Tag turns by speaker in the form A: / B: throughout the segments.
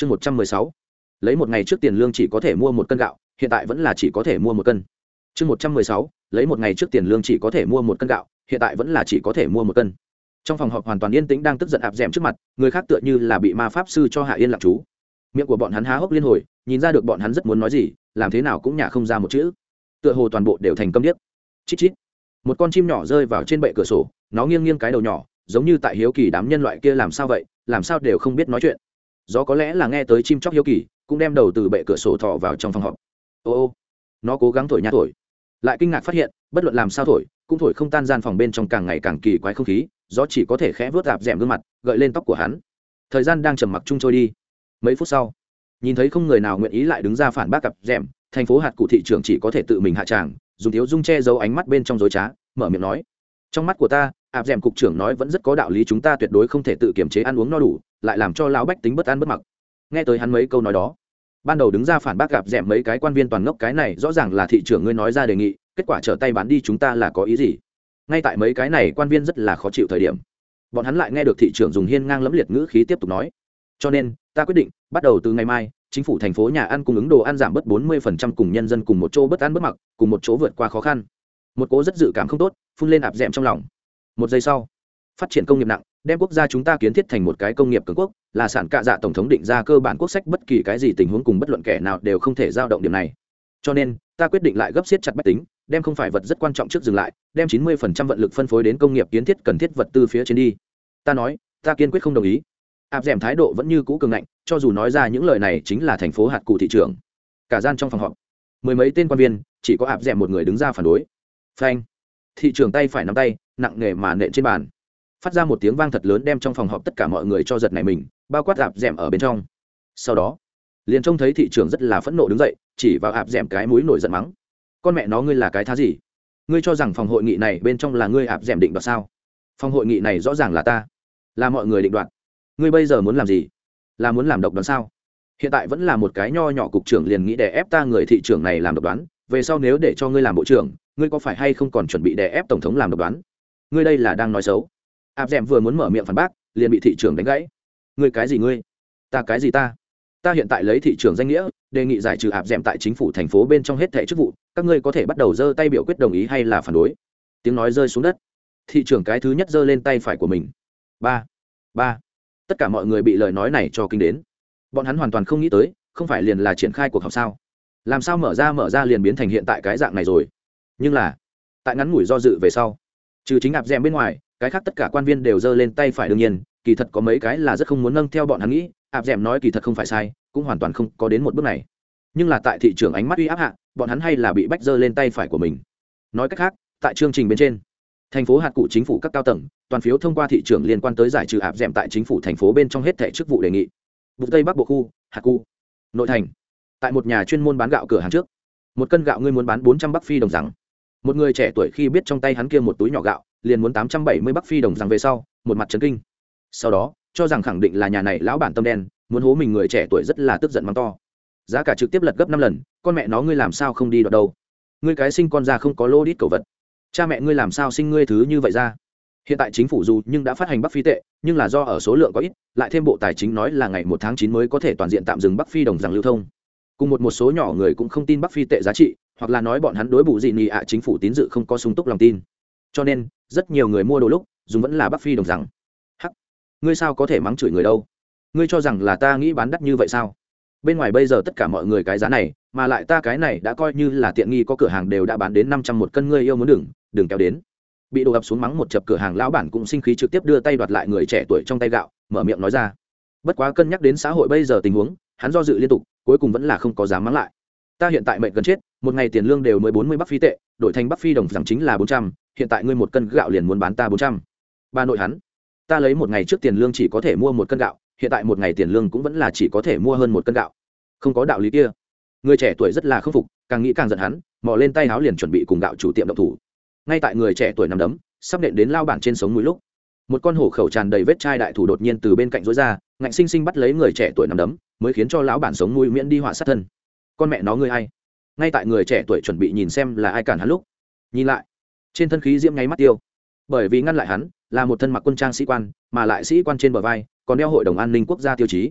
A: chương một trăm mười sáu. Lấy một ngày trước tiền lương chỉ có thể mua một cân gạo, hiện tại vẫn là chỉ có thể mua một cân. Chương một trăm mười sáu. Lấy một ngày trước tiền lương chỉ có thể mua một cân gạo, hiện tại vẫn là chỉ có thể mua một cân. Trong phòng họp hoàn toàn yên tĩnh đang tức giận áp d ẻ m trước mặt, người khác tựa như là bị ma pháp sư cho hạ yên lạc chú. Miệng của bọn hắn há hốc liên hồi, nhìn ra được bọn hắn rất muốn nói gì, làm thế nào cũng nhả không ra một chữ. Tựa hồ toàn bộ đều thành câm điếc. Chít chít. Một con chim nhỏ rơi vào trên bệ cửa sổ, nó nghiêng nghiêng cái đầu nhỏ, giống như tại hiếu kỳ đám nhân loại kia làm sao vậy, làm sao đều không biết nói chuyện gió có lẽ là nghe tới chim chóc hiếu kỳ, cũng đem đầu từ bệ cửa sổ thọ vào trong phòng họp. Ô ô, nó cố gắng thổi nhát thổi. Lại kinh ngạc phát hiện, bất luận làm sao thổi, cũng thổi không tan gian phòng bên trong càng ngày càng kỳ quái không khí, gió chỉ có thể khẽ vớt đạp d gương mặt, gợi lên tóc của hắn. Thời gian đang trầm mặc chung trôi đi. Mấy phút sau, nhìn thấy không người nào nguyện ý lại đứng ra phản bác cặp d thành phố hạt cụ thị trường chỉ có thể tự mình hạ tràng, dùng thiếu dung che giấu ánh mắt bên trong dối trá, mở miệng nói, trong mắt của ta, ạp d cục trưởng nói vẫn rất có đạo lý, chúng ta tuyệt đối không thể tự kiềm chế ăn uống no đủ lại làm cho lão bách tính bất an bất mặc. Nghe tới hắn mấy câu nói đó, ban đầu đứng ra phản bác gặp d mấy cái quan viên toàn ngốc, cái này rõ ràng là thị trưởng ngươi nói ra đề nghị, kết quả trở tay bán đi chúng ta là có ý gì? Ngay tại mấy cái này quan viên rất là khó chịu thời điểm, bọn hắn lại nghe được thị trưởng dùng hiên ngang lẫm liệt ngữ khí tiếp tục nói. Cho nên, ta quyết định, bắt đầu từ ngày mai, chính phủ thành phố nhà ăn cung ứng đồ ăn giảm bớt 40% cùng nhân dân cùng một chỗ bất ăn bất mặc, cùng một chỗ vượt qua khó khăn. Một cố rất dự cảm không tốt, phun lên ạp d trong lòng. Một giây sau phát triển công nghiệp nặng, đem quốc gia chúng ta kiến thiết thành một cái công nghiệp cường quốc, là sản cạ dạ tổng thống định ra cơ bản quốc sách bất kỳ cái gì tình huống cùng bất luận kẻ nào đều không thể giao động điểm này. Cho nên, ta quyết định lại gấp siết chặt bách tính, đem không phải vật rất quan trọng trước dừng lại, đem chín mươi vận lực phân phối đến công nghiệp kiến thiết cần thiết vật tư phía trên đi. Ta nói, ta kiên quyết không đồng ý. Áp d thái độ vẫn như cũ cường ngạnh, cho dù nói ra những lời này chính là thành phố hạt cụ thị trường. Cả gian trong phòng họp, mười mấy tên quan viên, chỉ có áp d một người đứng ra phản đối. Phanh. Thị trường tay phải nắm tay, nặng nề mà nện trên bàn phát ra một tiếng vang thật lớn đem trong phòng họp tất cả mọi người cho giật này mình, bao quát ạp d ở bên trong. Sau đó, liền trông thấy thị trường rất là phẫn nộ đứng dậy, chỉ vào ạp d cái mũi nổi giận mắng. Con mẹ nó, ngươi là cái thá gì? Ngươi cho rằng phòng hội nghị này bên trong là ngươi ạp d định đoạt sao? Phòng hội nghị này rõ ràng là ta, là mọi người định đoạt. Ngươi bây giờ muốn làm gì? Là muốn làm độc đoán sao? Hiện tại vẫn là một cái nho nhỏ cục trưởng liền nghĩ để ép ta người thị trưởng này làm độc đoán, về sau nếu để cho ngươi làm bộ trưởng, ngươi có phải hay không còn chuẩn bị đè ép tổng thống làm độc đoán? Ngươi đây là đang nói xấu áp dẻm vừa muốn mở miệng phản bác, liền bị thị trưởng đánh gãy. Ngươi cái gì ngươi? Ta cái gì ta? Ta hiện tại lấy thị trường danh nghĩa, đề nghị giải trừ áp dẻm tại chính phủ thành phố bên trong hết thẻ chức vụ, các ngươi có thể bắt đầu giơ tay biểu quyết đồng ý hay là phản đối? Tiếng nói rơi xuống đất. Thị trưởng cái thứ nhất giơ lên tay phải của mình. Ba ba. Tất cả mọi người bị lời nói này cho kinh đến. Bọn hắn hoàn toàn không nghĩ tới, không phải liền là triển khai cuộc họp sao? Làm sao mở ra mở ra liền biến thành hiện tại cái dạng này rồi? Nhưng là, tại ngắn ngủi do dự về sau, trừ chính ạp d bên ngoài cái khác tất cả quan viên đều giơ lên tay phải đương nhiên, kỳ thật có mấy cái là rất không muốn nâng theo bọn hắn nghĩ, ạp d nói kỳ thật không phải sai, cũng hoàn toàn không có đến một bước này. Nhưng là tại thị trường ánh mắt uy áp hạ, bọn hắn hay là bị bách giơ lên tay phải của mình. Nói cách khác, tại chương trình bên trên, thành phố hạt cụ chính phủ các cao tầng, toàn phiếu thông qua thị trường liên quan tới giải trừ áp d tại chính phủ thành phố bên trong hết thẻ chức vụ đề nghị. Vùng tây bắc bộ khu, hạt cụ, nội thành. Tại một nhà chuyên môn bán gạo cửa hàng trước, một cân gạo ngươi muốn bán bốn trăm bắc phi đồng rằng. Một người trẻ tuổi khi biết trong tay hắn kia một túi nhỏ gạo liền muốn tám trăm bảy mươi bắc phi đồng rằng về sau, một mặt trấn kinh. Sau đó, cho rằng khẳng định là nhà này lão bản tâm đen, muốn hố mình người trẻ tuổi rất là tức giận mắng to. Giá cả trực tiếp lật gấp năm lần, con mẹ nó, ngươi làm sao không đi đoạt đâu? Ngươi cái sinh con ra không có lô đít cầu vật. Cha mẹ ngươi làm sao sinh ngươi thứ như vậy ra? Hiện tại chính phủ dù nhưng đã phát hành bắc phi tệ, nhưng là do ở số lượng có ít, lại thêm bộ tài chính nói là ngày một tháng chín mới có thể toàn diện tạm dừng bắc phi đồng rằng lưu thông. Cùng một một số nhỏ người cũng không tin bắc phi tệ giá trị, hoặc là nói bọn hắn đối bù dị nghị ạ, chính phủ tín dự không có sung túc lòng tin cho nên, rất nhiều người mua đồ lúc, dùng vẫn là bắc phi đồng rằng. Hắc, ngươi sao có thể mắng chửi người đâu? Ngươi cho rằng là ta nghĩ bán đắt như vậy sao? Bên ngoài bây giờ tất cả mọi người cái giá này, mà lại ta cái này đã coi như là tiện nghi có cửa hàng đều đã bán đến năm trăm một cân ngươi yêu muốn đừng đừng kéo đến. Bị đồ ập xuống mắng một chập cửa hàng lão bản cũng sinh khí trực tiếp đưa tay đoạt lại người trẻ tuổi trong tay gạo, mở miệng nói ra. Bất quá cân nhắc đến xã hội bây giờ tình huống, hắn do dự liên tục, cuối cùng vẫn là không có dám mắng lại ta hiện tại mệnh gần chết, một ngày tiền lương đều mới bốn mươi bắc phi tệ, đổi thành bắc phi đồng rằng chính là bốn trăm, hiện tại ngươi một cân gạo liền muốn bán ta bốn trăm. Ba nội hắn, ta lấy một ngày trước tiền lương chỉ có thể mua một cân gạo, hiện tại một ngày tiền lương cũng vẫn là chỉ có thể mua hơn một cân gạo. Không có đạo lý kia. Người trẻ tuổi rất là khâm phục, càng nghĩ càng giận hắn, mò lên tay áo liền chuẩn bị cùng gạo chủ tiệm độc thủ. Ngay tại người trẻ tuổi nằm đấm, sắp nện đến lao bản trên sống mũi lúc, một con hổ khẩu tràn đầy vết chai đại thủ đột nhiên từ bên cạnh rối ra, ngạnh sinh sinh bắt lấy người trẻ tuổi nằm đấm, mới khiến cho lão bản sống mũi miễn đi họa sát thân con mẹ nó ngươi ai? Ngay tại người trẻ tuổi chuẩn bị nhìn xem là ai cản hắn lúc, nhìn lại, trên thân khí diễm nháy mắt tiêu. Bởi vì ngăn lại hắn, là một thân mặc quân trang sĩ quan, mà lại sĩ quan trên bờ vai, còn đeo hội đồng an ninh quốc gia tiêu chí.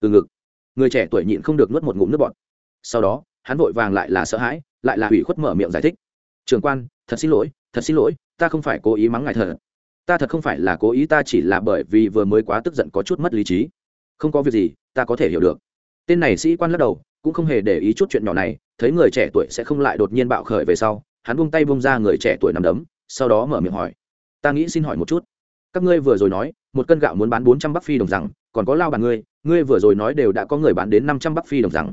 A: Từ ngực, người trẻ tuổi nhịn không được nuốt một ngụm nước bọt. Sau đó, hắn vội vàng lại là sợ hãi, lại là hủy khuất mở miệng giải thích. Trường quan, thật xin lỗi, thật xin lỗi, ta không phải cố ý mắng ngài thật. Ta thật không phải là cố ý, ta chỉ là bởi vì vừa mới quá tức giận có chút mất lý trí. Không có việc gì, ta có thể hiểu được. Tên này sĩ quan lắc đầu cũng không hề để ý chút chuyện nhỏ này, thấy người trẻ tuổi sẽ không lại đột nhiên bạo khởi về sau, hắn buông tay buông ra người trẻ tuổi nằm đấm, sau đó mở miệng hỏi, ta nghĩ xin hỏi một chút, các ngươi vừa rồi nói, một cân gạo muốn bán bốn trăm bắc phi đồng rằng, còn có lao bàn ngươi ngươi vừa rồi nói đều đã có người bán đến năm trăm bắc phi đồng rằng.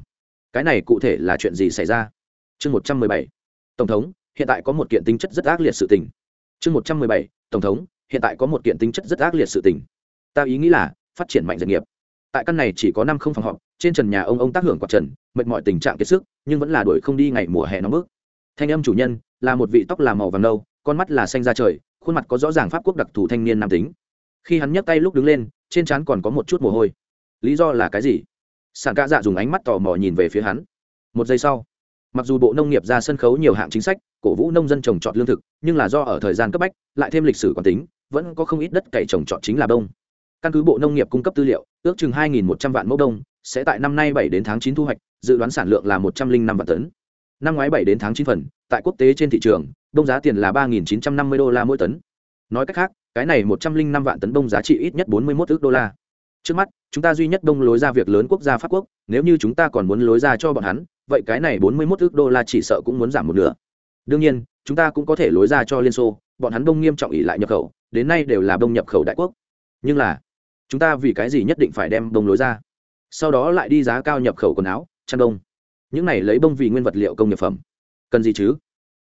A: Cái này cụ thể là chuyện gì xảy ra? Chương một trăm mười bảy. Tổng thống, hiện tại có một kiện tính chất rất ác liệt sự tình. Chương một trăm mười bảy. Tổng thống, hiện tại có một kiện tính chất rất ác liệt sự tình. Ta ý nghĩ là, phát triển mạnh doanh nghiệp tại căn này chỉ có năm không phòng họp, trên trần nhà ông ông tác hưởng quạt trần, mệt mỏi tình trạng kiệt sức, nhưng vẫn là đuổi không đi ngày mùa hè nóng bức. Thanh âm chủ nhân là một vị tóc là màu vàng nâu, con mắt là xanh da trời, khuôn mặt có rõ ràng pháp quốc đặc thù thanh niên nam tính. Khi hắn nhấc tay lúc đứng lên, trên trán còn có một chút mồ hôi. Lý do là cái gì? Sản ca dạ dùng ánh mắt tò mò nhìn về phía hắn. Một giây sau, mặc dù bộ nông nghiệp ra sân khấu nhiều hạng chính sách, cổ vũ nông dân trồng trọt lương thực, nhưng là do ở thời gian cấp bách, lại thêm lịch sử quán tính, vẫn có không ít đất cày trồng trọt chính là đông căn cứ bộ nông nghiệp cung cấp tư liệu, ước chừng 2.100 vạn mẫu đông sẽ tại năm nay 7 đến tháng 9 thu hoạch, dự đoán sản lượng là 105 vạn tấn. Năm ngoái 7 đến tháng 9 phần, tại quốc tế trên thị trường, đông giá tiền là 3.950 đô la mỗi tấn. Nói cách khác, cái này 105 vạn tấn đông giá trị ít nhất 41 ước đô la. Trước mắt, chúng ta duy nhất đông lối ra việc lớn quốc gia pháp quốc, nếu như chúng ta còn muốn lối ra cho bọn hắn, vậy cái này 41 ước đô la chỉ sợ cũng muốn giảm một nửa. Đương nhiên, chúng ta cũng có thể lối ra cho liên xô, bọn hắn đông nghiêm trọng ỷ lại nhập khẩu, đến nay đều là đông nhập khẩu đại quốc. Nhưng là chúng ta vì cái gì nhất định phải đem bông lối ra? Sau đó lại đi giá cao nhập khẩu quần áo, chăn đông những này lấy bông vì nguyên vật liệu công nghiệp phẩm. Cần gì chứ?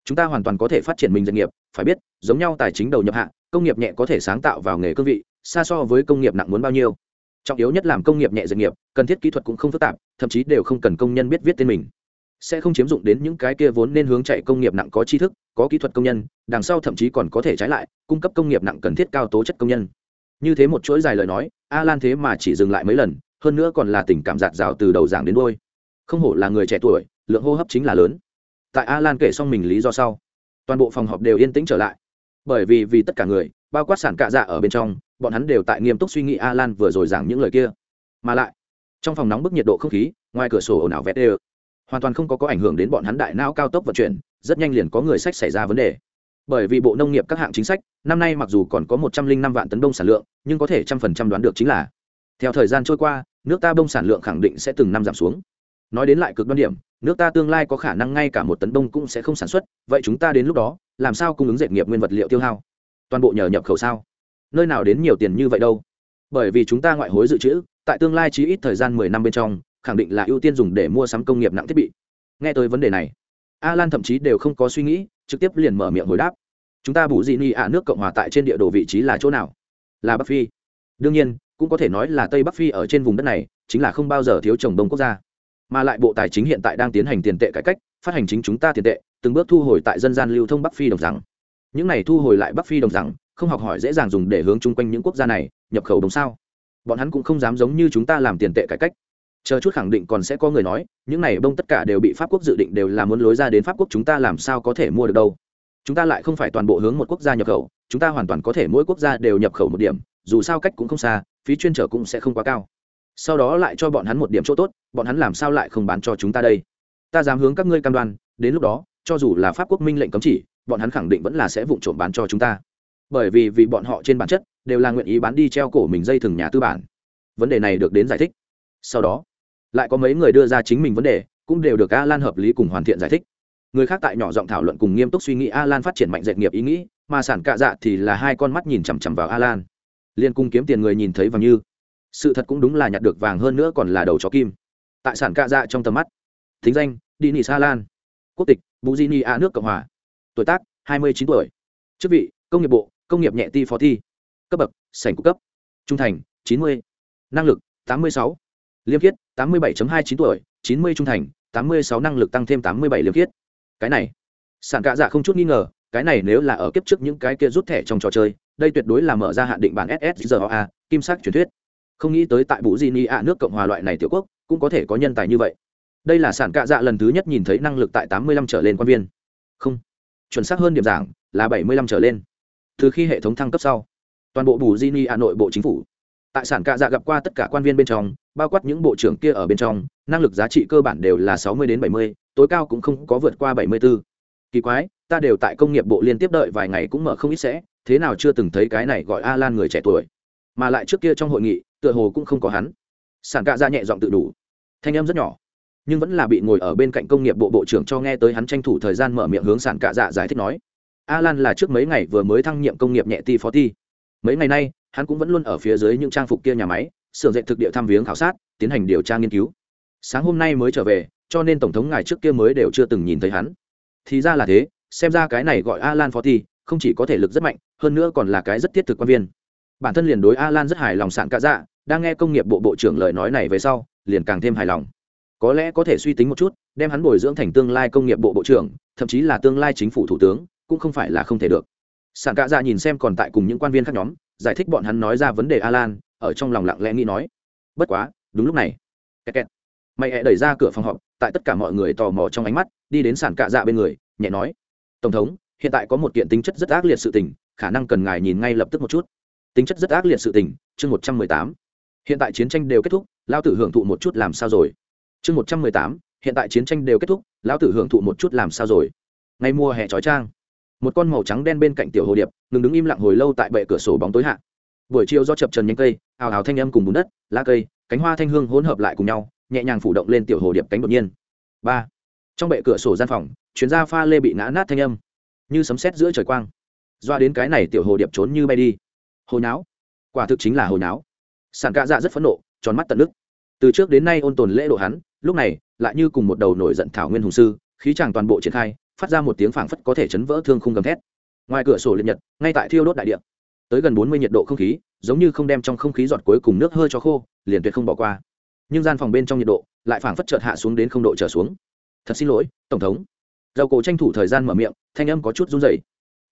A: Chúng ta hoàn toàn có thể phát triển mình doanh nghiệp, phải biết, giống nhau tài chính đầu nhập hạ, công nghiệp nhẹ có thể sáng tạo vào nghề cương vị, xa so với công nghiệp nặng muốn bao nhiêu. Trọng yếu nhất làm công nghiệp nhẹ doanh nghiệp, cần thiết kỹ thuật cũng không phức tạp, thậm chí đều không cần công nhân biết viết tên mình. Sẽ không chiếm dụng đến những cái kia vốn nên hướng chạy công nghiệp nặng có tri thức, có kỹ thuật công nhân, đằng sau thậm chí còn có thể trái lại, cung cấp công nghiệp nặng cần thiết cao tố chất công nhân như thế một chuỗi dài lời nói a lan thế mà chỉ dừng lại mấy lần, hơn nữa còn là tình cảm giạt rào từ đầu giảng đến đôi không hổ là người trẻ tuổi, lượng hô hấp chính là lớn. Tại a lan kể xong mình lý do sau, toàn bộ phòng họp đều yên tĩnh trở lại. Bởi vì vì tất cả người, bao quát sản cạ dạ ở bên trong, bọn hắn đều tại nghiêm túc suy nghĩ a lan vừa rồi giảng những lời kia. Mà lại, trong phòng nóng bức nhiệt độ không khí, ngoài cửa sổ ồn ào vét đê hoàn toàn không có có ảnh hưởng đến bọn hắn đại não cao tốc vận chuyển, rất nhanh liền có người sách xảy ra vấn đề bởi vì bộ nông nghiệp các hạng chính sách, năm nay mặc dù còn có một trăm linh năm vạn tấn đông sản lượng, nhưng có thể trăm phần trăm đoán được chính là, theo thời gian trôi qua, nước ta bông sản lượng khẳng định sẽ từng năm giảm xuống. Nói đến lại cực đoan điểm, nước ta tương lai có khả năng ngay cả một tấn đông cũng sẽ không sản xuất, vậy chúng ta đến lúc đó, làm sao cung ứng dệt nghiệp nguyên vật liệu tiêu hao? Toàn bộ nhờ nhập khẩu sao? Nơi nào đến nhiều tiền như vậy đâu? Bởi vì chúng ta ngoại hối dự trữ, tại tương lai chỉ ít thời gian mười năm bên trong, khẳng định là ưu tiên dùng để mua sắm công nghiệp nặng thiết bị. Nghe tới vấn đề này a lan thậm chí đều không có suy nghĩ trực tiếp liền mở miệng hồi đáp. Chúng ta bù dị ni ạ, nước cộng hòa tại trên địa đồ vị trí là chỗ nào? Là bắc phi. Đương nhiên, cũng có thể nói là tây bắc phi ở trên vùng đất này, chính là không bao giờ thiếu trồng đông quốc gia. Mà lại bộ tài chính hiện tại đang tiến hành tiền tệ cải cách, phát hành chính chúng ta tiền tệ, từng bước thu hồi tại dân gian lưu thông bắc phi đồng rằng những này thu hồi lại bắc phi đồng rằng không học hỏi dễ dàng dùng để hướng chung quanh những quốc gia này, nhập khẩu đồng sao. Bọn hắn cũng không dám giống như chúng ta làm tiền tệ cải cách chờ chút khẳng định còn sẽ có người nói, những này bông tất cả đều bị pháp quốc dự định đều là muốn lối ra đến pháp quốc chúng ta làm sao có thể mua được đâu. Chúng ta lại không phải toàn bộ hướng một quốc gia nhập khẩu, chúng ta hoàn toàn có thể mỗi quốc gia đều nhập khẩu một điểm, dù sao cách cũng không xa, phí chuyên trở cũng sẽ không quá cao. Sau đó lại cho bọn hắn một điểm chỗ tốt, bọn hắn làm sao lại không bán cho chúng ta đây? Ta dám hướng các ngươi cam đoan, đến lúc đó, cho dù là pháp quốc minh lệnh cấm chỉ, bọn hắn khẳng định vẫn là sẽ vụ trộm bán cho chúng ta. Bởi vì vì bọn họ trên bản chất, đều là nguyện ý bán đi treo cổ mình dây thừng nhà tư bản. Vấn đề này được đến giải thích. Sau đó lại có mấy người đưa ra chính mình vấn đề, cũng đều được a lan hợp lý cùng hoàn thiện giải thích. Người khác tại nhỏ giọng thảo luận cùng nghiêm túc suy nghĩ a lan phát triển mạnh dệt nghiệp ý nghĩ, mà sản cạ dạ thì là hai con mắt nhìn chằm chằm vào a lan liên cung kiếm tiền người nhìn thấy vàng như. Sự thật cũng đúng là nhặt được vàng hơn nữa còn là đầu chó kim. Tại sản cạ dạ trong tầm mắt, thính danh đi nị sa lan quốc tịch bù di ni a nước cộng hòa. Tuổi tác, hai mươi chín tuổi. Chức vị, công nghiệp bộ, công nghiệp nhẹ ti phó thi cấp bậc sành cung cấp. Trung thành, chín mươi. Năng lực, tám mươi sáu liêm khiết, tám mươi bảy hai chín tuổi, chín mươi trung thành, tám mươi sáu năng lực tăng thêm tám mươi bảy liêm khiết. Cái này sản cạ dạ không chút nghi ngờ, cái này nếu là ở kiếp trước những cái kia rút thẻ trong trò chơi, đây tuyệt đối là mở ra hạn định bản ssroa kim sắc truyền thuyết. Không nghĩ tới tại bù di ni ạ nước cộng hòa loại này tiểu quốc, cũng có thể có nhân tài như vậy. Đây là sản cạ dạ lần thứ nhất nhìn thấy năng lực tại tám mươi lăm trở lên quan viên. Không, chuẩn xác hơn điểm giảng là bảy mươi lăm trở lên. Từ khi hệ thống thăng cấp sau, toàn bộ bù di ni ạ nội bộ chính phủ tại sản cạ dạ gặp qua tất cả quan viên bên trong, bao quát những bộ trưởng kia ở bên trong, năng lực giá trị cơ bản đều là sáu mươi đến bảy mươi, tối cao cũng không có vượt qua bảy mươi b ố kỳ quái, ta đều tại công nghiệp bộ liên tiếp đợi vài ngày cũng mở không ít sẽ, thế nào chưa từng thấy cái này gọi a lan người trẻ tuổi. Mà lại trước kia trong hội nghị, tựa hồ cũng không có hắn. Sản cạ dạ nhẹ giọng tự đủ. Thanh âm rất nhỏ, nhưng vẫn là bị ngồi ở bên cạnh công nghiệp bộ bộ trưởng cho nghe tới hắn tranh thủ thời gian mở miệng hướng sản cạ dạ giải thích nói. A lan là trước mấy ngày vừa mới thăng nhiệm công nghiệp nhẹ ti phó ti mấy ngày nay hắn cũng vẫn luôn ở phía dưới những trang phục kia nhà máy, xưởng dạy thực địa thăm viếng khảo sát, tiến hành điều tra nghiên cứu. Sáng hôm nay mới trở về, cho nên tổng thống ngài trước kia mới đều chưa từng nhìn thấy hắn. Thì ra là thế, xem ra cái này gọi Alan phó Thi không chỉ có thể lực rất mạnh, hơn nữa còn là cái rất thiết thực quan viên. Bản thân liền đối Alan rất hài lòng sạn cả dạ đang nghe công nghiệp bộ bộ trưởng lời nói này về sau, liền càng thêm hài lòng. Có lẽ có thể suy tính một chút, đem hắn bồi dưỡng thành tương lai công nghiệp bộ bộ trưởng, thậm chí là tương lai chính phủ thủ tướng, cũng không phải là không thể được. Sạn cạ dạ nhìn xem còn tại cùng những quan viên khác nhóm giải thích bọn hắn nói ra vấn đề a lan ở trong lòng lặng lẽ nghĩ nói, bất quá, đúng lúc này. Kẹt kẹt. mày hẹ đẩy ra cửa phòng họp, tại tất cả mọi người tò mò trong ánh mắt, đi đến sản cạ dạ bên người, nhẹ nói, tổng thống, hiện tại có một kiện tính chất rất ác liệt sự tình, khả năng cần ngài nhìn ngay lập tức một chút. Tính chất rất ác liệt sự tình, chương một trăm mười tám. Hiện tại chiến tranh đều kết thúc lao tử hưởng thụ một chút làm sao rồi? Chương một trăm mười tám, hiện tại chiến tranh đều kết thúc, lão tử hưởng thụ một chút làm sao rồi? Ngay mùa hè trói trang một con màu trắng đen bên cạnh tiểu hồ điệp, ngừng đứng im lặng hồi lâu tại bệ cửa sổ bóng tối hạ. Buổi chiều do chập trần nhánh cây, ào ào thanh âm cùng bùn đất, lá cây, cánh hoa thanh hương hỗn hợp lại cùng nhau, nhẹ nhàng phủ động lên tiểu hồ điệp cánh đột nhiên. Ba. Trong bệ cửa sổ gian phòng, chuyến ra pha lê bị ngã nát thanh âm. Như sấm sét giữa trời quang. Doa đến cái này tiểu hồ điệp trốn như bay đi. Hồi náo quả thực chính là hồi náo sản cạ dạ rất phẫn nộ, tròn mắt tận nước. Từ trước đến nay ôn tồn lễ độ hắn, lúc này, lại như cùng một đầu nổi giận thảo nguyên hùng sư, khí chàng toàn bộ triển khai phát ra một tiếng phảng phất có thể chấn vỡ thương khung gầm thét. Ngoài cửa sổ liệt nhật, ngay tại thiêu đốt đại địa. Tới gần bốn mươi nhiệt độ không khí, giống như không đem trong không khí giọt cuối cùng nước hơi cho khô, liền tuyệt không bỏ qua. Nhưng gian phòng bên trong nhiệt độ lại phảng phất chợt hạ xuống đến không độ trở xuống. Thật xin lỗi, tổng thống. Dầu cổ tranh thủ thời gian mở miệng, thanh âm có chút run rẩy.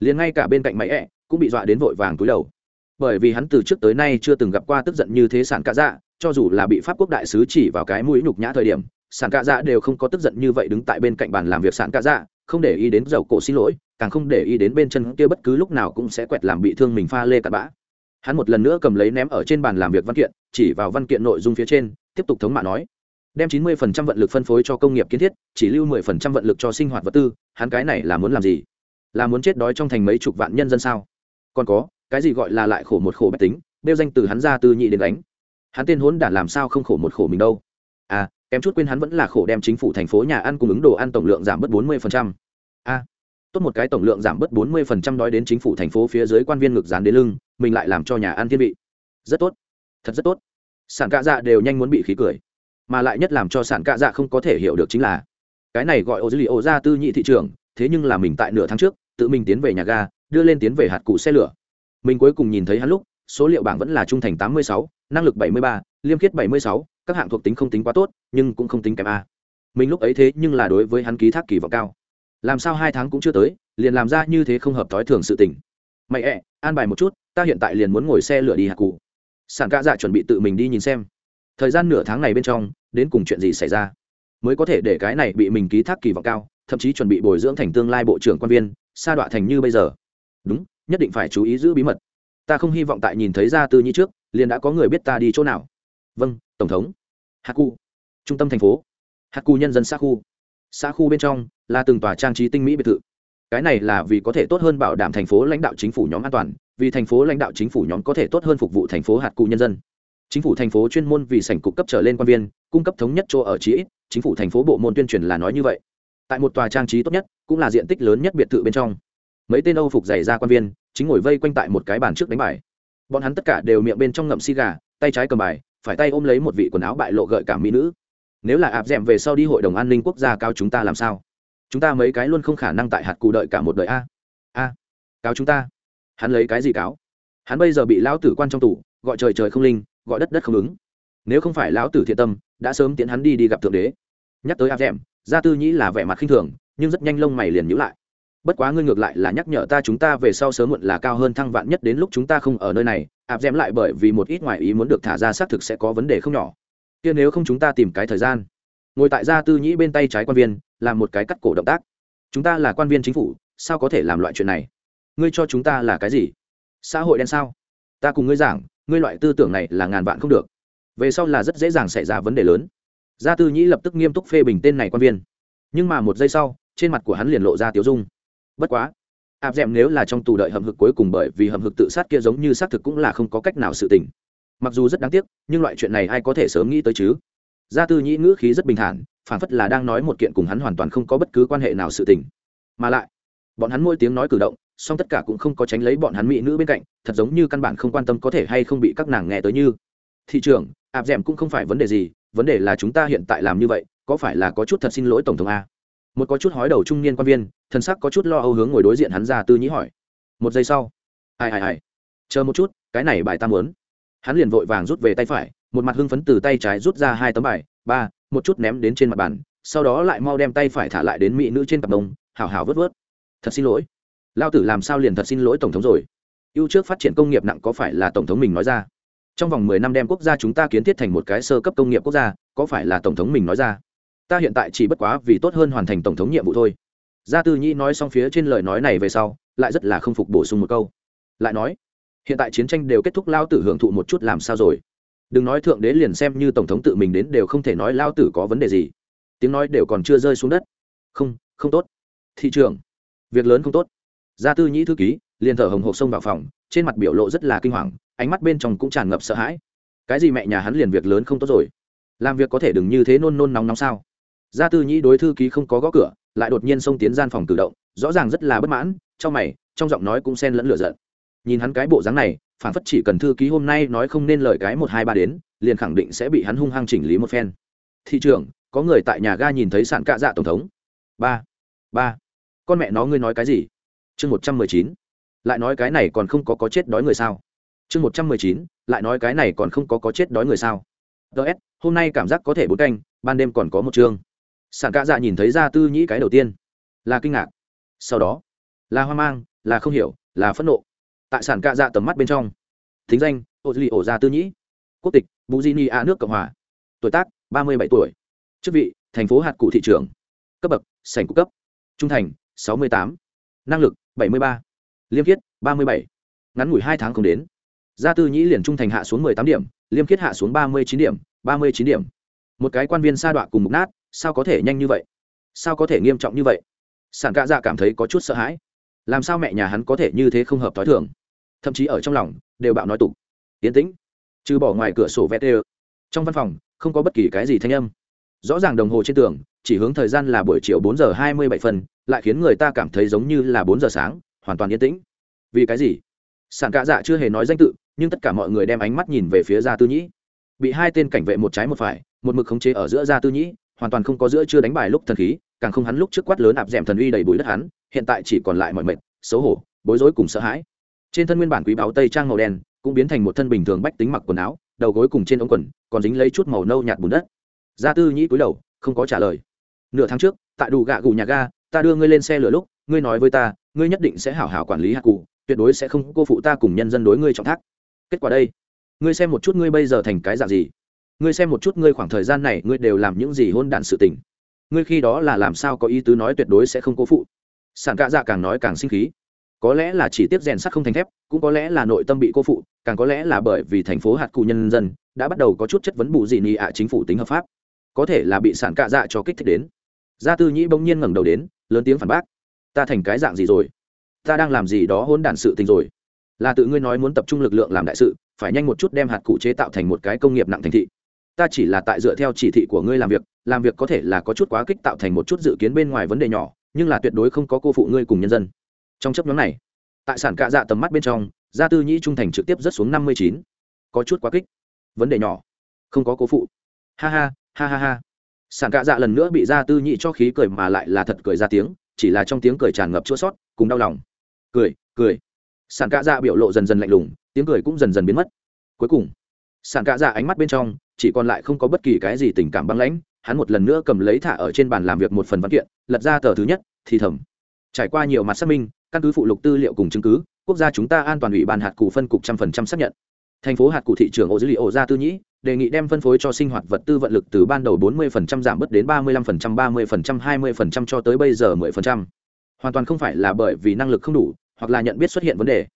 A: Liền ngay cả bên cạnh máy ẹ, cũng bị dọa đến vội vàng túi đầu. Bởi vì hắn từ trước tới nay chưa từng gặp qua tức giận như thế sản cả dạ cho dù là bị pháp quốc đại sứ chỉ vào cái mũi nhục nhã thời điểm sản cả dạ đều không có tức giận như vậy đứng tại bên cạnh bàn làm việc sản cả dạ không để ý đến dầu cổ xin lỗi, càng không để ý đến bên chân kia bất cứ lúc nào cũng sẽ quẹt làm bị thương mình pha lê cặn bã. Hắn một lần nữa cầm lấy ném ở trên bàn làm việc văn kiện, chỉ vào văn kiện nội dung phía trên, tiếp tục thống mạ nói. Đem chín mươi phần trăm vận lực phân phối cho công nghiệp kiến thiết, chỉ lưu mười phần trăm vận lực cho sinh hoạt vật tư, hắn cái này là muốn làm gì? Là muốn chết đói trong thành mấy chục vạn nhân dân sao? Còn có, cái gì gọi là lại khổ một khổ bách tính đeo danh từ hắn ra từ nhị đến đánh. Hắn tên hốn đản làm sao không khổ một khổ mình đâu? À kém chút quên hắn vẫn là khổ đem chính phủ thành phố nhà ăn cung ứng đồ ăn tổng lượng giảm bớt bốn mươi a à, tốt một cái tổng lượng giảm bớt bốn mươi nói đến chính phủ thành phố phía dưới quan viên ngực dán đến lưng mình lại làm cho nhà ăn thiên vị. Rất tốt thật rất tốt. Sản cạ dạ đều nhanh muốn bị khí cười mà lại nhất làm cho sản cạ dạ không có thể hiểu được chính là cái này gọi ô dữ liệu ra tư nhị thị trường thế nhưng là mình tại nửa tháng trước tự mình tiến về nhà ga đưa lên tiến về hạt cụ xe lửa. Mình cuối cùng nhìn thấy hắn lúc số liệu bảng vẫn là trung thành tám mươi sáu năng lực bảy mươi ba liêm khiết bảy mươi sáu các hạng thuộc tính không tính quá tốt, nhưng cũng không tính kém a. Mình lúc ấy thế nhưng là đối với hắn ký thác kỳ vọng cao. Làm sao hai tháng cũng chưa tới, liền làm ra như thế không hợp thói thường sự tình. Mày ẹ, an bài một chút, ta hiện tại liền muốn ngồi xe lửa đi hạt cụ. Sản ca dạ chuẩn bị tự mình đi nhìn xem. Thời gian nửa tháng này bên trong, đến cùng chuyện gì xảy ra? Mới có thể để cái này bị mình ký thác kỳ vọng cao, thậm chí chuẩn bị bồi dưỡng thành tương lai bộ trưởng quan viên, sa đọa thành như bây giờ. Đúng, nhất định phải chú ý giữ bí mật. Ta không hy vọng tại nhìn thấy ra tư nhi trước, liền đã có người biết ta đi chỗ nào. Vâng tổng thống hạ trung tâm thành phố. Hạ nhân dân xã khu. Xã khu bên trong là từng tòa trang trí tinh mỹ biệt thự. Cái này là vì có thể tốt hơn bảo đảm thành phố lãnh đạo chính phủ nhóm an toàn, vì thành phố lãnh đạo chính phủ nhóm có thể tốt hơn phục vụ thành phố hạt cụ nhân dân. Chính phủ thành phố chuyên môn vì sảnh cục cấp trở lên quan viên, cung cấp thống nhất chỗ ở chí ít, chính phủ thành phố bộ môn tuyên truyền là nói như vậy. Tại một tòa trang trí tốt nhất, cũng là diện tích lớn nhất biệt thự bên trong. Mấy tên âu phục dày ra quan viên, chính ngồi vây quanh tại một cái bàn trước đánh bài. Bọn hắn tất cả đều miệng bên trong ngậm xi gà, tay trái cầm bài phải tay ôm lấy một vị quần áo bại lộ gợi cảm mỹ nữ. Nếu là áp d m về sau đi hội đồng an ninh quốc gia cao chúng ta làm sao? Chúng ta mấy cái luôn không khả năng tại hạt cụ đợi cả một đời a. A, cáo chúng ta. Hắn lấy cái gì cáo? Hắn bây giờ bị lão tử quan trong tủ gọi trời trời không linh, gọi đất đất không ứng. Nếu không phải lão tử thiện tâm, đã sớm tiến hắn đi đi gặp thượng đế. Nhắc tới áp d m gia tư nhĩ là vẻ mặt khinh thường, nhưng rất nhanh lông mày liền nhữ lại bất quá ngươi ngược lại là nhắc nhở ta chúng ta về sau sớm muộn là cao hơn thăng vạn nhất đến lúc chúng ta không ở nơi này áp d lại bởi vì một ít ngoại ý muốn được thả ra xác thực sẽ có vấn đề không nhỏ. Kia nếu không chúng ta tìm cái thời gian. Ngồi tại gia tư nhĩ bên tay trái quan viên, làm một cái cắt cổ động tác. Chúng ta là quan viên chính phủ, sao có thể làm loại chuyện này? Ngươi cho chúng ta là cái gì? Xã hội đen sao? Ta cùng ngươi giảng, ngươi loại tư tưởng này là ngàn vạn không được. Về sau là rất dễ dàng xảy ra vấn đề lớn. Gia tư nhĩ lập tức nghiêm túc phê bình tên này quan viên. Nhưng mà một giây sau, trên mặt của hắn liền lộ ra tiếu dung bất quá áp d m nếu là trong tù đợi hầm hực cuối cùng bởi vì hầm hực tự sát kia giống như xác thực cũng là không có cách nào sự tình. Mặc dù rất đáng tiếc, nhưng loại chuyện này ai có thể sớm nghĩ tới chứ? Gia tư nhĩ ngữ khí rất bình thản, phản phất là đang nói một kiện cùng hắn hoàn toàn không có bất cứ quan hệ nào sự tình. Mà lại, bọn hắn mỗi tiếng nói cử động, song tất cả cũng không có tránh lấy bọn hắn mỹ nữ bên cạnh, thật giống như căn bản không quan tâm có thể hay không bị các nàng nghe tới như. Thị trường áp d m cũng không phải vấn đề gì, vấn đề là chúng ta hiện tại làm như vậy, có phải là có chút thật xin lỗi tổng thống a? Một có chút hói đầu trung niên quan viên thân sắc có chút lo âu hướng ngồi đối diện hắn ra tư nhĩ hỏi. Một giây sau, ai ai ai? Chờ một chút, cái này bài tam muốn. Hắn liền vội vàng rút về tay phải, một mặt hưng phấn từ tay trái rút ra hai tấm bài, ba, một chút ném đến trên mặt bàn, sau đó lại mau đem tay phải thả lại đến mỹ nữ trên cặp đồng hào hào vớt vớt. Thật xin lỗi. Lao tử làm sao liền thật xin lỗi tổng thống rồi? Ưu trước phát triển công nghiệp nặng có phải là tổng thống mình nói ra? Trong vòng mười năm đem quốc gia chúng ta kiến thiết thành một cái sơ cấp công nghiệp quốc gia, có phải là tổng thống mình nói ra? Ta hiện tại chỉ bất quá vì tốt hơn hoàn thành tổng thống nhiệm vụ thôi. Gia tư nhĩ nói xong phía trên lời nói này về sau, lại rất là không phục bổ sung một câu. Lại nói, hiện tại chiến tranh đều kết thúc lao tử hưởng thụ một chút làm sao rồi. Đừng nói thượng đế liền xem như tổng thống tự mình đến đều không thể nói lao tử có vấn đề gì. Tiếng nói đều còn chưa rơi xuống đất. Không không tốt. Thị trường việc lớn không tốt. Gia tư nhĩ thư ký, liền thở hồng hộc xông vào phòng, trên mặt biểu lộ rất là kinh hoàng, ánh mắt bên trong cũng tràn ngập sợ hãi. Cái gì mẹ nhà hắn liền việc lớn không tốt rồi? Làm việc có thể đừng như thế nôn nôn nóng nóng sao? Gia tư nhĩ đối thư ký không có gõ cửa, lại đột nhiên xông tiến gian phòng tự động, rõ ràng rất là bất mãn, trong mày, trong giọng nói cũng xen lẫn lửa giận. Nhìn hắn cái bộ dáng này, phản phất chỉ cần thư ký hôm nay nói không nên lời cái một hai ba đến, liền khẳng định sẽ bị hắn hung hăng chỉnh lý một phen. Thị trường có người tại nhà ga nhìn thấy sạn cạ dạ tổng thống. Ba ba. Con mẹ nó ngươi nói cái gì? Chương một trăm mười chín. Lại nói cái này còn không có có chết đói người sao? Chương một trăm mười chín, lại nói cái này còn không có có chết đói người sao? Ts hôm nay cảm giác có thể bốn canh, ban đêm còn có một chương sản cạ dạ nhìn thấy ra tư nhĩ cái đầu tiên, là kinh ngạc. Sau đó, là hoang mang, là không hiểu, là phẫn nộ. Tại sản cạ dạ tầm mắt bên trong, thính danh, ô duy ổ gia tư nhĩ. Quốc tịch bù di ni a nước cộng hòa. Tuổi tác, ba mươi bảy tuổi. Chức vị, thành phố hạt cụ thị trường cấp bậc sành cụ cấp. Trung thành, sáu mươi tám. Năng lực, bảy mươi ba. Liêm khiết, ba mươi bảy. Ngắn ngủi hai tháng không đến. Gia tư nhĩ liền trung thành hạ xuống mười tám điểm, liêm khiết hạ xuống ba mươi chín điểm, ba mươi chín điểm. Một cái quan viên sa đọa cùng mục nát sao có thể nhanh như vậy? Sao có thể nghiêm trọng như vậy? Sản cạ dạ cảm thấy có chút sợ hãi. Làm sao mẹ nhà hắn có thể như thế không hợp t h o i thường? Thậm chí ở trong lòng, đều bạo nói tục. Yến tĩnh. Trừ bỏ ngoài cửa sổ vét ê trong văn phòng, không có bất kỳ cái gì thanh âm. Rõ ràng đồng hồ trên tường, chỉ hướng thời gian là buổi chiều bốn giờ hai mươi bảy phần, lại khiến người ta cảm thấy giống như là bốn giờ sáng, hoàn toàn yên tĩnh. Vì cái gì? Sản cạ dạ chưa hề nói danh tự, nhưng tất cả mọi người đem ánh mắt nhìn về phía gia tư nhĩ. Bị hai tên cảnh vệ một trái một phải, một mực khống chế ở giữa gia tư nhĩ hoàn toàn không có giữa chưa đánh bài lúc thần khí, càng không hắn lúc trước quát lớn ạp d ẻ m thần uy đầy bụi đất hắn, hiện tại chỉ còn lại mọi mệt, xấu hổ, bối rối cùng sợ hãi. Trên thân nguyên bản quý báo tây trang màu đen, cũng biến thành một thân bình thường bách tính mặc quần áo, đầu gối cùng trên ống quần, còn dính lấy chút màu nâu nhạt bùn đất. Gia tư nhĩ cúi đầu, không có trả lời. Nửa tháng trước, tại đủ gạ gù nhà ga, ta đưa ngươi lên xe lửa lúc, ngươi nói với ta, ngươi nhất định sẽ hảo hảo quản lý hạ cụ, tuyệt đối sẽ không cô phụ ta cùng nhân dân đối ngươi trọng thác. Kết quả đây, ngươi xem một chút ngươi bây giờ thành cái dạng gì ngươi xem một chút ngươi khoảng thời gian này ngươi đều làm những gì hôn đản sự tình. Ngươi khi đó là làm sao có ý tứ nói tuyệt đối sẽ không cố phụ. Sản cạ dạ càng nói càng sinh khí. Có lẽ là chỉ tiếp rèn sắt không thành thép, cũng có lẽ là nội tâm bị cô phụ, càng có lẽ là bởi vì thành phố hạt cụ nhân dân đã bắt đầu có chút chất vấn bù dị nị ạ chính phủ tính hợp pháp. Có thể là bị sản cạ dạ cho kích thích đến. Gia tư nhĩ bỗng nhiên ngẩng đầu đến, lớn tiếng phản bác. Ta thành cái dạng gì rồi? Ta đang làm gì đó hôn đản sự tình rồi? Là tự ngươi nói muốn tập trung lực lượng làm đại sự, phải nhanh một chút đem hạt cụ chế tạo thành một cái công nghiệp nặng thành thị ta chỉ là tại dựa theo chỉ thị của ngươi làm việc làm việc có thể là có chút quá kích tạo thành một chút dự kiến bên ngoài vấn đề nhỏ, nhưng là tuyệt đối không có cô phụ ngươi cùng nhân dân. Trong chấp nhóm này, tại sản cạ dạ tầm mắt bên trong, gia tư nhĩ trung thành trực tiếp rất xuống năm mươi chín. Có chút quá kích. Vấn đề nhỏ. Không có cố phụ. Ha ha ha ha ha. Sản cạ dạ lần nữa bị gia tư nhĩ cho khí cười mà lại là thật cười ra tiếng, chỉ là trong tiếng cười tràn ngập chua sót, cùng đau lòng. Cười cười. Sản cạ dạ biểu lộ dần dần lạnh lùng, tiếng cười cũng dần dần biến mất. Cuối cùng, sản cạ dạ ánh mắt bên trong chỉ còn lại không có bất kỳ cái gì tình cảm băng lãnh hắn một lần nữa cầm lấy thả ở trên bàn làm việc một phần văn kiện lật ra tờ thứ nhất thì thầm. Trải qua nhiều mặt xác minh căn cứ phụ lục tư liệu cùng chứng cứ quốc gia chúng ta an toàn ủy ban hạt cụ phân cục trăm phần trăm xác nhận. Thành phố hạt cụ thị trường ô dữ liệu gia tư nhĩ đề nghị đem phân phối cho sinh hoạt vật tư vận lực từ ban đầu 40% giảm bớt đến 35%, 30%, 20% cho tới bây giờ 10%. hoàn toàn không phải là bởi vì năng lực không đủ hoặc là nhận biết xuất hiện vấn đề.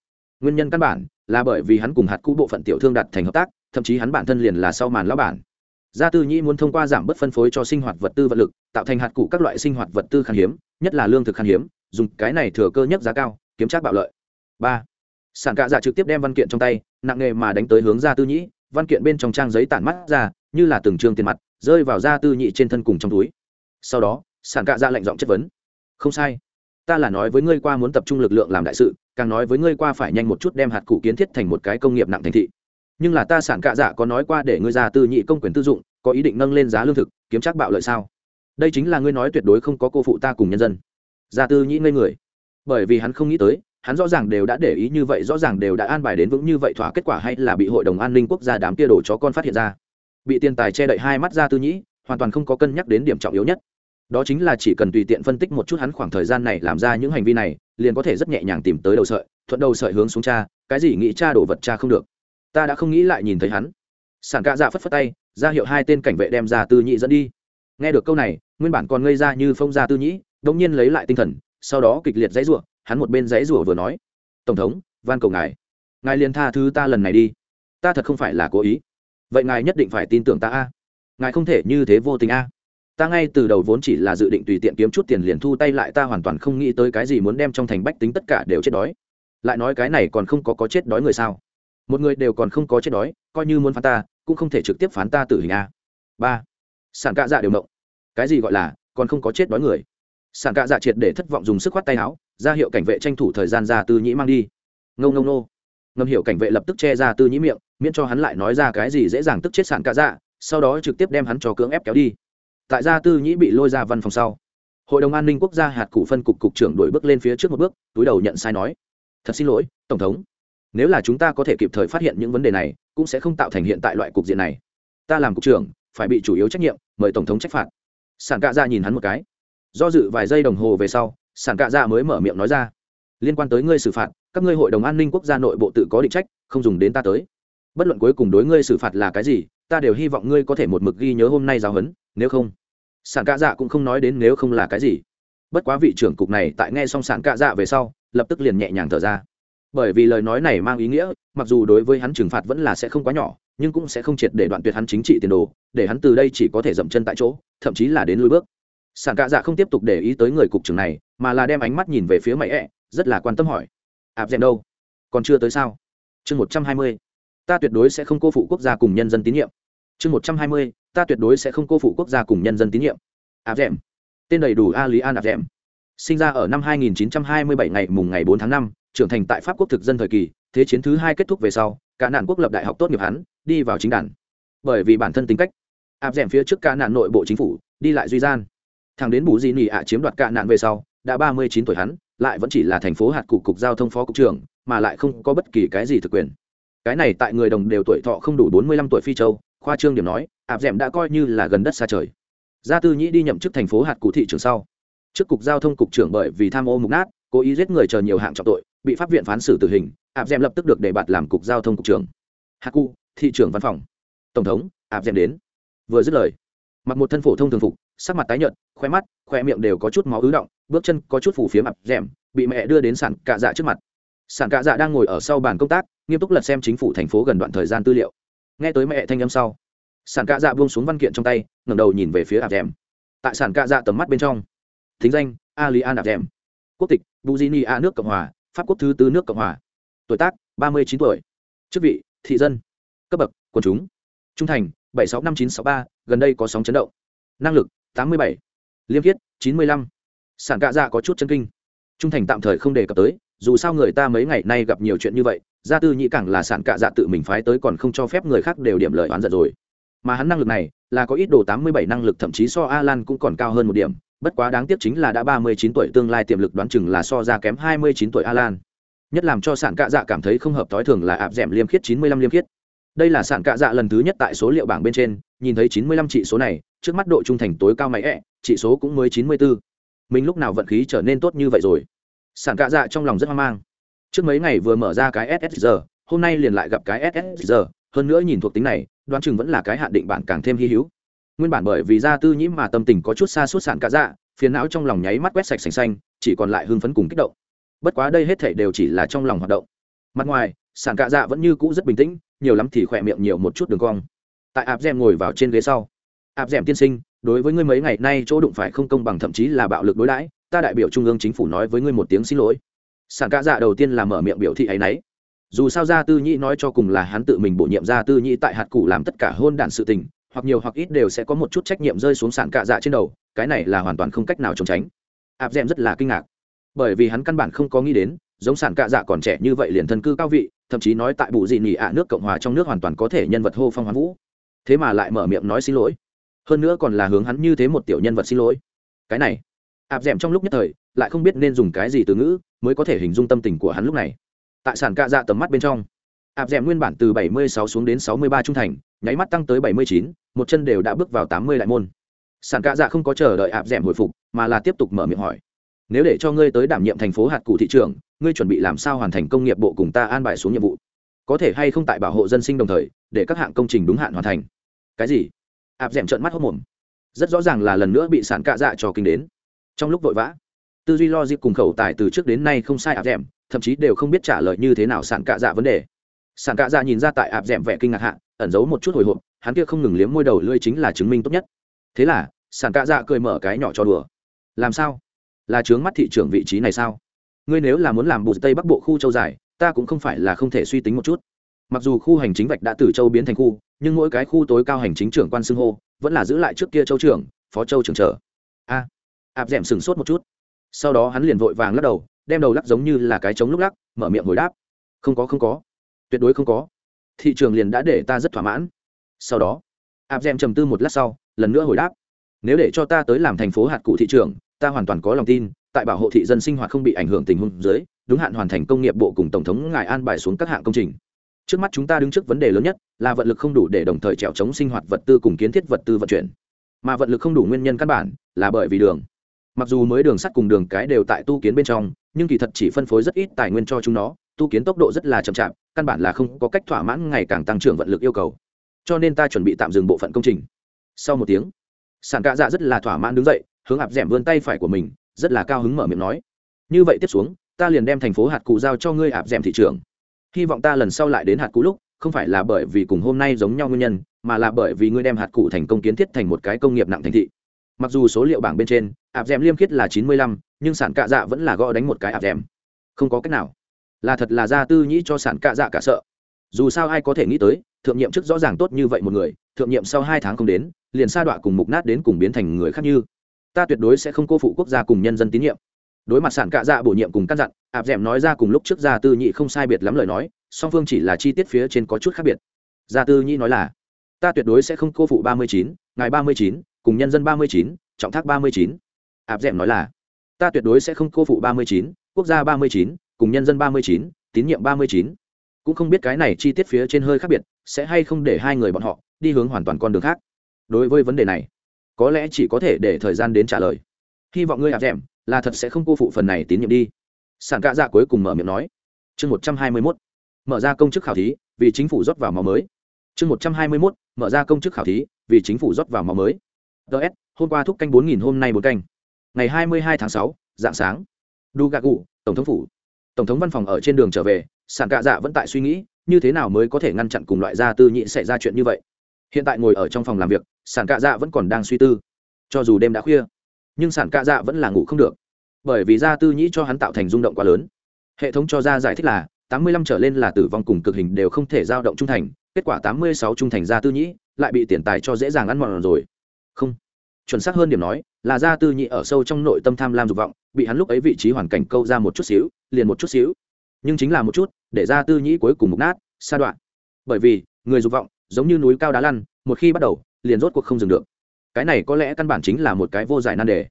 A: Nguyên nhân căn bản là bởi vì hắn cùng hạt cũ bộ phận tiểu thương đặt thành hợp tác thậm chí hắn bản thân liền là sau màn lão bản. Gia tư nhĩ muốn thông qua giảm bớt phân phối cho sinh hoạt vật tư vật lực, tạo thành hạt cụ các loại sinh hoạt vật tư khan hiếm, nhất là lương thực khan hiếm, dùng cái này thừa cơ nhất giá cao, kiếm trác bạo lợi. Ba. Sản cạ dạ trực tiếp đem văn kiện trong tay, nặng nghề mà đánh tới hướng gia tư nhĩ, văn kiện bên trong trang giấy tản mắt ra, như là từng trường tiền mặt, rơi vào gia tư nhĩ trên thân cùng trong túi. Sau đó, sản cạ dạ lệnh giọng chất vấn. Không sai. Ta là nói với ngươi qua muốn tập trung lực lượng làm đại sự, càng nói với ngươi qua phải nhanh một chút đem hạt cụ kiến thiết thành một cái công nghiệp nặng thành thị nhưng là ta sản cạ dạ có nói qua để ngươi ra tư nhị công quyền tư dụng, có ý định nâng lên giá lương thực, kiếm chắc bạo lợi sao? Đây chính là ngươi nói tuyệt đối không có cô phụ ta cùng nhân dân. Gia tư nhĩ ngây người. Bởi vì hắn không nghĩ tới, hắn rõ ràng đều đã để ý như vậy, rõ ràng đều đã an bài đến vững như vậy, thỏa kết quả hay là bị hội đồng an ninh quốc gia đám kia đổ chó con phát hiện ra. Bị tiền tài che đậy hai mắt gia tư nhĩ hoàn toàn không có cân nhắc đến điểm trọng yếu nhất. Đó chính là chỉ cần tùy tiện phân tích một chút hắn khoảng thời gian này làm ra những hành vi này, liền có thể rất nhẹ nhàng tìm tới đầu sợi, thuận đầu sợi hướng xuống cha, cái gì nghĩ cha đổ vật cha không được ta đã không nghĩ lại nhìn thấy hắn. Sản cạ dạ phất phất tay, ra hiệu hai tên cảnh vệ đem ra tư nhị dẫn đi. Nghe được câu này, nguyên bản còn ngây ra như phong ra tư nhĩ đống nhiên lấy lại tinh thần, sau đó kịch liệt dãy rủa, hắn một bên dãy rủa vừa nói, tổng thống, van cầu ngài. Ngài liền tha thứ ta lần này đi. Ta thật không phải là cố ý. Vậy ngài nhất định phải tin tưởng ta a. Ngài không thể như thế vô tình a. Ta ngay từ đầu vốn chỉ là dự định tùy tiện kiếm chút tiền liền thu tay lại, ta hoàn toàn không nghĩ tới cái gì muốn đem trong thành bách tính tất cả đều chết đói. Lại nói cái này còn không có có chết đói người sao? Một người đều còn không có chết đói, coi như muốn phán ta, cũng không thể trực tiếp phán ta tử hình a. Ba. Sản cạ dạ đều mộng. Cái gì gọi là, còn không có chết đói người? Sản cạ dạ triệt để thất vọng dùng sức khoát tay áo, ra hiệu cảnh vệ tranh thủ thời gian ra tư nhĩ mang đi. Ngâu ngâu nô ngầm hiểu cảnh vệ lập tức che ra tư nhĩ miệng, miễn cho hắn lại nói ra cái gì dễ dàng tức chết sản cạ dạ sau đó trực tiếp đem hắn cho cưỡng ép kéo đi. Tại gia tư nhĩ bị lôi ra văn phòng sau, hội đồng an ninh quốc gia hạt cụ phân cục cục trưởng đổi bước lên phía trước một bước, túi đầu nhận sai nói, thật xin lỗi, tổng thống nếu là chúng ta có thể kịp thời phát hiện những vấn đề này, cũng sẽ không tạo thành hiện tại loại cục diện này. Ta làm cục trưởng, phải bị chủ yếu trách nhiệm, mời tổng thống trách phạt. Sản cạ ra nhìn hắn một cái. Do dự vài giây đồng hồ về sau, sản cạ ra mới mở miệng nói ra. Liên quan tới ngươi xử phạt, các ngươi hội đồng an ninh quốc gia nội bộ tự có định trách, không dùng đến ta tới. Bất luận cuối cùng đối ngươi xử phạt là cái gì, ta đều hy vọng ngươi có thể một mực ghi nhớ hôm nay giáo huấn, nếu không. Sản cạ dạ cũng không nói đến nếu không là cái gì. Bất quá vị trưởng cục này tại nghe xong sản cạ dạ về sau, lập tức liền nhẹ nhàng thở ra bởi vì lời nói này mang ý nghĩa mặc dù đối với hắn trừng phạt vẫn là sẽ không quá nhỏ nhưng cũng sẽ không triệt để đoạn tuyệt hắn chính trị tiền đồ để hắn từ đây chỉ có thể dậm chân tại chỗ thậm chí là đến lui bước. Sản cạ dạ không tiếp tục để ý tới người cục trưởng này mà là đem ánh mắt nhìn về phía mày ẹ rất là quan tâm hỏi. Áp d đâu? Còn chưa tới sao? Chương một trăm hai mươi. Ta tuyệt đối sẽ không cô phụ quốc gia cùng nhân dân tín nhiệm. Chương một trăm hai mươi. Ta tuyệt đối sẽ không cô phụ quốc gia cùng nhân dân tín nhiệm. Áp d tên đầy đủ a lý an áp d sinh ra ở năm 2927 ngày mùng ngày 4 tháng 5, trưởng thành tại pháp quốc thực dân thời kỳ, thế chiến thứ hai kết thúc về sau, cả nạn quốc lập đại học tốt nghiệp hắn, đi vào chính đàn. Bởi vì bản thân tính cách, áp d phía trước cả nạn nội bộ chính phủ, đi lại duy gian. Thằng đến bù di nỉ ạ chiếm đoạt cả nạn về sau, đã ba mươi chín tuổi hắn, lại vẫn chỉ là thành phố hạt cục cục giao thông phó cục trưởng, mà lại không có bất kỳ cái gì thực quyền. Cái này tại người đồng đều tuổi thọ không đủ bốn mươi lăm tuổi phi châu, khoa trương điểm nói, áp d đã coi như là gần đất xa trời. Gia tư nhĩ đi nhậm chức thành phố hạt cụ thị trường sau. Trước cục giao thông cục trưởng bởi vì tham ô mục nát, cố ý giết người chờ nhiều hạng trọng tội bị pháp viện phán xử tử hình áp dèm lập tức được đề bạt làm cục giao thông cục trưởng. Haku, cụ thị trưởng văn phòng. Tổng thống áp dèm đến. Vừa dứt lời mặc một thân phổ thông thường phục sắc mặt tái nhợt khoe mắt khoe miệng đều có chút máu ứ động bước chân có chút phủ phía mặt rèm bị mẹ đưa đến sàn, cạ dạ trước mặt. Sàn cạ dạ đang ngồi ở sau bàn công tác nghiêm túc lật xem chính phủ thành phố gần đoạn thời gian tư liệu. Nghe tới mẹ thanh âm sau sàn cạ dạ buông xuống văn kiện trong tay ngẩng đầu nhìn về phía ạp rèm tại sàn cạ dạ tầm mắt bên trong thính danh ali an ạp rèm quốc tịch buzini a nước cộng hòa pháp quốc thứ tư nước cộng hòa. Tuổi tác, ba mươi chín tuổi. Chức vị, thị dân. Cấp bậc, quần chúng. Trung thành, bảy sáu năm chín sáu ba, gần đây có sóng chấn động. Năng lực, tám mươi bảy. Liêm khiết, chín mươi lăm. Sản cạ dạ có chút chân kinh. Trung thành tạm thời không đề cập tới, dù sao người ta mấy ngày nay gặp nhiều chuyện như vậy, gia tư nhĩ cảng là sản cạ dạ tự mình phái tới còn không cho phép người khác đều điểm lời oán giận rồi. Mà hắn năng lực này là có ít đồ tám mươi bảy năng lực, thậm chí so alan cũng còn cao hơn một điểm bất quá đáng tiếc chính là đã ba mươi chín tuổi, tương lai tiềm lực đoán chừng là so ra kém hai mươi chín tuổi alan. Nhất làm cho sản cạ dạ cảm thấy không hợp tối thường là áp dẻm liêm khiết chín mươi lăm liêm khiết. Đây là sản cạ dạ lần thứ nhất tại số liệu bảng bên trên, nhìn thấy chín mươi lăm trị số này, trước mắt độ trung thành tối cao máy ẹ trị số cũng mới chín mươi bốn mình lúc nào vận khí trở nên tốt như vậy rồi? Sản cạ dạ trong lòng rất hoang mang. Trước mấy ngày vừa mở ra cái ssr hôm nay liền lại gặp cái ssr hơn nữa nhìn thuộc tính này, đoán chừng vẫn là cái hạn định bản càng thêm hi hữu nguyên bản bởi vì gia tư nhiễm mà tâm tình có chút xa suốt sản cả dạ phiền não trong lòng nháy mắt quét sạch sành xanh, chỉ còn lại hưng phấn cùng kích động. Bất quá đây hết thể đều chỉ là trong lòng hoạt động. Mặt ngoài sản cạ dạ vẫn như cũ rất bình tĩnh, nhiều lắm thì khỏe miệng nhiều một chút đường cong. Tại áp d ngồi vào trên ghế sau. Áp d tiên sinh, đối với ngươi mấy ngày nay chỗ đụng phải không công bằng thậm chí là bạo lực đối đãi, ta đại biểu trung ương chính phủ nói với ngươi một tiếng xin lỗi. Sản cạ dạ đầu tiên là mở miệng biểu thị ấ y n ấ y dù sao gia tư nhĩ nói cho cùng là hắn tự mình bổ nhiệm gia tư nhĩ tại hạt cụ làm tất cả hôn đản sự tình hoặc nhiều hoặc ít đều sẽ có một chút trách nhiệm rơi xuống sản cạ dạ trên đầu cái này là hoàn toàn không cách nào trốn tránh. Áp d rất là kinh ngạc. Bởi vì hắn căn bản không có nghĩ đến giống sản cạ dạ còn trẻ như vậy liền thân cư cao vị thậm chí nói tại bù dị nỉ ạ nước cộng hòa trong nước hoàn toàn có thể nhân vật hô phong hoán vũ. Thế mà lại mở miệng nói xin lỗi. Hơn nữa còn là hướng hắn như thế một tiểu nhân vật xin lỗi. Cái này áp d trong lúc nhất thời lại không biết nên dùng cái gì từ ngữ mới có thể hình dung tâm tình của hắn lúc này. Tại sản cạ dạ tầm mắt bên trong áp d nguyên bản từ 76 xuống đến 63 trung thành nháy mắt tăng tới 79, một chân đều đã bước vào 80 đại môn. Sản cạ dạ không có chờ đợi ạp d hồi phục, mà là tiếp tục mở miệng hỏi. Nếu để cho ngươi tới đảm nhiệm thành phố hạt cụ thị trường, ngươi chuẩn bị làm sao hoàn thành công nghiệp bộ cùng ta an bài xuống nhiệm vụ? Có thể hay không tại bảo hộ dân sinh đồng thời, để các hạng công trình đúng hạn hoàn thành? Cái gì? Ạp d ẻ m trợn mắt hốc mồm. Rất rõ ràng là lần nữa bị sản cạ dạ cho kinh đến. Trong lúc vội vã, tư duy lo cùng khẩu tài từ trước đến nay không sai ạp d ẻ m thậm chí đều không biết trả lời như thế nào sản cạ dạ vấn đề. Sản cạ dạ nhìn ra tại ạp d ẻ m vẻ kinh ngạc hạ ẩn giấu một chút hồi hộp hắn kia không ngừng liếm môi đầu lưỡi chính là chứng minh tốt nhất. Thế là sản cạ dạ cười mở cái nhỏ cho đùa. Làm sao? Là trướng mắt thị trường vị trí này sao? Ngươi nếu là muốn làm bù tây bắc bộ khu châu dài ta cũng không phải là không thể suy tính một chút. Mặc dù khu hành chính vạch đã từ châu biến thành khu nhưng mỗi cái khu tối cao hành chính trưởng quan xưng hô vẫn là giữ lại trước kia châu trưởng phó châu trưởng trở. A à, áp d ẻ m sừng sốt một chút. Sau đó hắn liền vội vàng lắc đầu đem đầu lắc giống như là cái trống lúc lắc mở miệng hồi đáp. Không có không có. Tuyệt đối không có thị trường liền đã để ta rất thỏa mãn. Sau đó, áp gem trầm tư một lát sau, lần nữa hồi đáp. Nếu để cho ta tới làm thành phố hạt cụ thị trường, ta hoàn toàn có lòng tin, tại bảo hộ thị dân sinh hoạt không bị ảnh hưởng tình huống dưới, đúng hạn hoàn thành công nghiệp bộ cùng tổng thống ngài an bài xuống các hạng công trình. Trước mắt chúng ta đứng trước vấn đề lớn nhất là vận lực không đủ để đồng thời trèo chống sinh hoạt vật tư cùng kiến thiết vật tư vận chuyển. Mà vận lực không đủ nguyên nhân căn bản là bởi vì đường. Mặc dù mới đường sắt cùng đường cái đều tại tu kiến bên trong, nhưng kỳ thật chỉ phân phối rất ít tài nguyên cho chúng nó tu kiến tốc độ rất là chậm chạp, căn bản là không có cách thỏa mãn ngày càng tăng trưởng vận lực yêu cầu. Cho nên ta chuẩn bị tạm dừng bộ phận công trình. Sau một tiếng sản cạ dạ rất là thỏa mãn đứng dậy, hướng ạp d ẻ m vươn tay phải của mình, rất là cao hứng mở miệng nói. Như vậy tiếp xuống, ta liền đem thành phố hạt cụ giao cho ngươi ạp d ẻ m thị trường. Hy vọng ta lần sau lại đến hạt cụ lúc, không phải là bởi vì cùng hôm nay giống nhau nguyên nhân, mà là bởi vì ngươi đem hạt cụ thành công kiến thiết thành một cái công nghiệp nặng thành thị. Mặc dù số liệu bảng bên trên, ạp d ẻ m liêm khiết là chín mươi lăm, nhưng sản cạ dạ vẫn là gõ đánh một cái ạp d ẻ m không có cách nào là thật là gia tư nhĩ cho sản cạ dạ cả sợ. Dù sao ai có thể nghĩ tới, thượng nhiệm chức rõ ràng tốt như vậy một người, thượng nhiệm sau hai tháng không đến, liền sa đọa cùng mục nát đến cùng biến thành người khác như. Ta tuyệt đối sẽ không cô phụ quốc gia cùng nhân dân tín nhiệm. Đối mặt sản cạ dạ bổ nhiệm cùng căn dặn áp d ẻ m nói ra cùng lúc trước gia tư nhị không sai biệt lắm lời nói, song phương chỉ là chi tiết phía trên có chút khác biệt. Gia tư nhị nói là, ta tuyệt đối sẽ không cô phụ ba mươi chín ngày ba mươi chín, cùng nhân dân ba mươi chín, trọng thác ba mươi chín. Áp d ẻ m nói là, ta tuyệt đối sẽ không cô phụ ba mươi chín, quốc gia ba mươi chín cùng nhân dân ba mươi chín, tín nhiệm ba mươi chín. Cũng không biết cái này chi tiết phía trên hơi khác biệt, sẽ hay không để hai người bọn họ đi hướng hoàn toàn con đường khác. Đối với vấn đề này, có lẽ chỉ có thể để thời gian đến trả lời. Hy vọng ngươi áp d ẻ m là thật sẽ không cô phụ phần này tín nhiệm đi. Sản cạ dạ cuối cùng mở miệng nói. Chương một trăm hai mươi mốt. Mở ra công chức khảo thí, vì chính phủ rót vào máu mới. Chương một trăm hai mươi mốt. Mở ra công chức khảo thí, vì chính phủ rót vào máu mới. Ts hôm qua thúc canh bốn nghìn hôm nay bốn canh. Ngày hai mươi hai tháng sáu, dạng sáng. Đu gà cụ, tổng thống phủ tổng thống văn phòng ở trên đường trở về sản cạ dạ vẫn tại suy nghĩ, như thế nào mới có thể ngăn chặn cùng loại gia tư nhị xảy ra chuyện như vậy. Hiện tại ngồi ở trong phòng làm việc sản cạ dạ vẫn còn đang suy tư. Cho dù đêm đã khuya, nhưng sản cạ dạ vẫn là ngủ không được. Bởi vì gia tư nhĩ cho hắn tạo thành rung động quá lớn. Hệ thống cho ra giải thích là, tám mươi lăm trở lên là tử vong cùng cực hình đều không thể giao động trung thành, kết quả tám mươi sáu trung thành gia tư nhĩ lại bị tiền tài cho dễ dàng ăn mòn rồi. Không. Chuẩn xác hơn điểm nói, là gia tư nhĩ ở sâu trong nội tâm tham lam dục vọng bị hắn lúc ấy vị trí hoàn cảnh câu ra một chút xíu, liền một chút xíu. Nhưng chính là một chút, để gia tư nhĩ cuối cùng mục nát, sa đoạn. Bởi vì, người dục vọng, giống như núi cao đá lăn, một khi bắt đầu, liền rốt cuộc không dừng được. Cái này có lẽ căn bản chính là một cái vô giải nan đề.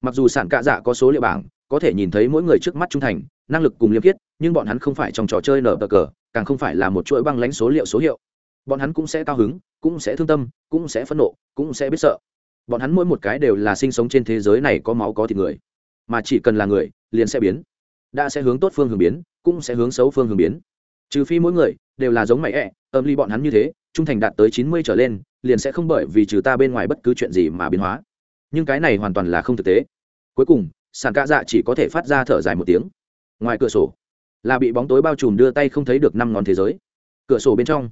A: Mặc dù sản cạ dạ có số liệu bảng, có thể nhìn thấy mỗi người trước mắt trung thành, năng lực cùng liêm khiết, nhưng bọn hắn không phải trong trò chơi nở bờ cờ, càng không phải là một chuỗi băng lãnh số liệu số hiệu. Bọn hắn cũng sẽ cao hứng, cũng sẽ thương tâm, cũng sẽ phẫn nộ, cũng sẽ biết sợ. Bọn hắn mỗi một cái đều là sinh sống trên thế giới này có máu có thịt người mà chỉ cần là người, liền sẽ biến. Đã sẽ hướng tốt phương hướng biến, cũng sẽ hướng xấu phương hướng biến. Trừ phi mỗi người đều là giống mày ẹ, âm ly bọn hắn như thế, trung thành đạt tới chín mươi trở lên, liền sẽ không bởi vì trừ ta bên ngoài bất cứ chuyện gì mà biến hóa. Nhưng cái này hoàn toàn là không thực tế. Cuối cùng, sàn cạ dạ chỉ có thể phát ra thở dài một tiếng. Ngoài cửa sổ, là bị bóng tối bao trùm đưa tay không thấy được năm ngón thế giới. Cửa sổ bên trong,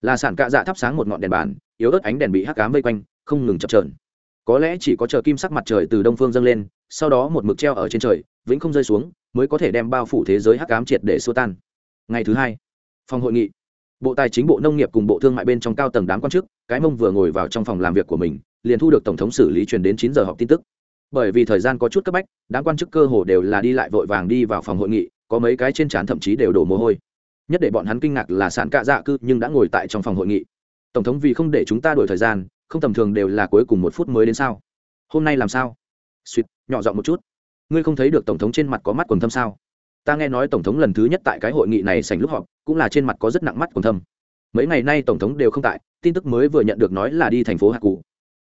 A: là sản cạ dạ thắp sáng một ngọn đèn bàn, yếu ớt ánh đèn bị hắc cám vây quanh, không ngừng chập trờn có lẽ chỉ có chờ kim sắc mặt trời từ đông phương dâng lên sau đó một mực treo ở trên trời, vĩnh không rơi xuống, mới có thể đem bao phủ thế giới hắc cám triệt để xua tan. Ngày thứ hai, phòng hội nghị. Bộ tài chính, bộ nông nghiệp cùng bộ thương mại bên trong cao tầng đám quan chức, cái mông vừa ngồi vào trong phòng làm việc của mình, liền thu được tổng thống xử lý truyền đến chín giờ họp tin tức. Bởi vì thời gian có chút cấp bách, đám quan chức cơ hồ đều là đi lại vội vàng đi vào phòng hội nghị, có mấy cái trên trán thậm chí đều đổ mồ hôi. Nhất để bọn hắn kinh ngạc là sản cạ dạ cư nhưng đã ngồi tại trong phòng hội nghị. Tổng thống vì không để chúng ta đổi thời gian, không tầm thường đều là cuối cùng một phút mới đến sao? Hôm nay làm sao? Suýt, nhỏ giọng một chút. Ngươi không thấy được tổng thống trên mặt có mắt quần thâm sao? Ta nghe nói tổng thống lần thứ nhất tại cái hội nghị này sành lúc họp, cũng là trên mặt có rất nặng mắt quần thâm. Mấy ngày nay tổng thống đều không tại, tin tức mới vừa nhận được nói là đi thành phố hạt cụ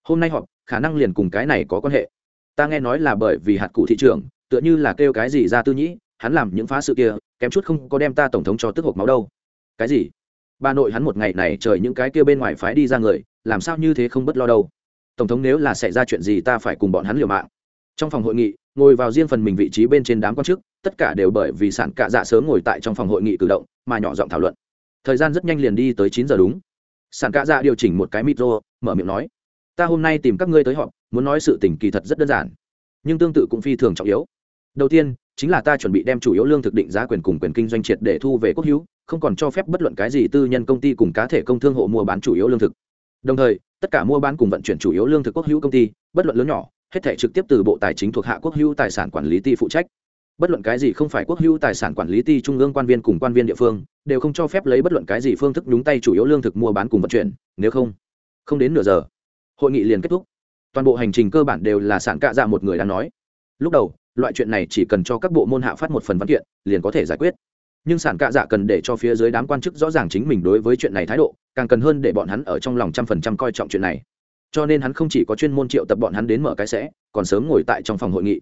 A: hôm nay họp, khả năng liền cùng cái này có quan hệ. Ta nghe nói là bởi vì hạt cụ thị trường tựa như là kêu cái gì ra tư nhĩ, hắn làm những phá sự kia, kém chút không có đem ta tổng thống cho tức hộp máu đâu. Cái gì? Bà nội hắn một ngày này trời những cái kia bên ngoài phái đi ra người, làm sao như thế không bất lo đâu? Tổng thống nếu là xảy ra chuyện gì ta phải cùng bọn hắn liều mạng trong phòng hội nghị, ngồi vào riêng phần mình vị trí bên trên đám quan chức, tất cả đều bởi vì sản cạ dạ sớm ngồi tại trong phòng hội nghị cử động mà nhỏ giọng thảo luận. Thời gian rất nhanh liền đi tới chín giờ đúng. Sản cạ dạ điều chỉnh một cái micro, mở miệng nói, ta hôm nay tìm các ngươi tới họp, muốn nói sự tình kỳ thật rất đơn giản, nhưng tương tự cũng phi thường trọng yếu. Đầu tiên, chính là ta chuẩn bị đem chủ yếu lương thực định giá quyền cùng quyền kinh doanh triệt để thu về quốc hữu, không còn cho phép bất luận cái gì tư nhân công ty cùng cá thể công thương hộ mua bán chủ yếu lương thực. Đồng thời, tất cả mua bán cùng vận chuyển chủ yếu lương thực quốc hữu công ty, bất luận lớn nhỏ hết thể trực tiếp từ bộ tài chính thuộc hạ quốc hữu tài sản quản lý ty phụ trách. Bất luận cái gì không phải quốc hữu tài sản quản lý ty trung ương quan viên cùng quan viên địa phương, đều không cho phép lấy bất luận cái gì phương thức nhúng tay chủ yếu lương thực mua bán cùng vận chuyển, nếu không không đến nửa giờ, hội nghị liền kết thúc. Toàn bộ hành trình cơ bản đều là sản cạ dạ một người đang nói. Lúc đầu, loại chuyện này chỉ cần cho các bộ môn hạ phát một phần văn kiện, liền có thể giải quyết. Nhưng sản cạ dạ cần để cho phía dưới đám quan chức rõ ràng chính mình đối với chuyện này thái độ, càng cần hơn để bọn hắn ở trong lòng trăm phần trăm coi trọng chuyện này cho nên hắn không chỉ có chuyên môn triệu tập bọn hắn đến mở cái sẽ, còn sớm ngồi tại trong phòng hội nghị.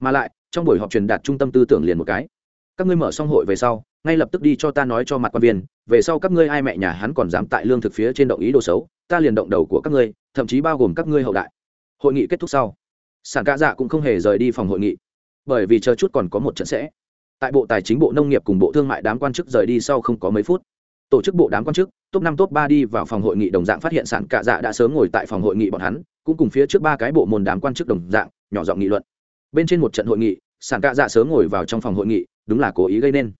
A: Mà lại, trong buổi họp truyền đạt trung tâm tư tưởng liền một cái. Các ngươi mở xong hội về sau, ngay lập tức đi cho ta nói cho mặt quan viên, về sau các ngươi ai mẹ nhà hắn còn dám tại lương thực phía trên động ý đồ xấu, ta liền động đầu của các ngươi, thậm chí bao gồm các ngươi hậu đại. Hội nghị kết thúc sau, sản ca dạ cũng không hề rời đi phòng hội nghị, bởi vì chờ chút còn có một trận sẽ. Tại bộ tài chính bộ nông nghiệp cùng bộ thương mại đám quan chức rời đi sau không có mấy phút, tổ chức bộ đám quan chức top năm, top ba đi vào phòng hội nghị đồng dạng phát hiện sản cạ dạ đã sớm ngồi tại phòng hội nghị bọn hắn, cũng cùng phía trước ba cái bộ môn đám quan chức đồng dạng, nhỏ giọng nghị luận. Bên trên một trận hội nghị, sản cạ dạ sớm ngồi vào trong phòng hội nghị, đúng là cố ý gây nên.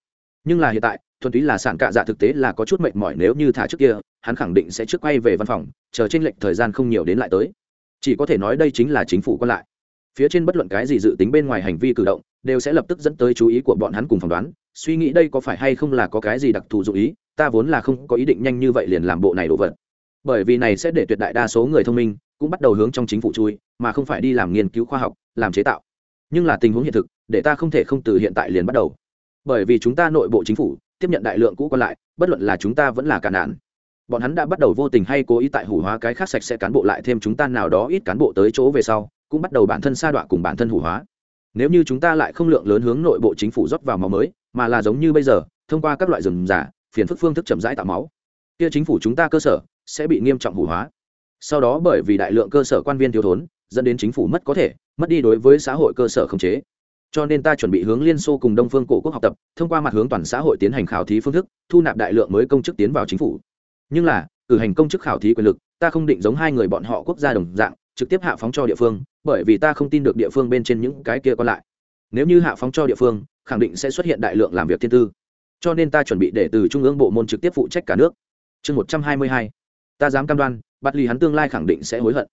A: Nhưng là hiện tại, thuần túy là sản cạ dạ thực tế là có chút mệt mỏi nếu như thả trước kia, hắn khẳng định sẽ trước quay về văn phòng, chờ trên lệnh thời gian không nhiều đến lại tới. Chỉ có thể nói đây chính là chính phủ còn lại. Phía trên bất luận cái gì dự tính bên ngoài hành vi cử động, đều sẽ lập tức dẫn tới chú ý của bọn hắn cùng phỏng đoán, suy nghĩ đây có phải hay không là có cái gì đặc thù dụ ý ta vốn là không có ý định nhanh như vậy liền làm bộ này đồ vật. Bởi vì này sẽ để tuyệt đại đa số người thông minh cũng bắt đầu hướng trong chính phủ chui, mà không phải đi làm nghiên cứu khoa học, làm chế tạo. Nhưng là tình huống hiện thực, để ta không thể không từ hiện tại liền bắt đầu. Bởi vì chúng ta nội bộ chính phủ, tiếp nhận đại lượng cũ còn lại, bất luận là chúng ta vẫn là cản nạn. Bọn hắn đã bắt đầu vô tình hay cố ý tại hủ hóa cái khác sạch sẽ cán bộ lại thêm chúng ta nào đó ít cán bộ tới chỗ về sau, cũng bắt đầu bản thân sa đọa cùng bản thân hủ hóa. Nếu như chúng ta lại không lượng lớn hướng nội bộ chính phủ rót vào máu mới, mà là giống như bây giờ, thông qua các loại rừng giả phiền phức phương thức chậm rãi tạo máu. Kia chính phủ chúng ta cơ sở sẽ bị nghiêm trọng hủ hóa. Sau đó bởi vì đại lượng cơ sở quan viên thiếu thốn, dẫn đến chính phủ mất có thể, mất đi đối với xã hội cơ sở khống chế. Cho nên ta chuẩn bị hướng liên xô cùng đông phương cổ quốc học tập, thông qua mặt hướng toàn xã hội tiến hành khảo thí phương thức, thu nạp đại lượng mới công chức tiến vào chính phủ. Nhưng là, cử hành công chức khảo thí quyền lực, ta không định giống hai người bọn họ quốc gia đồng dạng, trực tiếp hạ phóng cho địa phương, bởi vì ta không tin được địa phương bên trên những cái kia còn lại. Nếu như hạ phóng cho địa phương, khẳng định sẽ xuất hiện đại lượng làm việc thiên tư cho nên ta chuẩn bị để từ trung ương bộ môn trực tiếp phụ trách cả nước. Chương một trăm hai mươi hai, ta dám cam đoan bắt lì hắn tương lai khẳng định sẽ hối hận.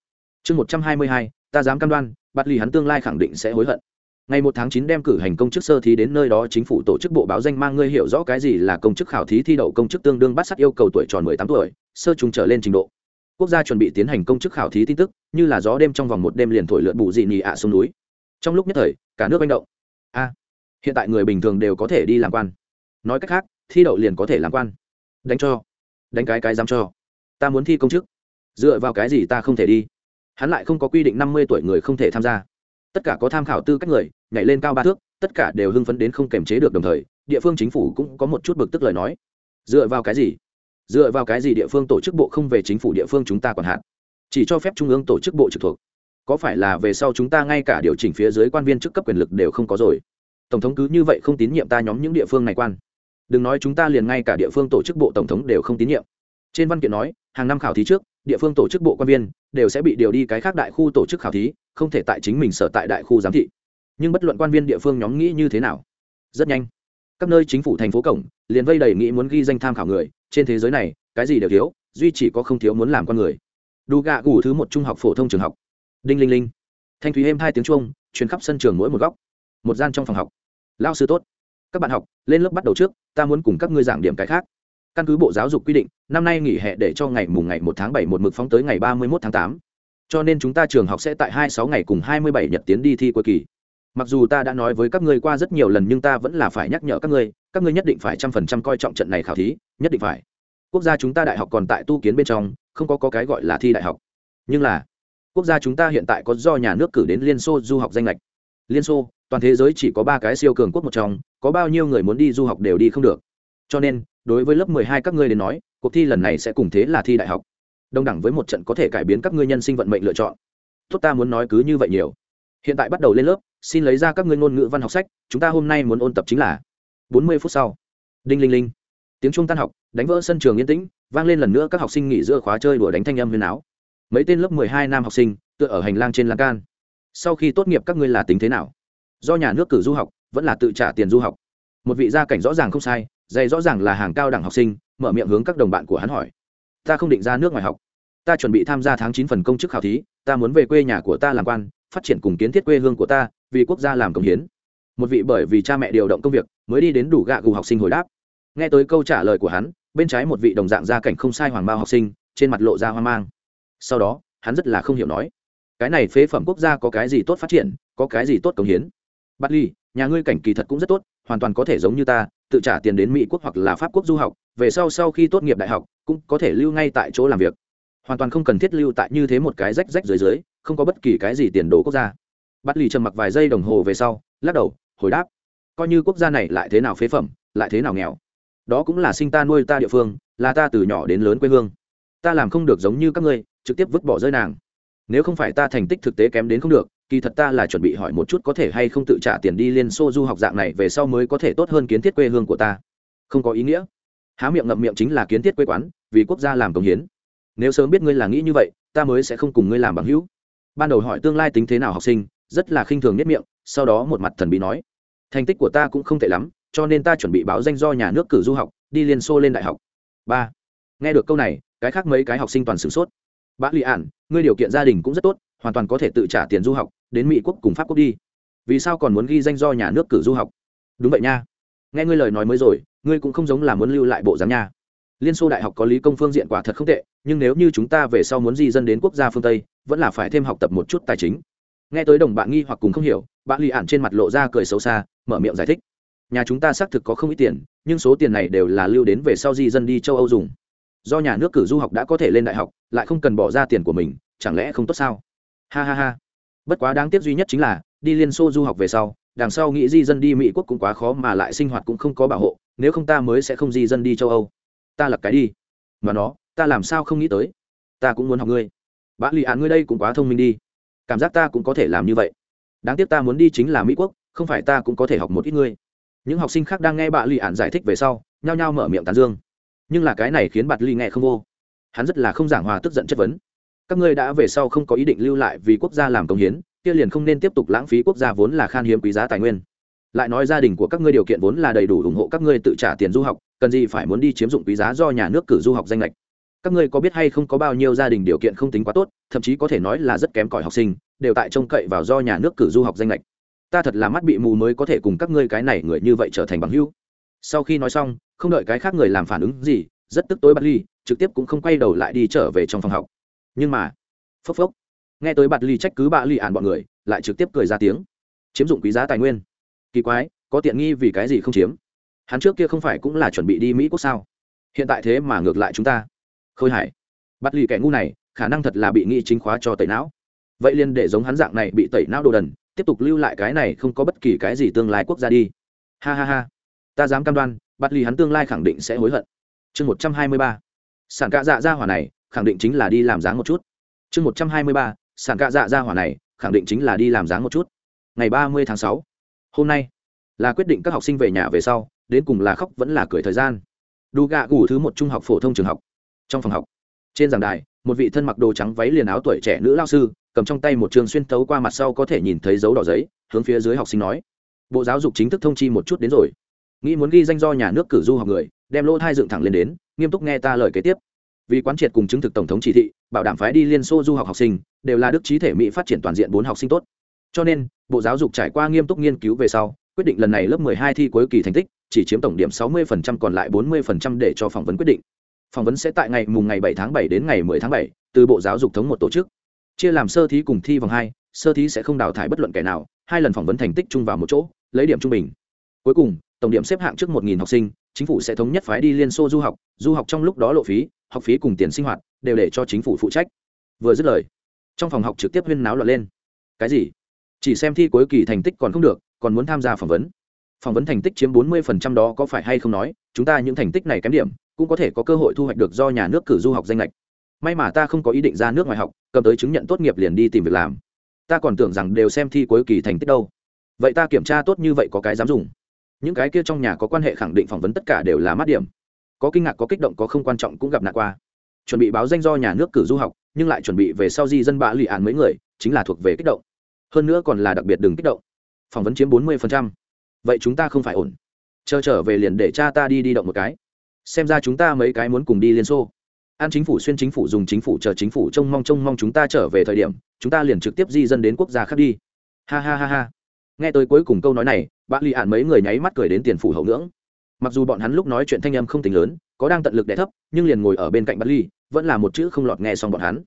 A: Chương một trăm hai mươi hai, ta dám cam đoan bắt lì hắn tương lai khẳng định sẽ hối hận. Ngày một tháng chín đem cử hành công chức sơ thí đến nơi đó, chính phủ tổ chức bộ báo danh mang ngươi hiểu rõ cái gì là công chức khảo thí thi đậu công chức tương đương bắt sát yêu cầu tuổi tròn mười tám tuổi, sơ trùng trở lên trình độ. Quốc gia chuẩn bị tiến hành công chức khảo thí tin tức, như là gió đêm trong vòng một đêm liền thổi lượn bù dị nhì ạ xuống núi. Trong lúc nhất thời, cả nước manh động. A, hiện tại người bình thường đều có thể đi làm quan nói cách khác, thi đậu liền có thể làm quan. Đánh cho. Đánh cái cái dám cho. Ta muốn thi công chức. Dựa vào cái gì ta không thể đi? Hắn lại không có quy định năm mươi tuổi người không thể tham gia. Tất cả có tham khảo tư cách người, nhảy lên cao ba thước, tất cả đều hưng phấn đến không kềm chế được đồng thời, địa phương chính phủ cũng có một chút bực tức lời nói. Dựa vào cái gì? Dựa vào cái gì địa phương tổ chức bộ không về chính phủ địa phương chúng ta còn hạn? Chỉ cho phép trung ương tổ chức bộ trực thuộc. Có phải là về sau chúng ta ngay cả điều chỉnh phía dưới quan viên chức cấp quyền lực đều không có rồi? Tổng thống cứ như vậy không tín nhiệm ta nhóm những địa phương này quan đừng nói chúng ta liền ngay cả địa phương tổ chức bộ tổng thống đều không tín nhiệm. Trên văn kiện nói, hàng năm khảo thí trước, địa phương tổ chức bộ quan viên đều sẽ bị điều đi cái khác đại khu tổ chức khảo thí, không thể tại chính mình sở tại đại khu giám thị. Nhưng bất luận quan viên địa phương nhóm nghĩ như thế nào, rất nhanh. Các nơi chính phủ thành phố cổng liền vây đầy nghĩ muốn ghi danh tham khảo người, trên thế giới này, cái gì đều thiếu, duy chỉ có không thiếu muốn làm con người. Đu gạ gủ thứ một trung học phổ thông trường học. Đinh linh linh. Thanh thúy êm hai tiếng chuông, truyền khắp sân trường mỗi một góc. Một gian trong phòng học. Lao sư tốt các bạn học lên lớp bắt đầu trước ta muốn cùng các ngươi giảng điểm cái khác. Căn cứ bộ giáo dục quy định năm nay nghỉ hè để cho ngày mùng ngày một tháng bảy một mực phóng tới ngày ba mươi một tháng tám. Cho nên chúng ta trường học sẽ tại hai sáu ngày cùng hai mươi bảy nhật tiến đi thi cuối kỳ. Mặc dù ta đã nói với các ngươi qua rất nhiều lần nhưng ta vẫn là phải nhắc nhở các ngươi các ngươi nhất định phải trăm phần trăm coi trọng trận này khảo thí nhất định phải. Quốc gia chúng ta đại học còn tại tu kiến bên trong không có, có cái gọi là thi đại học. Nhưng là quốc gia chúng ta hiện tại có do nhà nước cử đến liên xô du học danh lệch. Liên xô toàn thế giới chỉ có ba cái siêu cường quốc một trong, có bao nhiêu người muốn đi du học đều đi không được. Cho nên, đối với lớp mười hai các ngươi đến nói, cuộc thi lần này sẽ cùng thế là thi đại học. Đồng đẳng với một trận có thể cải biến các ngươi nhân sinh vận mệnh lựa chọn. Tốt ta muốn nói cứ như vậy nhiều. Hiện tại bắt đầu lên lớp, xin lấy ra các ngươi ngôn ngữ văn học sách, chúng ta hôm nay muốn ôn tập chính là bốn mươi phút sau. Đinh linh linh. Tiếng trung tan học, đánh vỡ sân trường yên tĩnh, vang lên lần nữa các học sinh nghỉ giữa khóa chơi đùa đánh thanh âm huyền áo. Mấy tên lớp mười hai nam học sinh, tựa ở hành lang trên lan can. Sau khi tốt nghiệp các ngươi là tính thế nào? Do nhà nước cử du học, vẫn là tự trả tiền du học. Một vị gia cảnh rõ ràng không sai dày rõ ràng là hàng cao đẳng học sinh, mở miệng hướng các đồng bạn của hắn hỏi. Ta không định ra nước ngoài học. Ta chuẩn bị tham gia tháng chín phần công chức khảo thí, ta muốn về quê nhà của ta làm quan, phát triển cùng kiến thiết quê hương của ta, vì quốc gia làm công hiến. Một vị bởi vì cha mẹ điều động công việc, mới đi đến đủ gạ gù học sinh hồi đáp. Nghe tới câu trả lời của hắn, bên trái một vị đồng dạng gia cảnh không sai hoàng bao học sinh, trên mặt lộ ra hoang mang. Sau đó, hắn rất là không hiểu nói, cái này phế phẩm quốc gia có cái gì tốt phát triển, có cái gì tốt công hiến? Bắt ly, nhà ngươi cảnh kỳ thật cũng rất tốt, hoàn toàn có thể giống như ta, tự trả tiền đến mỹ quốc hoặc là pháp quốc du học, về sau sau khi tốt nghiệp đại học, cũng có thể lưu ngay tại chỗ làm việc. Hoàn toàn không cần thiết lưu tại như thế một cái rách rách dưới dưới, không có bất kỳ cái gì tiền đồ quốc gia. Bắt lì trầm mặc vài giây đồng hồ về sau, lắc đầu, hồi đáp. Coi như quốc gia này lại thế nào phế phẩm, lại thế nào nghèo. Đó cũng là sinh ta nuôi ta địa phương, là ta từ nhỏ đến lớn quê hương. Ta làm không được giống như các ngươi, trực tiếp vứt bỏ rơi nàng. Nếu không phải ta thành tích thực tế kém đến không được kỳ thật ta là chuẩn bị hỏi một chút có thể hay không tự trả tiền đi liên xô du học dạng này về sau mới có thể tốt hơn kiến thiết quê hương của ta. Không có ý nghĩa. Há miệng ngậm miệng chính là kiến thiết quê quán, vì quốc gia làm công hiến. Nếu sớm biết ngươi là nghĩ như vậy, ta mới sẽ không cùng ngươi làm bằng hữu. Ban đầu hỏi tương lai tính thế nào học sinh, rất là khinh thường nhất miệng, sau đó một mặt thần bí nói. Thành tích của ta cũng không tệ lắm, cho nên ta chuẩn bị báo danh do nhà nước cử du học, đi liên xô lên đại học. Ba. Nghe được câu này, cái khác mấy cái học sinh toàn sửng sốt. Bác lụy ản ngươi điều kiện gia đình cũng rất tốt hoàn toàn có thể tự trả tiền du học, đến mỹ quốc cùng pháp quốc đi. Vì sao còn muốn ghi danh do nhà nước cử du học? Đúng vậy nha. Nghe ngươi lời nói mới rồi, ngươi cũng không giống là muốn lưu lại bộ giám nha. Liên xô đại học có lý công phương diện quả thật không tệ, nhưng nếu như chúng ta về sau muốn di dân đến quốc gia phương tây, vẫn là phải thêm học tập một chút tài chính. Nghe tới đồng bạn nghi hoặc cùng không hiểu, bạn lì ản trên mặt lộ ra cười xấu xa, mở miệng giải thích. Nhà chúng ta xác thực có không ít tiền, nhưng số tiền này đều là lưu đến về sau di dân đi châu âu dùng. Do nhà nước cử du học đã có thể lên đại học, lại không cần bỏ ra tiền của mình, chẳng lẽ không tốt sao? Ha ha ha. Bất quá đáng tiếc duy nhất chính là, đi liên xô du học về sau, đằng sau nghĩ di dân đi mỹ quốc cũng quá khó mà lại sinh hoạt cũng không có bảo hộ, nếu không ta mới sẽ không di dân đi châu âu. Ta lập cái đi. Mà nó, ta làm sao không nghĩ tới? Ta cũng muốn học ngươi. Bã lì án ngươi đây cũng quá thông minh đi. Cảm giác ta cũng có thể làm như vậy. Đáng tiếc ta muốn đi chính là mỹ quốc, không phải ta cũng có thể học một ít ngươi. Những học sinh khác đang nghe bạ lì ạn giải thích về sau, nhao nhao mở miệng tán dương. Nhưng là cái này khiến bạt ly nghe không vô. Hắn rất là không giảng hòa tức giận chất vấn các ngươi đã về sau không có ý định lưu lại vì quốc gia làm công hiến, kia liền không nên tiếp tục lãng phí quốc gia vốn là khan hiếm quý giá tài nguyên. Lại nói gia đình của các ngươi điều kiện vốn là đầy đủ ủng hộ các ngươi tự trả tiền du học, cần gì phải muốn đi chiếm dụng quý giá do nhà nước cử du học danh lệch các ngươi có biết hay không có bao nhiêu gia đình điều kiện không tính quá tốt, thậm chí có thể nói là rất kém cỏi học sinh, đều tại trông cậy vào do nhà nước cử du học danh lệch ta thật là mắt bị mù mới có thể cùng các ngươi cái này người như vậy trở thành bằng hữu. Sau khi nói xong, không đợi cái khác người làm phản ứng gì, rất tức tối bắt ly, trực tiếp cũng không quay đầu lại đi trở về trong phòng học nhưng mà, phốc phốc. Nghe tới bạt ly trách cứ bạ ly ản bọn người, lại trực tiếp cười ra tiếng. Chiếm dụng quý giá tài nguyên. Kỳ quái, có tiện nghi vì cái gì không chiếm? Hắn trước kia không phải cũng là chuẩn bị đi mỹ quốc sao? Hiện tại thế mà ngược lại chúng ta. Khôi hải. Bắt lì kẻ ngu này, khả năng thật là bị nghi chính khóa cho tẩy não. Vậy liền để giống hắn dạng này bị tẩy não đồ đần, tiếp tục lưu lại cái này không có bất kỳ cái gì tương lai quốc gia đi. Ha ha ha. Ta dám cam đoan bắt lì hắn tương lai khẳng định sẽ hối hận. Chương một trăm hai mươi ba. Sản cạ dạ ra hỏa này khẳng định chính là đi làm dáng một chút. Chương một trăm hai mươi ba sản cạ dạ ra hỏa này, khẳng định chính là đi làm dáng một chút. Ngày ba mươi tháng sáu, hôm nay, là quyết định các học sinh về nhà về sau, đến cùng là khóc vẫn là cười thời gian. Đu gạ gủ thứ một trung học phổ thông trường học. Trong phòng học, trên giảng đài, một vị thân mặc đồ trắng váy liền áo tuổi trẻ nữ lao sư, cầm trong tay một trường xuyên tấu qua mặt sau có thể nhìn thấy dấu đỏ giấy, hướng phía dưới học sinh nói, bộ giáo dục chính thức thông chi một chút đến rồi. Nghĩ muốn ghi danh do nhà nước cử du học người, đem lỗ thai dựng thẳng lên đến, nghiêm túc nghe ta lời kế tiếp vì quán triệt cùng chứng thực tổng thống chỉ thị bảo đảm phái đi liên xô du học học sinh đều là đức trí thể mỹ phát triển toàn diện bốn học sinh tốt. Cho nên bộ giáo dục trải qua nghiêm túc nghiên cứu về sau quyết định lần này lớp 12 thi cuối kỳ thành tích chỉ chiếm tổng điểm 60% còn lại 40% để cho phỏng vấn quyết định. Phỏng vấn sẽ tại ngày mùng ngày 7 tháng 7 đến ngày 10 tháng 7, từ bộ giáo dục thống một tổ chức. Chia làm sơ thí cùng thi vòng hai sơ thí sẽ không đào thải bất luận kẻ nào hai lần phỏng vấn thành tích chung vào một chỗ lấy điểm trung bình. Cuối cùng tổng điểm xếp hạng trước 1.000 học sinh, chính phủ sẽ thống nhất phái đi liên xô du học du học trong lúc đó lộ phí, học phí cùng tiền sinh hoạt đều để cho chính phủ phụ trách. Vừa dứt lời, trong phòng học trực tiếp huyên náo loạn lên. Cái gì? Chỉ xem thi cuối kỳ thành tích còn không được, còn muốn tham gia phỏng vấn. Phỏng vấn thành tích chiếm 40% đó có phải hay không nói, chúng ta những thành tích này kém điểm, cũng có thể có cơ hội thu hoạch được do nhà nước cử du học danh lệch. May mà ta không có ý định ra nước ngoài học, cầm tới chứng nhận tốt nghiệp liền đi tìm việc làm. Ta còn tưởng rằng đều xem thi cuối kỳ thành tích đâu. Vậy ta kiểm tra tốt như vậy có cái dám dùng những cái kia trong nhà có quan hệ khẳng định phỏng vấn tất cả đều là mát điểm. Có kinh ngạc, có kích động, có không quan trọng cũng gặp nạn qua. Chuẩn bị báo danh do nhà nước cử du học, nhưng lại chuẩn bị về sau di dân bạ lụy án mấy người, chính là thuộc về kích động. Hơn nữa còn là đặc biệt đừng kích động. Phỏng vấn chiếm bốn mươi vậy chúng ta không phải ổn. Chờ trở về liền để cha ta đi đi động một cái. Xem ra chúng ta mấy cái muốn cùng đi liên xô. An chính phủ, xuyên chính phủ, dùng chính phủ, chờ chính phủ, trông mong trông mong chúng ta trở về thời điểm, chúng ta liền trực tiếp di dân đến quốc gia khác đi. Ha ha ha ha. Nghe tới cuối cùng câu nói này bạn lì ạn mấy người nháy mắt cười đến tiền phủ hậu ngưỡng. Mặc dù bọn hắn lúc nói chuyện thanh âm không tính lớn, có đang tận lực đẻ thấp, nhưng liền ngồi ở bên cạnh bắt ly vẫn là một chữ không lọt nghe xong bọn hắn.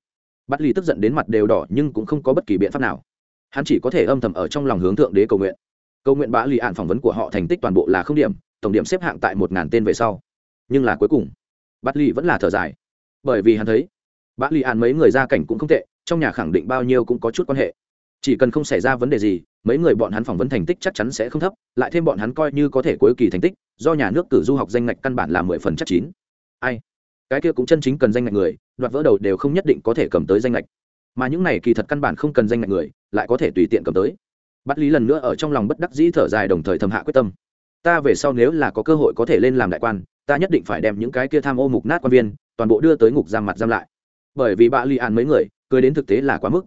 A: Bắt ly tức giận đến mặt đều đỏ, nhưng cũng không có bất kỳ biện pháp nào. Hắn chỉ có thể âm thầm ở trong lòng hướng thượng đế cầu nguyện. Cầu nguyện bã lì ạn phỏng vấn của họ thành tích toàn bộ là không điểm, tổng điểm xếp hạng tại một ngàn tên về sau. Nhưng là cuối cùng bắt ly vẫn là thở dài. Bởi vì hắn thấy bã lì ạn mấy người gia cảnh cũng không tệ, trong nhà khẳng định bao nhiêu cũng có chút quan hệ chỉ cần không xảy ra vấn đề gì, mấy người bọn hắn phỏng vấn thành tích chắc chắn sẽ không thấp, lại thêm bọn hắn coi như có thể cuối kỳ thành tích, do nhà nước cử du học danh ngạch căn bản là mười phần chắc chín. Ai? Cái kia cũng chân chính cần danh ngạch người, đoạt vỡ đầu đều không nhất định có thể cầm tới danh ngạch. Mà những này kỳ thật căn bản không cần danh ngạch người, lại có thể tùy tiện cầm tới. Bắt lý lần nữa ở trong lòng bất đắc dĩ thở dài đồng thời thầm hạ quyết tâm. Ta về sau nếu là có cơ hội có thể lên làm đại quan, ta nhất định phải đem những cái kia tham ô mục nát quan viên, toàn bộ đưa tới ngục giam mặt giam lại. Bởi vì bạ li an mấy người, cười đến thực tế là quá mức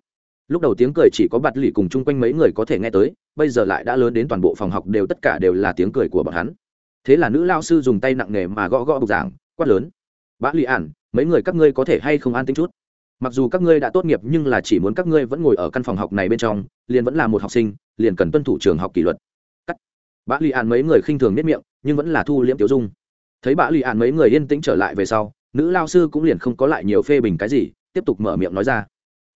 A: lúc đầu tiếng cười chỉ có bạt lì cùng chung quanh mấy người có thể nghe tới, bây giờ lại đã lớn đến toàn bộ phòng học đều tất cả đều là tiếng cười của bọn hắn. Thế là nữ lao sư dùng tay nặng nề mà gõ gõ bục giảng, quát lớn. Bã lì ản, mấy người các ngươi có thể hay không an tính chút? Mặc dù các ngươi đã tốt nghiệp nhưng là chỉ muốn các ngươi vẫn ngồi ở căn phòng học này bên trong, liền vẫn là một học sinh, liền cần tuân thủ trường học kỷ luật. Cắt. Bã lì ản mấy người khinh thường nếp miệng, nhưng vẫn là thu liễm tiểu dung. Thấy bã lì ản mấy người yên tĩnh trở lại về sau, nữ lao sư cũng liền không có lại nhiều phê bình cái gì, tiếp tục mở miệng nói ra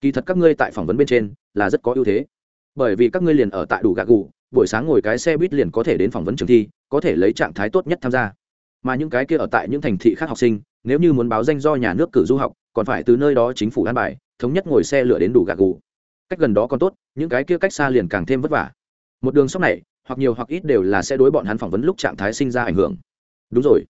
A: kỳ thật các ngươi tại phỏng vấn bên trên là rất có ưu thế. Bởi vì các ngươi liền ở tại đủ gạ gù, buổi sáng ngồi cái xe buýt liền có thể đến phỏng vấn trường thi, có thể lấy trạng thái tốt nhất tham gia. Mà những cái kia ở tại những thành thị khác học sinh, nếu như muốn báo danh do nhà nước cử du học, còn phải từ nơi đó chính phủ an bài, thống nhất ngồi xe lửa đến đủ gạ gù. Cách gần đó còn tốt, những cái kia cách xa liền càng thêm vất vả. Một đường sóc này, hoặc nhiều hoặc ít đều là sẽ đối bọn hắn phỏng vấn lúc trạng thái sinh ra ảnh hưởng. Đúng rồi.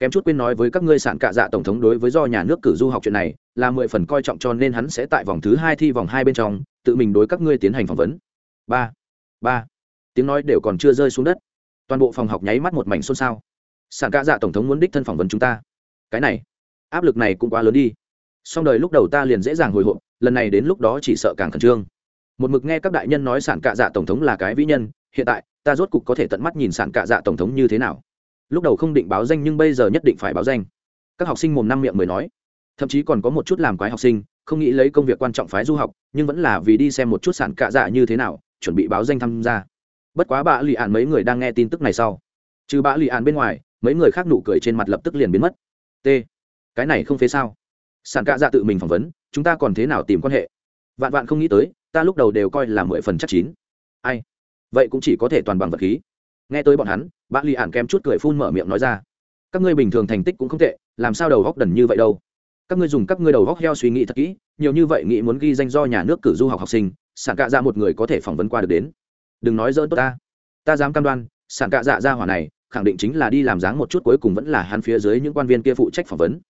A: Kém chút quên nói với các ngươi sản cạ dạ tổng thống đối với do nhà nước cử du học chuyện này là mười phần coi trọng cho nên hắn sẽ tại vòng thứ hai thi vòng hai bên trong, tự mình đối các ngươi tiến hành phỏng vấn. Ba ba. Tiếng nói đều còn chưa rơi xuống đất. Toàn bộ phòng học nháy mắt một mảnh xôn xao. Sản ca dạ tổng thống muốn đích thân phỏng vấn chúng ta. Cái này, áp lực này cũng quá lớn đi. Song đời lúc đầu ta liền dễ dàng hồi hộp, lần này đến lúc đó chỉ sợ càng khẩn trương. Một mực nghe các đại nhân nói sản cạ dạ tổng thống là cái vĩ nhân, hiện tại, ta rốt cục có thể tận mắt nhìn sản cạ dạ tổng thống như thế nào. Lúc đầu không định báo danh nhưng bây giờ nhất định phải báo danh. Các học sinh mồm năm miệng mới nói thậm chí còn có một chút làm quái học sinh, không nghĩ lấy công việc quan trọng phái du học, nhưng vẫn là vì đi xem một chút sản cạ dạ như thế nào, chuẩn bị báo danh tham gia. Bất quá bà lì ạn mấy người đang nghe tin tức này sau. Trừ bà lì ạn bên ngoài, mấy người khác nụ cười trên mặt lập tức liền biến mất. T, cái này không phế sao? Sản cạ dạ tự mình phỏng vấn, chúng ta còn thế nào tìm quan hệ? Vạn vạn không nghĩ tới, ta lúc đầu đều coi là mười phần chắc chín. Ai? Vậy cũng chỉ có thể toàn bằng vật khí. Nghe tới bọn hắn bà lì ạn kém chút cười phun mở miệng nói ra. Các ngươi bình thường thành tích cũng không tệ, làm sao đầu góc đần như vậy đâu? Các ngươi dùng các ngươi đầu góc heo suy nghĩ thật kỹ, nhiều như vậy nghĩ muốn ghi danh do nhà nước cử du học học sinh sản cạ dạ một người có thể phỏng vấn qua được đến. Đừng nói dỡ tốt ta. Ta dám cam đoan sản cạ dạ ra hỏa này, khẳng định chính là đi làm dáng một chút cuối cùng vẫn là hắn phía dưới những quan viên kia phụ trách phỏng vấn.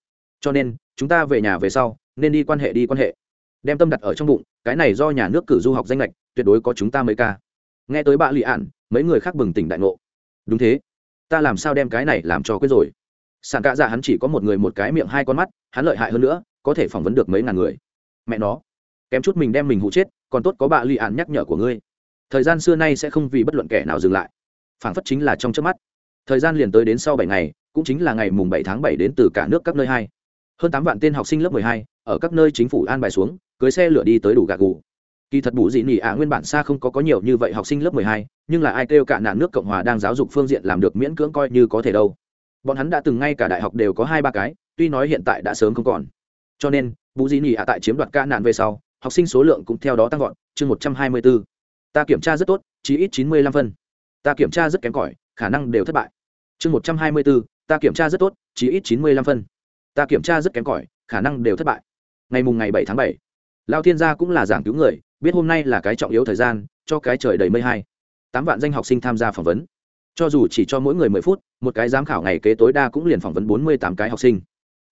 A: Cho nên, chúng ta về nhà về sau, nên đi quan hệ đi quan hệ. Đem tâm đặt ở trong bụng, cái này do nhà nước cử du học danh lệch, tuyệt đối có chúng ta mấy ca. Nghe tới bạ lị ạn mấy người khác bừng tỉnh đại ngộ. Đúng thế. Ta làm sao đem cái này làm cho quyết rồi? Sản cạ dạ hắn chỉ có một người một cái miệng hai con mắt, hắn lợi hại hơn nữa, có thể phỏng vấn được mấy ngàn người. Mẹ nó, kém chút mình đem mình hụ chết, còn tốt có bà lì ạn nhắc nhở của ngươi. Thời gian xưa nay sẽ không vì bất luận kẻ nào dừng lại. Phảng phất chính là trong trước mắt. Thời gian liền tới đến sau bảy ngày, cũng chính là ngày mùng bảy tháng bảy đến từ cả nước các nơi hai. Hơn tám vạn tên học sinh lớp mười hai, ở các nơi chính phủ an bài xuống, cưới xe lửa đi tới đủ gà gù. Kỳ thật bù dị nỉ ạ nguyên bản xa không có có nhiều như vậy học sinh lớp mười hai, nhưng là ai kêu cả nạn nước cộng hòa đang giáo dục phương diện làm được miễn cưỡng coi như có thể đâu bọn hắn đã từng ngay cả đại học đều có hai ba cái, tuy nói hiện tại đã sớm không còn. Cho nên bù di nhì ạ tại chiếm đoạt ca nạn về sau, học sinh số lượng cũng theo đó tăng vọt, chương một trăm hai mươi bốn. Ta kiểm tra rất tốt chỉ ít chín mươi lăm phân. Ta kiểm tra rất kém cỏi, khả năng đều thất bại. Chương một trăm hai mươi bốn, ta kiểm tra rất tốt chỉ ít chín mươi lăm phân. Ta kiểm tra rất kém cỏi, khả năng đều thất bại. Ngày mùng ngày bảy tháng bảy, lao thiên gia cũng là giảng cứu người, biết hôm nay là cái trọng yếu thời gian, cho cái trời đầy mây hai. Tám vạn danh học sinh tham gia phỏng vấn cho dù chỉ cho mỗi người mười phút, một cái giám khảo ngày kế tối đa cũng liền phỏng vấn bốn mươi tám cái học sinh.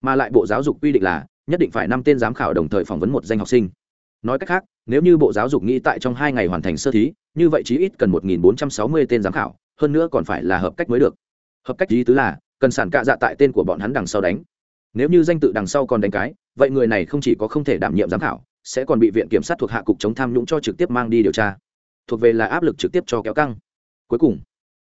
A: Mà lại bộ giáo dục quy định là, nhất định phải năm tên giám khảo đồng thời phỏng vấn một danh học sinh. Nói cách khác, nếu như bộ giáo dục nghĩ tại trong hai ngày hoàn thành sơ thí, như vậy chí ít cần một nghìn bốn trăm sáu mươi tên giám khảo, hơn nữa còn phải là hợp cách mới được. Hợp cách ý tứ là, cần sản cạ dạ tại tên của bọn hắn đằng sau đánh. Nếu như danh tự đằng sau còn đánh cái, vậy người này không chỉ có không thể đảm nhiệm giám khảo, sẽ còn bị viện kiểm sát thuộc hạ cục chống tham nhũng cho trực tiếp mang đi điều tra. Thuộc về là áp lực trực tiếp cho kéo căng. Cuối cùng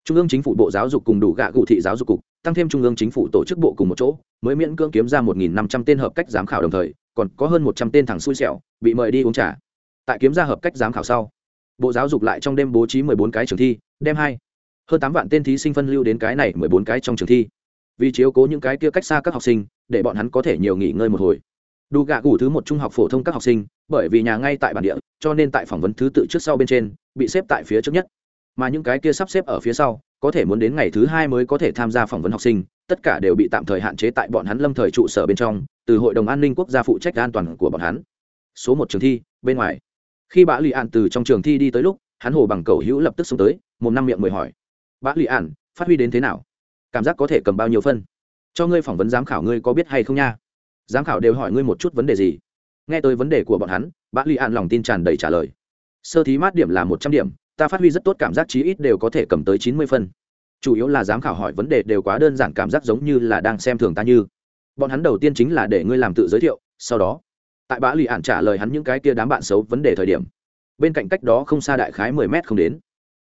A: trung ương chính phủ bộ giáo dục cùng đủ gạ cụ thị giáo dục cục, tăng thêm trung ương chính phủ tổ chức bộ cùng một chỗ, mới miễn cưỡng kiếm ra một nghìn năm trăm tên hợp cách giám khảo đồng thời, còn có hơn một trăm tên thằng xui xẻo, bị mời đi uống trà. Tại kiếm ra hợp cách giám khảo sau, bộ giáo dục lại trong đêm bố trí mười bốn cái trường thi đem hai, hơn tám vạn tên thí sinh phân lưu đến cái này mười bốn cái trong trường thi. Vì chiếu cố những cái kia cách xa các học sinh, để bọn hắn có thể nhiều nghỉ ngơi một hồi. Đủ gạ gủ thứ một trung học phổ thông các học sinh, bởi vì nhà ngay tại bản địa, cho nên tại phỏng vấn thứ tự trước sau bên trên, bị xếp tại phía trước nhất mà những cái kia sắp xếp ở phía sau, có thể muốn đến ngày thứ hai mới có thể tham gia phỏng vấn học sinh, tất cả đều bị tạm thời hạn chế tại bọn hắn lâm thời trụ sở bên trong, từ hội đồng an ninh quốc gia phụ trách an toàn của bọn hắn. Số một trường thi, bên ngoài. Khi bã lì ạn từ trong trường thi đi tới lúc, hắn hồ bằng cầu hữu lập tức xông tới một năm miệng mười hỏi. Bã lì ạn phát huy đến thế nào? Cảm giác có thể cầm bao nhiêu phân? Cho ngươi phỏng vấn giám khảo ngươi có biết hay không nha? Giám khảo đều hỏi ngươi một chút vấn đề gì? Nghe tới vấn đề của bọn hắn, bã lì ạn lòng tin tràn đầy trả lời. Sơ thí mát điểm là một trăm điểm ta phát huy rất tốt cảm giác chí ít đều có thể cầm tới chín mươi phân. Chủ yếu là giám khảo hỏi vấn đề đều quá đơn giản cảm giác giống như là đang xem thường ta như. Bọn hắn đầu tiên chính là để ngươi làm tự giới thiệu, sau đó, tại bã lì ạn trả lời hắn những cái kia đám bạn xấu vấn đề thời điểm. Bên cạnh cách đó không xa đại khái mười mét không đến.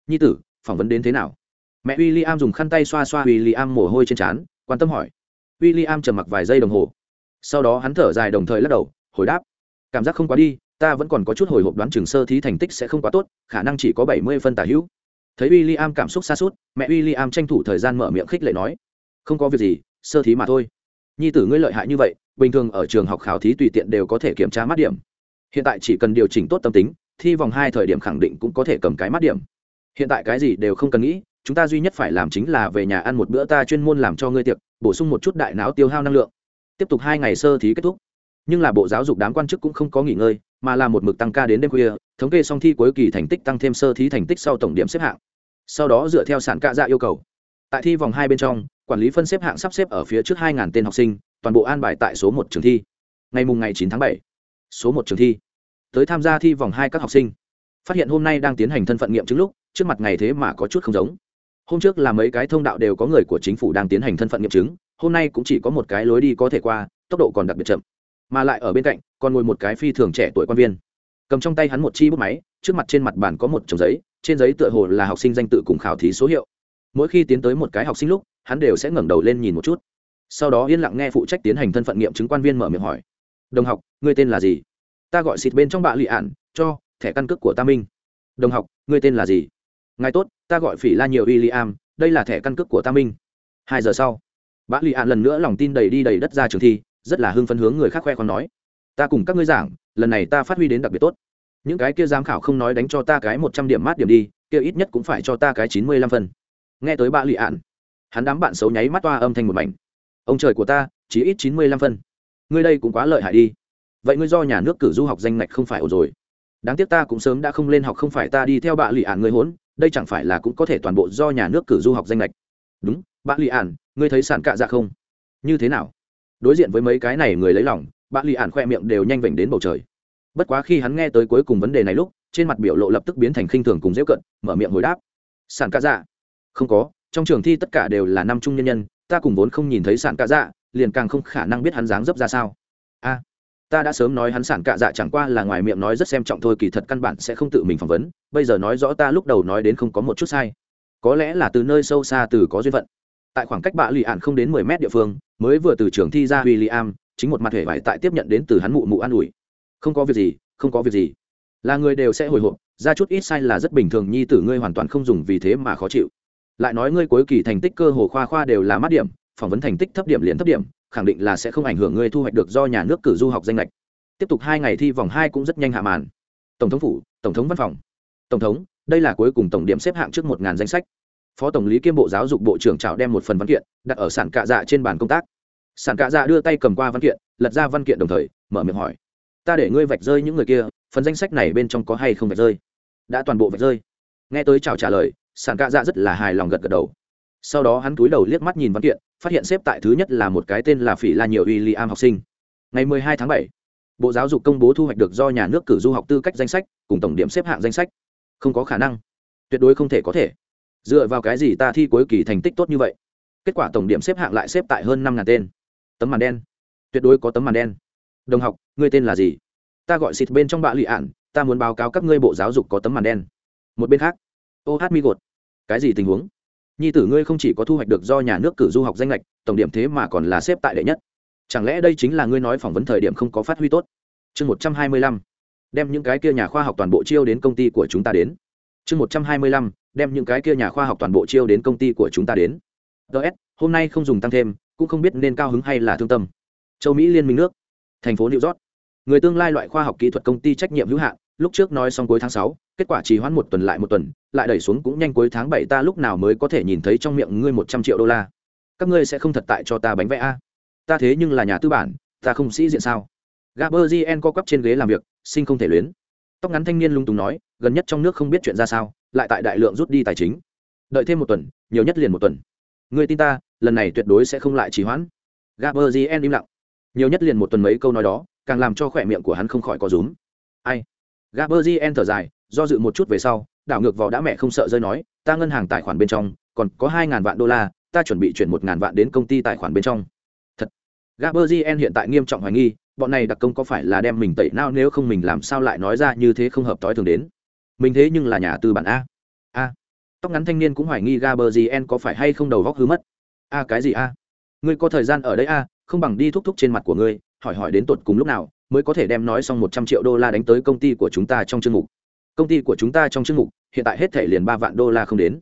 A: Nhi tử, phỏng vấn đến thế nào? Mẹ w i l l i am dùng khăn tay xoa xoa w i l l i am mồ hôi trên trán, quan tâm hỏi. W i l l i am trầm mặc vài giây đồng hồ. Sau đó hắn thở dài đồng thời lắc đầu, hồi đáp. Cảm giác không quá đi ta vẫn còn có chút hồi hộp đoán trường sơ thí thành tích sẽ không quá tốt, khả năng chỉ có bảy mươi phân tả hữu. Thấy w i l l i am cảm xúc xa suốt, mẹ w i l l i am tranh thủ thời gian mở miệng khích lệ nói, không có việc gì, sơ thí mà thôi. Nhi tử ngươi lợi hại như vậy, bình thường ở trường học khảo thí tùy tiện đều có thể kiểm tra mát điểm. Hiện tại chỉ cần điều chỉnh tốt tâm tính, thi vòng hai thời điểm khẳng định cũng có thể cầm cái mát điểm. Hiện tại cái gì đều không cần nghĩ, chúng ta duy nhất phải làm chính là về nhà ăn một bữa ta chuyên môn làm cho ngươi tiệc, bổ sung một chút đại não tiêu hao năng lượng. Tiếp tục hai ngày sơ thí kết thúc. Nhưng là bộ giáo dục đám quan chức cũng không có nghỉ ngơi mà là một mực tăng ca đến đêm khuya, thống kê xong thi cuối kỳ thành tích tăng thêm sơ thí thành tích sau tổng điểm xếp hạng. Sau đó dựa theo sản cạ dạ yêu cầu. Tại thi vòng hai bên trong, quản lý phân xếp hạng sắp xếp ở phía trước hai tên học sinh, toàn bộ an bài tại số một trường thi. Ngày mùng ngày chín tháng bảy, số một trường thi. Tới tham gia thi vòng hai các học sinh. Phát hiện hôm nay đang tiến hành thân phận nghiệm chứng lúc, trước mặt ngày thế mà có chút không giống. Hôm trước là mấy cái thông đạo đều có người của chính phủ đang tiến hành thân phận nghiệm chứng, hôm nay cũng chỉ có một cái lối đi có thể qua, tốc độ còn đặc biệt chậm mà lại ở bên cạnh, còn ngồi một cái phi thường trẻ tuổi quan viên. Cầm trong tay hắn một chi bút máy, trước mặt trên mặt bàn có một chồng giấy, trên giấy tựa hồ là học sinh danh tự cùng khảo thí số hiệu. Mỗi khi tiến tới một cái học sinh lúc, hắn đều sẽ ngẩng đầu lên nhìn một chút. Sau đó yên lặng nghe phụ trách tiến hành thân phận nghiệm chứng quan viên mở miệng hỏi. Đồng học, ngươi tên là gì? Ta gọi xịt bên trong bạ lụy ạn, cho thẻ căn cước của ta minh. Đồng học, ngươi tên là gì? Ngài tốt, ta gọi phỉ la nhiều w i l l i am đây là thẻ căn cước của ta minh. Hai giờ sau, bạ lụy ạn lần nữa lòng tin đầy đi đầy đất ra trường thi rất là hưng phấn hướng người khác khoe còn nói, ta cùng các ngươi giảng, lần này ta phát huy đến đặc biệt tốt. Những cái kia giám khảo không nói đánh cho ta cái một trăm điểm mát điểm đi, kia ít nhất cũng phải cho ta cái chín mươi lăm phân. Nghe tới bạ lụy ạn, hắn đám bạn xấu nháy mắt toa âm thanh một mảnh. Ông trời của ta, chỉ ít chín mươi lăm phân. Ngươi đây cũng quá lợi hại đi. Vậy ngươi do nhà nước cử du học danh ngạch không phải ổn rồi. Đáng tiếc ta cũng sớm đã không lên học, không phải ta đi theo bạ lụy ạn ngươi hốn, đây chẳng phải là cũng có thể toàn bộ do nhà nước cử du học danh lệch đúng, bạ lì ạn, ngươi thấy sản cạ dạ không? Như thế nào? Đối diện với mấy cái này người lấy lòng, bạ lì ạn khoe miệng đều nhanh vểnh đến bầu trời. Bất quá khi hắn nghe tới cuối cùng vấn đề này lúc, trên mặt biểu lộ lập tức biến thành khinh thường cùng dễ cận, mở miệng hồi đáp. Sản ca dạ. Không có, trong trường thi tất cả đều là năm trung nhân nhân, ta cùng vốn không nhìn thấy sản ca dạ liền càng không khả năng biết hắn dáng dấp ra sao. A, ta đã sớm nói hắn sản cạ dạ chẳng qua là ngoài miệng nói rất xem trọng thôi, kỳ thật căn bản sẽ không tự mình phỏng vấn, bây giờ nói rõ ta lúc đầu nói đến không có một chút sai. Có lẽ là từ nơi sâu xa từ có duyên phận. Tại khoảng cách bạ lì ạn không đến mười mét địa phương mới vừa từ trường thi ra w i l l i am chính một mặt hề vải tại tiếp nhận đến từ hắn mụ mụ an ủi. Không có việc gì, không có việc gì. Là người đều sẽ hồi hộp, ra chút ít sai là rất bình thường, nhi tử ngươi hoàn toàn không dùng vì thế mà khó chịu. Lại nói ngươi cuối kỳ thành tích cơ hồ khoa khoa đều là mát điểm, phỏng vấn thành tích thấp điểm liền thấp điểm, khẳng định là sẽ không ảnh hưởng ngươi thu hoạch được do nhà nước cử du học danh lệch. Tiếp tục hai ngày thi vòng hai cũng rất nhanh hạ màn. Tổng thống phủ, tổng thống văn phòng. Tổng thống, đây là cuối cùng tổng điểm xếp hạng trước một ngàn danh sách phó tổng lý kiêm bộ giáo dục bộ trưởng trào đem một phần văn kiện đặt ở sản cạ dạ trên bàn công tác. Sản cạ dạ đưa tay cầm qua văn kiện lật ra văn kiện đồng thời mở miệng hỏi ta để ngươi vạch rơi những người kia phần danh sách này bên trong có hay không vạch rơi? Đã toàn bộ vạch rơi. Nghe tới chào trả lời sản cạ dạ rất là hài lòng gật gật đầu. Sau đó hắn cúi đầu liếc mắt nhìn văn kiện phát hiện xếp tại thứ nhất là một cái tên là phỉ la nhiều uy li am học sinh. Ngày 12 tháng 7, bộ giáo dục công bố thu hoạch được do nhà nước cử du học tư cách danh sách cùng tổng điểm xếp hạng danh sách. Không có khả năng. Tuyệt đối không thể có thể dựa vào cái gì ta thi cuối kỳ thành tích tốt như vậy? Kết quả tổng điểm xếp hạng lại xếp tại hơn năm ngàn tên. Tấm màn đen. Tuyệt đối có tấm màn đen. Đồng học, ngươi tên là gì? Ta gọi xịt bên trong bạ lụy ạn, ta muốn báo cáo các ngươi bộ giáo dục có tấm màn đen. Một bên khác. Ô hát mi gột. Cái gì tình huống? Nhi tử ngươi không chỉ có thu hoạch được do nhà nước cử du học danh lệch, tổng điểm thế mà còn là xếp tại đệ nhất. Chẳng lẽ đây chính là ngươi nói phỏng vấn thời điểm không có phát huy tốt? Chương một trăm hai mươi lăm. Đem những cái kia nhà khoa học toàn bộ chiêu đến công ty của chúng ta đến. Chương một trăm hai mươi lăm đem những cái kia nhà khoa học toàn bộ chiêu đến công ty của chúng ta đến. Ts hôm nay không dùng tăng thêm, cũng không biết nên cao hứng hay là thương tâm. Châu mỹ liên minh nước, thành phố new york. Người tương lai loại khoa học kỹ thuật công ty trách nhiệm hữu hạn, lúc trước nói xong cuối tháng sáu, kết quả trì hoãn một tuần lại một tuần, lại đẩy xuống cũng nhanh cuối tháng bảy, ta lúc nào mới có thể nhìn thấy trong miệng ngươi một trăm triệu đô la. Các ngươi sẽ không thật tại cho ta bánh vẽ a? Ta thế nhưng là nhà tư bản, ta không sĩ diện sao? Gaberzien co quắp trên ghế làm việc sinh không thể luyến. Tóc ngắn thanh niên lung tùng nói, gần nhất trong nước không biết chuyện ra sao lại tại đại lượng rút đi tài chính. Đợi thêm một tuần, nhiều nhất liền một tuần. Người tin ta, lần này tuyệt đối sẽ không lại trì hoãn. Gaberzien im lặng. Nhiều nhất liền một tuần mấy câu nói đó, càng làm cho khỏe miệng của hắn không khỏi có rúm. Ai? Gaberzien thở dài, do dự một chút về sau, đảo ngược vào đã mẹ không sợ rơi nói, ta ngân hàng tài khoản bên trong, còn có hai ngàn vạn đô la, ta chuẩn bị chuyển một ngàn vạn đến công ty tài khoản bên trong. Thật. Gaberzien hiện tại nghiêm trọng hoài nghi, bọn này đặc công có phải là đem mình tẩy nao nếu không mình làm sao lại nói ra như thế không hợp t ố i thường đến? Mình thế nhưng là nhà tư bản a. A. Tóc ngắn thanh niên cũng hoài nghi gaberzien có phải hay không đầu góc hư mất. A cái gì a? Ngươi có thời gian ở đây a, không bằng đi thúc thúc trên mặt của ngươi, hỏi hỏi đến tột cùng lúc nào, mới có thể đem nói xong một trăm triệu đô la đánh tới công ty của chúng ta trong chương mục. Công ty của chúng ta trong chương mục, hiện tại hết thể liền ba vạn đô la không đến.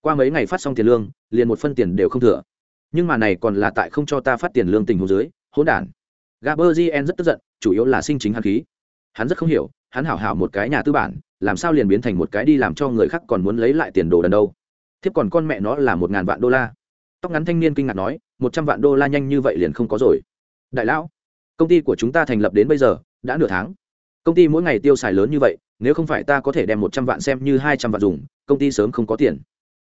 A: Qua mấy ngày phát xong tiền lương, liền một phân tiền đều không thừa. Nhưng mà này còn là tại không cho ta phát tiền lương tình hồ dưới, hỗn đản. Gaberzien rất tức giận, chủ yếu là sinh chính hắn khí. Hắn rất không hiểu, hắn hảo hảo một cái nhà tư bản làm sao liền biến thành một cái đi làm cho người khác còn muốn lấy lại tiền đồ đần đâu? Thiếp còn con mẹ nó là một ngàn vạn đô la. Tóc ngắn thanh niên kinh ngạc nói, một trăm vạn đô la nhanh như vậy liền không có rồi. Đại lão, công ty của chúng ta thành lập đến bây giờ, đã nửa tháng. Công ty mỗi ngày tiêu xài lớn như vậy, nếu không phải ta có thể đem một trăm vạn xem như hai trăm vạn dùng, công ty sớm không có tiền.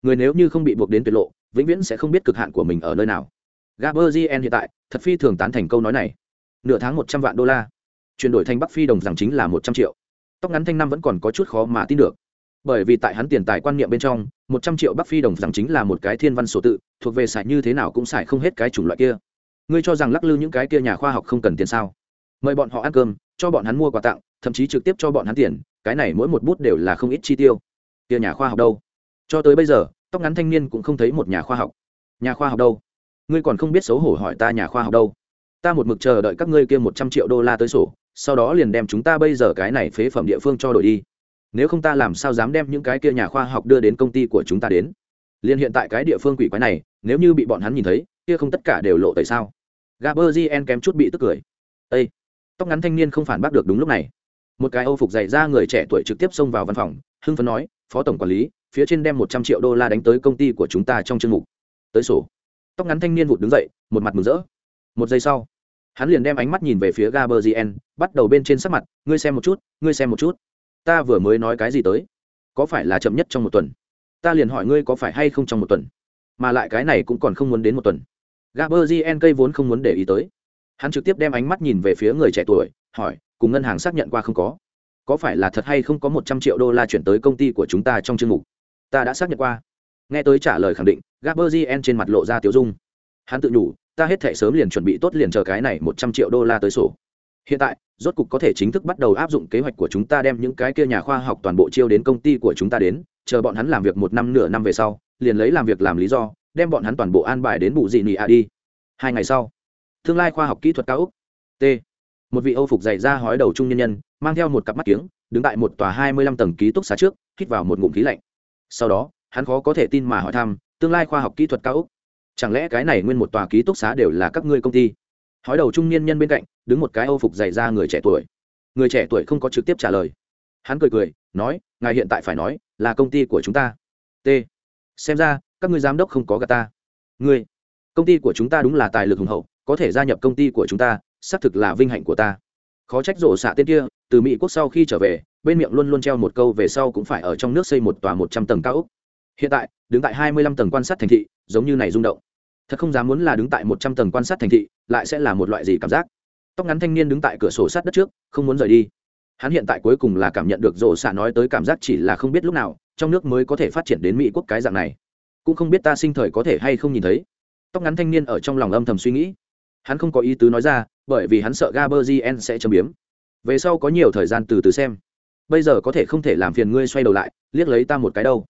A: Người nếu như không bị buộc đến tuyệt lộ, vĩnh viễn sẽ không biết cực hạn của mình ở nơi nào. Gaber gn hiện tại, thật phi thường tán thành câu nói này. Nửa tháng một trăm vạn đô la. Chuyển đổi thành bắc phi đồng rằng chính là một trăm triệu tóc ngắn thanh năm vẫn còn có chút khó mà tin được. Bởi vì tại hắn tiền tài quan niệm bên trong, một trăm triệu bắc phi đồng rằng chính là một cái thiên văn sổ tự, thuộc về xài như thế nào cũng xài không hết cái chủng loại kia. Ngươi cho rằng lắc lư những cái kia nhà khoa học không cần tiền sao? Mời bọn họ ăn cơm, cho bọn hắn mua quà tặng, thậm chí trực tiếp cho bọn hắn tiền, cái này mỗi một bút đều là không ít chi tiêu. Kia nhà khoa học đâu? Cho tới bây giờ, tóc ngắn thanh niên cũng không thấy một nhà khoa học. Nhà khoa học đâu? Ngươi còn không biết xấu hổ hỏi ta nhà khoa học đâu? Ta một mực chờ đợi các ngươi kia một trăm triệu đô la tới sổ sau đó liền đem chúng ta bây giờ cái này phế phẩm địa phương cho đổi đi. Nếu không ta làm sao dám đem những cái kia nhà khoa học đưa đến công ty của chúng ta đến? Liền hiện tại cái địa phương quỷ quái này, nếu như bị bọn hắn nhìn thấy, kia không tất cả đều lộ tại sao? Gaberzien kém chút bị tức cười. Ây tóc ngắn thanh niên không phản bác được đúng lúc này. Một cái âu phục dày ra người trẻ tuổi trực tiếp xông vào văn phòng, hưng phấn nói, phó tổng quản lý, phía trên đem một trăm triệu đô la đánh tới công ty của chúng ta trong chương mục. Tới sổ. Tóc ngắn thanh niên vụt đứng dậy, một mặt mừng rỡ. Một giây sau hắn liền đem ánh mắt nhìn về phía gaberzien bắt đầu bên trên sắc mặt, ngươi xem một chút, ngươi xem một chút. Ta vừa mới nói cái gì tới? Có phải là chậm nhất trong một tuần? Ta liền hỏi ngươi có phải hay không trong một tuần? Mà lại cái này cũng còn không muốn đến một tuần. Gaberzien cây vốn không muốn để ý tới. Hắn trực tiếp đem ánh mắt nhìn về phía người trẻ tuổi, hỏi, cùng ngân hàng xác nhận qua không có? Có phải là thật hay không có một trăm triệu đô la chuyển tới công ty của chúng ta trong chương mục? Ta đã xác nhận qua. Nghe tới trả lời khẳng định gaberzien trên mặt lộ ra tiêu dung. Hắn tự nhủ ta hết thể sớm liền chuẩn bị tốt liền chờ cái này một trăm triệu đô la tới sổ. Hiện tại, rốt cục có thể chính thức bắt đầu áp dụng kế hoạch của chúng ta đem những cái kia nhà khoa học toàn bộ chiêu đến công ty của chúng ta đến, chờ bọn hắn làm việc một năm nửa năm về sau, liền lấy làm việc làm lý do, đem bọn hắn toàn bộ an bài đến bụ dị nị ạ đi. Hai ngày sau, tương lai khoa học kỹ thuật cao úc. T. Một vị âu phục dày ra hói đầu trung nhân nhân, mang theo một cặp mắt kiếng, đứng tại một tòa hai mươi lăm tầng ký túc xá trước, hít vào một ngụm khí lạnh. Sau đó, hắn khó có thể tin mà hỏi thăm, tương lai khoa học kỹ thuật cao úc chẳng lẽ cái này nguyên một tòa ký túc xá đều là các ngươi công ty? Hói đầu trung niên nhân bên cạnh, đứng một cái âu phục dày ra người trẻ tuổi. Người trẻ tuổi không có trực tiếp trả lời. Hắn cười cười, nói, ngài hiện tại phải nói, là công ty của chúng ta. T. Xem ra, các ngươi giám đốc không có gà ta. Ngươi, công ty của chúng ta đúng là tài lực hùng hậu, có thể gia nhập công ty của chúng ta, xác thực là vinh hạnh của ta. Khó trách rộ xạ tên kia, từ mỹ quốc sau khi trở về, bên miệng luôn luôn treo một câu về sau cũng phải ở trong nước xây một tòa một trăm tầng cao ốc. Hiện tại, đứng tại hai mươi lăm tầng quan sát thành thị, giống như này rung động thật không dám muốn là đứng tại một trăm tầng quan sát thành thị, lại sẽ là một loại gì cảm giác? Tóc ngắn thanh niên đứng tại cửa sổ sát đất trước, không muốn rời đi. Hắn hiện tại cuối cùng là cảm nhận được rổ xạ nói tới cảm giác chỉ là không biết lúc nào, trong nước mới có thể phát triển đến mỹ quốc cái dạng này. Cũng không biết ta sinh thời có thể hay không nhìn thấy. Tóc ngắn thanh niên ở trong lòng âm thầm suy nghĩ. Hắn không có ý tứ nói ra, bởi vì hắn sợ gaberzien sẽ châm biếm. Về sau có nhiều thời gian từ từ xem. Bây giờ có thể không thể làm phiền ngươi xoay đầu lại, liếc lấy ta một cái đâu.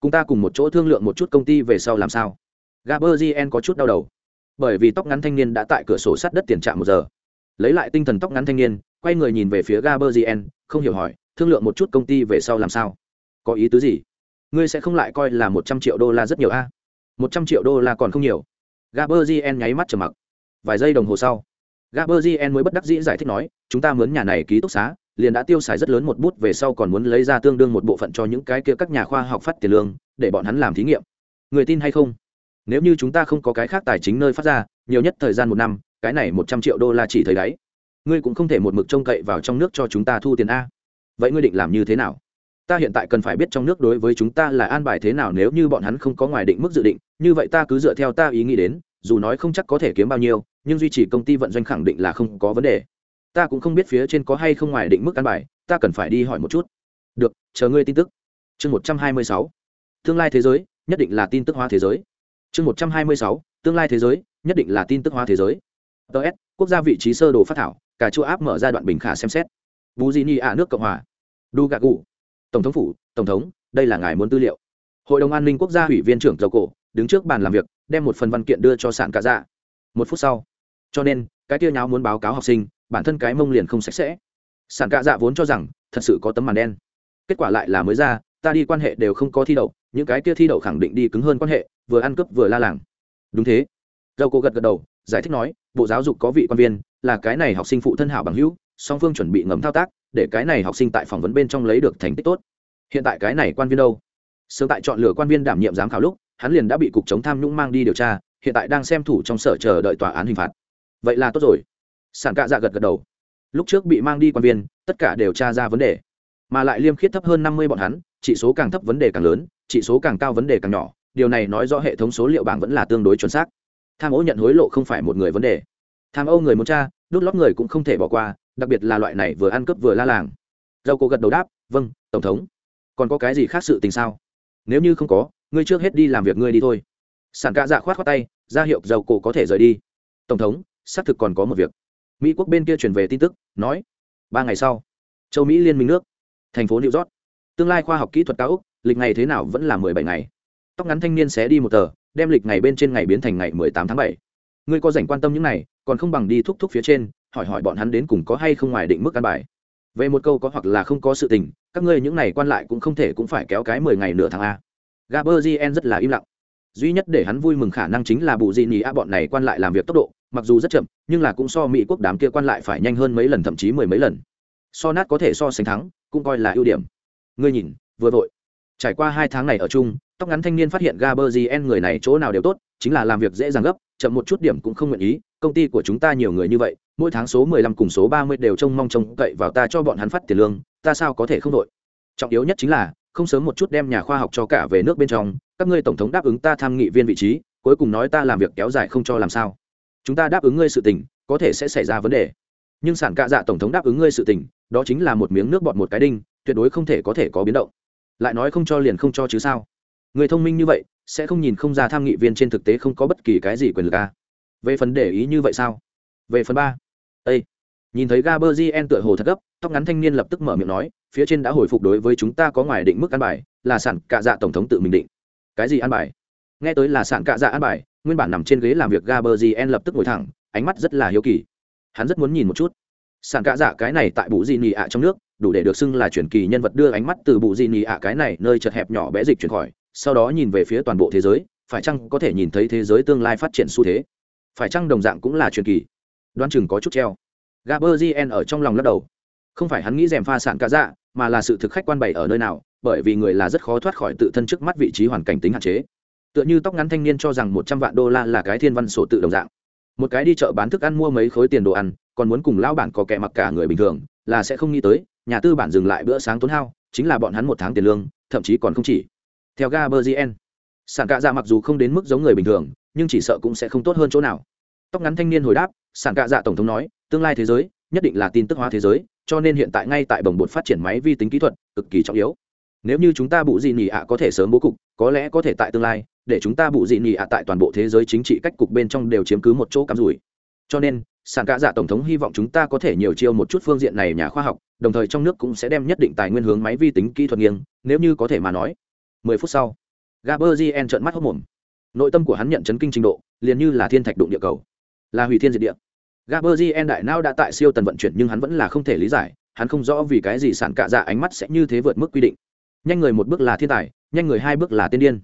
A: Cùng ta cùng một chỗ thương lượng một chút công ty về sau làm sao gaberzien có chút đau đầu. Bởi vì tóc ngắn thanh niên đã tại cửa sổ sắt đất tiền trạm một giờ. Lấy lại tinh thần tóc ngắn thanh niên, quay người nhìn về phía gaberzien không hiểu hỏi, thương lượng một chút công ty về sau làm sao? Có ý tứ gì? Ngươi sẽ không lại coi là một trăm triệu đô la rất nhiều a? Một trăm triệu đô la còn không nhiều. Gaberzien nháy mắt trầm mặc. Vài giây đồng hồ sau gaberzien mới bất đắc dĩ giải thích nói, chúng ta mướn nhà này ký túc xá, liền đã tiêu xài rất lớn một bút về sau còn muốn lấy ra tương đương một bộ phận cho những cái kia các nhà khoa học phát tiền lương, để bọn hắn làm thí nghiệm. Người tin hay không? Nếu như chúng ta không có cái khác tài chính nơi phát ra, nhiều nhất thời gian một năm, cái này một trăm triệu đô la chỉ thấy đáy ngươi cũng không thể một mực trông cậy vào trong nước cho chúng ta thu tiền a. Vậy ngươi định làm như thế nào? Ta hiện tại cần phải biết trong nước đối với chúng ta là an bài thế nào nếu như bọn hắn không có ngoài định mức dự định. Như vậy ta cứ dựa theo ta ý nghĩ đến, dù nói không chắc có thể kiếm bao nhiêu, nhưng duy trì công ty vận doanh khẳng định là không có vấn đề. Ta cũng không biết phía trên có hay không ngoài định mức an bài, ta cần phải đi hỏi một chút. Được, chờ ngươi tin tức. Chương một trăm hai mươi sáu. Tương lai thế giới, nhất định là tin tức hóa thế giới chương một trăm hai mươi sáu, tương lai thế giới, nhất định là tin tức hóa thế giới. Ts quốc gia vị trí sơ đồ phát thảo, cả chua áp mở ra đoạn bình khả xem xét. Bù di ni ạ nước cộng hòa. Đu gà cụ tổng thống phủ, tổng thống, đây là ngài muốn tư liệu. Hội đồng an ninh quốc gia ủy viên trưởng dầu cổ, đứng trước bàn làm việc, đem một phần văn kiện đưa cho sản cả dạ. Một phút sau. Cho nên, cái tiêu nháo muốn báo cáo học sinh, bản thân cái mông liền không sạch sẽ. Sản cả dạ vốn cho rằng, thật sự có tấm màn đen. Kết quả lại là mới ra, ta đi quan hệ đều không có thi đậu, những cái kia thi đậu khẳng định đi cứng hơn quan hệ vừa ăn cướp vừa la làng. Đúng thế. Dầu cô gật gật đầu, giải thích nói, bộ giáo dục có vị quan viên, là cái này học sinh phụ thân hảo bằng hữu, song phương chuẩn bị ngầm thao tác, để cái này học sinh tại phỏng vấn bên trong lấy được thành tích tốt. Hiện tại cái này quan viên đâu? Sớm tại chọn lựa quan viên đảm nhiệm giám khảo lúc, hắn liền đã bị cục chống tham nhũng mang đi điều tra, hiện tại đang xem thủ trong sở chờ đợi tòa án hình phạt. Vậy là tốt rồi. Sản cạ dạ gật gật đầu. Lúc trước bị mang đi quan viên, tất cả đều tra ra vấn đề. Mà lại liêm khiết thấp hơn năm mươi bọn hắn, chỉ số càng thấp vấn đề càng lớn, chỉ số càng cao vấn đề càng nhỏ điều này nói rõ hệ thống số liệu bảng vẫn là tương đối chuẩn xác. Tham ô nhận hối lộ không phải một người vấn đề. Tham ô người muốn tra đút lót người cũng không thể bỏ qua, đặc biệt là loại này vừa ăn cướp vừa la làng. Dầu cô gật đầu đáp vâng tổng thống. Còn có cái gì khác sự tình sao? Nếu như không có, ngươi trước hết đi làm việc ngươi đi thôi. Sản cạ dạ khoát khoát tay, ra hiệu dầu cổ có thể rời đi. Tổng thống, xác thực còn có một việc. Mỹ quốc bên kia truyền về tin tức, nói, ba ngày sau, châu mỹ liên minh nước, thành phố new york. Tương lai khoa học kỹ thuật cao úc, lịch ngày thế nào vẫn là mười bảy ngày tóc ngắn thanh niên xé đi một tờ, đem lịch ngày bên trên ngày biến thành ngày mười tám tháng bảy. Ngươi có dành quan tâm những này, còn không bằng đi thúc thúc phía trên, hỏi hỏi bọn hắn đến cùng có hay không ngoài định mức căn bài. Về một câu có hoặc là không có sự tình, các ngươi những này quan lại cũng không thể cũng phải kéo cái mười ngày nửa tháng a. Gaberzien rất là im lặng. Duy nhất để hắn vui mừng khả năng chính là bù di nhì a, bọn này quan lại làm việc tốc độ, mặc dù rất chậm, nhưng là cũng so mỹ quốc đám kia quan lại phải nhanh hơn mấy lần, thậm chí mười mấy lần. So nát có thể so sánh thắng, cũng coi là ưu điểm. Ngươi nhìn, vừa vội. Trải qua hai tháng này ở chung tóc ngắn thanh niên phát hiện gaberzien người này chỗ nào đều tốt, chính là làm việc dễ dàng gấp, chậm một chút điểm cũng không nguyện ý, công ty của chúng ta nhiều người như vậy, mỗi tháng số mười lăm cùng số ba mươi đều trông mong trông cậy vào ta cho bọn hắn phát tiền lương, ta sao có thể không đội? Trọng yếu nhất chính là, không sớm một chút đem nhà khoa học cho cả về nước bên trong, các ngươi tổng thống đáp ứng ta tham nghị viên vị trí, cuối cùng nói ta làm việc kéo dài không cho làm sao. Chúng ta đáp ứng ngươi sự tình, có thể sẽ xảy ra vấn đề. Nhưng sản cạ dạ tổng thống đáp ứng ngươi sự tình, đó chính là một miếng nước bọt một cái đinh, tuyệt đối không thể có thể có biến động. Lại nói không cho liền không cho chứ sao? Người thông minh như vậy, sẽ không nhìn không ra tham nghị viên trên thực tế không có bất kỳ cái gì quyền lực a về phần để ý như vậy sao? Về phần ba. Â nhìn thấy gaberzien tựa hồ thật gấp, tóc ngắn thanh niên lập tức mở miệng nói, phía trên đã hồi phục đối với chúng ta có ngoài định mức ăn bài, là sản cạ dạ tổng thống tự mình định. Cái gì ăn bài? Nghe tới là sản cạ dạ ăn bài, nguyên bản nằm trên ghế làm việc gaberzien lập tức ngồi thẳng, ánh mắt rất là hiếu kỳ. Hắn rất muốn nhìn một chút. Sản cạ dạ cái này tại bụ di nị ạ trong nước, đủ để được xưng là truyền kỳ nhân vật đưa ánh mắt từ bụ di nị ạ cái này, nơi chật hẹp nhỏ bé dịch chuyển khỏi sau đó nhìn về phía toàn bộ thế giới, phải chăng có thể nhìn thấy thế giới tương lai phát triển xu thế? Phải chăng đồng dạng cũng là truyền kỳ? Đoan chừng có chút treo. Gaberzien ở trong lòng lắc đầu. Không phải hắn nghĩ rèm pha sạn cá dạ mà là sự thực khách quan bày ở nơi nào, bởi vì người là rất khó thoát khỏi tự thân trước mắt vị trí hoàn cảnh tính hạn chế. Tựa như tóc ngắn thanh niên cho rằng một trăm vạn đô la là cái thiên văn sổ tự đồng dạng. Một cái đi chợ bán thức ăn mua mấy khối tiền đồ ăn, còn muốn cùng lao bản có kẻ mặc cả người bình thường, là sẽ không nghĩ tới, nhà tư bản dừng lại bữa sáng tốn hao, chính là bọn hắn một tháng tiền lương, thậm chí còn không chỉ theo gaberzien sản cạ dạ mặc dù không đến mức giống người bình thường, nhưng chỉ sợ cũng sẽ không tốt hơn chỗ nào. Tóc ngắn thanh niên hồi đáp, sản cạ dạ tổng thống nói, tương lai thế giới, nhất định là tin tức hóa thế giới, cho nên hiện tại ngay tại bồng bột phát triển máy vi tính kỹ thuật, cực kỳ trọng yếu. Nếu như chúng ta bụ gì nhì ạ có thể sớm bố cục, có lẽ có thể tại tương lai, để chúng ta bụ gì nhì ạ tại toàn bộ thế giới chính trị cách cục bên trong đều chiếm cứ một chỗ cắm rủi. Cho nên, sản cạ dạ tổng thống hy vọng chúng ta có thể nhiều chiêu một chút phương diện này nhà khoa học, đồng thời trong nước cũng sẽ đem nhất định tài nguyên hướng máy vi tính kỹ thuật nghiêng, nếu như có thể mà nói mười phút sau gaberzien trợn mắt hốc mồm. Nội tâm của hắn nhận chấn kinh trình độ, liền như là thiên thạch đụng địa cầu, là hủy thiên diệt địa. Gaberzien đại não đã tại siêu tần vận chuyển nhưng hắn vẫn là không thể lý giải, hắn không rõ vì cái gì sản cạ dạ ánh mắt sẽ như thế vượt mức quy định. Nhanh người một bước là thiên tài, nhanh người hai bước là tiên điên.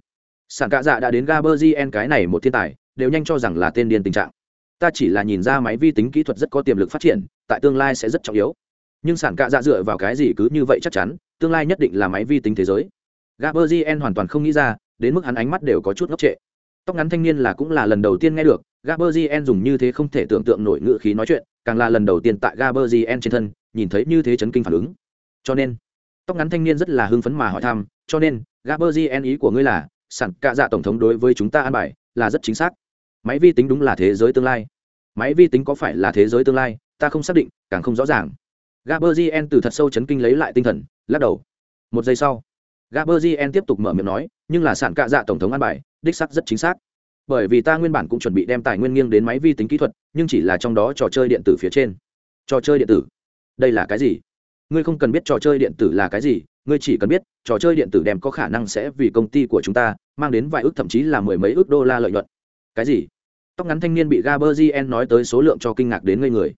A: Sản cạ dạ đã đến gaberzien cái này một thiên tài, đều nhanh cho rằng là tiên điên tình trạng. Ta chỉ là nhìn ra máy vi tính kỹ thuật rất có tiềm lực phát triển, tại tương lai sẽ rất trọng yếu. Nhưng sản cạ dạ dựa vào cái gì cứ như vậy chắc chắn, tương lai nhất định là máy vi tính thế giới gaberzien hoàn toàn không nghĩ ra, đến mức hắn ánh mắt đều có chút ngốc trệ. Tóc ngắn thanh niên là cũng là lần đầu tiên nghe được gaberzien dùng như thế không thể tưởng tượng nổi ngữ khí nói chuyện, càng là lần đầu tiên tại gaberzien trên thân, nhìn thấy như thế chấn kinh phản ứng. Cho nên, tóc ngắn thanh niên rất là hưng phấn mà hỏi thăm, cho nên gaberzien ý của ngươi là sản cả dạ tổng thống đối với chúng ta an bài, là rất chính xác. Máy vi tính đúng là thế giới tương lai. Máy vi tính có phải là thế giới tương lai, ta không xác định, càng không rõ ràng. Gaberzien từ thật sâu chấn kinh lấy lại tinh thần, lắc đầu. Một giây sau gaberzien tiếp tục mở miệng nói, nhưng là sản cạ dạ tổng thống an bài, đích xác rất chính xác. Bởi vì ta nguyên bản cũng chuẩn bị đem tài nguyên nghiêng đến máy vi tính kỹ thuật, nhưng chỉ là trong đó trò chơi điện tử phía trên. Trò chơi điện tử? Đây là cái gì? Ngươi không cần biết trò chơi điện tử là cái gì, ngươi chỉ cần biết, trò chơi điện tử đem có khả năng sẽ vì công ty của chúng ta mang đến vài ước thậm chí là mười mấy ước đô la lợi nhuận. Cái gì? Tóc ngắn thanh niên bị gaberzien nói tới số lượng cho kinh ngạc đến ngây người.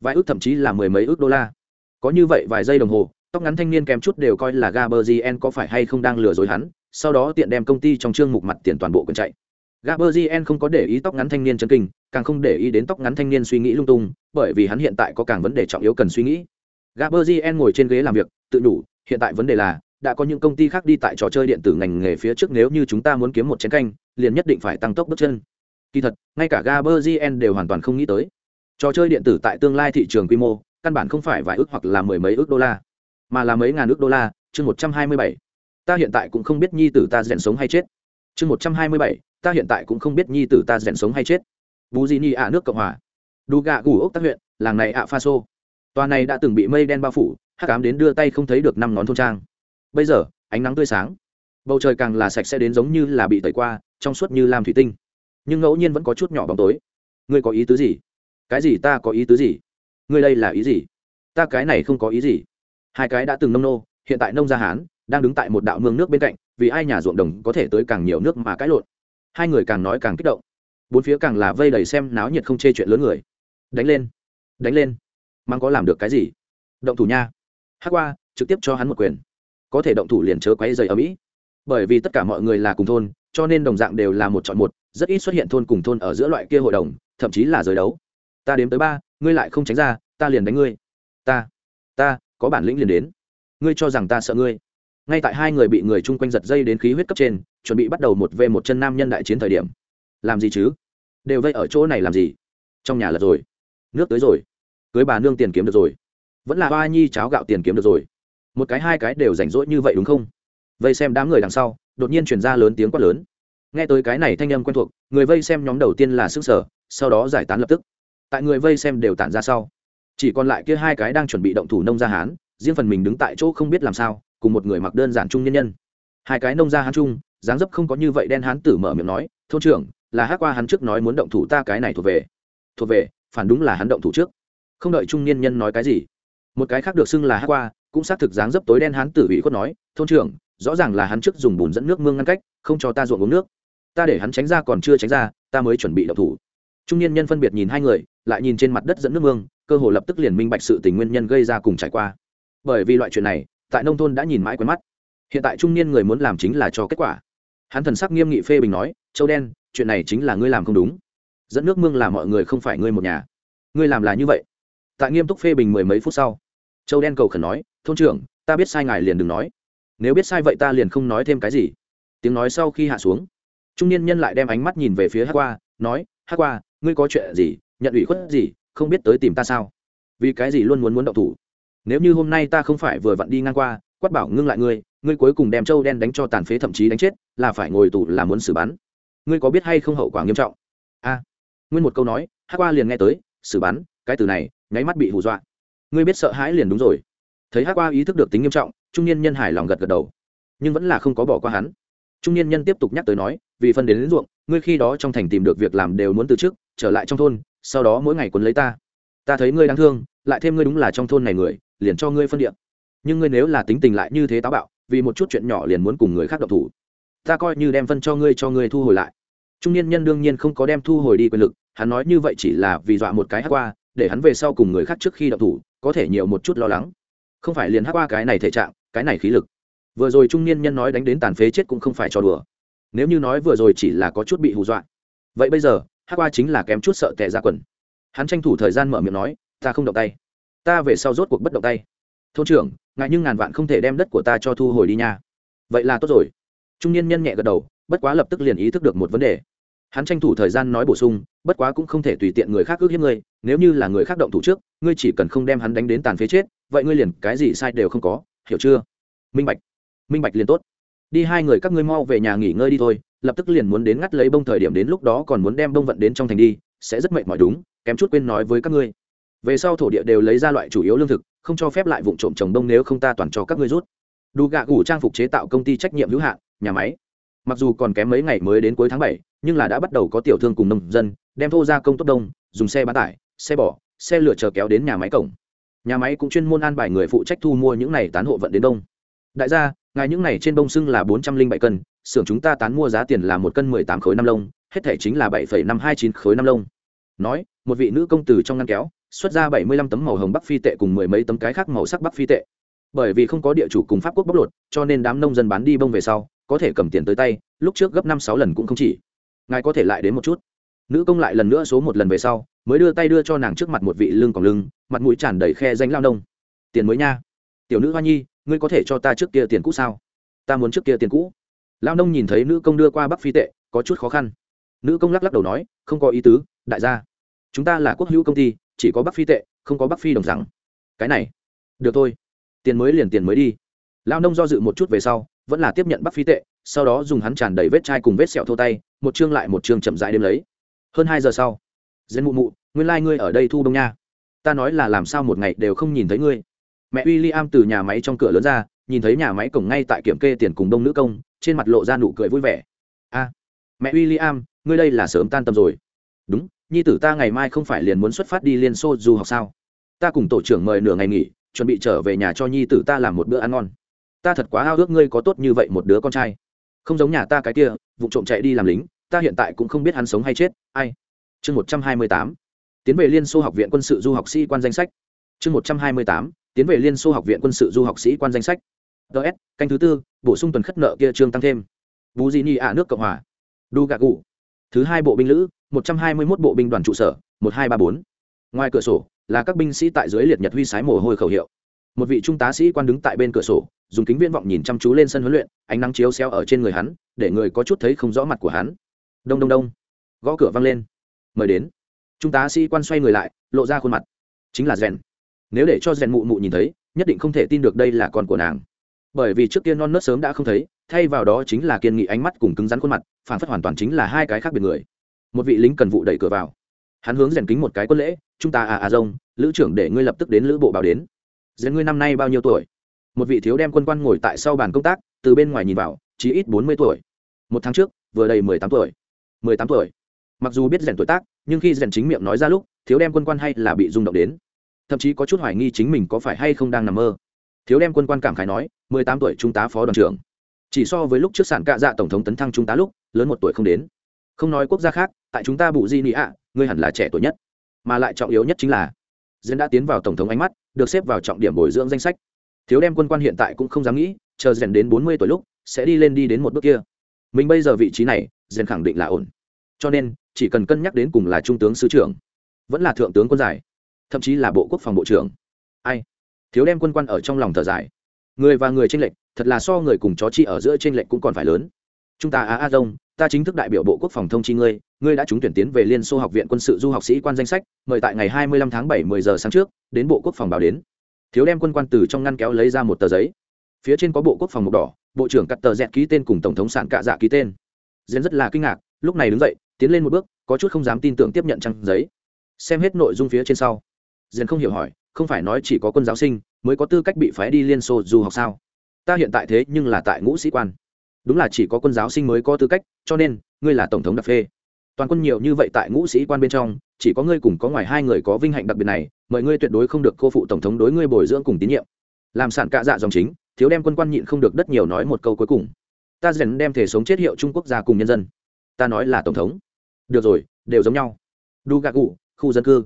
A: Vài ước thậm chí là mười mấy ước đô la. Có như vậy vài giây đồng hồ tóc ngắn thanh niên kèm chút đều coi là gaberzien có phải hay không đang lừa dối hắn, sau đó tiện đem công ty trong chương mục mặt tiền toàn bộ quần chạy. Gaberzien không có để ý tóc ngắn thanh niên chấn kinh, càng không để ý đến tóc ngắn thanh niên suy nghĩ lung tung, bởi vì hắn hiện tại có càng vấn đề trọng yếu cần suy nghĩ. Gaberzien ngồi trên ghế làm việc, tự đủ, hiện tại vấn đề là, đã có những công ty khác đi tại trò chơi điện tử ngành nghề phía trước nếu như chúng ta muốn kiếm một chén canh, liền nhất định phải tăng tốc bước chân. Kỳ thật, ngay cả gaberzien đều hoàn toàn không nghĩ tới. Trò chơi điện tử tại tương lai thị trường quy mô, căn bản không phải vài ước hoặc là mười mấy ước đô la mà là mấy ngàn ước đô la, chương một trăm hai mươi bảy. Ta hiện tại cũng không biết nhi tử ta rèn sống hay chết. Chương một trăm hai mươi bảy, ta hiện tại cũng không biết nhi tử ta rèn sống hay chết. Bù di ni ạ nước cộng hòa. Đu gà gù ốc tác huyện, làng này ạ pha xô. Tòa này đã từng bị mây đen bao phủ, hắc ám đến đưa tay không thấy được năm ngón thôn trang. Bây giờ, ánh nắng tươi sáng. Bầu trời càng là sạch sẽ đến giống như là bị tẩy qua, trong suốt như làm thủy tinh. Nhưng ngẫu nhiên vẫn có chút nhỏ bóng tối. Ngươi có ý tứ gì? Cái gì ta có ý tứ gì? Ngươi đây là ý gì? Ta cái này không có ý gì hai cái đã từng nông nô, hiện tại nông gia hán, đang đứng tại một đạo mương nước bên cạnh, vì ai nhà ruộng đồng có thể tới càng nhiều nước mà cãi lộn. Hai người càng nói càng kích động. Bốn phía càng là vây đầy xem náo nhiệt không chê chuyện lớn người. Đánh lên đánh lên. Mang có làm được cái gì? Động thủ nha. Hát qua, trực tiếp cho hắn một quyền. Có thể động thủ liền chớ quấy dày ở mỹ. Bởi vì tất cả mọi người là cùng thôn, cho nên đồng dạng đều là một chọn một, rất ít xuất hiện thôn cùng thôn ở giữa loại kia hội đồng, thậm chí là giới đấu. Ta đếm tới ba, ngươi lại không tránh ra, ta liền đánh ngươi. Ta ta có bản lĩnh liền đến. Ngươi cho rằng ta sợ ngươi? Ngay tại hai người bị người chung quanh giật dây đến khí huyết cấp trên, chuẩn bị bắt đầu một v một chân nam nhân đại chiến thời điểm. Làm gì chứ? Đều vây ở chỗ này làm gì? Trong nhà là rồi. Nước tới rồi. Cưới bà nương tiền kiếm được rồi. Vẫn là ba nhi cháo gạo tiền kiếm được rồi. Một cái hai cái đều rảnh rỗi như vậy đúng không? Vây xem đám người đằng sau, đột nhiên chuyển ra lớn tiếng quát lớn. Nghe tới cái này thanh âm quen thuộc, người vây xem nhóm đầu tiên là sức sở, sau đó giải tán lập tức. Tại người vây xem đều tản ra sau chỉ còn lại kia hai cái đang chuẩn bị động thủ nông gia hán, riêng phần mình đứng tại chỗ không biết làm sao, cùng một người mặc đơn giản trung nhân nhân. Hai cái nông gia hán trung dáng dấp không có như vậy đen hán tử mở miệng nói, thôn trưởng, là hát qua hắn trước nói muốn động thủ ta cái này thuộc về. Thuộc về, phản đúng là hắn động thủ trước. Không đợi trung niên nhân nói cái gì, một cái khác được xưng là hát qua, cũng xác thực dáng dấp tối đen hán tử ủy khuất nói, thôn trưởng, rõ ràng là hắn trước dùng bùn dẫn nước mương ngăn cách, không cho ta ruộng uống nước. Ta để hắn tránh ra còn chưa tránh ra, ta mới chuẩn bị động thủ. Trung niên nhân phân biệt nhìn hai người lại nhìn trên mặt đất dẫn nước mương, cơ hồ lập tức liền minh bạch sự tình nguyên nhân gây ra cùng trải qua. Bởi vì loại chuyện này, tại nông thôn đã nhìn mãi quen mắt. Hiện tại trung niên người muốn làm chính là cho kết quả. Hắn thần sắc nghiêm nghị phê bình nói, châu đen, chuyện này chính là ngươi làm không đúng. Dẫn nước mương là mọi người không phải ngươi một nhà. Ngươi làm là như vậy. Tại nghiêm túc phê bình mười mấy phút sau, châu đen cầu khẩn nói, thôn trưởng, ta biết sai ngài liền đừng nói. Nếu biết sai vậy ta liền không nói thêm cái gì. Tiếng nói sau khi hạ xuống, trung niên nhân lại đem ánh mắt nhìn về phía hát qua, nói hát qua, ngươi có chuyện gì? Nhận ủy khuất gì, không biết tới tìm ta sao? Vì cái gì luôn muốn muốn động thủ? Nếu như hôm nay ta không phải vừa vặn đi ngang qua, quát bảo ngưng lại ngươi ngươi cuối cùng đem trâu đen đánh cho tàn phế thậm chí đánh chết, là phải ngồi tù là muốn xử bắn. Ngươi có biết hay không hậu quả nghiêm trọng? A. Nguyên một câu nói hát qua liền nghe tới, xử bắn, cái từ này, nháy mắt bị hù dọa. Ngươi biết sợ hãi liền đúng rồi. Thấy hát qua ý thức được tính nghiêm trọng, trung niên nhân hài lòng gật gật đầu. Nhưng vẫn là không có bỏ qua hắn trung niên nhân tiếp tục nhắc tới nói vì phân đến, đến ruộng ngươi khi đó trong thành tìm được việc làm đều muốn từ chức trở lại trong thôn sau đó mỗi ngày quấn lấy ta. Ta thấy ngươi đáng thương lại thêm ngươi đúng là trong thôn này người liền cho ngươi phân điện nhưng ngươi nếu là tính tình lại như thế táo bạo vì một chút chuyện nhỏ liền muốn cùng người khác độc thủ. Ta coi như đem phân cho ngươi cho ngươi thu hồi lại. Trung niên nhân đương nhiên không có đem thu hồi đi quyền lực hắn nói như vậy chỉ là vì dọa một cái hát qua để hắn về sau cùng người khác trước khi độc thủ có thể nhiều một chút lo lắng. Không phải liền hát qua cái này thể trạng cái này khí lực vừa rồi trung niên nhân nói đánh đến tàn phế chết cũng không phải cho đùa. Nếu như nói vừa rồi chỉ là có chút bị hù dọa. Vậy bây giờ, hắc qua chính là kém chút sợ tệ ra quần. Hắn tranh thủ thời gian mở miệng nói, ta không động tay. Ta về sau rốt cuộc bất động tay. Thôn trưởng, ngại nhưng ngàn vạn không thể đem đất của ta cho thu hồi đi nha. Vậy là tốt rồi. Trung niên nhân nhẹ gật đầu, bất quá lập tức liền ý thức được một vấn đề. Hắn tranh thủ thời gian nói bổ sung, bất quá cũng không thể tùy tiện người khác ước hiếp ngươi, nếu như là người khác động thủ trước, ngươi chỉ cần không đem hắn đánh đến tàn phế chết, vậy ngươi liền cái gì sai đều không có, hiểu chưa? Minh bạch minh bạch liền tốt. Đi hai người các ngươi mau về nhà nghỉ ngơi đi thôi, lập tức liền muốn đến ngắt lấy bông thời điểm đến lúc đó còn muốn đem bông vận đến trong thành đi, sẽ rất mệt mỏi đúng, kém chút quên nói với các ngươi. Về sau thổ địa đều lấy ra loại chủ yếu lương thực, không cho phép lại vụ trộm trồng bông nếu không ta toàn cho các ngươi rút. Đủ gạ gủ trang phục chế tạo công ty trách nhiệm hữu hạn, nhà máy. Mặc dù còn kém mấy ngày mới đến cuối tháng bảy, nhưng là đã bắt đầu có tiểu thương cùng nông dân, đem thô ra công tốt đông, dùng xe bán tải, xe bò, xe lửa chờ kéo đến nhà máy cổng. Nhà máy cũng chuyên môn an bài người phụ trách thu mua những này tán hộ vận đến đông. Đại gia ngài những này trên bông xưng là bốn trăm linh bảy cân, xưởng chúng ta tán mua giá tiền là một cân mười tám khối năm lông, hết thể chính là bảy phẩy năm hai chín khối năm lông. Nói, một vị nữ công tử trong ngăn kéo, xuất ra bảy mươi lăm tấm màu hồng bắc phi tệ cùng mười mấy tấm cái khác màu sắc bắc phi tệ. Bởi vì không có địa chủ cùng pháp quốc bóc lột, cho nên đám nông dân bán đi bông về sau, có thể cầm tiền tới tay, lúc trước gấp năm sáu lần cũng không chỉ. Ngài có thể lại đến một chút. Nữ công lại lần nữa số một lần về sau, mới đưa tay đưa cho nàng trước mặt một vị lưng còn lưng, mặt mũi tràn đầy khe danh lao nông. Tiền mới nha. Tiểu nữ hoa nhi ngươi có thể cho ta trước kia tiền cũ sao? Ta muốn trước kia tiền cũ. Lao nông nhìn thấy nữ công đưa qua bắc phi tệ, có chút khó khăn. Nữ công lắc lắc đầu nói, không có ý tứ, đại gia. Chúng ta là quốc hữu công ty, chỉ có bắc phi tệ, không có bắc phi đồng rằng cái này. Được thôi. Tiền mới liền tiền mới đi. Lao nông do dự một chút về sau, vẫn là tiếp nhận bắc phi tệ, sau đó dùng hắn tràn đầy vết chai cùng vết sẹo thô tay, một chương lại một chương chậm dại đêm lấy. Hơn hai giờ sau. Dân mụ mụ, nguyên lai、like、ngươi ở đây thu đông nha. Ta nói là làm sao một ngày đều không nhìn thấy ngươi mẹ w i l l i am từ nhà máy trong cửa lớn ra, nhìn thấy nhà máy cổng ngay tại kiểm kê tiền cùng đông nữ công, trên mặt lộ ra nụ cười vui vẻ. A, mẹ w i l l i am ngươi đây là sớm tan tầm rồi. Đúng, nhi tử ta ngày mai không phải liền muốn xuất phát đi liên xô du học sao? Ta cùng tổ trưởng mời nửa ngày nghỉ, chuẩn bị trở về nhà cho nhi tử ta làm một bữa ăn ngon. Ta thật quá ao ước ngươi có tốt như vậy một đứa con trai. Không giống nhà ta cái kia, vụ trộm chạy đi làm lính, ta hiện tại cũng không biết hắn sống hay chết, ai? Chương một trăm hai mươi tám, tiến về liên xô học viện quân sự du học sĩ quan danh sách. Chương một trăm hai mươi tám tiến về liên xô học viện quân sự du học sĩ quan danh sách. Ts canh thứ tư, bổ sung tuần khất nợ kia trương tăng thêm. Bù di ni ạ, nước cộng hòa. Đu gạ gù thứ hai bộ binh lữ, một trăm hai mươi mốt bộ binh đoàn trụ sở, một hai ba bốn. Ngoài cửa sổ, là các binh sĩ tại dưới liệt nhật huy sái mồ hôi khẩu hiệu. Một vị trung tá sĩ quan đứng tại bên cửa sổ, dùng kính viễn vọng nhìn chăm chú lên sân huấn luyện, ánh nắng chiếu xéo ở trên người hắn, để người có chút thấy không rõ mặt của hắn. Đông đông đông. Gõ cửa vang lên. Mời đến. Trung tá sĩ quan xoay người lại, lộ ra khuôn mặt. Chính là rèn nếu để cho rèn mụ mụ nhìn thấy, nhất định không thể tin được đây là con của nàng. Bởi vì trước kia non nớt sớm đã không thấy, thay vào đó chính là kiên nghị ánh mắt cùng cứng rắn khuôn mặt phản phất hoàn toàn chính là hai cái khác biệt người. Một vị lính cần vụ đẩy cửa vào. Hắn hướng rèn kính một cái quân lễ, chúng ta à à rông lữ trưởng để ngươi lập tức đến lữ bộ báo đến. Rèn ngươi năm nay bao nhiêu tuổi? Một vị thiếu đem quân quan ngồi tại sau bàn công tác, từ bên ngoài nhìn vào, chỉ ít bốn mươi tuổi. Một tháng trước, vừa đầy mười tám tuổi. Mười tám tuổi. Mặc dù biết rèn tuổi tác, nhưng khi rèn chính miệng nói ra lúc, thiếu đem quân quan hay là bị rung động đến thậm chí có chút hoài nghi chính mình có phải hay không đang nằm mơ. Thiếu đem quân quan cảm khái nói, mười tám tuổi trung tá phó đoàn trưởng. Chỉ so với lúc trước sản cạ dạ tổng thống tấn thăng trung tá lúc, lớn một tuổi không đến. Không nói quốc gia khác, tại chúng ta bù di nị ạ, ngươi hẳn là trẻ tuổi nhất. Mà lại trọng yếu nhất chính là, diễn đã tiến vào tổng thống ánh mắt, được xếp vào trọng điểm bồi dưỡng danh sách. Thiếu đem quân quan hiện tại cũng không dám nghĩ, chờ rèn đến bốn mươi tuổi lúc, sẽ đi lên đi đến một bước kia. Mình bây giờ vị trí này rèn khẳng định là ổn. Cho nên, chỉ cần cân nhắc đến cùng là trung tướng sứ trưởng, vẫn là thượng tướng quân giải thậm chí là bộ quốc phòng bộ trưởng. Ai? Thiếu đem quân quan ở trong lòng thở dài. Người và người tranh lệch, thật là so người cùng chó chi ở giữa tranh lệch cũng còn phải lớn. Chúng ta á a dông ta chính thức đại biểu bộ quốc phòng thông chi ngươi ngươi đã trúng tuyển tiến về liên xô học viện quân sự du học sĩ quan danh sách, mời tại ngày hai mươi lăm tháng bảy mười giờ sáng trước, đến bộ quốc phòng báo đến. Thiếu đem quân quan từ trong ngăn kéo lấy ra một tờ giấy. Phía trên có bộ quốc phòng mộc đỏ, bộ trưởng cắt tờ dẹt ký tên cùng tổng thống sản cạ dạ ký tên. Diễn rất là kinh ngạc, lúc này đứng dậy, tiến lên một bước, có chút không dám tin tưởng tiếp nhận trang giấy. Xem hết nội dung phía trên sau diền không hiểu hỏi, không phải nói chỉ có quân giáo sinh mới có tư cách bị phái đi liên xô du học sao? Ta hiện tại thế nhưng là tại ngũ sĩ quan. Đúng là chỉ có quân giáo sinh mới có tư cách, cho nên, ngươi là tổng thống đặc phê. Toàn quân nhiều như vậy tại ngũ sĩ quan bên trong, chỉ có ngươi cùng có ngoài hai người có vinh hạnh đặc biệt này mời ngươi tuyệt đối không được cô phụ tổng thống đối ngươi bồi dưỡng cùng tín nhiệm. Làm sản cạ dạ dòng chính, thiếu đem quân quan nhịn không được đất nhiều nói một câu cuối cùng. Ta dần đem thể sống chết hiệu trung quốc ra cùng nhân dân. Ta nói là tổng thống. Được rồi, đều giống nhau. Đu gạ cụ khu dân cư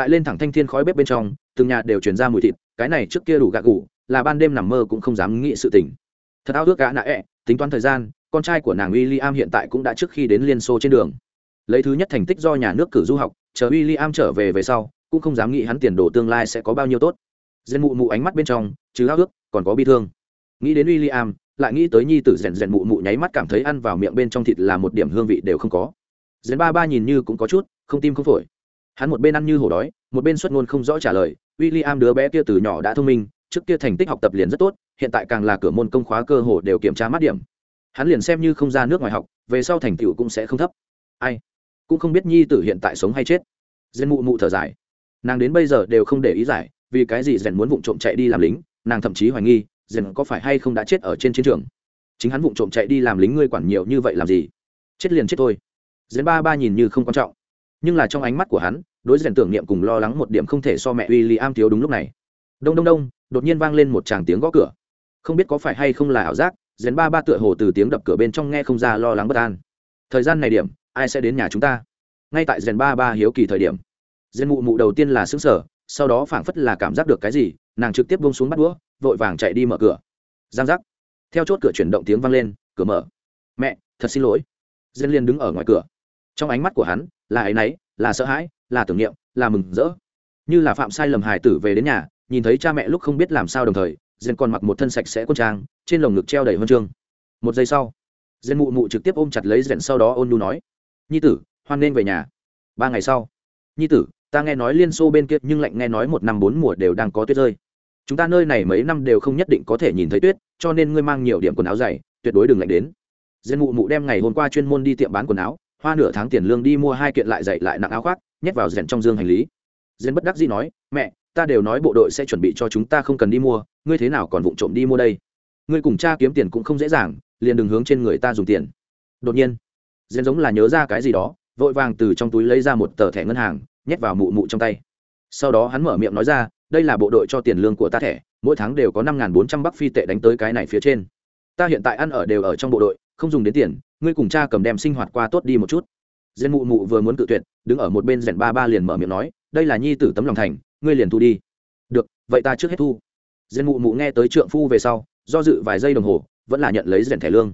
A: tại lên thẳng thanh thiên khói bếp bên trong từng nhà đều chuyển ra mùi thịt cái này trước kia đủ gạ cụ là ban đêm nằm mơ cũng không dám nghĩ sự tình. Thật ao ước gã nạ ẹ、e, tính toán thời gian con trai của nàng w i l l i am hiện tại cũng đã trước khi đến liên xô trên đường. Lấy thứ nhất thành tích do nhà nước cử du học chờ w i l l i am trở về về sau cũng không dám nghĩ hắn tiền đồ tương lai sẽ có bao nhiêu tốt. Rèn mụ mụ ánh mắt bên trong chứ ao ước còn có bi thương. Nghĩ đến w i l l i am lại nghĩ tới nhi tử rèn rèn mụ mụ nháy mắt cảm thấy ăn vào miệng bên trong thịt là một điểm hương vị đều không có. Rèn ba ba nhìn như cũng có chút không tim không phổi hắn một bên ăn như hổ đói, một bên xuất ngôn không rõ trả lời w i l l i am đứa bé kia từ nhỏ đã thông minh, trước kia thành tích học tập liền rất tốt, hiện tại càng là cửa môn công khóa cơ hồ đều kiểm tra mát điểm. Hắn liền xem như không ra nước ngoài học, về sau thành tựu cũng sẽ không thấp. Ai? Cũng không biết nhi tử hiện tại sống hay chết. Dân mụ mụ thở dài. Nàng đến bây giờ đều không để ý giải, vì cái gì rèn muốn vụng trộm chạy đi làm lính, nàng thậm chí hoài nghi rèn có phải hay không đã chết ở trên chiến trường? Chính hắn vụng trộm chạy đi làm lính ngươi quản nhiều như vậy làm gì? Chết liền chết thôi. Rèn ba ba nhìn như không quan trọng. Nhưng là trong ánh mắt của hắn đối rèn tưởng niệm cùng lo lắng một điểm không thể so mẹ w i l l i am thiếu đúng lúc này. Đông đông đông, đột nhiên vang lên một tràng tiếng gõ cửa. Không biết có phải hay không là ảo giác, rèn ba ba tựa hồ từ tiếng đập cửa bên trong nghe không ra lo lắng bất an. Thời gian này điểm, ai sẽ đến nhà chúng ta? Ngay tại rèn ba ba hiếu kỳ thời điểm, rèn mụ mụ đầu tiên là xứng sở sau đó phảng phất là cảm giác được cái gì, nàng trực tiếp bông xuống bắt đũa, vội vàng chạy đi mở cửa. Giang giác. Theo chốt cửa chuyển động tiếng vang lên, cửa mở. Mẹ, thật xin lỗi. Rèn liền đứng ở ngoài cửa. Trong ánh mắt của hắn, là áy náy, là sợ hãi là tưởng niệm, là mừng rỡ. Như là phạm sai lầm hài tử về đến nhà, nhìn thấy cha mẹ lúc không biết làm sao đồng thời dền còn mặc một thân sạch sẽ quân trang, trên lồng ngực treo đầy huân chương. Một giây sau dền mụ mụ trực tiếp ôm chặt lấy dền sau đó ôn nu nói, nhi tử, hoan nên về nhà. Ba ngày sau, nhi tử, ta nghe nói liên xô bên kia nhưng lạnh nghe nói một năm bốn mùa đều đang có tuyết rơi. Chúng ta nơi này mấy năm đều không nhất định có thể nhìn thấy tuyết, cho nên ngươi mang nhiều điểm quần áo dày, tuyệt đối đừng lạnh đến. Dền mụ mụ đem ngày hôm qua chuyên môn đi tiệm bán quần áo, hoa nửa tháng tiền lương đi mua hai kiện lại dày lại nặng áo khoác nhét vào rèn trong dương hành lý. Rèn bất đắc dĩ nói, mẹ, ta đều nói bộ đội sẽ chuẩn bị cho chúng ta không cần đi mua, ngươi thế nào còn vụng trộm đi mua đây? Ngươi cùng cha kiếm tiền cũng không dễ dàng, liền đừng hướng trên người ta dùng tiền. Đột nhiên, rèn giống là nhớ ra cái gì đó, vội vàng từ trong túi lấy ra một tờ thẻ ngân hàng, nhét vào mụ mụ trong tay. Sau đó hắn mở miệng nói ra, đây là bộ đội cho tiền lương của ta thẻ, mỗi tháng đều có năm bốn trăm bắc phi tệ đánh tới cái này phía trên. Ta hiện tại ăn ở đều ở trong bộ đội, không dùng đến tiền, ngươi cùng cha cầm đem sinh hoạt qua tốt đi một chút. Diên mụ mụ vừa muốn cự tuyệt, đứng ở một bên rèn ba ba liền mở miệng nói, đây là nhi tử tấm lòng thành, ngươi liền thu đi. Được, vậy ta trước hết thu. Diên mụ mụ nghe tới trượng phu về sau, do dự vài giây đồng hồ, vẫn là nhận lấy rèn thẻ lương.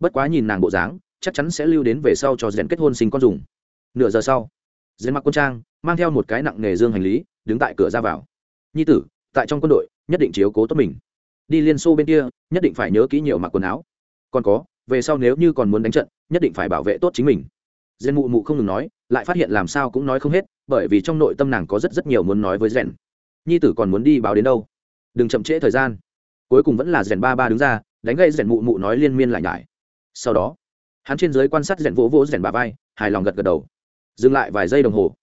A: Bất quá nhìn nàng bộ dáng, chắc chắn sẽ lưu đến về sau cho rèn kết hôn sinh con dùng. Nửa giờ sau rèn mặc quân trang, mang theo một cái nặng nghề dương hành lý, đứng tại cửa ra vào. Nhi tử, tại trong quân đội, nhất định chiếu cố tốt mình. Đi liên xô bên kia, nhất định phải nhớ kỹ nhiều mặc quần áo. Còn có, về sau nếu như còn muốn đánh trận, nhất định phải bảo vệ tốt chính mình rèn mụ mụ không ngừng nói, lại phát hiện làm sao cũng nói không hết, bởi vì trong nội tâm nàng có rất rất nhiều muốn nói với rèn nhi tử còn muốn đi báo đến đâu? Đừng chậm trễ thời gian. Cuối cùng vẫn là rèn ba ba đứng ra, đánh gây rèn mụ mụ nói liên miên lại nhải. Sau đó, hắn trên dưới quan sát rèn vỗ vỗ rèn bà vai, hài lòng gật gật đầu. Dừng lại vài giây đồng hồ.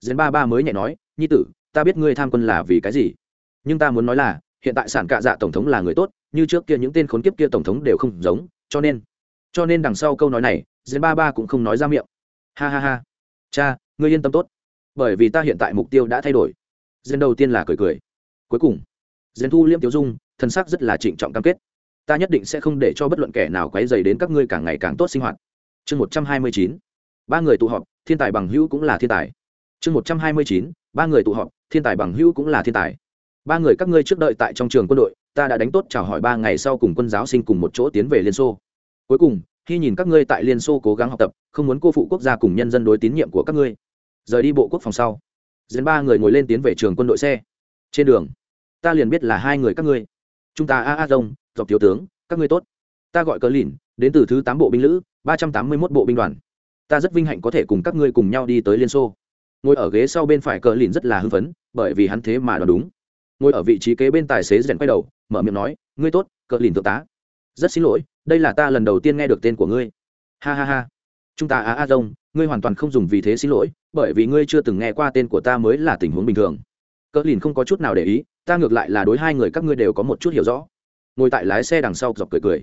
A: Rèn ba ba mới nhẹ nói, nhi tử, ta biết ngươi tham quân là vì cái gì. Nhưng ta muốn nói là, hiện tại sản cạ dạ tổng thống là người tốt, như trước kia những tên khốn kiếp kia tổng thống đều không giống, cho nên cho nên đằng sau câu nói này diễn ba ba cũng không nói ra miệng ha ha ha. Cha, ngươi yên tâm tốt. Bởi vì ta hiện tại mục tiêu đã thay đổi. Diễn đầu tiên là cười cười. Cuối cùng diễn thu liêm tiêu dung, thân sắc rất là trịnh trọng cam kết. Ta nhất định sẽ không để cho bất luận kẻ nào quấy dày đến các ngươi càng ngày càng tốt sinh hoạt. Chương một trăm hai mươi chín. Ba người tụ họp, thiên tài bằng hữu cũng là thiên tài. Chương một trăm hai mươi chín. Ba người tụ họp, thiên tài bằng hữu cũng là thiên tài. Ba người các ngươi trước đợi tại trong trường quân đội, ta đã đánh tốt chào hỏi ba ngày sau cùng quân giáo sinh cùng một chỗ tiến về liên xô. Cuối cùng khi nhìn các ngươi tại liên xô cố gắng học tập, không muốn cô phụ quốc gia cùng nhân dân đối tín nhiệm của các ngươi. Rời đi bộ quốc phòng sau diễn ba người ngồi lên tiến về trường quân đội xe. Trên đường, ta liền biết là hai người các ngươi. Chúng ta, a a rông dọc thiếu tướng, các ngươi tốt. Ta gọi cờ lìn, đến từ thứ tám bộ binh lữ, ba trăm tám mươi mốt bộ binh đoàn. Ta rất vinh hạnh có thể cùng các ngươi cùng nhau đi tới liên xô. Ngồi ở ghế sau bên phải cờ lìn rất là hưng phấn, bởi vì hắn thế mà đoán đúng. Ngồi ở vị trí kế bên tài xế rèn quay đầu, mở miệng nói, ngươi tốt, cờ lìn thượng tá rất xin lỗi, đây là ta lần đầu tiên nghe được tên của ngươi. Ha ha ha. Chúng ta á a rông ngươi hoàn toàn không dùng vì thế xin lỗi, bởi vì ngươi chưa từng nghe qua tên của ta mới là tình huống bình thường. Cỡ lìn không có chút nào để ý, ta ngược lại là đối hai người các ngươi đều có một chút hiểu rõ. Ngồi tại lái xe đằng sau dọc cười cười.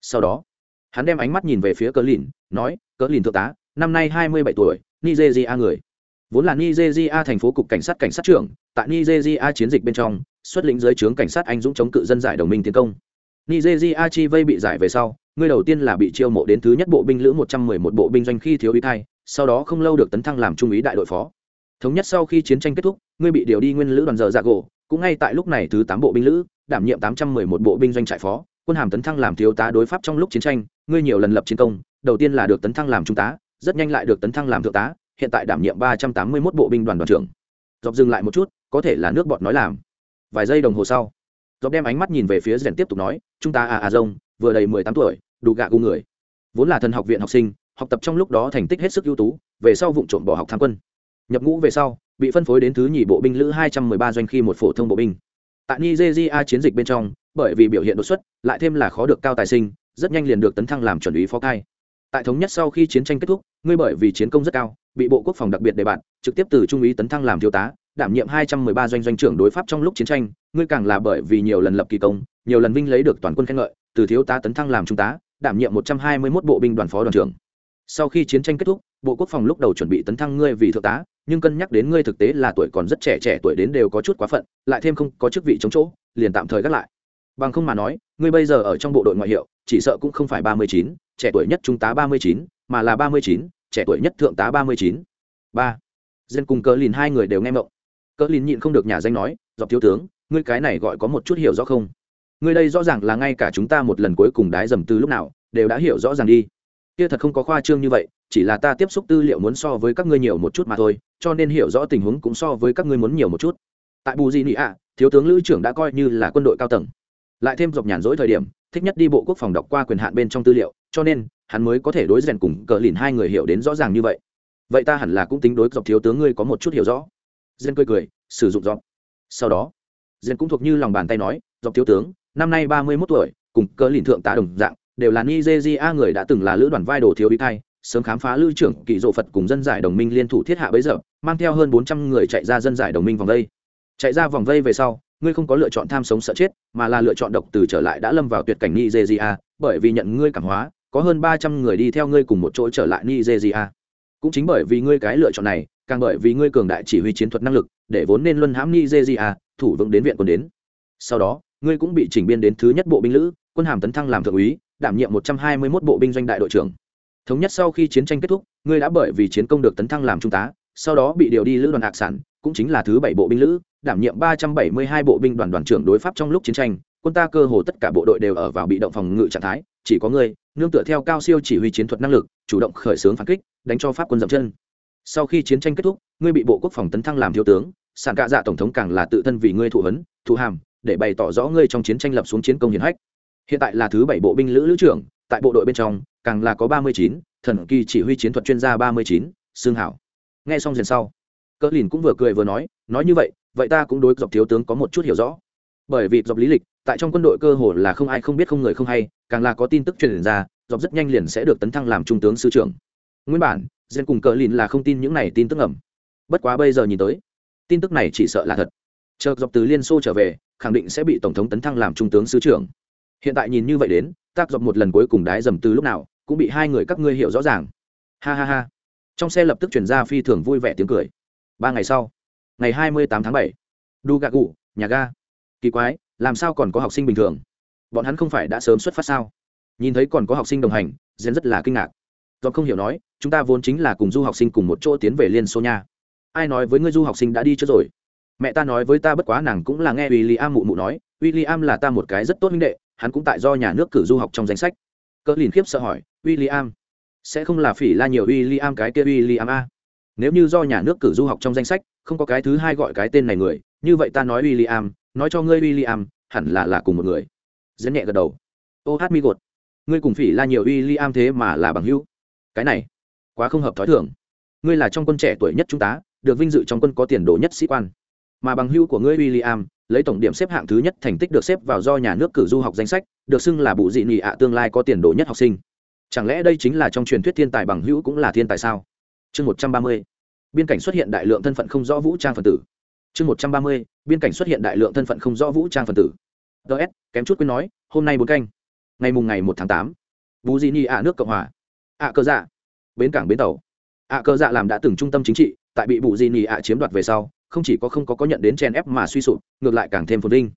A: Sau đó, hắn đem ánh mắt nhìn về phía Cỡ lìn, nói, Cỡ lìn thượng tá, năm nay hai mươi bảy tuổi, nigeria người. Vốn là nigeria thành phố cục cảnh sát cảnh sát trưởng, tại nigeria chiến dịch bên trong, xuất lĩnh giới trướng cảnh sát anh dũng chống cự dân giải đồng minh tiến công nigeria chi vây bị giải về sau, người đầu tiên là bị chiêu mộ đến thứ nhất bộ binh lữ một trăm mười một bộ binh doanh khi thiếu úy thai, sau đó không lâu được tấn thăng làm trung úy đại đội phó. Thống nhất sau khi chiến tranh kết thúc ngươi bị điều đi nguyên lữ đoàn giờ dạ gỗ, cũng ngay tại lúc này thứ tám bộ binh lữ, đảm nhiệm tám trăm mười một bộ binh doanh trại phó, quân hàm tấn thăng làm thiếu tá đối pháp trong lúc chiến tranh ngươi nhiều lần lập chiến công, đầu tiên là được tấn thăng làm trung tá, rất nhanh lại được tấn thăng làm thượng tá, hiện tại đảm nhiệm ba trăm tám mươi mốt bộ binh đoàn đoàn trưởng. Dọc dừng lại một chút, có thể là nước bọt nói làm. Vài giây đồng hồ sau dọc đem ánh mắt nhìn về phía rèn tiếp tục nói, chúng ta à à rông vừa đầy mười tám tuổi, đủ gạ gu người. Vốn là thần học viện học sinh, học tập trong lúc đó thành tích hết sức ưu tú, về sau vụ trộm bỏ học tham quân. Nhập ngũ về sau, bị phân phối đến thứ nhì bộ binh lữ hai trăm mười ba doanh khi một phổ thông bộ binh. Tại nigeria chiến dịch bên trong, bởi vì biểu hiện đột xuất, lại thêm là khó được cao tài sinh, rất nhanh liền được tấn thăng làm chuẩn úy phó cai. Tại thống nhất sau khi chiến tranh kết thúc, ngươi bởi vì chiến công rất cao, bị bộ quốc phòng đặc biệt đề bạt, trực tiếp từ trung úy tấn thăng làm thiếu tá đảm nhiệm hai trăm mười ba doanh doanh trưởng đối pháp trong lúc chiến tranh, ngươi càng là bởi vì nhiều lần lập kỳ công, nhiều lần vinh lấy được toàn quân khen ngợi, từ thiếu tá tấn thăng làm trung tá, đảm nhiệm 121 bộ binh đoàn phó đoàn trưởng. Sau khi chiến tranh kết thúc, bộ quốc phòng lúc đầu chuẩn bị tấn thăng ngươi vì thượng tá, nhưng cân nhắc đến ngươi thực tế là tuổi còn rất trẻ trẻ tuổi đến đều có chút quá phận, lại thêm không có chức vị chống chỗ, liền tạm thời gác lại. Bằng không mà nói, ngươi bây giờ ở trong bộ đội ngoại hiệu, chỉ sợ cũng không phải ba mươi chín, trẻ tuổi nhất trung tá ba mươi chín, mà là ba mươi chín, trẻ tuổi nhất thượng tá ba mươi chín. Ba. Dân cùng cờ lìn hai người đều nghe mộng cỡ lìn nhịn không được nhà danh nói, dọc thiếu tướng, ngươi cái này gọi có một chút hiểu rõ không? Ngươi đây rõ ràng là ngay cả chúng ta một lần cuối cùng đái dầm từ lúc nào, đều đã hiểu rõ ràng đi. Kia thật không có khoa trương như vậy, chỉ là ta tiếp xúc tư liệu muốn so với các ngươi nhiều một chút mà thôi, cho nên hiểu rõ tình huống cũng so với các ngươi muốn nhiều một chút. Tại bù di nị ạ, thiếu tướng lữ trưởng đã coi như là quân đội cao tầng. Lại thêm dọc nhàn rỗi thời điểm, thích nhất đi bộ quốc phòng đọc qua quyền hạn bên trong tư liệu, cho nên, hắn mới có thể đối rèn cùng cờ lìn hai người hiểu đến rõ ràng như vậy. Vậy ta hẳn là cũng tính đối dọc thiếu tướng ngươi có một chút hiểu rõ. Diên cười cười sử dụng giọng. sau đó Diên cũng thuộc như lòng bàn tay nói dọc thiếu tướng năm nay ba mươi mốt tuổi cùng cỡ lìn thượng tá đồng dạng đều là nigeria người đã từng là lữ đoàn vai đồ thiếu bí thay, sớm khám phá lưu trưởng kỳ dộ phật cùng dân giải đồng minh liên thủ thiết hạ bấy giờ mang theo hơn bốn trăm người chạy ra dân giải đồng minh vòng vây chạy ra vòng vây về sau ngươi không có lựa chọn tham sống sợ chết mà là lựa chọn độc từ trở lại đã lâm vào tuyệt cảnh nigeria bởi vì nhận ngươi cảm hóa có hơn ba trăm người đi theo ngươi cùng một chỗ trở lại nigeria cũng chính bởi vì ngươi cái lựa chọn này, càng bởi vì ngươi cường đại chỉ huy chiến thuật năng lực, để vốn nên luân hãm nigeria, thủ vững đến viện quân đến. Sau đó, ngươi cũng bị chỉnh biên đến thứ nhất bộ binh lữ, quân hàm tấn thăng làm thượng úy, đảm nhiệm một trăm hai mươi 121 bộ binh doanh đại đội trưởng. Thống nhất sau khi chiến tranh kết thúc, ngươi đã bởi vì chiến công được tấn thăng làm trung tá, sau đó bị điều đi lữ đoàn hạc sản, cũng chính là thứ bảy bộ binh lữ, đảm nhiệm ba trăm bảy mươi hai bộ binh đoàn đoàn trưởng đối pháp trong lúc chiến tranh quân ta cơ hồ tất cả bộ đội đều ở vào bị động phòng ngự trạng thái, chỉ có ngươi, nương tựa theo cao siêu chỉ huy chiến thuật năng lực, chủ động khởi xướng phản kích, đánh cho pháp quân dậm chân. Sau khi chiến tranh kết thúc, ngươi bị bộ quốc phòng tấn thăng làm thiếu tướng sản cạ dạ tổng thống càng là tự thân vì ngươi thụ hấn, thụ hàm, để bày tỏ rõ ngươi trong chiến tranh lập xuống chiến công hiển hách. Hiện tại là thứ bảy bộ binh lữ lữ trưởng, tại bộ đội bên trong, càng là có ba mươi chín, thần kỳ chỉ huy chiến thuật chuyên gia ba mươi chín, xương hảo. Nghe xong dần sau, cỡ lìn cũng vừa cười vừa nói nói như vậy vậy ta cũng đối dọc thiếu tướng có một chút hiểu rõ. Bởi vì dọc lý lịch tại trong quân đội cơ hồ là không ai không biết không người không hay, càng là có tin tức truyền ra, dọc rất nhanh liền sẽ được tấn thăng làm trung tướng sư trưởng. Nguyên bản dân cùng cờ lìn là không tin những này tin tức ẩm bất quá bây giờ nhìn tới, tin tức này chỉ sợ là thật. Chờ dọc từ liên xô trở về, khẳng định sẽ bị tổng thống tấn thăng làm trung tướng sứ trưởng. Hiện tại nhìn như vậy đến, tác dọc một lần cuối cùng đái dầm từ lúc nào, cũng bị hai người các ngươi hiểu rõ ràng. Ha ha ha. Trong xe lập tức chuyển ra phi thường vui vẻ tiếng cười. Ba ngày sau, ngày hai mươi tám tháng bảy, đu gạ cụ nhà ga. Kỳ quái làm sao còn có học sinh bình thường? Bọn hắn không phải đã sớm xuất phát sao? Nhìn thấy còn có học sinh đồng hành rèn rất là kinh ngạc. Do không hiểu nói, chúng ta vốn chính là cùng du học sinh cùng một chỗ tiến về liên xô nha. Ai nói với ngươi du học sinh đã đi trước rồi? Mẹ ta nói với ta bất quá nàng cũng là nghe w i l l i am mụ mụ nói w i l l i am là ta một cái rất tốt minh đệ, hắn cũng tại do nhà nước cử du học trong danh sách. Cỡ liền khiếp sợ hỏi w i l l i am sẽ không là phỉ la nhiều w i l l i am cái kia w i l l i am a? Nếu như do nhà nước cử du học trong danh sách, không có cái thứ hai gọi cái tên này người, như vậy ta nói w i l l i am nói cho ngươi w i l l i am hẳn là là cùng một người. Dẫn nhẹ gật đầu. Ô hát mi gột. Ngươi cùng phỉ la nhiều w i l l i am thế mà là bằng hữu. Cái này, quá không hợp t h ó i thưởng ngươi là trong quân trẻ tuổi nhất chúng ta, được vinh dự trong quân có tiền đồ nhất sĩ quan. Mà bằng hữu của ngươi w i l l i am lấy tổng điểm xếp hạng thứ nhất thành tích được xếp vào do nhà nước cử du học danh sách, được xưng là bụ dị nghị ạ tương lai có tiền đồ nhất học sinh. Chẳng lẽ đây chính là trong truyền thuyết thiên tài bằng hữu cũng là thiên tài sao? Chương một trăm ba mươi. Biên cảnh xuất hiện đại lượng thân phận không rõ vũ trang phần tử chương một trăm ba mươi, biên cảnh xuất hiện đại lượng thân phận không rõ vũ trang phần tử. Ts kém chút quên nói, hôm nay bốn canh. Ngày mùng ngày một tháng tám. Bù di ni ạ nước cộng hòa. Ạ cơ dạ. Bến cảng bến tàu. Ạ cơ dạ làm đã từng trung tâm chính trị, tại bị bù di ni ạ chiếm đoạt về sau, không chỉ có không có có nhận đến chen ép mà suy sụp, ngược lại càng thêm phồn vinh.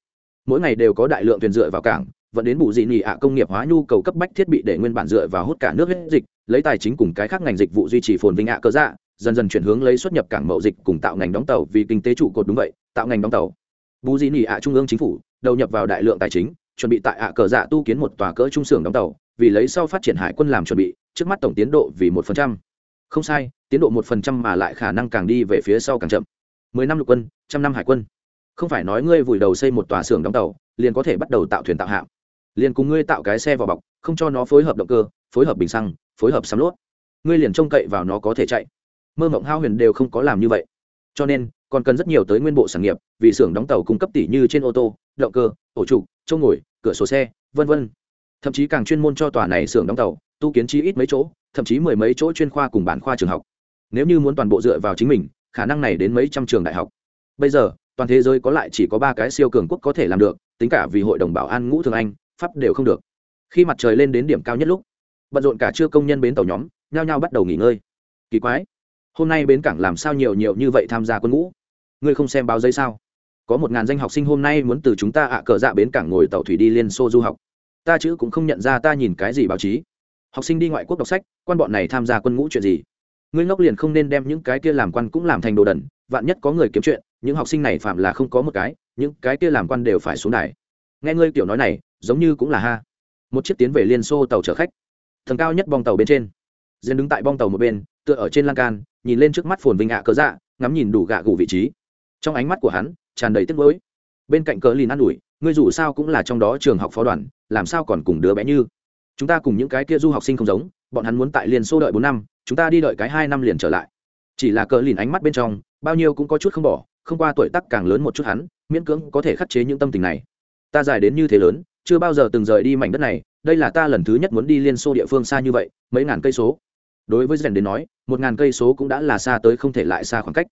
A: Mỗi ngày đều có đại lượng thuyền dựa vào cảng vẫn đến bù dị nị ạ công nghiệp hóa nhu cầu cấp bách thiết bị để nguyên bản dựa vào hút cả nước hết dịch, lấy tài chính cùng cái khác ngành dịch vụ duy trì phồn vinh ạ cơ dạ dần dần chuyển hướng lấy xuất nhập cảng mậu dịch cùng tạo ngành đóng tàu vì kinh tế trụ cột đúng vậy, tạo ngành đóng tàu. Bù dị nị ạ trung ương chính phủ, đầu nhập vào đại lượng tài chính, chuẩn bị tại ạ cờ dạ tu kiến một tòa cỡ trung xưởng đóng tàu, vì lấy sau phát triển hải quân làm chuẩn bị, trước mắt tổng tiến độ vì một phần trăm. Không sai, tiến độ một phần trăm mà lại khả năng càng đi về phía sau càng chậm. Mười năm lục quân, trăm năm hải quân. Không phải nói ngươi vùi đầu xây một tòa xưởng đóng tàu, liền có thể bắt đầu tạo thuyền tạo hạm. Liền cùng ngươi tạo cái xe vào bọc, không cho nó phối hợp động cơ, phối hợp bình xăng, phối hợp xăm lốt. Ngươi liền trông cậy vào nó có thể chạy mơ mộng hao huyền đều không có làm như vậy. Cho nên, còn cần rất nhiều tới nguyên bộ sản nghiệp, vì xưởng đóng tàu cung cấp tỷ như trên ô tô, động cơ, ổ trụ, chỗ ngồi, cửa sổ xe, vân vân. Thậm chí càng chuyên môn cho tòa này xưởng đóng tàu, tu kiến chi ít mấy chỗ, thậm chí mười mấy chỗ chuyên khoa cùng bản khoa trường học. Nếu như muốn toàn bộ dựa vào chính mình, khả năng này đến mấy trăm trường đại học. Bây giờ, toàn thế giới có lại chỉ có ba cái siêu cường quốc có thể làm được, tính cả vì hội đồng bảo an ngũ thường anh, pháp đều không được. Khi mặt trời lên đến điểm cao nhất lúc, bận rộn cả chưa công nhân bến tàu nhóm, nhao nhao bắt đầu nghỉ ngơi. Kỳ quái hôm nay bến cảng làm sao nhiều nhiều như vậy tham gia quân ngũ? Ngươi không xem báo giấy sao? Có một ngàn danh học sinh hôm nay muốn từ chúng ta ạ cờ dạ bến cảng ngồi tàu thủy đi liên xô du học. Ta chữ cũng không nhận ra ta nhìn cái gì báo chí. Học sinh đi ngoại quốc đọc sách, quan bọn này tham gia quân ngũ chuyện gì? Ngươi ngốc liền không nên đem những cái kia làm quan cũng làm thành đồ đẩn vạn nhất có người kiếm chuyện, những học sinh này phạm là không có một cái, những cái kia làm quan đều phải xuống đài. Nghe ngươi kiểu nói này, giống như cũng là ha. Một chiếc tiến về liên xô tàu chở khách. Thần cao nhất bong tàu bên trên. Dân đứng tại bong tàu một bên tựa ở trên lan can, nhìn lên trước mắt phồn vinh ạ cớ dạ ngắm nhìn đủ gạ gù vị trí. Trong ánh mắt của hắn, tràn đầy tiếc nuối. Bên cạnh cờ lìn ă n ủi, ngươi dù sao cũng là trong đó trường học phó đoàn, làm sao còn cùng đứa bé như? Chúng ta cùng những cái kia du học sinh không giống, bọn hắn muốn tại liên xô đợi bốn năm, chúng ta đi đợi cái hai năm liền trở lại. Chỉ là cờ lìn ánh mắt bên trong, bao nhiêu cũng có chút không bỏ, không qua tuổi tác càng lớn một chút hắn, miễn cưỡng có thể khắc chế những tâm tình này. Ta dài đến như thế lớn, chưa bao giờ từng rời đi mảnh đất này, đây là ta lần thứ nhất muốn đi liên xô địa phương xa như vậy, mấy ngàn cây số đối với rèn đến nói, một ngàn cây số cũng đã là xa tới không thể lại xa khoảng cách.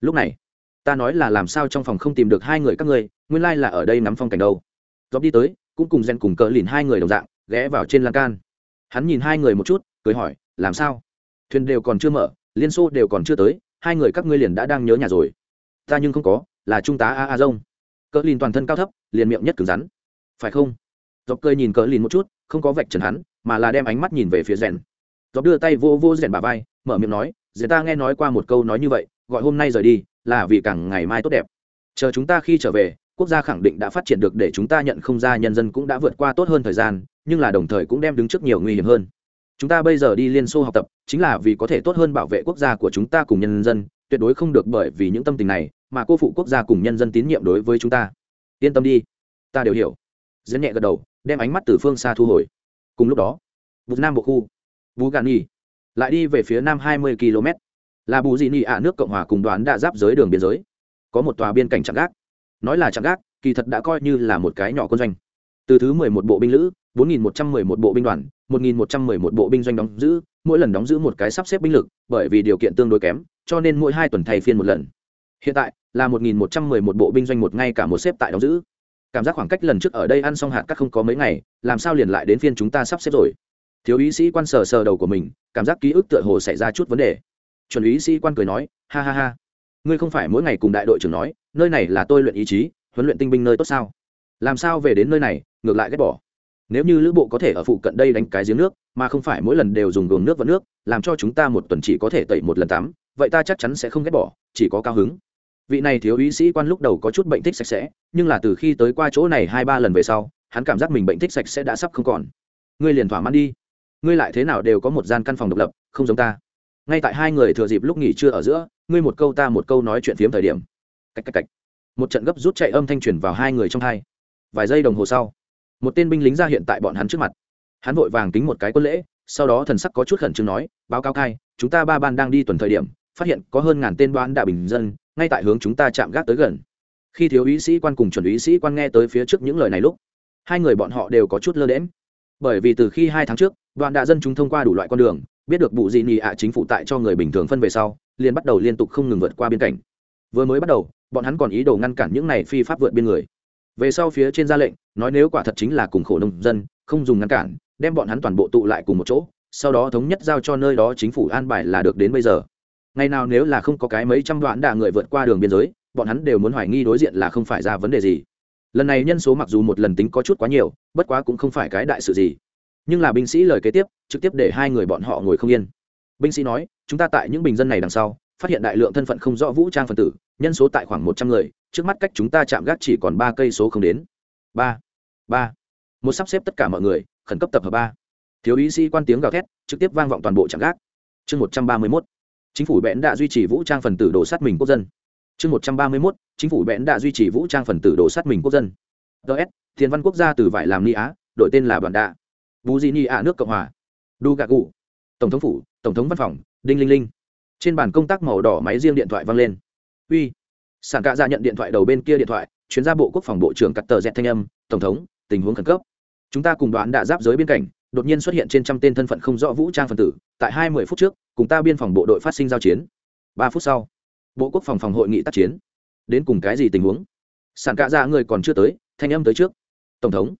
A: Lúc này, ta nói là làm sao trong phòng không tìm được hai người các ngươi, nguyên lai、like、là ở đây ngắm phong cảnh đâu. Dọc đi tới, cũng cùng rèn cùng cờ lìn hai người đồng dạng, ghé vào trên lan can. Hắn nhìn hai người một chút, cười hỏi, làm sao? Thuyền đều còn chưa mở, liên xô đều còn chưa tới, hai người các ngươi liền đã đang nhớ nhà rồi. Ta nhưng không có, là trung tá a a dông cờ lìn toàn thân cao thấp, liền miệng nhất cứng rắn. Phải không? Dọc cười nhìn cờ lìn một chút, không có vạch trần hắn, mà là đem ánh mắt nhìn về phía rèn dọc đưa tay vô vô rèn bà vai, mở miệng nói rèn ta nghe nói qua một câu nói như vậy, gọi hôm nay rời đi, là vì càng ngày mai tốt đẹp. Chờ chúng ta khi trở về, quốc gia khẳng định đã phát triển được để chúng ta nhận không ra nhân dân cũng đã vượt qua tốt hơn thời gian, nhưng là đồng thời cũng đem đứng trước nhiều nguy hiểm hơn. Chúng ta bây giờ đi liên xô học tập, chính là vì có thể tốt hơn bảo vệ quốc gia của chúng ta cùng nhân dân, tuyệt đối không được bởi vì những tâm tình này mà cô phụ quốc gia cùng nhân dân tín nhiệm đối với chúng ta. Yên tâm đi, ta đều hiểu. Dẫn nhẹ gật đầu, đem ánh mắt từ phương xa thu hồi. Cùng lúc đó bù nam bộ khu bú gạn nhi lại đi về phía nam hai mươi km. Là bù dị nị ạ, nước cộng hòa cùng đoàn đã giáp giới đường biên giới. Có một tòa biên cảnh chạm gác. Nói là chạm gác, kỳ thật đã coi như là một cái nhỏ quân doanh. Từ thứ mười một bộ binh lữ, bốn nghìn một trăm mười một bộ binh đoàn, một nghìn một trăm mười một bộ binh doanh đóng giữ, mỗi lần đóng giữ một cái sắp xếp binh lực, bởi vì điều kiện tương đối kém, cho nên mỗi hai tuần thay phiên một lần. Hiện tại, là một nghìn một trăm mười một bộ binh doanh một ngay cả một xếp tại đóng giữ. Cảm giác khoảng cách lần trước ở đây ăn xong hạt cắt không có mấy ngày, làm sao liền lại đến phiên chúng ta sắp xếp rồi? Thiếu úy sĩ quan sờ sờ đầu của mình, cảm giác ký ức tựa hồ xảy ra chút vấn đề. Chuẩn úy sĩ quan cười nói, ha ha ha. Ngươi không phải mỗi ngày cùng đại đội trưởng nói, nơi này là tôi luyện ý chí, huấn luyện tinh binh nơi tốt sao? Làm sao về đến nơi này, ngược lại ghét bỏ? Nếu như lữ bộ có thể ở phụ cận đây đánh cái giếng nước, mà không phải mỗi lần đều dùng gồm nước và nước, làm cho chúng ta một tuần chỉ có thể tẩy một lần tắm, vậy ta chắc chắn sẽ không ghét bỏ, chỉ có cao hứng. Vị này thiếu úy sĩ quan lúc đầu có chút bệnh thích sạch sẽ, nhưng là từ khi tới qua chỗ này hai ba lần về sau, hắn cảm giác mình bệnh thích sạch sẽ đã sắp không còn. Ngươi liền thỏa mãn đi ngươi lại thế nào đều có một gian căn phòng độc lập, không giống ta. Ngay tại hai người thừa dịp lúc nghỉ trưa ở giữa, ngươi một câu ta một câu nói chuyện phiếm thời điểm. Cách cách cách. Một trận gấp rút chạy âm thanh truyền vào hai người trong hai. Vài giây đồng hồ sau, một tên binh lính ra hiện tại bọn hắn trước mặt. Hắn vội vàng tính một cái quân lễ, sau đó thần sắc có chút khẩn trương nói, báo cáo cai chúng ta ba ban đang đi tuần thời điểm, phát hiện có hơn ngàn tên đoán đạ bình dân, ngay tại hướng chúng ta chạm gác tới gần. Khi thiếu úy sĩ quan cùng chuẩn úy sĩ quan nghe tới phía trước những lời này lúc, hai người bọn họ đều có chút lơ đễm bởi vì từ khi hai tháng trước, đoàn đạ dân chúng thông qua đủ loại con đường, biết được bụ dị nị ạ chính phủ tại cho người bình thường phân về sau, liền bắt đầu liên tục không ngừng vượt qua biên cảnh. Vừa mới bắt đầu, bọn hắn còn ý đồ ngăn cản những này phi pháp vượt biên người. Về sau phía trên ra lệnh, nói nếu quả thật chính là cùng khổ nông dân, không dùng ngăn cản, đem bọn hắn toàn bộ tụ lại cùng một chỗ, sau đó thống nhất giao cho nơi đó chính phủ an bài là được đến bây giờ. Ngày nào nếu là không có cái mấy trăm đoạn đà người vượt qua đường biên giới, bọn hắn đều muốn hoài nghi đối diện là không phải ra vấn đề gì lần này nhân số mặc dù một lần tính có chút quá nhiều, bất quá cũng không phải cái đại sự gì. Nhưng là binh sĩ lời kế tiếp, trực tiếp để hai người bọn họ ngồi không yên. Binh sĩ nói, chúng ta tại những bình dân này đằng sau, phát hiện đại lượng thân phận không rõ vũ trang phần tử, nhân số tại khoảng một trăm người, trước mắt cách chúng ta chạm gác chỉ còn ba cây số không đến. Ba ba. Một sắp xếp tất cả mọi người, khẩn cấp tập hợp ba. Thiếu ý sĩ quan tiếng gào thét, trực tiếp vang vọng toàn bộ chạm gác. Chương một trăm ba mươi mốt. Chính phủ bẽn đã duy trì vũ trang phần tử đổ sát mình quốc dân chương một trăm ba mươi mốt, chính phủ bẽn đã duy trì vũ trang phần tử đổ sát mình quốc dân. Ts thiền văn quốc gia từ vải làm ni á đội tên là đoàn đạ. Bù di ni ạ nước cộng hòa. Đu gà cụ tổng thống phủ, tổng thống văn phòng, đinh linh linh. Trên bàn công tác màu đỏ máy riêng điện thoại văng lên. Uy. Sản cạ ra nhận điện thoại đầu bên kia điện thoại, chuyên gia bộ quốc phòng bộ trưởng cắt tờ dẹt thanh âm, tổng thống, tình huống khẩn cấp. Chúng ta cùng đoán đã giáp giới biên cảnh đột nhiên xuất hiện trên trăm tên thân phận không rõ vũ trang phần tử, tại hai mươi phút trước, cùng ta biên phòng bộ đội phát sinh giao chiến. Ba phút sau bộ quốc phòng phòng hội nghị tác chiến. Đến cùng cái gì tình huống? Sản cạ ra người còn chưa tới, thanh âm tới trước. Tổng thống.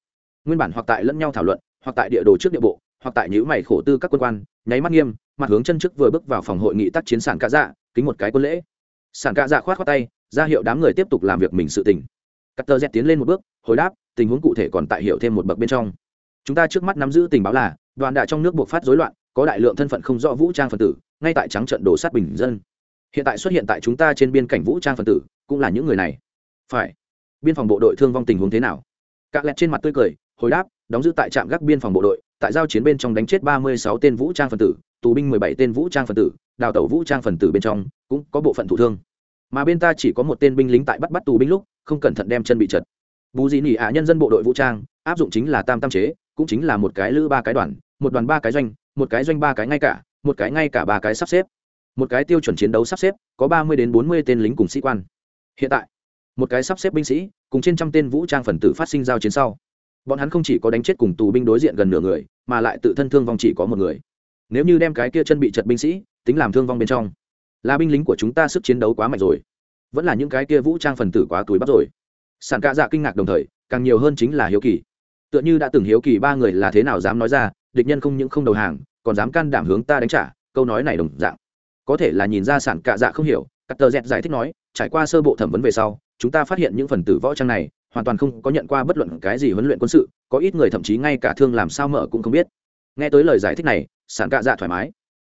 A: Nguyên bản hoặc tại lẫn nhau thảo luận, hoặc tại địa đồ trước địa bộ, hoặc tại nhữ mày khổ tư các quân quan, nháy mắt nghiêm, mặt hướng chân trước vừa bước vào phòng hội nghị tác chiến sản cạ dạ kính một cái quân lễ. Sản cạ dạ khoát khoát tay, ra hiệu đám người tiếp tục làm việc mình sự tình. Cắt tờ dẹt tiến lên một bước, hồi đáp, tình huống cụ thể còn tại hiệu thêm một bậc bên trong. Chúng ta trước mắt nắm giữ tình báo là, đoàn đại trong nước buộc phát rối loạn, có đại lượng thân phận không rõ vũ trang phần tử, ngay tại trắng trận đổ sát bình dân hiện tại xuất hiện tại chúng ta trên biên cảnh vũ trang phần tử, cũng là những người này. Phải. Biên phòng bộ đội thương vong tình huống thế nào? Các lẹt trên mặt tươi cười, hồi đáp, đóng giữ tại trạm gác biên phòng bộ đội, tại giao chiến bên trong đánh chết ba mươi sáu tên vũ trang phần tử, tù binh mười bảy tên vũ trang phần tử, đào tẩu vũ trang phần tử bên trong, cũng có bộ phận thủ thương. Mà bên ta chỉ có một tên binh lính tại bắt bắt tù binh lúc, không cẩn thận đem chân bị chật bù dị nỉ ạ nhân dân bộ đội vũ trang, áp dụng chính là tam tam chế, cũng chính là một cái lữ ba cái đoàn, một đoàn ba cái doanh, một cái doanh ba cái ngay cả, một cái ngay cả ba cái sắp xếp một cái tiêu chuẩn chiến đấu sắp xếp, có ba mươi đến bốn mươi tên lính cùng sĩ quan. Hiện tại, một cái sắp xếp binh sĩ, cùng trên trăm tên vũ trang phần tử phát sinh giao chiến sau. Bọn hắn không chỉ có đánh chết cùng tù binh đối diện gần nửa người, mà lại tự thân thương vong chỉ có một người. Nếu như đem cái kia chân bị chật binh sĩ, tính làm thương vong bên trong, là binh lính của chúng ta sức chiến đấu quá mạnh rồi. Vẫn là những cái kia vũ trang phần tử quá túi bắp rồi. Sản ca dạ kinh ngạc đồng thời, càng nhiều hơn chính là hiếu kỳ. Tựa như đã từng hiếu kỳ ba người là thế nào dám nói ra, địch nhân không những không đầu hàng, còn dám can đảm hướng ta đánh trả, câu nói này đồng dạng có thể là nhìn ra sản cạ dạ không hiểu, cắt tờ dẹt giải thích nói, trải qua sơ bộ thẩm vấn về sau, chúng ta phát hiện những phần tử võ trang này hoàn toàn không có nhận qua bất luận cái gì huấn luyện quân sự, có ít người thậm chí ngay cả thương làm sao mở cũng không biết. Nghe tới lời giải thích này, sản cạ dạ thoải mái.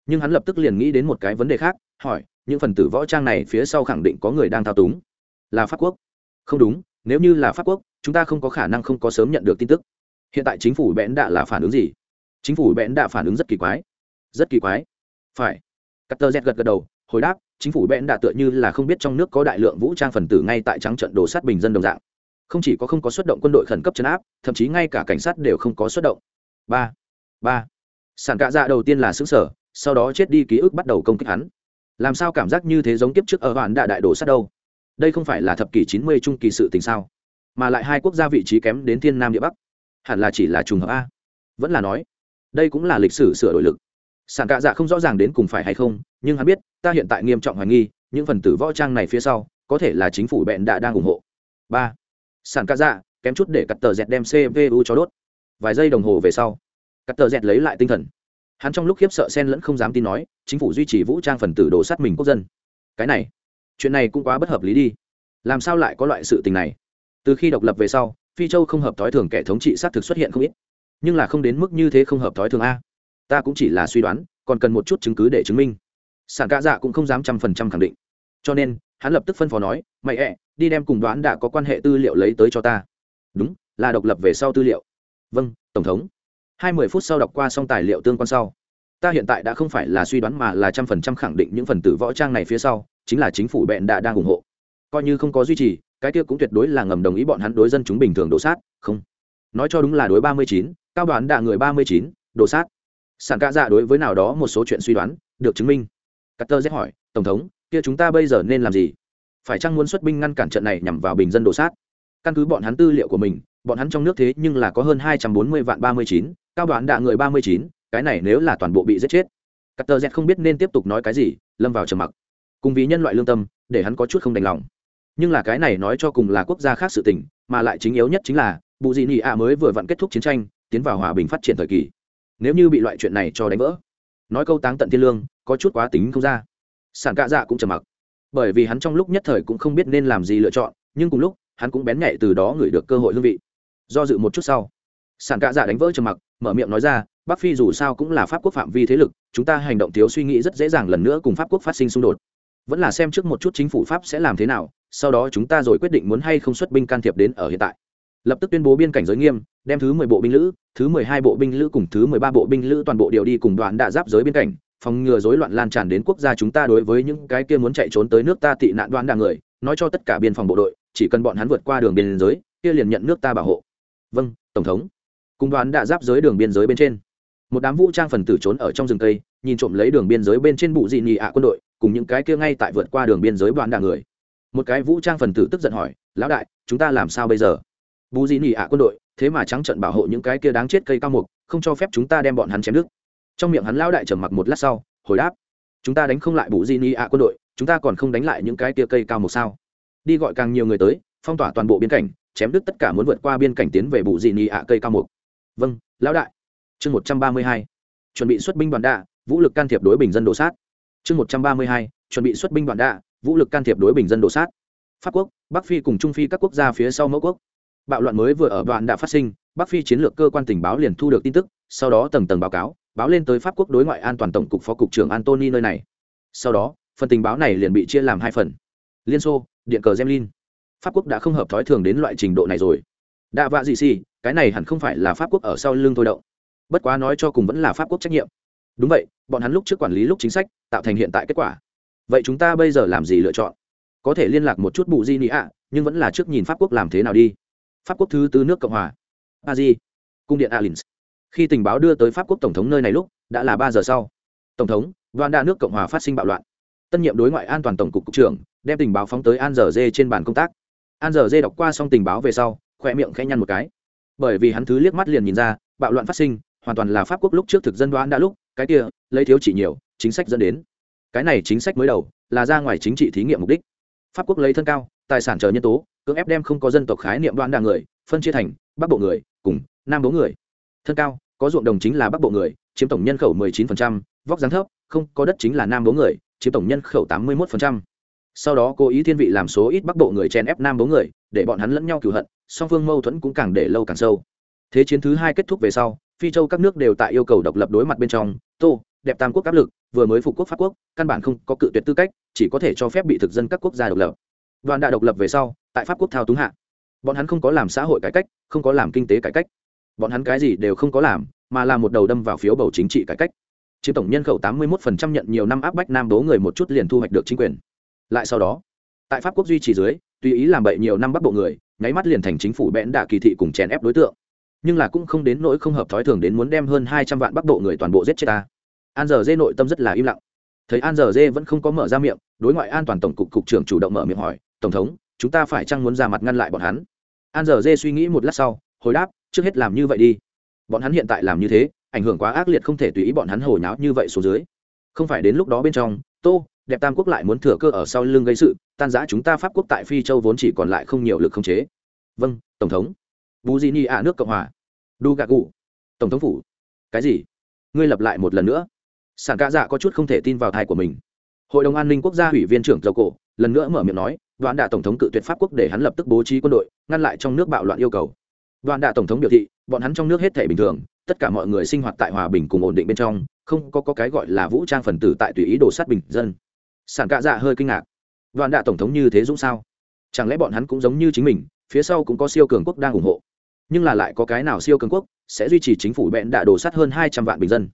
A: Nhưng hắn lập tức liền nghĩ đến một cái vấn đề khác, hỏi, những phần tử võ trang này phía sau khẳng định có người đang thao túng. Là pháp quốc. Không đúng, nếu như là pháp quốc, chúng ta không có khả năng không có sớm nhận được tin tức. Hiện tại chính phủ bẽn đạ là phản ứng gì? Chính phủ bẽn đạ phản ứng rất kỳ quái. Rất kỳ quái. Phải cắt tơ z gật gật đầu, hồi đáp, chính phủ bẽn đã tựa như là không biết trong nước có đại lượng vũ trang phần tử ngay tại trắng trận đổ sát bình dân đồng dạng. Không chỉ có không có xuất động quân đội khẩn cấp chấn áp, thậm chí ngay cả cảnh sát đều không có xuất động. Ba ba. Sản cạ dạ đầu tiên là xứng sở sau đó chết đi ký ức bắt đầu công kích hắn. Làm sao cảm giác như thế giống kiếp trước ở hoàn đại đại đổ sát đâu? Đây không phải là thập kỷ chín mươi trung kỳ sự tình sao? Mà lại hai quốc gia vị trí kém đến thiên nam địa bắc. Hẳn là chỉ là trùng hợp a. Vẫn là nói, đây cũng là lịch sử sửa đổi lực sản cạ dạ không rõ ràng đến cùng phải hay không, nhưng hắn biết, ta hiện tại nghiêm trọng hoài nghi, những phần tử võ trang này phía sau, có thể là chính phủ bẹn đã đang ủng hộ. Ba. Sản cạ dạ kém chút để cắt tờ dẹt đem cpu cho đốt. Vài giây đồng hồ về sau, cắt tờ dẹt lấy lại tinh thần. Hắn trong lúc khiếp sợ sen lẫn không dám tin nói, chính phủ duy trì vũ trang phần tử đổ sát mình quốc dân. Cái này, chuyện này cũng quá bất hợp lý đi. Làm sao lại có loại sự tình này? Từ khi độc lập về sau, phi châu không hợp thói thường kẻ thống trị xác thực xuất hiện không ít. Nhưng là không đến mức như thế không hợp thói thường a ta cũng chỉ là suy đoán, còn cần một chút chứng cứ để chứng minh. Sản ca dạ cũng không dám trăm phần trăm khẳng định. Cho nên, hắn lập tức phân phó nói, mày ẹ, đi đem cùng đoán đã có quan hệ tư liệu lấy tới cho ta. Đúng, là độc lập về sau tư liệu. Vâng tổng thống. Hai mươi phút sau đọc qua xong tài liệu tương quan sau, ta hiện tại đã không phải là suy đoán mà là trăm phần trăm khẳng định những phần tử võ trang này phía sau, chính là chính phủ bẹn đã đang ủng hộ. Coi như không có duy trì, cái kia cũng tuyệt đối là ngầm đồng ý bọn hắn đối dân chúng bình thường đổ sát, không. Nói cho đúng là đối ba mươi chín, cao đoán đạ người ba mươi chín, đổ sát sản ca dạ đối với nào đó một số chuyện suy đoán được chứng minh Carter Z hỏi, "Tổng thống, kia chúng ta bây giờ nên làm gì? Phải chăng muốn xuất binh ngăn cản trận này nhằm vào bình dân đổ sát?" Căn cứ bọn hắn tư liệu của mình, bọn hắn trong nước thế nhưng là có hơn hai trăm bốn mươi vạn ba mươi chín, cao đoán đạ người ba mươi chín, cái này nếu là toàn bộ bị giết chết. Carter Z không biết nên tiếp tục nói cái gì, lâm vào trầm mặc. Cùng vì nhân loại lương tâm, để hắn có chút không đành lòng. Nhưng là cái này nói cho cùng là quốc gia khác sự tình, mà lại chính yếu nhất chính là, Bù Dị nị ạ mới vừa vặn kết thúc chiến tranh, tiến vào hòa bình phát triển thời kỳ. Nếu như bị loại chuyện này cho đánh vỡ, nói câu táng tận thiên lương, có chút quá tính không ra. Sản cạ dạ cũng trầm mặc. Bởi vì hắn trong lúc nhất thời cũng không biết nên làm gì lựa chọn nhưng cùng lúc hắn cũng bén nhạy từ đó gửi được cơ hội hương vị. Do dự một chút sau sản cạ dạ đánh vỡ trầm mặc mở miệng nói ra bắc phi dù sao cũng là pháp quốc phạm vi thế lực chúng ta hành động thiếu suy nghĩ rất dễ dàng lần nữa cùng pháp quốc phát sinh xung đột. Vẫn là xem trước một chút chính phủ pháp sẽ làm thế nào sau đó chúng ta rồi quyết định muốn hay không xuất binh can thiệp đến ở hiện tại lập tức tuyên bố biên cảnh giới nghiêm, đem thứ mười bộ binh lữ, thứ mười hai bộ binh lữ cùng thứ mười ba bộ binh lữ toàn bộ điều đi cùng đoàn đã giáp giới biên cảnh, phòng ngừa rối loạn lan tràn đến quốc gia chúng ta đối với những cái kia muốn chạy trốn tới nước ta tị nạn đoan đa người, nói cho tất cả biên phòng bộ đội, chỉ cần bọn hắn vượt qua đường biên giới, kia liền nhận nước ta bảo hộ. Vâng tổng thống. Cùng đoàn đã giáp giới đường biên giới bên trên, một đám vũ trang phần tử trốn ở trong rừng tây nhìn trộm lấy đường biên giới bên trên bụ dị nhị ạ quân đội, cùng những cái kia ngay tại vượt qua đường biên giới đoàn đà người. Một cái vũ trang phần tử tức giận hỏi, lão đại, chúng ta làm sao bây giờ? Bù dị nỉ ạ quân đội, thế mà trắng trận bảo hộ những cái kia đáng chết cây cao mục, không cho phép chúng ta đem bọn hắn chém nước trong miệng hắn lão đại trầm mặc một lát sau, hồi đáp, chúng ta đánh không lại Bù di nỉ ạ quân đội, chúng ta còn không đánh lại những cái kia cây cao mục sao? Đi gọi càng nhiều người tới, phong tỏa toàn bộ biên cảnh, chém đứt tất cả muốn vượt qua biên cảnh tiến về Bù di nỉ ạ cây cao mục. vâng lão đại. Chương một trăm ba mươi hai, chuẩn bị xuất binh đoàn đạ, vũ lực can thiệp đối bình dân đổ sát. Chương một trăm ba mươi hai, chuẩn bị xuất binh đoàn đạ, vũ lực can thiệp đối bình dân đổ sát. Pháp quốc, bắc phi cùng trung phi các quốc gia phía sau mẫu quốc bạo loạn mới vừa ở đoạn đã phát sinh, bắc phi chiến lược cơ quan tình báo liền thu được tin tức, sau đó tầng tầng báo cáo, báo lên tới pháp quốc đối ngoại an toàn tổng cục phó cục trưởng antony nơi này. Sau đó, phần tình báo này liền bị chia làm hai phần. Liên xô, điện cờ gemlin pháp quốc đã không hợp thói thường đến loại trình độ này rồi. Đạ vạ gì xì, cái này hẳn không phải là pháp quốc ở sau lưng thôi động. Bất quá nói cho cùng vẫn là pháp quốc trách nhiệm. Đúng vậy, bọn hắn lúc trước quản lý lúc chính sách, tạo thành hiện tại kết quả. Vậy chúng ta bây giờ làm gì lựa chọn? Có thể liên lạc một chút bù di nị ạ, nhưng vẫn là trước nhìn pháp quốc làm thế nào đi pháp quốc thứ tư nước cộng hòa. A di cung điện alins khi tình báo đưa tới pháp quốc tổng thống nơi này lúc, đã là ba giờ sau. Tổng thống, đoàn đa nước cộng hòa phát sinh bạo loạn. Tân nhiệm đối ngoại an toàn tổng cục cục trưởng, đem tình báo phóng tới an giờ dê trên bàn công tác. An giờ dê đọc qua xong tình báo về sau khoe miệng khẽ nhăn một cái. Bởi vì hắn thứ liếc mắt liền nhìn ra, bạo loạn phát sinh, hoàn toàn là pháp quốc lúc trước thực dân đoán đã lúc, cái kia, lấy thiếu chỉ nhiều, chính sách dẫn đến. Cái này chính sách mới đầu, là ra ngoài chính trị thí nghiệm mục đích. Pháp quốc lấy thân cao, tài sản chờ nhân tố cưỡng ép đem không có dân tộc khái niệm đoán đa người phân chia thành bắc bộ người cùng nam bố người. Thân cao có ruộng đồng chính là bắc bộ người chiếm tổng nhân khẩu 19%, vóc dáng thấp không có đất chính là nam bố người chiếm tổng nhân khẩu 81%. sau đó cố ý thiên vị làm số ít bắc bộ người chen ép nam bố người để bọn hắn lẫn nhau cửu hận song phương mâu thuẫn cũng càng để lâu càng sâu. Thế chiến thứ hai kết thúc về sau phi châu các nước đều tại yêu cầu độc lập đối mặt bên trong. Tô đẹp tam quốc áp lực vừa mới phục quốc pháp quốc căn bản không có cự tuyệt tư cách chỉ có thể cho phép bị thực dân các quốc gia độc lập đoàn đã độc lập về sau, tại pháp quốc thao túng hạ. Bọn hắn không có làm xã hội cải cách, không có làm kinh tế cải cách. Bọn hắn cái gì đều không có làm, mà là một đầu đâm vào phiếu bầu chính trị cải cách. Chiếm tổng nhân khẩu tám mươi 81% nhận nhiều năm áp bách nam đố người một chút liền thu hoạch được chính quyền. Lại sau đó, tại pháp quốc duy trì dưới, tùy ý làm bậy nhiều năm bắc bộ người, nháy mắt liền thành chính phủ bẽn đạ kỳ thị cùng chèn ép đối tượng. Nhưng là cũng không đến nỗi không hợp thói thường đến muốn đem hơn hai trăm vạn bắc bộ người toàn bộ giết chết ta. An giờ dê nội tâm rất là im lặng. Thấy an giờ dê vẫn không có mở ra miệng, đối ngoại an toàn tổng cục cục trưởng chủ động mở miệng hỏi tổng thống, chúng ta phải chăng muốn ra mặt ngăn lại bọn hắn? An giờ dê suy nghĩ một lát sau, hồi đáp, trước hết làm như vậy đi. Bọn hắn hiện tại làm như thế, ảnh hưởng quá ác liệt không thể tùy ý bọn hắn hồi nháo như vậy xuống dưới. Không phải đến lúc đó bên trong, tô, đẹp tam quốc lại muốn thừa cơ ở sau lưng gây sự, tan giã chúng ta pháp quốc tại phi châu vốn chỉ còn lại không nhiều lực không chế. Vâng tổng thống. Bù di ni ạ nước cộng hòa. Đu gà cụ tổng thống phủ. Cái gì? Ngươi lập lại một lần nữa. Sản ca dạ có chút không thể tin vào thai của mình. Hội đồng an ninh quốc gia ủy viên trưởng dầu cổ lần nữa mở miệng nói đoàn đạ tổng thống cự tuyệt pháp quốc để hắn lập tức bố trí quân đội ngăn lại trong nước bạo loạn yêu cầu. Đoàn đạ tổng thống biểu thị bọn hắn trong nước hết thể bình thường tất cả mọi người sinh hoạt tại hòa bình cùng ổn định bên trong không có, có cái gọi là vũ trang phần tử tại tùy ý đồ sát bình dân. Sản cạ dạ hơi kinh ngạc. Đoàn đạ tổng thống như thế dũng sao? Chẳng lẽ bọn hắn cũng giống như chính mình phía sau cũng có siêu cường quốc đang ủng hộ? Nhưng là lại có cái nào siêu cường quốc sẽ duy trì chính phủ bẹn đạ đồ sát hơn hai trăm vạn bình dân?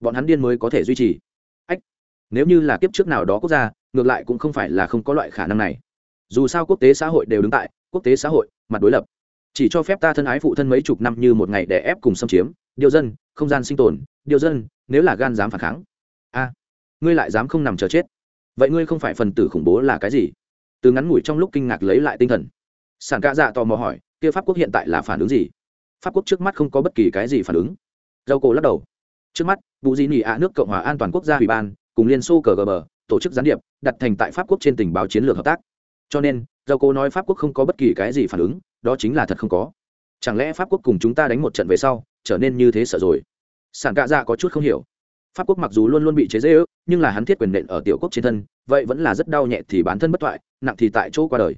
A: Bọn hắn điên mới có thể duy trì. Ách nếu như là kiếp trước nào đó quốc gia ngược lại cũng không phải là không có loại khả năng này dù sao quốc tế xã hội đều đứng tại quốc tế xã hội, mặt đối lập. Chỉ cho phép ta thân ái phụ thân mấy chục năm như một ngày để ép cùng xâm chiếm. Điều dân, không gian sinh tồn. Điều dân, nếu là gan dám phản kháng. A, ngươi lại dám không nằm chờ chết. Vậy ngươi không phải phần tử khủng bố là cái gì? Từ ngắn ngủi trong lúc kinh ngạc lấy lại tinh thần. Sản ca dạ tò mò hỏi, kia pháp quốc hiện tại là phản ứng gì? Pháp quốc trước mắt không có bất kỳ cái gì phản ứng. Dâu cổ lắc đầu. Trước mắt vụ di nỉ ạ nước cộng hòa an toàn quốc gia ủy ban, cùng liên xô cờ tổ chức gián điệp, đặt thành tại pháp quốc trên tình báo chiến lược hợp tác cho nên dầu cô nói pháp quốc không có bất kỳ cái gì phản ứng, đó chính là thật không có. Chẳng lẽ pháp quốc cùng chúng ta đánh một trận về sau, trở nên như thế sợ rồi? Sản cạ dạ có chút không hiểu. Pháp quốc mặc dù luôn luôn bị chế dễ ước nhưng là hắn thiết quyền nện ở tiểu quốc trên thân, vậy vẫn là rất đau nhẹ thì bản thân bất thoại nặng thì tại chỗ qua đời.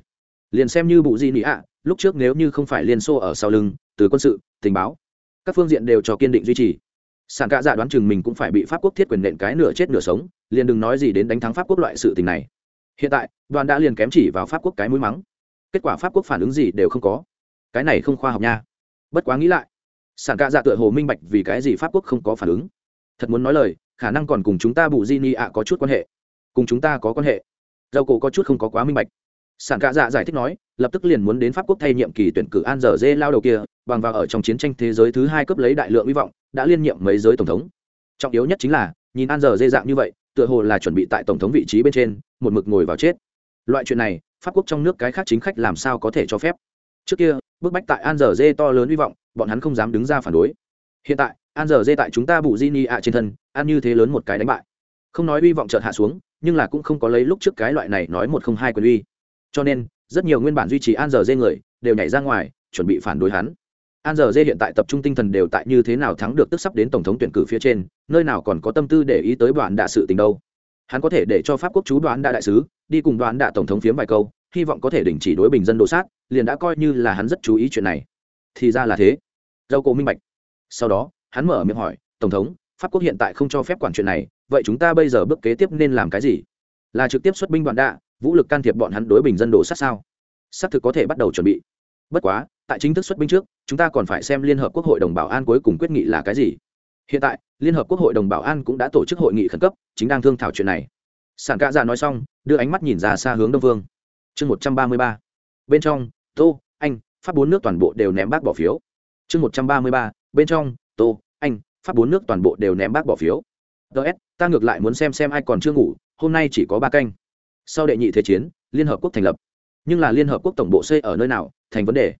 A: Liền xem như bụ di nị ạ, lúc trước nếu như không phải liên xô ở sau lưng, từ quân sự, tình báo, các phương diện đều cho kiên định duy trì. Sản cạ dạ đoán chừng mình cũng phải bị pháp quốc thiết quyền nện cái nửa chết nửa sống, liền đừng nói gì đến đánh thắng pháp quốc loại sự tình này hiện tại, đoàn đã liền kém chỉ vào pháp quốc cái mũi mắng. Kết quả pháp quốc phản ứng gì đều không có. Cái này không khoa học nha. Bất quá nghĩ lại sản ca dạ tựa hồ minh bạch vì cái gì pháp quốc không có phản ứng. Thật muốn nói lời, khả năng còn cùng chúng ta bù di ni ạ có chút quan hệ. Cùng chúng ta có quan hệ. Dầu cổ có chút không có quá minh bạch. Sản ca dạ giải thích nói, lập tức liền muốn đến pháp quốc thay nhiệm kỳ tuyển cử an dở dê lao đầu kia, bằng vào ở trong chiến tranh thế giới thứ hai cấp lấy đại lượng hy vọng, đã liên nhiệm mấy giới tổng thống. Trọng yếu nhất chính là, nhìn an dở dê dạng như vậy, tựa hồ là chuẩn bị tại tổng thống vị trí bên trên một mực ngồi vào chết. Loại chuyện này, pháp quốc trong nước cái khác chính khách làm sao có thể cho phép? Trước kia, bức bách tại an dở dê to lớn hy vọng, bọn hắn không dám đứng ra phản đối. Hiện tại, an dở dê tại chúng ta bù di ni ạ trên thân an như thế lớn một cái đánh bại. Không nói hy vọng chợt hạ xuống, nhưng là cũng không có lấy lúc trước cái loại này nói một không hai quyền uy. Cho nên, rất nhiều nguyên bản duy trì an dở dê người, đều nhảy ra ngoài, chuẩn bị phản đối hắn. An dở dê hiện tại tập trung tinh thần đều tại như thế nào thắng được tức sắp đến tổng thống tuyển cử phía trên, nơi nào còn có tâm tư để ý tới bọn đạ sự tình đâu hắn có thể để cho pháp quốc chú đoán đạ đại sứ, đi cùng đoán đại tổng thống phiếm vài câu, hy vọng có thể đình chỉ đối bình dân đồ sát, liền đã coi như là hắn rất chú ý chuyện này. Thì ra là thế. Dâu cổ minh bạch. Sau đó, hắn mở miệng hỏi, tổng thống, pháp quốc hiện tại không cho phép quản chuyện này, vậy chúng ta bây giờ bước kế tiếp nên làm cái gì? Là trực tiếp xuất binh đoạn đạ vũ lực can thiệp bọn hắn đối bình dân đồ sát sao? Xác thực có thể bắt đầu chuẩn bị. Bất quá, tại chính thức xuất binh trước, chúng ta còn phải xem liên hợp quốc hội đồng bảo an cuối cùng quyết nghị là cái gì hiện tại, liên hợp quốc hội đồng bảo an cũng đã tổ chức hội nghị khẩn cấp, chính đang thương thảo chuyện này. Sản ca già dạ nói xong, đưa ánh mắt nhìn ra xa hướng đông vương. Chương một trăm ba mươi ba. Bên trong, tô, anh, pháp bốn nước toàn bộ đều ném bác bỏ phiếu. Chương một trăm ba mươi ba, bên trong, tô, anh, pháp bốn nước toàn bộ đều ném bác bỏ phiếu. Ts ta ngược lại muốn xem xem ai còn chưa ngủ, hôm nay chỉ có ba canh. Sau đệ nhị thế chiến, liên hợp quốc thành lập. Nhưng là liên hợp quốc tổng bộ xây ở nơi nào, thành vấn đề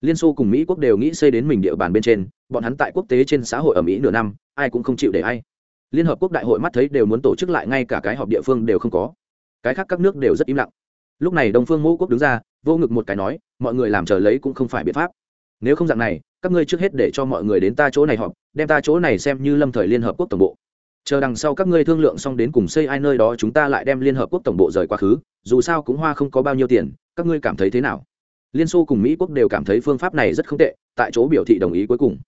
A: liên xô cùng mỹ quốc đều nghĩ xây đến mình địa bàn bên trên, bọn hắn tại quốc tế trên xã hội ở mỹ nửa năm, ai cũng không chịu để ai. Liên hợp quốc đại hội mắt thấy đều muốn tổ chức lại ngay cả cái họp địa phương đều không có. Cái khác các nước đều rất im lặng. Lúc này đồng phương mẫu quốc đứng ra, vô ngực một cái nói, mọi người làm chờ lấy cũng không phải biện pháp. Nếu không dạng này, các ngươi trước hết để cho mọi người đến ta chỗ này họp, đem ta chỗ này xem như lâm thời liên hợp quốc tổng bộ. Chờ đằng sau các ngươi thương lượng xong đến cùng xây ai nơi đó chúng ta lại đem liên hợp quốc tổng bộ rời quá khứ, dù sao cũng hoa không có bao nhiêu tiền, các ngươi cảm thấy thế nào? Liên xô cùng mỹ quốc đều cảm thấy phương pháp này rất không tệ, tại chỗ biểu thị đồng ý cuối cùng.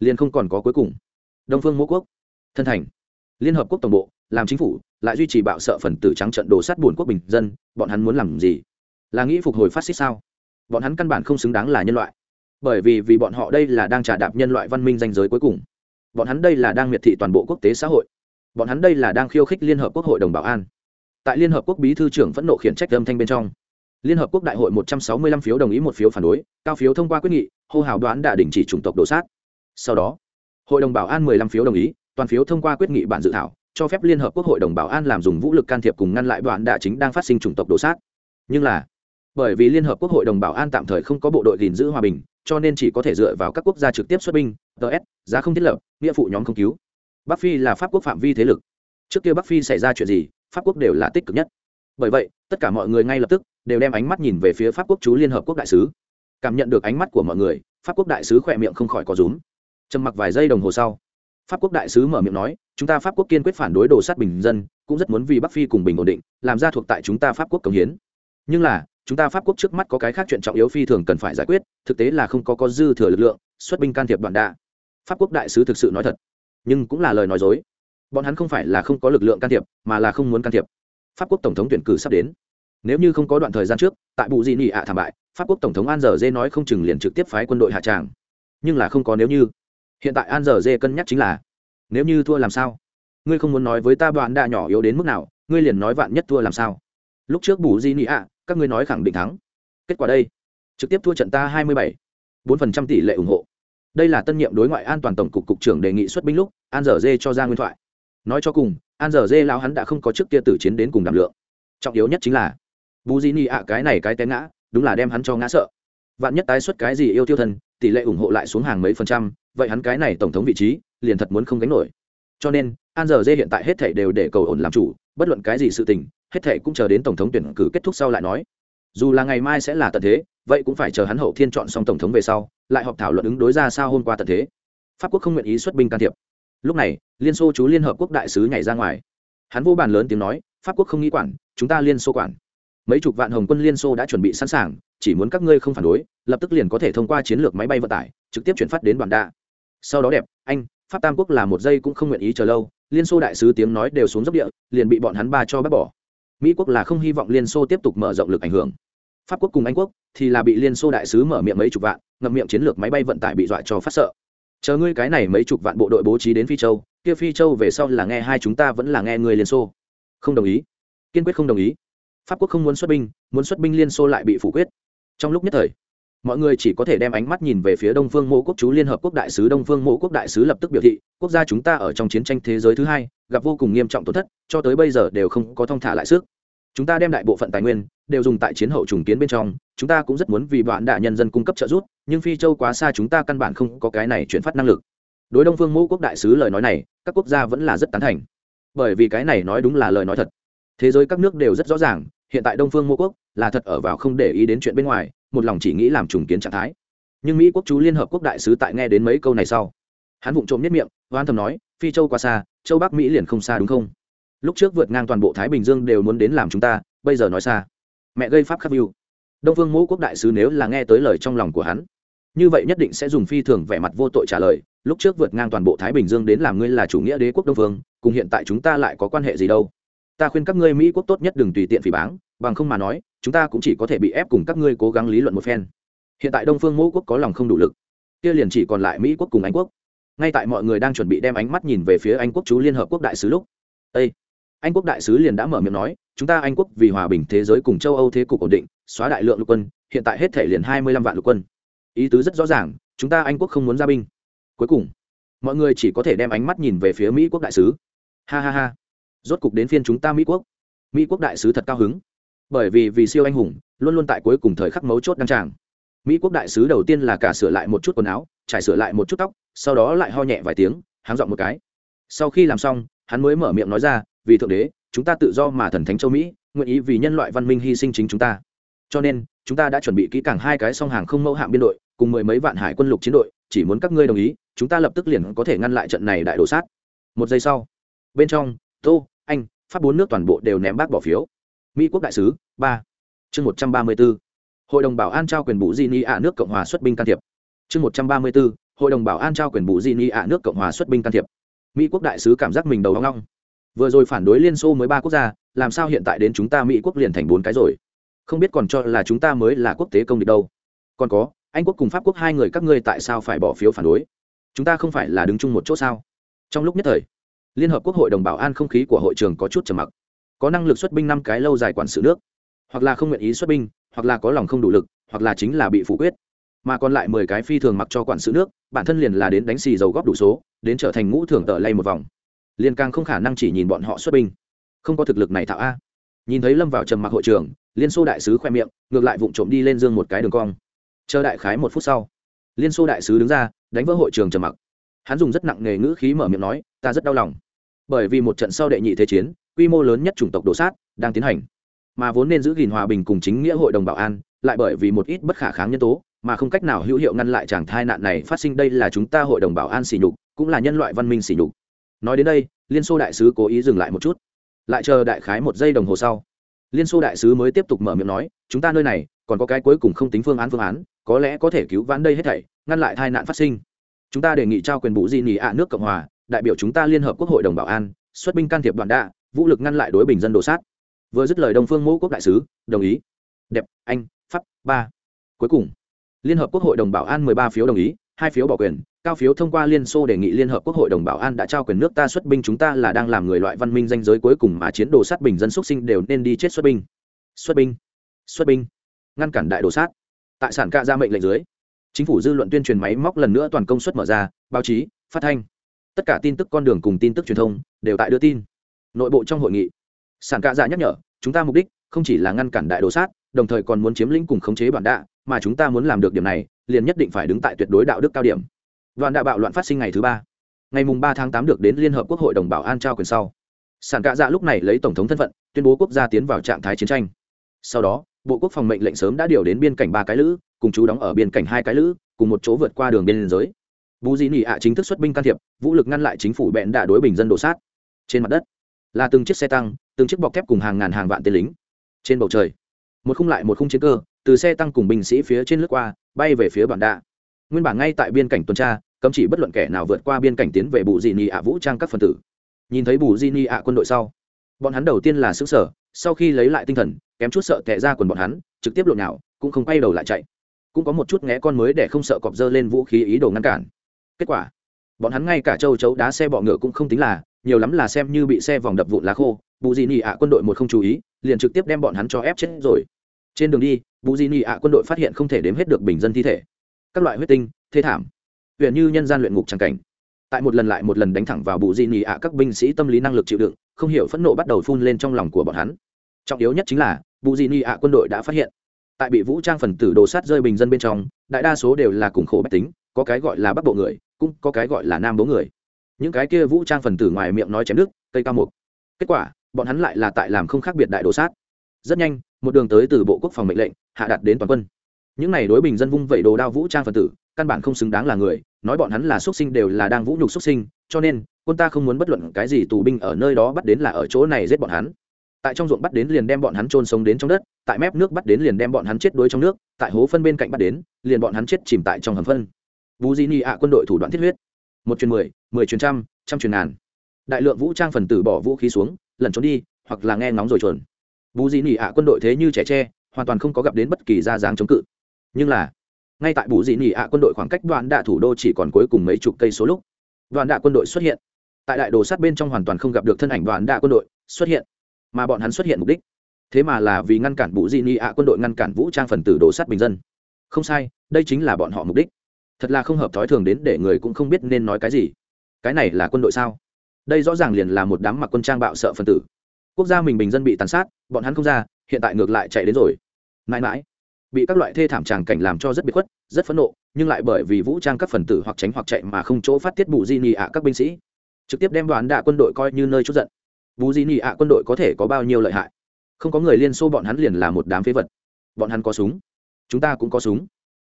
A: Liên không còn có cuối cùng. Đông phương mẫu quốc, thân thành. Liên hợp quốc tổng bộ, làm chính phủ, lại duy trì bạo sợ phần tử trắng trận đồ sát buồn quốc bình dân, bọn hắn muốn làm gì? Là nghĩ phục hồi phát xít sao? Bọn hắn căn bản không xứng đáng là nhân loại. Bởi vì vì bọn họ đây là đang trả đạp nhân loại văn minh danh giới cuối cùng. Bọn hắn đây là đang miệt thị toàn bộ quốc tế xã hội. Bọn hắn đây là đang khiêu khích liên hợp quốc hội đồng bảo an. Tại liên hợp quốc bí thư trưởng phẫn nộ khiển trách âm thanh bên trong liên hợp quốc đại hội 165 phiếu đồng ý một phiếu phản đối, cao phiếu thông qua quyết nghị, hô hào đoán đã đình chỉ chủng tộc đổ sát. Sau đó, hội đồng bảo an 15 phiếu đồng ý, toàn phiếu thông qua quyết nghị bản dự thảo, cho phép liên hợp quốc hội đồng bảo an làm dùng vũ lực can thiệp cùng ngăn lại đoạn đạ chính đang phát sinh chủng tộc đổ sát. Nhưng là, bởi vì liên hợp quốc hội đồng bảo an tạm thời không có bộ đội gìn giữ hòa bình, cho nên chỉ có thể dựa vào các quốc gia trực tiếp xuất binh ts giá không thiết lập, nghĩa phụ nhóm không cứu. Bắc phi là pháp quốc phạm vi thế lực. Trước kia bắc phi xảy ra chuyện gì, pháp quốc đều là tích cực nhất. Bởi vậy, tất cả mọi người ngay lập tức đều đem ánh mắt nhìn về phía pháp quốc chú liên hợp quốc đại sứ. Cảm nhận được ánh mắt của mọi người, pháp quốc đại sứ khỏe miệng không khỏi có rúm. Trầm mặc vài giây đồng hồ sau, pháp quốc đại sứ mở miệng nói, chúng ta pháp quốc kiên quyết phản đối đồ sát bình dân, cũng rất muốn vì bắc phi cùng bình ổn định, làm ra thuộc tại chúng ta pháp quốc cống hiến. Nhưng là, chúng ta pháp quốc trước mắt có cái khác chuyện trọng yếu phi thường cần phải giải quyết, thực tế là không có có dư thừa lực lượng, xuất binh can thiệp đoạn đa pháp quốc đại sứ thực sự nói thật, nhưng cũng là lời nói dối. Bọn hắn không phải là không có lực lượng can thiệp, mà là không muốn can thiệp. Pháp quốc tổng thống tuyển cử sắp đến nếu như không có đoạn thời gian trước, tại bù di nị ạ thảm bại, pháp quốc tổng thống an giờ dê nói không chừng liền trực tiếp phái quân đội hạ tràng. Nhưng là không có nếu như. Hiện tại an giờ dê cân nhắc chính là, nếu như thua làm sao? Ngươi không muốn nói với ta đoạn đa nhỏ yếu đến mức nào, ngươi liền nói vạn nhất thua làm sao? Lúc trước bù di nị ạ, các ngươi nói khẳng định thắng. Kết quả đây, trực tiếp thua trận ta hai mươi bảy, bốn phần trăm tỷ lệ ủng hộ. Đây là tân nhiệm đối ngoại an toàn tổng cục cục trưởng đề nghị xuất binh lúc, an dở dê cho ra nguyên thoại. Nói cho cùng, an dở dê lao hắn đã không có trước kia tử chiến đến cùng đảm lượng. Trọng yếu nhất chính là bù di ni ạ, cái này cái té ngã, đúng là đem hắn cho ngã sợ. Vạn nhất tái xuất cái gì yêu tiêu thân, tỷ lệ ủng hộ lại xuống hàng mấy phần trăm, vậy hắn cái này tổng thống vị trí, liền thật muốn không gánh nổi. Cho nên, an giờ dê hiện tại hết thảy đều để cầu ổn làm chủ, bất luận cái gì sự tình, hết thảy cũng chờ đến tổng thống tuyển cử kết thúc sau lại nói. Dù là ngày mai sẽ là tận thế, vậy cũng phải chờ hắn hậu thiên chọn xong tổng thống về sau, lại họp thảo luận ứng đối ra sao hôm qua tận thế. Pháp quốc không nguyện ý xuất binh can thiệp. Lúc này, liên xô chú liên hợp quốc đại sứ nhảy ra ngoài. Hắn vô bàn lớn tiếng nói, pháp quốc không nghĩ quản, chúng ta liên xô quản mấy chục vạn hồng quân liên xô đã chuẩn bị sẵn sàng, chỉ muốn các ngươi không phản đối, lập tức liền có thể thông qua chiến lược máy bay vận tải, trực tiếp chuyển phát đến đoàn đa. Sau đó đẹp, anh, pháp tam quốc là một giây cũng không nguyện ý chờ lâu, liên xô đại sứ tiếng nói đều xuống dốc địa, liền bị bọn hắn ba cho bác bỏ. Mỹ quốc là không hy vọng liên xô tiếp tục mở rộng lực ảnh hưởng. Pháp quốc cùng anh quốc thì là bị liên xô đại sứ mở miệng mấy chục vạn, ngậm miệng chiến lược máy bay vận tải bị dọa cho phát sợ. Chờ ngươi cái này mấy chục vạn bộ đội bố trí đến phi châu, kia phi châu về sau là nghe hai chúng ta vẫn là nghe người liên xô. Không đồng ý. Kiên quyết không đồng ý pháp quốc không muốn xuất binh, muốn xuất binh liên xô lại bị phủ quyết. Trong lúc nhất thời, mọi người chỉ có thể đem ánh mắt nhìn về phía đông phương mộ quốc chú liên hợp quốc đại sứ đông phương mộ quốc đại sứ lập tức biểu thị, quốc gia chúng ta ở trong chiến tranh thế giới thứ hai, gặp vô cùng nghiêm trọng tổn thất, cho tới bây giờ đều không có thông thả lại sức. Chúng ta đem đại bộ phận tài nguyên đều dùng tại chiến hậu trùng kiến bên trong, chúng ta cũng rất muốn vì bạn đạ nhân dân cung cấp trợ giúp, nhưng phi châu quá xa chúng ta căn bản không có cái này chuyển phát năng lực. Đối đông phương mẫu quốc đại sứ lời nói này, các quốc gia vẫn là rất tán thành. Bởi vì cái này nói đúng là lời nói thật. Thế giới các nước đều rất rõ ràng hiện tại đông phương mẫu quốc là thật ở vào không để ý đến chuyện bên ngoài một lòng chỉ nghĩ làm trùng kiến trạng thái. Nhưng mỹ quốc chú liên hợp quốc đại sứ tại nghe đến mấy câu này sau hắn vụng trộm nhất miệng hoan thầm nói phi châu quá xa châu bắc mỹ liền không xa đúng không? Lúc trước vượt ngang toàn bộ thái bình dương đều muốn đến làm chúng ta bây giờ nói xa. Mẹ gây pháp khắc view. Đông Phương mẫu quốc đại sứ nếu là nghe tới lời trong lòng của hắn như vậy nhất định sẽ dùng phi thường vẻ mặt vô tội trả lời lúc trước vượt ngang toàn bộ thái bình dương đến làm ngươi là chủ nghĩa đế quốc đông Phương, cùng hiện tại chúng ta lại có quan hệ gì đâu? Ta khuyên các ngươi mỹ quốc tốt nhất đừng tùy tiện phỉ báng, bằng không mà nói, chúng ta cũng chỉ có thể bị ép cùng các ngươi cố gắng lý luận một phen. Hiện tại đông phương mẫu quốc có lòng không đủ lực, kia liền chỉ còn lại mỹ quốc cùng anh quốc. Ngay tại mọi người đang chuẩn bị đem ánh mắt nhìn về phía anh quốc chú liên hợp quốc đại sứ lúc, Ê! anh quốc đại sứ liền đã mở miệng nói, chúng ta anh quốc vì hòa bình thế giới cùng châu âu thế cục ổn định, xóa đại lượng lục quân, hiện tại hết thể liền hai mươi lăm vạn lục quân. Ý tứ rất rõ ràng, chúng ta anh quốc không muốn ra binh. Cuối cùng, mọi người chỉ có thể đem ánh mắt nhìn về phía mỹ quốc đại sứ. Ha ha ha rốt cục đến phiên chúng ta mỹ quốc. Mỹ quốc đại sứ thật cao hứng. Bởi vì vì siêu anh hùng, luôn luôn tại cuối cùng thời khắc mấu chốt đăng tràng. Mỹ quốc đại sứ đầu tiên là cả sửa lại một chút quần áo, trải sửa lại một chút tóc, sau đó lại ho nhẹ vài tiếng, háng dọn một cái. Sau khi làm xong, hắn mới mở miệng nói ra, vì thượng đế, chúng ta tự do mà thần thánh châu mỹ, nguyện ý vì nhân loại văn minh hy sinh chính chúng ta. Cho nên, chúng ta đã chuẩn bị kỹ càng hai cái song hàng không mẫu hạm biên đội, cùng mười mấy vạn hải quân lục chiến đội, chỉ muốn các ngươi đồng ý, chúng ta lập tức liền có thể ngăn lại trận này đại đổ sát. Một giây sau, bên trong, tô pháp bốn nước toàn bộ đều ném bác bỏ phiếu. Mỹ quốc đại sứ, ba. Chương một trăm ba mươi b ố hội đồng bảo an trao quyền bù di ni ạ nước cộng hòa xuất binh can thiệp. Chương một trăm ba mươi b ố hội đồng bảo an trao quyền bù di ni ạ nước cộng hòa xuất binh can thiệp. Mỹ quốc đại sứ cảm giác mình đầu hoang long vừa rồi phản đối liên xô mới ba quốc gia, làm sao hiện tại đến chúng ta mỹ quốc liền thành bốn cái rồi? Không biết còn cho là chúng ta mới là quốc tế công địch đâu. Còn có, anh quốc cùng pháp quốc hai người các ngươi tại sao phải bỏ phiếu phản đối? Chúng ta không phải là đứng chung một chỗ sao? Trong lúc nhất thời liên hợp quốc hội đồng bảo an không khí của hội trường có chút trầm mặc. Có năng lực xuất binh năm cái lâu dài quản sự nước. Hoặc là không nguyện ý xuất binh, hoặc là có lòng không đủ lực, hoặc là chính là bị phủ quyết. Mà còn lại mười cái phi thường mặc cho quản sự nước, bản thân liền là đến đánh xì dầu góp đủ số, đến trở thành ngũ thường tợ lay một vòng. Liền càng không khả năng chỉ nhìn bọn họ xuất binh. Không có thực lực này thạo a. Nhìn thấy lâm vào trầm mặc hội trường, liên xô đại sứ khoe miệng, ngược lại vụng trộm đi lên dương một cái đường cong. Chờ đại khái một phút sau, liên xô đại sứ đứng ra, đánh vỡ hội trường trầm mặc. Hắn dùng rất nặng nề ngữ khí mở miệng nói, ta rất đau lòng bởi vì một trận sau đệ nhị thế chiến, quy mô lớn nhất chủng tộc đổ sát đang tiến hành. Mà vốn nên giữ gìn hòa bình cùng chính nghĩa hội đồng bảo an, lại bởi vì một ít bất khả kháng nhân tố, mà không cách nào hữu hiệu ngăn lại chàng thai nạn này phát sinh đây là chúng ta hội đồng bảo an xỉ nhục, cũng là nhân loại văn minh xỉ nhục. Nói đến đây, liên xô đại sứ cố ý dừng lại một chút. Lại chờ đại khái một giây đồng hồ sau, liên xô đại sứ mới tiếp tục mở miệng nói, chúng ta nơi này, còn có cái cuối cùng không tính phương án phương án, có lẽ có thể cứu vãn đây hết thảy, ngăn lại tai nạn phát sinh. Chúng ta đề nghị trao quyền bù di nỉ ạ nước cộng hòa đại biểu chúng ta liên hợp quốc hội đồng bảo an, xuất binh can thiệp đoàn đa, vũ lực ngăn lại đối bình dân đổ sát. Vừa dứt lời đông phương mẫu quốc đại sứ, đồng ý. Đẹp, anh, pháp, ba. Cuối cùng, liên hợp quốc hội đồng bảo an mười ba phiếu đồng ý, hai phiếu bỏ quyền, cao phiếu thông qua liên xô đề nghị liên hợp quốc hội đồng bảo an đã trao quyền nước ta xuất binh chúng ta là đang làm người loại văn minh danh giới cuối cùng mà chiến đồ sát bình dân xuất sinh đều nên đi chết xuất binh. Xuất binh xuất binh, ngăn cản đại đồ sát. Tại sản ca ra mệnh lệnh dưới, chính phủ dư luận tuyên truyền máy móc lần nữa toàn công suất mở ra, báo chí, phát thanh tất cả tin tức con đường cùng tin tức truyền thông đều tại đưa tin. Nội bộ trong hội nghị, sản cạ dạ nhắc nhở, chúng ta mục đích không chỉ là ngăn cản đại đồ sát, đồng thời còn muốn chiếm lĩnh cùng khống chế bản đạ, mà chúng ta muốn làm được điểm này, liền nhất định phải đứng tại tuyệt đối đạo đức cao điểm. Đoàn đạ bạo loạn phát sinh ngày thứ ba. Ngày mùng ba tháng tám được đến liên hợp quốc hội đồng bảo an trao quyền sau. Sản cạ dạ lúc này lấy tổng thống thân phận, tuyên bố quốc gia tiến vào trạng thái chiến tranh. Sau đó, bộ quốc phòng mệnh lệnh sớm đã điều đến biên cảnh ba cái lữ, cùng chú đóng ở biên cảnh hai cái lữ, cùng một chỗ vượt qua đường biên giới bù dị nị ạ chính thức xuất binh can thiệp, vũ lực ngăn lại chính phủ bẹn đạ đối bình dân đổ sát. Trên mặt đất, là từng chiếc xe tăng, từng chiếc bọc thép cùng hàng ngàn hàng vạn tên lính. Trên bầu trời, một khung lại một khung chiến cơ, từ xe tăng cùng binh sĩ phía trên lướt qua, bay về phía bản đạ. Nguyên bản ngay tại biên cảnh tuần tra, cấm chỉ bất luận kẻ nào vượt qua biên cảnh tiến về bù dị nị ạ vũ trang các phần tử. Nhìn thấy bù dị nị ạ quân đội sau, bọn hắn đầu tiên là xứ sở sau khi lấy lại tinh thần, kém chút sợ tệ ra quần bọn hắn, trực tiếp lộn nào cũng không quay đầu lại chạy. Cũng có một chút nghe con mới để không sợ cọp dơ lên vũ khí ý đồ ngăn cản kết quả, bọn hắn ngay cả châu chấu đá xe bọ ngựa cũng không tính là, nhiều lắm là xem như bị xe vòng đập vụn lá khô. Bù dị nị ạ quân đội một không chú ý, liền trực tiếp đem bọn hắn cho ép chết rồi. Trên đường đi bù dị nị ạ quân đội phát hiện không thể đếm hết được bình dân thi thể. Các loại huyết tinh thế thảm huyện như nhân gian luyện ngục tràng cảnh. Tại một lần lại một lần đánh thẳng vào bù dị nị ạ các binh sĩ tâm lý năng lực chịu đựng, không hiểu phẫn nộ bắt đầu phun lên trong lòng của bọn hắn. Trọng yếu nhất chính là bù dị nị ạ quân đội đã phát hiện. Tại bị vũ trang phần tử đồ sát rơi bình dân bên trong, đại đa số đều là cùng khổ bách tính có cái gọi là bắc bộ người, cũng có cái gọi là nam bố người. Những cái kia vũ trang phần tử ngoài miệng nói chém nước, cây cao mục. Kết quả, bọn hắn lại là tại làm không khác biệt đại đồ sát. Rất nhanh, một đường tới từ bộ quốc phòng mệnh lệnh, hạ đặt đến toàn quân. Những này đối bình dân vung vẩy đồ đao vũ trang phần tử, căn bản không xứng đáng là người, nói bọn hắn là xuất sinh đều là đang vũ nhục xuất sinh, cho nên, quân ta không muốn bất luận cái gì tù binh ở nơi đó bắt đến là ở chỗ này giết bọn hắn. Tại trong ruộng bắt đến liền đem bọn hắn trôn sống đến trong đất, tại mép nước bắt đến liền đem bọn hắn chết đuối trong nước, tại hố phân bên cạnh bắt đến, liền bọn hắn chết chìm tại trong hầm phân vũ di ni ạ quân đội thủ đoạn thiết huyết. Một chuyến mười mười chuyến trăm trăm chuyến ngàn. Đại lượng vũ trang phần tử bỏ vũ khí xuống, lẩn trốn đi, hoặc là nghe ngóng rồi chuồn. Vũ di ni ạ quân đội thế như trẻ tre, hoàn toàn không có gặp đến bất kỳ ra dáng chống cự. Nhưng là, ngay tại vũ di ni ạ quân đội khoảng cách đoàn đạ thủ đô chỉ còn cuối cùng mấy chục cây số lúc đoàn đạ quân đội xuất hiện. Tại đại đồ sát bên trong hoàn toàn không gặp được thân ảnh đoàn đạ quân đội xuất hiện, mà bọn hắn xuất hiện mục đích. Thế mà là vì ngăn cản vũ di ni ạ quân đội ngăn cản vũ trang phần tử đồ sát bình dân. Không sai, đây chính là bọn họ mục đích thật là không hợp thói thường đến để người cũng không biết nên nói cái gì. Cái này là quân đội sao? Đây rõ ràng liền là một đám mặc quân trang bạo sợ phần tử. Quốc gia mình bình dân bị tàn sát, bọn hắn không ra, hiện tại ngược lại chạy đến rồi. Mãi mãi, bị các loại thê thảm tràng cảnh làm cho rất bị khuất, rất phẫn nộ, nhưng lại bởi vì vũ trang các phần tử hoặc tránh hoặc chạy mà không chỗ phát tiết bù di nhị ạ các binh sĩ. Trực tiếp đem đoàn đạ quân đội coi như nơi chút giận. Bù di nhị ạ quân đội có thể có bao nhiêu lợi hại? Không có người liên xô bọn hắn liền là một đám phế vật. Bọn hắn có súng. Chúng ta cũng có súng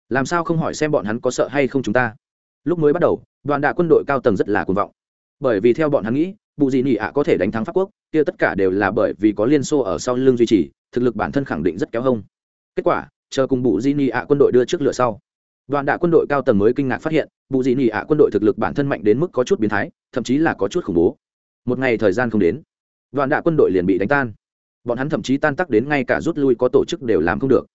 A: làm sao không hỏi xem bọn hắn có sợ hay không chúng ta? Lúc mới bắt đầu, đoàn đạ quân đội cao tầng rất là cuồng vọng. Bởi vì theo bọn hắn nghĩ, bù Dị nị ạ có thể đánh thắng pháp quốc, kia tất cả đều là bởi vì có liên xô ở sau lưng duy trì, thực lực bản thân khẳng định rất kéo hông. Kết quả, chờ cùng Bù di nị ạ quân đội đưa trước lửa sau, đoàn đạ quân đội cao tầng mới kinh ngạc phát hiện, Bù di nị ạ quân đội thực lực bản thân mạnh đến mức có chút biến thái, thậm chí là có chút khủng bố. Một ngày thời gian không đến, đoàn đạ quân đội liền bị đánh tan. Bọn hắn thậm chí tan tắc đến ngay cả rút lui có tổ chức đều làm không được.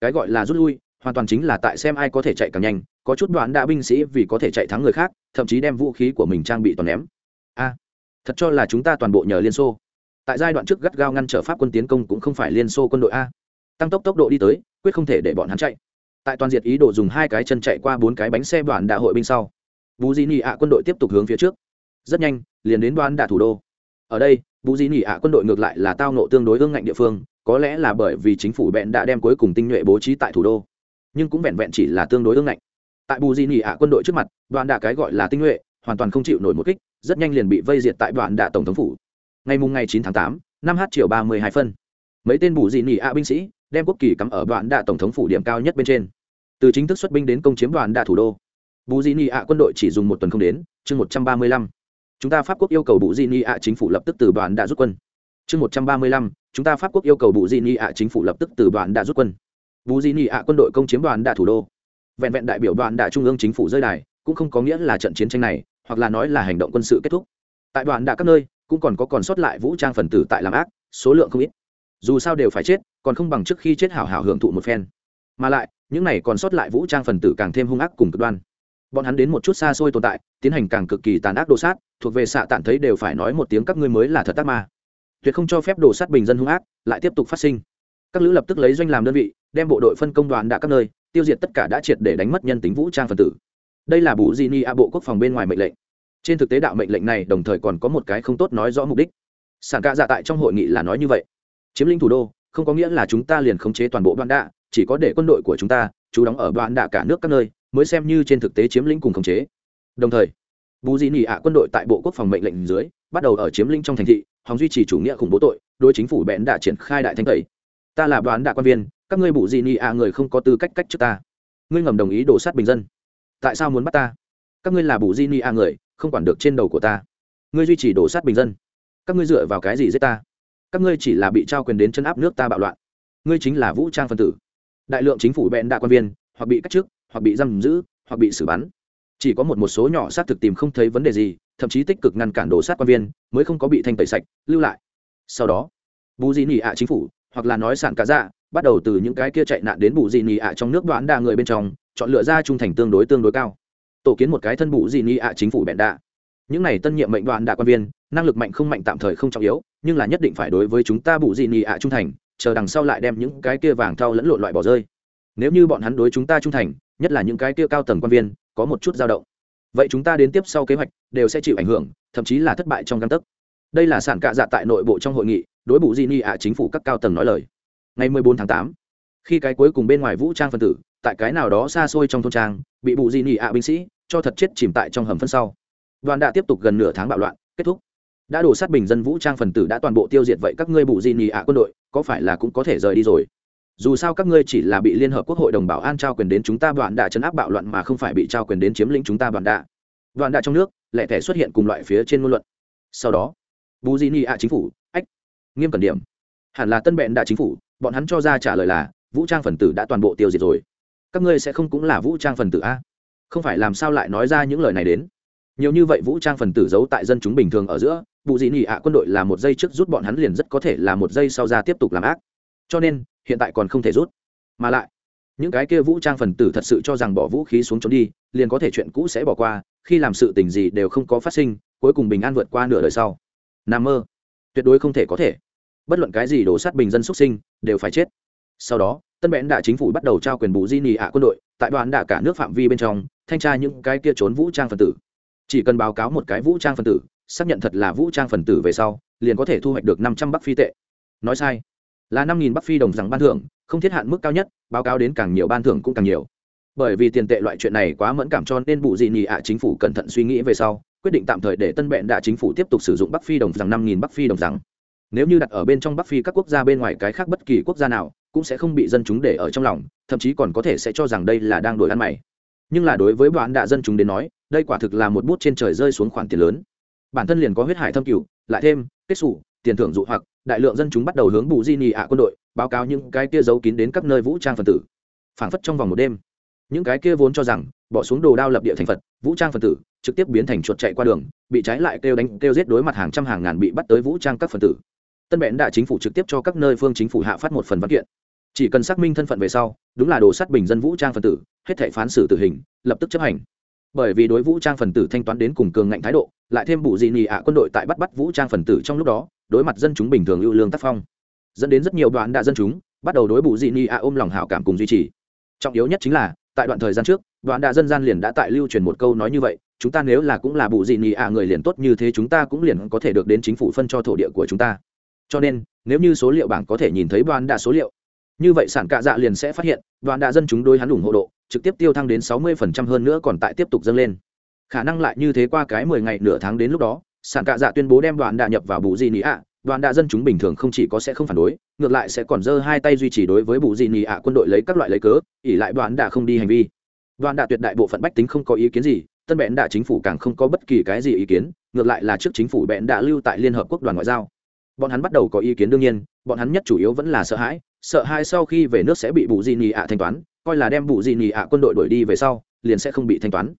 A: Cái gọi là rút lui hoàn toàn chính là tại xem ai có thể chạy càng nhanh, có chút đoạn đã binh sĩ vì có thể chạy thắng người khác, thậm chí đem vũ khí của mình trang bị toàn ném. A, thật cho là chúng ta toàn bộ nhờ liên xô. Tại giai đoạn trước gắt gao ngăn trở pháp quân tiến công cũng không phải liên xô quân đội a. Tăng tốc tốc độ đi tới, quyết không thể để bọn hắn chạy. Tại toàn diệt ý đồ dùng hai cái chân chạy qua bốn cái bánh xe đoàn đại hội binh sau bù di nị ạ quân đội tiếp tục hướng phía trước. Rất nhanh, liền đến đoàn đạ thủ đô. Ở đây bù di nị ạ quân đội ngược lại là tao nộ tương đối ương ngạnh địa phương, có lẽ là bởi vì chính phủ bẹn đã đem cuối cùng tinh nhuệ bố trí tại thủ đô nhưng cũng vẹn vẹn chỉ là tương đối ương ngạnh. Tại bù di nỉ ạ quân đội trước mặt, đoàn đạ cái gọi là tinh nhuệ, hoàn toàn không chịu nổi một kích, rất nhanh liền bị vây diệt tại đoàn đạ tổng thống phủ. Ngày mùng ngày chín tháng tám, năm h chiều ba mươi hai phân. Mấy tên bù di nỉ ạ binh sĩ đem quốc kỳ cắm ở Đoàn đạ tổng thống phủ điểm cao nhất bên trên. Từ chính thức xuất binh đến công chiếm đoàn đạ thủ đô, bù di nỉ ạ quân đội chỉ dùng một tuần không đến, chương một trăm ba mươi lăm. Chúng ta pháp quốc yêu cầu bù di nỉ ạ chính phủ lập tức từ đoàn Đạ rút quân. Chương một trăm ba mươi lăm, chúng ta pháp quốc yêu cầu bù di nỉ ạ chính phủ lập tức từ đoàn Đạ rút quân bù dị ni ạ quân đội công chiếm đoàn đạ thủ đô. Vẹn vẹn đại biểu đoàn đạ trung ương chính phủ rơi đài, cũng không có nghĩa là trận chiến tranh này, hoặc là nói là hành động quân sự kết thúc. Tại đoàn đạ các nơi, cũng còn có còn sót lại vũ trang phần tử tại làm ác, số lượng không ít. Dù sao đều phải chết, còn không bằng trước khi chết hảo hảo hưởng thụ một phen. Mà lại, những này còn sót lại vũ trang phần tử càng thêm hung ác cùng cực đoan. Bọn hắn đến một chút xa xôi tồn tại, tiến hành càng cực kỳ tàn ác đồ sát, thuộc về xạ tản thấy đều phải nói một tiếng các ngươi mới là thật tác ma. Tuyệt không cho phép đồ sát bình dân hung ác, lại tiếp tục phát sinh các lữ lập tức lấy doanh làm đơn vị, đem bộ đội phân công đoàn đã các nơi, tiêu diệt tất cả đã triệt để đánh mất nhân tính vũ trang phần tử. Đây là bù di ni a bộ quốc phòng bên ngoài mệnh lệnh. Trên thực tế đạo mệnh lệnh này đồng thời còn có một cái không tốt nói rõ mục đích. Sản ca dạ tại trong hội nghị là nói như vậy. Chiếm lĩnh thủ đô, không có nghĩa là chúng ta liền khống chế toàn bộ đoàn đạ chỉ có để quân đội của chúng ta chú đóng ở đoàn đạ cả nước các nơi, mới xem như trên thực tế chiếm lĩnh cùng khống chế. Đồng thời, bù di ni a quân đội tại bộ quốc phòng mệnh lệnh dưới, bắt đầu ở chiếm lĩnh trong thành thị hòng duy trì chủ nghĩa khủng bố tội, đối chính phủ bẽn đã triển khai đại thanh tẩy ta là đoán đạ quan viên, các ngươi bù di nị ạ người không có tư cách cách trước ta. Ngươi ngầm đồng ý đổ sát bình dân. Tại sao muốn bắt ta? Các ngươi là bù di nị ạ người, không quản được trên đầu của ta. Ngươi duy trì đổ sát bình dân. Các ngươi dựa vào cái gì giết ta? Các ngươi chỉ là bị trao quyền đến chân áp nước ta bạo loạn. Ngươi chính là vũ trang phân tử. Đại lượng chính phủ bẹn đạ quan viên, hoặc bị cách chức hoặc bị giam giữ, hoặc bị xử bắn. Chỉ có một một số nhỏ xác thực tìm không thấy vấn đề gì, thậm chí tích cực ngăn cản đổ sát quan viên, mới không có bị thanh tẩy sạch, lưu lại. Sau đó, bù di nỉ ạ chính phủ hoặc là nói sản cá dạ bắt đầu từ những cái kia chạy nạn đến bù dị nị ạ trong nước đoán đa người bên trong, chọn lựa ra trung thành tương đối tương đối cao. Tổ kiến một cái thân bù dị nị ạ chính phủ bẹn đạ. Những này tân nhiệm mệnh đoàn đạ quan viên, năng lực mạnh không mạnh tạm thời không trọng yếu, nhưng là nhất định phải đối với chúng ta bù dị nị ạ trung thành, chờ đằng sau lại đem những cái kia vàng thau lẫn lộn loại bỏ rơi. Nếu như bọn hắn đối chúng ta trung thành, nhất là những cái kia cao tầng quan viên, có một chút dao động. Vậy chúng ta đến tiếp sau kế hoạch, đều sẽ chịu ảnh hưởng, thậm chí là thất bại trong căn tấc. Đây là sản cạ dạ tại nội bộ trong hội nghị đối bù di ni ạ chính phủ các cao tầng nói lời. Ngày 14 tháng 8, khi cái cuối cùng bên ngoài vũ trang phân tử tại cái nào đó xa xôi trong thôn trang bị bù di ni ạ binh sĩ cho thật chết chìm tại trong hầm phân sau. Đoàn đã tiếp tục gần nửa tháng bạo loạn kết thúc. Đã đổ sát bình dân vũ trang phần tử đã toàn bộ tiêu diệt vậy các ngươi bù di ni ạ quân đội có phải là cũng có thể rời đi rồi? Dù sao các ngươi chỉ là bị liên hợp quốc hội đồng bảo an trao quyền đến chúng ta đoàn đã chấn áp bạo loạn mà không phải bị trao quyền đến chiếm lĩnh chúng ta đoàn đã. Đoàn đã trong nước lẻ thẻ xuất hiện cùng loại phía trên ngôn luận. Sau đó bù di ni ạ chính phủ nghiêm cẩn điểm. Hẳn là tân bẹn đã chính phủ, bọn hắn cho ra trả lời là, vũ trang phần tử đã toàn bộ tiêu diệt rồi. Các ngươi sẽ không cũng là vũ trang phần tử a? Không phải làm sao lại nói ra những lời này đến? Nhiều như vậy vũ trang phần tử giấu tại dân chúng bình thường ở giữa vụ dị nị ạ quân đội là một giây trước rút bọn hắn liền rất có thể là một giây sau ra tiếp tục làm ác. Cho nên, hiện tại còn không thể rút. Mà lại, những cái kia vũ trang phần tử thật sự cho rằng bỏ vũ khí xuống trốn đi, liền có thể chuyện cũ sẽ bỏ qua, khi làm sự tình gì đều không có phát sinh, cuối cùng bình an vượt qua nửa đời sau. N a mơ. Tuyệt đối không thể có thể bất luận cái gì đổ sát bình dân xuất sinh, đều phải chết. Sau đó, tân bẽn đạ chính phủ bắt đầu trao quyền bù di nì ạ quân đội, tại đoàn đạ cả nước phạm vi bên trong, thanh tra những cái kia trốn vũ trang phần tử. Chỉ cần báo cáo một cái vũ trang phần tử, xác nhận thật là vũ trang phần tử về sau, liền có thể thu hoạch được năm trăm bắc phi tệ. Nói sai, là năm nghìn bắc phi đồng rằng ban thưởng, không thiết hạn mức cao nhất, báo cáo đến càng nhiều ban thưởng cũng càng nhiều. Bởi vì tiền tệ loại chuyện này quá mẫn cảm cho nên bù dị nhị ạ chính phủ cẩn thận suy nghĩ về sau, quyết định tạm thời để tân bẹn đạ chính phủ tiếp tục sử dụng bắc phi đồng rằng năm nghìn bắc phi đồng rằng nếu như đặt ở bên trong bắc phi các quốc gia bên ngoài cái khác bất kỳ quốc gia nào, cũng sẽ không bị dân chúng để ở trong lòng, thậm chí còn có thể sẽ cho rằng đây là đang đổi ăn mày. Nhưng là đối với bọn đạ dân chúng đến nói, đây quả thực là một bút trên trời rơi xuống khoản tiền lớn. Bản thân liền có huyết hải thâm cửu, lại thêm, kết xù, tiền thưởng dụ hoặc, đại lượng dân chúng bắt đầu hướng bù di nhì ạ quân đội, báo cáo những cái kia giấu kín đến các nơi vũ trang phần tử. Phảng phất trong vòng một đêm, những cái kia vốn cho rằng, bỏ xuống đồ đao lập địa thành phật, vũ trang phần tử, trực tiếp biến thành chuột chạy qua đường, bị trái lại kêu đánh, kêu giết đối mặt hàng trăm hàng ngàn bị bắt tới vũ trang các phần tử tân bẽn đại chính phủ trực tiếp cho các nơi phương chính phủ hạ phát một phần văn kiện. Chỉ cần xác minh thân phận về sau, đúng là đồ sắt bình dân vũ trang phần tử, hết thể phán xử tử hình, lập tức chấp hành. Bởi vì đối vũ trang phần tử thanh toán đến cùng cường ngạnh thái độ, lại thêm bù dị nhị ạ quân đội tại bắt bắt vũ trang phần tử trong lúc đó, đối mặt dân chúng bình thường ưu lương tác phong. Dẫn đến rất nhiều đoạn đạ dân chúng, bắt đầu đối bù dị nhị ạ ôm lòng hảo cảm cùng duy trì. Trọng yếu nhất chính là, tại đoạn thời gian trước đoạn đạ dân gian liền đã tại lưu truyền một câu nói như vậy, chúng ta nếu là cũng là bù dị nhị ạ người liền tốt, như thế chúng ta cũng liền có thể được đến chính phủ phân cho thổ địa của chúng ta cho nên, nếu như số liệu bảng có thể nhìn thấy đoàn đạ số liệu, như vậy sản cạ dạ liền sẽ phát hiện đoàn đạ dân chúng đối hắn ủng hộ độ, trực tiếp tiêu thăng đến sáu mươi phần trăm hơn nữa còn tại tiếp tục dâng lên. Khả năng lại như thế qua cái mười ngày nửa tháng đến lúc đó, sản cạ dạ tuyên bố đem đoàn đạ nhập vào bù di nị ạ đoàn đạ dân chúng bình thường không chỉ có sẽ không phản đối, ngược lại sẽ còn giơ hai tay duy trì đối với bù di nị ạ quân đội lấy các loại lấy cớ ỉ lại đoàn đạ không đi hành vi. Đoàn đạ tuyệt đại bộ phận bách tính không có ý kiến gì, tân bẽn đạ chính phủ càng không có bất kỳ cái gì ý kiến, ngược lại là trước chính phủ bẽn đạ lưu tại liên hợp quốc đoàn ngoại giao bọn hắn bắt đầu có ý kiến đương nhiên, bọn hắn nhất chủ yếu vẫn là sợ hãi sợ hãi sau khi về nước sẽ bị bù dị nị ạ thanh toán, coi là đem bù dị nị ạ quân đội đuổi đi về sau, liền sẽ không bị thanh toán.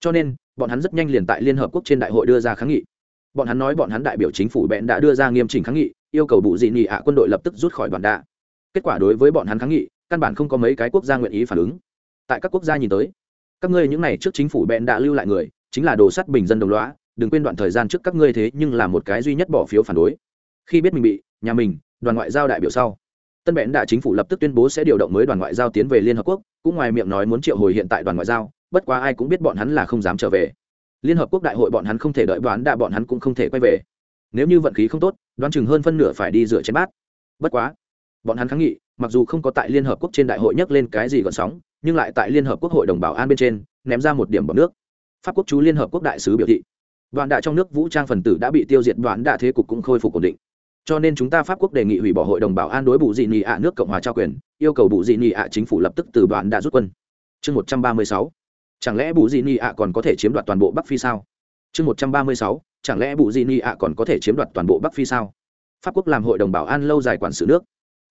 A: Cho nên, bọn hắn rất nhanh liền tại liên hợp quốc trên đại hội đưa ra kháng nghị. Bọn hắn nói bọn hắn đại biểu chính phủ bẹn đã đưa ra nghiêm chỉnh kháng nghị, yêu cầu bù dị nị ạ quân đội lập tức rút khỏi bản đạ. Kết quả đối với bọn hắn kháng nghị, căn bản không có mấy cái quốc gia nguyện ý phản ứng. Tại các quốc gia nhìn tới, các ngươi những n à y trước chính phủ bẹn đã lưu lại người, chính là đồ sắt bình dân đồng loá đừng quên đoạn thời gian trước các ngươi thế nhưng là một cái duy nhất bỏ phiếu phản đối khi biết mình bị, nhà mình, đoàn ngoại giao đại biểu sau. Tân bẽn đã chính phủ lập tức tuyên bố sẽ điều động mới đoàn ngoại giao tiến về liên hợp quốc, cũng ngoài miệng nói muốn triệu hồi hiện tại đoàn ngoại giao, bất quá ai cũng biết bọn hắn là không dám trở về. Liên hợp quốc đại hội bọn hắn không thể đợi đoán đạ bọn hắn cũng không thể quay về. Nếu như vận khí không tốt, đoán chừng hơn phân nửa phải đi rửa chén bát. Bất quá, bọn hắn kháng nghị, mặc dù không có tại liên hợp quốc trên đại hội nhắc lên cái gì gọn sóng, nhưng lại tại liên hợp quốc hội đồng bảo an bên trên, ném ra một điểm bọc nước. Pháp quốc chú liên hợp quốc đại sứ biểu thị đoàn đạ trong nước vũ trang phần tử đã bị tiêu diệt đoàn đạ thế cục cũng khôi phục ổn định cho nên chúng ta pháp quốc đề nghị hủy bỏ hội đồng bảo an đối bù dị nị ạ nước cộng hòa trao quyền, yêu cầu bù dị nị ạ chính phủ lập tức từ đoạn đã rút quân. Chương một trăm ba mươi sáu. Chẳng lẽ bù dị nị ạ còn có thể chiếm đoạt toàn bộ bắc phi sao? Chương một trăm ba mươi sáu. Chẳng lẽ bù dị nị ạ còn có thể chiếm đoạt toàn bộ bắc phi sao? Pháp quốc làm hội đồng bảo an lâu dài quản sự nước.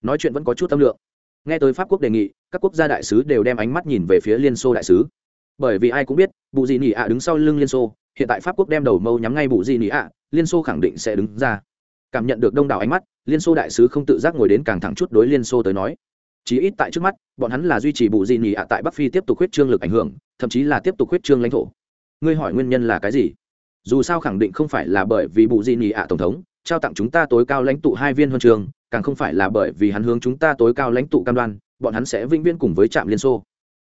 A: Nói chuyện vẫn có chút tâm lượng. Nghe tới pháp quốc đề nghị, các quốc gia đại sứ đều đem ánh mắt nhìn về phía liên xô đại sứ. Bởi vì ai cũng biết, bù dị nị ạ đứng sau lưng liên xô, hiện tại pháp quốc đem đầu mâu nhắm ngay bù dị nị ạ, liên xô khẳng định sẽ đứng ra cảm nhận được đông đảo ánh mắt, liên xô đại sứ không tự giác ngồi đến càng thẳng chút đối liên xô tới nói. Chí ít tại trước mắt, bọn hắn là duy trì bù di nhì ạ tại bắc phi tiếp tục khuyết trương lực ảnh hưởng, thậm chí là tiếp tục khuyết trương lãnh thổ. Ngươi hỏi nguyên nhân là cái gì? Dù sao khẳng định không phải là bởi vì bù di nhì ạ tổng thống, trao tặng chúng ta tối cao lãnh tụ hai viên huân trường, càng không phải là bởi vì hắn hướng chúng ta tối cao lãnh tụ cam đoan, bọn hắn sẽ vĩnh viễn cùng với trạm liên xô.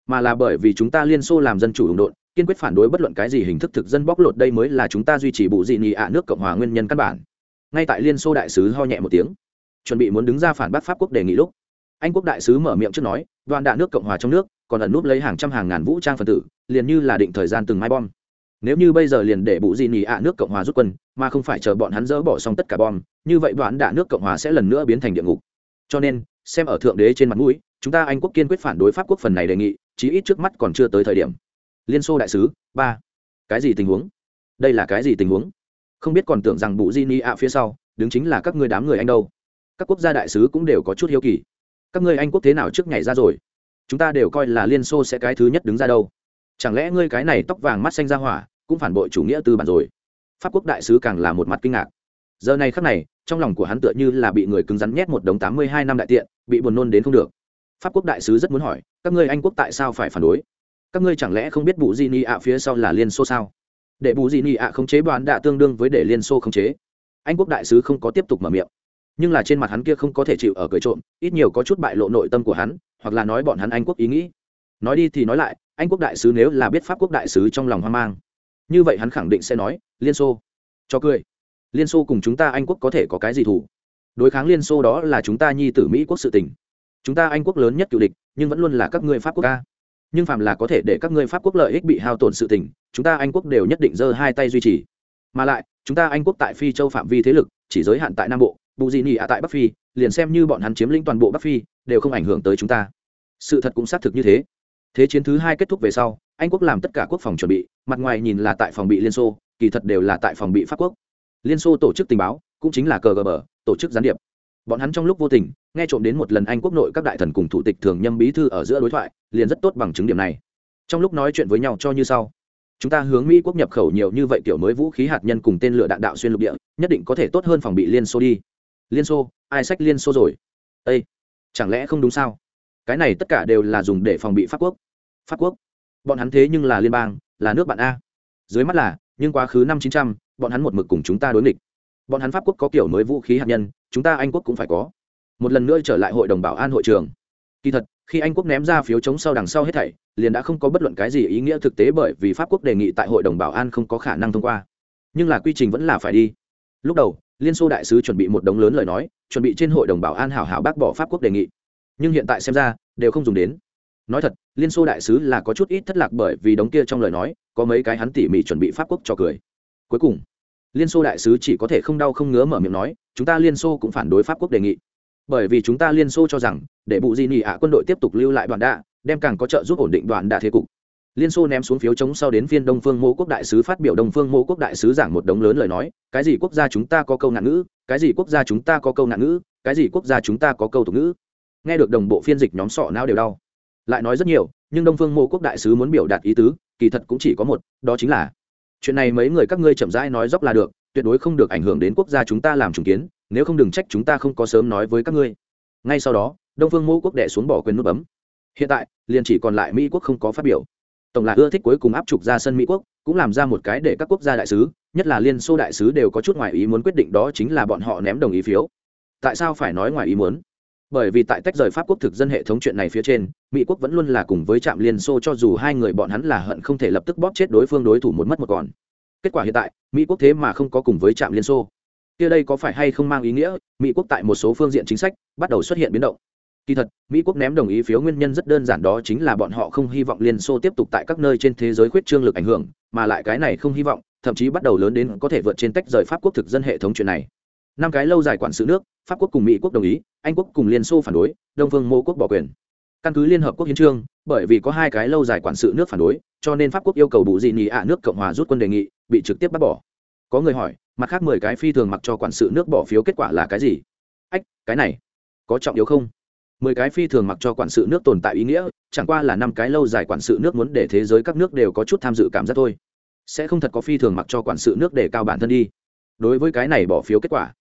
A: Mà là bởi vì chúng ta liên xô làm dân chủ ủng độn kiên quyết phản đối bất luận cái gì hình thức thực dân bóc lột đây mới là chúng ta duy trì bù di nhì ạ nước cộng hòa nguyên nhân căn bản ngay tại liên xô đại sứ ho nhẹ một tiếng. Chuẩn bị muốn đứng ra phản bác pháp quốc đề nghị lúc, anh quốc đại sứ mở miệng trước nói, đoàn đạn nước cộng hòa trong nước, còn ẩn núp lấy hàng trăm hàng ngàn vũ trang phần tử, liền như là định thời gian từng mai bom. Nếu như bây giờ liền để bụ gì nhì ạ nước cộng hòa rút quân, mà không phải chờ bọn hắn dỡ bỏ xong tất cả bom, như vậy đoàn đạn nước cộng hòa sẽ lần nữa biến thành địa ngục. Cho nên, xem ở thượng đế trên mặt mũi, chúng ta anh quốc kiên quyết phản đối pháp quốc phần này đề nghị, chí ít trước mắt còn chưa tới thời điểm. Liên xô đại sứ, ba. Cái gì tình huống? Đây là cái gì tình huống? Không biết còn tưởng rằng bụ di ni ạ phía sau, đứng chính là các ngươi đám người anh đâu. Các quốc gia đại sứ cũng đều có chút hiếu kỳ. Các ngươi anh quốc thế nào trước ngày ra rồi? Chúng ta đều coi là liên xô sẽ cái thứ nhất đứng ra đâu. Chẳng lẽ ngươi cái này tóc vàng mắt xanh ra hỏa, cũng phản bội chủ nghĩa tư bản rồi? Pháp quốc đại sứ càng là một mặt kinh ngạc. Giờ này khắc này, trong lòng của hắn tựa như là bị người cứng rắn nhét một đống tám mươi hai năm đại tiện, bị buồn nôn đến không được. Pháp quốc đại sứ rất muốn hỏi, các ngươi anh quốc tại sao phải phản đối? Các ngươi chẳng lẽ không biết vụ di ni ạ phía sau là liên xô sao? Để bù dị nị ạ khống chế đoàn đạ tương đương với để liên xô khống chế. Anh quốc đại sứ không có tiếp tục mở miệng. Nhưng là trên mặt hắn kia không có thể chịu ở cười trộm, ít nhiều có chút bại lộ nội tâm của hắn, hoặc là nói bọn hắn anh quốc ý nghĩ. Nói đi thì nói lại, anh quốc đại sứ nếu là biết pháp quốc đại sứ trong lòng hoang mang, như vậy hắn khẳng định sẽ nói, liên xô, cho cười. Liên xô cùng chúng ta anh quốc có thể có cái gì thủ đối kháng liên xô đó là chúng ta nhi tử mỹ quốc sự tình. Chúng ta anh quốc lớn nhất cựu địch, nhưng vẫn luôn là các ngươi pháp quốc ca nhưng phạm là có thể để các ngươi pháp quốc lợi ích bị hao tổn sự tình, chúng ta anh quốc đều nhất định giơ hai tay duy trì. Mà lại, chúng ta anh quốc tại phi châu phạm vi thế lực, chỉ giới hạn tại nam bộ, bù dị nị ạ tại bắc phi, liền xem như bọn hắn chiếm lĩnh toàn bộ bắc phi, đều không ảnh hưởng tới chúng ta. Sự thật cũng xác thực như thế. Thế chiến thứ hai kết thúc về sau, anh quốc làm tất cả quốc phòng chuẩn bị, mặt ngoài nhìn là tại phòng bị liên xô, kỳ thật đều là tại phòng bị pháp quốc. Liên xô tổ chức tình báo, cũng chính là cờ gờ bờ tổ chức gián điệp bọn hắn trong lúc vô tình, nghe trộm đến một lần anh quốc nội các đại thần cùng thủ tịch thường nhâm bí thư ở giữa đối thoại, liền rất tốt bằng chứng điểm này. Trong lúc nói chuyện với nhau cho như sau. Chúng ta hướng mỹ quốc nhập khẩu nhiều như vậy kiểu mới vũ khí hạt nhân cùng tên lửa đạn đạo xuyên lục địa, nhất định có thể tốt hơn phòng bị liên xô đi. Liên xô, ai sách liên xô rồi? Ây chẳng lẽ không đúng sao? Cái này tất cả đều là dùng để phòng bị pháp quốc. Pháp quốc? Bọn hắn thế nhưng là liên bang, là nước bạn a. Dưới mắt là, nhưng quá khứ năm chín trăm, bọn hắn một mực cùng chúng ta đối nghịch. Bọn hắn pháp quốc có kiểu mới vũ khí hạt nhân chúng ta anh quốc cũng phải có. Một lần nữa trở lại hội đồng bảo an hội trường. Kỳ thật, khi anh quốc ném ra phiếu chống sau đằng sau hết thảy, liền đã không có bất luận cái gì ý nghĩa thực tế bởi vì pháp quốc đề nghị tại hội đồng bảo an không có khả năng thông qua. Nhưng là quy trình vẫn là phải đi. Lúc đầu, liên xô đại sứ chuẩn bị một đống lớn lời nói, chuẩn bị trên hội đồng bảo an hảo hảo bác bỏ pháp quốc đề nghị. Nhưng hiện tại xem ra, đều không dùng đến. Nói thật, liên xô đại sứ là có chút ít thất lạc bởi vì đống kia trong lời nói, có mấy cái hắn tỉ mỉ chuẩn bị pháp quốc cho cười. Cuối cùng liên xô đại sứ chỉ có thể không đau không ngứa mở miệng nói, chúng ta liên xô cũng phản đối pháp quốc đề nghị. Bởi vì chúng ta liên xô cho rằng, để bụ di nị ạ quân đội tiếp tục lưu lại đoàn đạ, đem càng có trợ giúp ổn định đoàn đạ thế cục. Liên xô ném xuống phiếu chống sau đến phiên đông phương mô quốc đại sứ phát biểu đông phương mô quốc đại sứ giảng một đống lớn lời nói, cái gì quốc gia chúng ta có câu nạn ngữ, cái gì quốc gia chúng ta có câu nạn ngữ, cái gì quốc gia chúng ta có câu tục ngữ. Nghe được đồng bộ phiên dịch nhóm sọ não đều đau. Lại nói rất nhiều, nhưng đông phương mô quốc đại sứ muốn biểu đạt ý tứ, kỳ thật cũng chỉ có một, đó chính là chuyện này mấy người các ngươi chậm rãi nói dốc là được, tuyệt đối không được ảnh hưởng đến quốc gia chúng ta làm chứng kiến, nếu không đừng trách chúng ta không có sớm nói với các ngươi. Ngay sau đó, đông phương mô quốc đệ xuống bỏ quyền nút bấm. Hiện tại, liền chỉ còn lại mỹ quốc không có phát biểu. Tổng lạc ưa thích cuối cùng áp trục ra sân mỹ quốc, cũng làm ra một cái để các quốc gia đại sứ, nhất là liên xô đại sứ đều có chút ngoài ý muốn quyết định đó chính là bọn họ ném đồng ý phiếu. Tại sao phải nói ngoài ý muốn? Bởi vì tại tách rời pháp quốc thực dân hệ thống chuyện này phía trên, mỹ quốc vẫn luôn là cùng với trạm liên xô cho dù hai người bọn hắn là hận không thể lập tức bóp chết đối phương đối thủ một mất một còn. Kết quả hiện tại, mỹ quốc thế mà không có cùng với trạm liên xô. Kia đây có phải hay không mang ý nghĩa, mỹ quốc tại một số phương diện chính sách bắt đầu xuất hiện biến động. Kỳ thật, mỹ quốc ném đồng ý phiếu nguyên nhân rất đơn giản đó chính là bọn họ không hy vọng liên xô tiếp tục tại các nơi trên thế giới khuyết trương lực ảnh hưởng, mà lại cái này không hy vọng, thậm chí bắt đầu lớn đến có thể vượt trên tách rời pháp quốc thực dân hệ thống chuyện này năm cái lâu dài quản sự nước, pháp quốc cùng mỹ quốc đồng ý, anh quốc cùng liên xô phản đối, đông phương mô quốc bỏ quyền. Căn cứ liên hợp quốc hiến trương, bởi vì có hai cái lâu dài quản sự nước phản đối, cho nên pháp quốc yêu cầu bù dị nị ạ nước cộng hòa rút quân đề nghị, bị trực tiếp bắt bỏ. Có người hỏi, mặt khác mười cái phi thường mặc cho quản sự nước bỏ phiếu kết quả là cái gì? Ách, cái này, có trọng yếu không? Mười cái phi thường mặc cho quản sự nước tồn tại ý nghĩa, chẳng qua là năm cái lâu dài quản sự nước muốn để thế giới các nước đều có chút tham dự cảm giác thôi. Sẽ không thật có phi thường mặc cho quản sự nước để cao bản thân đi. Đối với cái này bỏ phiếu kết quả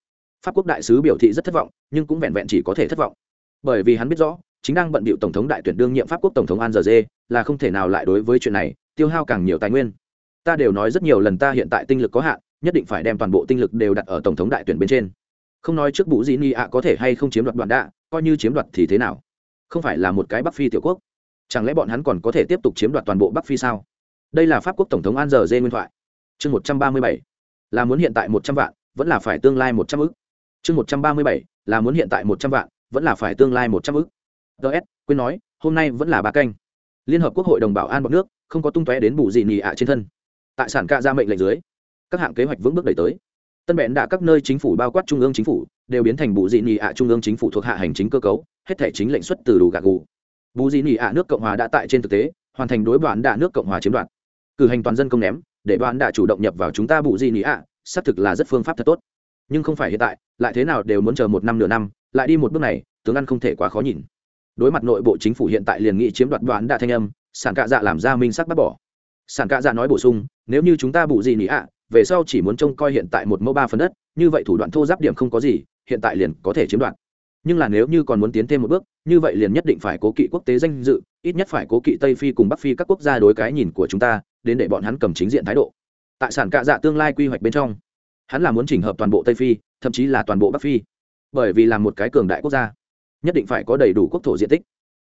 A: pháp quốc đại sứ biểu thị rất thất vọng, nhưng cũng vẹn vẹn chỉ có thể thất vọng. Bởi vì hắn biết rõ, chính đang bận bịu tổng thống đại tuyển đương nhiệm pháp quốc tổng thống an giờ dê là không thể nào lại đối với chuyện này tiêu hao càng nhiều tài nguyên. Ta đều nói rất nhiều lần ta hiện tại tinh lực có hạn, nhất định phải đem toàn bộ tinh lực đều đặt ở tổng thống đại tuyển bên trên. Không nói trước bù gì ni ạ có thể hay không chiếm đoạt đoạn đạ, coi như chiếm đoạt thì thế nào? Không phải là một cái bắc phi tiểu quốc. Chẳng lẽ bọn hắn còn có thể tiếp tục chiếm đoạt toàn bộ bắc phi sao? Đây là pháp quốc tổng thống an giờ dê nguyên thoại. Chương một trăm ba mươi bảy. Là muốn hiện tại một trăm vạn, vẫn là phải tương lai một trăm ức chương một trăm ba mươi bảy, là muốn hiện tại một trăm vạn, vẫn là phải tương lai một trăm ức. Ts quên nói, hôm nay vẫn là ba canh. Liên hợp quốc hội đồng bảo an bọn nước, không có tung tóe đến bù gì nhì ạ trên thân. Tại sản ca ra mệnh lệnh dưới, các hạng kế hoạch vững bước đẩy tới. Tân bẹn đã các nơi chính phủ bao quát trung ương chính phủ, đều biến thành bù dị nị ạ trung ương chính phủ thuộc hạ hành chính cơ cấu, hết thể chính lệnh xuất từ đủ gạc gù. Bù dị nị ạ nước cộng hòa đã tại trên thực tế, hoàn thành đối đoạn đạ nước cộng hòa chiếm đoạt. Cử hành toàn dân công ném, để đoạn đạ chủ động nhập vào chúng ta bù dị nị ạ, xác thực là rất phương pháp thật tốt nhưng không phải hiện tại, lại thế nào đều muốn chờ một năm nửa năm, lại đi một bước này, tướng ăn không thể quá khó nhìn. Đối mặt nội bộ chính phủ hiện tại liền nghị chiếm đoạt đoạn đạ thanh âm sản cạ dạ làm ra minh sắc bắt bỏ. Sản cạ dạ nói bổ sung, nếu như chúng ta bù gì nỉ ạ, về sau chỉ muốn trông coi hiện tại một mẫu ba phần đất, như vậy thủ đoạn thô giáp điểm không có gì, hiện tại liền có thể chiếm đoạt. Nhưng là nếu như còn muốn tiến thêm một bước, như vậy liền nhất định phải cố kỵ quốc tế danh dự, ít nhất phải cố kỵ tây phi cùng bắc phi các quốc gia đối cái nhìn của chúng ta, đến để bọn hắn cầm chính diện thái độ. Tại sản cạ dạ tương lai quy hoạch bên trong hắn là muốn chỉnh hợp toàn bộ tây phi, thậm chí là toàn bộ bắc phi. Bởi vì là một cái cường đại quốc gia, nhất định phải có đầy đủ quốc thổ diện tích.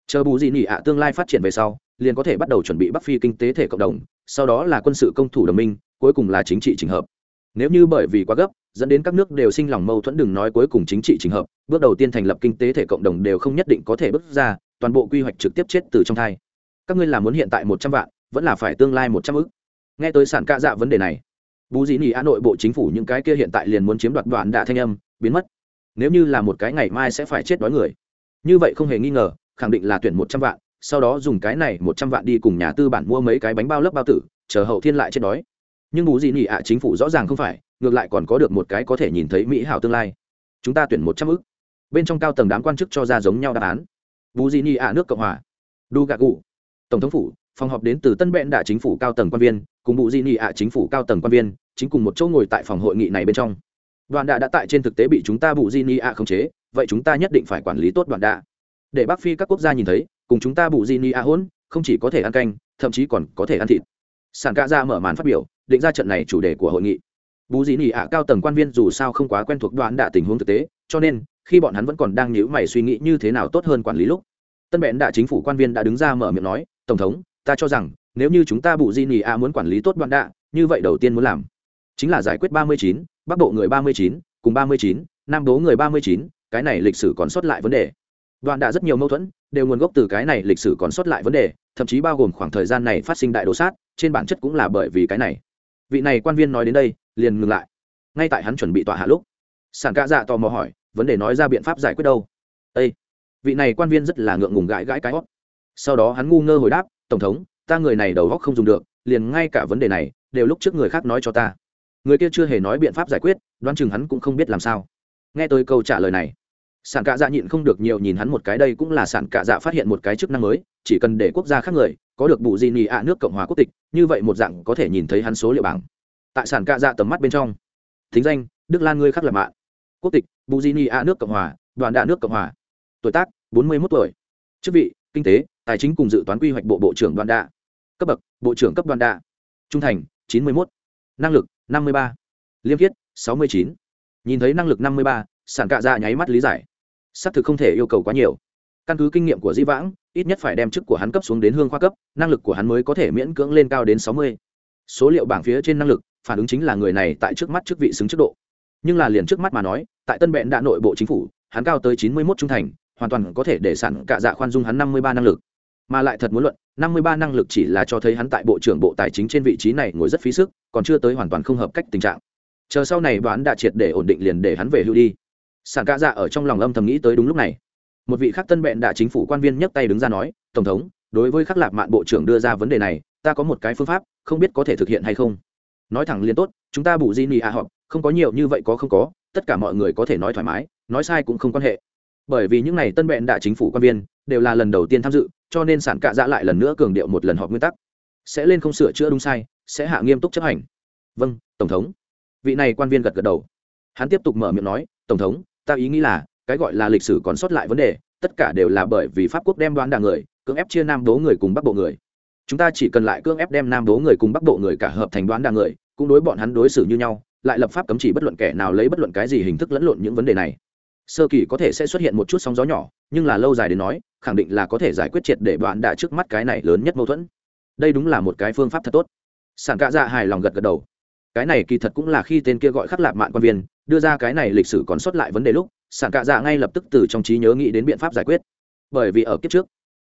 A: Chờ bù gì nỉ ạ tương lai phát triển về sau, liền có thể bắt đầu chuẩn bị bắc phi kinh tế thể cộng đồng, sau đó là quân sự công thủ đồng minh, cuối cùng là chính trị trình hợp. Nếu như bởi vì quá gấp, dẫn đến các nước đều sinh lòng mâu thuẫn đừng nói cuối cùng chính trị trình hợp, bước đầu tiên thành lập kinh tế thể cộng đồng đều không nhất định có thể bước ra, toàn bộ quy hoạch trực tiếp chết từ trong thai. Các ngươi là muốn hiện tại một trăm vạn, vẫn là phải tương lai một trăm ức. Nghe tới sản ca dạ vấn đề này bù dĩ nỉ a nội bộ chính phủ những cái kia hiện tại liền muốn chiếm đoạt đoạn đạ thanh âm, biến mất. Nếu như là một cái ngày mai sẽ phải chết đói người. Như vậy không hề nghi ngờ, khẳng định là tuyển một trăm vạn, sau đó dùng cái này một trăm vạn đi cùng nhà tư bản mua mấy cái bánh bao lớp bao tử, chờ hậu thiên lại chết đói. Nhưng bù dĩ nỉ ạ chính phủ rõ ràng không phải, ngược lại còn có được một cái có thể nhìn thấy mỹ hảo tương lai. Chúng ta tuyển một trăm ức bên trong cao tầng đám quan chức cho ra giống nhau đáp án. Bù dĩ nỉ ạ nước cộng hòa. Đu gạ cụ. Tổng thống phủ phòng họp đến từ tân bẹn đạ chính phủ cao tầng quan viên, cùng bù di nị ạ chính phủ cao tầng quan viên, chính cùng một chỗ ngồi tại phòng hội nghị này bên trong. Đoàn đạ đã tại trên thực tế bị chúng ta bù di nị ạ khống chế, vậy chúng ta nhất định phải quản lý tốt đoàn đạ. Để bắc phi các quốc gia nhìn thấy, cùng chúng ta bù di nị ạ hôn không chỉ có thể ăn canh, thậm chí còn có thể ăn thịt. Sản ca ra dạ mở màn phát biểu, định ra trận này chủ đề của hội nghị. Bù dị nỉ ạ cao tầng quan viên dù sao không quá quen thuộc Đoàn đạ tình huống thực tế, cho nên, khi bọn hắn vẫn còn đang nhữ mày suy nghĩ như thế nào tốt hơn quản lý lúc, tân bẹn đạ chính phủ quan viên đã đứng ra mở miệng nói, tổng thống ta cho rằng, nếu như chúng ta bù di nỉ a muốn quản lý tốt đoạn đạ, như vậy đầu tiên muốn làm chính là giải quyết ba mươi chín, bắc bộ người ba mươi chín, cùng ba mươi chín, nam đố người ba mươi chín, cái này lịch sử còn sót lại vấn đề. Đoạn đã rất nhiều mâu thuẫn, đều nguồn gốc từ cái này lịch sử còn sót lại vấn đề, thậm chí bao gồm khoảng thời gian này phát sinh đại đồ sát, trên bản chất cũng là bởi vì cái này. Vị này quan viên nói đến đây, liền ngừng lại. Ngay tại hắn chuẩn bị tọa hạ lúc sản cạ dạ tò mò hỏi, vấn đề nói ra biện pháp giải quyết đâu? Ây vị này quan viên rất là ngượng ngùng gãi gãi cái hót. Sau đó hắn ngu ngơ hồi đáp tổng thống, ta người này đầu góc không dùng được, liền ngay cả vấn đề này, đều lúc trước người khác nói cho ta. Người kia chưa hề nói biện pháp giải quyết, đoán chừng hắn cũng không biết làm sao. Nghe tôi câu trả lời này sản cạ dạ nhịn không được nhiều nhìn hắn một cái, đây cũng là sản cạ dạ phát hiện một cái chức năng mới, chỉ cần để quốc gia khác người, có được bù di nị ạ nước cộng hòa quốc tịch, như vậy một dạng có thể nhìn thấy hắn số liệu bảng. Tại sản cạ dạ tầm mắt bên trong, thính danh, đức lan ngươi khắc lập mạng quốc tịch, bù di nị ạ nước cộng hòa, đoàn đạ nước cộng hòa. Tuổi tác, bốn mươi một tuổi. Chức vị, kinh tế tài chính cùng dự toán quy hoạch bộ bộ trưởng đoàn đạ cấp bậc, bộ trưởng cấp đoàn đạ trung thành, chín mươi một năng lực, năm mươi ba. Liêm khiết, sáu mươi chín. Nhìn thấy năng lực năm mươi ba, sản cạ dạ nháy mắt lý giải. Xác thực không thể yêu cầu quá nhiều. Căn cứ kinh nghiệm của di vãng, ít nhất phải đem chức của hắn cấp xuống đến hương khoa cấp, năng lực của hắn mới có thể miễn cưỡng lên cao đến sáu mươi. Số liệu bảng phía trên năng lực, phản ứng chính là người này tại trước mắt chức vị xứng chức độ. Nhưng là liền trước mắt mà nói, tại tân bẹn đã nội bộ chính phủ, hắn cao tới chín mươi một trung thành, hoàn toàn có thể để sản cạ dạ khoan dung hắn năm mươi ba năng lực mà lại thật muốn luận, năm mươi ba năng lực chỉ là cho thấy hắn tại bộ trưởng bộ tài chính trên vị trí này ngồi rất phí sức, còn chưa tới hoàn toàn không hợp cách tình trạng. Chờ sau này đoán đã triệt để ổn định liền để hắn về hưu đi. Sản ca dạ ở trong lòng âm thầm nghĩ tới đúng lúc này. Một vị khắc tân bẹn đã chính phủ quan viên nhấc tay đứng ra nói, tổng thống, đối với khắc lạc mạn bộ trưởng đưa ra vấn đề này, ta có một cái phương pháp, không biết có thể thực hiện hay không. Nói thẳng liền tốt, chúng ta bù di nị à họp, không có nhiều như vậy có không có, tất cả mọi người có thể nói thoải mái, nói sai cũng không quan hệ bởi vì những n à y tân bẹn đã chính phủ quan viên đều là lần đầu tiên tham dự, cho nên sản cạ dạ lại lần nữa cường điệu một lần họp nguyên tắc. Sẽ lên không sửa chữa đúng sai, sẽ hạ nghiêm túc chấp hành. Vâng tổng thống. Vị này quan viên gật gật đầu. Hắn tiếp tục mở miệng nói, tổng thống, ta ý nghĩ là, cái gọi là lịch sử còn sót lại vấn đề, tất cả đều là bởi vì pháp quốc đem đoán đảng người, cưỡng ép chia nam đố người cùng bắc bộ người. Chúng ta chỉ cần lại cưỡng ép đem nam đố người cùng bắc bộ người cả hợp thành đoán đảng người, cũng đối bọn hắn đối xử như nhau, lại lập pháp cấm chỉ bất luận kẻ nào lấy bất luận cái gì hình thức lẫn lộn những vấn đề này sơ kỳ có thể sẽ xuất hiện một chút sóng gió nhỏ, nhưng là lâu dài đến nói, khẳng định là có thể giải quyết triệt để đoạn đã trước mắt cái này lớn nhất mâu thuẫn. Đây đúng là một cái phương pháp thật tốt. Sản cạ dạ hài lòng gật gật đầu. Cái này kỳ thật cũng là khi tên kia gọi khắc lạp mạng quan viên, đưa ra cái này lịch sử còn sót lại vấn đề lúc sản cạ dạ ngay lập tức từ trong trí nhớ nghĩ đến biện pháp giải quyết. Bởi vì ở kiếp trước,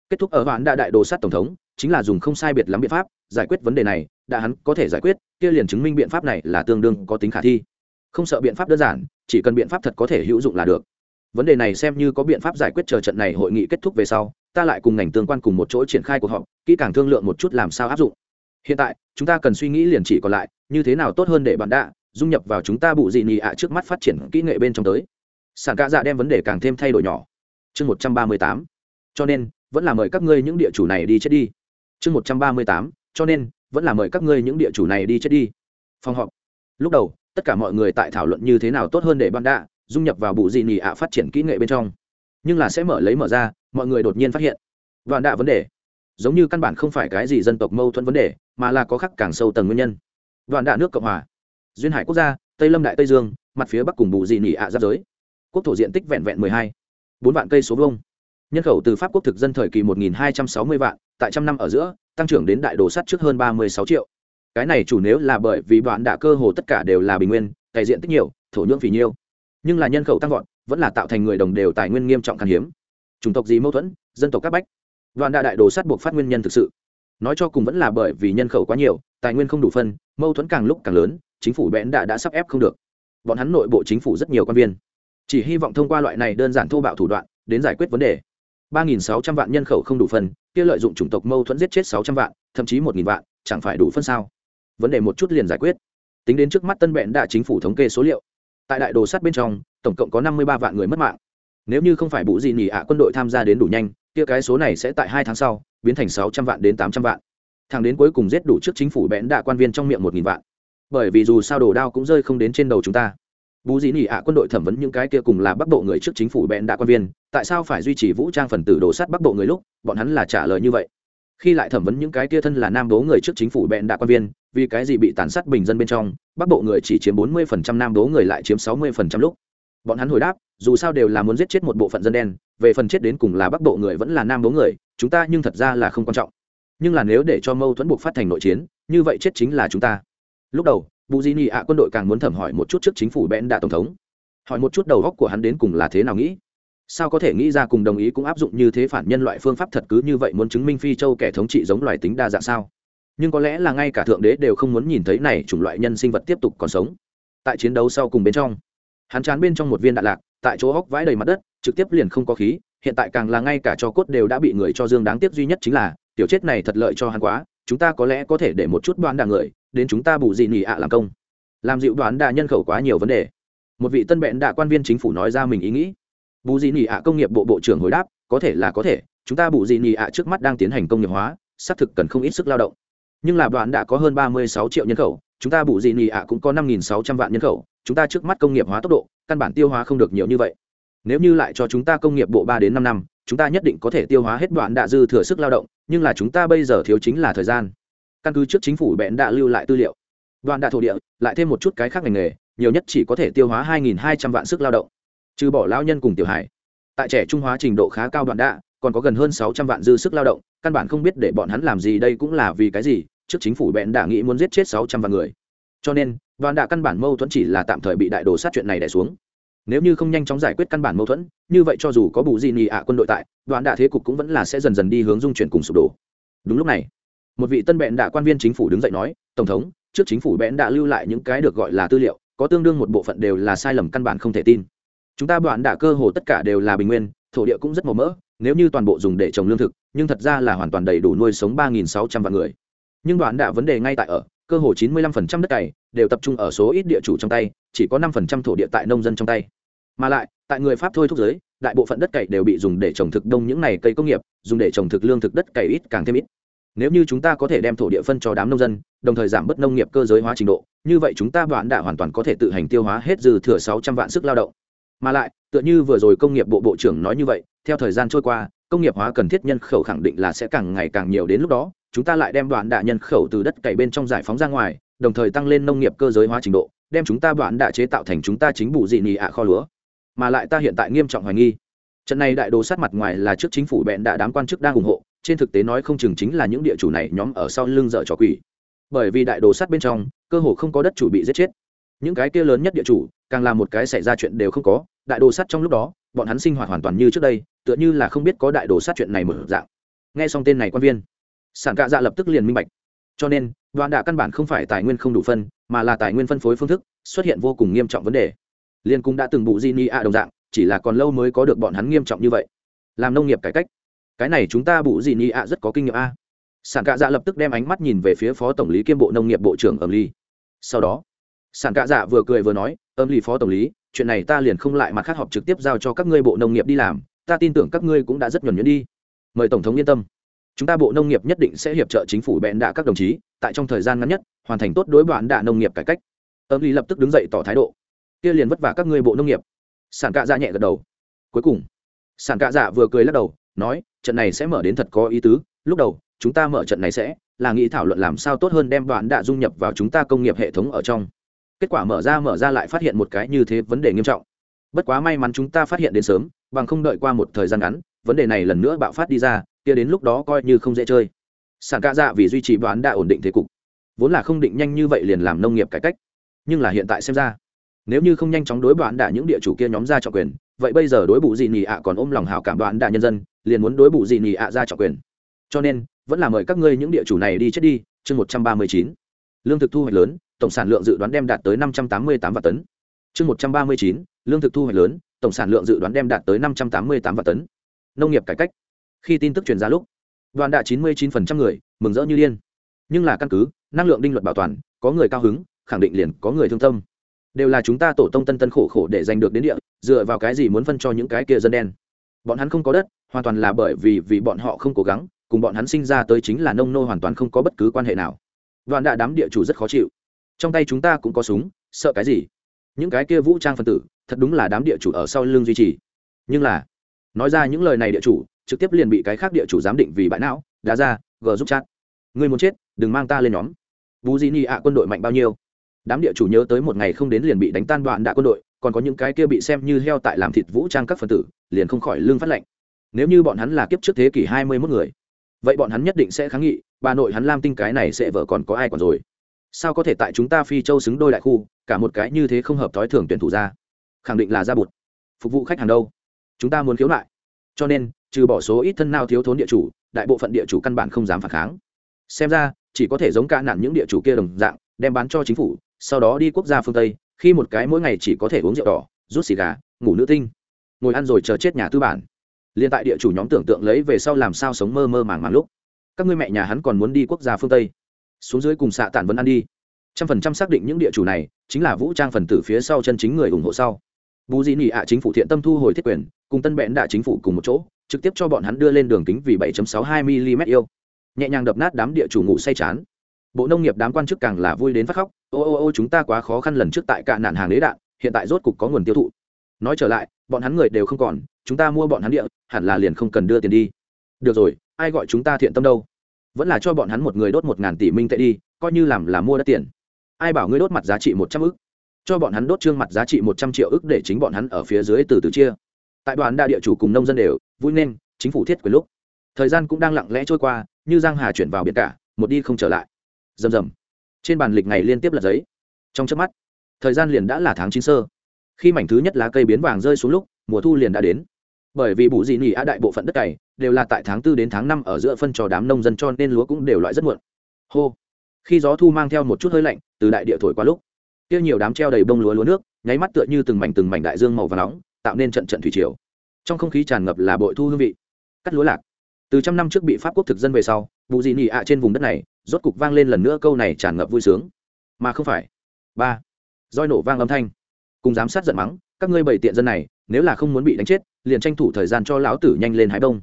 A: kết thúc ở hoãn đã đại đồ sát tổng thống, chính là dùng không sai biệt lắm biện pháp giải quyết vấn đề này, đã hắn có thể giải quyết, kia liền chứng minh biện pháp này là tương đương có tính khả thi. Không sợ biện pháp đơn giản chỉ cần biện pháp thật có thể hữu dụng là được. Vấn đề này xem như có biện pháp giải quyết chờ trận này hội nghị kết thúc về sau, ta lại cùng ngành tương quan cùng một chỗ triển khai cuộc họp, kỹ càng thương lượng một chút làm sao áp dụng. Hiện tại, chúng ta cần suy nghĩ liền chỉ còn lại, như thế nào tốt hơn để bạn đạ, dung nhập vào chúng ta bụ dị nị ạ trước mắt phát triển kỹ nghệ bên trong tới. Sản ca dạ đem vấn đề càng thêm thay đổi nhỏ. Chương một trăm ba mươi tám. Cho nên, vẫn là mời các ngươi những địa chủ này đi chết đi. Chương một trăm ba mươi tám. Cho nên, vẫn là mời các ngươi những địa chủ này đi chết đi. Phòng họp. Lúc đầu tất cả mọi người tại thảo luận như thế nào tốt hơn để bạn đạ dung nhập vào bụ dị nỉ ạ phát triển kỹ nghệ bên trong. Nhưng là sẽ mở lấy mở ra, mọi người đột nhiên phát hiện, vạn đạ vấn đề. Giống như căn bản không phải cái gì dân tộc mâu thuẫn vấn đề, mà là có khắc càng sâu tầng nguyên nhân. Đoạn đạ nước cộng hòa. Duyên hải quốc gia, tây lâm đại tây dương, mặt phía bắc cùng bù dị nỉ ạ giáp giới. Quốc thổ diện tích vẹn vẹn mười hai, bốn vạn cây số vông nhân khẩu từ pháp quốc thực dân thời kỳ một nghìn hai trăm sáu mươi vạn, tại trăm năm ở giữa, tăng trưởng đến đại đồ sắt trước hơn ba mươi sáu triệu cái này chủ nếu là bởi vì đoạn đạ cơ hồ tất cả đều là bình nguyên cày diện tích nhiều, thổ nhưỡng phì nhiêu. Nhưng là nhân khẩu tăng vọt, vẫn là tạo thành người đồng đều tài nguyên nghiêm trọng khan hiếm. Chủng tộc gì mâu thuẫn, dân tộc các bách. Đoàn đại đại đồ sát buộc phát nguyên nhân thực sự. Nói cho cùng vẫn là bởi vì nhân khẩu quá nhiều, tài nguyên không đủ phân, mâu thuẫn càng lúc càng lớn, chính phủ bẽn đã đã sắp ép không được. Bọn hắn nội bộ chính phủ rất nhiều quan viên. Chỉ hy vọng thông qua loại này đơn giản thô bạo thủ đoạn, đến giải quyết vấn đề. ba nghìn sáu trăm vạn nhân khẩu không đủ phân, kia lợi dụng chủng tộc mâu thuẫn giết chết sáu trăm vạn, thậm chí một nghìn vạn, chẳng phải đủ phân sao? Vấn đề một chút liền giải quyết. Tính đến trước mắt tân bẹn đã chính phủ thống kê số liệu. Tại đại đồ sắt bên trong, tổng cộng có năm mươi ba vạn người mất mạng. Nếu như không phải bụ gì nhỉ ạ quân đội tham gia đến đủ nhanh, kia cái số này sẽ tại hai tháng sau biến thành sáu trăm vạn đến tám trăm vạn. Thằng đến cuối cùng giết đủ trước chính phủ bẽn đạ quan viên trong miệng một nghìn vạn. Bởi vì dù sao đồ đao cũng rơi không đến trên đầu chúng ta. Bù dĩ nỉ ạ quân đội thẩm vấn những cái kia cùng là bắc bộ người trước chính phủ bẽn đạ quan viên, tại sao phải duy trì vũ trang phần tử đồ sát bắc bộ người lúc, bọn hắn là trả lời như vậy khi lại thẩm vấn những cái kia thân là nam đố người trước chính phủ bẹn đạ quan viên, vì cái gì bị tàn sát bình dân bên trong, bắc bộ người chỉ chiếm bốn mươi phần trăm, nam đố người lại chiếm sáu mươi phần trăm lúc. Bọn hắn hồi đáp, dù sao đều là muốn giết chết một bộ phận dân đen, về phần chết đến cùng là bắc bộ người vẫn là nam đố người, chúng ta nhưng thật ra là không quan trọng. Nhưng là nếu để cho mâu thuẫn buộc phát thành nội chiến, như vậy chết chính là chúng ta. Lúc đầu bù di nị ạ quân đội càng muốn thẩm hỏi một chút trước chính phủ bẽn đạ tổng thống. Hỏi một chút đầu góc của hắn đến cùng là thế nào nghĩ sao có thể nghĩ ra cùng đồng ý cũng áp dụng như thế phản nhân loại phương pháp thật cứ như vậy muốn chứng minh phi châu kẻ thống trị giống loài tính đa dạng sao? Nhưng có lẽ là ngay cả thượng đế đều không muốn nhìn thấy này chủng loại nhân sinh vật tiếp tục còn sống. Tại chiến đấu sau cùng bên trong, hắn chán bên trong một viên đạn lạc, tại chỗ hóc vãi đầy mặt đất, trực tiếp liền không có khí, hiện tại càng là ngay cả cho cốt đều đã bị người cho dương đáng tiếc duy nhất chính là, tiểu chết này thật lợi cho hắn quá, chúng ta có lẽ có thể để một chút đoán đà người, đến chúng ta bù dị nỉ ạ làm công. Làm dịu đoán đà nhân khẩu quá nhiều vấn đề. Một vị tân bẹn đạ quan viên chính phủ nói ra mình ý nghĩ bù dị nị ạ công nghiệp bộ bộ trưởng hồi đáp, có thể là có thể, chúng ta bù dị nị ạ trước mắt đang tiến hành công nghiệp hóa, xác thực cần không ít sức lao động. Nhưng là đoạn đã có hơn ba mươi sáu triệu nhân khẩu, chúng ta bù dị nị ạ cũng có năm nghìn sáu trăm vạn nhân khẩu, chúng ta trước mắt công nghiệp hóa tốc độ, căn bản tiêu hóa không được nhiều như vậy. Nếu như lại cho chúng ta công nghiệp bộ ba đến năm năm, chúng ta nhất định có thể tiêu hóa hết đoạn đạ dư thừa sức lao động, nhưng là chúng ta bây giờ thiếu chính là thời gian. Căn cứ trước chính phủ bẽn đã lưu lại tư liệu. Đoạn đạ thổ địa, lại thêm một chút cái khác ngành nghề, nhiều nhất chỉ có thể tiêu hóa hai hai trăm vạn sức lao động trừ bỏ lao nhân cùng tiểu hải. Tại trẻ trung hóa trình độ khá cao đoạn đạ còn có gần hơn sáu trăm vạn dư sức lao động, căn bản không biết để bọn hắn làm gì đây cũng là vì cái gì, trước chính phủ bẽn đã nghĩ muốn giết chết sáu trăm vạn người. Cho nên, đoạn đạ căn bản mâu thuẫn chỉ là tạm thời bị đại đồ sát chuyện này đẻ xuống. Nếu như không nhanh chóng giải quyết căn bản mâu thuẫn, như vậy cho dù có bù gì nhì ạ quân đội tại, đoạn đạ thế cục cũng vẫn là sẽ dần dần đi hướng dung chuyển cùng sụp đổ. Đúng lúc này, một vị tân bẹn đạ quan viên chính phủ đứng dậy nói, tổng thống, trước chính phủ bẽn đã lưu lại những cái được gọi là tư liệu, có tương đương một bộ phận đều là sai lầm căn bản không thể tin chúng ta đoạn đả cơ hồ tất cả đều là bình nguyên, thổ địa cũng rất màu mỡ, nếu như toàn bộ dùng để trồng lương thực, nhưng thật ra là hoàn toàn đầy đủ nuôi sống ba nghìn sáu trăm vạn người. Nhưng đoạn đả vấn đề ngay tại ở, cơ hồ chín mươi lăm phần trăm đất cày đều tập trung ở số ít địa chủ trong tay, chỉ có năm phần trăm thổ địa tại nông dân trong tay. Mà lại, tại người pháp thôi thúc giới, đại bộ phận đất cày đều bị dùng để trồng thực đông những này cây công nghiệp, dùng để trồng thực lương thực đất cày ít càng thêm ít. Nếu như chúng ta có thể đem thổ địa phân cho đám nông dân, đồng thời giảm bớt nông nghiệp cơ giới hóa trình độ, như vậy chúng ta đoạn đã hoàn toàn có thể tự hành tiêu hóa hết dư thừa sáu trăm vạn sức lao động mà lại, tựa như vừa rồi công nghiệp bộ bộ trưởng nói như vậy, theo thời gian trôi qua, công nghiệp hóa cần thiết nhân khẩu khẳng định là sẽ càng ngày càng nhiều đến lúc đó, chúng ta lại đem đoạn đạ nhân khẩu từ đất cày bên trong giải phóng ra ngoài, đồng thời tăng lên nông nghiệp cơ giới hóa trình độ, đem chúng ta đoạn đạ chế tạo thành chúng ta chính bù dị nị ạ kho lúa. Mà lại ta hiện tại nghiêm trọng hoài nghi. Trận này đại đồ sát mặt ngoài là trước chính phủ bẹn đã đám quan chức đang ủng hộ, trên thực tế nói không chừng chính là những địa chủ này nhóm ở sau lưng dở trò quỷ. Bởi vì đại đồ sát bên trong, cơ hồ không có đất chủ bị giết chết những cái kia lớn nhất địa chủ, càng là một cái xảy ra chuyện đều không có, đại đồ sát trong lúc đó, bọn hắn sinh hoạt hoàn toàn như trước đây, tựa như là không biết có đại đồ sát chuyện này mở dạng. Nghe xong tên này quan viên, sản cạ dạ lập tức liền minh bạch. Cho nên đoàn đạ căn bản không phải tài nguyên không đủ phân, mà là tài nguyên phân phối phương thức, xuất hiện vô cùng nghiêm trọng vấn đề. Liên cũng đã từng bụ di ni a đồng dạng, chỉ là còn lâu mới có được bọn hắn nghiêm trọng như vậy. Làm nông nghiệp cải cách. Cái này chúng ta bụ di ni a rất có kinh nghiệm a. Sản cạ dạ lập tức đem ánh mắt nhìn về phía phó tổng lý kiêm bộ nông nghiệp bộ trưởng ẩm ly. Sau đó sản cạ dạ vừa cười vừa nói, âm lý phó tổng lý, chuyện này ta liền không lại mặt khác họp trực tiếp giao cho các ngươi bộ nông nghiệp đi làm, ta tin tưởng các ngươi cũng đã rất nhuẩn nhuyễn đi. Mời tổng thống yên tâm. Chúng ta bộ nông nghiệp nhất định sẽ hiệp trợ chính phủ bẹn đạ các đồng chí, tại trong thời gian ngắn nhất, hoàn thành tốt đối bản đạ nông nghiệp cải cách. Âm lý lập tức đứng dậy tỏ thái độ. Kia liền vất vả các ngươi bộ nông nghiệp. Sản cạ dạ nhẹ gật đầu. Cuối cùng, sản cạ dạ vừa cười lắc đầu, nói, trận này sẽ mở đến thật có ý tứ, lúc đầu, chúng ta mở trận này sẽ là nghĩ thảo luận làm sao tốt hơn đem đoạn đạ dung nhập vào chúng ta công nghiệp hệ thống ở trong kết quả mở ra mở ra lại phát hiện một cái như thế vấn đề nghiêm trọng. Bất quá may mắn chúng ta phát hiện đến sớm, bằng không đợi qua một thời gian ngắn, vấn đề này lần nữa bạo phát đi ra, kia đến lúc đó coi như không dễ chơi. Sản ca dạ vì duy trì đoán đã ổn định thế cục. Vốn là không định nhanh như vậy liền làm nông nghiệp cải cách. Nhưng là hiện tại xem ra, nếu như không nhanh chóng đối đoán đả những địa chủ kia nhóm ra trọng quyền, vậy bây giờ đối bụ gì nhì ạ còn ôm lòng hảo cảm đoán đả nhân dân, liền muốn đối bụ gì nhì ạ ra trọng quyền. Cho nên, vẫn là mời các ngươi những địa chủ này đi chết đi, chương một trăm ba mươi chín. Lương thực thu hoạch lớn tổng sản lượng dự đoán đem đạt tới năm trăm tám mươi tám vạn tấn. Chương một trăm ba mươi chín, lương thực thu hoạch lớn, tổng sản lượng dự đoán đem đạt tới năm trăm tám mươi tám vạn tấn. Nông nghiệp cải cách. Khi tin tức truyền ra lúc, đoàn đã chín mươi chín người mừng rỡ như điên. Nhưng là căn cứ, năng lượng đinh luật bảo toàn, có người cao hứng, khẳng định liền có người thương tâm. Đều là chúng ta tổ tông tân tân khổ khổ để giành được đến địa, dựa vào cái gì muốn phân cho những cái kia dân đen. Bọn hắn không có đất, hoàn toàn là bởi vì vì bọn họ không cố gắng, cùng bọn hắn sinh ra tới chính là nông nô hoàn toàn không có bất cứ quan hệ nào. Đoàn đã đám địa chủ rất khó chịu trong tay chúng ta cũng có súng, sợ cái gì? Những cái kia vũ trang phân tử, thật đúng là đám địa chủ ở sau lưng duy trì. Nhưng là, nói ra những lời này địa chủ, trực tiếp liền bị cái khác địa chủ giám định vì bãi não, đá ra, gờ giúp chat. Người muốn chết, đừng mang ta lên nhóm. Vũ di ni ạ quân đội mạnh bao nhiêu? Đám địa chủ nhớ tới một ngày không đến liền bị đánh tan đoạn đạ quân đội, còn có những cái kia bị xem như heo tại làm thịt vũ trang các phân tử, liền không khỏi lương phát lệnh nếu như bọn hắn là kiếp trước thế kỷ hai mươi mốt người, vậy bọn hắn nhất định sẽ kháng nghị, bà nội hắn lam tinh cái này sẽ vợ còn có ai còn rồi? Sao có thể tại chúng ta phi châu xứng đôi đại khu, cả một cái như thế không hợp thói thường tuyển thủ ra? Khẳng định là ra bụt. Phục vụ khách hàng đâu? Chúng ta muốn khiếu nại. Cho nên, trừ bỏ số ít thân nào thiếu thốn địa chủ, đại bộ phận địa chủ căn bản không dám phản kháng. Xem ra, chỉ có thể giống cả nạn những địa chủ kia đồng dạng, đem bán cho chính phủ, sau đó đi quốc gia phương tây, khi một cái mỗi ngày chỉ có thể uống rượu đỏ, rút xì gà, ngủ nữ tinh. Ngồi ăn rồi chờ chết nhà tư bản. Liên tại địa chủ nhóm tưởng tượng lấy về sau làm sao sống mơ mơ màng màng lúc. Các ngươi mẹ nhà hắn còn muốn đi quốc gia phương tây xuống dưới cùng xạ tản vẫn ăn đi. Trăm phần trăm xác định những địa chủ này chính là vũ trang phần tử phía sau chân chính người ủng hộ sau. Bù dị nị ạ chính phủ thiện tâm thu hồi thiết quyền, cùng tân bẽn đạ chính phủ cùng một chỗ, trực tiếp cho bọn hắn đưa lên đường kính vì 7.62 mm yêu. Nhẹ nhàng đập nát đám địa chủ ngủ say chán. Bộ nông nghiệp đám quan chức càng là vui đến phát khóc. Ô ô ô, chúng ta quá khó khăn lần trước tại cả nạn hàng lế đạn, hiện tại rốt cục có nguồn tiêu thụ. Nói trở lại, bọn hắn người đều không còn, chúng ta mua bọn hắn địa, hẳn là liền không cần đưa tiền đi. Được rồi, ai gọi chúng ta thiện tâm đâu? Vẫn là cho bọn hắn một người đốt một ngàn tỷ minh tệ đi, coi như làm là mua đất tiền. Ai bảo ngươi đốt mặt giá trị một trăm ức? Cho bọn hắn đốt trương mặt giá trị một trăm triệu ức để chính bọn hắn ở phía dưới từ từ chia. Tại đoàn đa địa chủ cùng nông dân đều, vui nên, chính phủ thiết quyền lúc. Thời gian cũng đang lặng lẽ trôi qua, như giang hà chuyển vào biển cả, một đi không trở lại. Rầm rầm. Trên bàn lịch ngày liên tiếp lật giấy. Trong chớp mắt, thời gian liền đã là tháng chín sơ. Khi mảnh thứ nhất lá cây biến vàng rơi xuống lúc, mùa thu liền đã đến bởi vì bù dị nỉ á đại bộ phận đất cày đều là tại tháng tư đến tháng năm ở giữa phân cho đám nông dân cho nên lúa cũng đều loại rất muộn. Hô. Khi gió thu mang theo một chút hơi lạnh, từ đại địa thổi qua lúc, kia nhiều đám treo đầy bông lúa lúa nước, nháy mắt tựa như từng mảnh từng mảnh đại dương màu và nóng, tạo nên trận trận thủy triều. Trong không khí tràn ngập là bội thu hương vị. Cắt lúa lạc. Từ trăm năm trước bị pháp quốc thực dân về sau vụ dị nị ạ trên vùng đất này, rốt cục vang lên lần nữa câu này tràn ngập vui sướng. Mà không phải. Ba. Roi nổ vang âm thanh. Cùng giám sát giận mắng, các ngươi bảy tiện dân này, nếu là không muốn bị đánh chết liền tranh thủ thời gian cho lão tử nhanh lên hái Đông.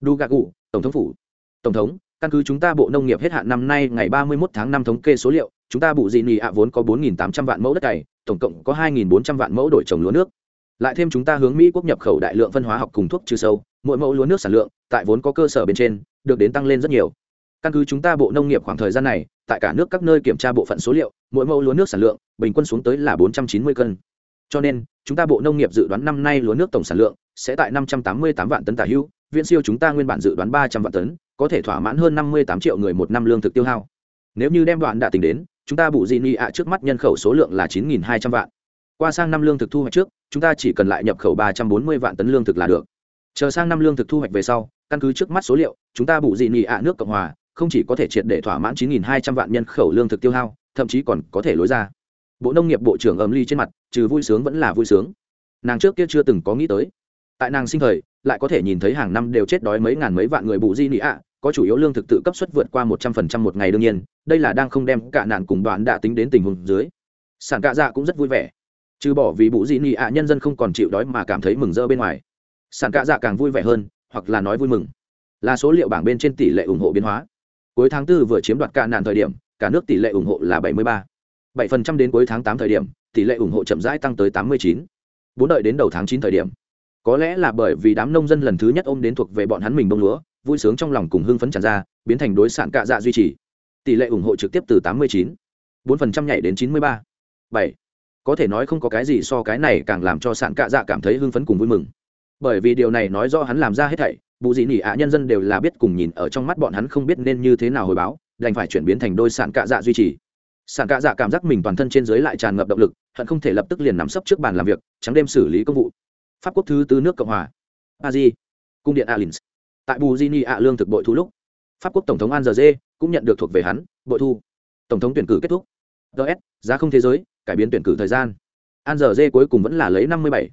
A: đu gạ cụ, tổng thống phủ. Tổng thống, căn cứ chúng ta bộ nông nghiệp hết hạn năm nay, ngày ba mươi 31 tháng năm thống kê số liệu, chúng ta bụ dị nị ạ vốn có bốn nghìn tám trăm vạn mẫu đất cày, tổng cộng có hai nghìn bốn trăm vạn mẫu đổi trồng lúa nước. Lại thêm chúng ta hướng mỹ quốc nhập khẩu đại lượng phân hóa học cùng thuốc trừ sâu, mỗi mẫu lúa nước sản lượng tại vốn có cơ sở bên trên, được đến tăng lên rất nhiều. Căn cứ chúng ta bộ nông nghiệp khoảng thời gian này, tại cả nước các nơi kiểm tra bộ phận số liệu, mỗi mẫu lúa nước sản lượng bình quân xuống tới là bốn trăm chín mươi cân. Cho nên, chúng ta bộ nông nghiệp dự đoán năm nay lúa nước tổng sản lượng sẽ tại năm trăm tám mươi tám vạn tấn tả hữu, viễn siêu chúng ta nguyên bản dự đoán ba trăm vạn tấn, có thể thỏa mãn hơn năm mươi tám triệu người một năm lương thực tiêu hao. Nếu như đem đoạn đã tính đến, chúng ta bù gì ni ạ trước mắt nhân khẩu số lượng là chín hai trăm vạn. Qua sang năm lương thực thu hoạch trước, chúng ta chỉ cần lại nhập khẩu ba trăm bốn mươi vạn tấn lương thực là được. Chờ sang năm lương thực thu hoạch về sau, căn cứ trước mắt số liệu, chúng ta bù gì ni ạ nước cộng hòa không chỉ có thể triệt để thỏa mãn chín hai trăm vạn nhân khẩu lương thực tiêu hao, thậm chí còn có thể lối ra. Bộ nông nghiệp bộ trưởng ầm ly trên mặt, trừ vui sướng vẫn là vui sướng. Nàng trước kia chưa từng có nghĩ tới tại nàng sinh thời, lại có thể nhìn thấy hàng năm đều chết đói mấy ngàn mấy vạn người bù di nị ạ, có chủ yếu lương thực tự cấp suất vượt qua một trăm phần trăm một ngày đương nhiên, đây là đang không đem cả nạn cùng đoạn đã tính đến tình huống dưới. Sản cạ dạ cũng rất vui vẻ. Trừ bỏ vì bù di nị ạ, nhân dân không còn chịu đói mà cảm thấy mừng rỡ bên ngoài. Sản cạ dạ càng vui vẻ hơn, hoặc là nói vui mừng. Là số liệu bảng bên trên tỷ lệ ủng hộ biến hóa. Cuối tháng tư vừa chiếm đoạt cả nạn thời điểm, cả nước tỷ lệ ủng hộ là bảy mươi ba. Bảy phần trăm đến cuối tháng tám thời điểm, tỷ lệ ủng hộ chậm rãi tăng tới tám mươi chín. Bốn đợi đến đầu tháng chín thời điểm có lẽ là bởi vì đám nông dân lần thứ nhất ôm đến thuộc về bọn hắn mình bông lúa, vui sướng trong lòng cùng hưng phấn tràn ra, biến thành đối sản cạ dạ duy trì. Tỷ lệ ủng hộ trực tiếp từ tám mươi chín, bốn phần trăm nhảy đến chín mươi ba. Bảy. Có thể nói không có cái gì so cái này càng làm cho sản cạ dạ cảm thấy hưng phấn cùng vui mừng. Bởi vì điều này nói do hắn làm ra hết thảy, bù dị nỉ ạ nhân dân đều là biết cùng nhìn ở trong mắt bọn hắn không biết nên như thế nào hồi báo, đành phải chuyển biến thành đôi sản cạ dạ duy trì. Sản cạ dạ cảm giác mình toàn thân trên dưới lại tràn ngập động lực, hận không thể lập tức liền nắm sấp trước bàn làm việc, trắng đêm xử lý công vụ pháp quốc thứ tư nước cộng hòa. A di, cung điện alins. Tại bù di ni ạ lương thực bội thu lúc, pháp quốc tổng thống an giờ dê cũng nhận được thuộc về hắn, bội thu. Tổng thống tuyển cử kết thúc. Ts giá không thế giới, cải biến tuyển cử thời gian. An giờ dê cuối cùng vẫn là lấy năm mươi bảy,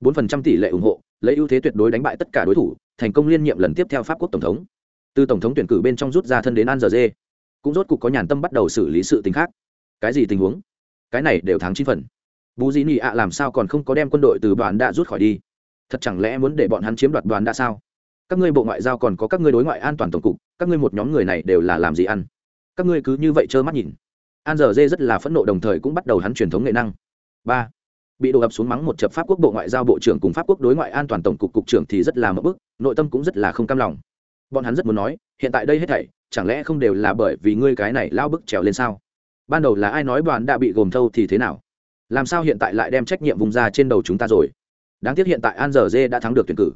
A: bốn phần trăm tỷ lệ ủng hộ, lấy ưu thế tuyệt đối đánh bại tất cả đối thủ, thành công liên nhiệm lần tiếp theo pháp quốc tổng thống. Từ tổng thống tuyển cử bên trong rút ra thân đến an giờ dê cũng rốt cục có nhàn tâm bắt đầu xử lý sự tình khác. Cái gì tình huống? Cái này đều thắng chín phần bù dị nị ạ làm sao còn không có đem quân đội từ đoàn đã rút khỏi đi? Thật chẳng lẽ muốn để bọn hắn chiếm đoạt đoàn đã sao? Các ngươi bộ ngoại giao còn có các ngươi đối ngoại an toàn tổng cục, các ngươi một nhóm người này đều là làm gì ăn? Các ngươi cứ như vậy trơ mắt nhìn. An giờ dê rất là phẫn nộ đồng thời cũng bắt đầu hắn truyền thống nghệ năng. Ba. Bị đổ ập xuống mắng một chập pháp quốc bộ ngoại giao bộ trưởng cùng pháp quốc đối ngoại an toàn tổng cục cục trưởng thì rất là mất bức, nội tâm cũng rất là không cam lòng. Bọn hắn rất muốn nói, hiện tại đây hết thảy, chẳng lẽ không đều là bởi vì ngươi cái này lao bức trèo lên sao? Ban đầu là ai nói đoàn đã bị gồm thâu thì thế nào? Làm sao hiện tại lại đem trách nhiệm vùng ra trên đầu chúng ta rồi? Đáng tiếc hiện tại an giờ dê đã thắng được tuyển cử.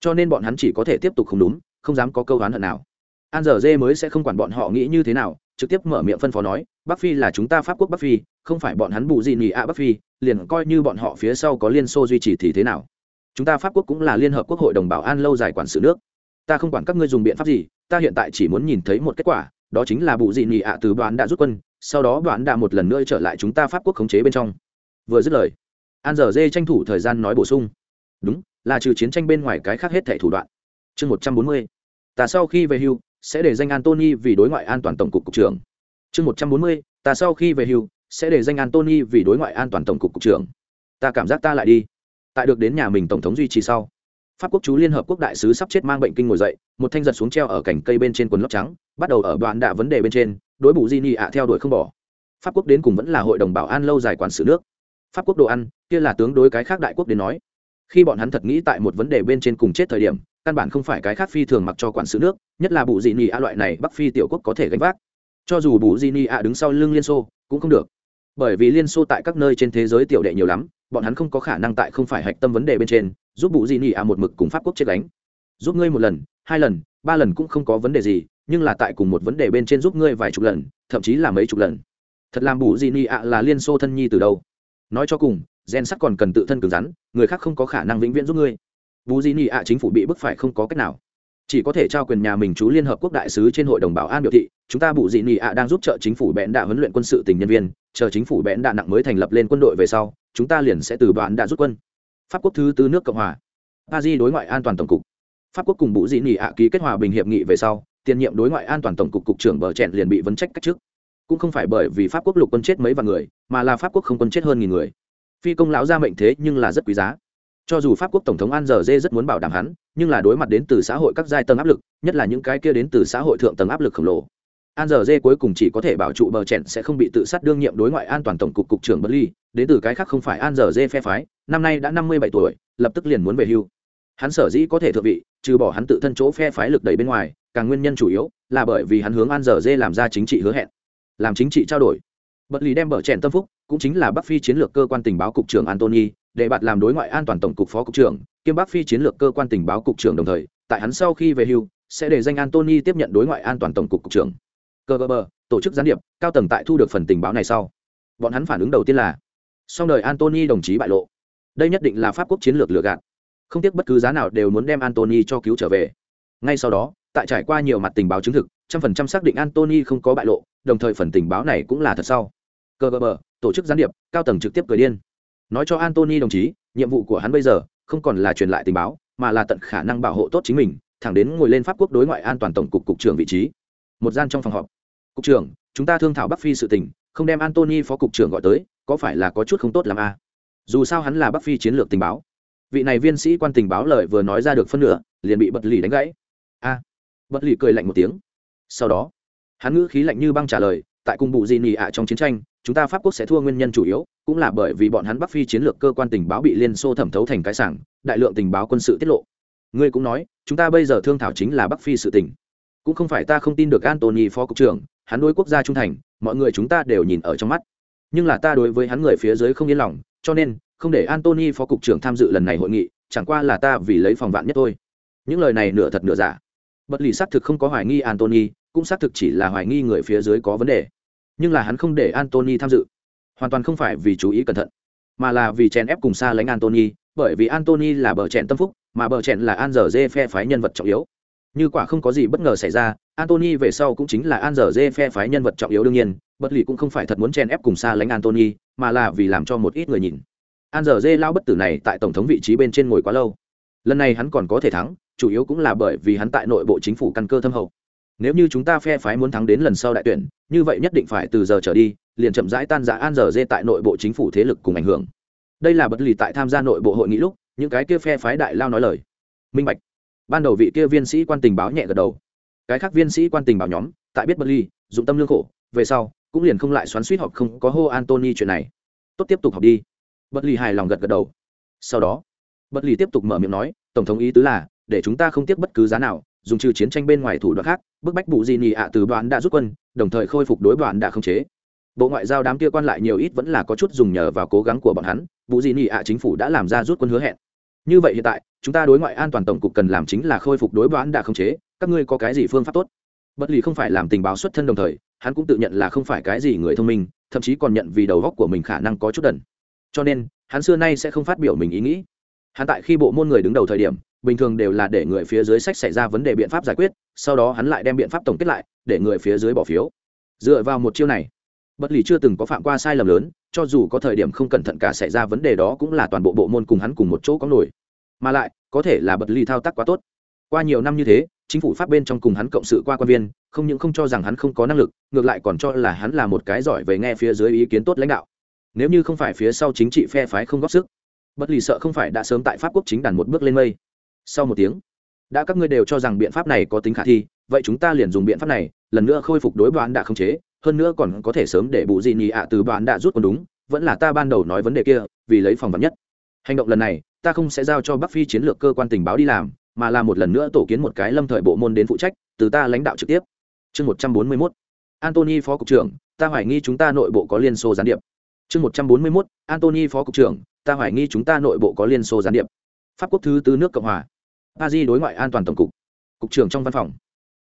A: Cho nên bọn hắn chỉ có thể tiếp tục không đúng, không dám có câu oán hận nào. An giờ dê mới sẽ không quản bọn họ nghĩ như thế nào, trực tiếp mở miệng phân phó nói, bắc phi là chúng ta pháp quốc bắc phi, không phải bọn hắn bù gì nhì ạ bắc phi, liền coi như bọn họ phía sau có liên xô duy trì thì thế nào? Chúng ta pháp quốc cũng là liên hợp quốc hội đồng bảo an lâu dài quản sự nước. Ta không quản các ngươi dùng biện pháp gì, ta hiện tại chỉ muốn nhìn thấy một kết quả, đó chính là bù dị nhì ạ từ đoàn đã rút quân, sau đó đoàn đã một lần nữa trở lại chúng ta pháp quốc khống chế bên trong vừa dứt lời. An giờ dê tranh thủ thời gian nói bổ sung. Đúng, là trừ chiến tranh bên ngoài cái khác hết thẻ thủ đoạn. Chương một trăm bốn mươi. Ta sau khi về hưu, sẽ để danh antony vì đối ngoại an toàn tổng cục cục trưởng. Chương một trăm bốn mươi. Ta sau khi về hưu, sẽ để danh antony vì đối ngoại an toàn tổng cục cục trưởng. Ta cảm giác ta lại đi. Tại được đến nhà mình tổng thống duy trì sau, pháp quốc chú liên hợp quốc đại sứ sắp chết mang bệnh kinh ngồi dậy, một thanh giật xuống treo ở cành cây bên trên quần lót trắng, bắt đầu ở đoạn đạ vấn đề bên trên, đối bù di ni ạ theo đuổi không bỏ. Pháp quốc đến cùng vẫn là hội đồng bảo an lâu dài quản sự nước pháp quốc đồ ăn, kia là tướng đối cái khác đại quốc đến nói. Khi bọn hắn thật nghĩ tại một vấn đề bên trên cùng chết thời điểm, căn bản không phải cái khác phi thường mặc cho quản sự nước, nhất là bù Dị nị A loại này bắc phi tiểu quốc có thể gánh vác. Cho dù bù Dị nị A đứng sau lưng liên xô, cũng không được. Bởi vì liên xô tại các nơi trên thế giới tiểu đệ nhiều lắm, bọn hắn không có khả năng tại không phải hạch tâm vấn đề bên trên, giúp bù Dị nị A một mực cùng pháp quốc chết đánh giúp ngươi một lần, hai lần, ba lần cũng không có vấn đề gì, nhưng là tại cùng một vấn đề bên trên giúp ngươi vài chục lần, thậm chí là mấy chục lần. Thật làm bù Dị nị A là liên xô thân nhi từ đâu? Nói cho cùng, gen sắt còn cần tự thân cứng rắn, người khác không có khả năng vĩnh viễn giúp ngươi. Bù di nị ạ chính phủ bị bức phải không có cách nào. Chỉ có thể trao quyền nhà mình chú liên hợp quốc đại sứ trên hội đồng bảo an biểu thị, chúng ta bù dị nị ạ đang giúp trợ chính phủ bẽn đạ huấn luyện quân sự tình nhân viên, chờ chính phủ bẽn đạ nặng mới thành lập lên quân đội về sau, chúng ta liền sẽ từ đoạn đã rút quân. Pháp quốc thứ tư nước cộng hòa. Pa di đối ngoại an toàn tổng cục. Pháp quốc cùng bù dị nị ạ ký kết hòa bình hiệp nghị về sau, tiền nhiệm đối ngoại an toàn tổng cục cục trưởng bờ trẹn liền bị vấn trách cách chức. Cũng không phải bởi vì pháp quốc lục quân chết mấy vạn người mà là pháp quốc không quân chết hơn nghìn người. Phi công lão ra mệnh thế nhưng là rất quý giá. Cho dù pháp quốc tổng thống an giờ dê rất muốn bảo đảm hắn, nhưng là đối mặt đến từ xã hội các giai tầng áp lực, nhất là những cái kia đến từ xã hội thượng tầng áp lực khổng lồ. An giờ dê cuối cùng chỉ có thể bảo trụ bờ chèn sẽ không bị tự sát đương nhiệm đối ngoại an toàn tổng cục cục trưởng bất ly đến từ cái khác không phải an giờ dê phe phái, năm nay đã năm mươi bảy tuổi, lập tức liền muốn về hưu. Hắn sở dĩ có thể thượng vị, trừ bỏ hắn tự thân chỗ phe phái lực đẩy bên ngoài, càng nguyên nhân chủ yếu là bởi vì hắn hướng an giờ dê làm ra chính trị hứa hẹn, làm chính trị trao đổi bất ly đem bờ chèn tâm phúc, cũng chính là bắc phi chiến lược cơ quan tình báo cục trưởng antony, để bạn làm đối ngoại an toàn tổng cục phó cục trưởng, kiêm bắc phi chiến lược cơ quan tình báo cục trưởng đồng thời, tại hắn sau khi về hưu, sẽ để danh antony tiếp nhận đối ngoại an toàn tổng cục cục trưởng. Cơ tổ chức gián điệp, cao tầng tại thu được phần tình báo này sau. Bọn hắn phản ứng đầu tiên là, song đời antony đồng chí bại lộ. Đây nhất định là pháp quốc chiến lược lừa gạt. Không tiếc bất cứ giá nào đều muốn đem antony cho cứu trở về. Ngay sau đó, tại trải qua nhiều mặt tình báo chứng thực, trăm phần trăm xác định antony không có bại lộ, đồng thời phần tình báo này cũng là thật sau cơ bờ tổ chức gián điệp cao tầng trực tiếp cười điên. Nói cho antony đồng chí nhiệm vụ của hắn bây giờ không còn là truyền lại tình báo mà là tận khả năng bảo hộ tốt chính mình thẳng đến ngồi lên pháp quốc đối ngoại an toàn tổng cục cục trưởng vị trí. Một gian trong phòng họp. Cục trưởng chúng ta thương thảo bắc phi sự tình không đem antony phó cục trưởng gọi tới có phải là có chút không tốt làm a à? dù sao hắn là bắc phi chiến lược tình báo. Vị này viên sĩ quan tình báo lời vừa nói ra được phân nửa liền bị bật lì đánh gãy. A. À, bật lì cười lạnh một tiếng. Sau đó hắn ngữ khí lạnh như băng trả lời tại cung bộ di nị ạ trong chiến tranh chúng ta pháp quốc sẽ thua nguyên nhân chủ yếu, cũng là bởi vì bọn hắn bắc phi chiến lược cơ quan tình báo bị liên xô thẩm thấu thành cái sảng, đại lượng tình báo quân sự tiết lộ. Ngươi cũng nói, chúng ta bây giờ thương thảo chính là bắc phi sự tình. Cũng không phải ta không tin được antony phó cục trưởng, hắn đối quốc gia trung thành, mọi người chúng ta đều nhìn ở trong mắt. Nhưng là ta đối với hắn người phía dưới không yên lòng, cho nên, không để antony phó cục trưởng tham dự lần này hội nghị, chẳng qua là ta vì lấy phòng vạn nhất thôi. Những lời này nửa thật nửa giả. Bất lì xác thực không có hoài nghi antony, cũng xác thực chỉ là hoài nghi người phía dưới có vấn đề nhưng là hắn không để antony tham dự. Hoàn toàn không phải vì chú ý cẩn thận, mà là vì chèn ép cùng xa lánh antony bởi vì antony là bờ chèn tâm phúc, mà bờ chèn là an dở dê phe phái nhân vật trọng yếu. Như quả không có gì bất ngờ xảy ra antony về sau cũng chính là an dở dê phe phái nhân vật trọng yếu đương nhiên, bất lì cũng không phải thật muốn chèn ép cùng xa lánh antony mà là vì làm cho một ít người nhìn. An dở dê lao bất tử này tại tổng thống vị trí bên trên ngồi quá lâu. Lần này hắn còn có thể thắng, chủ yếu cũng là bởi vì hắn tại nội bộ chính phủ căn cơ thâm hậu nếu như chúng ta phe phái muốn thắng đến lần sau đại tuyển, như vậy nhất định phải từ giờ trở đi, liền chậm rãi tan giã an giờ dê tại nội bộ chính phủ thế lực cùng ảnh hưởng. Đây là bất lì tại tham gia nội bộ hội nghị lúc, những cái kia phe phái đại lao nói lời. Minh bạch. Ban đầu vị kia viên sĩ quan tình báo nhẹ gật đầu. Cái khác viên sĩ quan tình báo nhóm, tại biết bất ly dụng tâm lương khổ, về sau, cũng liền không lại xoắn suýt họp không có hô antony chuyện này. Tốt, tiếp tục học đi. Bất ly hài lòng gật gật đầu. Sau đó bất ly tiếp tục mở miệng nói, tổng thống ý tứ là, để chúng ta không tiếc bất cứ giá nào, dùng trừ chiến tranh bên ngoài thủ đoạn khác bức bách bù di nhị ạ từ đoàn đã rút quân, đồng thời khôi phục đối đoàn đã không chế. Bộ ngoại giao đám kia quan lại nhiều ít vẫn là có chút dùng nhờ vào cố gắng của bọn hắn, bù di nhị ạ chính phủ đã làm ra rút quân hứa hẹn. Như vậy hiện tại, chúng ta đối ngoại an toàn tổng cục cần làm chính là khôi phục đối đoàn đã không chế, các ngươi có cái gì phương pháp tốt? Bất lì không phải làm tình báo xuất thân đồng thời, hắn cũng tự nhận là không phải cái gì người thông minh, thậm chí còn nhận vì đầu góc của mình khả năng có chút đần. Cho nên, hắn xưa nay sẽ không phát biểu mình ý nghĩ. Hắn tại khi bộ môn người đứng đầu thời điểm bình thường đều là để người phía dưới sách xảy ra vấn đề biện pháp giải quyết, sau đó hắn lại đem biện pháp tổng kết lại, để người phía dưới bỏ phiếu. Dựa vào một chiêu này, bất lì chưa từng có phạm qua sai lầm lớn, cho dù có thời điểm không cẩn thận cả xảy ra vấn đề đó cũng là toàn bộ bộ môn cùng hắn cùng một chỗ có nổi. Mà lại, có thể là bật lì thao tác quá tốt. Qua nhiều năm như thế, chính phủ pháp bên trong cùng hắn cộng sự qua quan viên, không những không cho rằng hắn không có năng lực, ngược lại còn cho là hắn là một cái giỏi về nghe phía dưới ý kiến tốt lãnh đạo. Nếu như không phải phía sau chính trị phe phái không góp sức, bất lì sợ không phải đã sớm tại pháp quốc chính đàn một bước lên mây sau một tiếng, đã các ngươi đều cho rằng biện pháp này có tính khả thi, vậy chúng ta liền dùng biện pháp này, lần nữa khôi phục đối đoán đã không chế, hơn nữa còn có thể sớm để bù gì nhì ạ từ đoán đã rút còn đúng, vẫn là ta ban đầu nói vấn đề kia, vì lấy phòng vật nhất. Hành động lần này, ta không sẽ giao cho bắc phi chiến lược cơ quan tình báo đi làm, mà là một lần nữa tổ kiến một cái lâm thời bộ môn đến phụ trách, từ ta lãnh đạo trực tiếp. Chương một trăm bốn mươi mốt. Antony phó cục trưởng, ta hoài nghi chúng ta nội bộ có liên xô gián điệp. Chương một trăm bốn mươi mốt, antony phó cục trưởng, ta hoài nghi chúng ta nội bộ có liên xô gián điệp pháp quốc thứ tư nước cộng hòa. Pa di đối ngoại an toàn tổng cục. Cục trưởng trong văn phòng.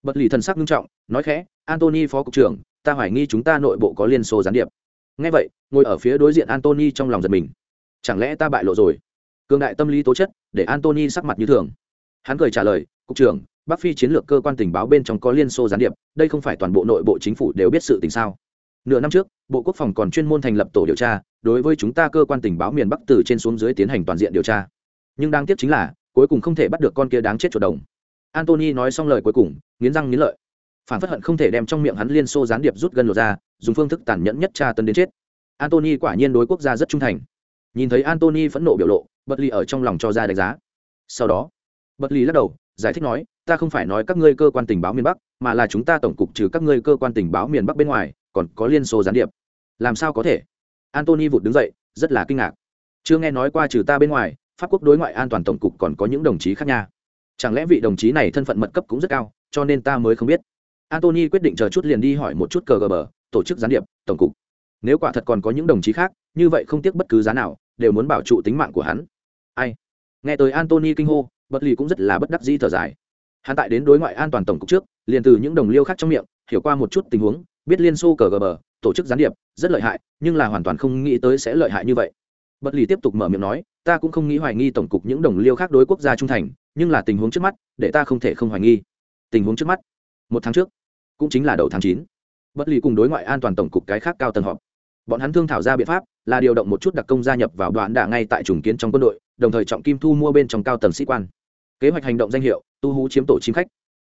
A: Bật lì thần sắc nghiêm trọng, nói khẽ, antony phó cục trưởng, ta hoài nghi chúng ta nội bộ có liên xô gián điệp. Ngay vậy, ngồi ở phía đối diện antony trong lòng giật mình. Chẳng lẽ ta bại lộ rồi? Cường đại tâm lý tố chất, để antony sắc mặt như thường. Hắn cười trả lời, cục trưởng, bắc phi chiến lược cơ quan tình báo bên trong có liên xô gián điệp, đây không phải toàn bộ nội bộ chính phủ đều biết sự tình sao? Nửa năm trước, bộ quốc phòng còn chuyên môn thành lập tổ điều tra, đối với chúng ta cơ quan tình báo miền bắc từ trên xuống dưới tiến hành toàn diện điều tra nhưng đáng tiếc chính là, cuối cùng không thể bắt được con kia đáng chết chuột đồng. Antony nói xong lời cuối cùng, nghiến răng nghiến lợi. Phản phất hận không thể đem trong miệng hắn liên xô gián điệp rút gân lột ra, dùng phương thức tàn nhẫn nhất tra tấn đến chết. Antony quả nhiên đối quốc gia rất trung thành. Nhìn thấy antony phẫn nộ biểu lộ bất ly ở trong lòng cho ra đánh giá. Sau đó bất ly lắc đầu, giải thích nói, ta không phải nói các ngươi cơ quan tình báo miền bắc, mà là chúng ta tổng cục trừ các ngươi cơ quan tình báo miền bắc bên ngoài, còn có liên xô gián điệp. Làm sao có thể? Antony vụt đứng dậy, rất là kinh ngạc. Chưa nghe nói qua trừ ta bên ngoài pháp quốc đối ngoại an toàn tổng cục còn có những đồng chí khác nha. Chẳng lẽ vị đồng chí này thân phận mật cấp cũng rất cao, cho nên ta mới không biết. Antony quyết định chờ chút liền đi hỏi một chút cờ gờ bờ tổ chức gián điệp, tổng cục. Nếu quả thật còn có những đồng chí khác, như vậy không tiếc bất cứ giá nào, đều muốn bảo trụ tính mạng của hắn. Ai? Nghe tới antony kinh hô, bất lì cũng rất là bất đắc dĩ thở dài. Hắn tại đến đối ngoại an toàn tổng cục trước, liền từ những đồng liêu khác trong miệng, hiểu qua một chút tình huống, biết liên xô cờ gờ bờ tổ chức gián điệp, rất lợi hại, nhưng là hoàn toàn không nghĩ tới sẽ lợi hại như vậy. Bất lì tiếp tục mở miệng nói ta cũng không nghĩ hoài nghi tổng cục những đồng liêu khác đối quốc gia trung thành, nhưng là tình huống trước mắt, để ta không thể không hoài nghi. Tình huống trước mắt, một tháng trước, cũng chính là đầu tháng chín, bất lì cùng đối ngoại an toàn tổng cục cái khác cao tầng họp. Bọn hắn thương thảo ra biện pháp là điều động một chút đặc công gia nhập vào đoạn đả ngay tại trùng kiến trong quân đội, đồng thời trọng kim thu mua bên trong cao tầng sĩ quan. Kế hoạch hành động danh hiệu, tu hú chiếm tổ chim khách.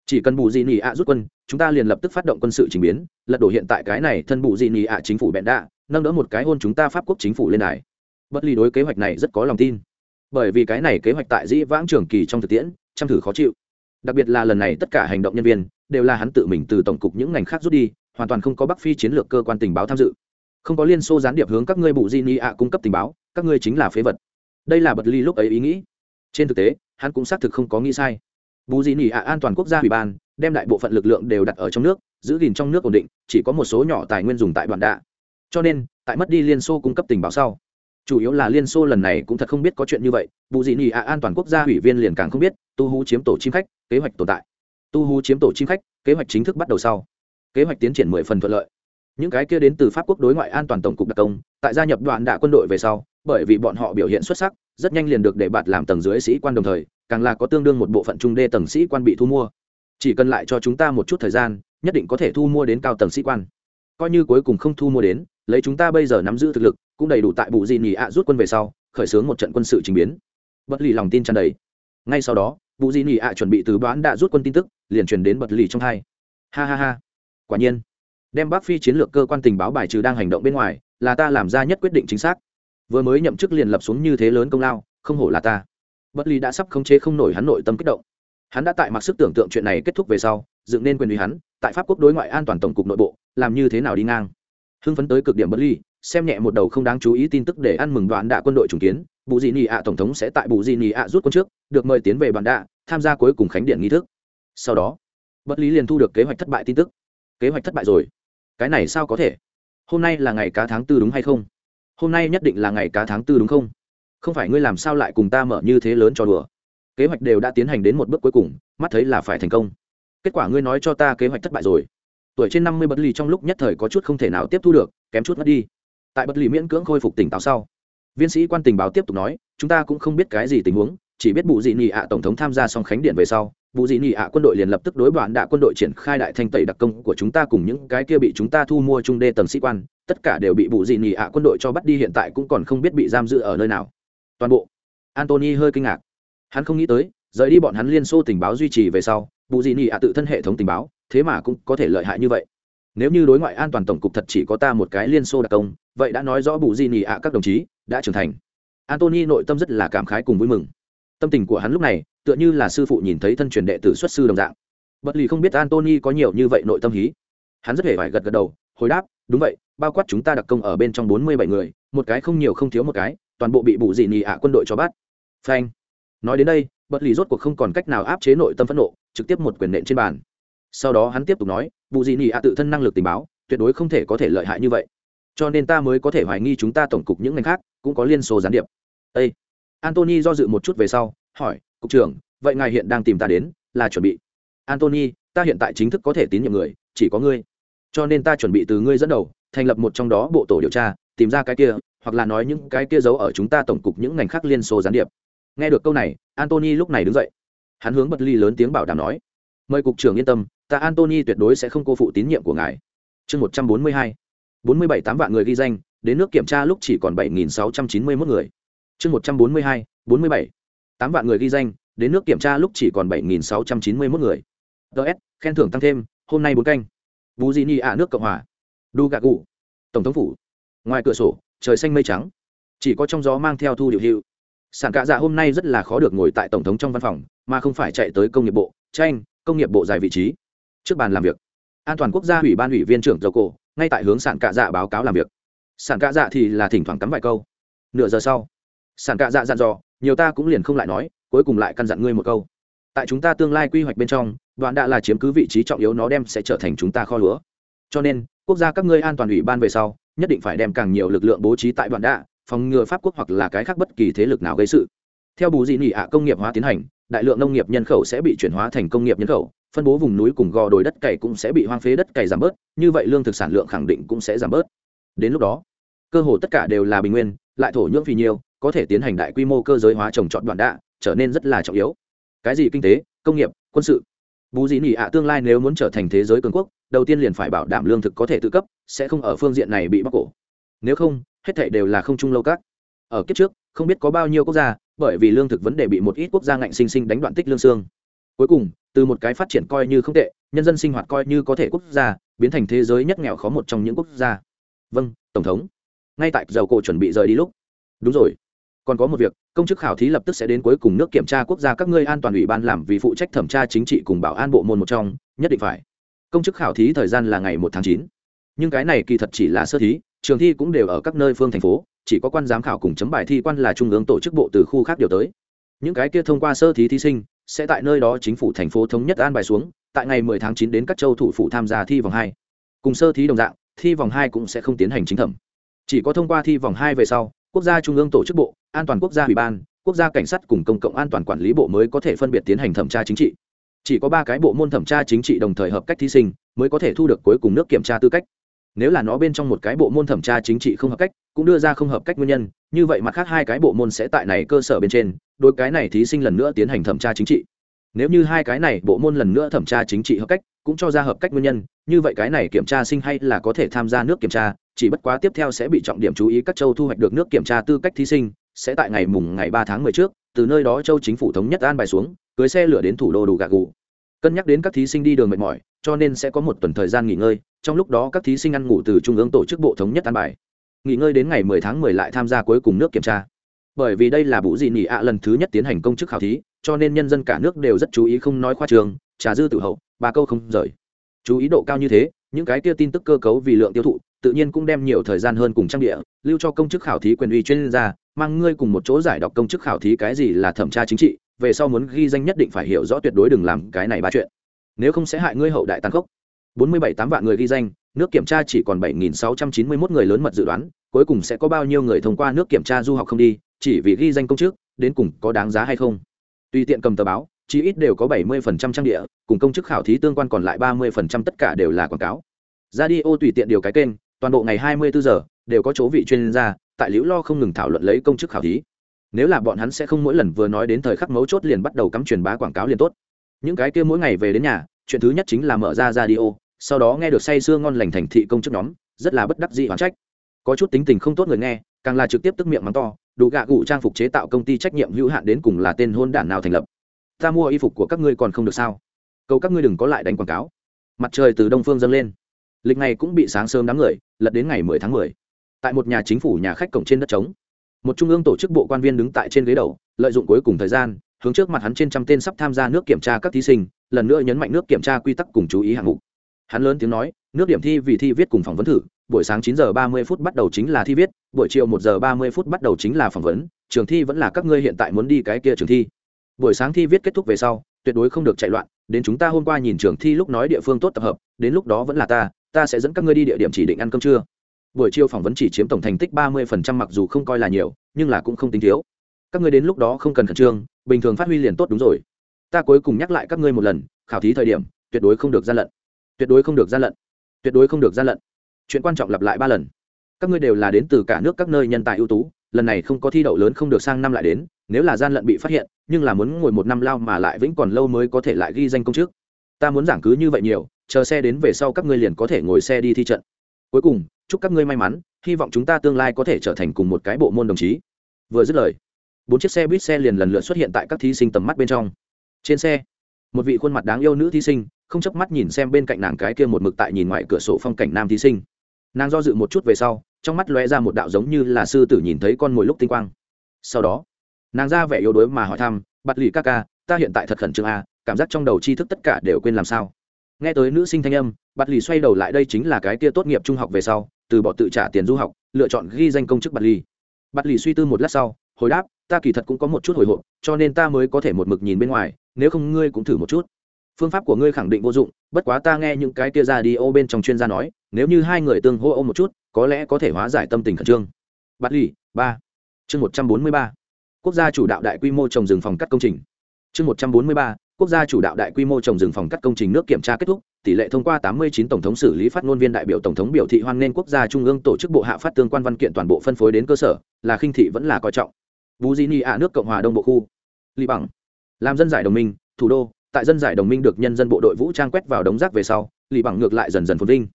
A: Chỉ cần bù dị nỉ ạ rút quân, chúng ta liền lập tức phát động quân sự trình biến, lật đổ hiện tại cái này thân bù dị nỉ ạ chính phủ bẹn đạ, nâng đỡ một cái hôn chúng ta pháp quốc chính phủ lên đài bất ly đối kế hoạch này rất có lòng tin. Bởi vì cái này kế hoạch tại dĩ vãng trường kỳ trong thực tiễn chăm thử khó chịu. Đặc biệt là lần này tất cả hành động nhân viên, đều là hắn tự mình từ tổng cục những ngành khác rút đi, hoàn toàn không có bắc phi chiến lược cơ quan tình báo tham dự. Không có liên xô gián điệp hướng các ngươi bụ di ni ạ cung cấp tình báo, các ngươi chính là phế vật. Đây là bật ly lúc ấy ý nghĩ. Trên thực tế, hắn cũng xác thực không có nghĩ sai. Bù di ni ạ an toàn quốc gia ủy ban, đem đại bộ phận lực lượng đều đặt ở trong nước, giữ gìn trong nước ổn định, chỉ có một số nhỏ tài nguyên dùng tại đoạn đạ. Cho nên, tại mất đi liên xô cung cấp tình báo sau chủ yếu là liên xô lần này cũng thật không biết có chuyện như vậy bù dị nị ạ an toàn quốc gia ủy viên liền càng không biết tu hú chiếm tổ chim khách kế hoạch tồn tại tu hú chiếm tổ chim khách kế hoạch chính thức bắt đầu sau kế hoạch tiến triển mười phần thuận lợi những cái kia đến từ pháp quốc đối ngoại an toàn tổng cục đặc công tại gia nhập đoạn đạ quân đội về sau bởi vì bọn họ biểu hiện xuất sắc rất nhanh liền được để bạt làm tầng dưới sĩ quan đồng thời càng là có tương đương một bộ phận trung đê tầng sĩ quan bị thu mua chỉ cần lại cho chúng ta một chút thời gian nhất định có thể thu mua đến cao tầng sĩ quan coi như cuối cùng không thu mua đến lấy chúng ta bây giờ nắm giữ thực lực, cũng đầy đủ tại bù Di nhì ạ rút quân về sau, khởi xướng một trận quân sự trình biến. Bất lì lòng tin tràn đầy. Ngay sau đó, bù Di nhì ạ chuẩn bị từ đoán đã rút quân tin tức, liền truyền đến bật lì trong hai. Ha ha ha. Quả nhiên, đem bắc phi chiến lược cơ quan tình báo bài trừ đang hành động bên ngoài, là ta làm ra nhất quyết định chính xác. Vừa mới nhậm chức liền lập xuống như thế lớn công lao, không hổ là ta. Bất ly đã sắp khống chế không nổi hắn nội tâm kích động. Hắn đã tại mặc sức tưởng tượng chuyện này kết thúc về sau, dựng nên quyền uy hắn, tại pháp quốc đối ngoại an toàn tổng cục nội bộ, làm như thế nào đi ngang hưng phấn tới cực điểm bất ly xem nhẹ một đầu không đáng chú ý tin tức để ăn mừng đoạn đạ quân đội trùng kiến, bù dị nị ạ tổng thống sẽ tại bù dị nị ạ rút quân trước, được mời tiến về bản đạ, tham gia cuối cùng khánh điện nghi thức. Sau đó bất lý liền thu được kế hoạch thất bại tin tức. Kế hoạch thất bại rồi. Cái này sao có thể? Hôm nay là ngày cá tháng tư đúng hay không? Hôm nay nhất định là ngày cá tháng tư đúng không? Không phải ngươi làm sao lại cùng ta mở như thế lớn cho đùa? Kế hoạch đều đã tiến hành đến một bước cuối cùng, mắt thấy là phải thành công. Kết quả ngươi nói cho ta kế hoạch thất bại rồi tuổi trên năm mươi bất lì trong lúc nhất thời có chút không thể nào tiếp thu được, kém chút mất đi. Tại bất lì miễn cưỡng khôi phục tỉnh táo sau, viên sĩ quan tình báo tiếp tục nói, chúng ta cũng không biết cái gì tình huống, chỉ biết bụ dị nị ạ tổng thống tham gia xong khánh điện về sau vụ dị nị ạ quân đội liền lập tức đối đoạn đạ quân đội triển khai đại thanh tẩy đặc công của chúng ta cùng những cái kia bị chúng ta thu mua trung đê tầng sĩ quan, tất cả đều bị vụ dị nị ạ quân đội cho bắt đi hiện tại cũng còn không biết bị giam giữ ở nơi nào. Toàn bộ. Antony hơi kinh ngạc. Hắn không nghĩ tới, rời đi bọn hắn liên xô tình báo duy trì về sau vụ dị nị ạ tự thân hệ thống tình báo thế mà cũng có thể lợi hại như vậy. Nếu như đối ngoại an toàn tổng cục thật chỉ có ta một cái liên xô đặc công, vậy đã nói rõ bù di nị ạ, các đồng chí, đã trưởng thành. Antony nội tâm rất là cảm khái cùng vui mừng. Tâm tình của hắn lúc này, tựa như là sư phụ nhìn thấy thân truyền đệ tử xuất sư đồng dạng. Bất lì không biết antony có nhiều như vậy nội tâm hí. Hắn rất hề phải gật gật đầu, hồi đáp, đúng vậy, bao quát chúng ta đặc công ở bên trong bốn mươi bảy người, một cái không nhiều không thiếu một cái, toàn bộ bị bù dị nị ạ quân đội cho bắt. Phanh. Nói đến đây, bất lì rốt cuộc không còn cách nào áp chế nội tâm phẫn nộ, trực tiếp một quyền nện trên bàn sau đó hắn tiếp tục nói vụ dị nị ạ tự thân năng lực tình báo, tuyệt đối không thể có thể lợi hại như vậy. Cho nên ta mới có thể hoài nghi chúng ta tổng cục những ngành khác cũng có liên số gián điệp. Â antony do dự một chút về sau, hỏi, cục trưởng, vậy ngài hiện đang tìm ta đến là chuẩn bị. Antony, ta hiện tại chính thức có thể tín nhiệm người, chỉ có ngươi. Cho nên ta chuẩn bị từ ngươi dẫn đầu, thành lập một trong đó bộ tổ điều tra, tìm ra cái kia, hoặc là nói những cái kia giấu ở chúng ta tổng cục những ngành khác liên xô gián điệp. Nghe được câu này, antony lúc này đứng dậy. Hắn hướng bật ly lớn tiếng bảo đảm nói, mời cục trưởng yên tâm ta antony tuyệt đối sẽ không cô phụ tín nhiệm của ngài. Chương một trăm bốn mươi hai. bốn mươi bảy tám vạn người ghi danh, đến nước kiểm tra lúc chỉ còn bảy nghìn sáu trăm chín mươi mốt người. Chương một trăm bốn mươi hai, bốn mươi bảy tám vạn người ghi danh, đến nước kiểm tra lúc chỉ còn bảy nghìn sáu trăm chín mươi mốt người. Ts khen thưởng tăng thêm, hôm nay bốn canh. Bù di ni ạ, nước cộng hòa. Đu gạ cụ tổng thống phủ. Ngoài cửa sổ, trời xanh mây trắng. Chỉ có trong gió mang theo thu điệu hiệu. Sản cạ dạ hôm nay rất là khó được ngồi tại tổng thống trong văn phòng, mà không phải chạy tới công nghiệp bộ, tranh, công nghiệp bộ dài vị trí trước bàn làm việc, an toàn quốc gia ủy ban ủy viên trưởng dầu cổ, ngay tại hướng sản cạ dạ báo cáo làm việc. Sản cạ dạ thì là thỉnh thoảng cắm vài câu. Nửa giờ sau sản cạ dạ dặn dò, nhiều ta cũng liền không lại nói, cuối cùng lại căn dặn ngươi một câu. Tại chúng ta tương lai quy hoạch bên trong, đoạn đã là chiếm cứ vị trí trọng yếu nó đem sẽ trở thành chúng ta kho lúa. Cho nên, quốc gia các ngươi an toàn ủy ban về sau, nhất định phải đem càng nhiều lực lượng bố trí tại đoạn đạ phòng ngừa pháp quốc hoặc là cái khác bất kỳ thế lực nào gây sự theo bù dị nị ạ công nghiệp hóa tiến hành đại lượng nông nghiệp nhân khẩu sẽ bị chuyển hóa thành công nghiệp nhân khẩu phân bố vùng núi cùng gò đồi đất cày cũng sẽ bị hoang phế đất cày giảm bớt như vậy lương thực sản lượng khẳng định cũng sẽ giảm bớt. Đến lúc đó cơ hồ tất cả đều là bình nguyên lại thổ nhưỡng phì nhiều, có thể tiến hành đại quy mô cơ giới hóa trồng trọt đoạn đạ trở nên rất là trọng yếu. Cái gì kinh tế công nghiệp quân sự? Bù dị nỉ ạ tương lai nếu muốn trở thành thế giới cường quốc đầu tiên liền phải bảo đảm lương thực có thể tự cấp sẽ không ở phương diện này bị bóc cổ. Nếu không hết thảy đều là không trung lâu các. Ở kiếp trước không biết có bao nhiêu quốc gia bởi vì lương thực vấn đề bị một ít quốc gia ngạnh sinh sinh đánh đoạn tích lương xương. Cuối cùng, từ một cái phát triển coi như không tệ, nhân dân sinh hoạt coi như có thể quốc gia, biến thành thế giới nhất nghèo khó một trong những quốc gia. Vâng tổng thống. Ngay tại dầu cổ chuẩn bị rời đi lúc. Đúng rồi. Còn có một việc, công chức khảo thí lập tức sẽ đến cuối cùng nước kiểm tra quốc gia các ngươi an toàn ủy ban làm vì phụ trách thẩm tra chính trị cùng bảo an bộ môn một trong, nhất định phải. Công chức khảo thí thời gian là ngày một tháng chín. Nhưng cái này kỳ thật chỉ là sơ thí, trường thi cũng đều ở các nơi phương thành phố chỉ có quan giám khảo cùng chấm bài thi quan là trung ương tổ chức bộ từ khu khác điều tới. Những cái kia thông qua sơ thí thí sinh, sẽ tại nơi đó chính phủ thành phố thống nhất an bài xuống, tại ngày 10 tháng 9 đến các châu thủ phủ tham gia thi vòng hai. Cùng sơ thí đồng dạng, thi vòng hai cũng sẽ không tiến hành chính thẩm. Chỉ có thông qua thi vòng hai về sau, quốc gia trung ương tổ chức bộ, an toàn quốc gia ủy ban, quốc gia cảnh sát cùng công cộng an toàn quản lý bộ mới có thể phân biệt tiến hành thẩm tra chính trị. Chỉ có ba cái bộ môn thẩm tra chính trị đồng thời hợp cách thí sinh, mới có thể thu được cuối cùng nước kiểm tra tư cách nếu là nó bên trong một cái bộ môn thẩm tra chính trị không hợp cách, cũng đưa ra không hợp cách nguyên nhân, như vậy mặt khác hai cái bộ môn sẽ tại này cơ sở bên trên đôi cái này thí sinh lần nữa tiến hành thẩm tra chính trị. Nếu như hai cái này bộ môn lần nữa thẩm tra chính trị hợp cách, cũng cho ra hợp cách nguyên nhân, như vậy cái này kiểm tra sinh hay là có thể tham gia nước kiểm tra, chỉ bất quá tiếp theo sẽ bị trọng điểm chú ý các châu thu hoạch được nước kiểm tra tư cách thí sinh, sẽ tại ngày mùng ngày ba tháng mười trước, từ nơi đó châu chính phủ thống nhất an bài xuống, cưới xe lửa đến thủ đô đủ gà gù. Cân nhắc đến các thí sinh đi đường mệt mỏi cho nên sẽ có một tuần thời gian nghỉ ngơi, trong lúc đó các thí sinh ăn ngủ từ trung ương tổ chức bộ thống nhất an bài. Nghỉ ngơi đến ngày mười tháng mười lại tham gia cuối cùng nước kiểm tra. Bởi vì đây là bụ dị nỉ ạ lần thứ nhất tiến hành công chức khảo thí, cho nên nhân dân cả nước đều rất chú ý không nói khoa trường, trà dư tự hậu ba câu không rời. Chú ý độ cao như thế, những cái kia tin tức cơ cấu vì lượng tiêu thụ, tự nhiên cũng đem nhiều thời gian hơn cùng trang địa, lưu cho công chức khảo thí quyền uy chuyên gia, mang ngươi cùng một chỗ giải đọc công chức khảo thí cái gì là thẩm tra chính trị, về sau muốn ghi danh nhất định phải hiểu rõ tuyệt đối đừng làm cái này ba chuyện nếu không sẽ hại ngươi hậu đại tàn khốc. Bốn mươi bảy tám vạn người ghi danh, nước kiểm tra chỉ còn bảy nghìn sáu trăm chín mươi mốt người lớn mật dự đoán, cuối cùng sẽ có bao nhiêu người thông qua nước kiểm tra du học không đi, chỉ vì ghi danh công chức, đến cùng có đáng giá hay không. Tùy tiện cầm tờ báo, chí ít đều có bảy mươi phần trăm trang địa, cùng công chức khảo thí tương quan còn lại ba mươi phần trăm tất cả đều là quảng cáo. Radio tùy tiện điều cái kênh, toàn bộ ngày hai mươi bốn giờ, đều có chỗ vị chuyên gia, tại liễu lo không ngừng thảo luận lấy công chức khảo thí. Nếu là bọn hắn sẽ không mỗi lần vừa nói đến thời khắc mấu chốt liền bắt đầu cắm truyền bá quảng cáo liền tốt những cái kia mỗi ngày về đến nhà, chuyện thứ nhất chính là mở ra radio, sau đó nghe được say sưa ngon lành thành thị công chức nhóm, rất là bất đắc dị hoán trách. Có chút tính tình không tốt người nghe, càng là trực tiếp tức miệng mắng to, đủ gạ gụ trang phục chế tạo công ty trách nhiệm hữu hạn đến cùng là tên hôn đản nào thành lập? Ta mua y phục của các ngươi còn không được sao? Cầu các ngươi đừng có lại đánh quảng cáo. Mặt trời từ đông phương dâng lên. Lịch này cũng bị sáng sớm đám người, lật đến ngày 10 tháng 10. tại một nhà chính phủ nhà khách cổng trên đất trống, một trung ương tổ chức bộ quan viên đứng tại trên ghế đầu, lợi dụng cuối cùng thời gian hướng trước mặt hắn trên trăm tên sắp tham gia nước kiểm tra các thí sinh, lần nữa nhấn mạnh nước kiểm tra quy tắc cùng chú ý hạng mục. Hắn lớn tiếng nói, nước điểm thi vì thi viết cùng phỏng vấn thử, buổi sáng 9 giờ 30 phút bắt đầu chính là thi viết, buổi chiều 1 giờ 30 phút bắt đầu chính là phỏng vấn, trường thi vẫn là các ngươi hiện tại muốn đi cái kia trường thi. Buổi sáng thi viết kết thúc về sau, tuyệt đối không được chạy loạn, đến chúng ta hôm qua nhìn trường thi lúc nói địa phương tốt tập hợp, đến lúc đó vẫn là ta ta sẽ dẫn các ngươi đi địa điểm chỉ định ăn cơm trưa. Buổi chiều phỏng vấn chỉ chiếm tổng thành tích ba mươi phần trăm mặc dù không coi là nhiều, nhưng là cũng không tính thiếu. Các ngươi đến lúc đó không cần khẩn trương bình thường phát huy liền tốt đúng rồi. Ta cuối cùng nhắc lại các ngươi một lần, khảo thí thời điểm, tuyệt đối không được gian lận. Tuyệt đối không được gian lận. Tuyệt đối không được gian lận. Chuyện quan trọng lặp lại ba lần. Các ngươi đều là đến từ cả nước các nơi nhân tài ưu tú, lần này không có thi đậu lớn không được sang năm lại đến, nếu là gian lận bị phát hiện, nhưng là muốn ngồi một năm lao mà lại vĩnh còn lâu mới có thể lại ghi danh công chức. Ta muốn giảng cứ như vậy nhiều, chờ xe đến về sau các ngươi liền có thể ngồi xe đi thi trận. Cuối cùng, chúc các ngươi may mắn, hy vọng chúng ta tương lai có thể trở thành cùng một cái bộ môn đồng chí. Vừa dứt lời bốn chiếc xe buýt xe liền lần lượt xuất hiện tại các thí sinh tầm mắt bên trong. Trên xe một vị khuôn mặt đáng yêu nữ thí sinh không chớp mắt nhìn xem bên cạnh nàng cái kia một mực tại nhìn ngoài cửa sổ phong cảnh nam thí sinh. Nàng do dự một chút về sau trong mắt lóe ra một đạo giống như là sư tử nhìn thấy con mồi lúc tinh quang. Sau đó nàng ra vẻ yếu đuối mà hỏi thăm bặt lì ca ca ta hiện tại thật khẩn trương a à, cảm giác trong đầu tri thức tất cả đều quên làm sao? Nghe tới nữ sinh thanh âm bặt lì xoay đầu lại đây chính là cái kia tốt nghiệp trung học về sau từ bỏ tự trả tiền du học lựa chọn ghi danh công chức bặt lì bặt lì suy tư một lát sau hồi đáp ta kỳ thật cũng có một chút hồi hộp, cho nên ta mới có thể một mực nhìn bên ngoài, nếu không ngươi cũng thử một chút. Phương pháp của ngươi khẳng định vô dụng, bất quá ta nghe những cái kia ra đi ô bên trong chuyên gia nói, nếu như hai người tương hô ô một chút, có lẽ có thể hóa giải tâm tình khẩn trương. Bát lì, ba. Chương một trăm bốn mươi ba. Quốc gia chủ đạo đại quy mô trồng rừng phòng cắt công trình. Chương một trăm bốn mươi ba. Quốc gia chủ đạo đại quy mô trồng rừng phòng cắt công trình nước kiểm tra kết thúc, tỷ lệ thông qua 89 tổng thống xử lý phát ngôn viên đại biểu tổng thống biểu thị hoan nghênh quốc gia trung ương tổ chức bộ hạ phát tương quan văn kiện toàn bộ phân phối đến cơ sở, là khinh thị vẫn là coi trọng bù di ni ạ nước cộng hòa đông bộ khu. Li bằng. Làm dân giải đồng minh, thủ đô, tại dân giải đồng minh được nhân dân bộ đội vũ trang quét vào đống rác về sau li bằng ngược lại dần dần phồn vinh.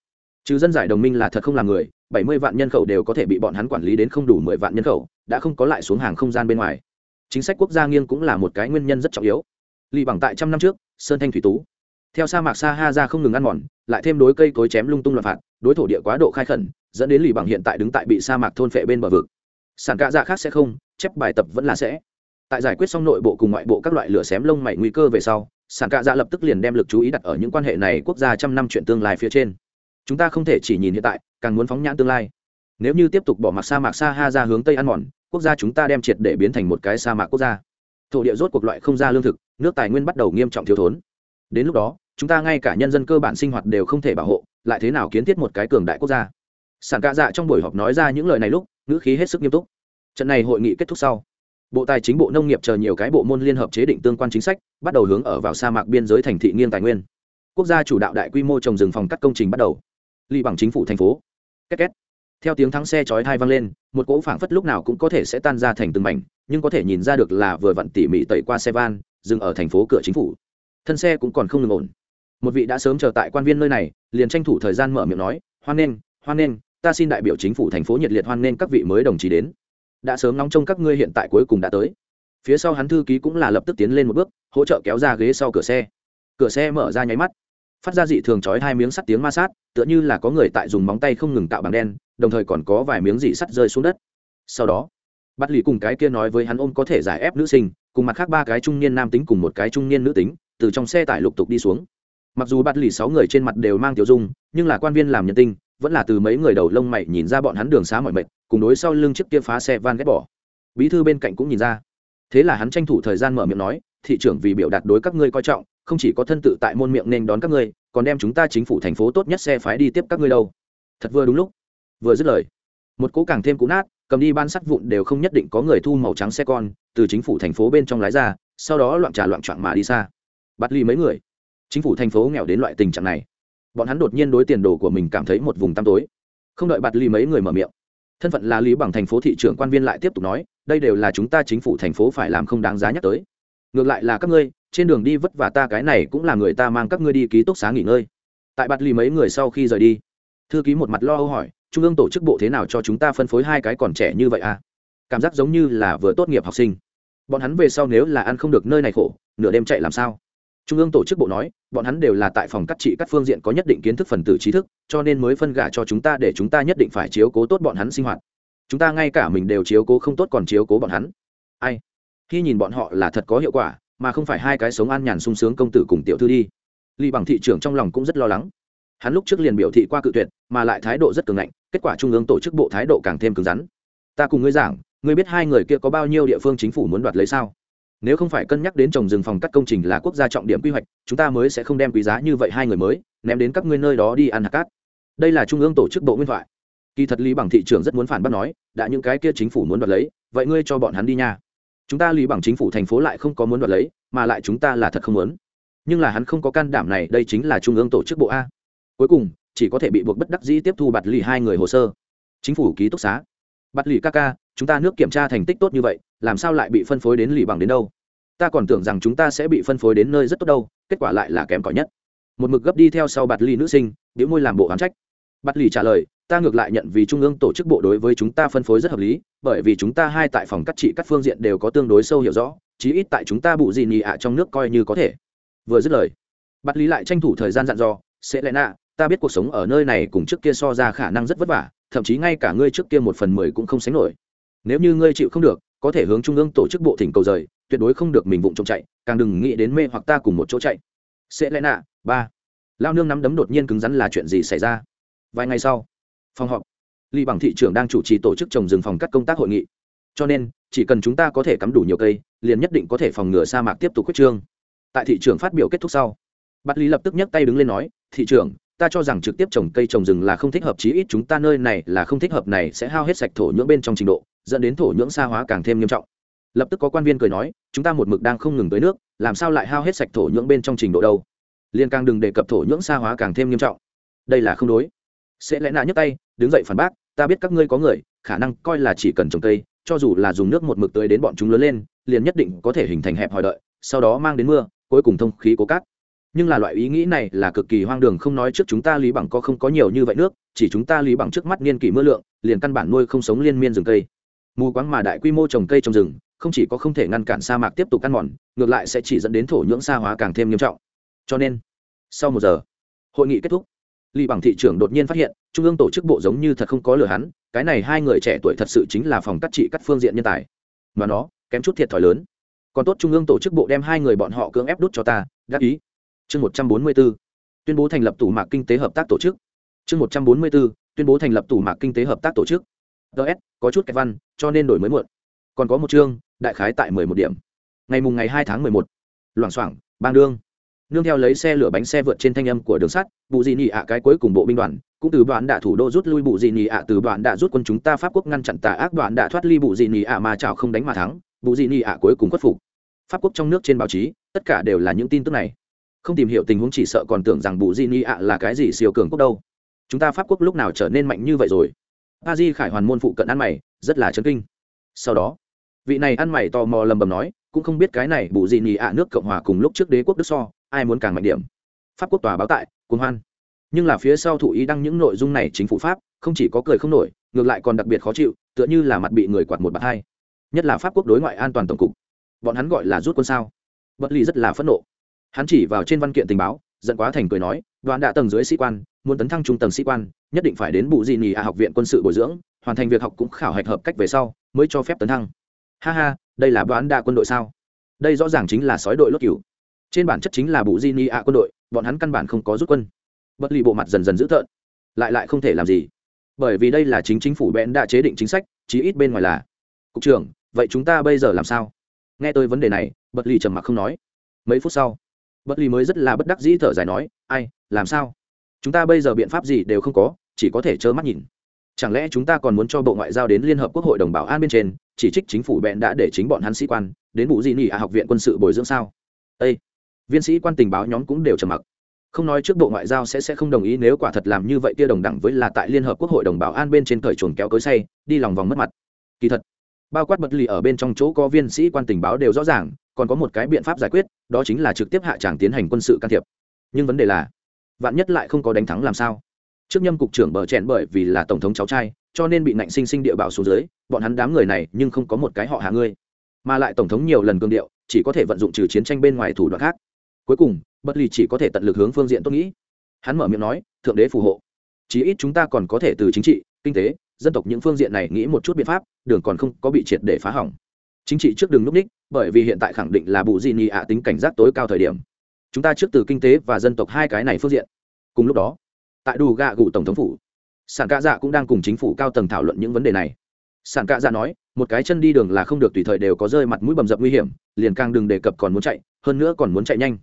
A: Chứ dân giải đồng minh là thật không làm người, bảy mươi vạn nhân khẩu đều có thể bị bọn hắn quản lý đến không đủ mười vạn nhân khẩu, đã không có lại xuống hàng không gian bên ngoài. Chính sách quốc gia nghiêng cũng là một cái nguyên nhân rất trọng yếu. Lì bằng tại trăm năm trước, sơn thanh thủy tú. Theo sa mạc sa ha ra không ngừng ăn mòn, lại thêm đối cây cối chém lung tung loạn phạt, đối thổ địa quá độ khai khẩn, dẫn đến lì bằng hiện tại đứng tại bị sa mạc thôn phệ bên bờ vực sản cạ dạ khác sẽ không, chép bài tập vẫn là sẽ. Tại giải quyết xong nội bộ cùng ngoại bộ các loại lửa xém lông mày nguy cơ về sau, sản cạ dạ lập tức liền đem lực chú ý đặt ở những quan hệ này quốc gia trăm năm chuyện tương lai phía trên. Chúng ta không thể chỉ nhìn hiện tại, càng muốn phóng nhãn tương lai. Nếu như tiếp tục bỏ mặc sa mạc sa ha ra hướng tây ăn mòn, quốc gia chúng ta đem triệt để biến thành một cái sa mạc quốc gia. Thổ địa rốt cuộc loại không ra lương thực, nước tài nguyên bắt đầu nghiêm trọng thiếu thốn. Đến lúc đó, chúng ta ngay cả nhân dân cơ bản sinh hoạt đều không thể bảo hộ, lại thế nào kiến thiết một cái cường đại quốc gia? Sản cạ dạ trong buổi họp nói ra những lời này lúc, ngữ khí hết sức nghiêm túc. Trận này hội nghị kết thúc sau, bộ tài chính bộ nông nghiệp chờ nhiều cái bộ môn liên hợp chế định tương quan chính sách, bắt đầu hướng ở vào sa mạc biên giới thành thị nghiêng tài nguyên. Quốc gia chủ đạo đại quy mô trồng rừng phòng cắt công trình bắt đầu. Ly bằng chính phủ thành phố. Két két. Theo tiếng thắng xe chói thai vang lên, một cỗ phảng phất lúc nào cũng có thể sẽ tan ra thành từng mảnh, nhưng có thể nhìn ra được là vừa vặn tỉ mỉ tẩy qua xe van, dừng ở thành phố cửa chính phủ. Thân xe cũng còn không ngừng ổn. Một vị đã sớm chờ tại quan viên nơi này, liền tranh thủ thời gian mở miệng nói, hoan nghênh hoan nghênh ta xin đại biểu chính phủ thành phố nhiệt liệt hoan nghênh các vị mới đồng chí đến. Đã sớm nóng trông các ngươi hiện tại cuối cùng đã tới. Phía sau hắn thư ký cũng là lập tức tiến lên một bước, hỗ trợ kéo ra ghế sau cửa xe. Cửa xe mở ra nháy mắt. Phát ra dị thường chói hai miếng sắt tiếng ma sát, tựa như là có người tại dùng móng tay không ngừng tạo bằng đen, đồng thời còn có vài miếng dị sắt rơi xuống đất. Sau đó bắt lì cùng cái kia nói với hắn ôm có thể giải ép nữ sinh, cùng mặt khác ba cái trung niên nam tính cùng một cái trung niên nữ tính, từ trong xe tải lục tục đi xuống. Mặc dù bắt lì sáu người trên mặt đều mang tiểu dung, nhưng là quan viên làm nhân tinh vẫn là từ mấy người đầu lông mày nhìn ra bọn hắn đường xá mọi mệt, cùng đối sau lưng chiếc kia phá xe van ghét bỏ. Bí thư bên cạnh cũng nhìn ra. Thế là hắn tranh thủ thời gian mở miệng nói, thị trưởng, vì biểu đạt đối các ngươi coi trọng, không chỉ có thân tự tại môn miệng nên đón các ngươi, còn đem chúng ta chính phủ thành phố tốt nhất xe phái đi tiếp các ngươi đâu. Thật vừa đúng lúc, vừa dứt lời, một cỗ càng thêm cũ nát, cầm đi ban sắt vụn đều không nhất định có người thu màu trắng xe con, từ chính phủ thành phố bên trong lái ra, sau đó loạn trà loạn trọn mà đi xa. Bắt ly mấy người. Chính phủ thành phố nghèo đến loại tình trạng này bọn hắn đột nhiên đối tiền đồ của mình cảm thấy một vùng tăm tối. Không đợi bạt ly mấy người mở miệng, thân phận là lý bằng thành phố thị trưởng quan viên lại tiếp tục nói, đây đều là chúng ta chính phủ thành phố phải làm không đáng giá nhắc tới. Ngược lại là các ngươi, trên đường đi vất vả ta cái này cũng là người ta mang các ngươi đi ký túc xá nghỉ ngơi. Tại bạt lì mấy người sau khi rời đi, thư ký một mặt lo âu hỏi, trung ương tổ chức bộ thế nào cho chúng ta phân phối hai cái còn trẻ như vậy à? Cảm giác giống như là vừa tốt nghiệp học sinh. Bọn hắn về sau nếu là ăn không được nơi này khổ, nửa đêm chạy làm sao? Trung ương tổ chức bộ nói, bọn hắn đều là tại phòng cắt trị các phương diện có nhất định kiến thức phần tử trí thức, cho nên mới phân gả cho chúng ta để chúng ta nhất định phải chiếu cố tốt bọn hắn sinh hoạt. Chúng ta ngay cả mình đều chiếu cố không tốt còn chiếu cố bọn hắn. Ai? Khi nhìn bọn họ là thật có hiệu quả, mà không phải hai cái sống an nhàn sung sướng công tử cùng tiểu thư đi. Ly bằng thị trưởng trong lòng cũng rất lo lắng. Hắn lúc trước liền biểu thị qua cự tuyệt, mà lại thái độ rất cường ngạnh, kết quả trung ương tổ chức bộ thái độ càng thêm cứng rắn. Ta cùng ngươi giảng, ngươi biết hai người kia có bao nhiêu địa phương chính phủ muốn đoạt lấy sao? Nếu không phải cân nhắc đến trồng rừng phòng cắt công trình là quốc gia trọng điểm quy hoạch, chúng ta mới sẽ không đem quý giá như vậy hai người mới, ném đến các ngươi nơi đó đi ăn hạt cát. Đây là trung ương tổ chức bộ nguyên thoại. Kỳ thật lý bằng thị trưởng rất muốn phản bác nói, đã những cái kia chính phủ muốn đoạt lấy, vậy ngươi cho bọn hắn đi nha. Chúng ta lý bằng chính phủ thành phố lại không có muốn đoạt lấy, mà lại chúng ta là thật không muốn. Nhưng là hắn không có can đảm này, đây chính là trung ương tổ chức bộ a. Cuối cùng, chỉ có thể bị buộc bất đắc dĩ tiếp thu bạt lì hai người hồ sơ. Chính phủ ký túc xá bắt lì ca ca, chúng ta nước kiểm tra thành tích tốt như vậy, làm sao lại bị phân phối đến lì bằng đến đâu? Ta còn tưởng rằng chúng ta sẽ bị phân phối đến nơi rất tốt đâu, kết quả lại là kém cỏi nhất. Một mực gấp đi theo sau bạt lì nữ sinh đĩu môi làm bộ hám trách. Bạt lì trả lời, ta ngược lại nhận vì trung ương tổ chức bộ đối với chúng ta phân phối rất hợp lý, bởi vì chúng ta hai tại phòng cắt trị các phương diện đều có tương đối sâu hiểu rõ, chí ít tại chúng ta bụ gì nhì ạ trong nước coi như có thể. Vừa dứt lời, bạt lì lại tranh thủ thời gian dặn dò, sẽ lẽ nạ, ta biết cuộc sống ở nơi này cùng trước kia so ra khả năng rất vất vả thậm chí ngay cả ngươi trước kia một phần mười cũng không sánh nổi. Nếu như ngươi chịu không được, có thể hướng trung ương tổ chức bộ thỉnh cầu rời, tuyệt đối không được mình vụng trông chạy, càng đừng nghĩ đến mê hoặc ta cùng một chỗ chạy. Sẽ lẽ nạ, ba. Lao nương nắm đấm đột nhiên cứng rắn là chuyện gì xảy ra? Vài ngày sau, phòng họp ly bằng thị trưởng đang chủ trì tổ chức trồng rừng phòng cắt công tác hội nghị. Cho nên, chỉ cần chúng ta có thể cắm đủ nhiều cây, liền nhất định có thể phòng ngừa sa mạc tiếp tục quyết trương. Tại thị trường phát biểu kết thúc sau bắt lý lập tức nhấc tay đứng lên nói, thị trường ta cho rằng trực tiếp trồng cây trồng rừng là không thích hợp, chí ít chúng ta nơi này là không thích hợp này sẽ hao hết sạch thổ nhưỡng bên trong trình độ, dẫn đến thổ nhưỡng xa hóa càng thêm nghiêm trọng. Lập tức có quan viên cười nói, chúng ta một mực đang không ngừng tới nước, làm sao lại hao hết sạch thổ nhưỡng bên trong trình độ đâu? Liên càng đừng đề cập thổ nhưỡng xa hóa càng thêm nghiêm trọng. Đây là không đối. Sẽ lẽ nạ nhấc tay, đứng dậy phản bác, ta biết các ngươi có người, khả năng coi là chỉ cần trồng cây, cho dù là dùng nước một mực tưới đến bọn chúng lớn lên, liền nhất định có thể hình thành hẹp hòi đợi, sau đó mang đến mưa, cuối cùng thông khí cố cát nhưng là loại ý nghĩ này là cực kỳ hoang đường, không nói trước chúng ta lý bằng có không có nhiều như vậy nước, chỉ chúng ta lý bằng trước mắt niên kỷ mưa lượng, liền căn bản nuôi không sống liên miên rừng cây. Mù quáng mà đại quy mô trồng cây trồng rừng, không chỉ có không thể ngăn cản sa mạc tiếp tục ăn mòn, ngược lại sẽ chỉ dẫn đến thổ nhưỡng sa hóa càng thêm nghiêm trọng. Cho nên, sau một giờ, hội nghị kết thúc. Lý bằng thị trưởng đột nhiên phát hiện, trung ương tổ chức bộ giống như thật không có lừa hắn, cái này hai người trẻ tuổi thật sự chính là phòng cắt trị các phương diện nhân tài. Mà nó, kém chút thiệt thòi lớn. Còn tốt trung ương tổ chức bộ đem hai người bọn họ cưỡng ép đút cho ta gác ý chương một trăm bốn mươi b ố tuyên bố thành lập tủ mạc kinh tế hợp tác tổ chức. Chương một trăm bốn mươi b ố tuyên bố thành lập tủ mạc kinh tế hợp tác tổ chức. Ts có chút kẹt văn, cho nên đổi mới muộn. Còn có một chương, đại khái tại mười một điểm. Ngày mùng ngày hai tháng mười một. Loảng xoảng, bang đương. Nương theo lấy xe lửa bánh xe vượt trên thanh âm của đường sắt, bù dị nhị ạ cái cuối cùng bộ binh đoàn, cũng từ đoạn đạ thủ đô rút lui bù dị nhị ạ, từ đoạn đạ rút quân chúng ta pháp quốc ngăn chặn tà ác đoạn đạ thoát ly bù dị nhị ạ mà chảo không đánh mà thắng, bù dị nhị ạ cuối cùng khuất phục. Pháp quốc trong nước trên báo chí, tất cả đều là những tin tức này không tìm hiểu tình huống chỉ sợ còn tưởng rằng Bù Di Ni ạ là cái gì siêu cường quốc đâu. Chúng ta pháp quốc lúc nào trở nên mạnh như vậy rồi? A di khải hoàn môn phụ cận ăn mày, rất là chấn kinh. Sau đó, vị này ăn mày tò mò lầm bầm nói, cũng không biết cái này Bù Di Ni ạ nước cộng hòa cùng lúc trước đế quốc đức so, ai muốn càng mạnh điểm. Pháp quốc tòa báo tại cuốn hoan. Nhưng là phía sau thủ ý đăng những nội dung này chính phủ pháp, không chỉ có cười không nổi, ngược lại còn đặc biệt khó chịu, tựa như là mặt bị người quạt một bạt hai. Nhất là pháp quốc đối ngoại an toàn tổng cục. Bọn hắn gọi là rút quân sao. Bất ly rất là phẫn nộ hắn chỉ vào trên văn kiện tình báo, giận quá thành cười nói đoàn đạ tầng dưới sĩ quan, muốn tấn thăng trung tầng sĩ quan, nhất định phải đến bụ dị nhì à học viện quân sự bồi dưỡng, hoàn thành việc học cũng khảo hạch hợp cách về sau, mới cho phép tấn thăng. Ha ha, đây là đoán đạ quân đội sao? Đây rõ ràng chính là sói đội lốt cửu trên bản chất chính là bụ di ni ạ quân đội, bọn hắn căn bản không có rút quân. Bất lì bộ mặt dần dần dữ thợn lại lại không thể làm gì. Bởi vì đây là chính chính phủ bẽn đã chế định chính sách, chí ít bên ngoài là, cục trưởng, vậy chúng ta bây giờ làm sao? Nghe tôi vấn đề này, bất lì trầm mặc không nói. Mấy phút sau bất lì mới rất là bất đắc dĩ thở dài nói, ai, làm sao? Chúng ta bây giờ biện pháp gì đều không có, chỉ có thể trơ mắt nhìn. Chẳng lẽ chúng ta còn muốn cho bộ ngoại giao đến liên hợp quốc hội đồng bảo an bên trên, chỉ trích chính phủ bẹn đã để chính bọn hắn sĩ quan, đến bù di nỉ à học viện quân sự bồi dưỡng sao? Ê! viên sĩ quan tình báo nhóm cũng đều trầm mặc. Không nói trước bộ ngoại giao sẽ sẽ không đồng ý nếu quả thật làm như vậy kia đồng đẳng với là tại liên hợp quốc hội đồng bảo an bên trên cởi chuồn kéo cối say, đi lòng vòng mất mặt. Kỳ thật, bao quát bật lì ở bên trong chỗ có viên sĩ quan tình báo đều rõ ràng còn có một cái biện pháp giải quyết, đó chính là trực tiếp hạ tràng tiến hành quân sự can thiệp. Nhưng vấn đề là, vạn nhất lại không có đánh thắng làm sao? Trước nhâm cục trưởng bờ chèn bởi vì là tổng thống cháu trai, cho nên bị nạnh sinh sinh địa bảo xuống dưới, bọn hắn đám người này nhưng không có một cái họ hạ ngươi. Mà lại tổng thống nhiều lần cương điệu, chỉ có thể vận dụng trừ chiến tranh bên ngoài thủ đoạn khác. Cuối cùng, bất lì chỉ có thể tận lực hướng phương diện tốt nghĩ. Hắn mở miệng nói, thượng đế phù hộ. Chí ít chúng ta còn có thể từ chính trị, kinh tế, dân tộc những phương diện này nghĩ một chút biện pháp, đường còn không có bị triệt để phá hỏng chính trị trước đường núp ních, bởi vì hiện tại khẳng định là bù di nhị ạ tính cảnh giác tối cao thời điểm. Chúng ta trước từ kinh tế và dân tộc hai cái này phương diện. Cùng lúc đó, tại đủ gạ gụ tổng thống phủ, sản cạ dạ cũng đang cùng chính phủ cao tầng thảo luận những vấn đề này. Sản cạ dạ nói, một cái chân đi đường là không được tùy thời đều có rơi mặt mũi bầm dập nguy hiểm, liền càng đừng đề cập còn muốn chạy, hơn nữa còn muốn chạy nhanh.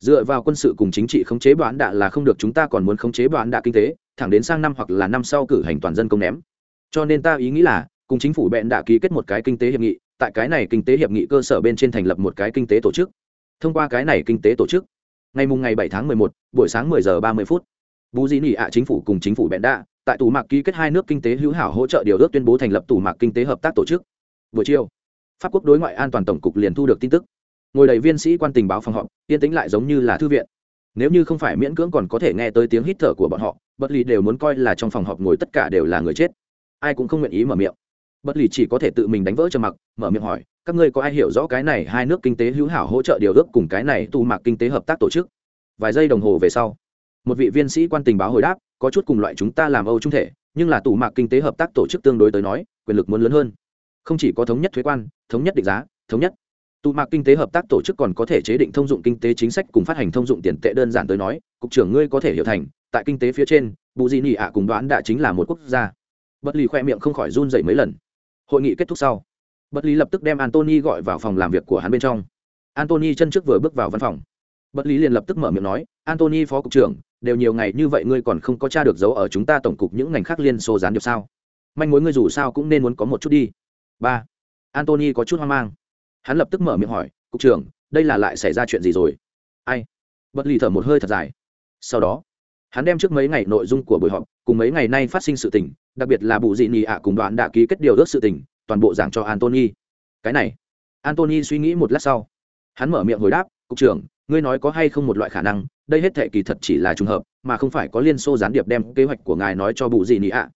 A: Dựa vào quân sự cùng chính trị khống chế bán đạ là không được, chúng ta còn muốn khống chế bán đạ kinh tế, thẳng đến sang năm hoặc là năm sau cử hành toàn dân công ném. Cho nên ta ý nghĩ là, cùng chính phủ bẹn đã ký kết một cái kinh tế hiệp nghị tại cái này kinh tế hiệp nghị cơ sở bên trên thành lập một cái kinh tế tổ chức. Thông qua cái này kinh tế tổ chức ngày mùng ngày 7 tháng 11, buổi sáng 10 giờ 30 phút bú di nỉ ạ chính phủ cùng chính phủ bẹn đạ tại tù mạc ký kết hai nước kinh tế hữu hảo hỗ trợ điều ước tuyên bố thành lập tù mạc kinh tế hợp tác tổ chức. Buổi chiều pháp quốc đối ngoại an toàn tổng cục liền thu được tin tức. Ngồi đầy viên sĩ quan tình báo phòng họp yên tĩnh lại giống như là thư viện. Nếu như không phải miễn cưỡng còn có thể nghe tới tiếng hít thở của bọn họ bất lý đều muốn coi là trong phòng họp ngồi tất cả đều là người chết. Ai cũng không nguyện ý mở miệng bất lì chỉ có thể tự mình đánh vỡ trầm mặc, mở miệng hỏi, các ngươi có ai hiểu rõ cái này hai nước kinh tế hữu hảo hỗ trợ điều ước cùng cái này tu mạc kinh tế hợp tác tổ chức? Vài giây đồng hồ về sau, một vị viên sĩ quan tình báo hồi đáp, có chút cùng loại chúng ta làm âu trung thể, nhưng là tù mạc kinh tế hợp tác tổ chức tương đối tới nói, quyền lực muốn lớn hơn. Không chỉ có thống nhất thuế quan, thống nhất định giá, thống nhất. Tụ mạc kinh tế hợp tác tổ chức còn có thể chế định thông dụng kinh tế chính sách cùng phát hành thông dụng tiền tệ đơn giản tới nói, cục trưởng ngươi có thể hiểu thành, tại kinh tế phía trên bù di nị ạ cùng đoán đã chính là một quốc gia. Bất lì khoe miệng không khỏi run dậy mấy lần hội nghị kết thúc sau, bất lý lập tức đem antony gọi vào phòng làm việc của hắn bên trong. Antony chân trước vừa bước vào văn phòng. Bất lý liền lập tức mở miệng nói, antony phó cục trưởng, đều nhiều ngày như vậy ngươi còn không có t r a được dấu ở chúng ta tổng cục những ngành khác liên xô gián điệp sao? Manh mối ngươi dù sao cũng nên muốn có một chút đi. Ba. Antony có chút hoang mang. Hắn lập tức mở miệng hỏi, cục trưởng, đây là lại xảy ra chuyện gì rồi? Ai? Bất Lý thở một hơi thật dài. Sau đó, hắn đem trước mấy ngày nội dung của buổi họp, cùng mấy ngày nay phát sinh sự tình đặc biệt là bù dị nị ạ cùng đoạn đã ký kết điều ước sự tình, toàn bộ giảng cho antony cái này antony suy nghĩ một lát sau. Hắn mở miệng hồi đáp, cục trưởng, ngươi nói có hay không một loại khả năng, đây hết thệ kỳ thật chỉ là trùng hợp, mà không phải có liên xô gián điệp đem kế hoạch của ngài nói cho bù dị nị ạ.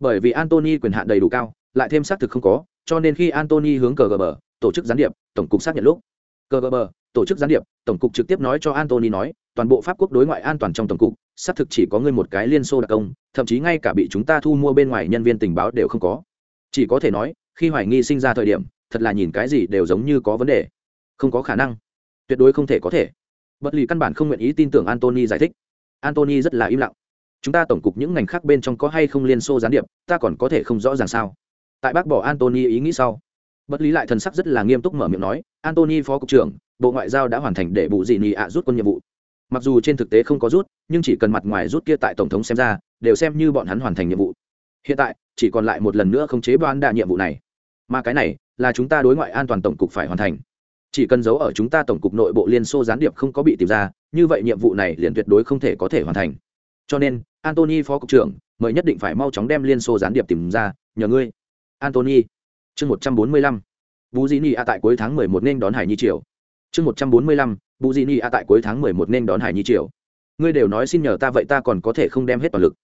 A: Bởi vì antony quyền hạn đầy đủ cao, lại thêm xác thực không có, cho nên khi antony hướng cờ gờ bờ tổ chức gián điệp, tổng cục xác nhận lúc cờ gờ bờ tổ chức gián điệp, tổng cục trực tiếp nói cho antony nói, toàn bộ pháp quốc đối ngoại an toàn trong tổng cục, xác thực chỉ có ngươi một cái liên xô đặc công, thậm chí ngay cả bị chúng ta thu mua bên ngoài nhân viên tình báo đều không có. Chỉ có thể nói, khi hoài nghi sinh ra thời điểm, thật là nhìn cái gì đều giống như có vấn đề. Không có khả năng. Tuyệt đối không thể có thể. Bất lì căn bản không nguyện ý tin tưởng antony giải thích. Antony rất là im lặng. Chúng ta tổng cục những ngành khác bên trong có hay không liên xô gián điệp, ta còn có thể không rõ ràng sao? Tại bác bỏ antony ý nghĩ sau, bất lý lại thần sắc rất là nghiêm túc mở miệng nói antony phó cục trưởng bộ ngoại giao đã hoàn thành để bù dị nị ạ rút quân nhiệm vụ. Mặc dù trên thực tế không có rút, nhưng chỉ cần mặt ngoài rút kia tại tổng thống xem ra, đều xem như bọn hắn hoàn thành nhiệm vụ. Hiện tại, chỉ còn lại một lần nữa không chế ban đa nhiệm vụ này. Mà cái này, là chúng ta đối ngoại an toàn tổng cục phải hoàn thành. Chỉ cần giấu ở chúng ta tổng cục nội bộ liên xô gián điệp không có bị tìm ra, như vậy nhiệm vụ này liền tuyệt đối không thể có thể hoàn thành. Cho nên, antony phó cục trưởng, mời nhất định phải mau chóng đem liên xô gián điệp tìm ra, nhờ ngươi. Antony, chương một trăm bốn mươi lăm. Bù dĩ nị a tại cuối tháng mười một nên đón hải nhi triều chương một trăm bốn mươi lăm, bù di ni a tại cuối tháng mười một nên đón hải nhi triều. Ngươi đều nói xin nhờ ta vậy ta còn có thể không đem hết toàn lực.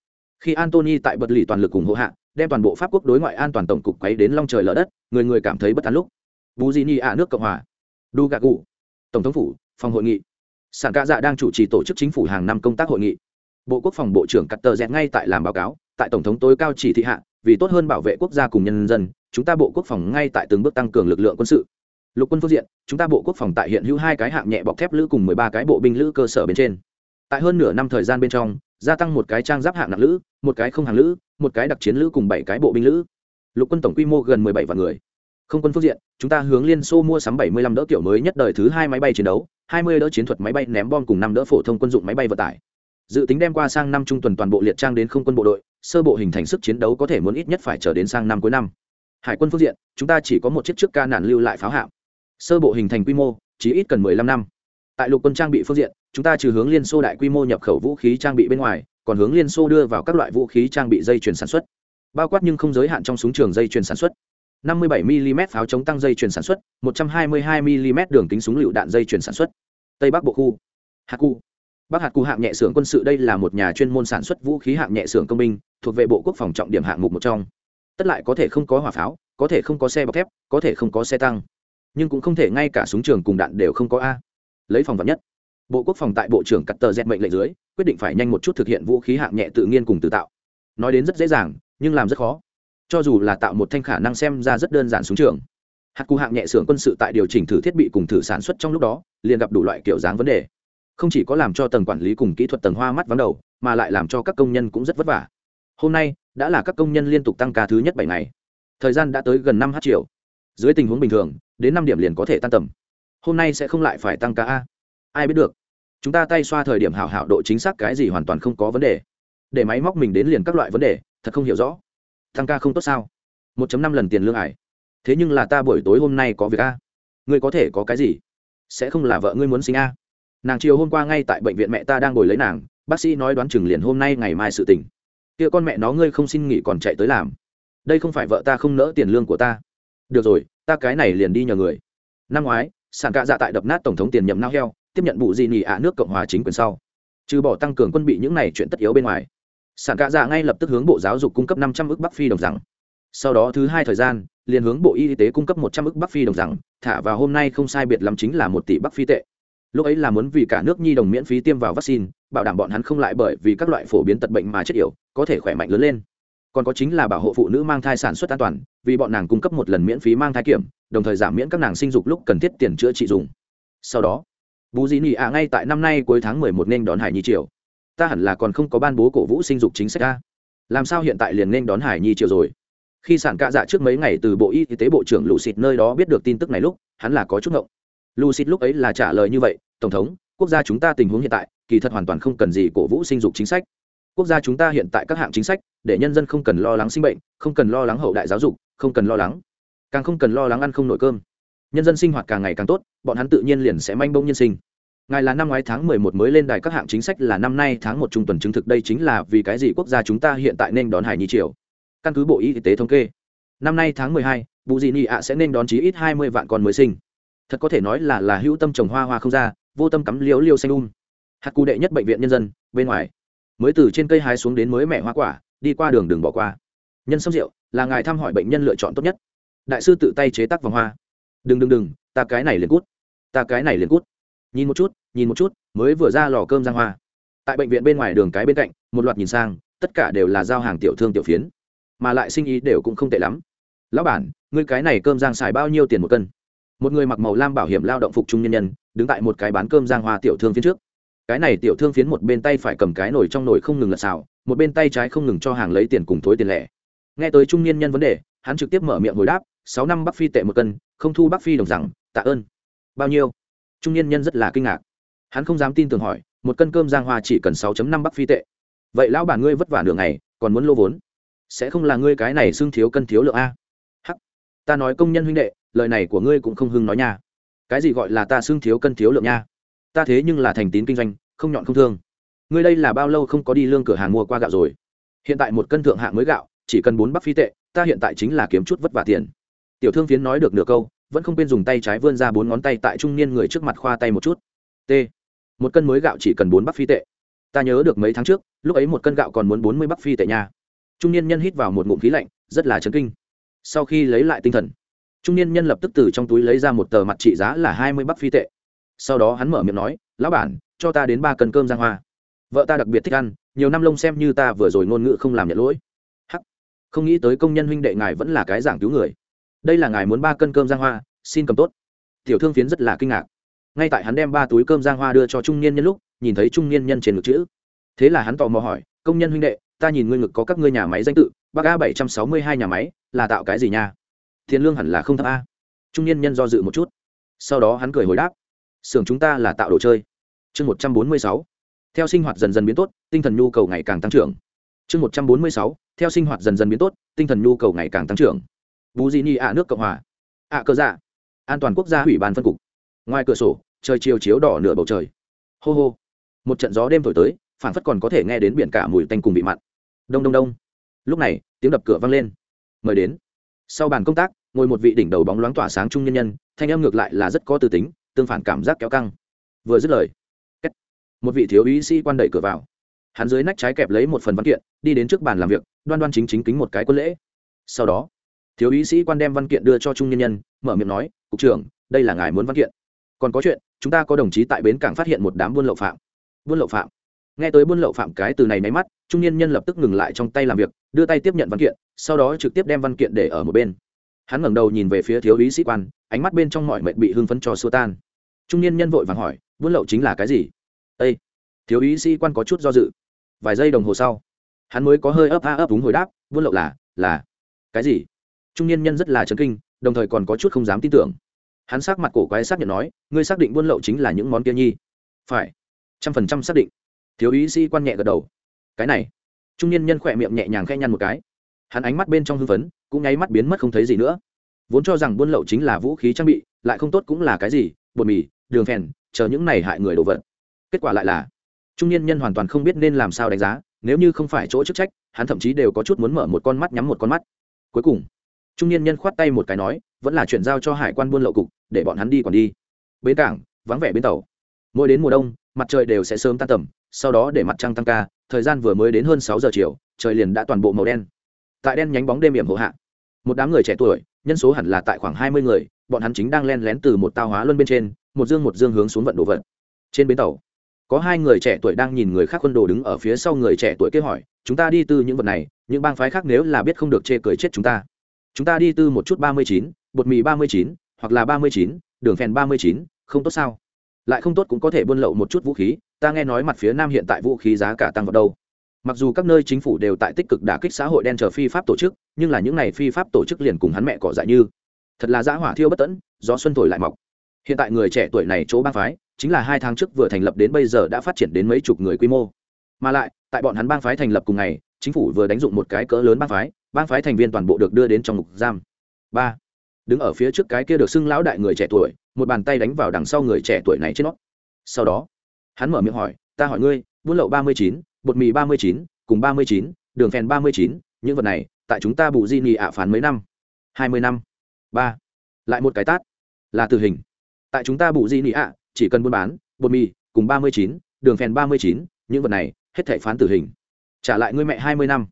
A: Khi antony tại bật lì toàn lực cùng hộ hạ, đem toàn bộ pháp quốc đối ngoại an toàn tổng cục quấy đến long trời lở đất, người người cảm thấy bất an lúc. Bù di ni a nước cộng hòa. Đu gà cụ tổng thống phủ, phòng hội nghị. Sản ca dạ đang chủ trì tổ chức chính phủ hàng năm công tác hội nghị. Bộ quốc phòng bộ trưởng cắt tờ dẹt ngay tại làm báo cáo, tại tổng thống tối cao chỉ thị hạ, vì tốt hơn bảo vệ quốc gia cùng nhân dân, chúng ta bộ quốc phòng ngay tại từng bước tăng cường lực lượng quân sự lục quân phương diện, chúng ta bộ quốc phòng tại hiện hữu hai cái hạng nhẹ bọc thép lữ cùng mười ba cái bộ binh lữ cơ sở bên trên. Tại hơn nửa năm thời gian bên trong, gia tăng một cái trang giáp hạng nặng lữ, một cái không hàng lữ, một cái đặc chiến lữ cùng bảy cái bộ binh lữ. Lục quân tổng quy mô gần mười bảy vạn người. Không quân phương diện, chúng ta hướng liên xô mua sắm bảy mươi lăm đỡ kiểu mới nhất đời thứ hai máy bay chiến đấu, hai mươi đỡ chiến thuật máy bay ném bom cùng năm đỡ phổ thông quân dụng máy bay vận tải. Dự tính đem qua sang năm trung tuần toàn bộ liệt trang đến không quân bộ đội, sơ bộ hình thành sức chiến đấu có thể muốn ít nhất phải chờ đến sang năm cuối năm. Hải quân phương diện, chúng ta chỉ có một chiếc trước ca nản lưu lại pháo hạm sơ bộ hình thành quy mô, chỉ ít cần mười lăm năm. Tại lục quân trang bị phương diện, chúng ta trừ hướng liên xô đại quy mô nhập khẩu vũ khí trang bị bên ngoài, còn hướng liên xô đưa vào các loại vũ khí trang bị dây chuyền sản xuất. Bao quát nhưng không giới hạn trong súng trường dây chuyền sản xuất. 57 mm pháo chống tăng dây chuyển sản xuất 122 mm đường kính súng lựu đạn dây chuyển sản xuất. Tây bắc bộ khu hạt cu bắc hạt cu hạng nhẹ xưởng quân sự đây là một nhà chuyên môn sản xuất vũ khí hạng nhẹ xưởng công binh, thuộc về bộ quốc phòng trọng điểm hạng mục một trong. Tất lại có thể không có hỏa pháo, có thể không có xe bọc thép, có thể không có xe tăng nhưng cũng không thể ngay cả súng trường cùng đạn đều không có a. Lấy phòng vật nhất. Bộ quốc phòng tại bộ trưởng cắt tờ dẹp mệnh lệnh dưới, quyết định phải nhanh một chút thực hiện vũ khí hạng nhẹ tự nhiên cùng tự tạo. Nói đến rất dễ dàng, nhưng làm rất khó. Cho dù là tạo một thanh khả năng xem ra rất đơn giản súng trường. Hạt cụ hạng nhẹ xưởng quân sự tại điều chỉnh thử thiết bị cùng thử sản xuất trong lúc đó, liền gặp đủ loại kiểu dáng vấn đề. Không chỉ có làm cho tầng quản lý cùng kỹ thuật tầng hoa mắt vắng đầu, mà lại làm cho các công nhân cũng rất vất vả. Hôm nay, đã là các công nhân liên tục tăng ca thứ nhất bảy ngày. Thời gian đã tới gần năm h triệu. Dưới tình huống bình thường đến năm điểm liền có thể tan tầm. Hôm nay sẽ không lại phải tăng ca a. Ai biết được. Chúng ta tay xoa thời điểm hảo hảo độ chính xác cái gì hoàn toàn không có vấn đề. Để máy móc mình đến liền các loại vấn đề, thật không hiểu rõ. Tăng ca không tốt sao? 1 năm lần tiền lương ải. Thế nhưng là ta buổi tối hôm nay có việc a. Ngươi có thể có cái gì? Sẽ không là vợ ngươi muốn sinh a. Nàng chiều hôm qua ngay tại bệnh viện mẹ ta đang ngồi lấy nàng, bác sĩ nói đoán chừng liền hôm nay ngày mai sự tỉnh kia con mẹ nó ngươi không xin nghỉ còn chạy tới làm. Đây không phải vợ ta không nỡ tiền lương của ta. Được rồi ta cái này liền đi nhờ người. Năm ngoái sản cạ dạ tại đập nát tổng thống tiền nhậm nao heo, tiếp nhận vụ gì nhì ạ nước cộng hòa chính quyền sau. Trừ bỏ tăng cường quân bị những này chuyện tất yếu bên ngoài sản cạ dạ ngay lập tức hướng bộ giáo dục cung cấp năm trăm ước bắc phi đồng rằng. Sau đó thứ hai thời gian, liền hướng bộ y tế cung cấp một trăm ước bắc phi đồng rằng, thả vào hôm nay không sai biệt lắm chính là một tỷ bắc phi tệ. Lúc ấy là muốn vì cả nước nhi đồng miễn phí tiêm vào vaccine, bảo đảm bọn hắn không lại bởi vì các loại phổ biến tật bệnh mà chết yểu, có thể khỏe mạnh lớn lên còn có chính là bảo hộ phụ nữ mang thai sản xuất an toàn, vì bọn nàng cung cấp một lần miễn phí mang thai kiểm, đồng thời giảm miễn các nàng sinh dục lúc cần thiết tiền chữa trị dùng. Sau đó bù dị nị ạ ngay tại năm nay cuối tháng mười một nên đón hải nhi triều. Ta hẳn là còn không có ban bố cổ vũ sinh dục chính sách a. Làm sao hiện tại liền nên đón hải nhi triều rồi? Khi sản cạ dạ trước mấy ngày từ bộ y tế bộ trưởng lù xịt nơi đó biết được tin tức này lúc, hắn là có chút ngộng. Lù xịt lúc ấy là trả lời như vậy, tổng thống, quốc gia chúng ta tình huống hiện tại, kỳ thật hoàn toàn không cần gì cổ vũ sinh dục chính sách quốc gia chúng ta hiện tại các hạng chính sách, để nhân dân không cần lo lắng sinh bệnh, không cần lo lắng hậu đại giáo dục, không cần lo lắng. Càng không cần lo lắng ăn không nổi cơm. Nhân dân sinh hoạt càng ngày càng tốt, bọn hắn tự nhiên liền sẽ manh bông nhân sinh. Ngài là năm ngoái tháng mười một mới lên đài các hạng chính sách là năm nay tháng một trung tuần chứng thực đây chính là vì cái gì quốc gia chúng ta hiện tại nên đón hải nhi triều. Căn cứ bộ y tế thống kê, năm nay tháng mười hai, bù dị nị ạ sẽ nên đón chí ít hai mươi vạn con mới sinh. Thật có thể nói là là hữu tâm trồng hoa hoa không ra, vô tâm cắm liếu liêu xanh um. Hạt cụ đệ nhất bệnh viện nhân dân, bên ngoài mới từ trên cây hái xuống đến mới mẹ hoa quả, đi qua đường đừng bỏ qua. Nhân sâm rượu là ngài thăm hỏi bệnh nhân lựa chọn tốt nhất. Đại sư tự tay chế tác vòng hoa. Đừng đừng đừng, ta cái này liền cút. Ta cái này liền cút. Nhìn một chút, nhìn một chút, mới vừa ra lò cơm giang hoa. Tại bệnh viện bên ngoài đường cái bên cạnh, một loạt nhìn sang, tất cả đều là giao hàng tiểu thương tiểu phiến. Mà lại sinh ý đều cũng không tệ lắm. Lão bản, ngươi cái này cơm giang xài bao nhiêu tiền một cân? Một người mặc màu lam bảo hiểm lao động phục trung nhân nhân, đứng tại một cái bán cơm giang hoa tiểu thương phía trước cái này tiểu thương phiến một bên tay phải cầm cái nồi trong nồi không ngừng lật xào, một bên tay trái không ngừng cho hàng lấy tiền cùng thối tiền lẻ. Nghe tới trung niên nhân vấn đề, hắn trực tiếp mở miệng hồi đáp, sáu năm bắc phi tệ một cân, không thu bắc phi đồng rằng, tạ ơn. Bao nhiêu? Trung niên nhân rất là kinh ngạc. Hắn không dám tin tưởng hỏi, một cân cơm giang hoa chỉ cần sáu năm bắc phi tệ. Vậy lão bản ngươi vất vả nửa ngày, còn muốn lô vốn? Sẽ không là ngươi cái này xương thiếu cân thiếu lượng a? Hắc. Ta nói công nhân huynh đệ, lời này của ngươi cũng không hưng nói nha. Cái gì gọi là ta xương thiếu cân thiếu lượng nha? Ta thế nhưng là thành tín kinh doanh, không nhọn không thương. Ngươi đây là bao lâu không có đi lương cửa hàng mua qua gạo rồi? Hiện tại một cân thượng hạng mới gạo, chỉ cần bốn bắc phi tệ, ta hiện tại chính là kiếm chút vất vả tiền. Tiểu thương phiến nói được nửa câu, vẫn không quên dùng tay trái vươn ra bốn ngón tay tại trung niên người trước mặt khoa tay một chút. T. Một cân mới gạo chỉ cần bốn bắc phi tệ. Ta nhớ được mấy tháng trước, lúc ấy một cân gạo còn muốn bốn mươi bắc phi tệ nha. Trung niên nhân hít vào một ngụm khí lạnh, rất là chấn kinh. Sau khi lấy lại tinh thần, trung niên nhân lập tức từ trong túi lấy ra một tờ mặt trị giá là hai mươi bắc phi tệ sau đó hắn mở miệng nói, lão bản, cho ta đến ba cân cơm giang hoa. Vợ ta đặc biệt thích ăn, nhiều năm lông xem như ta vừa rồi ngôn ngữ không làm nhận lỗi. Hắc. Không nghĩ tới công nhân huynh đệ ngài vẫn là cái giảng cứu người. Đây là ngài muốn ba cân cơm giang hoa, xin cầm tốt. Tiểu thương phiến rất là kinh ngạc. Ngay tại hắn đem ba túi cơm giang hoa đưa cho trung niên nhân lúc, nhìn thấy trung niên nhân trên ngực chữ. Thế là hắn tò mò hỏi, công nhân huynh đệ, ta nhìn ngươi ngực có các ngươi nhà máy danh tự, bác a bảy trăm sáu mươi hai nhà máy, là tạo cái gì nha? Tiền lương hẳn là không thấp a. Trung niên nhân do dự một chút. Sau đó hắn cười hồi đáp xưởng chúng ta là tạo đồ chơi. Chương một trăm bốn mươi sáu. Theo sinh hoạt dần dần biến tốt, tinh thần nhu cầu ngày càng tăng trưởng. Chương một trăm bốn mươi sáu. Theo sinh hoạt dần dần biến tốt, tinh thần nhu cầu ngày càng tăng trưởng. Bù di ni ạ, nước cộng hòa. Ạ cơ dạ. An toàn quốc gia ủy ban phân cục. Ngoài cửa sổ, trời chiều chiếu đỏ nửa bầu trời. Hô hô. Một trận gió đêm thổi tới phản phất còn có thể nghe đến biển cả mùi tanh cùng bị mặn. Đông đông đông. Lúc này, tiếng đập cửa vang lên. Mời đến. Sau bàn công tác, ngồi một vị đỉnh đầu bóng loáng tỏa sáng trung nhân nhân, thanh âm ngược lại là rất có tư tính tương phản cảm giác kéo căng. Vừa dứt lời một vị thiếu úy sĩ quan đẩy cửa vào. Hắn dưới nách trái kẹp lấy một phần văn kiện, đi đến trước bàn làm việc, đoan đoan chính chính kính một cái quân lễ. Sau đó, thiếu úy sĩ quan đem văn kiện đưa cho trung nhân nhân, mở miệng nói, cục trưởng, đây là ngài muốn văn kiện. Còn có chuyện, chúng ta có đồng chí tại bến cảng phát hiện một đám buôn lậu phạm. Buôn lậu phạm? Nghe tới buôn lậu phạm cái từ này máy mắt, trung nhân nhân lập tức ngừng lại trong tay làm việc, đưa tay tiếp nhận văn kiện, sau đó trực tiếp đem văn kiện để ở một bên hắn ngẩng đầu nhìn về phía thiếu úy sĩ quan, ánh mắt bên trong mọi mệnh bị hưng phấn cho xua tan. Trung niên nhân vội vàng hỏi, buôn lậu chính là cái gì? Ây thiếu úy sĩ quan có chút do dự. Vài giây đồng hồ sau, hắn mới có hơi ấp a ấp đúng hồi đáp, buôn lậu là là cái gì? Trung niên nhân rất là chấn kinh, đồng thời còn có chút không dám tin tưởng. Hắn sắc mặt cổ quái xác nhận nói, ngươi xác định buôn lậu chính là những món kia nhi? Phải, trăm phần trăm xác định. Thiếu úy sĩ quan nhẹ gật đầu. Cái này. Trung niên nhân khỏe miệng nhẹ nhàng khe nhăn một cái. Hắn ánh mắt bên trong hưng phấn cũng nháy mắt biến mất không thấy gì nữa. Vốn cho rằng buôn lậu chính là vũ khí trang bị, lại không tốt cũng là cái gì, bột mì, đường phèn, chờ những này hại người đồ vật. Kết quả lại là, trung niên nhân hoàn toàn không biết nên làm sao đánh giá, nếu như không phải chỗ chức trách, hắn thậm chí đều có chút muốn mở một con mắt nhắm một con mắt. Cuối cùng, trung niên nhân khoát tay một cái nói, vẫn là chuyển giao cho hải quan buôn lậu cục, để bọn hắn đi còn đi. Bến cảng, vắng vẻ bến tàu. Mỗi đến mùa đông, mặt trời đều sẽ sớm tan tầm, sau đó để mặt trăng tăng ca, thời gian vừa mới đến hơn sáu giờ chiều, trời liền đã toàn bộ màu đen. Tại đen nhánh bóng đêm hiểm hộ hạ một đám người trẻ tuổi, nhân số hẳn là tại khoảng hai mươi người, bọn hắn chính đang len lén từ một tàu hóa luân bên trên, một dương một dương hướng xuống vận đồ vật. Trên bến tàu, có hai người trẻ tuổi đang nhìn người khác quân đồ đứng ở phía sau người trẻ tuổi kia hỏi, chúng ta đi tư những vật này, những bang phái khác nếu là biết không được chê cười chết chúng ta. Chúng ta đi tư một chút ba mươi chín, bột mì ba mươi chín, hoặc là ba mươi chín, đường phèn ba mươi chín, không tốt sao? Lại không tốt cũng có thể buôn lậu một chút vũ khí, ta nghe nói mặt phía nam hiện tại vũ khí giá cả tăng vào đâu mặc dù các nơi chính phủ đều tại tích cực đả kích xã hội đen chờ phi pháp tổ chức, nhưng là những n à y phi pháp tổ chức liền cùng hắn mẹ cỏ dại như. Thật là giã hỏa thiêu bất tẫn do xuân thổi lại mọc. Hiện tại người trẻ tuổi này chỗ bang phái, chính là hai tháng trước vừa thành lập đến bây giờ đã phát triển đến mấy chục người quy mô. Mà lại, tại bọn hắn bang phái thành lập cùng ngày, chính phủ vừa đánh dụng một cái cỡ lớn bang phái bang phái thành viên toàn bộ được đưa đến trong ngục giam. Ba. Đứng ở phía trước cái kia được xưng lão đại người trẻ tuổi, một bàn tay đánh vào đằng sau người trẻ tuổi này trên nó. Sau đó, hắn mở miệng hỏi, ta hỏi ngươi, buôn lậu ba mươi chín bột mì ba mươi chín cùng ba mươi chín đường phèn ba mươi chín những vật này tại chúng ta bù di nhì ạ phán mấy năm? hai mươi năm. Ba. Lại một cái tát. Là tử hình. Tại chúng ta bù di nhì ạ chỉ cần buôn bán bột mì cùng ba mươi chín đường phèn ba mươi chín những vật này hết thể phán tử hình. Trả lại ngươi mẹ hai mươi năm.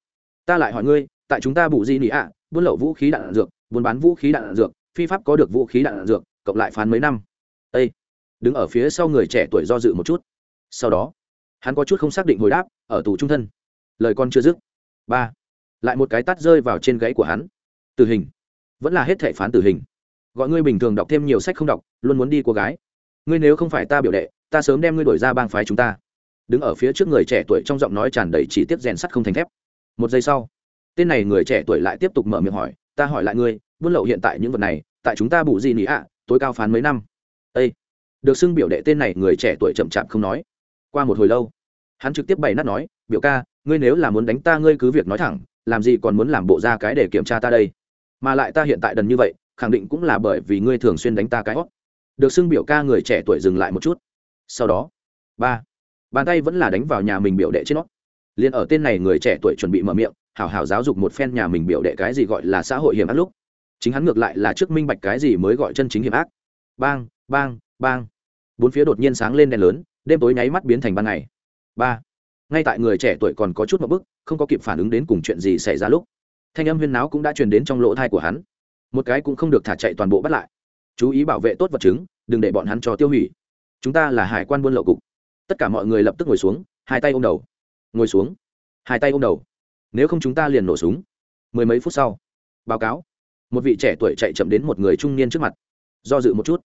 A: Ta lại hỏi ngươi tại chúng ta bù di nhì ạ buôn lậu vũ khí đạn, dược buôn bán vũ khí đạn, dược phi pháp có được vũ khí đạn, dược cộng lại phán mấy năm. Ây đứng ở phía sau người trẻ tuổi do dự một chút. Sau đó hắn có chút không xác định hồi đáp, ở tù trung thân. Lời con chưa dứt. Ba. Lại một cái tắt rơi vào trên gáy của hắn. Tử hình. Vẫn là hết thể phán tử hình. Gọi ngươi bình thường đọc thêm nhiều sách không đọc, luôn muốn đi cô gái. Ngươi nếu không phải ta biểu đệ, ta sớm đem ngươi đổi ra bang phái chúng ta. Đứng ở phía trước người trẻ tuổi trong giọng nói tràn đầy chỉ tiếp rèn sắt không thành thép. Một giây sau, tên này người trẻ tuổi lại tiếp tục mở miệng hỏi, ta hỏi lại ngươi, buôn lậu hiện tại những vật này, tại chúng ta bù gì nỉ ạ, tối cao phán mấy năm? Ây được xưng biểu đệ tên này người trẻ tuổi chậm chạp không nói qua một hồi lâu, hắn trực tiếp bày nát nói, biểu ca, ngươi nếu là muốn đánh ta, ngươi cứ việc nói thẳng, làm gì còn muốn làm bộ ra cái để kiểm tra ta đây? Mà lại ta hiện tại đần như vậy, khẳng định cũng là bởi vì ngươi thường xuyên đánh ta cái hót được xưng biểu ca người trẻ tuổi dừng lại một chút. Sau đó, ba, bàn tay vẫn là đánh vào nhà mình biểu đệ trên nó. Liền ở tên này người trẻ tuổi chuẩn bị mở miệng, hảo hảo giáo dục một phen nhà mình biểu đệ cái gì gọi là xã hội hiểm ác lúc. Chính hắn ngược lại là trước minh bạch cái gì mới gọi chân chính hiểm ác. Bang bang bang. Bốn phía đột nhiên sáng lên đèn lớn đêm tối nháy mắt biến thành ban ngày. Ba. Ngay tại người trẻ tuổi còn có chút một bức, không có kịp phản ứng đến cùng chuyện gì xảy ra lúc, thanh âm huyên náo cũng đã truyền đến trong lỗ thai của hắn. Một cái cũng không được thả chạy toàn bộ bắt lại. Chú ý bảo vệ tốt vật chứng, đừng để bọn hắn cho tiêu hủy. Chúng ta là hải quan buôn lậu cục. Tất cả mọi người lập tức ngồi xuống, hai tay ôm đầu. Ngồi xuống. Hai tay ôm đầu. Nếu không chúng ta liền nổ súng. Mười mấy phút sau, báo cáo. Một vị trẻ tuổi chạy chậm đến một người trung niên trước mặt. Do dự một chút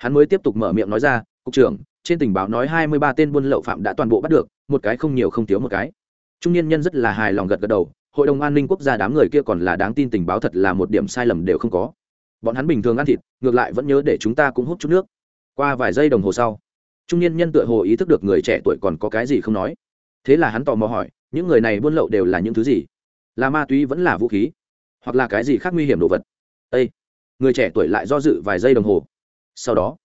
A: hắn mới tiếp tục mở miệng nói ra, cục trưởng, trên tình báo nói hai mươi ba tên buôn lậu phạm đã toàn bộ bắt được, một cái không nhiều không thiếu một cái. Trung niên nhân rất là hài lòng gật gật đầu, hội đồng an ninh quốc gia đám người kia còn là đáng tin tình báo thật là một điểm sai lầm đều không có. Bọn hắn bình thường ăn thịt, ngược lại vẫn nhớ để chúng ta cũng hút chút nước. Qua vài giây đồng hồ sau, trung niên nhân tựa hồ ý thức được người trẻ tuổi còn có cái gì không nói. Thế là hắn tò mò hỏi, những người này buôn lậu đều là những thứ gì? Là ma túy vẫn là vũ khí? Hoặc là cái gì khác nguy hiểm đồ vật? Â người trẻ tuổi lại do dự vài giây đồng hồ sau đó,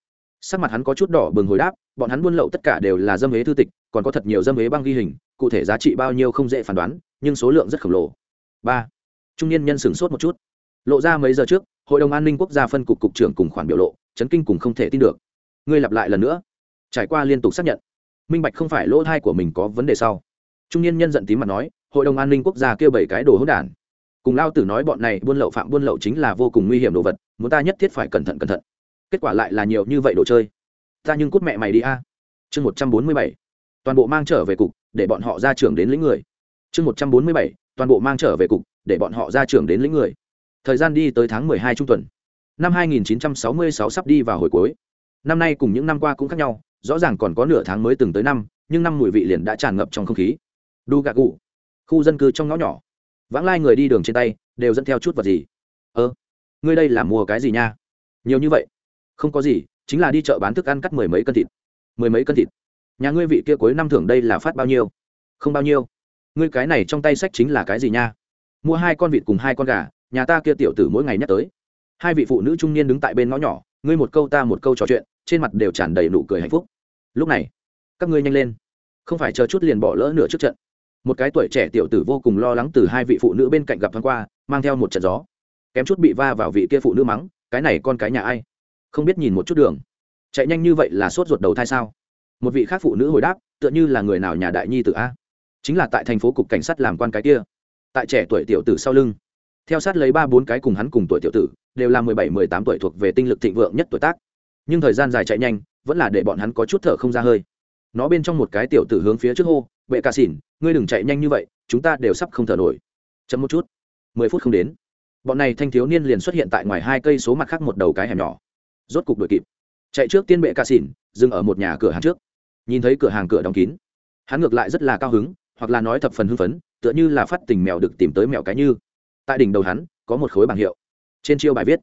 A: sắc mặt hắn có chút đỏ bừng hồi đáp, bọn hắn buôn lậu tất cả đều là dâm ế thư tịch, còn có thật nhiều dâm ế băng ghi hình, cụ thể giá trị bao nhiêu không dễ phán đoán, nhưng số lượng rất khổng lồ. Ba, trung niên nhân sửng sốt một chút. Lộ ra mấy giờ trước, hội đồng an ninh quốc gia phân cục cục trưởng cùng khoản biểu lộ, chấn kinh cùng không thể tin được. Ngươi lặp lại lần nữa. Trải qua liên tục xác nhận, minh bạch không phải lỗ thai của mình có vấn đề sau. Trung niên nhân giận tím mặt nói, hội đồng an ninh quốc gia kêu bảy cái đồ hỗn đản. Cùng lao tử nói bọn này buôn lậu phạm buôn lậu chính là vô cùng nguy hiểm đồ vật, muốn ta nhất thiết phải cẩn thận cẩn thận kết quả lại là nhiều như vậy đồ chơi. Ta nhưng cút mẹ mày đi a. Chương một trăm bốn mươi bảy. Toàn bộ mang trở về cục, để bọn họ ra trưởng đến lĩnh người. Chương một trăm bốn mươi bảy. Toàn bộ mang trở về cục, để bọn họ ra trưởng đến lĩnh người. Thời gian đi tới tháng mười hai trung tuần. Năm hai nghìn chín trăm sáu mươi sáu sắp đi vào hồi cuối. Năm nay cùng những năm qua cũng khác nhau, rõ ràng còn có nửa tháng mới từng tới năm, nhưng năm mùi vị liền đã tràn ngập trong không khí. Đu gạ gù. Khu dân cư trong ngõ nhỏ. Vãng lai người đi đường trên tay, đều dẫn theo chút vật gì. Ơ, ngươi đây là mua cái gì nha? Nhiều như vậy không có gì, chính là đi chợ bán thức ăn cắt mười mấy cân thịt. Mười mấy cân thịt. Nhà ngươi vị kia cuối năm thưởng đây là phát bao nhiêu? Không bao nhiêu. Ngươi cái này trong tay sách chính là cái gì nha? Mua hai con vịt cùng hai con gà, nhà ta kia tiểu tử mỗi ngày nhắc tới. Hai vị phụ nữ trung niên đứng tại bên ngõ nhỏ, ngươi một câu ta một câu trò chuyện, trên mặt đều tràn đầy nụ cười hạnh phúc. Lúc này, các ngươi nhanh lên. Không phải chờ chút liền bỏ lỡ nửa trước trận. Một cái tuổi trẻ tiểu tử vô cùng lo lắng từ hai vị phụ nữ bên cạnh gặp thoáng qua, mang theo một trận gió. Kém chút bị va vào vị kia phụ nữ mắng, cái này con cái nhà ai? Không biết nhìn một chút đường. Chạy nhanh như vậy là sốt ruột đầu thai sao? Một vị khác phụ nữ hồi đáp, tựa như là người nào nhà đại nhi tử a. Chính là tại thành phố cục cảnh sát làm quan cái kia. Tại trẻ tuổi tiểu tử sau lưng. Theo sát lấy ba bốn cái cùng hắn cùng tuổi tiểu tử, đều là mười bảy, mười tám tuổi thuộc về tinh lực thịnh vượng nhất tuổi tác. Nhưng thời gian dài chạy nhanh, vẫn là để bọn hắn có chút thở không ra hơi. Nó bên trong một cái tiểu tử hướng phía trước hô, bệ ca xỉn, ngươi đừng chạy nhanh như vậy, chúng ta đều sắp không thở nổi. Chấm một chút. Mười phút không đến. Bọn này thanh thiếu niên liền xuất hiện tại ngoài hai cây số mặt khác một đầu cái hẻm nhỏ rốt cục đuổi kịp. Chạy trước tiên bệ ca xỉn, dừng ở một nhà cửa hàng trước. Nhìn thấy cửa hàng cửa đóng kín, hắn ngược lại rất là cao hứng, hoặc là nói thập phần hưng phấn, tựa như là phát tình mèo được tìm tới mèo cái như. Tại đỉnh đầu hắn, có một khối bảng hiệu. Trên chiêu bài viết,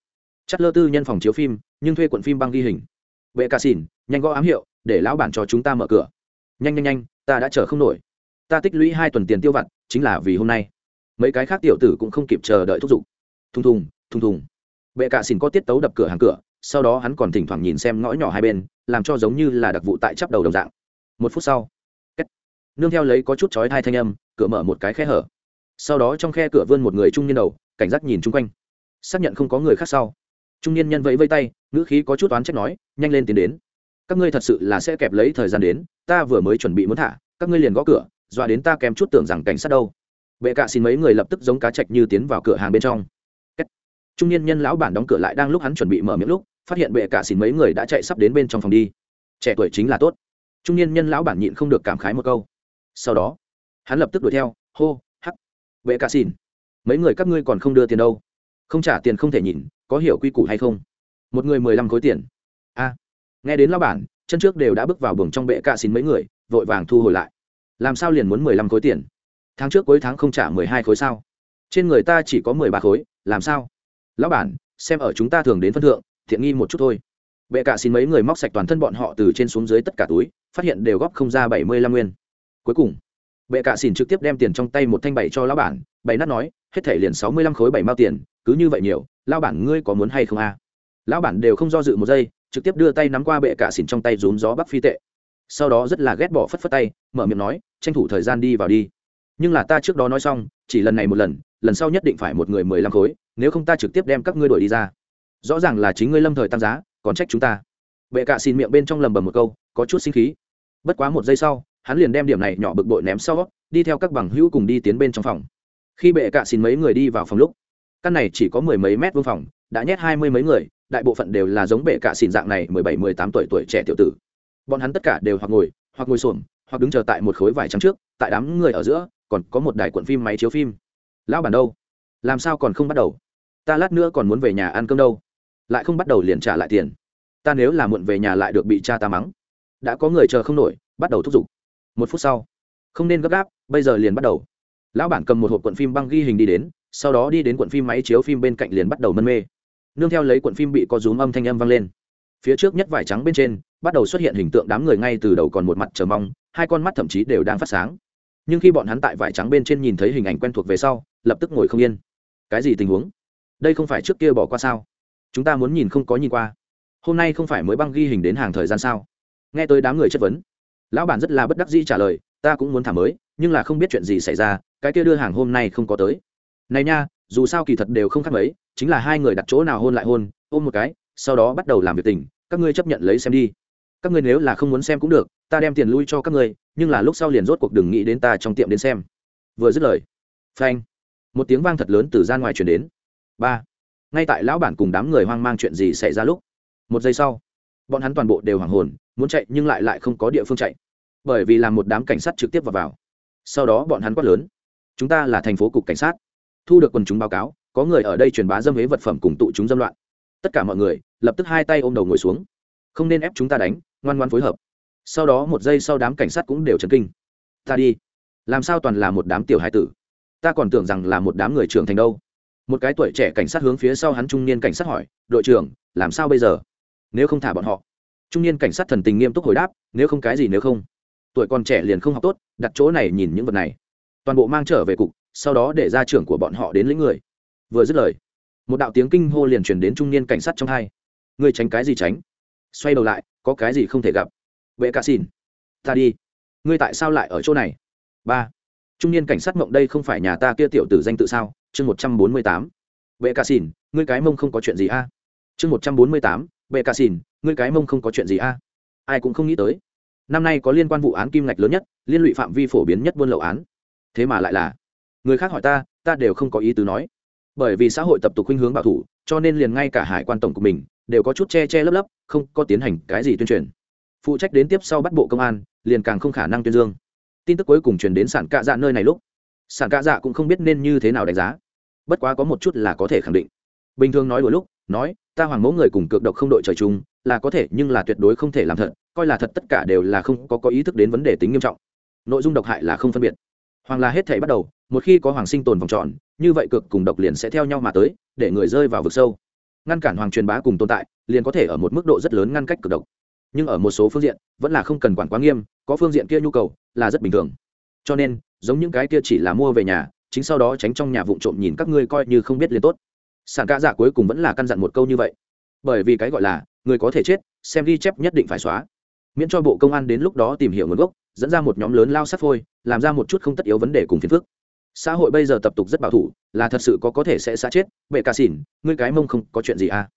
A: chất lơ tư nhân phòng chiếu phim, nhưng thuê cuộn phim băng ghi hình. Bệ ca xỉn, nhanh gõ ám hiệu, để lão bản cho chúng ta mở cửa. Nhanh nhanh nhanh, ta đã chờ không nổi. Ta tích lũy hai tuần tiền tiêu vặt, chính là vì hôm nay. Mấy cái khác tiểu tử cũng không kịp chờ đợi thúc giục. Thùng thùng thùng thùng. Bệ cạ xỉn có tiết tấu đập cửa hàng cửa sau đó hắn còn thỉnh thoảng nhìn xem ngõ nhỏ hai bên, làm cho giống như là đặc vụ tại chắp đầu đồng dạng. Một phút sau cách. nương theo lấy có chút chói hai thanh âm, cửa mở một cái khe hở. Sau đó trong khe cửa vươn một người trung niên đầu, cảnh giác nhìn chung quanh. Xác nhận không có người khác sau. Trung niên nhân vẫy vây tay, ngữ khí có chút oán trách nói, nhanh lên tiến đến. Các ngươi thật sự là sẽ kẹp lấy thời gian đến, ta vừa mới chuẩn bị muốn thả, các ngươi liền gõ cửa, dọa đến ta kém chút tưởng rằng cảnh sát đâu. Bệ cạ xin mấy người lập tức giống cá chạch như tiến vào cửa hàng bên trong. Trung niên nhân lão bản đóng cửa lại đang lúc hắn chuẩn bị mở miệng lúc phát hiện bệ cả xỉn mấy người đã chạy sắp đến bên trong phòng đi. Trẻ tuổi chính là tốt. Trung niên nhân lão bản nhịn không được cảm khái một câu. Sau đó, hắn lập tức đuổi theo, hô, hắc, bệ cả xỉn. mấy người các ngươi còn không đưa tiền đâu. Không trả tiền không thể nhìn, có hiểu quy củ hay không? Một người mười lăm khối tiền. A, nghe đến lão bản, chân trước đều đã bước vào buồng trong bệ cạ xỉn mấy người, vội vàng thu hồi lại. Làm sao liền muốn mười lăm khối tiền? Tháng trước cuối tháng không trả mười hai khối sao? Trên người ta chỉ có mười ba khối, làm sao? Lão bản, xem ở chúng ta thường đến phân thượng tiện nghi một chút thôi. Bệ cạ xin mấy người móc sạch toàn thân bọn họ từ trên xuống dưới tất cả túi, phát hiện đều góp không ra bảy mươi lăm nguyên. Cuối cùng, bệ cạ xin trực tiếp đem tiền trong tay một thanh bảy cho lão bản, bảy nát nói, hết thể liền sáu mươi lăm khối bảy mao tiền, cứ như vậy nhiều, lão bản ngươi có muốn hay không a? À? lão bản đều không do dự một giây, trực tiếp đưa tay nắm qua bệ cạ xỉn trong tay rốn gió bắc phi tệ. Sau đó rất là ghét bỏ phất phất tay, mở miệng nói, tranh thủ thời gian đi vào đi. Nhưng là ta trước đó nói xong, chỉ lần này một lần lần sau nhất định phải một người mười lăm khối, nếu không ta trực tiếp đem các ngươi đuổi đi ra rõ ràng là chính ngươi lâm thời tăng giá, còn trách chúng ta. Bệ cạ xin miệng bên trong lầm bầm một câu, có chút sinh khí. Bất quá một giây sau, hắn liền đem điểm này nhỏ bực bội ném sau, đi theo các bằng hữu cùng đi tiến bên trong phòng. Khi bệ cạ xin mấy người đi vào phòng lúc, căn này chỉ có mười mấy mét vương phòng, đã nhét hai mươi mấy người, đại bộ phận đều là giống bệ cạ xin dạng này mười bảy, mười tám tuổi tuổi trẻ tiểu tử. Bọn hắn tất cả đều hoặc ngồi hoặc ngồi xổm, hoặc đứng chờ tại một khối vải trắng trước, tại đám người ở giữa, còn có một đài cuộn phim máy chiếu phim. Lão bản đâu? Làm sao còn không bắt đầu? Ta lát nữa còn muốn về nhà ăn cơm đâu lại không bắt đầu liền trả lại tiền. Ta nếu là muộn về nhà lại được bị cha ta mắng. Đã có người chờ không nổi, bắt đầu thúc giục. Một phút sau, không nên gấp gáp, bây giờ liền bắt đầu. Lão bản cầm một hộp cuộn phim băng ghi hình đi đến, sau đó đi đến cuộn phim máy chiếu phim bên cạnh liền bắt đầu mân mê. Nương theo lấy cuộn phim bị có rúm âm thanh âm vang lên. Phía trước nhất vải trắng bên trên, bắt đầu xuất hiện hình tượng đám người ngay từ đầu còn một mặt chờ mong, hai con mắt thậm chí đều đang phát sáng. Nhưng khi bọn hắn tại vải trắng bên trên nhìn thấy hình ảnh quen thuộc về sau, lập tức ngồi không yên. Cái gì tình huống? Đây không phải trước kia bỏ qua sao? Chúng ta muốn nhìn không có nhìn qua. Hôm nay không phải mới băng ghi hình đến hàng thời gian sao? Nghe tới đám người chất vấn, lão bản rất là bất đắc dĩ trả lời, ta cũng muốn thả mới, nhưng là không biết chuyện gì xảy ra, cái kia đưa hàng hôm nay không có tới. Này nha, dù sao kỳ thật đều không khác mấy, chính là hai người đặt chỗ nào hôn lại hôn, ôm một cái, sau đó bắt đầu làm việc tình, các ngươi chấp nhận lấy xem đi. Các ngươi nếu là không muốn xem cũng được, ta đem tiền lui cho các ngươi, nhưng là lúc sau liền rốt cuộc đừng nghĩ đến ta trong tiệm đến xem. Vừa dứt lời, phanh, một tiếng vang thật lớn từ gian ngoài chuyển đến. Ba ngay tại lão bản cùng đám người hoang mang chuyện gì xảy ra lúc, một giây sau, bọn hắn toàn bộ đều hoảng hồn, muốn chạy nhưng lại lại không có địa phương chạy. Bởi vì là một đám cảnh sát trực tiếp vào vào. Sau đó bọn hắn quát lớn, chúng ta là thành phố cục cảnh sát. Thu được quần chúng báo cáo, có người ở đây truyền bá dâm huế vật phẩm cùng tụ chúng dâm loạn. Tất cả mọi người, lập tức hai tay ôm đầu ngồi xuống. Không nên ép chúng ta đánh, ngoan ngoan phối hợp. Sau đó một giây sau đám cảnh sát cũng đều chấn kinh. Ta đi. Làm sao toàn là một đám tiểu hải tử? Ta còn tưởng rằng là một đám người trưởng thành đâu một cái tuổi trẻ cảnh sát hướng phía sau hắn trung niên cảnh sát hỏi, đội trưởng, làm sao bây giờ? Nếu không thả bọn họ? Trung niên cảnh sát thần tình nghiêm túc hồi đáp, nếu không cái gì nếu không. Tuổi còn trẻ liền không học tốt, đặt chỗ này nhìn những vật này. Toàn bộ mang trở về cục, sau đó để ra trưởng của bọn họ đến lĩnh người. Vừa dứt lời, một đạo tiếng kinh hô liền chuyển đến trung niên cảnh sát trong hai. Ngươi tránh cái gì tránh? Xoay đầu lại, có cái gì không thể gặp? Vệ ca xin, ta đi. Ngươi tại sao lại ở chỗ này? Ba. Trung niên cảnh sát mộng đây không phải nhà ta kia tiểu tử danh tự sao? Chương một trăm bốn mươi tám. Vệ ca xin ngươi cái mông không có chuyện gì a? Chương một trăm bốn mươi tám vệ ca xin ngươi cái mông không có chuyện gì a? Ai cũng không nghĩ tới. Năm nay có liên quan vụ án kim ngạch lớn nhất, liên lụy phạm vi phổ biến nhất buôn lậu án. Thế mà lại là, người khác hỏi ta ta đều không có ý tứ nói. Bởi vì xã hội tập tục khuynh hướng bảo thủ, cho nên liền ngay cả hải quan tổng của mình, đều có chút che che lấp lấp, không có tiến hành cái gì tuyên truyền. Phụ trách đến tiếp sau bắt bộ công an, liền càng không khả năng tuyên dương. Tin tức cuối cùng truyền đến sản cạ dạ nơi này lúc sản ca dạ cũng không biết nên như thế nào đánh giá. Bất quá có một chút là có thể khẳng định. Bình thường nói đôi lúc, nói, ta hoàng mẫu người cùng cực độc không đội trời chung, là có thể, nhưng là tuyệt đối không thể làm thật, coi là thật tất cả đều là không có có ý thức đến vấn đề tính nghiêm trọng. Nội dung độc hại là không phân biệt. Hoàng là hết thể bắt đầu, một khi có hoàng sinh tồn vòng tròn, như vậy cực cùng độc liền sẽ theo nhau mà tới, để người rơi vào vực sâu. Ngăn cản hoàng truyền bá cùng tồn tại, liền có thể ở một mức độ rất lớn ngăn cách cực độc. Nhưng ở một số phương diện, vẫn là không cần quản quá nghiêm, có phương diện kia nhu cầu là rất bình thường. Cho nên giống những cái kia chỉ là mua về nhà, chính sau đó tránh trong nhà vụ trộm nhìn các ngươi coi như không biết liền tốt. Sản ca dạ cuối cùng vẫn là căn dặn một câu như vậy. Bởi vì cái gọi là, người có thể chết, xem ghi chép nhất định phải xóa. Miễn cho bộ công an đến lúc đó tìm hiểu nguồn gốc, dẫn ra một nhóm lớn lao sắt phôi, làm ra một chút không tất yếu vấn đề cùng phiền phức. Xã hội bây giờ tập tục rất bảo thủ, là thật sự có có thể sẽ xa chết, bệ ca xỉn, ngươi cái mông không có chuyện gì à?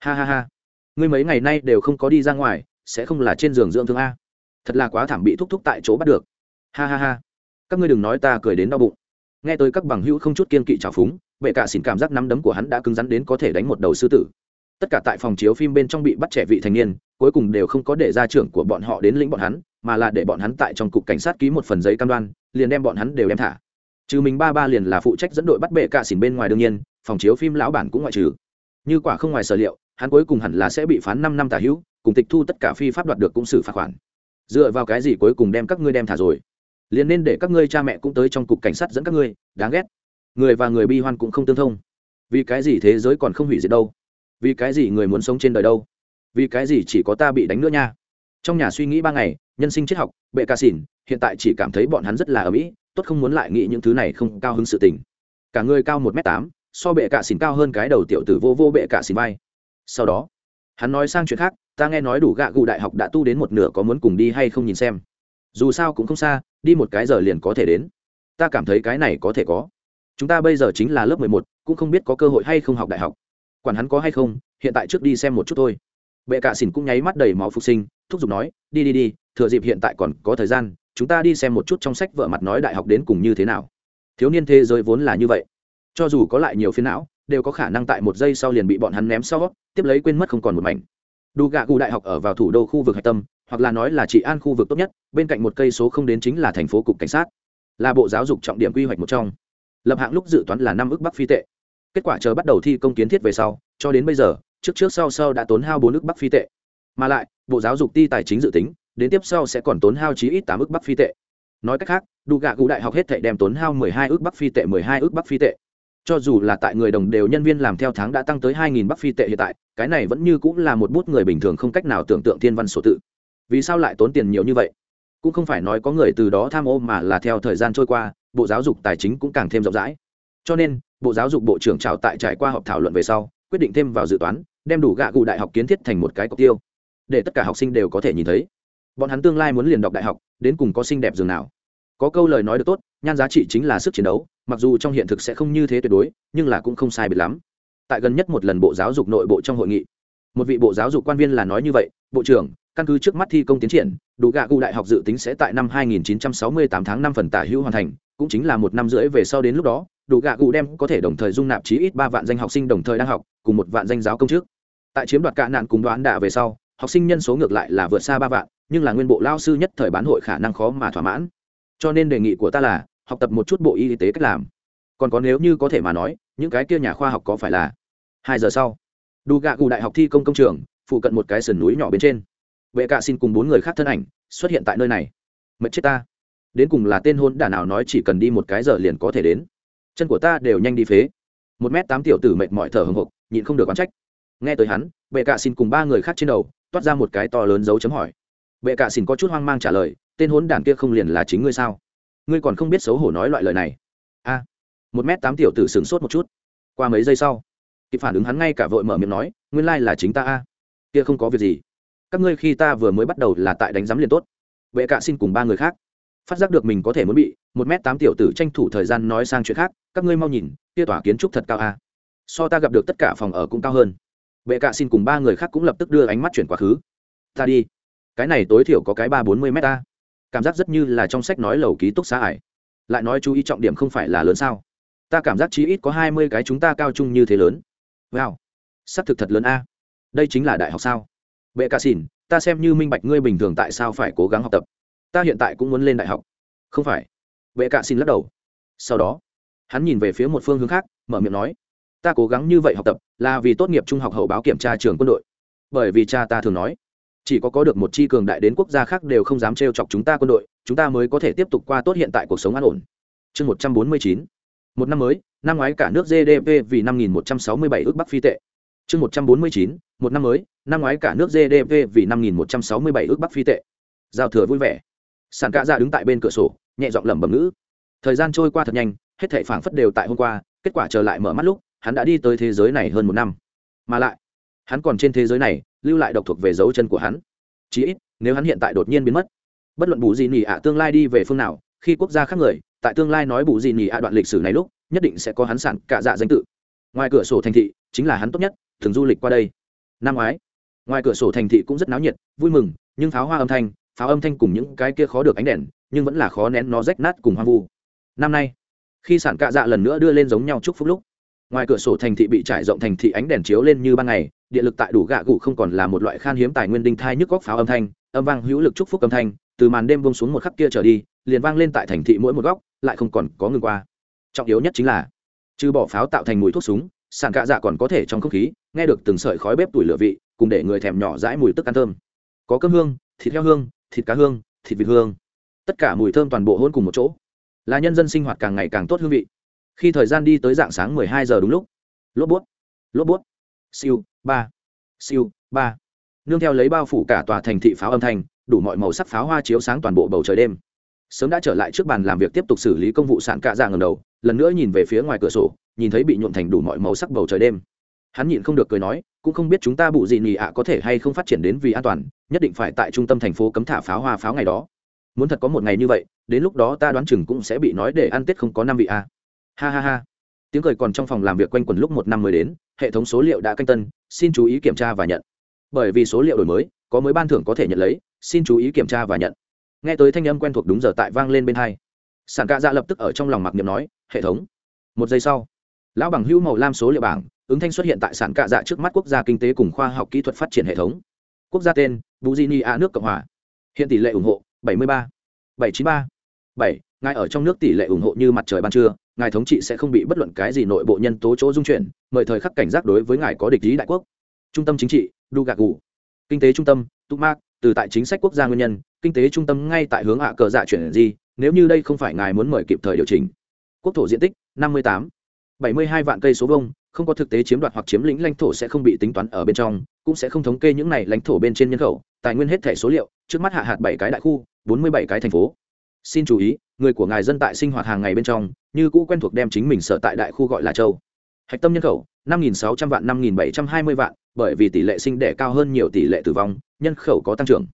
A: Ha ha ha. Ngươi mấy ngày nay đều không có đi ra ngoài, sẽ không là trên giường dưỡng thương a? Thật là quá thảm bị thúc thúc tại chỗ bắt được. Ha ha ha các ngươi đừng nói ta cười đến đau bụng. Nghe tới các bằng hữu không chút kiên kỵ trào phúng, bệ cả xỉn cảm giác nắm đấm của hắn đã cứng rắn đến có thể đánh một đầu sư tử. Tất cả tại phòng chiếu phim bên trong bị bắt trẻ vị thành niên, cuối cùng đều không có để ra trưởng của bọn họ đến lĩnh bọn hắn, mà là để bọn hắn tại trong cục cảnh sát ký một phần giấy cam đoan, liền đem bọn hắn đều đem thả. Trừ mình ba ba liền là phụ trách dẫn đội bắt bệ cả xỉn bên ngoài đương nhiên, phòng chiếu phim lão bản cũng ngoại trừ. Như quả không ngoài sở liệu, hắn cuối cùng hẳn là sẽ bị phán năm năm tả hữu, cùng tịch thu tất cả phi pháp đoạt được cũng xử phạt khoản. Dựa vào cái gì cuối cùng đem các ngươi đem thả rồi? Liền nên để các ngươi cha mẹ cũng tới trong cục cảnh sát dẫn các ngươi, đáng ghét. Người và người bi hoan cũng không tương thông. Vì cái gì thế giới còn không hủy diệt đâu? Vì cái gì người muốn sống trên đời đâu? Vì cái gì chỉ có ta bị đánh nữa nha? Trong nhà suy nghĩ ba ngày, nhân sinh triết học, bệ ca xỉn, hiện tại chỉ cảm thấy bọn hắn rất là ở mỹ tốt không muốn lại nghĩ những thứ này không cao hứng sự tình. Cả người cao một m tám, so bệ cạ xỉn cao hơn cái đầu tiểu tử vô vô bệ cạ xỉn bay sau đó, hắn nói sang chuyện khác, ta nghe nói đủ gạ gù đại học đã tu đến một nửa có muốn cùng đi hay không nhìn xem dù sao cũng không xa, đi một cái giờ liền có thể đến. Ta cảm thấy cái này có thể có. Chúng ta bây giờ chính là lớp mười một, cũng không biết có cơ hội hay không học đại học. Quản hắn có hay không, hiện tại trước đi xem một chút thôi. Bệ cạ xỉn cũng nháy mắt đầy máu phục sinh, thúc giục nói, đi đi đi, thừa dịp hiện tại còn có thời gian, chúng ta đi xem một chút trong sách vợ mặt nói đại học đến cùng như thế nào. Thiếu niên thế giới vốn là như vậy. Cho dù có lại nhiều phiến não, đều có khả năng tại một giây sau liền bị bọn hắn ném sau, tiếp lấy quên mất không còn một mảnh. Đủ gạ cụ đại học ở vào thủ đô khu vực hạch tâm hoặc là nói là trị an khu vực tốt nhất, bên cạnh một cây số không đến chính là thành phố cục cảnh sát. Là bộ giáo dục trọng điểm quy hoạch một trong. Lập hạng lúc dự toán là năm ước bắc phi tệ. Kết quả chờ bắt đầu thi công kiến thiết về sau, cho đến bây giờ, trước trước sau sau đã tốn hao bốn ước bắc phi tệ. Mà lại, bộ giáo dục ti tài chính dự tính, đến tiếp sau sẽ còn tốn hao chí ít tám ước bắc phi tệ. Nói cách khác đủ gạ cụ đại học hết thệ đem tốn hao mười hai ước bắc phi tệ, mười hai ước bắc phi tệ. Cho dù là tại người đồng đều nhân viên làm theo tháng đã tăng tới hai nghìn bắc phi tệ hiện tại, cái này vẫn như cũng là một bút người bình thường không cách nào tưởng tượng thiên văn sổ tự vì sao lại tốn tiền nhiều như vậy? Cũng không phải nói có người từ đó tham ô mà là theo thời gian trôi qua, bộ giáo dục tài chính cũng càng thêm rộng rãi. Cho nên, bộ giáo dục bộ trưởng trào tại trải qua họp thảo luận về sau, quyết định thêm vào dự toán, đem đủ gạ cụ đại học kiến thiết thành một cái cọc tiêu, để tất cả học sinh đều có thể nhìn thấy. Bọn hắn tương lai muốn liền đọc đại học, đến cùng có xinh đẹp dường nào? Có câu lời nói được tốt, nhan giá trị chính là sức chiến đấu, mặc dù trong hiện thực sẽ không như thế tuyệt đối, nhưng là cũng không sai biệt lắm. Tại gần nhất một lần bộ giáo dục nội bộ trong hội nghị, một vị bộ giáo dục quan viên là nói như vậy, bộ trưởng căn cứ trước mắt thi công tiến triển, đủ gạ cụ đại học dự tính sẽ tại năm 2968 tháng 5 phần tả hữu hoàn thành, cũng chính là một năm rưỡi về sau đến lúc đó, đủ gạ cụ đem có thể đồng thời dung nạp chí ít ba vạn danh học sinh đồng thời đang học, cùng một vạn danh giáo công chức. Tại chiếm đoạt cạ nạn cùng đoán đạ về sau, học sinh nhân số ngược lại là vượt xa ba vạn, nhưng là nguyên bộ lao sư nhất thời bán hội khả năng khó mà thỏa mãn. Cho nên đề nghị của ta là, học tập một chút bộ y tế cách làm. Còn có nếu như có thể mà nói, những cái kia nhà khoa học có phải là, hai giờ sau, đủ gạ cụ đại học thi công công trường, phụ cận một cái sườn núi nhỏ bên trên vệ cạ xin cùng bốn người khác thân ảnh xuất hiện tại nơi này. Mệt chết ta. Đến cùng là tên hôn đả nào nói chỉ cần đi một cái giờ liền có thể đến. Chân của ta đều nhanh đi phế. Một m tám tiểu tử mệt mỏi thở hồng hộc, nhịn không được oán trách. Nghe tới hắn, bệ cạ xin cùng ba người khác trên đầu toát ra một cái to lớn dấu chấm hỏi. Bệ cạ xin có chút hoang mang trả lời, tên hốn đản kia không liền là chính ngươi sao? Ngươi còn không biết xấu hổ nói loại lời này. A. Một m tám tiểu tử sửng sốt một chút. Qua mấy giây sau, kịp phản ứng hắn ngay cả vội mở miệng nói, nguyên lai là chính ta a. Kia không có việc gì các ngươi khi ta vừa mới bắt đầu là tại đánh giám liền tốt. Bệ cạ xin cùng ba người khác. Phát giác được mình có thể muốn bị một m tám tiểu tử tranh thủ thời gian nói sang chuyện khác, các ngươi mau nhìn, kia tỏa kiến trúc thật cao a. So ta gặp được tất cả phòng ở cũng cao hơn. Bệ cạ xin cùng ba người khác cũng lập tức đưa ánh mắt chuyển quá khứ. Ta đi. Cái này tối thiểu có cái ba bốn mươi m ta. Cảm giác rất như là trong sách nói lầu ký túc xá ải. Lại nói chú ý trọng điểm không phải là lớn sao. Ta cảm giác chí ít có hai mươi cái chúng ta cao chung như thế lớn. Wow. S ắ c thực thật lớn a. Đây chính là đại học sao? Bệ cả xỉn ta xem như minh bạch ngươi bình thường tại sao phải cố gắng học tập. Ta hiện tại cũng muốn lên đại học. Không phải. Bệ cả xin lắc đầu. Sau đó, hắn nhìn về phía một phương hướng khác, mở miệng nói, ta cố gắng như vậy học tập là vì tốt nghiệp trung học hậu báo kiểm tra trường quân đội. Bởi vì cha ta thường nói, chỉ có có được một chi cường đại đến quốc gia khác đều không dám trêu chọc chúng ta quân đội, chúng ta mới có thể tiếp tục qua tốt hiện tại cuộc sống an ổn. Chương một trăm bốn mươi chín. Một năm mới, năm ngoái cả nước gdp vì năm nghìn một trăm sáu mươi bảy ước bắc phi tệ. Chương một trăm bốn mươi chín một năm mới, năm ngoái cả nước gdp vì năm nghìn một trăm sáu mươi bảy ước bắc phi tệ. Giao thừa vui vẻ. Sàn cạ dạ đứng tại bên cửa sổ, nhẹ giọng lẩm bẩm ngữ. Thời gian trôi qua thật nhanh, hết thảy phảng phất đều tại hôm qua, kết quả trở lại mở mắt lúc, hắn đã đi tới thế giới này hơn một năm. Mà lại, hắn còn trên thế giới này, lưu lại độc thuộc về dấu chân của hắn. Chí ít, nếu hắn hiện tại đột nhiên biến mất, bất luận bù gì nhỉ ạ tương lai đi về phương nào, khi quốc gia khác người, tại tương lai nói bù gì nhỉ ạ đoạn lịch sử này lúc, nhất định sẽ có hắn sản cả dạ danh tự. Ngoài cửa sổ thành thị, chính là hắn tốt nhất, thường du lịch qua đây năm ngoái ngoài cửa sổ thành thị cũng rất náo nhiệt, vui mừng, nhưng pháo hoa âm thanh, pháo âm thanh cùng những cái kia khó được ánh đèn, nhưng vẫn là khó nén nó rách nát cùng hoang vu. Năm nay, khi sản cạ dạ lần nữa đưa lên giống nhau chúc phúc lúc, ngoài cửa sổ thành thị bị trải rộng thành thị ánh đèn chiếu lên như ban ngày điện lực tại đủ gạ gụ không còn là một loại khan hiếm tài nguyên đinh thai nhức góc pháo âm thanh, âm vang hữu lực chúc phúc âm thanh, từ màn đêm bông xuống một khắc kia trở đi, liền vang lên tại thành thị mỗi một góc, lại không còn có ngừng qua. Trọng yếu nhất chính là, trừ bỏ pháo tạo thành mùi thuốc súng sàn cạ dạ còn có thể trong không khí, nghe được từng sợi khói bếp tủi lửa vị, cùng để người thèm nhỏ dãi mùi tức ăn thơm. Có cơm hương, thịt heo hương, thịt cá hương, thịt vịt hương. Tất cả mùi thơm toàn bộ hôn cùng một chỗ. Là nhân dân sinh hoạt càng ngày càng tốt hương vị. Khi thời gian đi tới dạng sáng mười hai giờ đúng lúc. Lốp bút lốp bút. Siêu, ba. Siêu, ba. Nương theo lấy bao phủ cả tòa thành thị pháo âm thanh, đủ mọi màu sắc pháo hoa chiếu sáng toàn bộ bầu trời đêm. Sớm đã trở lại trước bàn làm việc tiếp tục xử lý công vụ sản cạ dạ ngầm đầu lần nữa nhìn về phía ngoài cửa sổ, nhìn thấy bị nhuộm thành đủ mọi màu sắc bầu trời đêm. Hắn nhịn không được cười nói, cũng không biết chúng ta bụ gì nhì ạ có thể hay không phát triển đến vì an toàn, nhất định phải tại trung tâm thành phố cấm thả pháo hoa pháo ngày đó. Muốn thật có một ngày như vậy, đến lúc đó ta đoán chừng cũng sẽ bị nói để ăn tết không có năm vị a ha ha ha. Tiếng cười còn trong phòng làm việc quanh quần lúc một năm mới đến, hệ thống số liệu đã canh tân, xin chú ý kiểm tra và nhận. Bởi vì số liệu đổi mới, có mới ban thưởng có thể nhận lấy, xin chú ý kiểm tra và nhận. Nghe tới thanh âm quen thuộc đúng giờ tại vang lên bên hai. Sản cạ dạ lập tức ở trong lòng mặc niệm nói hệ thống một giây sau, lão bằng hữu màu lam số liệu bảng ứng thanh xuất hiện tại sản cạ dạ trước mắt quốc gia kinh tế cùng khoa học kỹ thuật phát triển hệ thống quốc gia tên buzini a nước cộng hòa hiện tỷ lệ ủng hộ 73. 793. 7. ngài ở trong nước tỷ lệ ủng hộ như mặt trời ban trưa, ngài thống trị sẽ không bị bất luận cái gì nội bộ nhân tố chỗ dung chuyển, mời thời khắc cảnh giác đối với ngài có địch lý đại quốc trung tâm chính trị đu gạc gù kinh tế trung tâm túc mạc từ tại chính sách quốc gia nguyên nhân, kinh tế trung tâm ngay tại hướng hạ cờ dạ chuyển gì nếu như đây không phải ngài muốn mời kịp thời điều chỉnh quốc thổ diện tích 58. 72 vạn cây số vông không có thực tế chiếm đoạt hoặc chiếm lĩnh lãnh thổ sẽ không bị tính toán ở bên trong, cũng sẽ không thống kê những này lãnh thổ bên trên nhân khẩu, tài nguyên hết thẻ số liệu, trước mắt hạ hạt bảy cái đại khu, bốn mươi bảy cái thành phố xin chú ý, người của ngài dân tại sinh hoạt hàng ngày bên trong, như cũ quen thuộc đem chính mình sở tại đại khu gọi là châu hạch tâm nhân khẩu, năm nghìn sáu trăm vạn năm nghìn bảy trăm hai mươi vạn, bởi vì tỷ lệ sinh đẻ cao hơn nhiều tỷ lệ tử vong, nhân khẩu có tăng trưởng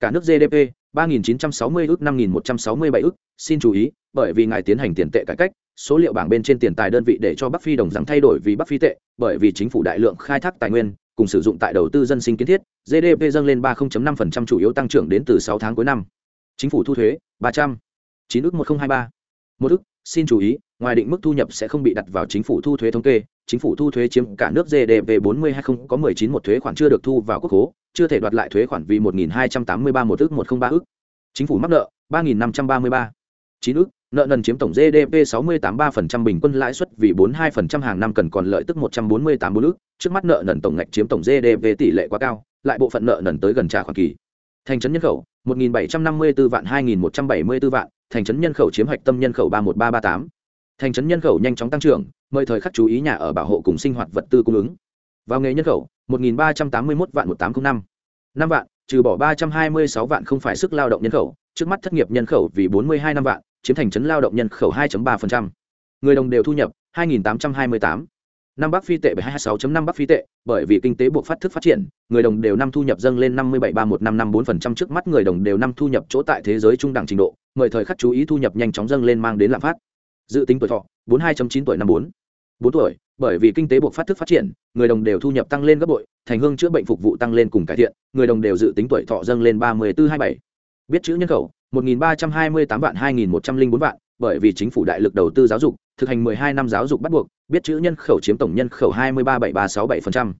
A: cả nước gdp 3.960 ước 5.167 ước xin chú ý, bởi vì ngài tiến hành tiền tệ cải cách, số liệu bảng bên trên tiền tài đơn vị để cho bắc phi đồng rằng thay đổi vì bắc phi tệ, bởi vì chính phủ đại lượng khai thác tài nguyên, cùng sử dụng tại đầu tư dân sinh kiến thiết gdp dâng lên 30.5% chủ yếu tăng trưởng đến từ 6 tháng cuối năm. Chính phủ thu thuế 300 9 ước 1023 một ước xin chú ý ngoài định mức thu nhập sẽ không bị đặt vào chính phủ thu thuế thống kê chính phủ thu thuế chiếm cả nước gdp 40 hay không có 19 một thuế khoản chưa được thu vào quốc hố chưa thể đoạt lại thuế khoản vì 1.283 một ước 103 ước. Chính phủ mắc nợ 3.533 9 ước nợ nần chiếm tổng gdp 68,3% bình quân lãi suất vì 42% hàng năm cần còn lợi tức 148 bốn ước. Trước mắt nợ nần tổng ngạch chiếm tổng gdp tỷ lệ quá cao lại bộ phận nợ nần tới gần trả khoản kỳ thành trấn nhân khẩu 1.754 vạn 2.174 vạn thành trấn nhân khẩu chiếm hạch tâm nhân khẩu 31338. thành trấn nhân khẩu nhanh chóng tăng trưởng, mời thời khắc chú ý nhà ở bảo hộ cùng sinh hoạt vật tư cung ứng vào nghề nhân khẩu 1.381 vạn 1805. năm vạn, trừ bỏ 326 vạn không phải sức lao động nhân khẩu, trước mắt thất nghiệp nhân khẩu vì 42 năm vạn, chiếm thành trấn lao động nhân khẩu 2.3%. người đồng đều thu nhập 2.828 năm bắc phi tệ bảy hai sáu năm bắc phi tệ, bởi vì kinh tế buộc phát thức phát triển, người đồng đều năm thu nhập dâng lên năm mươi bảy ba một năm năm bốn phần trăm trước mắt người đồng đều năm thu nhập chỗ tại thế giới trung đẳng trình độ, mời thời khắc chú ý thu nhập nhanh chóng dâng lên mang đến lạm phát. Dự tính tuổi thọ, bốn hai chín tuổi năm bốn. Bốn tuổi, bởi vì kinh tế buộc phát thức phát triển, người đồng đều thu nhập tăng lên gấp bội, thành hương chữa bệnh phục vụ tăng lên cùng cải thiện, người đồng đều dự tính tuổi thọ dâng lên ba mươi bốn hai bảy. Biết chữ nhân khẩu, một nghìn ba trăm hai mươi tám vạn hai nghìn một trăm linh bốn vạn, bởi vì chính phủ đại lực đầu tư giáo dục, thực hành 12 năm giáo dục bắt buộc biết chữ nhân khẩu chiếm tổng nhân khẩu 23,7367%.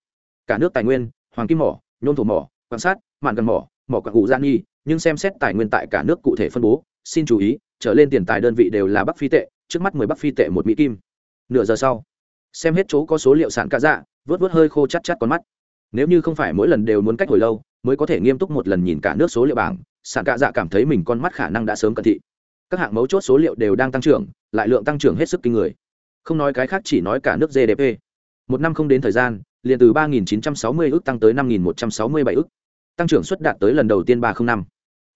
A: cả nước tài nguyên hoàng kim mỏ nhôm thổ mỏ quan sát mạn gần mỏ mỏ quặng ủ gian nghi nhưng xem xét tài nguyên tại cả nước cụ thể phân bố xin chú ý trở lên tiền tài đơn vị đều là bắc phi tệ trước mắt 10 bắc phi tệ một mỹ kim. Nửa giờ sau xem hết chỗ có số liệu sản cả dạ vớt vớt hơi khô chắt chắt con mắt. Nếu như không phải mỗi lần đều muốn cách hồi lâu mới có thể nghiêm túc một lần nhìn cả nước số liệu bảng sản cả dạ cảm thấy mình con mắt khả năng đã sớm cận thị. Các hạng mấu chốt số liệu đều đang tăng trưởng lại lượng tăng trưởng hết sức kinh người không nói cái khác chỉ nói cả nước gdp một năm không đến thời gian liền từ 3.960 ước tăng tới 5.167 ước tăng trưởng suất đạt tới lần đầu tiên 305.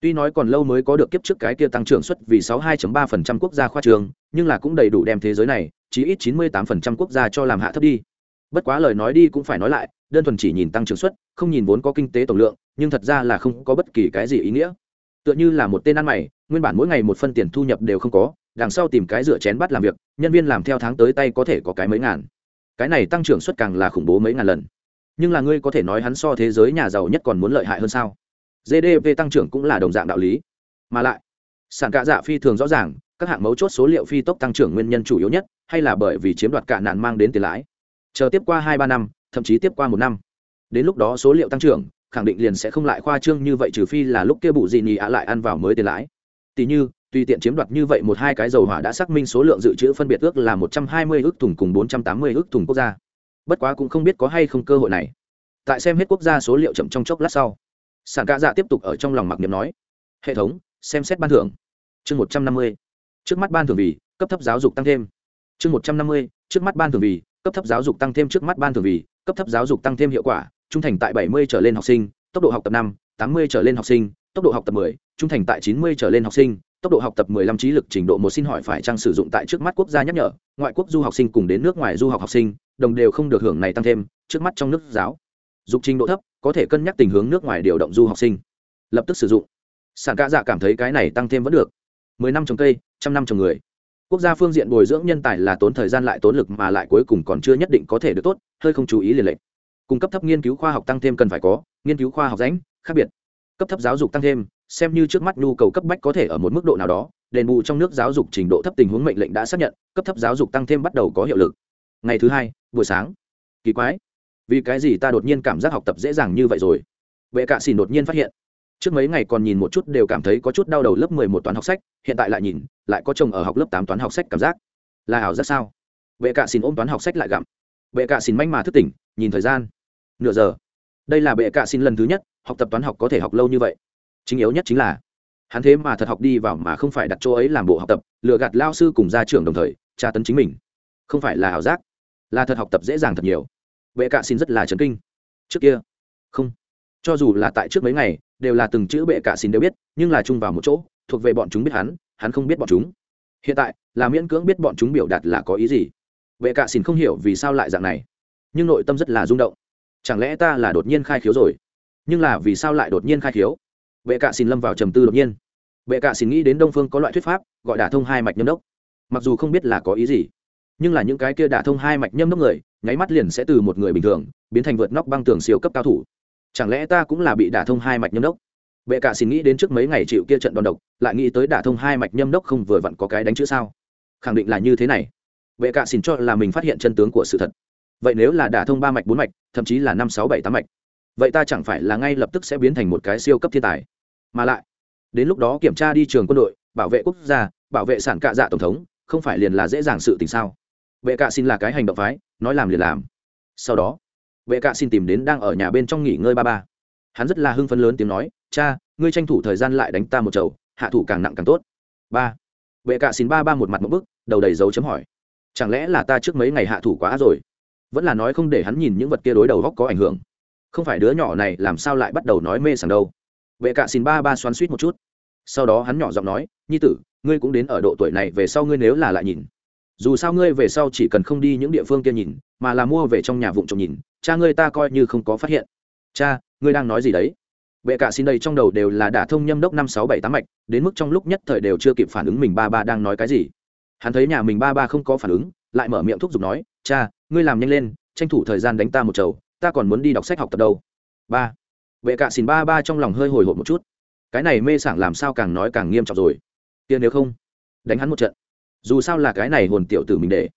A: Tuy nói còn lâu mới có được kiếp trước cái kia tăng trưởng suất vì 62.3% quốc gia khoa trường, nhưng là cũng đầy đủ đem thế giới này, chỉ ít 98% quốc gia cho làm hạ thấp đi. Bất quá lời nói đi cũng phải nói lại, đơn thuần chỉ nhìn tăng trưởng suất, không nhìn vốn có kinh tế tổng lượng, nhưng thật ra là không có bất kỳ cái gì ý nghĩa. Tựa như là một tên ăn mày, nguyên bản mỗi ngày một phân tiền thu nhập đều không có, đằng sau tìm cái rửa chén bắt làm việc, nhân viên làm theo tháng tới tay có thể có cái mấy ngàn. Cái này tăng trưởng suất càng là khủng bố mấy ngàn lần. Nhưng là ngươi có thể nói hắn so thế giới nhà giàu nhất còn muốn lợi hại hơn sao? Gdp tăng trưởng cũng là đồng dạng đạo lý. Mà lại, sản cạ dạ phi thường rõ ràng, các hạng mấu chốt số liệu phi tốc tăng trưởng nguyên nhân chủ yếu nhất hay là bởi vì chiếm đoạt cả nạn mang đến tiền lãi. Chờ tiếp qua hai ba năm, thậm chí tiếp qua một năm. Đến lúc đó số liệu tăng trưởng, khẳng định liền sẽ không lại khoa trương như vậy trừ phi là lúc kia bụ gì nhì ạ lại ăn vào mới tiền lãi. Tỷ như tùy tiện chiếm đoạt như vậy một hai cái dầu hỏa đã xác minh số lượng dự trữ phân biệt ước là một trăm hai mươi ước thùng cùng bốn trăm tám mươi ước thùng quốc gia. Bất quá cũng không biết có hay không cơ hội này. Tại xem hết quốc gia số liệu chậm trong chốc lát sau sản ca dạ tiếp tục ở trong lòng mặc niệm nói hệ thống xem xét ban thưởng. Chương một trăm năm mươi trước mắt ban thưởng vì cấp thấp giáo dục tăng thêm. Chương một trăm năm mươi trước mắt ban thưởng vì cấp thấp giáo dục tăng thêm trước mắt ban thưởng vì cấp thấp giáo dục tăng thêm hiệu quả trung thành tại bảy mươi trở lên học sinh tốc độ học tập năm tám mươi trở lên học sinh tốc độ học tập 10, trung thành tại 90 trở lên học sinh, tốc độ học tập 15 trí lực trình độ một xin hỏi phải trang sử dụng tại trước mắt quốc gia nhắc nhở, ngoại quốc du học sinh cùng đến nước ngoài du học học sinh, đồng đều không được hưởng này tăng thêm, trước mắt trong nước giáo. Dục trình độ thấp, có thể cân nhắc tình hướng nước ngoài điều động du học sinh. Lập tức sử dụng. Sản cả dạ cảm thấy cái này tăng thêm vẫn được. 10 năm trồng cây, trăm năm trồng người. Quốc gia phương diện bồi dưỡng nhân tài là tốn thời gian lại tốn lực mà lại cuối cùng còn chưa nhất định có thể được tốt, hơi không chú ý liền lệch. Cung cấp thấp nghiên cứu khoa học tăng thêm cần phải có, nghiên cứu khoa học rảnh, khác biệt cấp thấp giáo dục tăng thêm xem như trước mắt nhu cầu cấp bách có thể ở một mức độ nào đó, đền bù trong nước giáo dục trình độ thấp tình huống mệnh lệnh đã xác nhận, cấp thấp giáo dục tăng thêm bắt đầu có hiệu lực. Ngày thứ hai, buổi sáng. Kỳ quái. Vì cái gì ta đột nhiên cảm giác học tập dễ dàng như vậy rồi? Vệ cạ xỉn đột nhiên phát hiện. Trước mấy ngày còn nhìn một chút đều cảm thấy có chút đau đầu lớp mười một toán học sách, hiện tại lại nhìn, lại có chồng ở học lớp tám toán học sách cảm giác. Là ảo rất sao? Vệ cạ xỉn ôm toán học sách lại gặm. Vệ cạ xỉn manh mà thức tỉnh, nhìn thời gian. Nửa giờ. Đây là bệ cạ xin lần thứ nhất học tập toán học có thể học lâu như vậy chính yếu nhất chính là, hắn thế mà thật học đi vào mà không phải đặt chỗ ấy làm bộ học tập lựa gạt lao sư cùng ra trường đồng thời, tra tấn chính mình. Không phải là ảo giác, là thật học tập dễ dàng thật nhiều. Bệ cạ xin rất là chấn kinh. Trước kia, không. Cho dù là tại trước mấy ngày, đều là từng chữ bệ cạ xin đều biết, nhưng là chung vào một chỗ, thuộc về bọn chúng biết hắn hắn không biết bọn chúng. Hiện tại, là miễn cưỡng biết bọn chúng biểu đạt là có ý gì. Bệ cạ xin không hiểu vì sao lại dạng này, nhưng nội tâm rất là rung động. Chẳng lẽ ta là đột nhiên khai khiếu rồi? Nhưng là vì sao lại đột nhiên khai khiếu? Bệ cạ xin lâm vào trầm tư đột nhiên. Bệ cạ xin nghĩ đến đông phương có loại thuyết pháp, gọi đả thông hai mạch nhâm đốc. Mặc dù không biết là có ý gì, nhưng là những cái kia đả thông hai mạch nhâm đốc người, nháy mắt liền sẽ từ một người bình thường, biến thành vượt nóc băng tường siêu cấp cao thủ. Chẳng lẽ ta cũng là bị đả thông hai mạch nhâm đốc? Bệ cạ xin nghĩ đến trước mấy ngày chịu kia trận đòn độc, lại nghĩ tới đả thông hai mạch nhâm đốc không vừa vặn có cái đánh chữ sao? Khẳng định là như thế này. Bệ cạ xin cho là mình phát hiện chân tướng của sự thật. Vậy nếu là đả thông ba mạch, bốn mạch, thậm chí là năm, sáu, bảy, tám mạch, vậy ta chẳng phải là ngay lập tức sẽ biến thành một cái siêu cấp thiên tài? Mà lại, đến lúc đó kiểm tra đi trường quân đội, bảo vệ quốc gia, bảo vệ sản cạ dạ tổng thống, không phải liền là dễ dàng sự tình sao? Vệ cạ xin là cái hành động phái, nói làm liền làm. Sau đó, vệ cạ xin tìm đến đang ở nhà bên trong nghỉ ngơi ba ba. Hắn rất là hưng phấn lớn tiếng nói, cha, ngươi tranh thủ thời gian lại đánh ta một chầu, hạ thủ càng nặng càng tốt. Ba, vệ cạ xin ba ba một mặt một bức, đầu đầy dấu chấm hỏi, chẳng lẽ là ta trước mấy ngày hạ thủ quá rồi? Vẫn là nói không để hắn nhìn những vật kia đối đầu góc có ảnh hưởng. Không phải đứa nhỏ này làm sao lại bắt đầu nói mê sảng đâu? Vệ cạ xin ba ba xoắn suýt một chút. Sau đó hắn nhỏ giọng nói, nhi tử, ngươi cũng đến ở độ tuổi này về sau ngươi nếu là lại nhìn. Dù sao ngươi về sau chỉ cần không đi những địa phương kia nhìn, mà là mua về trong nhà vụng trộm nhìn, cha ngươi ta coi như không có phát hiện. Cha, ngươi đang nói gì đấy? Vệ cả xin đây trong đầu đều là đả thông nhâm đốc năm sáu bảy tám mạch, đến mức trong lúc nhất thời đều chưa kịp phản ứng mình ba ba đang nói cái gì. Hắn thấy nhà mình ba ba không có phản ứng, lại mở miệng thúc giục nói, cha, ngươi làm nhanh lên, tranh thủ thời gian đánh ta một chầu, ta còn muốn đi đọc sách học tập đâu. Ba vệ cạ xin ba ba trong lòng hơi hồi hộp một chút. Cái này mê sảng làm sao càng nói càng nghiêm trọng rồi. Kia nếu không, đánh hắn một trận. Dù sao là cái này hồn tiểu tử mình để.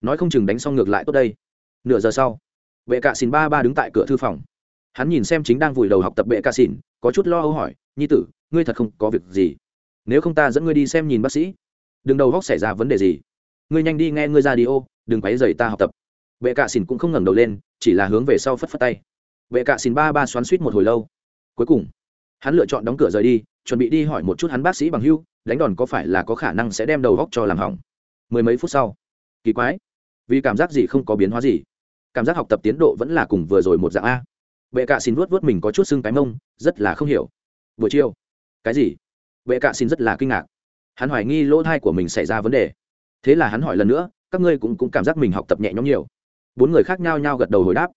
A: Nói không chừng đánh xong ngược lại tốt đây. Nửa giờ sau, vệ cạ xin ba ba đứng tại cửa thư phòng. Hắn nhìn xem chính đang vùi đầu học tập vệ cạ xỉn có chút lo âu hỏi, nhi tử, ngươi thật không có việc gì? Nếu không ta dẫn ngươi đi xem nhìn bác sĩ. Đừng đầu góc xảy ra vấn đề gì. Ngươi nhanh đi nghe ngươi ra đi ô, đừng quấy dày ta học tập. Vệ cạ xỉn cũng không ngẩng đầu lên, chỉ là hướng về sau phất phất tay vệ cạ xin ba ba xoắn suýt một hồi lâu. Cuối cùng hắn lựa chọn đóng cửa rời đi chuẩn bị đi hỏi một chút hắn bác sĩ bằng hưu đánh đòn có phải là có khả năng sẽ đem đầu góc cho làm hỏng. Mười mấy phút sau kỳ quái vì cảm giác gì không có biến hóa gì. Cảm giác học tập tiến độ vẫn là cùng vừa rồi một dạng a. Vệ cạ xin vuốt vuốt mình có chút sưng cái mông rất là không hiểu. Buổi chiều cái gì? Vệ cạ xin rất là kinh ngạc. Hắn hoài nghi lỗ thai của mình xảy ra vấn đề. Thế là hắn hỏi lần nữa các ngươi cũng, cũng cảm giác mình học tập nhẹ nhõm nhiều. Bốn người khác nhau nhau gật đầu hồi đáp.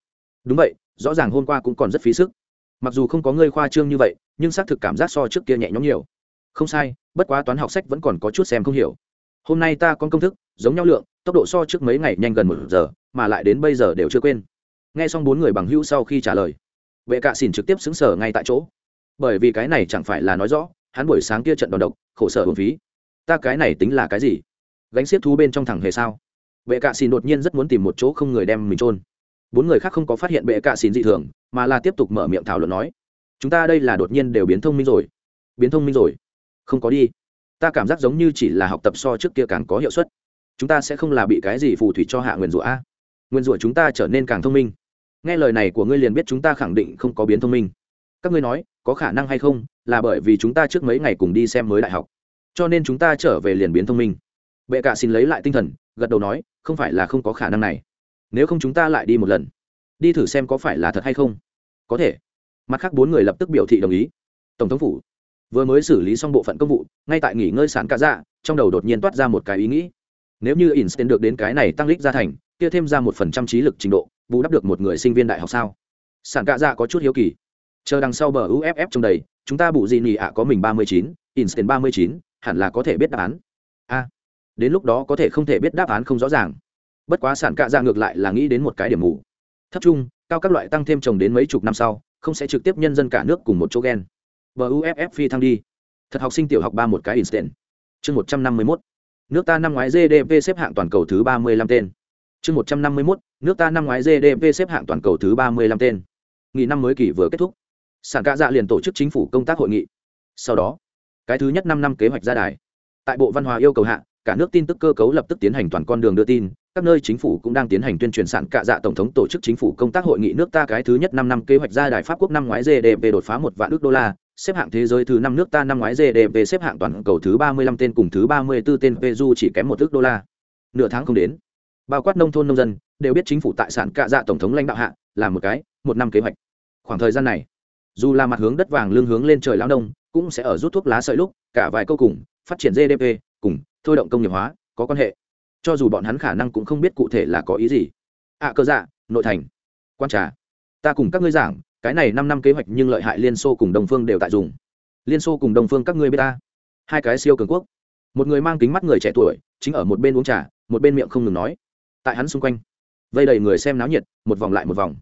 A: Đúng vậy rõ ràng hôm qua cũng còn rất phí sức. Mặc dù không có ngươi khoa trương như vậy, nhưng xác thực cảm giác so trước kia nhẹ nhõm nhiều. Không sai, bất quá toán học sách vẫn còn có chút xem không hiểu. Hôm nay ta có công thức, giống nhau lượng, tốc độ so trước mấy ngày nhanh gần một giờ, mà lại đến bây giờ đều chưa quên. Nghe xong bốn người bằng hữu sau khi trả lời, vệ cạ xỉn trực tiếp xứng sở ngay tại chỗ. Bởi vì cái này chẳng phải là nói rõ, hắn buổi sáng kia trận đòn độc, khổ sở hồn phí. Ta cái này tính là cái gì? Gánh xiết thú bên trong thẳng hề sao? Vệ cạ xỉn đột nhiên rất muốn tìm một chỗ không người đem mình trôn bốn người khác không có phát hiện bệ cạ xin dị thường, mà là tiếp tục mở miệng thảo luận nói, chúng ta đây là đột nhiên đều biến thông minh rồi. Biến thông minh rồi? Không có đi. Ta cảm giác giống như chỉ là học tập so trước kia càng có hiệu suất. Chúng ta sẽ không là bị cái gì phù thủy cho hạ nguyền rủa a. Nguyền rủa chúng ta trở nên càng thông minh. Nghe lời này của ngươi liền biết chúng ta khẳng định không có biến thông minh. Các ngươi nói, có khả năng hay không, là bởi vì chúng ta trước mấy ngày cùng đi xem mới đại học. Cho nên chúng ta trở về liền biến thông minh. Bệ cạ xin lấy lại tinh thần, gật đầu nói, không phải là không có khả năng này nếu không chúng ta lại đi một lần. Đi thử xem có phải là thật hay không. Có thể. Mặt khác bốn người lập tức biểu thị đồng ý. Tổng thống phủ vừa mới xử lý xong bộ phận công vụ, ngay tại nghỉ ngơi sản cá dạ trong đầu đột nhiên toát ra một cái ý nghĩ. Nếu như instant được đến cái này tăng lít ra thành, kia thêm ra một phần trăm trí lực trình độ, bù đắp được một người sinh viên đại học sao? Sản cạ dạ có chút hiếu kỳ. Chờ đằng sau bờ uff trong đầy, chúng ta bù gì nhỉ ạ à, có mình ba mươi chín instant ba mươi chín, hẳn là có thể biết đáp án. A, đến lúc đó có thể không thể biết đáp án không rõ ràng bất quá sản cạ dạ ngược lại là nghĩ đến một cái điểm mù. Thấp trung, cao các loại tăng thêm trồng đến mấy chục năm sau, không sẽ trực tiếp nhân dân cả nước cùng một chỗ gen và uff phi thăng đi. Thật học sinh tiểu học ba một cái instant chương một trăm năm mươi mốt. Nước ta năm ngoái gdp xếp hạng toàn cầu thứ ba mươi lăm tên. Chương một trăm năm mươi mốt. Nước ta năm ngoái gdp xếp hạng toàn cầu thứ ba mươi lăm tên. Nghị năm mới kỷ vừa kết thúc. Sản cạ dạ liền tổ chức chính phủ công tác hội nghị. Sau đó, cái thứ nhất năm năm kế hoạch ra đài. Tại bộ văn hóa yêu cầu hạ, cả nước tin tức cơ cấu lập tức tiến hành toàn con đường đưa tin các nơi chính phủ cũng đang tiến hành tuyên truyền sản cạ dạ tổng thống tổ chức chính phủ công tác hội nghị nước ta cái thứ nhất năm năm kế hoạch ra đài pháp quốc năm ngoái gdp đột phá một vạn ước đô la, xếp hạng thế giới thứ năm nước ta năm ngoái gdp xếp hạng toàn cầu thứ ba mươi lăm tên cùng thứ ba mươi 34 tên peru chỉ kém một ước đô la. Nửa tháng không đến, bao quát nông thôn nông dân đều biết chính phủ tại sản cạ dạ tổng thống lãnh đạo hạ làm một cái, một năm kế hoạch. Khoảng thời gian này, dù là mặt hướng đất vàng lương hướng lên trời lao đông cũng sẽ ở rút thuốc lá sợi lúc, cả vài câu cùng, phát triển gdp cùng thôi động công nghiệp hóa, có quan hệ cho dù bọn hắn khả năng cũng không biết cụ thể là có ý gì. Ạ à, cơ dạ nội thành. Quan trà. Ta cùng các ngươi giảng cái này năm năm kế hoạch nhưng lợi hại liên xô cùng đồng phương đều tại dùng. Liên xô cùng đông phương các ngươi b ta. Hai cái siêu cường quốc. Một người mang kính mắt người trẻ tuổi chính ở một bên uống trà một bên miệng không ngừng nói. Tại hắn xung quanh vây đầy người xem náo nhiệt một vòng lại một vòng.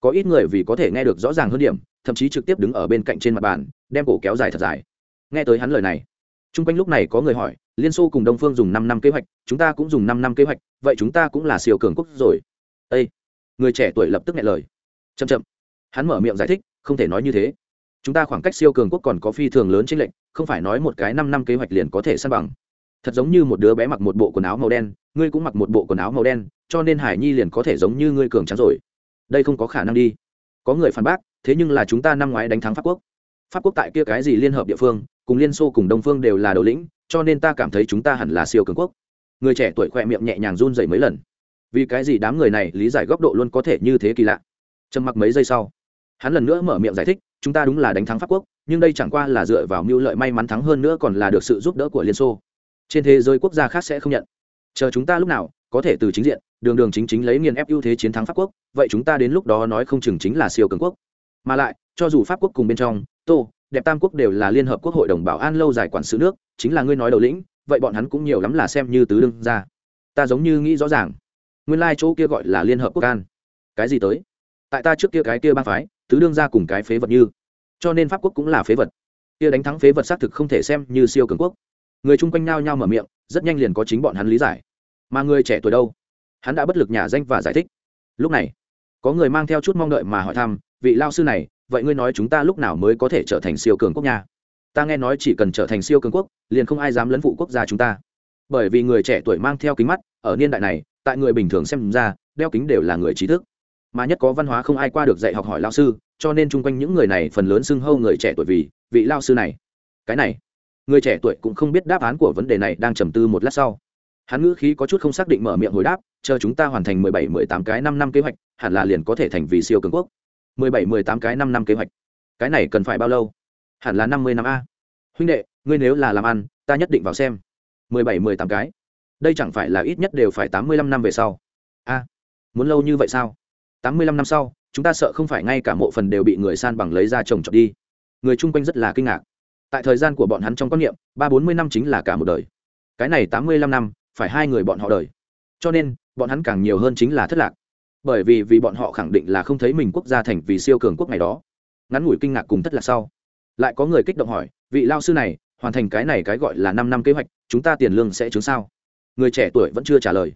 A: Có ít người vì có thể nghe được rõ ràng hơn điểm thậm chí trực tiếp đứng ở bên cạnh trên mặt bàn đem cổ kéo dài thật dài. Nghe tới hắn lời này t r u n g quanh lúc này có người hỏi liên xô cùng đông phương dùng năm năm kế hoạch, chúng ta cũng dùng năm năm kế hoạch, vậy chúng ta cũng là siêu cường quốc rồi. Â người trẻ tuổi lập tức nghe lời. Chậm chậm. Hắn mở miệng giải thích, không thể nói như thế. Chúng ta khoảng cách siêu cường quốc còn có phi thường lớn trên lệnh không phải nói một cái năm năm kế hoạch liền có thể săn bằng. Thật giống như một đứa bé mặc một bộ quần áo màu đen, ngươi cũng mặc một bộ quần áo màu đen, cho nên hải nhi liền có thể giống như ngươi cường trắng rồi. Đây không có khả năng đi. Có người phản bác, thế nhưng là chúng ta năm ngoái đánh thắng pháp quốc. Pháp quốc tại kia cái gì liên hợp địa phương, cùng liên xô cùng đông phương đều là đầu lĩnh cho nên ta cảm thấy chúng ta hẳn là siêu cường quốc. Người trẻ tuổi khỏe miệng nhẹ nhàng run dậy mấy lần. Vì cái gì đám người này lý giải góc độ luôn có thể như thế kỳ lạ? Trầm mặc mấy giây sau, hắn lần nữa mở miệng giải thích, chúng ta đúng là đánh thắng pháp quốc, nhưng đây chẳng qua là dựa vào mưu lợi may mắn thắng hơn nữa còn là được sự giúp đỡ của liên xô. Trên thế giới quốc gia khác sẽ không nhận. Chờ chúng ta lúc nào, có thể từ chính diện, đường đường chính chính lấy nghiền ép ưu thế chiến thắng pháp quốc, vậy chúng ta đến lúc đó nói không chừng chính là siêu cường quốc. Mà lại, cho dù pháp quốc cùng bên trong, tô đẹp tam quốc đều là liên hợp quốc hội đồng bảo an lâu dài quản sự nước, chính là ngươi nói đầu lĩnh, vậy bọn hắn cũng nhiều lắm là xem như tứ đương ra ta giống như nghĩ rõ ràng, nguyên lai、like、chỗ kia gọi là liên hợp quốc an. Cái gì tới? Tại ta trước kia cái kia ba phái, tứ đương ra cùng cái phế vật như. Cho nên pháp quốc cũng là phế vật. Kia đánh thắng phế vật xác thực không thể xem như siêu cường quốc. Người chung quanh nao nhao mở miệng, rất nhanh liền có chính bọn hắn lý giải. Mà người trẻ tuổi đâu? Hắn đã bất lực nhà danh và giải thích. Lúc này, có người mang theo chút mong đợi mà hỏi thăm, vị lao sư này vậy ngươi nói chúng ta lúc nào mới có thể trở thành siêu cường quốc nha? Ta nghe nói chỉ cần trở thành siêu cường quốc, liền không ai dám lấn phụ quốc gia chúng ta. Bởi vì người trẻ tuổi mang theo kính mắt, ở niên đại này, tại người bình thường xem ra, đeo kính đều là người trí thức. Mà nhất có văn hóa không ai qua được dạy học hỏi lao sư, cho nên chung quanh những người này phần lớn xưng hâu người trẻ tuổi vì vị lao sư này. Cái này, người trẻ tuổi cũng không biết đáp án của vấn đề này đang trầm tư một lát sau. Hắn ngữ khí có chút không xác định mở miệng hồi đáp, chờ chúng ta hoàn thành mười bảy, mười tám cái năm năm kế hoạch, hẳn là liền có thể thành vì siêu cường quốc mười bảy, mười tám cái năm năm kế hoạch. Cái này cần phải bao lâu? Hẳn là năm mươi năm a. Huynh đệ, ngươi nếu là làm ăn, ta nhất định vào xem. mười bảy, mười tám cái. Đây chẳng phải là ít nhất đều phải tám mươi lăm năm về sau. A, muốn lâu như vậy sao? tám mươi lăm năm sau, chúng ta sợ không phải ngay cả mộ phần đều bị người san bằng lấy ra trồng trọt đi. Người chung quanh rất là kinh ngạc. Tại thời gian của bọn hắn trong quan niệm, ba bốn mươi năm chính là cả một đời. Cái này tám mươi lăm năm, phải hai người bọn họ đời. Cho nên, bọn hắn càng nhiều hơn chính là thất lạc bởi vì vì bọn họ khẳng định là không thấy mình quốc gia thành vì siêu cường quốc ngày đó. Ngắn ngủi kinh ngạc cùng thất lạc sau, lại có người kích động hỏi, vị lao sư này, hoàn thành cái này cái gọi là năm năm kế hoạch, chúng ta tiền lương sẽ chứng sao? Người trẻ tuổi vẫn chưa trả lời.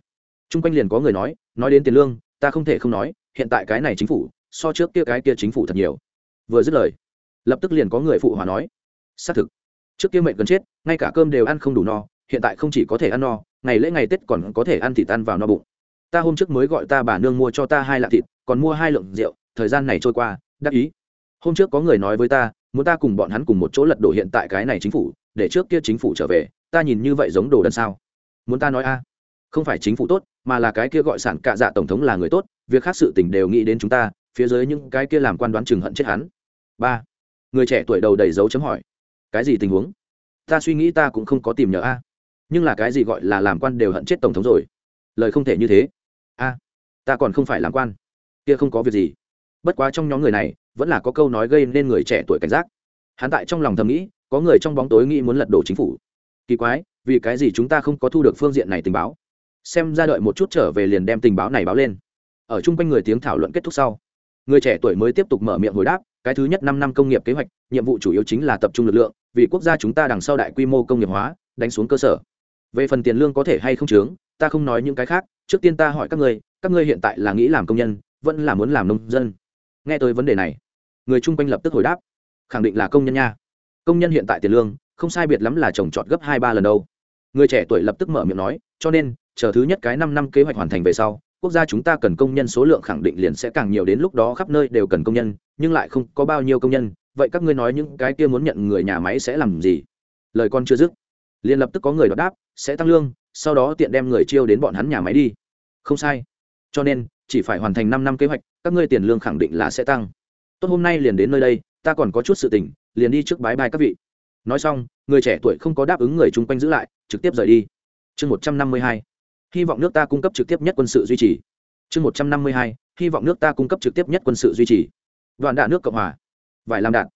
A: T r u n g quanh liền có người nói nói đến tiền lương, ta không thể không nói, hiện tại cái này chính phủ, so trước kia cái kia chính phủ thật nhiều. Vừa dứt lời, lập tức liền có người phụ hòa nói, xác thực, trước kia mệnh gần chết, ngay cả cơm đều ăn không đủ no, hiện tại không chỉ có thể ăn no, ngày lễ ngày tết còn có thể ăn thịt ăn vào no bụng ta hôm trước mới gọi ta bà nương mua cho ta hai lạng thịt, còn mua hai lượng rượu, thời gian này trôi qua, đắc ý. Hôm trước có người nói với ta, muốn ta cùng bọn hắn cùng một chỗ lật đổ hiện tại cái này chính phủ, để trước kia chính phủ trở về, ta nhìn như vậy giống đồ đần sao? Muốn ta nói a? Không phải chính phủ tốt, mà là cái kia gọi sản cạ dạ tổng thống là người tốt, việc khác sự tình đều nghĩ đến chúng ta, phía dưới những cái kia làm quan đoán chừng hận chết hắn. Ba. Người trẻ tuổi đầu đầy dấu chấm hỏi. Cái gì tình huống? Ta suy nghĩ ta cũng không có tìm nhờ a. Nhưng là cái gì gọi là làm quan đều hận chết tổng thống rồi? Lời không thể như thế a, ta còn không phải làm quan. Kia không có việc gì. Bất quá trong nhóm người này, vẫn là có câu nói gây nên người trẻ tuổi cảnh giác. Hắn tại trong lòng thầm nghĩ, có người trong bóng tối nghĩ muốn lật đổ chính phủ. Kỳ quái, vì cái gì chúng ta không có thu được phương diện này tình báo? Xem ra đợi một chút trở về liền đem tình báo này báo lên. Ở chung quanh người tiếng thảo luận kết thúc sau, người trẻ tuổi mới tiếp tục mở miệng hồi đáp, cái thứ nhất năm năm công nghiệp kế hoạch, nhiệm vụ chủ yếu chính là tập trung lực lượng, vì quốc gia chúng ta đằng sau đại quy mô công nghiệp hóa, đánh xuống cơ sở. Về phần tiền lương có thể hay không chướng, ta không nói những cái khác trước tiên ta hỏi các ngươi các ngươi hiện tại là nghĩ làm công nhân, vẫn là muốn làm nông dân? Nghe tới vấn đề này, người chung quanh lập tức hồi đáp. Khẳng định là công nhân nha. Công nhân hiện tại tiền lương, không sai biệt lắm là trồng trọt gấp hai ba lần đâu. Người trẻ tuổi lập tức mở miệng nói, cho nên, chờ thứ nhất cái năm năm kế hoạch hoàn thành về sau, quốc gia chúng ta cần công nhân số lượng khẳng định liền sẽ càng nhiều đến lúc đó khắp nơi đều cần công nhân, nhưng lại không có bao nhiêu công nhân. Vậy các ngươi nói những cái kia muốn nhận người nhà máy sẽ làm gì? Lời con chưa dứt, liền lập tức có người đọc đáp, sẽ tăng lương, sau đó tiện đem người chiêu đến bọn hắn nhà máy đi không sai. Cho nên, chỉ phải hoàn thành năm năm kế hoạch, các ngươi tiền lương khẳng định là sẽ tăng. Tốt, hôm nay liền đến nơi đây, ta còn có chút sự tình, liền đi trước bái bai các vị. Nói xong, người trẻ tuổi không có đáp ứng người chung quanh giữ lại, trực tiếp rời đi. Chương một trăm năm mươi hai. Hy vọng nước ta cung cấp trực tiếp nhất quân sự duy trì. Chương một trăm năm mươi hai. Hy vọng nước ta cung cấp trực tiếp nhất quân sự duy trì. Đoạn đạn nước cộng hòa. Vải làm đạn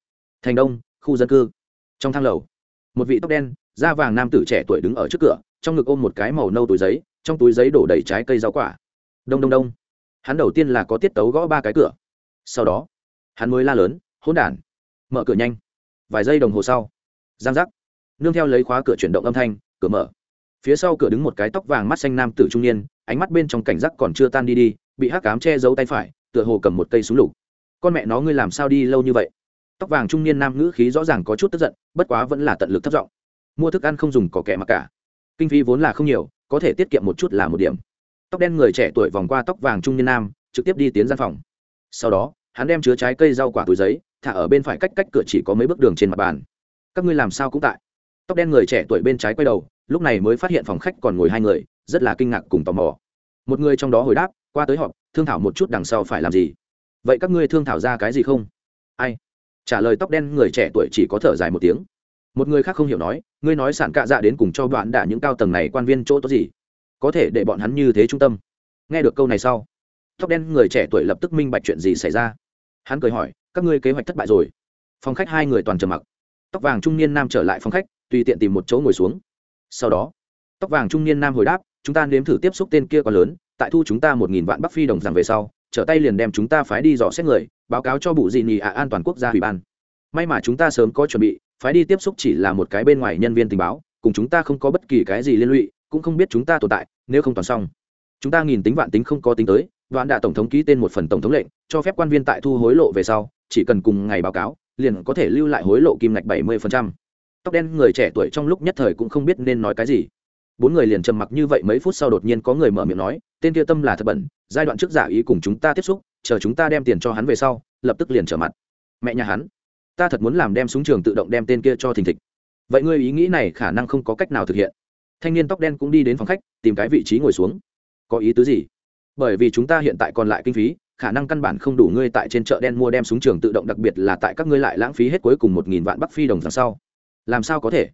A: thành đông, khu dân cư. Trong thang lầu, một vị tóc đen, da vàng nam tử trẻ tuổi đứng ở trước cửa, trong ngực ôm một cái màu nâu túi giấy trong túi giấy đổ đầy trái cây rau quả. Đông đông đông. Hắn đầu tiên là có tiết tấu gõ ba cái cửa. Sau đó, hắn mới la lớn, hỗn đản, mở cửa nhanh. Vài giây đồng hồ sau, giang giác. Nương theo lấy khóa cửa chuyển động âm thanh, cửa mở. Phía sau cửa đứng một cái tóc vàng mắt xanh nam tử trung niên, ánh mắt bên trong cảnh giác còn chưa tan đi đi, bị hắc cám che giấu tay phải, tựa hồ cầm một cây súng lục. Con mẹ nó, ngươi làm sao đi lâu như vậy? Tóc vàng trung niên nam ngữ khí rõ ràng có chút tức giận, bất quá vẫn là tận lực thất giọng. Mua thức ăn không dùng có kẻ mặc cả. Kinh phí vốn là không nhiều có thể tiết kiệm một chút là một điểm. Tóc đen người trẻ tuổi vòng qua tóc vàng trung niên nam, trực tiếp đi tiến gian phòng. Sau đó, hắn đem chứa trái cây rau quả túi giấy, thả ở bên phải cách cách cửa chỉ có mấy bước đường trên mặt bàn. Các ngươi làm sao cũng tại? Tóc đen người trẻ tuổi bên trái quay đầu, lúc này mới phát hiện phòng khách còn ngồi hai người, rất là kinh ngạc cùng tò mò. Một người trong đó hồi đáp, qua tới họp, thương thảo một chút đằng sau phải làm gì? Vậy các ngươi thương thảo ra cái gì không? Ai? Trả lời tóc đen người trẻ tuổi chỉ có thở dài một tiếng một người khác không hiểu nói, ngươi nói sản cạ dạ đến cùng cho đoạn đả những cao tầng này quan viên chỗ tốt gì? Có thể để bọn hắn như thế trung tâm? Nghe được câu này sau, tóc đen người trẻ tuổi lập tức minh bạch chuyện gì xảy ra. Hắn cười hỏi, các ngươi kế hoạch thất bại rồi. Phòng khách hai người toàn trầm mặc. Tóc vàng trung niên nam trở lại phòng khách, tùy tiện tìm một chỗ ngồi xuống. Sau đó, tóc vàng trung niên nam hồi đáp, chúng ta nếm thử tiếp xúc tên kia quá lớn, tại thu chúng ta một nghìn vạn bắc phi đồng rằng về sau, trở tay liền đem chúng ta phái đi dò xét người, báo cáo cho bụ dị nhì ạ an toàn quốc gia ủy ban. May mà chúng ta sớm có chuẩn bị phái đi tiếp xúc chỉ là một cái bên ngoài nhân viên tình báo, cùng chúng ta không có bất kỳ cái gì liên lụy, cũng không biết chúng ta tồn tại, nếu không toàn xong. Chúng ta nghìn tính vạn tính không có tính tới, đoạn đạ tổng thống ký tên một phần tổng thống lệnh, cho phép quan viên tại thu hối lộ về sau, chỉ cần cùng ngày báo cáo, liền có thể lưu lại hối lộ kim ngạch bảy mươi tóc đen người trẻ tuổi trong lúc nhất thời cũng không biết nên nói cái gì. Bốn người liền trầm mặc như vậy mấy phút sau đột nhiên có người mở miệng nói, tên kia tâm là thật bẩn, giai đoạn trước giả ý cùng chúng ta tiếp xúc, chờ chúng ta đem tiền cho hắn về sau, lập tức liền trở mặt. Mẹ nhà hắn ta thật muốn làm đem súng trường tự động đem tên kia cho thình thịch. Vậy ngươi ý nghĩ này khả năng không có cách nào thực hiện. Thanh niên tóc đen cũng đi đến phòng khách, tìm cái vị trí ngồi xuống. Có ý tứ gì? Bởi vì chúng ta hiện tại còn lại kinh phí, khả năng căn bản không đủ ngươi tại trên chợ đen mua đem súng trường tự động đặc biệt là tại các ngươi lại lãng phí hết cuối cùng một nghìn vạn bắc phi đồng rằng sau. Làm sao có thể?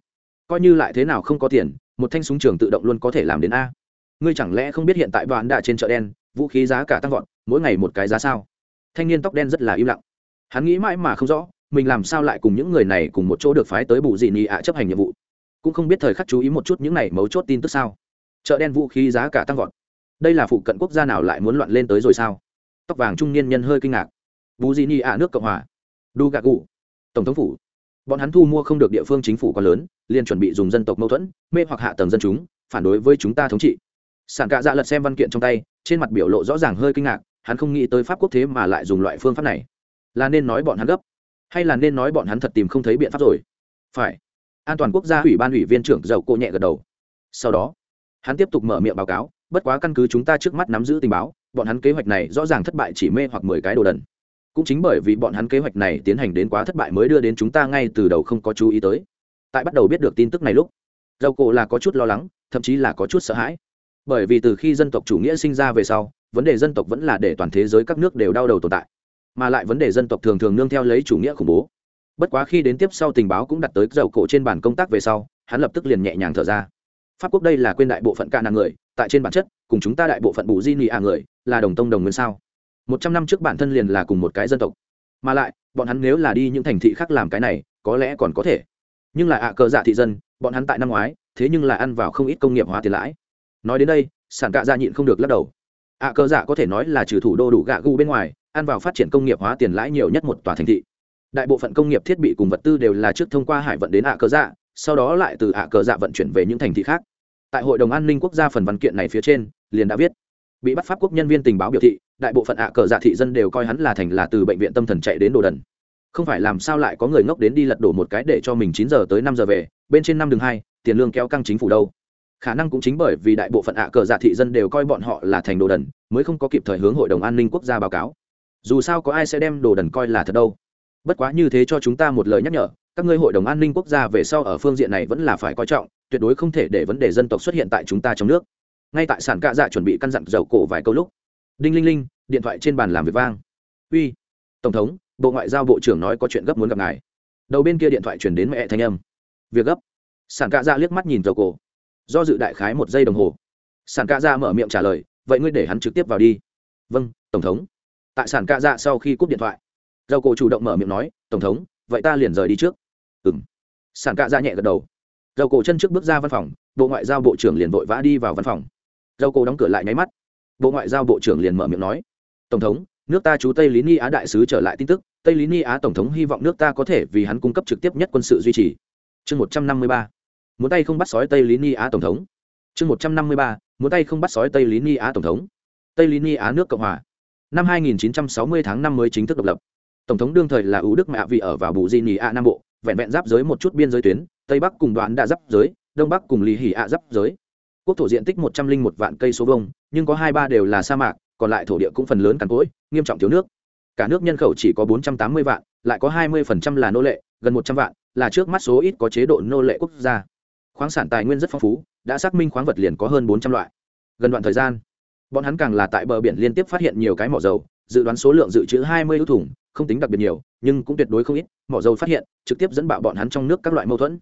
A: Coi như lại thế nào không có tiền, một thanh súng trường tự động luôn có thể làm đến a. Ngươi chẳng lẽ không biết hiện tại đoàn đạ trên chợ đen, vũ khí giá cả tăng vọt, mỗi ngày một cái giá sao? Thanh niên tóc đen rất là im lặng. Hắn nghĩ mãi mà không rõ mình làm sao lại cùng những người này cùng một chỗ được phái tới bù dị nị ạ chấp hành nhiệm vụ? Cũng không biết thời khắc chú ý một chút những này mấu chốt tin tức sao? Chợ đen vũ khí giá cả tăng vọt. Đây là phụ cận quốc gia nào lại muốn loạn lên tới rồi sao? Tóc vàng trung niên nhân hơi kinh ngạc. Bù dị nị ạ nước cộng hòa. Đu gạ cụ tổng thống phủ. Bọn hắn thu mua không được địa phương chính phủ quá lớn, liền chuẩn bị dùng dân tộc mâu thuẫn, mê hoặc hạ tầng dân chúng, phản đối với chúng ta thống trị. Sản cạ dạ lật xem văn kiện trong tay, trên mặt biểu lộ rõ ràng hơi kinh ngạc, hắn không nghĩ tới pháp quốc thế mà lại dùng loại phương pháp này. Là nên nói bọn hắn gấp hay là nên nói bọn hắn thật tìm không thấy biện pháp rồi? Phải. An toàn quốc gia ủy ban ủy viên trưởng dầu cô nhẹ gật đầu. Sau đó, hắn tiếp tục mở miệng báo cáo, bất quá căn cứ chúng ta trước mắt nắm giữ tình báo, bọn hắn kế hoạch này rõ ràng thất bại chỉ mê hoặc mười cái đồ đần. Cũng chính bởi vì bọn hắn kế hoạch này tiến hành đến quá thất bại mới đưa đến chúng ta ngay từ đầu không có chú ý tới. Tại bắt đầu biết được tin tức này lúc, dầu cổ là có chút lo lắng, thậm chí là có chút sợ hãi. Bởi vì từ khi dân tộc chủ nghĩa sinh ra về sau, vấn đề dân tộc vẫn là để toàn thế giới các nước đều đau đầu tồn tại mà lại vấn đề dân tộc thường thường nương theo lấy chủ nghĩa khủng bố. Bất quá khi đến tiếp sau tình báo cũng đặt tới dầu cổ trên bàn công tác về sau, hắn lập tức liền nhẹ nhàng thở ra. Pháp quốc đây là quên đại bộ phận ca nàng người, tại trên bản chất, cùng chúng ta đại bộ phận bù di nị à người, là đồng tông đồng nguyên sao? Một trăm năm trước bản thân liền là cùng một cái dân tộc. Mà lại, bọn hắn nếu là đi những thành thị khác làm cái này, có lẽ còn có thể. Nhưng là ạ cờ dạ thị dân, bọn hắn tại năm ngoái, thế nhưng là ăn vào không ít công nghiệp hóa tiền lãi. Nói đến đây, sản cạ dạ nhịn không được lắc đầu. Ạ cờ dạ có thể nói là trừ thủ đô đủ gạ gu bên ngoài ăn vào phát triển công nghiệp hóa tiền lãi nhiều nhất một tòa thành thị. Đại bộ phận công nghiệp thiết bị cùng vật tư đều là trước thông qua hải vận đến ạ cờ dạ sau đó lại từ ạ cờ dạ vận chuyển về những thành thị khác. Tại hội đồng an ninh quốc gia phần văn kiện này phía trên, liền đã viết, bị bắt pháp quốc nhân viên tình báo biểu thị, đại bộ phận ạ cờ dạ thị dân đều coi hắn là thành là từ bệnh viện tâm thần chạy đến đồ đần. Không phải làm sao lại có người ngốc đến đi lật đổ một cái để cho mình chín giờ tới năm giờ về, bên trên năm đường hai, tiền lương kéo căng chính phủ đâu. Khả năng cũng chính bởi vì đại bộ phận ạ cờ dạ thị dân đều coi bọn họ là thành đồ đần, mới không có kịp thời hướng hội đồng an ninh quốc gia báo cáo dù sao có ai sẽ đem đồ đần coi là thật đâu. Bất quá như thế cho chúng ta một lời nhắc nhở, các ngươi hội đồng an ninh quốc gia về sau ở phương diện này vẫn là phải coi trọng, tuyệt đối không thể để vấn đề dân tộc xuất hiện tại chúng ta trong nước. Ngay tại sản cạ dạ chuẩn bị căn dặn dầu cổ vài câu lúc, đinh linh linh, điện thoại trên bàn làm việc vang. Uy, tổng thống, bộ ngoại giao bộ trưởng nói có chuyện gấp muốn gặp ngài. Đầu bên kia điện thoại chuyển đến mẹ thanh âm. Việc gấp. Sản cạ dạ liếc mắt nhìn dầu cổ. Do dự đại khái một giây đồng hồ. Sản cạ dạ mở miệng trả lời, vậy ngươi để hắn trực tiếp vào đi. Vâng tổng thống tại sản cạ dạ sau khi cúp điện thoại. Dầu cổ chủ động mở miệng nói, tổng thống, vậy ta liền rời đi trước. Ừ m sản cạ dạ nhẹ gật đầu. Dầu cổ chân trước bước ra văn phòng, bộ ngoại giao bộ trưởng liền vội vã đi vào văn phòng. Dầu cổ đóng cửa lại nháy mắt. Bộ ngoại giao bộ trưởng liền mở miệng nói, tổng thống, nước ta chú tây lý ni á đại sứ trở lại tin tức. Tây lý ni á tổng thống hy vọng nước ta có thể vì hắn cung cấp trực tiếp nhất quân sự duy trì. Chương một trăm năm mươi ba. Muốn tay không bắt sói tây lý ni á tổng thống. Chương một trăm năm mươi ba. Muốn tay không bắt sói tây lý ni á tổng thống. Tây lý ni á nước cộng hòa năm 2960 tháng năm mới chính thức độc lập. Tổng thống đương thời là ưu đức mạ vị ở vào bù di nỉ a nam bộ, vẹn vẹn giáp giới một chút biên giới tuyến, tây bắc cùng đoạn đã giáp giới, đông bắc cùng lì hỉ ạ giáp giới. Quốc thổ diện tích một trăm linh một vạn cây số vông nhưng có hai ba đều là sa mạc, còn lại thổ địa cũng phần lớn cằn cỗi, nghiêm trọng thiếu nước. Cả nước nhân khẩu chỉ có bốn trăm tám mươi vạn, lại có hai mươi là nô lệ, gần một trăm vạn là trước mắt số ít có chế độ nô lệ quốc gia. Khoáng sản tài nguyên rất phong phú, đã xác minh khoáng vật liền có hơn bốn trăm loại. Gần đoạn thời gian bọn hắn càng là tại bờ biển liên tiếp phát hiện nhiều cái mỏ dầu, dự đoán số lượng dự trữ hai mươi ước thùng, không tính đặc biệt nhiều, nhưng cũng tuyệt đối không ít, mỏ dầu phát hiện, trực tiếp dẫn bạo bọn hắn trong nước các loại mâu thuẫn.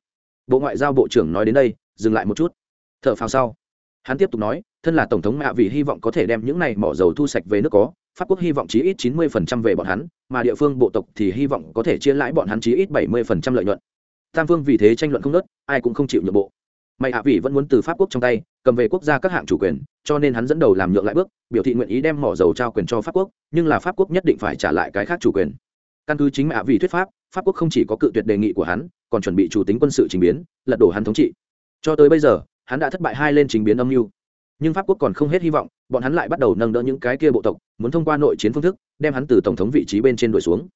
A: Bộ ngoại giao bộ trưởng nói đến đây, dừng lại một chút. T h ở phao sau, hắn tiếp tục nói, thân là tổng thống mạ vì hy vọng có thể đem những này mỏ dầu thu sạch về nước có, pháp quốc hy vọng chí ít chín mươi phần trăm về bọn hắn, mà địa phương bộ tộc thì hy vọng có thể chia lãi bọn hắn chí ít bảy mươi phần trăm lợi nhuận. Tam phương vì thế tranh luận không nớt ai cũng không chịu nhượng bộ. Mày hạ vị vẫn muốn từ pháp quốc trong tay cầm về quốc gia các hạng chủ quyền, cho nên hắn dẫn đầu làm nhượng lại bước, biểu thị nguyện ý đem mỏ dầu trao quyền cho pháp quốc, nhưng là pháp quốc nhất định phải trả lại cái khác chủ quyền. Căn cứ chính mạ vị thuyết pháp pháp quốc không chỉ có cự tuyệt đề nghị của hắn, còn chuẩn bị chủ tính quân sự trình biến, lật đổ hắn thống trị. Cho tới bây giờ, hắn đã thất bại hai lên trình biến âm mưu. Nhưng pháp quốc còn không hết hy vọng, bọn hắn lại bắt đầu nâng đỡ những cái kia bộ tộc, muốn thông qua nội chiến phương thức, đem hắn từ tổng thống vị trí bên trên đuổi xuống.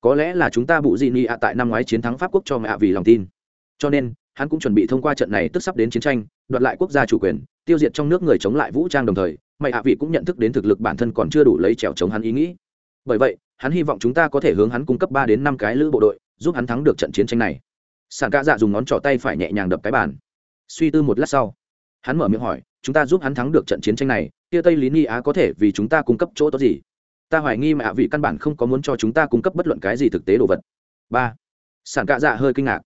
A: Có lẽ là chúng ta bụ di ni ạ tại năm ngoái chiến thắng pháp quốc cho mạ vì lòng tin. Cho nên hắn cũng chuẩn bị thông qua trận này tức sắp đến chiến tranh, đoạt lại quốc gia chủ quyền, tiêu diệt trong nước người chống lại vũ trang đồng thời, mày hạ vị cũng nhận thức đến thực lực bản thân còn chưa đủ lấy trèo chống hắn ý nghĩ. Bởi vậy, hắn hy vọng chúng ta có thể hướng hắn cung cấp ba đến năm cái lữ bộ đội, giúp hắn thắng được trận chiến tranh này. Sàn ca dạ dùng ngón trỏ tay phải nhẹ nhàng đập cái bàn. Suy tư một lát sau, hắn mở miệng hỏi, chúng ta giúp hắn thắng được trận chiến tranh này, kia tây lý ni á có thể vì chúng ta cung cấp chỗ tốt gì? Ta hoài nghi mà hạ vị căn bản không có muốn cho chúng ta cung cấp bất luận cái gì thực tế đồ vật. Ba. Sản cạ dạ hơi kinh ngạc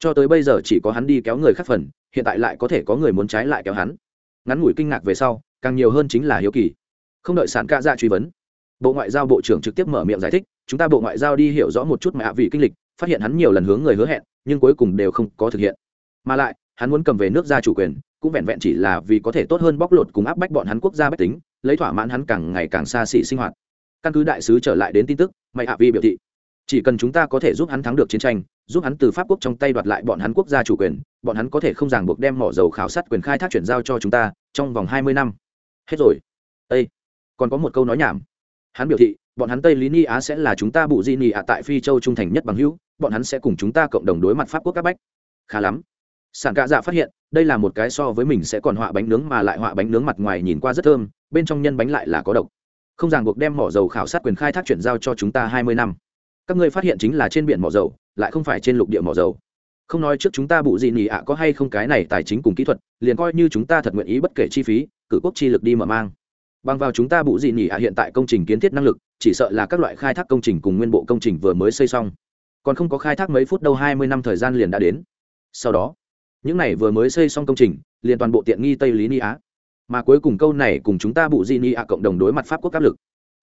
A: cho tới bây giờ chỉ có hắn đi kéo người khác phần, hiện tại lại có thể có người muốn trái lại kéo hắn. Ngắn ngủi kinh ngạc về sau, càng nhiều hơn chính là hiếu kỳ. Không đợi sản ca ra dạ truy vấn, bộ ngoại giao bộ trưởng trực tiếp mở miệng giải thích, chúng ta bộ ngoại giao đi hiểu rõ một chút mà hạ vị kinh lịch, phát hiện hắn nhiều lần hướng người hứa hẹn, nhưng cuối cùng đều không có thực hiện. Mà lại, hắn muốn cầm về nước ra chủ quyền, cũng vẹn vẹn chỉ là vì có thể tốt hơn bóc lột cùng áp bách bọn hắn quốc gia bách tính, lấy thỏa mãn hắn càng ngày càng xa xỉ sinh hoạt. Căn cứ đại sứ trở lại đến tin tức, mày hạ vi biểu thị chỉ cần chúng ta có thể giúp hắn thắng được chiến tranh, giúp hắn từ pháp quốc trong tay đoạt lại bọn hắn quốc gia chủ quyền, bọn hắn có thể không ràng buộc đem mỏ dầu khảo sát quyền khai thác chuyển giao cho chúng ta trong vòng hai mươi năm. Hết rồi. Ây còn có một câu nói nhảm. Hắn biểu thị, bọn hắn tây lý ni á sẽ là chúng ta bụ di ni ạ tại phi châu trung thành nhất bằng hữu, bọn hắn sẽ cùng chúng ta cộng đồng đối mặt pháp quốc các bách. Khá lắm. Sản cạ dạ phát hiện, đây là một cái so với mình sẽ còn họa bánh nướng mà lại họa bánh nướng mặt ngoài nhìn qua rất thơm, bên trong nhân bánh lại là có độc. Không ràng buộc đem mỏ dầu khảo sát quyền khai thác chuyển giao cho chúng ta hai mươi năm các ngươi phát hiện chính là trên biển mỏ dầu, lại không phải trên lục địa mỏ dầu. Không nói trước chúng ta bụ gì nhỉ ạ có hay không cái này tài chính cùng kỹ thuật, liền coi như chúng ta thật nguyện ý bất kể chi phí, cử quốc chi lực đi mở mang. Bằng vào chúng ta bụ gì nhỉ ạ hiện tại công trình kiến thiết năng lực, chỉ sợ là các loại khai thác công trình cùng nguyên bộ công trình vừa mới xây xong. Còn không có khai thác mấy phút đâu, hai mươi năm thời gian liền đã đến. Sau đó, những này vừa mới xây xong công trình, liền toàn bộ tiện nghi tây lý ni á. Mà cuối cùng câu này cùng chúng ta bụ di ni ạ cộng đồng đối mặt pháp quốc áp lực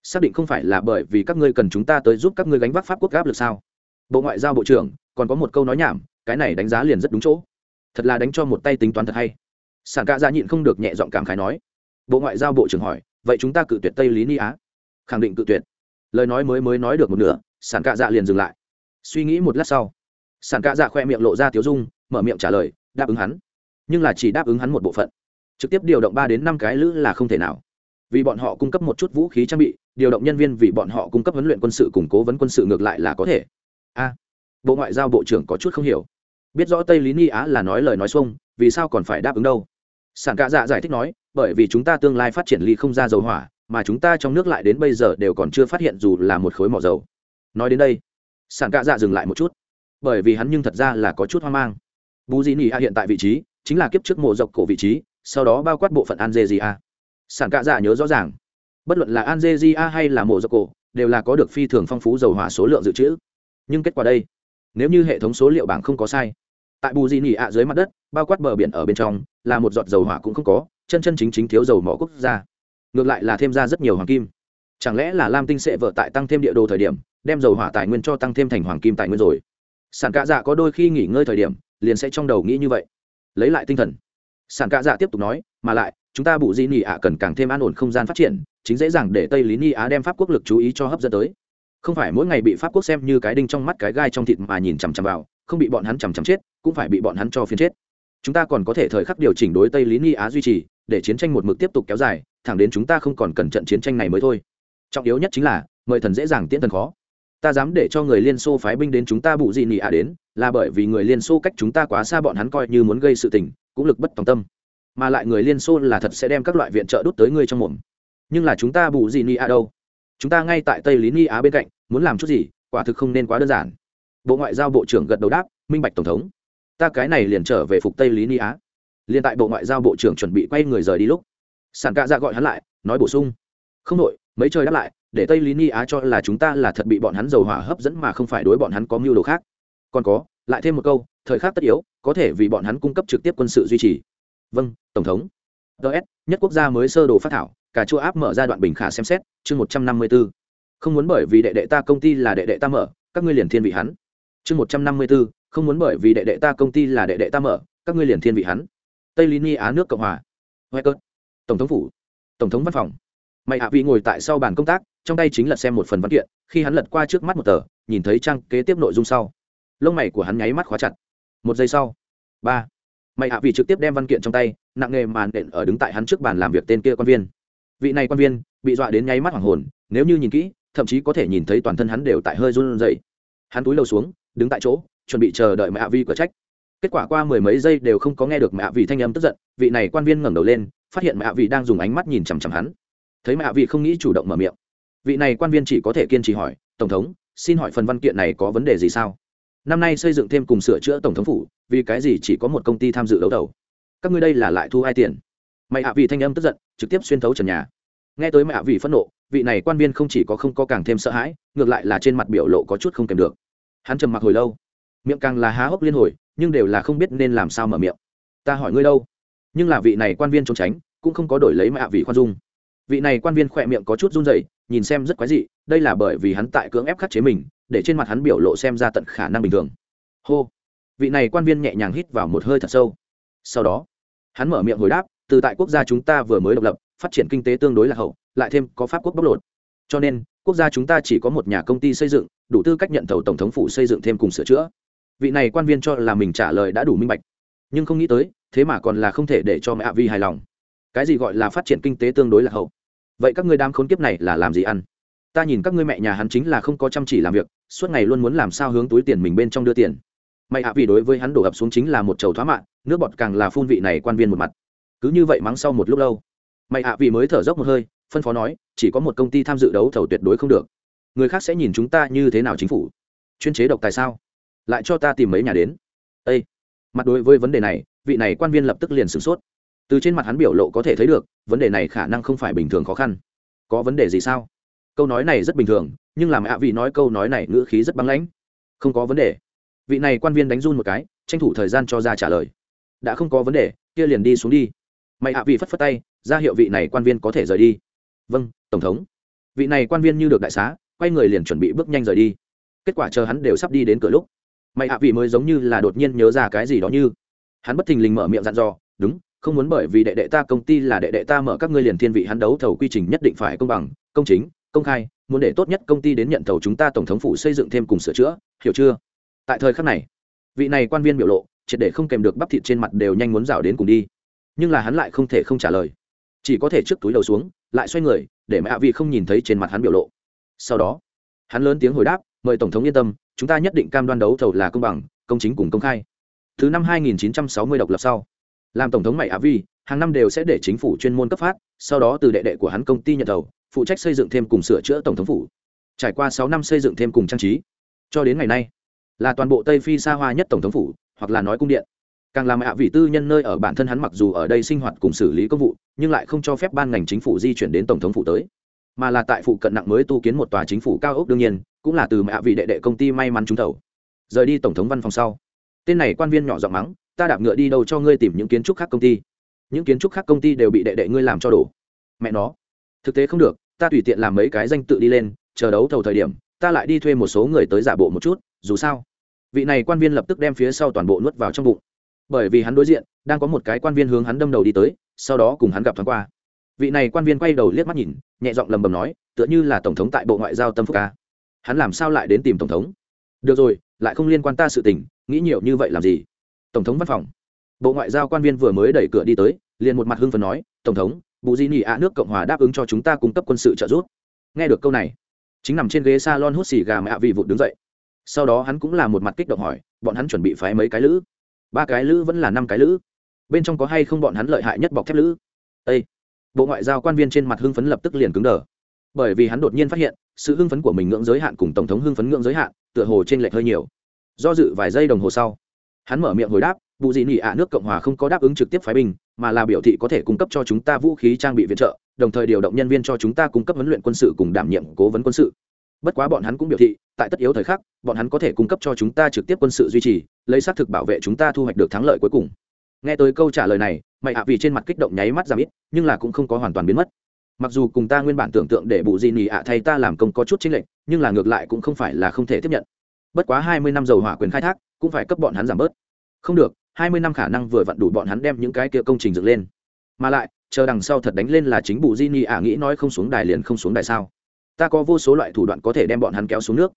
A: xác định không phải là bởi vì các ngươi cần chúng ta tới giúp các ngươi gánh vác pháp quốc áp lực sao? Bộ ngoại giao bộ trưởng, còn có một câu nói nhảm, cái này đánh giá liền rất đúng chỗ. Thật là đánh cho một tay tính toán thật hay. Sản ca ra dạ nhịn không được nhẹ giọng cảm khái nói. Bộ ngoại giao bộ trưởng hỏi, vậy chúng ta cự tuyệt tây lý ni á? Khẳng định cự tuyệt. Lời nói mới mới nói được một nửa, sản ca dạ liền dừng lại. Suy nghĩ một lát sau, sản ca dạ khoe miệng lộ ra tiếu dung, mở miệng trả lời, đáp ứng hắn. Nhưng là chỉ đáp ứng hắn một bộ phận. Trực tiếp điều động ba đến năm cái lữ là không thể nào vì bọn họ cung cấp một chút vũ khí trang bị, điều động nhân viên vì bọn họ cung cấp huấn luyện quân sự củng cố vấn quân sự ngược lại là có thể. A, bộ ngoại giao bộ trưởng có chút không hiểu. Biết rõ tây lý ni á là nói lời nói xuông, vì sao còn phải đáp ứng đâu? Sản cạ dạ giải thích nói, bởi vì chúng ta tương lai phát triển ly không ra dầu hỏa, mà chúng ta trong nước lại đến bây giờ đều còn chưa phát hiện dù là một khối mỏ dầu. Nói đến đây, sản cạ dạ dừng lại một chút. Bởi vì hắn nhưng thật ra là có chút hoang mang. Bù di nỉ a hiện tại vị trí, chính là kiếp trước mộ dọc cổ vị trí, sau đó bao quát bộ phận An Dê Dĩ a sản cạ dạ nhớ rõ ràng. Bất luận là algeria hay là mộ dọc cổ đều là có được phi thường phong phú dầu hỏa số lượng dự trữ. Nhưng kết quả đây, nếu như hệ thống số liệu bảng không có sai, tại bù di nỉ ạ dưới mặt đất, bao quát bờ biển ở bên trong, là một giọt dầu hỏa cũng không có, chân chân chính chính thiếu dầu mỏ quốc gia. Ngược lại là thêm ra rất nhiều hoàng kim. Chẳng lẽ là lam tinh sẽ vợ tại tăng thêm địa đồ thời điểm, đem dầu hỏa tài nguyên cho tăng thêm thành hoàng kim tài nguyên rồi? Sản cạ dạ có đôi khi nghỉ ngơi thời điểm, liền sẽ trong đầu nghĩ như vậy. Lấy lại tinh thần. Sản cạ dạ tiếp tục nói, mà lại chúng ta bù di nị ạ cần càng thêm an ổn không gian phát triển, chính dễ dàng để tây lý ni á đem pháp quốc lực chú ý cho hấp dẫn tới. Không phải mỗi ngày bị pháp quốc xem như cái đinh trong mắt cái gai trong thịt mà nhìn chằm chằm vào, không bị bọn hắn chằm chằm chết, cũng phải bị bọn hắn cho phiến chết. Chúng ta còn có thể thời khắc điều chỉnh đối tây lý ni á duy trì, để chiến tranh một mực tiếp tục kéo dài, thẳng đến chúng ta không còn cần trận chiến tranh này mới thôi. Trọng yếu nhất chính là, mời thần dễ dàng tiễn thần khó. Ta dám để cho người liên xô phái binh đến chúng ta bù gì nị ạ đến, là bởi vì người liên xô cách chúng ta quá xa bọn hắn coi như muốn gây sự tình, cũng lực bất tòng tâm mà lại người liên xô là thật sẽ đem các loại viện trợ đốt tới ngươi trong mồm. Nhưng là chúng ta bù gì ni a đâu? Chúng ta ngay tại tây lý ni á bên cạnh, muốn làm chút gì, quả thực không nên quá đơn giản. Bộ ngoại giao bộ trưởng gật đầu đáp, minh bạch tổng thống. Ta cái này liền trở về phục tây lý ni á. Liền tại bộ ngoại giao bộ trưởng chuẩn bị quay người rời đi lúc, sản ca ra dạ gọi hắn lại, nói bổ sung. Không đội mấy trời đáp lại, để tây lý ni á cho là chúng ta là thật bị bọn hắn dầu hỏa hấp dẫn mà không phải đối bọn hắn có mưu đồ khác. Còn có, lại thêm một câu, thời khắc tất yếu, có thể vì bọn hắn cung cấp trực tiếp quân sự duy trì. Vâng tổng thống. Ts nhất quốc gia mới sơ đồ phát thảo cả chua áp mở ra đoạn bình khả xem xét, chương một trăm năm mươi b ố không muốn bởi vì đệ đệ ta công ty là đệ đệ ta mở, các ngươi liền thiên vị hắn. Chương một trăm năm mươi b ố không muốn bởi vì đệ đệ ta công ty là đệ đệ ta mở, các ngươi liền thiên vị hắn. Tây lini á nước cộng hòa. Huệ cơ, tổng thống phủ, tổng thống văn phòng. Mày hạ vị ngồi tại sau bàn công tác, trong tay chính lật xem một phần văn kiện, khi hắn lật qua trước mắt một tờ, nhìn thấy trang kế tiếp nội dung sau. Lông mày của hắn nháy mắt khóa chặt. Một giây sau. Ba mày hạ vị trực tiếp đem văn kiện trong tay, nặng nghề màn đện ở đứng tại hắn trước bàn làm việc tên kia quan viên. Vị này quan viên, bị dọa đến nháy mắt hoàng hồn, nếu như nhìn kỹ, thậm chí có thể nhìn thấy toàn thân hắn đều tại hơi run rẩy. Hắn túi lâu xuống, đứng tại chỗ, chuẩn bị chờ đợi mẹ hạ vi cửa trách. Kết quả qua mười mấy giây đều không có nghe được mẹ hạ vị thanh âm tức giận, vị này quan viên ngẩng đầu lên, phát hiện mẹ hạ vị đang dùng ánh mắt nhìn chằm chằm hắn. Thấy mẹ hạ vị không nghĩ chủ động mở miệng, vị này quan viên chỉ có thể kiên trì hỏi, tổng thống, xin hỏi phần văn kiện này có vấn đề gì sao? Năm nay xây dựng thêm cùng sửa chữa tổng thống phủ, vì cái gì chỉ có một công ty tham dự đấu đầu các ngươi đây là lại thu hai tiền? Mày hạ vị thanh âm tức giận, trực tiếp xuyên thấu trần nhà. Nghe tới mẹ hạ vị phẫn nộ, vị này quan viên không chỉ có không có càng thêm sợ hãi, ngược lại là trên mặt biểu lộ có chút không kèm được. Hắn trầm mặc hồi lâu. Miệng càng là há hốc liên hồi, nhưng đều là không biết nên làm sao mở miệng. Ta hỏi ngươi đâu? Nhưng là vị này quan viên trốn tránh, cũng không có đổi lấy mẹ hạ vị khoan dung. Vị này quan viên khỏe miệng có chút run rẩy, nhìn xem rất quái dị, đây là bởi vì hắn tại cưỡng ép khắc chế mình để trên mặt hắn biểu lộ xem ra tận khả năng bình thường. Hô. Vị này quan viên nhẹ nhàng hít vào một hơi thật sâu. Sau đó, hắn mở miệng hồi đáp, từ tại quốc gia chúng ta vừa mới độc lập, phát triển kinh tế tương đối là hậu, lại thêm có pháp quốc bóc lột. Cho nên, quốc gia chúng ta chỉ có một nhà công ty xây dựng, đủ tư cách nhận thầu tổng thống phủ xây dựng thêm cùng sửa chữa. Vị này quan viên cho là mình trả lời đã đủ minh bạch. Nhưng không nghĩ tới, thế mà còn là không thể để cho mẹ vi hài lòng. Cái gì gọi là phát triển kinh tế tương đối là hậu? Vậy các ngươi đám khốn kiếp này là làm gì ăn? Ta nhìn các ngươi mẹ nhà hắn chính là không có chăm chỉ làm việc suốt ngày luôn muốn làm sao hướng túi tiền mình bên trong đưa tiền. Mày hạ vì đối với hắn đổ ập xuống chính là một chầu thoá mạng nước bọt càng là phun vị này quan viên một mặt. Cứ như vậy mắng sau một lúc lâu. Mày hạ vì mới thở dốc một hơi phân phó nói chỉ có một công ty tham dự đấu thầu tuyệt đối không được. Người khác sẽ nhìn chúng ta như thế nào chính phủ? Chuyên chế độc tài sao? Lại cho ta tìm mấy nhà đến. Ê, mặt đối với vấn đề này vị này quan viên lập tức liền sửng sốt. Từ trên mặt hắn biểu lộ có thể thấy được vấn đề này khả năng không phải bình thường khó khăn. Có vấn đề gì sao? Câu nói này rất bình thường, nhưng làm ạ vị nói câu nói này ngữ khí rất băng lãnh. Không có vấn đề. Vị này quan viên đánh run một cái, tranh thủ thời gian cho ra trả lời. Đã không có vấn đề, kia liền đi xuống đi. Mày ạ vị phất phất tay, ra hiệu vị này quan viên có thể rời đi. Vâng tổng thống. Vị này quan viên như được đại xá, quay người liền chuẩn bị bước nhanh rời đi. Kết quả chờ hắn đều sắp đi đến cửa lúc. Mày ạ vị mới giống như là đột nhiên nhớ ra cái gì đó như. Hắn bất thình lình mở miệng dặn dò, đúng, không muốn bởi vì đệ đệ ta công ty là đệ đệ ta mở các ngươi liền thiên vị hắn đấu thầu quy trình nhất định phải công bằng, công chính công khai, muốn để tốt nhất công ty đến nhận thầu chúng ta tổng thống phủ xây dựng thêm cùng sửa chữa, hiểu chưa? Tại thời khắc này, vị này quan viên biểu lộ, triệt để không kèm được bắp thịt trên mặt đều nhanh muốn rào đến cùng đi. Nhưng là hắn lại không thể không trả lời. Chỉ có thể trước túi đầu xuống, lại xoay người, để mẹ vị không nhìn thấy trên mặt hắn biểu lộ. Sau đó, hắn lớn tiếng hồi đáp, mời tổng thống yên tâm, chúng ta nhất định cam đoan đấu thầu là công bằng, công chính cùng công khai. Thứ năm 2960 độc lập sau, làm tổng thống mẹ á vi hàng năm đều sẽ để chính phủ chuyên môn cấp phát, sau đó từ đệ đệ của hắn công ty nhận đầu phụ trách xây dựng thêm cùng sửa chữa tổng thống phủ. Trải qua sáu năm xây dựng thêm cùng trang trí, cho đến ngày nay, là toàn bộ tây phi xa hoa nhất tổng thống phủ, hoặc là nói cung điện. Càng làm ạ vị tư nhân nơi ở bản thân hắn mặc dù ở đây sinh hoạt cùng xử lý công vụ, nhưng lại không cho phép ban ngành chính phủ di chuyển đến tổng thống phủ tới. Mà là tại phụ cận nặng mới tu kiến một tòa chính phủ cao ốc đương nhiên, cũng là từ mẹ vị đệ đệ công ty may mắn trúng thầu. Rời đi tổng thống văn phòng sau, tên này quan viên nhỏ giọng mắng, ta đạp ngựa đi đâu cho ngươi tìm những kiến trúc khác công ty? Những kiến trúc khác công ty đều bị đệ đệ ngươi làm cho đổ. Mẹ nó. Thực tế không được, ta tùy tiện làm mấy cái danh tự đi lên, chờ đấu thầu thời điểm, ta lại đi thuê một số người tới giả bộ một chút, dù sao. Vị này quan viên lập tức đem phía sau toàn bộ nuốt vào trong bụng. Bởi vì hắn đối diện, đang có một cái quan viên hướng hắn đâm đầu đi tới, sau đó cùng hắn gặp thoáng qua. Vị này quan viên quay đầu liếc mắt nhìn, nhẹ giọng lầm bầm nói, tựa như là tổng thống tại bộ ngoại giao tâm phúc ca. Hắn làm sao lại đến tìm tổng thống? Được rồi, lại không liên quan ta sự tình, nghĩ nhiều như vậy làm gì? Tổng thống văn phòng bộ ngoại giao quan viên vừa mới đẩy cửa đi tới, liền một mặt hưng phần nói, tổng thống, bù di nỉ ạ nước cộng hòa đáp ứng cho chúng ta cung cấp quân sự trợ giúp. Nghe được câu này, chính nằm trên ghế s a lon hút xì gà mẹ vị vụt đứng dậy. Sau đó hắn cũng là một mặt kích động hỏi, bọn hắn chuẩn bị phái mấy cái lữ? Ba cái lữ vẫn là năm cái lữ. Bên trong có hay không bọn hắn lợi hại nhất bọc thép lữ? Â bộ ngoại giao quan viên trên mặt hưng phấn lập tức liền cứng đờ. Bởi vì hắn đột nhiên phát hiện, sự hưng phấn của mình ngưỡng giới hạn cùng tổng thống hưng phấn ngưỡng giới hạn, tựa hồ t r ê n lệch hơi nhiều. Do dự vài giây đồng hồ sau, hắn mở miệng hồi đáp vụ gì nỉ ạ nước cộng hòa không có đáp ứng trực tiếp phái binh, mà là biểu thị có thể cung cấp cho chúng ta vũ khí trang bị viện trợ, đồng thời điều động nhân viên cho chúng ta cung cấp huấn luyện quân sự cùng đảm nhiệm cố vấn quân sự. Bất quá bọn hắn cũng biểu thị, tại tất yếu thời khắc, bọn hắn có thể cung cấp cho chúng ta trực tiếp quân sự duy trì, lấy xác thực bảo vệ chúng ta thu hoạch được thắng lợi cuối cùng. Nghe tới câu trả lời này, mày ạ vì trên mặt kích động nháy mắt giảm ít, nhưng là cũng không có hoàn toàn biến mất. Mặc dù cùng ta nguyên bản tưởng tượng để bù gì nỉ ạ thay ta làm công có chút chính lệnh nhưng là ngược lại cũng không phải là không thể tiếp nhận. Bất quá hai mươi năm dầu hỏa quyền khai thác, cũng phải cấp bọn hắn giảm bớt. Không được hai mươi năm khả năng vừa vặn đủ bọn hắn đem những cái kia công trình dựng lên. Mà lại, chờ đằng sau thật đánh lên là chính bù di nỉ ạ nghĩ nói không xuống đài liền không xuống đài sao. Ta có vô số loại thủ đoạn có thể đem bọn hắn kéo xuống nước.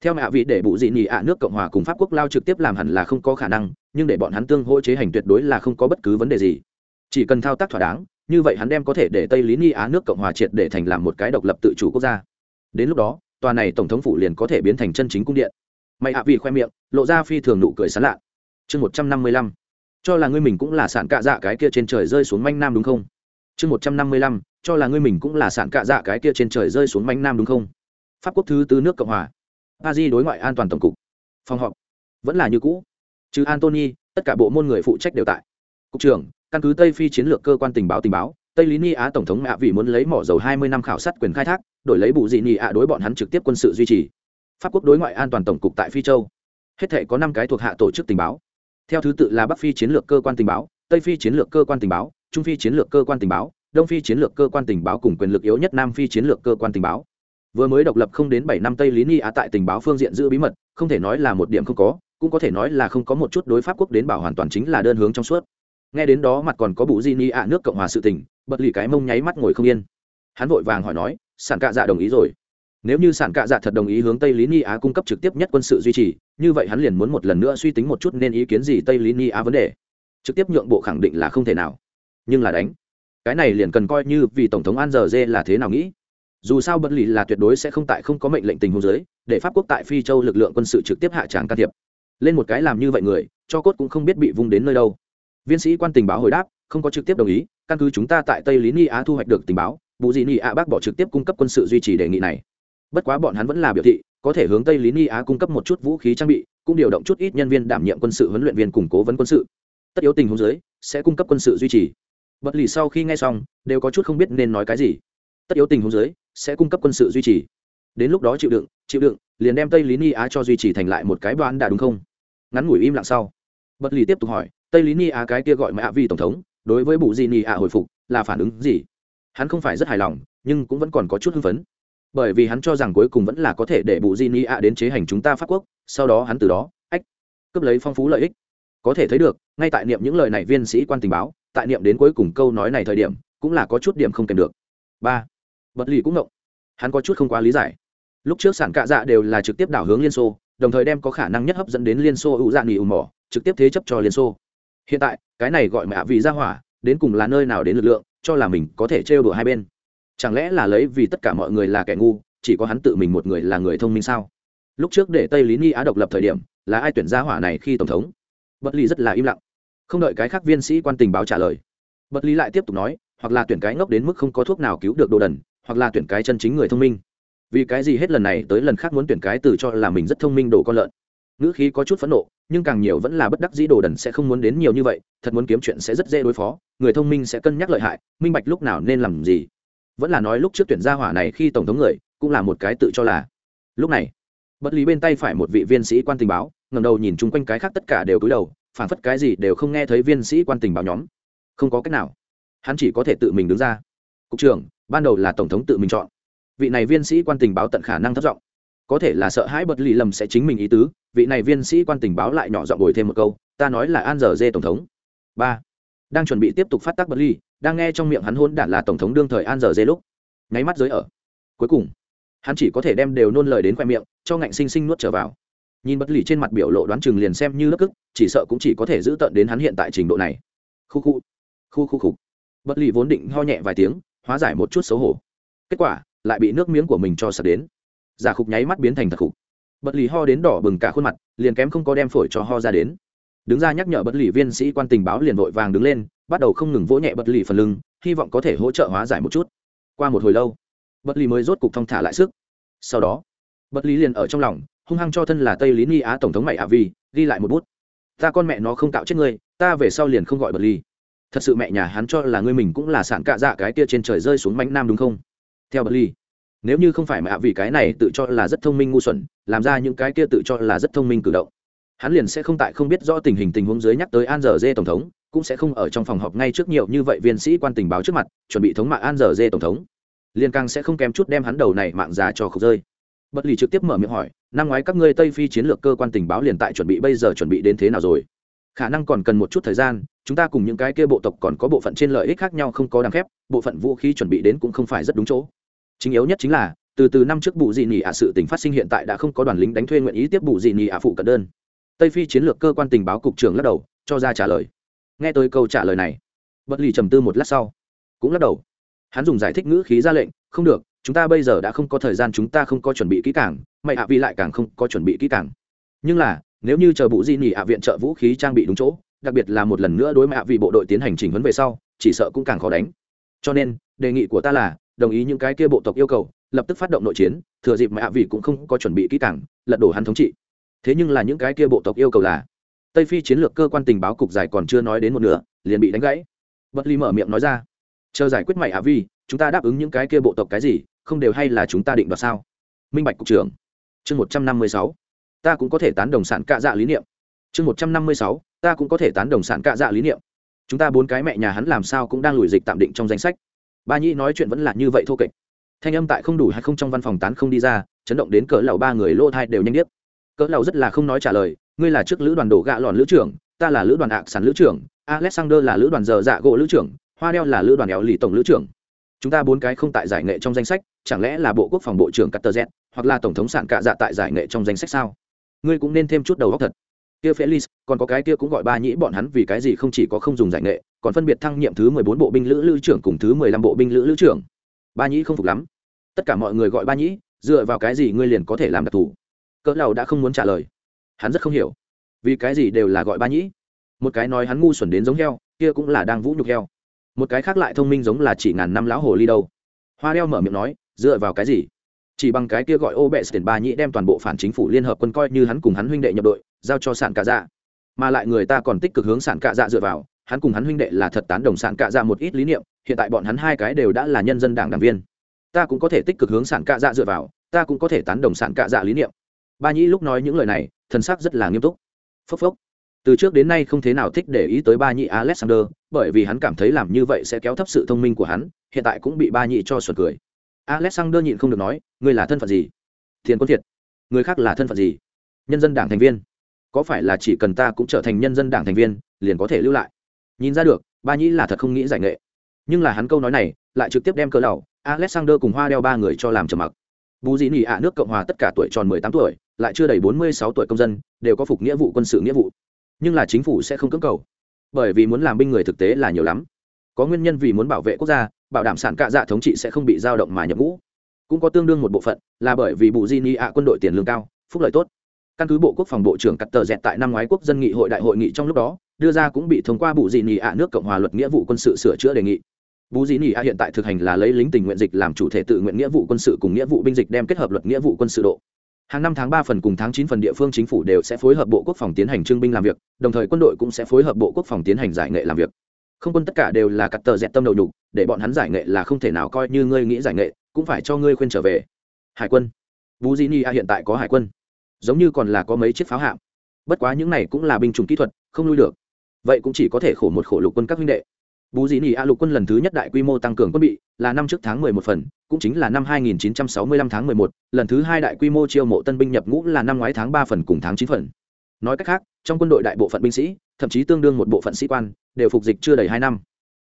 A: Theo mẹ vị để Bù Di nị ạ nước cộng hòa cùng pháp quốc lao trực tiếp làm hẳn là không có khả năng, nhưng để bọn hắn tương hỗ chế hành tuyệt đối là không có bất cứ vấn đề gì. Chỉ cần thao tác thỏa đáng, như vậy hắn đem có thể để tây lý ni á nước cộng hòa triệt để thành làm một cái độc lập tự chủ quốc gia. Đến lúc đó, tòa này tổng thống phủ liền có thể biến thành chân chính cung điện. Mày ạ vì khoe miệng, lộ ra phi thường nụ cười sán lạ chương một trăm năm mươi lăm. Cho là ngươi mình cũng là sản cạ dạ cái kia trên trời rơi xuống manh nam đúng không? Chương một trăm năm mươi lăm. Cho là ngươi mình cũng là sản cạ dạ cái kia trên trời rơi xuống manh nam đúng không? Pháp quốc thứ tư nước cộng hòa. Pa di đối ngoại an toàn tổng cục. Phòng họp. Vẫn là như cũ. Trừ antony tất cả bộ môn người phụ trách đều tại. Cục trưởng, căn cứ tây phi chiến lược cơ quan tình báo tình báo, tây lý ni á tổng thống mạ vì muốn lấy mỏ dầu hai mươi năm khảo sát quyền khai thác, đổi lấy bù dị nị ạ đối bọn hắn trực tiếp quân sự duy trì. Pháp quốc đối ngoại an toàn tổng cục tại phi châu. Hết thể có năm cái thuộc hạ tổ chức tình báo theo thứ tự là bắc phi chiến lược cơ quan tình báo, tây phi chiến lược cơ quan tình báo, trung phi chiến lược cơ quan tình báo, đông phi chiến lược cơ quan tình báo cùng quyền lực yếu nhất nam phi chiến lược cơ quan tình báo. Vừa mới độc lập không đến bảy năm tây lý ni á tại tình báo phương diện giữ bí mật, không thể nói là một điểm không có, cũng có thể nói là không có một chút đối pháp quốc đến bảo hoàn toàn chính là đơn hướng trong suốt. Nghe đến đó mặt còn có bụ di ni ạ nước cộng hòa sự tỉnh bật lì cái mông nháy mắt ngồi không yên. Hắn vội vàng hỏi nói, sản cạ dạ đồng ý rồi nếu như sản cạ dạ thật đồng ý hướng tây lý ni á cung cấp trực tiếp nhất quân sự duy trì, như vậy hắn liền muốn một lần nữa suy tính một chút nên ý kiến gì tây lý ni á vấn đề. Trực tiếp nhượng bộ khẳng định là không thể nào. Nhưng là đánh. Cái này liền cần coi như vì tổng thống an giờ dê là thế nào nghĩ. Dù sao bất lì là tuyệt đối sẽ không tại không có mệnh lệnh tình huống giới để pháp quốc tại phi châu lực lượng quân sự trực tiếp hạ tràng can thiệp. Lên một cái làm như vậy người, cho cốt cũng không biết bị vung đến nơi đâu. Viên sĩ quan tình báo hồi đáp, không có trực tiếp đồng ý, căn cứ chúng ta tại tây lý ni á thu hoạch được tình báo vụ dị ni á bác bỏ trực tiếp cung cấp quân sự duy trì đề nghị này bất quá bọn hắn vẫn là biểu thị, có thể hướng tây lý ni á cung cấp một chút vũ khí trang bị, cũng điều động chút ít nhân viên đảm nhiệm quân sự huấn luyện viên củng cố vấn quân sự. Tất yếu tình huống dưới, sẽ cung cấp quân sự duy trì. Bất lì sau khi nghe xong, đều có chút không biết nên nói cái gì. Tất yếu tình huống dưới, sẽ cung cấp quân sự duy trì. Đến lúc đó chịu đựng chịu đựng, liền đem tây lý ni á cho duy trì thành lại một cái đoán đã đúng không? Ngắn ngủi im lặng sau. Bất lì tiếp tục hỏi, tây lý ni á cái kia gọi mẹ vi tổng thống, đối với bù di ni á hồi phục, là phản ứng gì? Hắn không phải rất hài lòng, nhưng cũng vẫn còn có chút hưng phấn bởi vì hắn cho rằng cuối cùng vẫn là có thể để bù di ni ạ đến chế hành chúng ta pháp quốc, sau đó hắn từ đó, ách, cướp lấy phong phú lợi ích. Có thể thấy được, ngay tại niệm những lời này viên sĩ quan tình báo, tại niệm đến cuối cùng câu nói này thời điểm, cũng là có chút điểm không kèm được. Ba bất lì cũng ngộng. Hắn có chút không quá lý giải. Lúc trước sản cạ dạ đều là trực tiếp đảo hướng liên xô, đồng thời đem có khả năng nhất hấp dẫn đến liên xô ủ dạ nghỉ ưu mỏ, trực tiếp thế chấp cho liên xô. Hiện tại, cái này gọi mẹ vì ra hỏa, đến cùng là nơi nào đến lực lượng, cho là mình có thể trêu đùa hai bên chẳng lẽ là lấy vì tất cả mọi người là kẻ ngu, chỉ có hắn tự mình một người là người thông minh sao? Lúc trước để tây lý ni á độc lập thời điểm, là ai tuyển ra hỏa này khi tổng thống? Bất ly rất là im lặng. Không đợi cái khác viên sĩ quan tình báo trả lời, bất ly lại tiếp tục nói, hoặc là tuyển cái ngốc đến mức không có thuốc nào cứu được đồ đần, hoặc là tuyển cái chân chính người thông minh. Vì cái gì hết lần này tới lần khác muốn tuyển cái từ cho là mình rất thông minh đồ con lợn. Ngữ khí có chút phẫn nộ, nhưng càng nhiều vẫn là bất đắc dĩ đồ đần sẽ không muốn đến nhiều như vậy, thật muốn kiếm chuyện sẽ rất dễ đối phó, người thông minh sẽ cân nhắc lợi hại, minh bạch lúc nào nên làm gì vẫn là nói lúc trước tuyển gia hỏa này khi tổng thống người, cũng là một cái tự cho là. Lúc này, bất lý bên tay phải một vị viên sĩ quan tình báo ngầm đầu nhìn chung quanh cái khác tất cả đều cúi đầu phản phất cái gì đều không nghe thấy viên sĩ quan tình báo nhóm. Không có cách nào. Hắn chỉ có thể tự mình đứng ra. Cục trưởng, ban đầu là tổng thống tự mình chọn. Vị này viên sĩ quan tình báo tận khả năng thất vọng có thể là sợ hãi bật lì lầm sẽ chính mình ý tứ, vị này viên sĩ quan tình báo lại nhỏ giọng bồi thêm một câu, ta nói là an giờ dê tổng thống. Ba. Đang chuẩn bị tiếp tục phát tác bật ly đang nghe trong miệng hắn hôn đản là tổng thống đương thời an giờ dê lúc. Nháy mắt giới ở. Cuối cùng, hắn chỉ có thể đem đều nôn lời đến khoe miệng, cho ngạnh sinh sinh nuốt trở vào. Nhìn bất lì trên mặt biểu lộ đoán chừng liền xem như lớp cức, chỉ sợ cũng chỉ có thể giữ tận đến hắn hiện tại trình độ này. Khu khu khu khu khục. Bất lì vốn định ho nhẹ vài tiếng, hóa giải một chút xấu hổ. Kết quả, lại bị nước miếng của mình cho sập đến. Giả khục nháy mắt biến thành thật khục. Bất lì ho đến đỏ bừng cả khuôn mặt, liền kém không có đem phổi cho ho ra đến đứng ra nhắc nhở bất lì viên sĩ quan tình báo liền vội vàng đứng lên, bắt đầu không ngừng vỗ nhẹ bất lì phần lưng, hy vọng có thể hỗ trợ hóa giải một chút. Qua một hồi lâu bất lì mới rốt cục thong thả lại sức. Sau đó bất lý liền ở trong lòng, hung hăng cho thân là tây lý ni á tổng thống mày ạ vi, ghi lại một bút. Ta con mẹ nó không cạo chết ngươi, ta về sau liền không gọi bất lý thật sự mẹ nhà hắn cho là ngươi mình cũng là sản cạ dạ cái kia trên trời rơi xuống mánh nam đúng không? Theo bất lý nếu như không phải mẹ ạ vì cái này tự cho là rất thông minh ngu xuẩn, làm ra những cái kia tự cho là rất thông minh cử động hắn liền sẽ không tại không biết rõ tình hình tình huống dưới nhắc tới an giờ dê tổng thống, cũng sẽ không ở trong phòng họp ngay trước nhiều như vậy viên sĩ quan tình báo trước mặt, chuẩn bị thống mạ an giờ dê tổng thống. Liên càng sẽ không kém chút đem hắn đầu này mạng già cho khẩu rơi. Bất lì trực tiếp mở miệng hỏi, năm ngoái các ngươi tây phi chiến lược cơ quan tình báo liền tại chuẩn bị bây giờ chuẩn bị đến thế nào rồi? Khả năng còn cần một chút thời gian, chúng ta cùng những cái kia bộ tộc còn có bộ phận trên lợi ích khác nhau không có đằng khép bộ phận vũ khí chuẩn bị đến cũng không phải rất đúng chỗ. Chính yếu nhất chính là, từ từ năm trước bù dị nỉ ạ sự tình phát sinh hiện tại đã không có đoàn lính đánh thuê nguyện ý tiếp bù dị nỉ ạ phụ cận đơn tây phi chiến lược cơ quan tình báo cục trưởng lắc đầu, cho ra trả lời. Nghe tới câu trả lời này, bất lì trầm tư một lát sau, cũng lắc đầu. Hắn dùng giải thích ngữ khí ra lệnh, không được, chúng ta bây giờ đã không có thời gian, chúng ta không có chuẩn bị kỹ càng, mày hạ vi lại càng không có chuẩn bị kỹ càng. Nhưng là, nếu như chờ bụ di nỉ hạ viện trợ vũ khí trang bị đúng chỗ, đặc biệt là một lần nữa đối mạ vì bộ đội tiến hành chỉnh huấn về sau, chỉ sợ cũng càng khó đánh. Cho nên, đề nghị của ta là, đồng ý những cái kia bộ tộc yêu cầu, lập tức phát động nội chiến, thừa dịp mạ vì cũng không có chuẩn bị kỹ càng, lật đổ hắn thống trị thế nhưng là những cái kia bộ tộc yêu cầu là, tây phi chiến lược cơ quan tình báo cục dài còn chưa nói đến một nửa, liền bị đánh gãy. Bất ly mở miệng nói ra, chờ giải quyết mày hạ vi, chúng ta đáp ứng những cái kia bộ tộc cái gì, không đều hay là chúng ta định đoạt sao? Minh bạch cục trưởng, chương một trăm năm mươi sáu, ta cũng có thể tán đồng sản cạ dạ lý niệm. Chương một trăm năm mươi sáu, ta cũng có thể tán đồng sản cạ dạ lý niệm. Chúng ta bốn cái mẹ nhà hắn làm sao cũng đang lùi dịch tạm định trong danh sách. Ba nhĩ nói chuyện vẫn là như vậy thô kệch. Thanh âm tại không đủ hay không trong văn phòng tán không đi ra, chấn động đến cỡ lầu ba người lô thai đều nhanh điếc cỡ lầu rất là không nói trả lời, ngươi là trước lữ đoàn đổ gạ lòn lữ trưởng, ta là lữ đoàn ạc sản lữ trưởng, alexander là lữ đoàn giờ dạ gỗ lữ trưởng, hoa đeo là lữ đoàn éo lì tổng lữ trưởng. Chúng ta bốn cái không tại giải nghệ trong danh sách, chẳng lẽ là bộ quốc phòng bộ trưởng Carter hoặc là tổng thống sản cạ dạ tại giải nghệ trong danh sách sao? Ngươi cũng nên thêm chút đầu óc thật. Kia Felix, còn có cái kia cũng gọi ba nhĩ bọn hắn vì cái gì không chỉ có không dùng giải nghệ, còn phân biệt thăng nhiệm thứ mười bốn bộ binh lữ lữ trưởng cùng thứ mười lăm bộ binh lữ lữ trưởng. Ba nhĩ không phục lắm. Tất cả mọi người gọi ba nhĩ, dựa vào cái gì ngươi liền có thể làm đặc thù? Cỡ lầu đã không muốn trả lời. Hắn rất không hiểu, vì cái gì đều là gọi ba nhĩ. Một cái nói hắn ngu xuẩn đến giống heo, kia cũng là đang vũ nhục heo. Một cái khác lại thông minh giống là chỉ ngàn năm lão hồ ly đâu. Hoa đeo mở miệng nói, dựa vào cái gì? Chỉ bằng cái kia gọi ô bệ tiền ba nhĩ đem toàn bộ phản chính phủ liên hợp quân coi như hắn cùng hắn huynh đệ nhập đội, giao cho sản cạ dạ. Mà lại người ta còn tích cực hướng sản cạ dạ dựa vào, hắn cùng hắn huynh đệ là thật tán đồng sản cạ dạ một ít lý niệm, hiện tại bọn hắn hai cái đều đã là nhân dân đảng đảng viên. Ta cũng có thể tích cực hướng sản cạ dạ dựa vào, ta cũng có thể tán đồng sản cạ dạ lý niệm ba nhĩ lúc nói những lời này, thần sắc rất là nghiêm túc. Phốc phốc. Từ trước đến nay không thế nào thích để ý tới ba nhị alexander, bởi vì hắn cảm thấy làm như vậy sẽ kéo thấp sự thông minh của hắn, hiện tại cũng bị ba nhị cho xuẩn cười. Alexander nhịn không được nói, ngươi là thân phận gì? Thiền quân thiệt người khác là thân phận gì? Nhân dân đảng thành viên. Có phải là chỉ cần ta cũng trở thành nhân dân đảng thành viên, liền có thể lưu lại? Nhìn ra được, ba nhĩ là thật không nghĩ giải nghệ. Nhưng là hắn câu nói này, lại trực tiếp đem cỡ đầu alexander cùng hoa đeo ba người cho làm trầm mặc. Bù dị nỉ ạ, nước cộng hòa tất cả tuổi tròn mười tám tuổi lại chưa đầy bốn mươi sáu tuổi công dân, đều có phục nghĩa vụ, quân sự nghĩa vụ. Nhưng là chính phủ sẽ không cưỡng cầu, bởi vì muốn làm binh người thực tế là nhiều lắm. Có nguyên nhân vì muốn bảo vệ quốc gia, bảo đảm sản cạ dạ thống trị sẽ không bị dao động mà nhập ngũ. Cũng có tương đương một bộ phận là bởi vì bù di ni ạ quân đội tiền lương cao, phúc lợi tốt. Căn cứ bộ quốc phòng bộ trưởng cắt tờ dẹt tại năm ngoái quốc dân nghị hội đại hội nghị trong lúc đó, đưa ra cũng bị thông qua bù di ni ạ nước cộng hòa luật nghĩa vụ quân sự sửa chữa đề nghị. Bù di ni ạ hiện tại thực hành là lấy lính tình nguyện dịch làm chủ thể tự nguyện nghĩa vụ quân sự cùng nghĩa vụ binh dịch đem kết hợp luật nghĩa vụ quân sự độ hàng năm tháng ba phần cùng tháng chín phần địa phương chính phủ đều sẽ phối hợp bộ quốc phòng tiến hành trưng binh làm việc, đồng thời quân đội cũng sẽ phối hợp bộ quốc phòng tiến hành giải nghệ làm việc. Không quân tất cả đều là cắt tờ dẹt tâm đầu nhục, để bọn hắn giải nghệ là không thể nào coi như ngươi nghĩ giải nghệ, cũng phải cho ngươi khuyên trở về. Hải quân. Vũ di ni a hiện tại có hải quân. Giống như còn là có mấy chiếc pháo hạm. Bất quá những này cũng là binh chủng kỹ thuật, không nuôi được. Vậy cũng chỉ có thể khổ một khổ lục quân các huynh đệ bù dị nỉ a lục quân lần thứ nhất đại quy mô tăng cường quân bị là năm trước tháng 11 phần cũng chính là năm 2965 tháng 11, lần thứ hai đại quy mô chiêu mộ tân binh nhập ngũ là năm ngoái tháng 3 phần cùng tháng 9 phần. Nói cách khác trong quân đội đại bộ phận binh sĩ thậm chí tương đương một bộ phận sĩ quan đều phục dịch chưa đầy hai năm.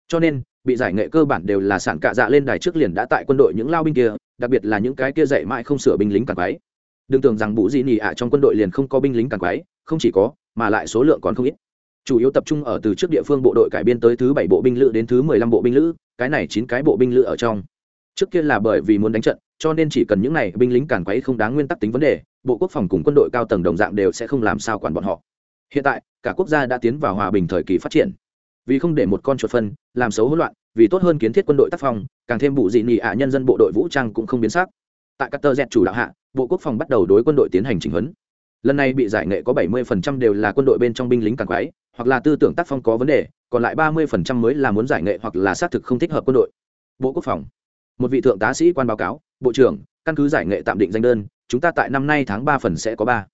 A: Cho nên bị giải nghệ cơ bản đều là sản cạ dạ lên đài trước liền đã tại quân đội những lao binh kia đặc biệt là những cái kia dạy mãi không sửa binh lính càng quái đừng tưởng rằng bù dị nỉ ạ trong quân đội liền không có binh lính càng quái không chỉ có mà lại số lượng còn không ít chủ yếu tập trung ở từ trước địa phương bộ đội cải biên tới thứ bảy bộ binh lữ đến thứ mười lăm bộ binh lữ, cái này chín cái bộ binh lữ ở trong. Trước kia là bởi vì muốn đánh trận, cho nên chỉ cần những này binh lính càn quấy không đáng nguyên tắc tính vấn đề, bộ quốc phòng cùng quân đội cao tầng đồng dạng đều sẽ không làm sao quản bọn họ. Hiện tại, cả quốc gia đã tiến vào hòa bình thời kỳ phát triển. Vì không để một con chuột phân, làm xấu hỗn loạn, vì tốt hơn kiến thiết quân đội tác phong, càng thêm bụ dị nị ạ nhân dân bộ đội vũ trang cũng không biến sắc. Tại các tơ dẹt chủ đạo hạ, bộ quốc phòng bắt đầu đối quân đội tiến hành chỉnh huấn. Lần này bị giải nghệ có 70% đều là quân đội bên trong binh lính càng quái hoặc là tư tưởng tác phong có vấn đề, còn lại 30% mới là muốn giải nghệ hoặc là xác thực không thích hợp quân đội. Bộ quốc phòng. Một vị thượng tá sĩ quan báo cáo, bộ trưởng, căn cứ giải nghệ tạm định danh đơn, chúng ta tại năm nay tháng ba phần sẽ có ba.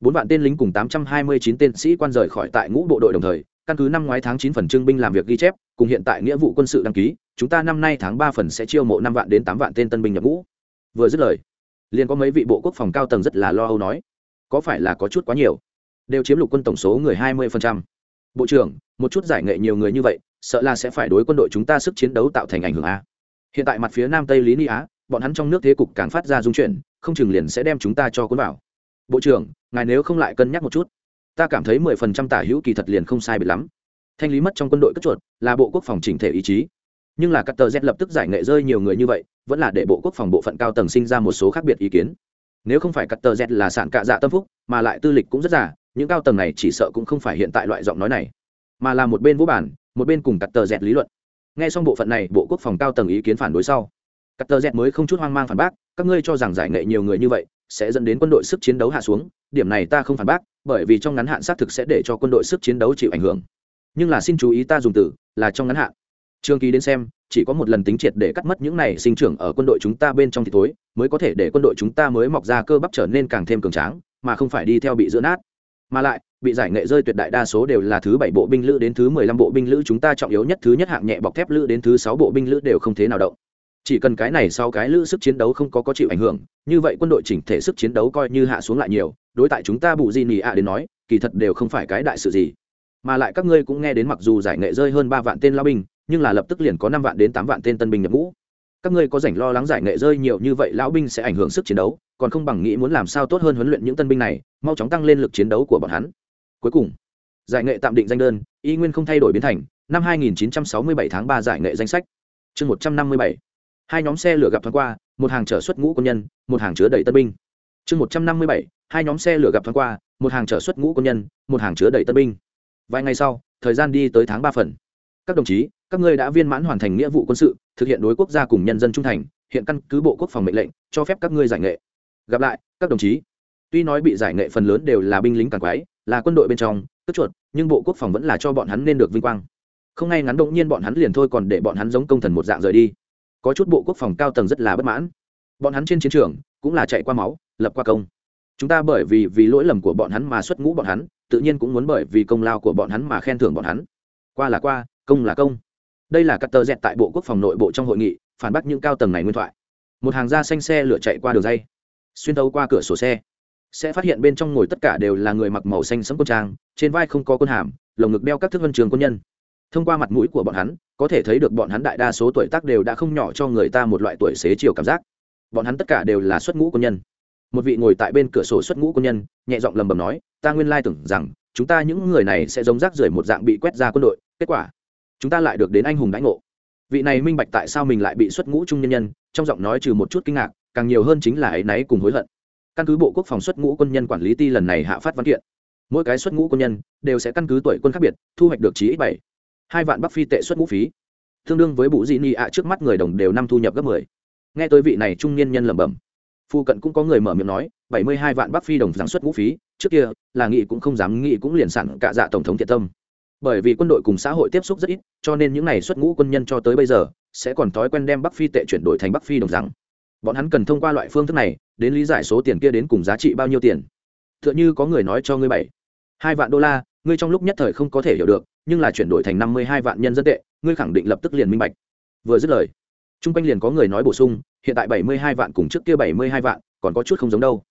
A: Bốn vạn tên lính cùng 829 tên sĩ quan rời khỏi tại ngũ bộ đội đồng thời, căn cứ năm ngoái tháng chín phần trưng binh làm việc ghi chép, cùng hiện tại nghĩa vụ quân sự đăng ký, chúng ta năm nay tháng ba phần sẽ chiêu mộ năm vạn đến tám vạn tên tân binh nhập ngũ. Vừa dứt lời, liền có mấy vị bộ quốc phòng cao tầng rất là lo âu nói, có phải là có chút quá nhiều? Đều chiếm lục quân tổng số người hai mươi phần trăm bộ trưởng, một chút giải nghệ nhiều người như vậy, sợ là sẽ phải đối quân đội chúng ta sức chiến đấu tạo thành ảnh hưởng a. Hiện tại mặt phía nam tây lý ni á, bọn hắn trong nước thế cục càng phát ra dung chuyển, không chừng liền sẽ đem chúng ta cho cuốn vào. Bộ trưởng, ngài nếu không lại cân nhắc một chút, ta cảm thấy mười phần trăm tả hữu kỳ thật liền không sai biệt lắm. Thanh lý mất trong quân đội cất chuột là bộ quốc phòng chỉnh thể ý chí. Nhưng là các tờ z lập tức giải nghệ rơi nhiều người như vậy, vẫn là để bộ quốc phòng bộ phận cao tầng sinh ra một số khác biệt ý kiến. Nếu không phải các tờ z là sản cạ dạ tâm phúc, mà lại tư lịch cũng rất giả những cao tầng này chỉ sợ cũng không phải hiện tại loại giọng nói này, mà là một bên vũ bản, một bên cùng cắt tờ dẹt lý luận. Nghe xong bộ phận này, bộ quốc phòng cao tầng ý kiến phản đối sau cắt tờ dẹt mới không chút hoang mang phản bác, các ngươi cho rằng giải nghệ nhiều người như vậy sẽ dẫn đến quân đội sức chiến đấu hạ xuống, điểm này ta không phản bác, bởi vì trong ngắn hạn xác thực sẽ để cho quân đội sức chiến đấu chịu ảnh hưởng. Nhưng là xin chú ý ta dùng từ, là trong ngắn hạn. Trường kỳ đến xem, chỉ có một lần tính triệt để cắt mất những này sinh trưởng ở quân đội chúng ta bên trong thì tối mới có thể để quân đội chúng ta mới mọc ra cơ bắp trở nên càng thêm cường tráng, mà không phải đi theo bị giữa nát mà lại, bị giải nghệ rơi tuyệt đại đa số đều là thứ bảy bộ binh lữ đến thứ mười lăm bộ binh lữ chúng ta trọng yếu nhất, thứ nhất hạng nhẹ bọc thép lữ đến thứ sáu bộ binh lữ đều không thế nào động. Chỉ cần cái này sau cái lữ sức chiến đấu không có có chịu ảnh hưởng, như vậy quân đội chỉnh thể sức chiến đấu coi như hạ xuống lại nhiều, đối tại chúng ta bù di nì ạ đến nói, kỳ thật đều không phải cái đại sự gì. Mà lại các ngươi cũng nghe đến mặc dù giải nghệ rơi hơn ba vạn tên lao binh, nhưng là lập tức liền có năm vạn đến tám vạn tên tân binh nhập ngũ các ngươi có rảnh lo lắng giải nghệ rơi nhiều như vậy, lão binh sẽ ảnh hưởng sức chiến đấu, còn không bằng nghĩ muốn làm sao tốt hơn huấn luyện những tân binh này, mau chóng tăng lên lực chiến đấu của bọn hắn. Cuối cùng, giải nghệ tạm định danh đơn, y nguyên không thay đổi biến thành, năm 2967 tháng 3 giải nghệ danh sách. Chương 157 hai nhóm xe lửa gặp thoáng qua, một hàng chở xuất ngũ quân nhân, một hàng chứa đầy tân binh. Chương 157 hai nhóm xe lửa gặp thoáng qua, một hàng chở xuất ngũ quân nhân, một hàng chứa đầy tân binh. Vài ngày sau, thời gian đi tới tháng ba phần các đồng chí, các ngươi đã viên mãn hoàn thành nghĩa vụ quân sự, thực hiện đối quốc gia cùng nhân dân trung thành, hiện căn cứ bộ quốc phòng mệnh lệnh, cho phép các ngươi giải nghệ. Gặp lại, các đồng chí. Tuy nói bị giải nghệ phần lớn đều là binh lính càng quái là quân đội bên trong, tức chuột, nhưng bộ quốc phòng vẫn là cho bọn hắn nên được vinh quang. Không ngay ngắn động nhiên bọn hắn liền thôi còn để bọn hắn giống công thần một dạng rời đi. Có chút bộ quốc phòng cao tầng rất là bất mãn. Bọn hắn trên chiến trường, cũng là chạy qua máu, lập qua công. Chúng ta bởi vì vì lỗi lầm của bọn hắn mà xuất ngũ bọn hắn, tự nhiên cũng muốn bởi vì công lao của bọn hắn mà khen thưởng bọn hắn. Qua là qua công là công. Đây là cắt tờ dẹt tại bộ quốc phòng nội bộ trong hội nghị, phản bác những cao tầng này nguyên thoại. Một hàng da xanh xe lửa chạy qua đường dây. Xuyên tấu qua cửa sổ xe. Sẽ phát hiện bên trong ngồi tất cả đều là người mặc màu xanh sẫm quân trang, trên vai không có quân hàm, lồng ngực đeo các thức vân trường quân nhân. Thông qua mặt mũi của bọn hắn, có thể thấy được bọn hắn đại đa số tuổi tác đều đã không nhỏ cho người ta một loại tuổi xế chiều cảm giác. Bọn hắn tất cả đều là xuất ngũ quân nhân. Một vị ngồi tại bên cửa sổ xuất ngũ quân nhân, nhẹ giọng lầm bầm nói, ta nguyên lai tưởng rằng, chúng ta những người này sẽ giống rác rưởi một dạng bị quét ra quân đội, kết quả chúng ta lại được đến anh hùng đãi ngộ. Vị này minh bạch tại sao mình lại bị xuất ngũ trung nhân nhân, trong giọng nói trừ một chút kinh ngạc, càng nhiều hơn chính là áy náy cùng hối hận. Căn cứ bộ quốc phòng xuất ngũ quân nhân quản lý ti lần này hạ phát văn kiện, mỗi cái xuất ngũ quân nhân đều sẽ căn cứ tuổi quân khác biệt, thu hoạch được chí ít bảy. Hai vạn bắc phi tệ xuất ngũ phí. Tương đương với bụ dị ni ạ trước mắt người đồng đều năm thu nhập gấp mười. Nghe tới vị này trung niên nhân lẩm bẩm, phu cận cũng có người mở miệng nói, bảy mươi hai vạn bắc phi đồng giáng xuất ngũ phí, trước kia, là nghị cũng không dám nghị cũng liền sẵn cả dạ tổng thống thiện tâm bởi vì quân đội cùng xã hội tiếp xúc rất ít, cho nên những n à y xuất ngũ quân nhân cho tới bây giờ sẽ còn thói quen đem bắc phi tệ chuyển đổi thành bắc phi đồng rằng bọn hắn cần thông qua loại phương thức này, đến lý giải số tiền kia đến cùng giá trị bao nhiêu tiền. T h ư ợ n h ư có người nói cho ngươi bảy, hai vạn đô la, ngươi trong lúc nhất thời không có thể hiểu được, nhưng là chuyển đổi thành năm mươi hai vạn nhân dân tệ, ngươi khẳng định lập tức liền minh bạch. Vừa dứt lời, chung quanh liền có người nói bổ sung, hiện tại bảy mươi hai vạn cùng trước kia bảy mươi hai vạn còn có chút không giống đâu.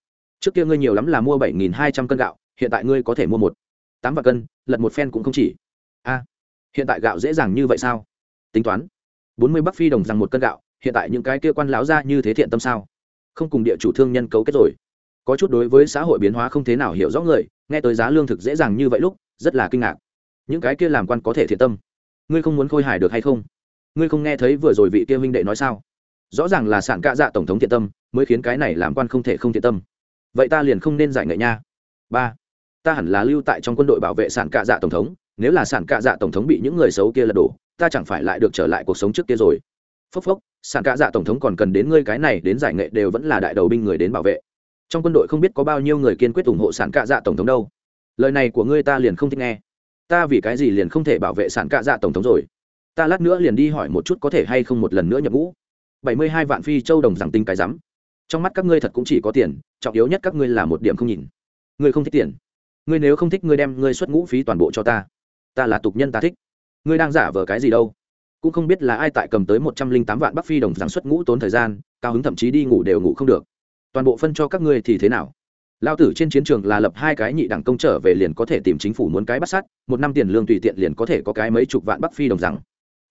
A: Trước kia ngươi nhiều lắm là mua bảy nghìn hai trăm cân gạo, hiện tại ngươi có thể mua một tám vạn cân, lật một phen cũng không chỉ. A, hiện tại gạo dễ dàng như vậy sao? Tính toán. Bốn mươi bắc phi đồng rằng một cân gạo, hiện tại những cái kia quan láo ra như thế thiện tâm sao? Không cùng địa chủ thương nhân cấu kết rồi. Có chút đối với xã hội biến hóa không thế nào hiểu rõ người, nghe tới giá lương thực dễ dàng như vậy lúc, rất là kinh ngạc. Những cái kia làm quan có thể thiện tâm. Ngươi không muốn khôi hài được hay không? Ngươi không nghe thấy vừa rồi vị kia huynh đệ nói sao? Rõ ràng là sản cạ dạ tổng thống thiện tâm, mới khiến cái này làm quan không thể không thiện tâm. Vậy ta liền không nên giải nghệ nha. Ba ta hẳn là lưu tại trong quân đội bảo vệ sản cạ dạ tổng thống, nếu là sản cạ dạ tổng thống bị những người xấu kia lật đổ, ta chẳng phải lại được trở lại cuộc sống trước kia rồi. Phốc phốc, sản cạ dạ tổng thống còn cần đến ngươi cái này đến giải nghệ đều vẫn là đại đầu binh người đến bảo vệ. Trong quân đội không biết có bao nhiêu người kiên quyết ủng hộ sản cạ dạ tổng thống đâu. Lời này của ngươi ta liền không thích nghe. Ta vì cái gì liền không thể bảo vệ sản cạ dạ tổng thống rồi? Ta lát nữa liền đi hỏi một chút có thể hay không một lần nữa nhập ngũ. Bảy mươi hai vạn phi châu đồng rằng tinh cái rắm. Trong mắt các ngươi thật cũng chỉ có tiền, trọng yếu nhất các ngươi là một điểm không nhìn. Ngươi không thích tiền ngươi nếu không thích ngươi đem ngươi xuất ngũ phí toàn bộ cho ta ta là tục nhân ta thích. Ngươi đang giả vờ cái gì đâu? Cũng không biết là ai tại cầm tới một trăm linh tám vạn bắc phi đồng rằng xuất ngũ tốn thời gian, cao hứng thậm chí đi ngủ đều ngủ không được. Toàn bộ phân cho các ngươi thì thế nào? Lao tử trên chiến trường là lập hai cái nhị đẳng công trở về liền có thể tìm chính phủ muốn cái bắt sát, một năm tiền lương tùy tiện liền có thể có cái mấy chục vạn bắc phi đồng rằng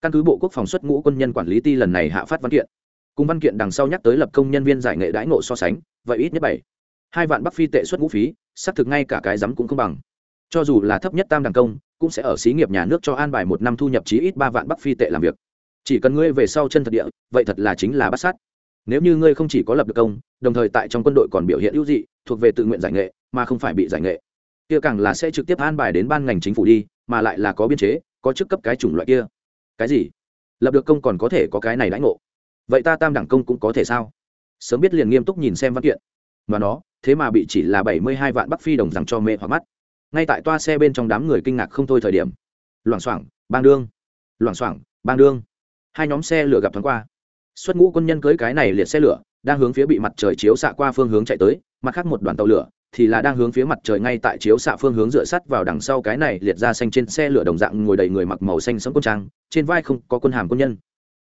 A: căn cứ bộ quốc phòng xuất ngũ quân nhân quản lý ti lần này hạ phát văn kiện. Cùng văn kiện đằng sau nhắc tới lập công nhân viên giải nghệ đãi ngộ so sánh, vậy ít nhất bảy. Hai vạn bắc phi tệ xuất ngũ phí xác thực ngay cả cái rắm cũng không bằng. Cho dù là thấp nhất tam đẳng công, cũng sẽ ở xí nghiệp nhà nước cho an bài một năm thu nhập chí ít ba vạn bắc phi tệ làm việc. Chỉ cần ngươi về sau chân thật địa, vậy thật là chính là bắt sát. Nếu như ngươi không chỉ có lập được công, đồng thời tại trong quân đội còn biểu hiện ưu dị, thuộc về tự nguyện giải nghệ, mà không phải bị giải nghệ, kia càng là sẽ trực tiếp an bài đến ban ngành chính phủ đi, mà lại là có biên chế, có chức cấp cái chủng loại kia. Cái gì? Lập được công còn có thể có cái này đãi ngộ. Vậy ta tam đẳng công cũng có thể sao? Sớm biết liền nghiêm túc nhìn xem văn kiện mà nó, thế mà bị chỉ là bảy mươi hai vạn bắc phi đồng rằng cho mê hoặc mắt. Ngay tại toa xe bên trong đám người kinh ngạc không thôi thời điểm. Loảng xoảng, bang đương. Loảng xoảng, bang đương. Hai nhóm xe lửa gặp thoáng qua. Xuất ngũ quân nhân cưới cái này liệt xe lửa, đang hướng phía bị mặt trời chiếu xạ qua phương hướng chạy tới, mặt khác một đoàn tàu lửa, thì là đang hướng phía mặt trời ngay tại chiếu xạ phương hướng dựa sắt vào đằng sau cái này liệt ra xanh trên xe lửa đồng dạng ngồi đầy người mặc màu xanh sẫm quân trang, trên vai không có quân hàm quân nhân.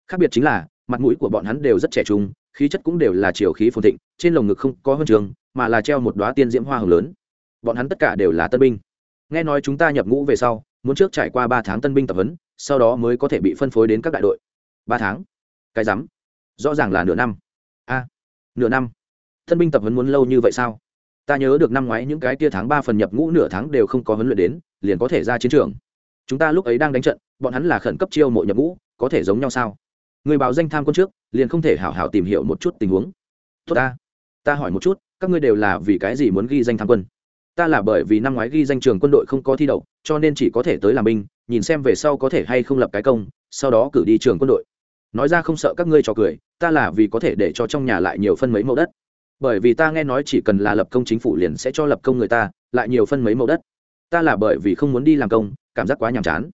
A: Khác biệt chính là, mặt mũi của bọn hắn đều rất trẻ trung khí chất cũng đều là chiều khí phồn thịnh, trên lồng ngực không có huân trường, mà là treo một đoá tiên diễm hoa hồng lớn. Bọn hắn tất cả đều là tân binh. Nghe nói chúng ta nhập ngũ về sau, muốn trước trải qua ba tháng tân binh tập huấn, sau đó mới có thể bị phân phối đến các đại đội. Ba tháng? Cái rắm? Rõ ràng là nửa năm. A, nửa năm. Tân binh tập huấn muốn lâu như vậy sao? Ta nhớ được năm ngoái những cái tia tháng ba phần nhập ngũ nửa tháng đều không có huấn luyện đến, liền có thể ra chiến trường. Chúng ta lúc ấy đang đánh trận, bọn hắn là khẩn cấp chiêu mộ nhập ngũ, có thể giống nhau sao? Người báo danh tham quân trước, liền không thể hảo hảo tìm hiểu một chút tình huống. Tốt ta ta hỏi một chút, các ngươi đều là vì cái gì muốn ghi danh tham quân? Ta là bởi vì năm ngoái ghi danh trường quân đội không có thi đậu, cho nên chỉ có thể tới làm binh, nhìn xem về sau có thể hay không lập cái công, sau đó cử đi trường quân đội. Nói ra không sợ các ngươi trò cười, ta là vì có thể để cho trong nhà lại nhiều phân mấy mẫu đất. Bởi vì ta nghe nói chỉ cần là lập công chính phủ liền sẽ cho lập công người ta, lại nhiều phân mấy mẫu đất. Ta là bởi vì không muốn đi làm công, cảm giác quá nhàm chán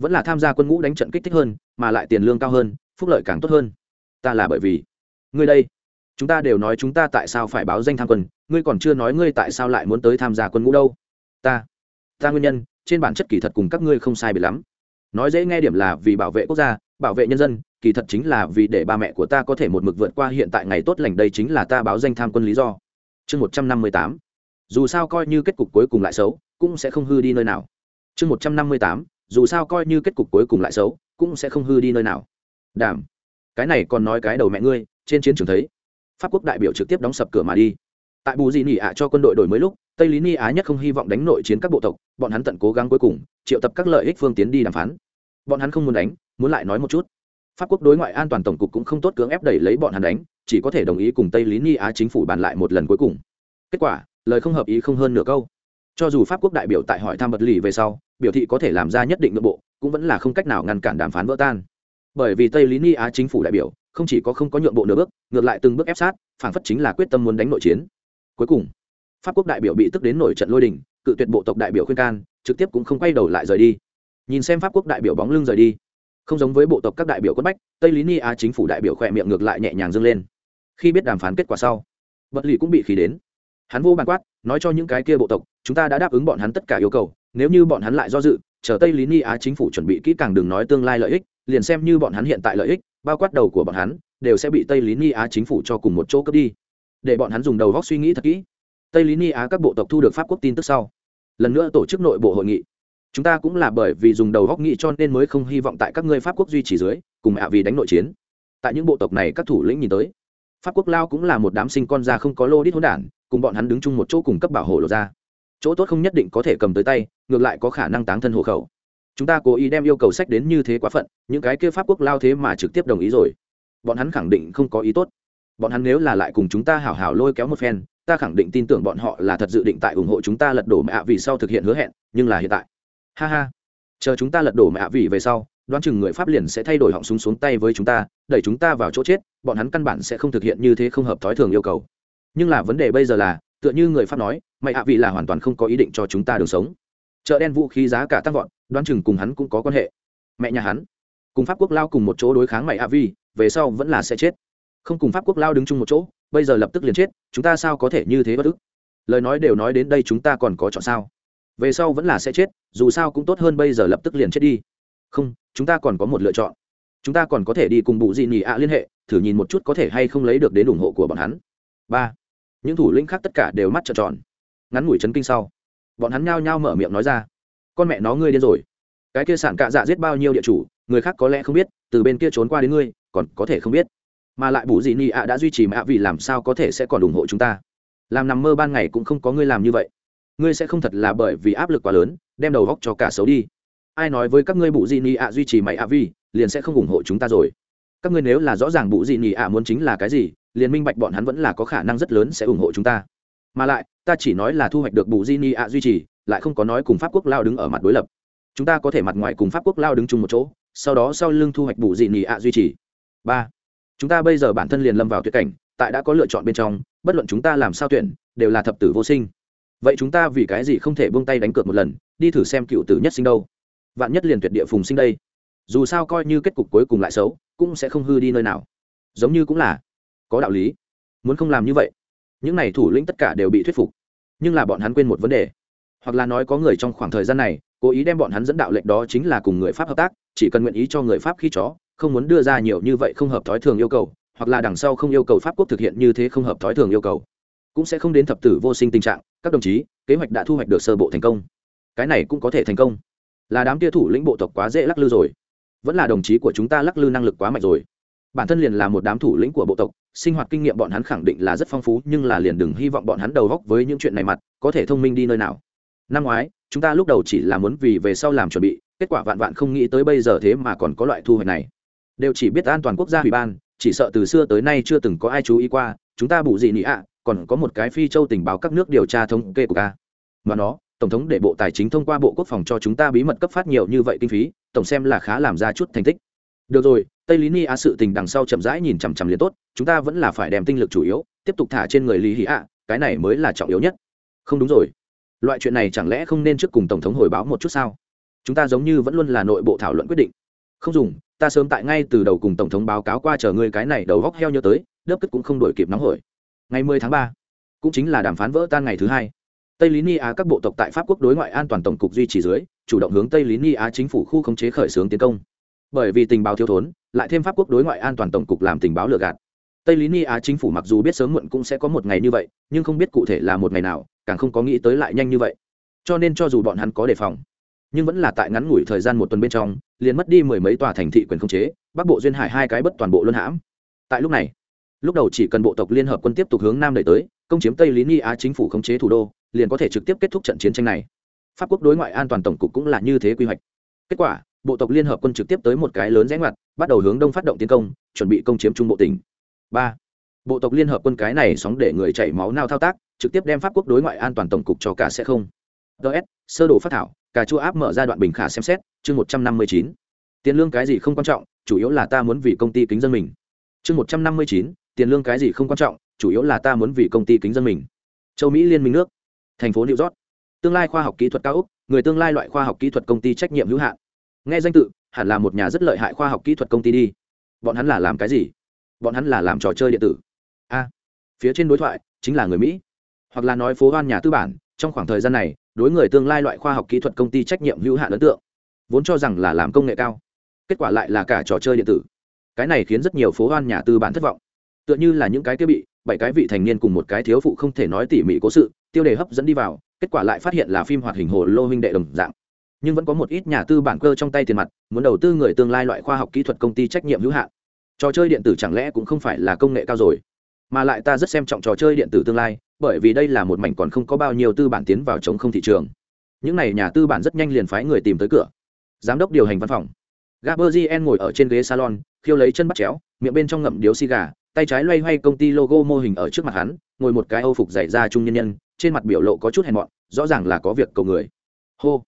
A: vẫn là tham gia quân ngũ đánh trận kích thích hơn, mà lại tiền lương cao hơn, phúc lợi càng tốt hơn. Ta là bởi vì, ngươi đây, chúng ta đều nói chúng ta tại sao phải báo danh tham quân, ngươi còn chưa nói ngươi tại sao lại muốn tới tham gia quân ngũ đâu. Ta ta nguyên nhân, trên bản chất kỳ thật cùng các ngươi không sai biệt lắm. Nói dễ nghe điểm là vì bảo vệ quốc gia, bảo vệ nhân dân, kỳ thật chính là vì để ba mẹ của ta có thể một mực vượt qua hiện tại ngày tốt lành đây chính là ta báo danh tham quân lý do. Chương một trăm năm mươi tám. Dù sao coi như kết cục cuối cùng lại xấu, cũng sẽ không hư đi nơi nào. Chương một trăm năm mươi tám dù sao coi như kết cục cuối cùng lại xấu, cũng sẽ không hư đi nơi nào. Đảm, cái này còn nói cái đầu mẹ ngươi, trên chiến trường thấy. Pháp quốc đại biểu trực tiếp đóng sập cửa mà đi. Tại bù dị nỉ ạ cho quân đội đổi mới lúc, tây lý ni á nhất không hy vọng đánh nội chiến các bộ tộc, bọn hắn tận cố gắng cuối cùng, triệu tập các lợi ích phương tiến đi đàm phán. Bọn hắn không muốn đánh, muốn lại nói một chút. Pháp quốc đối ngoại an toàn tổng cục cũng không tốt cưỡng ép đẩy lấy bọn hắn đánh, chỉ có thể đồng ý cùng tây lý ni á chính phủ bàn lại một lần cuối cùng. Kết quả, lời không hợp ý không hơn nửa câu. Cho dù pháp quốc đại biểu tại hỏi tham vật lì về sau biểu thị có thể làm ra nhất định nội bộ, cũng vẫn là không cách nào ngăn cản đàm phán vỡ tan. Bởi vì tây lý ni á chính phủ đại biểu, không chỉ có không có nhượng bộ nửa bước, ngược lại từng bước ép sát, phản phất chính là quyết tâm muốn đánh nội chiến. Cuối cùng, pháp quốc đại biểu bị tức đến nổi trận lôi đình, cự tuyệt bộ tộc đại biểu khuyên can, trực tiếp cũng không quay đầu lại rời đi. Nhìn xem pháp quốc đại biểu bóng lưng rời đi, không giống với bộ tộc các đại biểu quất bách, tây lý ni a chính phủ đại biểu khỏe miệng ngược lại nhẹ nhàng dâng lên. Khi biết đàm phán kết quả sau vật lì cũng bị khí đến. Hắn vô bàn quát, nói cho những cái kia bộ tộc, chúng ta đã đáp ứng bọn hắn tất cả yêu cầu nếu như bọn hắn lại do dự, chờ tây lý ni á chính phủ chuẩn bị kỹ càng đừng nói tương lai lợi ích, liền xem như bọn hắn hiện tại lợi ích, bao quát đầu của bọn hắn, đều sẽ bị tây lý ni á chính phủ cho cùng một chỗ cướp đi. Để bọn hắn dùng đầu góc suy nghĩ thật kỹ. Tây lý ni á các bộ tộc thu được pháp quốc tin tức sau, lần nữa tổ chức nội bộ hội nghị. Chúng ta cũng là bởi vì dùng đầu góc nghị cho nên mới không hy vọng tại các ngươi pháp quốc duy trì dưới, cùng ạ vì đánh nội chiến. Tại những bộ tộc này các thủ lĩnh nhìn tới, pháp quốc lao cũng là một đám sinh con ra không có lô đít hỗn đản, cùng bọn hắn đứng chung một chỗ cùng cấp bảo hộ lột ra chỗ tốt không nhất định có thể cầm tới tay, ngược lại có khả năng táng thân hộ khẩu. Chúng ta cố ý đem yêu cầu sách đến như thế quá phận, những cái kia pháp quốc lao thế mà trực tiếp đồng ý rồi. Bọn hắn khẳng định không có ý tốt. Bọn hắn nếu là lại cùng chúng ta hảo hảo lôi kéo một phen, ta khẳng định tin tưởng bọn họ là thật dự định tại ủng hộ chúng ta lật đổ mẹ vì sau thực hiện hứa hẹn, nhưng là hiện tại. Ha ha. Chờ chúng ta lật đổ mẹ vì về sau, đoán chừng người pháp liền sẽ thay đổi họng súng xuống tay với chúng ta, đẩy chúng ta vào chỗ chết, bọn hắn căn bản sẽ không thực hiện như thế không hợp thói thường yêu cầu. Nhưng là vấn đề bây giờ là tựa như người pháp nói mẹ ạ vị là hoàn toàn không có ý định cho chúng ta đường sống. Chợ đen vũ khí giá cả tăng vọt, đoán chừng cùng hắn cũng có quan hệ. Mẹ nhà hắn, cùng pháp quốc lao cùng một chỗ đối kháng mẹ ạ vi về sau vẫn là sẽ chết. Không cùng pháp quốc lao đứng chung một chỗ, bây giờ lập tức liền chết, chúng ta sao có thể như thế bất ức? Lời nói đều nói đến đây chúng ta còn có chọn sao? Về sau vẫn là sẽ chết, dù sao cũng tốt hơn bây giờ lập tức liền chết đi. Không, chúng ta còn có một lựa chọn. Chúng ta còn có thể đi cùng bù dị nhị ạ liên hệ, thử nhìn một chút có thể hay không lấy được đến ủng hộ của bọn hắn. Ba những thủ lĩnh khác tất cả đều mắt trợn tròn. Ngắn ngủi chấn kinh sau, bọn hắn nhao nhao mở miệng nói ra, con mẹ nó ngươi điên rồi. Cái kia sản cạ dạ giết bao nhiêu địa chủ, người khác có lẽ không biết, từ bên kia trốn qua đến ngươi, còn có thể không biết. Mà lại bù gì ni ạ đã duy trì mạ vì làm sao có thể sẽ còn ủng hộ chúng ta. Làm nằm mơ ban ngày cũng không có ngươi làm như vậy. Ngươi sẽ không thật là bởi vì áp lực quá lớn, đem đầu góc cho cả xấu đi. Ai nói với các ngươi bù gì ni ạ duy trì mày ạ vi liền sẽ không ủng hộ chúng ta rồi? Các ngươi nếu là rõ ràng bụ gì nhỉ ạ muốn chính là cái gì, liền minh bạch bọn hắn vẫn là có khả năng rất lớn sẽ ủng hộ chúng ta. Mà lại, ta chỉ nói là thu hoạch được bụ di ni ạ duy trì, lại không có nói cùng pháp quốc lao đứng ở mặt đối lập. Chúng ta có thể mặt ngoài cùng pháp quốc lao đứng chung một chỗ, sau đó sau lưng thu hoạch bụ di ni ạ duy trì. Ba, chúng ta bây giờ bản thân liền lâm vào tuyệt cảnh, tại đã có lựa chọn bên trong, bất luận chúng ta làm sao tuyển, đều là thập tử vô sinh. Vậy chúng ta vì cái gì không thể buông tay đánh cược một lần, đi thử xem cựu tử nhất sinh đâu? Vạn nhất liền tuyệt địa phùng sinh đây dù sao coi như kết cục cuối cùng lại xấu, cũng sẽ không hư đi nơi nào. Giống như cũng là có đạo lý. Muốn không làm như vậy, những n à y thủ lĩnh tất cả đều bị thuyết phục. Nhưng là bọn hắn quên một vấn đề. Hoặc là nói có người trong khoảng thời gian này, cố ý đem bọn hắn dẫn đạo lệnh đó chính là cùng người pháp hợp tác, chỉ cần nguyện ý cho người pháp khi chó, không muốn đưa ra nhiều như vậy không hợp thói thường yêu cầu, hoặc là đằng sau không yêu cầu pháp quốc thực hiện như thế không hợp thói thường yêu cầu, cũng sẽ không đến thập tử vô sinh tình trạng, các đồng chí, kế hoạch đã thu hoạch được sơ bộ thành công. Cái này cũng có thể thành công. Là đám tia thủ lĩnh bộ tộc quá dễ lắc lư rồi vẫn là đồng chí của chúng ta lắc lư năng lực quá mạnh rồi. Bản thân liền là một đám thủ lĩnh của bộ tộc, sinh hoạt kinh nghiệm bọn hắn khẳng định là rất phong phú, nhưng là liền đừng hy vọng bọn hắn đầu góc với những chuyện này mặt, có thể thông minh đi nơi nào. Năm ngoái, chúng ta lúc đầu chỉ là muốn vì về sau làm chuẩn bị, kết quả vạn vạn không nghĩ tới bây giờ thế mà còn có loại thu hoạch này. Đều chỉ biết an toàn quốc gia ủy ban, chỉ sợ từ xưa tới nay chưa từng có ai chú ý qua, chúng ta bù gì nị ạ, còn có một cái phi châu tình báo các nước điều tra thống kê của ca mà nó tổng thống để bộ tài chính thông qua bộ quốc phòng cho chúng ta bí mật cấp phát nhiều như vậy kinh phí tổng xem là khá làm ra chút thành tích. Được rồi tây lý ni á sự tình đằng sau chậm rãi nhìn chằm chằm liền tốt chúng ta vẫn là phải đem tinh lực chủ yếu tiếp tục thả trên người lý hí ạ cái này mới là trọng yếu nhất. Không đúng rồi. Loại chuyện này chẳng lẽ không nên trước cùng tổng thống hồi báo một chút sao? Chúng ta giống như vẫn luôn là nội bộ thảo luận quyết định. Không dùng ta sớm tại ngay từ đầu cùng tổng thống báo cáo qua chờ ngươi cái này đầu góc heo nhớ tới đớp cất cũng không đổi kịp nóng hổi. Ngày 10 tháng 3, cũng chính là đàm phán vỡ tan ngày thứ hai tây lý ni á các bộ tộc tại pháp quốc đối ngoại an toàn tổng cục duy trì dưới, chủ động hướng tây lý ni á chính phủ khu khống chế khởi xướng tiến công. Bởi vì tình báo thiếu thốn, lại thêm pháp quốc đối ngoại an toàn tổng cục làm tình báo lừa gạt. Tây lý ni á chính phủ mặc dù biết sớm muộn cũng sẽ có một ngày như vậy, nhưng không biết cụ thể là một ngày nào, càng không có nghĩ tới lại nhanh như vậy. Cho nên cho dù bọn hắn có đề phòng, nhưng vẫn là tại ngắn ngủi thời gian một tuần bên trong, liền mất đi mười mấy tòa thành thị quyền khống chế, bắc bộ duyên hải hai cái bất toàn bộ luân hãm. Tại lúc này, lúc đầu chỉ cần bộ tộc liên hợp quân tiếp tục hướng nam đẩy tới, công chiếm tây lý ni á chính phủ khống chế thủ đô liền có thể trực tiếp kết thúc trận chiến tranh này. Pháp quốc đối ngoại an toàn tổng cục cũng là như thế quy hoạch. Kết quả, bộ tộc liên hợp quân trực tiếp tới một cái lớn rẽ ngoặt, bắt đầu hướng đông phát động tiến công, chuẩn bị công chiếm trung bộ tỉnh. Ba, bộ tộc liên hợp quân cái này sóng để người chảy máu nao thao tác, trực tiếp đem pháp quốc đối ngoại an toàn tổng cục cho cả sẽ không. Ts sơ đồ phát thảo cả chua áp mở ra đoạn bình khả xem xét, chương một trăm năm mươi chín. Tiền lương cái gì không quan trọng, chủ yếu là ta muốn vì công ty kính dân mình. Chương một trăm năm mươi chín, tiền lương cái gì không quan trọng, chủ yếu là ta muốn vì công ty kính dân mình. Châu mỹ liên minh nước thành phố new york. Tương lai khoa học kỹ thuật cao úc, người tương lai loại khoa học kỹ thuật công ty trách nhiệm hữu hạn. Nghe danh tự, hẳn là một nhà rất lợi hại khoa học kỹ thuật công ty đi. Bọn hắn là làm cái gì? Bọn hắn là làm trò chơi điện tử. A, phía trên đối thoại chính là người mỹ. Hoặc là nói phố hoan nhà tư bản, trong khoảng thời gian này, đối người tương lai loại khoa học kỹ thuật công ty trách nhiệm hữu hạn ấn tượng. Vốn cho rằng là làm công nghệ cao, kết quả lại là cả trò chơi điện tử. Cái này khiến rất nhiều phố hoan nhà tư bản thất vọng. Tựa như là những cái kia bị bảy cái vị thành niên cùng một cái thiếu phụ không thể nói tỉ mỉ cố sự tiêu đề hấp dẫn đi vào, kết quả lại phát hiện là phim hoạt hình hồ lô huynh đệ đồng dạng. Nhưng vẫn có một ít nhà tư bản cơ trong tay tiền mặt, muốn đầu tư người tương lai loại khoa học kỹ thuật công ty trách nhiệm hữu hạn. Trò chơi điện tử chẳng lẽ cũng không phải là công nghệ cao rồi? Mà lại ta rất xem trọng trò chơi điện tử tương lai, bởi vì đây là một mảnh còn không có bao nhiêu tư bản tiến vào chống không thị trường. Những n à y nhà tư bản rất nhanh liền phái người tìm tới cửa. Giám đốc điều hành văn phòng. Gaberzien ngồi ở trên ghế salon, khiêu lấy chân bắt chéo, miệng bên trong ngậm điếu xì gà, tay trái loay hoay công ty logo mô hình ở trước mặt hắn, ngồi một cái âu phục dày ra trung nhân nhân trên mặt biểu lộ có chút hèn mọn, rõ ràng là có việc cầu người. Hô.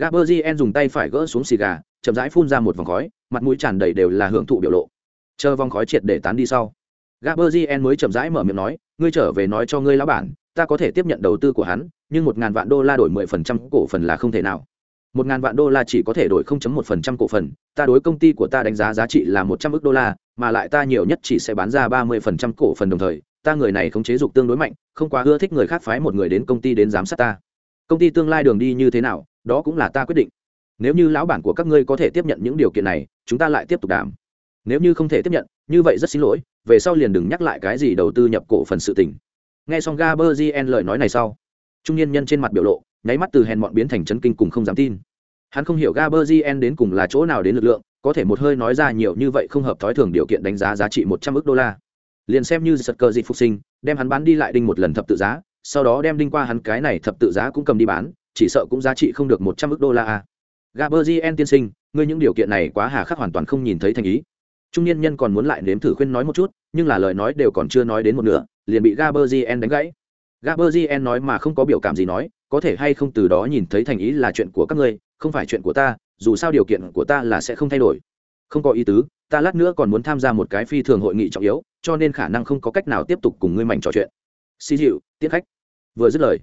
A: Gaberzien dùng tay phải gỡ xuống xì gà, chậm rãi phun ra một vòng khói, mặt mũi tràn đầy đều là hưởng thụ biểu lộ. Chờ vòng khói triệt để tán đi sau gaberzien mới chậm rãi mở miệng nói, ngươi trở về nói cho ngươi lão bản, ta có thể tiếp nhận đầu tư của hắn, nhưng một ngàn vạn đô la đổi mười phần trăm cổ phần là không thể nào. Một ngàn vạn đô la chỉ có thể đổi không chấm một phần trăm cổ phần, ta đối công ty của ta đánh giá giá trị là một trăm ước đô la, mà lại ta nhiều nhất chỉ sẽ bán ra ba mươi phần trăm cổ phần đồng thời ta người này không chế dục tương đối mạnh, không quá ưa thích người khác phái một người đến công ty đến giám sát ta. Công ty tương lai đường đi như thế nào, đó cũng là ta quyết định. Nếu như lão bản của các ngươi có thể tiếp nhận những điều kiện này, chúng ta lại tiếp tục đảm nếu như không thể tiếp nhận, như vậy rất xin lỗi, về sau liền đừng nhắc lại cái gì đầu tư nhập cổ phần sự tình. Nghe xong gaberzien lời nói này sau, trung niên nhân trên mặt biểu lộ, nháy mắt từ hèn mọn biến thành chấn kinh cùng không dám tin. Hắn không hiểu gaberzien đến cùng là chỗ nào đến lực lượng, có thể một hơi nói ra nhiều như vậy không hợp thói thường điều kiện đánh giá giá trị một trăm ước đô la liền xem như giật cờ dịp phục sinh, đem hắn bán đi lại đinh một lần thập tự giá, sau đó đem đinh qua hắn cái này thập tự giá cũng cầm đi bán, chỉ sợ cũng giá trị không được một trăm ước đô la a. Gaberzien tiên sinh, ngươi những điều kiện này quá hà khắc hoàn toàn không nhìn thấy thành ý. Trung niên nhân còn muốn lại nếm thử khuyên nói một chút, nhưng là lời nói đều còn chưa nói đến một nửa, liền bị gaberzien đánh gãy. Gaberzien nói mà không có biểu cảm gì nói, có thể hay không từ đó nhìn thấy thành ý là chuyện của các ngươi, không phải chuyện của ta, dù sao điều kiện của ta là sẽ không thay đổi không có ý tứ, ta lát nữa còn muốn tham gia một cái phi thường hội nghị trọng yếu, cho nên khả năng không có cách nào tiếp tục cùng ngươi mảnh trò chuyện. Xì dịu tiết khách. Vừa dứt lời,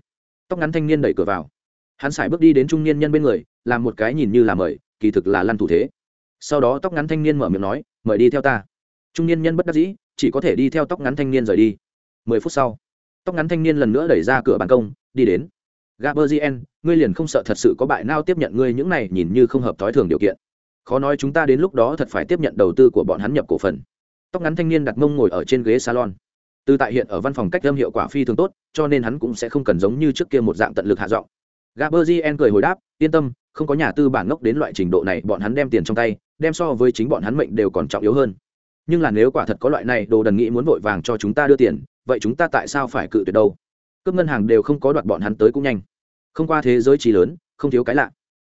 A: tóc ngắn thanh niên đẩy cửa vào. Hắn sải bước đi đến trung niên nhân bên người, làm một cái nhìn như là mời, kỳ thực là lăn thủ thế. Sau đó tóc ngắn thanh niên mở miệng nói, mời đi theo ta. Trung niên nhân bất đắc dĩ, chỉ có thể đi theo tóc ngắn thanh niên rời đi. Mười phút sau, tóc ngắn thanh niên lần nữa đẩy ra cửa ban công, đi đến. Gaberzien ngươi liền không sợ thật sự có bại nao tiếp nhận ngươi những này nhìn như không hợp thói thường điều kiện khó nói chúng ta đến lúc đó thật phải tiếp nhận đầu tư của bọn hắn nhập cổ phần. Tóc ngắn thanh niên đặt mông ngồi ở trên ghế salon. Từ tại hiện ở văn phòng cách âm hiệu quả phi thường tốt, cho nên hắn cũng sẽ không cần giống như trước kia một dạng tận lực hạ giọng. Gaberzien cười hồi đáp, yên tâm, không có nhà tư bản ngốc đến loại trình độ này, bọn hắn đem tiền trong tay, đem so với chính bọn hắn mệnh đều còn trọng yếu hơn. Nhưng là nếu quả thật có loại này, đồ đần nghĩ muốn vội vàng cho chúng ta đưa tiền, vậy chúng ta tại sao phải cự tuyệt đâu? Cướp ngân hàng đều không có đoạt bọn hắn tới cũng nhanh. Không qua thế giới trí lớn, không thiếu cái lạ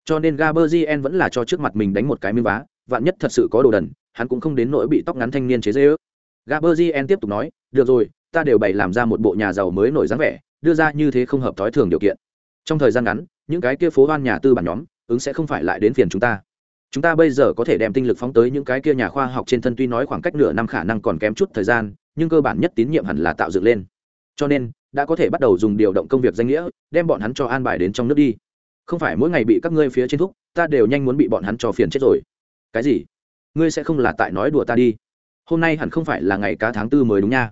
A: cho nên gaberzien vẫn là cho trước mặt mình đánh một cái miếng vá, vạn nhất thật sự có đồ đần, hắn cũng không đến nỗi bị tóc ngắn thanh niên chế dễ ước gaberzien tiếp tục nói, được rồi, ta đều bày làm ra một bộ nhà giàu mới nổi dáng vẻ, đưa ra như thế không hợp thói thường điều kiện. Trong thời gian ngắn, những cái kia phố hoan nhà tư bản nhóm, ứng sẽ không phải lại đến phiền chúng ta. Chúng ta bây giờ có thể đem tinh lực phóng tới những cái kia nhà khoa học trên thân tuy nói khoảng cách nửa năm khả năng còn kém chút thời gian, nhưng cơ bản nhất tín nhiệm hẳn là tạo dựng lên. Cho nên, đã có thể bắt đầu dùng điều động công việc danh nghĩa, đem bọn hắn cho an bài đến trong nước đi không phải mỗi ngày bị các ngươi phía trên thúc, ta đều nhanh muốn bị bọn hắn cho phiền chết rồi. Cái gì? Ngươi sẽ không là tại nói đùa ta đi. Hôm nay hẳn không phải là ngày cá tháng tư mới đúng nha.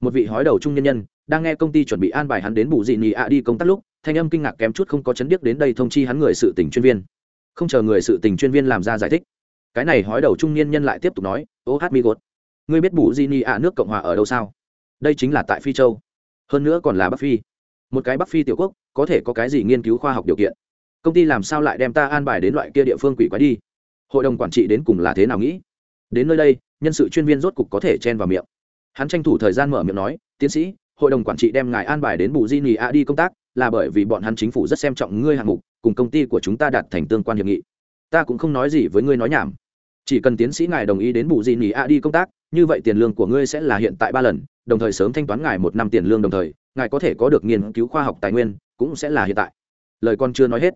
A: Một vị hói đầu trung nhân nhân, đang nghe công ty chuẩn bị an bài hắn đến bù dị nhị ạ đi công tác lúc, thanh âm kinh ngạc kém chút không có chấn điếc đến đây thông chi hắn người sự tình chuyên viên. Không chờ người sự tình chuyên viên làm ra giải thích, cái này hói đầu trung niên nhân lại tiếp tục nói, ô, hát mi gột, ngươi biết bù di ni ạ nước cộng hòa ở đâu sao? Đây chính là tại phi châu, hơn nữa còn là bắc phi. Một cái bắc phi tiểu quốc, có thể có cái gì nghiên cứu khoa học điều kiện? Công ty làm sao lại đem ta an bài đến loại kia địa phương quỷ quái đi? Hội đồng quản trị đến cùng là thế nào nghĩ? Đến nơi đây, nhân sự chuyên viên rốt cục có thể chen vào miệng. Hắn tranh thủ thời gian mở miệng nói, tiến sĩ, hội đồng quản trị đem ngài an bài đến bù di nì a đi công tác, là bởi vì bọn hắn chính phủ rất xem trọng ngươi hạng mục, cùng công ty của chúng ta đạt thành tương quan hiệp nghị. Ta cũng không nói gì với ngươi nói nhảm. Chỉ cần tiến sĩ ngài đồng ý đến bù di nì a đi công tác, như vậy tiền lương của ngươi sẽ là hiện tại ba lần, đồng thời sớm thanh toán ngài một năm tiền lương đồng thời, ngài có thể có được nghiên cứu khoa học tài nguyên, cũng sẽ là hiện tại. Lời con chưa nói hết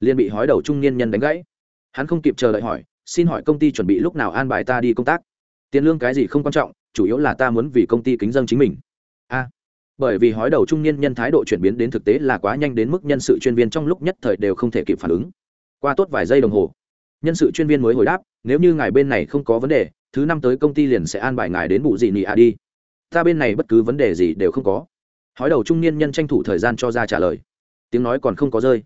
A: liền bị hói đầu trung niên nhân đánh gãy. Hắn không kịp chờ đợi hỏi, xin hỏi công ty chuẩn bị lúc nào an bài ta đi công tác? Tiền lương cái gì không quan trọng, chủ yếu là ta muốn vì công ty kính dân chính mình. A. Bởi vì hói đầu trung niên nhân thái độ chuyển biến đến thực tế là quá nhanh đến mức nhân sự chuyên viên trong lúc nhất thời đều không thể kịp phản ứng. Qua tốt vài giây đồng hồ, nhân sự chuyên viên mới hồi đáp, nếu như ngài bên này không có vấn đề, thứ năm tới công ty liền sẽ an bài ngài đến vụ gì nị a đi. Ta bên này bất cứ vấn đề gì đều không có. Hói đầu trung niên nhân tranh thủ thời gian cho ra trả lời. Tiếng nói còn không có rơi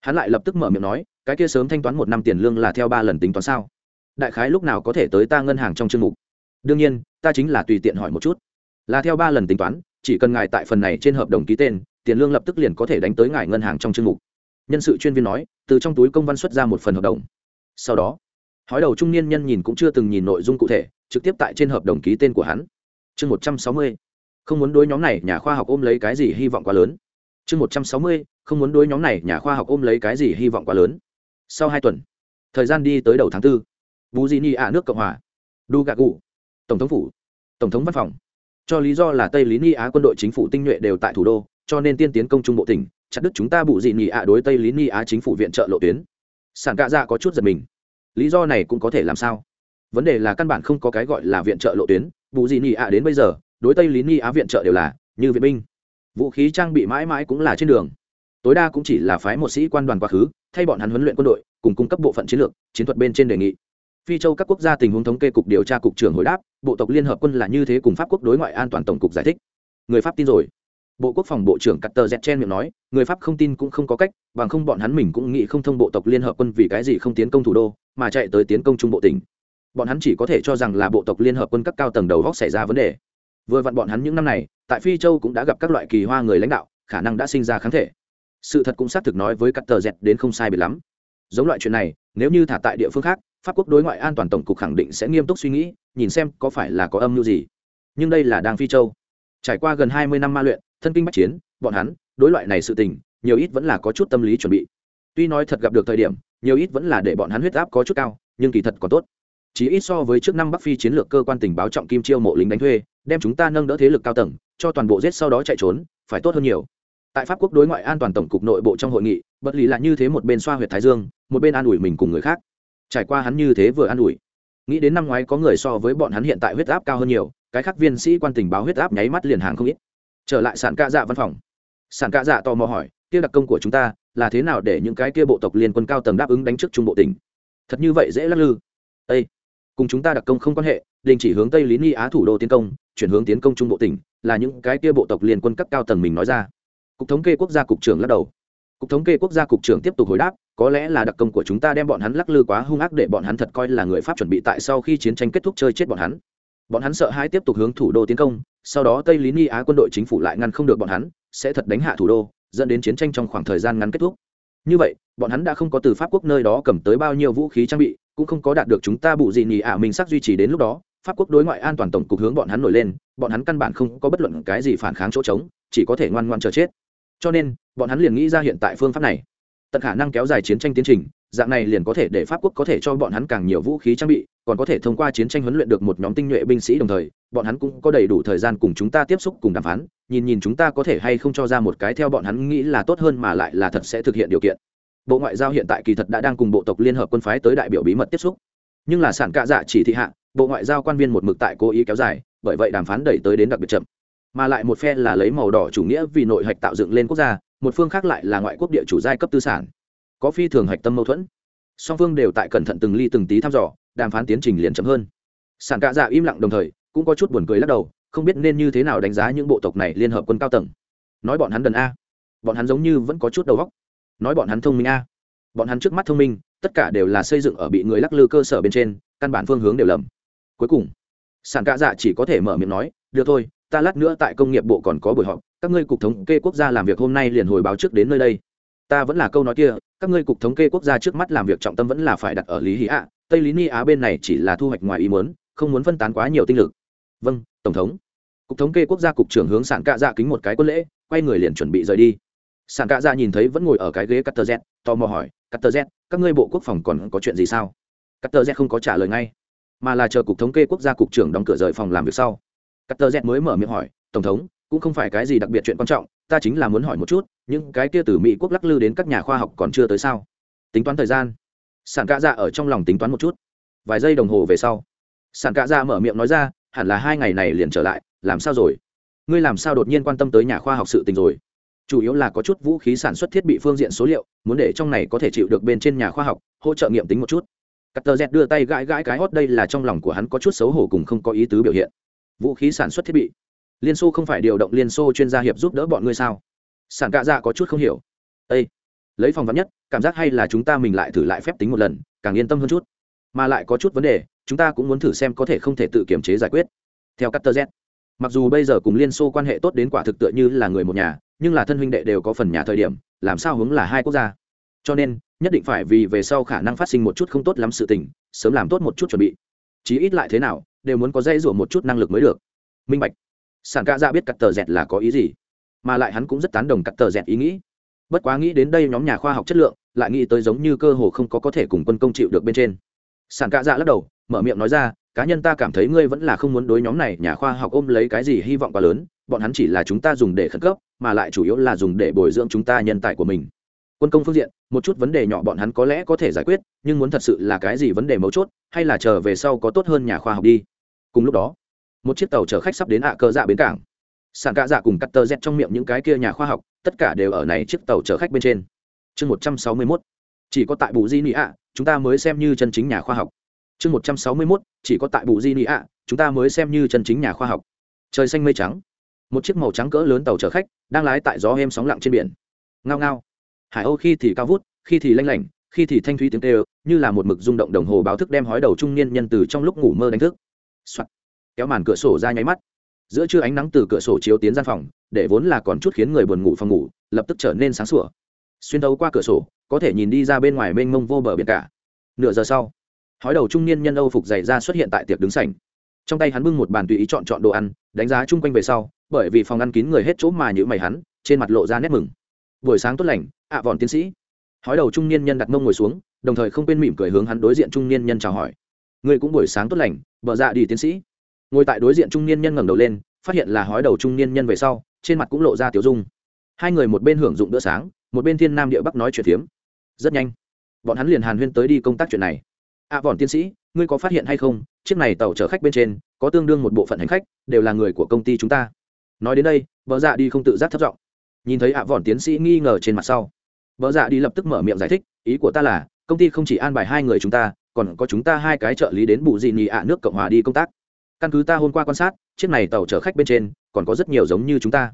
A: hắn lại lập tức mở miệng nói, cái kia sớm thanh toán một năm tiền lương là theo ba lần tính toán sao? Đại khái lúc nào có thể tới ta ngân hàng trong chương mục? Đương nhiên, ta chính là tùy tiện hỏi một chút. Là theo ba lần tính toán, chỉ cần ngài tại phần này trên hợp đồng ký tên, tiền lương lập tức liền có thể đánh tới ngài ngân hàng trong chương mục. Nhân sự chuyên viên nói, từ trong túi công văn xuất ra một phần hợp đồng. Sau đó, hói đầu trung niên nhân nhìn cũng chưa từng nhìn nội dung cụ thể, trực tiếp tại trên hợp đồng ký tên của hắn. Chương một trăm sáu mươi. Không muốn đối nhóm này nhà khoa học ôm lấy cái gì hy vọng quá lớn chương một trăm sáu mươi, không muốn đối nhóm này nhà khoa học ôm lấy cái gì hy vọng quá lớn. Sau hai tuần, thời gian đi tới đầu tháng 4. bù di ni ạ nước cộng hòa, đu gà gù tổng thống phủ, tổng thống văn phòng. Cho lý do là tây lý ni á quân đội chính phủ tinh nhuệ đều tại thủ đô, cho nên tiên tiến công trung bộ tỉnh, chặt đứt chúng ta bù dị ni ạ đối tây lý ni á chính phủ viện trợ lộ tuyến. Sản cạ dạ có chút giật mình. Lý do này cũng có thể làm sao? Vấn đề là căn bản không có cái gọi là viện trợ lộ tuyến bù dị ni ạ đến bây giờ, đối tây lý ni á viện trợ đều là như viện binh vũ khí trang bị mãi mãi cũng là trên đường. Tối đa cũng chỉ là phái một sĩ quan đoàn quá khứ, thay bọn hắn huấn luyện quân đội, cùng cung cấp bộ phận chiến lược, chiến thuật bên trên đề nghị. Phi châu các quốc gia tình huống thống kê cục điều tra cục trưởng hồi đáp, bộ tộc liên hợp quân là như thế cùng pháp quốc đối ngoại an toàn tổng cục giải thích. Người pháp tin rồi. Bộ quốc phòng bộ trưởng cutter tờ chen miệng nói, người pháp không tin cũng không có cách, bằng không bọn hắn mình cũng nghĩ không thông bộ tộc liên hợp quân vì cái gì không tiến công thủ đô, mà chạy tới tiến công trung bộ tỉnh. Bọn hắn chỉ có thể cho rằng là bộ tộc liên hợp quân các cao tầng đầu góc xảy ra vấn đề. Vừa vặn bọn hắn những năm này tại phi châu cũng đã gặp các loại kỳ hoa người lãnh đạo, khả năng đã sinh ra kháng thể. Sự thật cũng xác thực nói với các tờ dẹt đến không sai biệt lắm. Giống loại chuyện này, nếu như thả tại địa phương khác, pháp quốc đối ngoại an toàn tổng cục khẳng định sẽ nghiêm túc suy nghĩ, nhìn xem có phải là có âm mưu gì. Nhưng đây là đang phi châu. Trải qua gần hai mươi năm ma luyện, thân kinh bắc chiến, bọn hắn, đối loại này sự tình, nhiều ít vẫn là có chút tâm lý chuẩn bị. Tuy nói thật gặp được thời điểm, nhiều ít vẫn là để bọn hắn huyết áp có chút cao, nhưng kỳ thật còn tốt. Chỉ ít so với trước năm bắc phi chiến lược cơ quan tình báo trọng kim chiêu mộ lính đánh thuê, đem chúng ta nâng đỡ thế lực cao tầng cho toàn bộ giết sau đó chạy trốn, phải tốt hơn nhiều. Tại pháp quốc đối ngoại an toàn tổng cục nội bộ trong hội nghị, bất lý là như thế một bên xoa huyệt thái dương, một bên an ủi mình cùng người khác. Trải qua hắn như thế vừa an ủi, nghĩ đến năm ngoái có người so với bọn hắn hiện tại huyết áp cao hơn nhiều, cái khác viên sĩ quan tình báo huyết áp nháy mắt liền hàng không ít. Trở lại sản ca dạ văn phòng. Sản ca dạ tò mò hỏi, kia đặc công của chúng ta là thế nào để những cái kia bộ tộc liên quân cao tầng đáp ứng đánh trước trung bộ tỉnh? Thật như vậy dễ lắc lư. Ây cùng chúng ta đặc công không quan hệ, đình chỉ hướng tây lý ni á thủ đô tiến công, chuyển hướng tiến công trung bộ tỉnh là những cái kia bộ tộc liên quân cấp cao tầng mình nói ra. Cục thống kê quốc gia cục trưởng lắc đầu. Cục thống kê quốc gia cục trưởng tiếp tục hồi đáp, có lẽ là đặc công của chúng ta đem bọn hắn lắc lư quá hung ác để bọn hắn thật coi là người pháp chuẩn bị tại sau khi chiến tranh kết thúc chơi chết bọn hắn. Bọn hắn sợ hãi tiếp tục hướng thủ đô tiến công, sau đó tây lý ni á quân đội chính phủ lại ngăn không được bọn hắn, sẽ thật đánh hạ thủ đô, dẫn đến chiến tranh trong khoảng thời gian ngắn kết thúc. Như vậy, bọn hắn đã không có từ pháp quốc nơi đó cầm tới bao nhiêu vũ khí trang bị, cũng không có đạt được chúng ta bù gì nhì ả mình sắc duy trì đến lúc đó pháp quốc đối ngoại an toàn tổng cục hướng bọn hắn nổi lên, bọn hắn căn bản không có bất luận cái gì phản kháng chỗ trống, chỉ có thể ngoan ngoan chờ chết. Cho nên, bọn hắn liền nghĩ ra hiện tại phương pháp này. Tận khả năng kéo dài chiến tranh tiến trình, dạng này liền có thể để pháp quốc có thể cho bọn hắn càng nhiều vũ khí trang bị, còn có thể thông qua chiến tranh huấn luyện được một nhóm tinh nhuệ binh sĩ đồng thời, bọn hắn cũng có đầy đủ thời gian cùng chúng ta tiếp xúc cùng đàm phán, nhìn nhìn chúng ta có thể hay không cho ra một cái theo bọn hắn nghĩ là tốt hơn mà lại là thật sẽ thực hiện điều kiện. Bộ ngoại giao hiện tại kỳ thật đã đang cùng bộ tộc liên hợp quân phái tới đại biểu bí mật tiếp xúc. Nhưng là sản cạ dạ chỉ thị hạ bộ ngoại giao quan viên một mực tại cố ý kéo dài, bởi vậy đàm phán đẩy tới đến đặc biệt chậm. Mà lại một phe là lấy màu đỏ chủ nghĩa vì nội hạch tạo dựng lên quốc gia, một phương khác lại là ngoại quốc địa chủ giai cấp tư sản. Có phi thường hạch tâm mâu thuẫn. Song phương đều tại cẩn thận từng ly từng tí thăm dò, đàm phán tiến trình liền chậm hơn. Sản cạ dạ im lặng đồng thời, cũng có chút buồn cười lắc đầu, không biết nên như thế nào đánh giá những bộ tộc này liên hợp quân cao tầng. Nói bọn hắn đần a. Bọn hắn giống như vẫn có chút đầu óc. Nói bọn hắn thông minh a. Bọn hắn trước mắt thông minh, tất cả đều là xây dựng ở bị người lắc lư cơ sở bên trên, căn bản phương hướng đều lầm cuối cùng. Sản cạ dạ chỉ có thể mở miệng nói, được thôi, ta lát nữa tại công nghiệp bộ còn có buổi họp, các ngươi cục thống kê quốc gia làm việc hôm nay liền hồi báo trước đến nơi đây. Ta vẫn là câu nói kia, các ngươi cục thống kê quốc gia trước mắt làm việc trọng tâm vẫn là phải đặt ở lý hí ạ, tây lý ni á bên này chỉ là thu hoạch ngoài ý muốn, không muốn phân tán quá nhiều tinh lực. Vâng tổng thống. Cục thống kê quốc gia cục trưởng hướng sản cạ dạ kính một cái quân lễ, quay người liền chuẩn bị rời đi. Sản cạ dạ nhìn thấy vẫn ngồi ở cái ghế cutter z, tò mò hỏi, cutter z, các ngươi bộ quốc phòng còn có chuyện gì sao? Cutter z không có trả lời ngay mà là chờ cục thống kê quốc gia cục trưởng đóng cửa rời phòng làm việc sau. Cắt tờ mới mở miệng hỏi, tổng thống, cũng không phải cái gì đặc biệt chuyện quan trọng, ta chính là muốn hỏi một chút, những cái kia từ mỹ quốc lắc lư đến các nhà khoa học còn chưa tới sao? Tính toán thời gian. Sản cạ dạ ở trong lòng tính toán một chút. Vài giây đồng hồ về sau, sản cạ dạ mở miệng nói ra, hẳn là hai ngày này liền trở lại, làm sao rồi? Ngươi làm sao đột nhiên quan tâm tới nhà khoa học sự tình rồi? Chủ yếu là có chút vũ khí sản xuất thiết bị phương diện số liệu, muốn để trong này có thể chịu được bên trên nhà khoa học, hỗ trợ nghiệm tính một chút cắt tờ dẹt đưa tay gãi gãi cái hót đây là trong lòng của hắn có chút xấu hổ cùng không có ý tứ biểu hiện. Vũ khí sản xuất thiết bị. Liên xô không phải điều động liên xô chuyên gia hiệp giúp đỡ bọn ngươi sao? Sản cạ dạ có chút không hiểu. Â lấy phòng vắn nhất, cảm giác hay là chúng ta mình lại thử lại phép tính một lần, càng yên tâm hơn chút. Mà lại có chút vấn đề, chúng ta cũng muốn thử xem có thể không thể tự kiểm chế giải quyết. Theo cutter z, mặc dù bây giờ cùng liên xô quan hệ tốt đến quả thực tựa như là người một nhà, nhưng là thân huynh đệ đều có phần nhà thời điểm, làm sao hướng là hai quốc gia. Cho nên nhất định phải vì về sau khả năng phát sinh một chút không tốt lắm sự tình, sớm làm tốt một chút chuẩn bị. Chí ít lại thế nào, đều muốn có dây rủa một chút năng lực mới được. Minh bạch. Sản ca ra biết cắt tờ dẹt là có ý gì, mà lại hắn cũng rất tán đồng cắt tờ dẹt ý nghĩ. Bất quá nghĩ đến đây nhóm nhà khoa học chất lượng, lại nghĩ tới giống như cơ hồ không có có thể cùng quân công chịu được bên trên. Sản ca dạ lắc đầu, mở miệng nói ra, cá nhân ta cảm thấy ngươi vẫn là không muốn đối nhóm này nhà khoa học ôm lấy cái gì hy vọng quá lớn, bọn hắn chỉ là chúng ta dùng để khẩn cấp, mà lại chủ yếu là dùng để bồi dưỡng chúng ta nhân tài của mình quân công phương diện, một chút vấn đề nhỏ bọn hắn có lẽ có thể giải quyết, nhưng muốn thật sự là cái gì vấn đề mấu chốt, hay là chờ về sau có tốt hơn nhà khoa học đi. Cùng lúc đó, một chiếc tàu chở khách sắp đến ạ cơ dạ bến cảng. Sàn cạ dạ cùng cắt tơ z trong miệng những cái kia nhà khoa học, tất cả đều ở này chiếc tàu chở khách bên trên. Chương một trăm sáu mươi mốt, chỉ có tại bù di nị ạ, chúng ta mới xem như chân chính nhà khoa học. Chương một trăm sáu mươi mốt, chỉ có tại bù di nị ạ, chúng ta mới xem như chân chính nhà khoa học. Trời xanh mây trắng. Một chiếc màu trắng cỡ lớn tàu chở khách, đang lái tại gió êm sóng lặng trên biển. Ngao ngao hải âu khi thì cao vút, khi thì lanh lảnh, khi thì thanh thúy tiếng tê như là một mực rung động đồng hồ báo thức đem hói đầu trung niên nhân từ trong lúc ngủ mơ đánh thức、Soạn. kéo màn cửa sổ ra nháy mắt. Giữa trưa ánh nắng từ cửa sổ chiếu tiến gian phòng, để vốn là còn chút khiến người buồn ngủ phòng ngủ, lập tức trở nên sáng sủa. Xuyên đấu qua cửa sổ, có thể nhìn đi ra bên ngoài mênh mông vô bờ biển cả. Nửa giờ sau, hói đầu trung niên nhân âu phục dày ra xuất hiện tại tiệc đứng sảnh. Trong tay hắn bưng một bàn tùy ý chọn chọn đồ ăn, đánh giá chung quanh về sau, bởi vì phòng ăn kín người hết chỗ mà nhữ mày hắn, trên mặt lộ ra nét mừng buổi sáng tốt lành, ạ vòn tiến sĩ. Hói đầu trung niên nhân đặt mông ngồi xuống, đồng thời không quên mỉm cười hướng hắn đối diện trung niên nhân chào hỏi. Người cũng buổi sáng tốt lành vợ dạ đi tiến sĩ. Ngồi tại đối diện trung niên nhân ngẩng đầu lên, phát hiện là hói đầu trung niên nhân về sau, trên mặt cũng lộ ra tiểu dung. Hai người một bên hưởng dụng bữa sáng, một bên thiên nam địa bắc nói chuyện phiếm. Rất nhanh, bọn hắn liền hàn huyên tới đi công tác chuyện này. Ạ vòn tiến sĩ, ngươi có phát hiện hay không? Chiếc này tàu chở khách bên trên, có tương đương một bộ phận hành khách, đều là người của công ty chúng ta. Nói đến đây vợ dạ đi không tự giác thất vọng nhìn thấy ạ vòn tiến sĩ nghi ngờ trên mặt sau. Vợ dạ đi lập tức mở miệng giải thích, ý của ta là, công ty không chỉ an bài hai người chúng ta, còn có chúng ta hai cái trợ lý đến bù dị nhị ạ nước cộng hòa đi công tác. Căn cứ ta hôm qua quan sát, chiếc này tàu chở khách bên trên, còn có rất nhiều giống như chúng ta.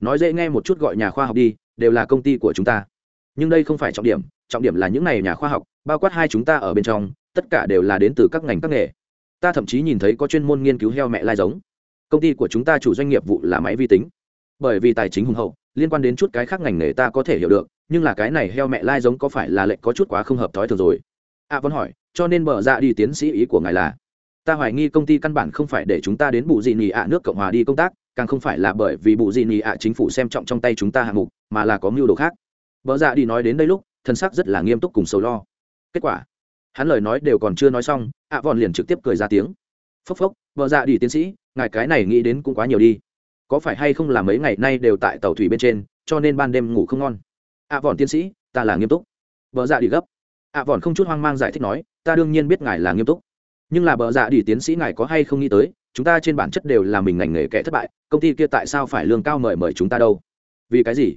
A: Nói dễ nghe một chút gọi nhà khoa học đi, đều là công ty của chúng ta. Nhưng đây không phải trọng điểm trọng điểm là những này nhà khoa học, bao quát hai chúng ta ở bên trong, tất cả đều là đến từ các ngành các nghề. Ta thậm chí nhìn thấy có chuyên môn nghiên cứu heo mẹ lai giống. Công ty của chúng ta chủ doanh nghiệp vụ là máy vi tính. Bởi vì tài chính hùng hậu liên quan đến chút cái khác ngành nghề ta có thể hiểu được nhưng là cái này heo mẹ lai giống có phải là lệnh có chút quá không hợp thói thường rồi? A à, vẫn hỏi cho nên bờ ra đi tiến sĩ ý của ngài là ta hoài nghi công ty căn bản không phải để chúng ta đến bù dị nhì ạ nước cộng hòa đi công tác càng không phải là bởi vì bù dị nhì ạ chính phủ xem trọng trong tay chúng ta hạng mục mà là có mưu đồ khác. Bờ dạ đi nói đến đây lúc thân sắc rất là nghiêm túc cùng sầu lo. Kết quả hắn lời nói đều còn chưa nói xong ạ à vòn liền trực tiếp cười ra tiếng. Phốc phốc vợ dạ đi tiến sĩ ngài cái này nghĩ đến cũng quá nhiều đi có phải hay không là mấy ngày nay đều tại tàu thủy bên trên cho nên ban đêm ngủ không ngon? Ạ à vòn tiến sĩ ta là nghiêm túc. Vợ dạ đi gấp. Ạ à vòn không chút hoang mang giải thích nói ta đương nhiên biết ngài là nghiêm túc. Nhưng là bờ dạ đi tiến sĩ ngài có hay không nghĩ tới chúng ta trên bản chất đều là mình ngành nghề kẻ thất bại công ty kia tại sao phải lương cao mời mời chúng ta đâu? Vì cái gì?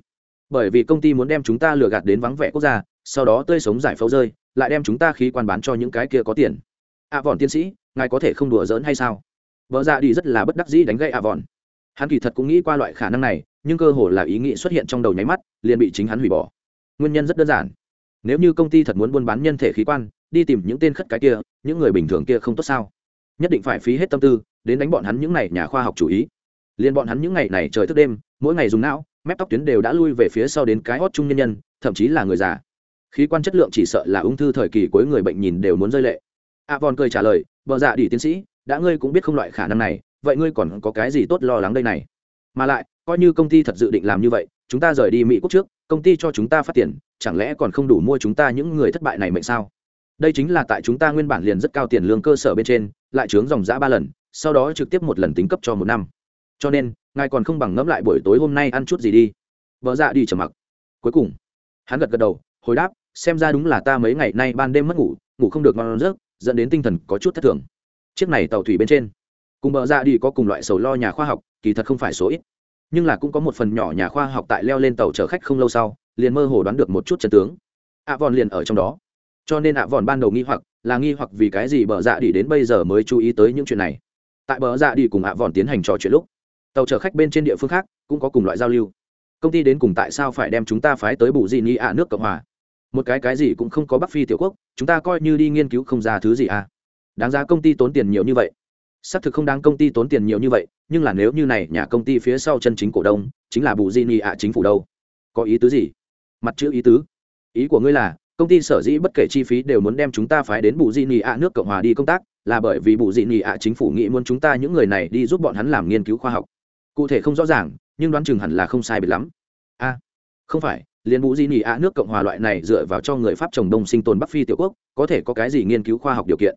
A: Bởi vì công ty muốn đem chúng ta lừa gạt đến vắng vẻ quốc gia sau đó tươi sống giải phẫu rơi lại đem chúng ta khí quan bán cho những cái kia có tiền. Ạ à, vòn tiến sĩ ngài có thể không đùa giỡn hay sao? Vợ dạ đi rất là bất đắc dĩ đánh gậy ạ à vòn hắn kỳ thật cũng nghĩ qua loại khả năng này, nhưng cơ hồ là ý nghĩ xuất hiện trong đầu nháy mắt, liền bị chính hắn hủy bỏ. Nguyên nhân rất đơn giản. Nếu như công ty thật muốn buôn bán nhân thể khí quan, đi tìm những tên khất cái kia, những người bình thường kia không tốt sao? Nhất định phải phí hết tâm tư, đến đánh bọn hắn những n à y nhà khoa học chủ ý. Liền bọn hắn những ngày này trời thức đêm, mỗi ngày dùng não, mép tóc tuyến đều đã lui về phía sau đến cái hót trung nhân nhân, thậm chí là người già. Khí quan chất lượng chỉ sợ là ung thư thời kỳ cuối người bệnh nhìn đều muốn rơi lệ. A von cười trả lời vợ dạ đi tiến sĩ, đã ngươi cũng biết không loại khả năng này vậy ngươi còn có cái gì tốt lo lắng đây này? Mà lại, coi như công ty thật dự định làm như vậy, chúng ta rời đi mỹ quốc trước, công ty cho chúng ta phát tiền, chẳng lẽ còn không đủ mua chúng ta những người thất bại này mệnh sao? Đây chính là tại chúng ta nguyên bản liền rất cao tiền lương cơ sở bên trên, lại trướng dòng giã ba lần, sau đó trực tiếp một lần tính cấp cho một năm. Cho nên, ngài còn không bằng ngẫm lại buổi tối hôm nay ăn chút gì đi. Vợ dạ đi trầm mặc. Cuối cùng, hắn gật gật đầu, hồi đáp, xem ra đúng là ta mấy ngày nay ban đêm mất ngủ ngủ không được ngon giấc, dẫn đến tinh thần có chút thất thường. Chiếc này tàu thủy bên trên cùng bờ ra đi có cùng loại sầu lo nhà khoa học, kỳ thật không phải số ít. Nhưng là cũng có một phần nhỏ nhà khoa học tại leo lên tàu chở khách không lâu sau, liền mơ hồ đoán được một chút chân tướng. Ạ vòn liền ở trong đó. Cho nên ạ vòn ban đầu nghi hoặc, là nghi hoặc vì cái gì bờ dạ đi đến bây giờ mới chú ý tới những chuyện này. Tại bờ dạ đi cùng ạ vòn tiến hành trò chuyện lúc, tàu chở khách bên trên địa phương khác cũng có cùng loại giao lưu. Công ty đến cùng tại sao phải đem chúng ta phái tới bù dị ni ạ nước cộng hòa? Một cái cái gì cũng không có bắc phi tiểu quốc, chúng ta coi như đi nghiên cứu không ra thứ gì à? Đáng giá công ty tốn tiền nhiều như vậy xác thực không đáng công ty tốn tiền nhiều như vậy, nhưng là nếu như này nhà công ty phía sau chân chính cổ đông, chính là bù di ni ạ chính phủ đâu? Có ý tứ gì? Mặt chữ ý tứ. Ý của ngươi là, công ty sở dĩ bất kể chi phí đều muốn đem chúng ta phái đến bù di ni ạ nước cộng hòa đi công tác, là bởi vì bù di ni ạ chính phủ nghĩ muốn chúng ta những người này đi giúp bọn hắn làm nghiên cứu khoa học. Cụ thể không rõ ràng, nhưng đoán chừng hẳn là không sai biệt lắm. A, không phải liên bù di ni ạ nước cộng hòa loại này dựa vào cho người pháp trồng đông sinh tồn bắc phi tiểu quốc, có thể có cái gì nghiên cứu khoa học điều kiện?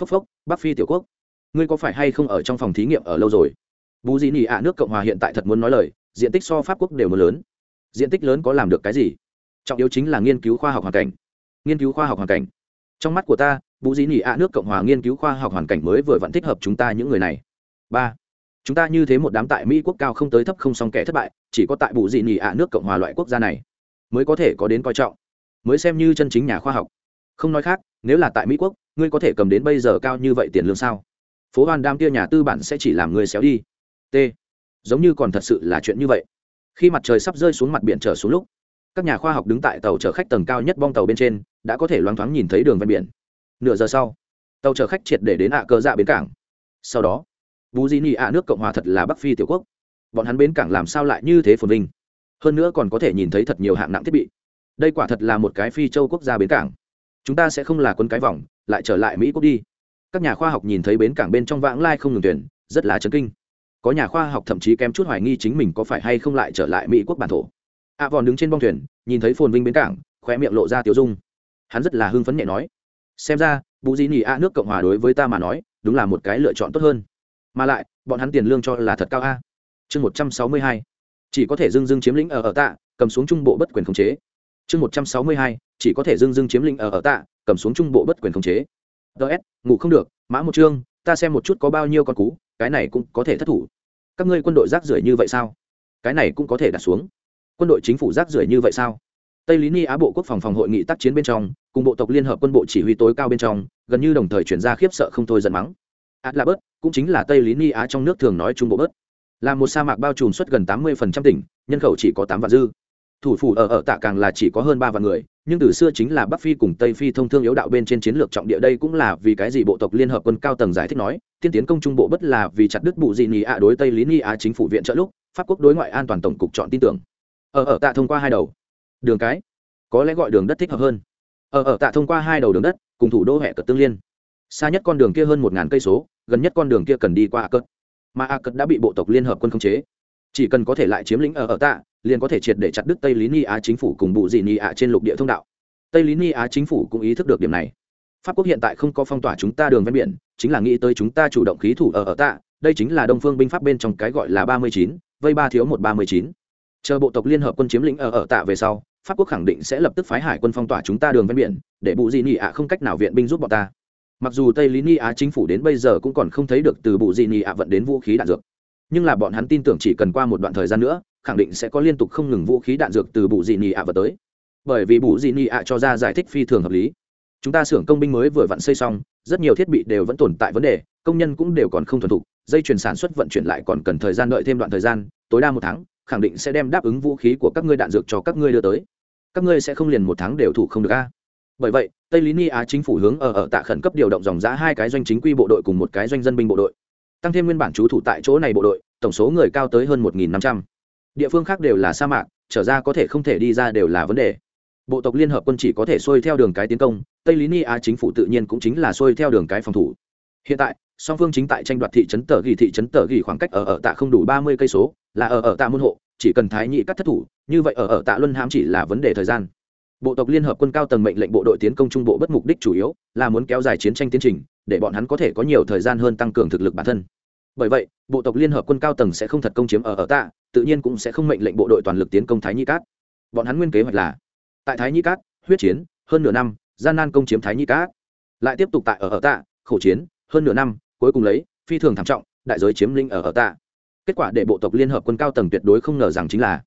A: Phốc phốc, bắc phi tiểu quốc ngươi có phải hay không ở trong phòng thí nghiệm ở lâu rồi? Bù di nỉ ạ, nước cộng hòa hiện tại thật muốn nói lời, diện tích so pháp quốc đều muốn lớn. Diện tích lớn có làm được cái gì? Trọng yếu chính là nghiên cứu khoa học hoàn cảnh. Nghiên cứu khoa học hoàn cảnh. Trong mắt của ta bù di nỉ ạ, nước cộng hòa nghiên cứu khoa học hoàn cảnh mới vừa vẫn thích hợp chúng ta những người này. Ba. Chúng ta như thế một đám tại mỹ quốc cao không tới thấp không song kẻ thất bại, chỉ có tại bù di nỉ ạ, nước cộng hòa loại quốc gia này mới có thể có đến coi trọng. Mới xem như chân chính nhà khoa học. Không nói khác, nếu là tại mỹ quốc, ngươi có thể cầm đến bây giờ cao như vậy tiền lương sao? Phố hoan đam kia nhà tư bản sẽ chỉ làm người xéo đi. T. Giống như còn thật sự là chuyện như vậy. Khi mặt trời sắp rơi xuống mặt biển trở xuống lúc, các nhà khoa học đứng tại tàu chở khách tầng cao nhất bong tàu bên trên, đã có thể loáng thoáng nhìn thấy đường ven biển. Nửa giờ sau, tàu chở khách triệt để đến ạ cơ dạ bến cảng. Sau đó bù di ni ạ nước cộng hòa thật là bắc phi tiểu quốc. Bọn hắn bến cảng làm sao lại như thế phồn vinh? Hơn nữa còn có thể nhìn thấy thật nhiều hạng nặng thiết bị. Đây quả thật là một cái phi châu quốc gia bến cảng. Chúng ta sẽ không là quân cái vòng, lại trở lại mỹ quốc đi các nhà khoa học nhìn thấy bến cảng bên trong vãng lai không ngừng tuyển, rất là chấn kinh. Có nhà khoa học thậm chí kém chút hoài nghi chính mình có phải hay không lại trở lại mỹ quốc bản thổ. A vòn đứng trên bong thuyền, nhìn thấy phồn vinh bến cảng khoe miệng lộ ra tiểu dung. Hắn rất là hưng phấn nhẹ nói, xem ra bù di nhì a nước cộng hòa đối với ta mà nói, đúng là một cái lựa chọn tốt hơn. Mà lại, bọn hắn tiền lương cho là thật cao a. Chương một trăm sáu mươi hai, chỉ có thể dưng dưng chiếm lĩnh ở ở tạ, cầm xuống trung bộ bất quyền khống chế. Chương một trăm sáu mươi hai, chỉ có thể dưng dưng chiếm lĩnh ở ở tạ, cầm xuống trung bộ bất quyền khống chế ts ngủ không được, mã một chương, ta xem một chút có bao nhiêu con cú, cái này cũng có thể thất thủ. Các ngươi quân đội rác rưởi như vậy sao? Cái này cũng có thể đặt xuống. Quân đội chính phủ rác rưởi như vậy sao? Tây lý ni á bộ quốc phòng phòng hội nghị tác chiến bên trong, cùng bộ tộc liên hợp quân bộ chỉ huy tối cao bên trong, gần như đồng thời chuyển ra khiếp sợ không thôi giận mắng. Át là bớt, cũng chính là tây lý ni á trong nước thường nói trung bộ bớt. Là một sa mạc bao trùm suốt gần tám mươi tỉnh, nhân khẩu chỉ có tám vạn dư thủ phủ ở ở tạ càng là chỉ có hơn ba vạn người, nhưng từ xưa chính là bắc phi cùng tây phi thông thương yếu đạo bên trên chiến lược trọng địa đây cũng là vì cái gì bộ tộc liên hợp quân cao tầng giải thích nói, tiên tiến công trung bộ bất là vì chặt đứt bụ dị nhị ạ đối tây lý ni á chính phủ viện trợ lúc, pháp quốc đối ngoại an toàn tổng cục chọn tin tưởng. Ở ở tạ thông qua hai đầu. Đường cái. Có lẽ gọi đường đất thích hợp hơn. Ở ở tạ thông qua hai đầu đường đất, cùng thủ đô hệ cật tương liên. Xa nhất con đường kia hơn một ngàn cây số, gần nhất con đường kia cần đi qua a cất mà a cất đã bị bộ tộc liên hợp quân khống chế. Chỉ cần có thể lại chiếm lĩnh ở ở tạ liền có thể triệt để chặt đứt tây lý ni á chính phủ cùng bụ dị ni á trên lục địa thông đạo. Tây lý ni á chính phủ cũng ý thức được điểm này. Pháp quốc hiện tại không có phong tỏa chúng ta đường ven biển, chính là nghĩ tới chúng ta chủ động khí thủ ở ở tạ, đây chính là đông phương binh pháp bên trong cái gọi là ba mươi chín, vây ba thiếu một ba mươi chín. Chờ bộ tộc liên hợp quân chiếm lĩnh ở ở tạ về sau, pháp quốc khẳng định sẽ lập tức phái hải quân phong tỏa chúng ta đường ven biển, để bụ dị ni ạ không cách nào viện binh giúp bọn ta. Mặc dù tây lý ni á chính phủ đến bây giờ cũng còn không thấy được từ bụ dị ni ạ vận đến vũ khí đạn dược, nhưng là bọn hắn tin tưởng chỉ cần qua một đoạn thời gian nữa khẳng định sẽ có liên tục không ngừng vũ khí đạn dược từ Bù dị nị ạ vào tới. Bởi vì Bù dị nị ạ cho ra giải thích phi thường hợp lý. Chúng ta xưởng công binh mới vừa vặn xây xong, rất nhiều thiết bị đều vẫn tồn tại vấn đề, công nhân cũng đều còn không thuần thục, dây chuyển sản xuất vận chuyển lại còn cần thời gian đợi thêm đoạn thời gian, tối đa một tháng, khẳng định sẽ đem đáp ứng vũ khí của các ngươi đạn dược cho các ngươi đưa tới. Các ngươi sẽ không liền một tháng đều thủ không được a. Bởi vậy, tây lý ni á chính phủ hướng ở ở tạ khẩn cấp điều động dòng giã hai cái doanh chính quy bộ đội cùng một cái doanh dân binh bộ đội. Tăng thêm nguyên bản trú thủ tại chỗ này bộ đội, tổng số người cao tới hơn một năm trăm địa phương khác đều là sa mạc, trở ra có thể không thể đi ra đều là vấn đề. Bộ tộc liên hợp quân chỉ có thể xuôi theo đường cái tiến công, tây lý ni á chính phủ tự nhiên cũng chính là xuôi theo đường cái phòng thủ. Hiện tại, song phương chính tại tranh đoạt thị trấn tờ ghi thị trấn tờ ghi khoảng cách ở ở tạ không đủ ba mươi cây số, là ở ở tạ môn hộ, chỉ cần thái nhị cắt thất thủ, như vậy ở ở tạ luân hãm chỉ là vấn đề thời gian. Bộ tộc liên hợp quân cao tầng mệnh lệnh bộ đội tiến công trung bộ bất mục đích chủ yếu, là muốn kéo dài chiến tranh tiến trình, để bọn hắn có thể có nhiều thời gian hơn tăng cường thực lực bản thân bởi vậy, bộ tộc liên hợp quân cao tầng sẽ không thật công chiếm ở ở tạ tự nhiên cũng sẽ không mệnh lệnh bộ đội toàn lực tiến công thái nhi cát. Bọn hắn nguyên kế hoạch là, tại thái nhi cát, huyết chiến, hơn nửa năm, gian nan công chiếm thái nhi cát. Lại tiếp tục tại ở ở tạ khổ chiến, hơn nửa năm, cuối cùng lấy, phi thường thảm trọng, đại giới chiếm linh ở ở tạ kết quả để bộ tộc liên hợp quân cao tầng tuyệt đối không ngờ rằng chính là,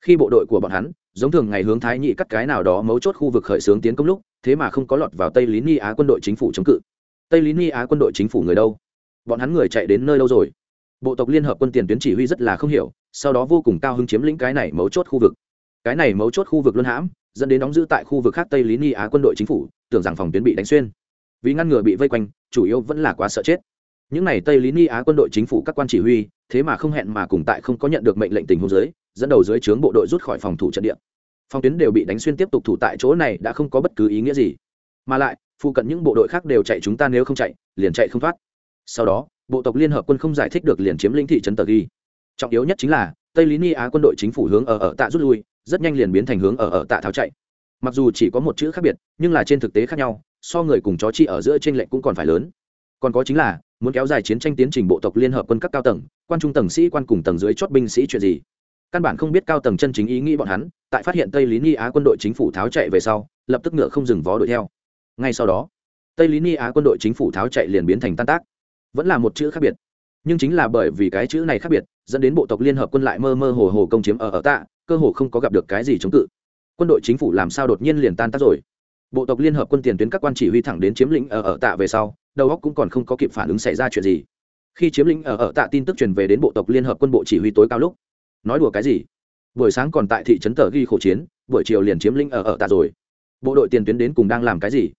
A: khi bộ đội của bọn hắn, giống thường ngày hướng thái nhị cắt cái nào đó mấu chốt khu vực khởi xướng tiến công lúc, thế mà không có lọt vào tây lý ni á quân đội chính phủ chống cự. Tây lý ni á quân đội chính phủ người đâu? Bọn hắn người chạy đến nơi đâu rồi? Bộ tộc liên hợp quân tiền tuyến chỉ huy rất là không hiểu, sau đó vô cùng cao hứng chiếm lĩnh cái này mấu chốt khu vực. Cái này mấu chốt khu vực luân hãm, dẫn đến đóng giữ tại khu vực khác tây lý ni á quân đội chính phủ, tưởng rằng phòng tuyến bị đánh xuyên. Vì ngăn ngừa bị vây quanh, chủ yếu vẫn là quá sợ chết. Những n à y tây lý ni á quân đội chính phủ các quan chỉ huy, thế mà không hẹn mà cùng tại không có nhận được mệnh lệnh tình huống dưới, dẫn đầu dưới trướng bộ đội rút khỏi phòng thủ trận địa. Phòng tuyến đều bị đánh xuyên tiếp tục thủ tại chỗ này đã không có bất cứ ý nghĩa gì. Mà lại, phụ cận những bộ đội khác đều chạy chúng ta nếu không chạy, liền chạy không thoát sau đó, bộ tộc liên hợp quân không giải thích được liền chiếm lĩnh thị trấn tờ ghi. Trọng yếu nhất chính là, tây lý ni á quân đội chính phủ hướng ở ở tạ rút lui, rất nhanh liền biến thành hướng ở ở tạ tháo chạy. Mặc dù chỉ có một chữ khác biệt, nhưng là trên thực tế khác nhau, so người cùng chó chi ở giữa trên lệnh cũng còn phải lớn. Còn có chính là, muốn kéo dài chiến tranh tiến trình bộ tộc liên hợp quân cấp cao tầng, quan trung tầng sĩ quan cùng tầng dưới chót binh sĩ chuyện gì? Căn bản không biết cao tầng chân chính ý nghĩ bọn hắn, tại phát hiện tây lý ni á quân đội chính phủ tháo chạy về sau, lập tức ngựa không dừng vó đuổi theo. Ngay sau đó, tây lý ni á quân đội chính phủ tháo chạy liền biến thành tan tác vẫn là một chữ khác biệt. Nhưng chính là bởi vì cái chữ này khác biệt, dẫn đến bộ tộc liên hợp quân lại mơ mơ hồ hồ công chiếm ở ở tạ, cơ hồ không có gặp được cái gì chống cự. Quân đội chính phủ làm sao đột nhiên liền tan tác rồi? Bộ tộc liên hợp quân tiền tuyến các quan chỉ huy thẳng đến chiếm lĩnh ở ở tạ về sau, đầu óc cũng còn không có kịp phản ứng xảy ra chuyện gì. Khi chiếm lĩnh ở ở tạ tin tức truyền về đến bộ tộc liên hợp quân bộ chỉ huy tối cao lúc, nói đùa cái gì? Buổi sáng còn tại thị trấn tờ ghi khổ chiến, buổi chiều liền chiếm lĩnh ở ở tạ rồi. Bộ đội tiền tuyến đến cùng đang làm cái gì?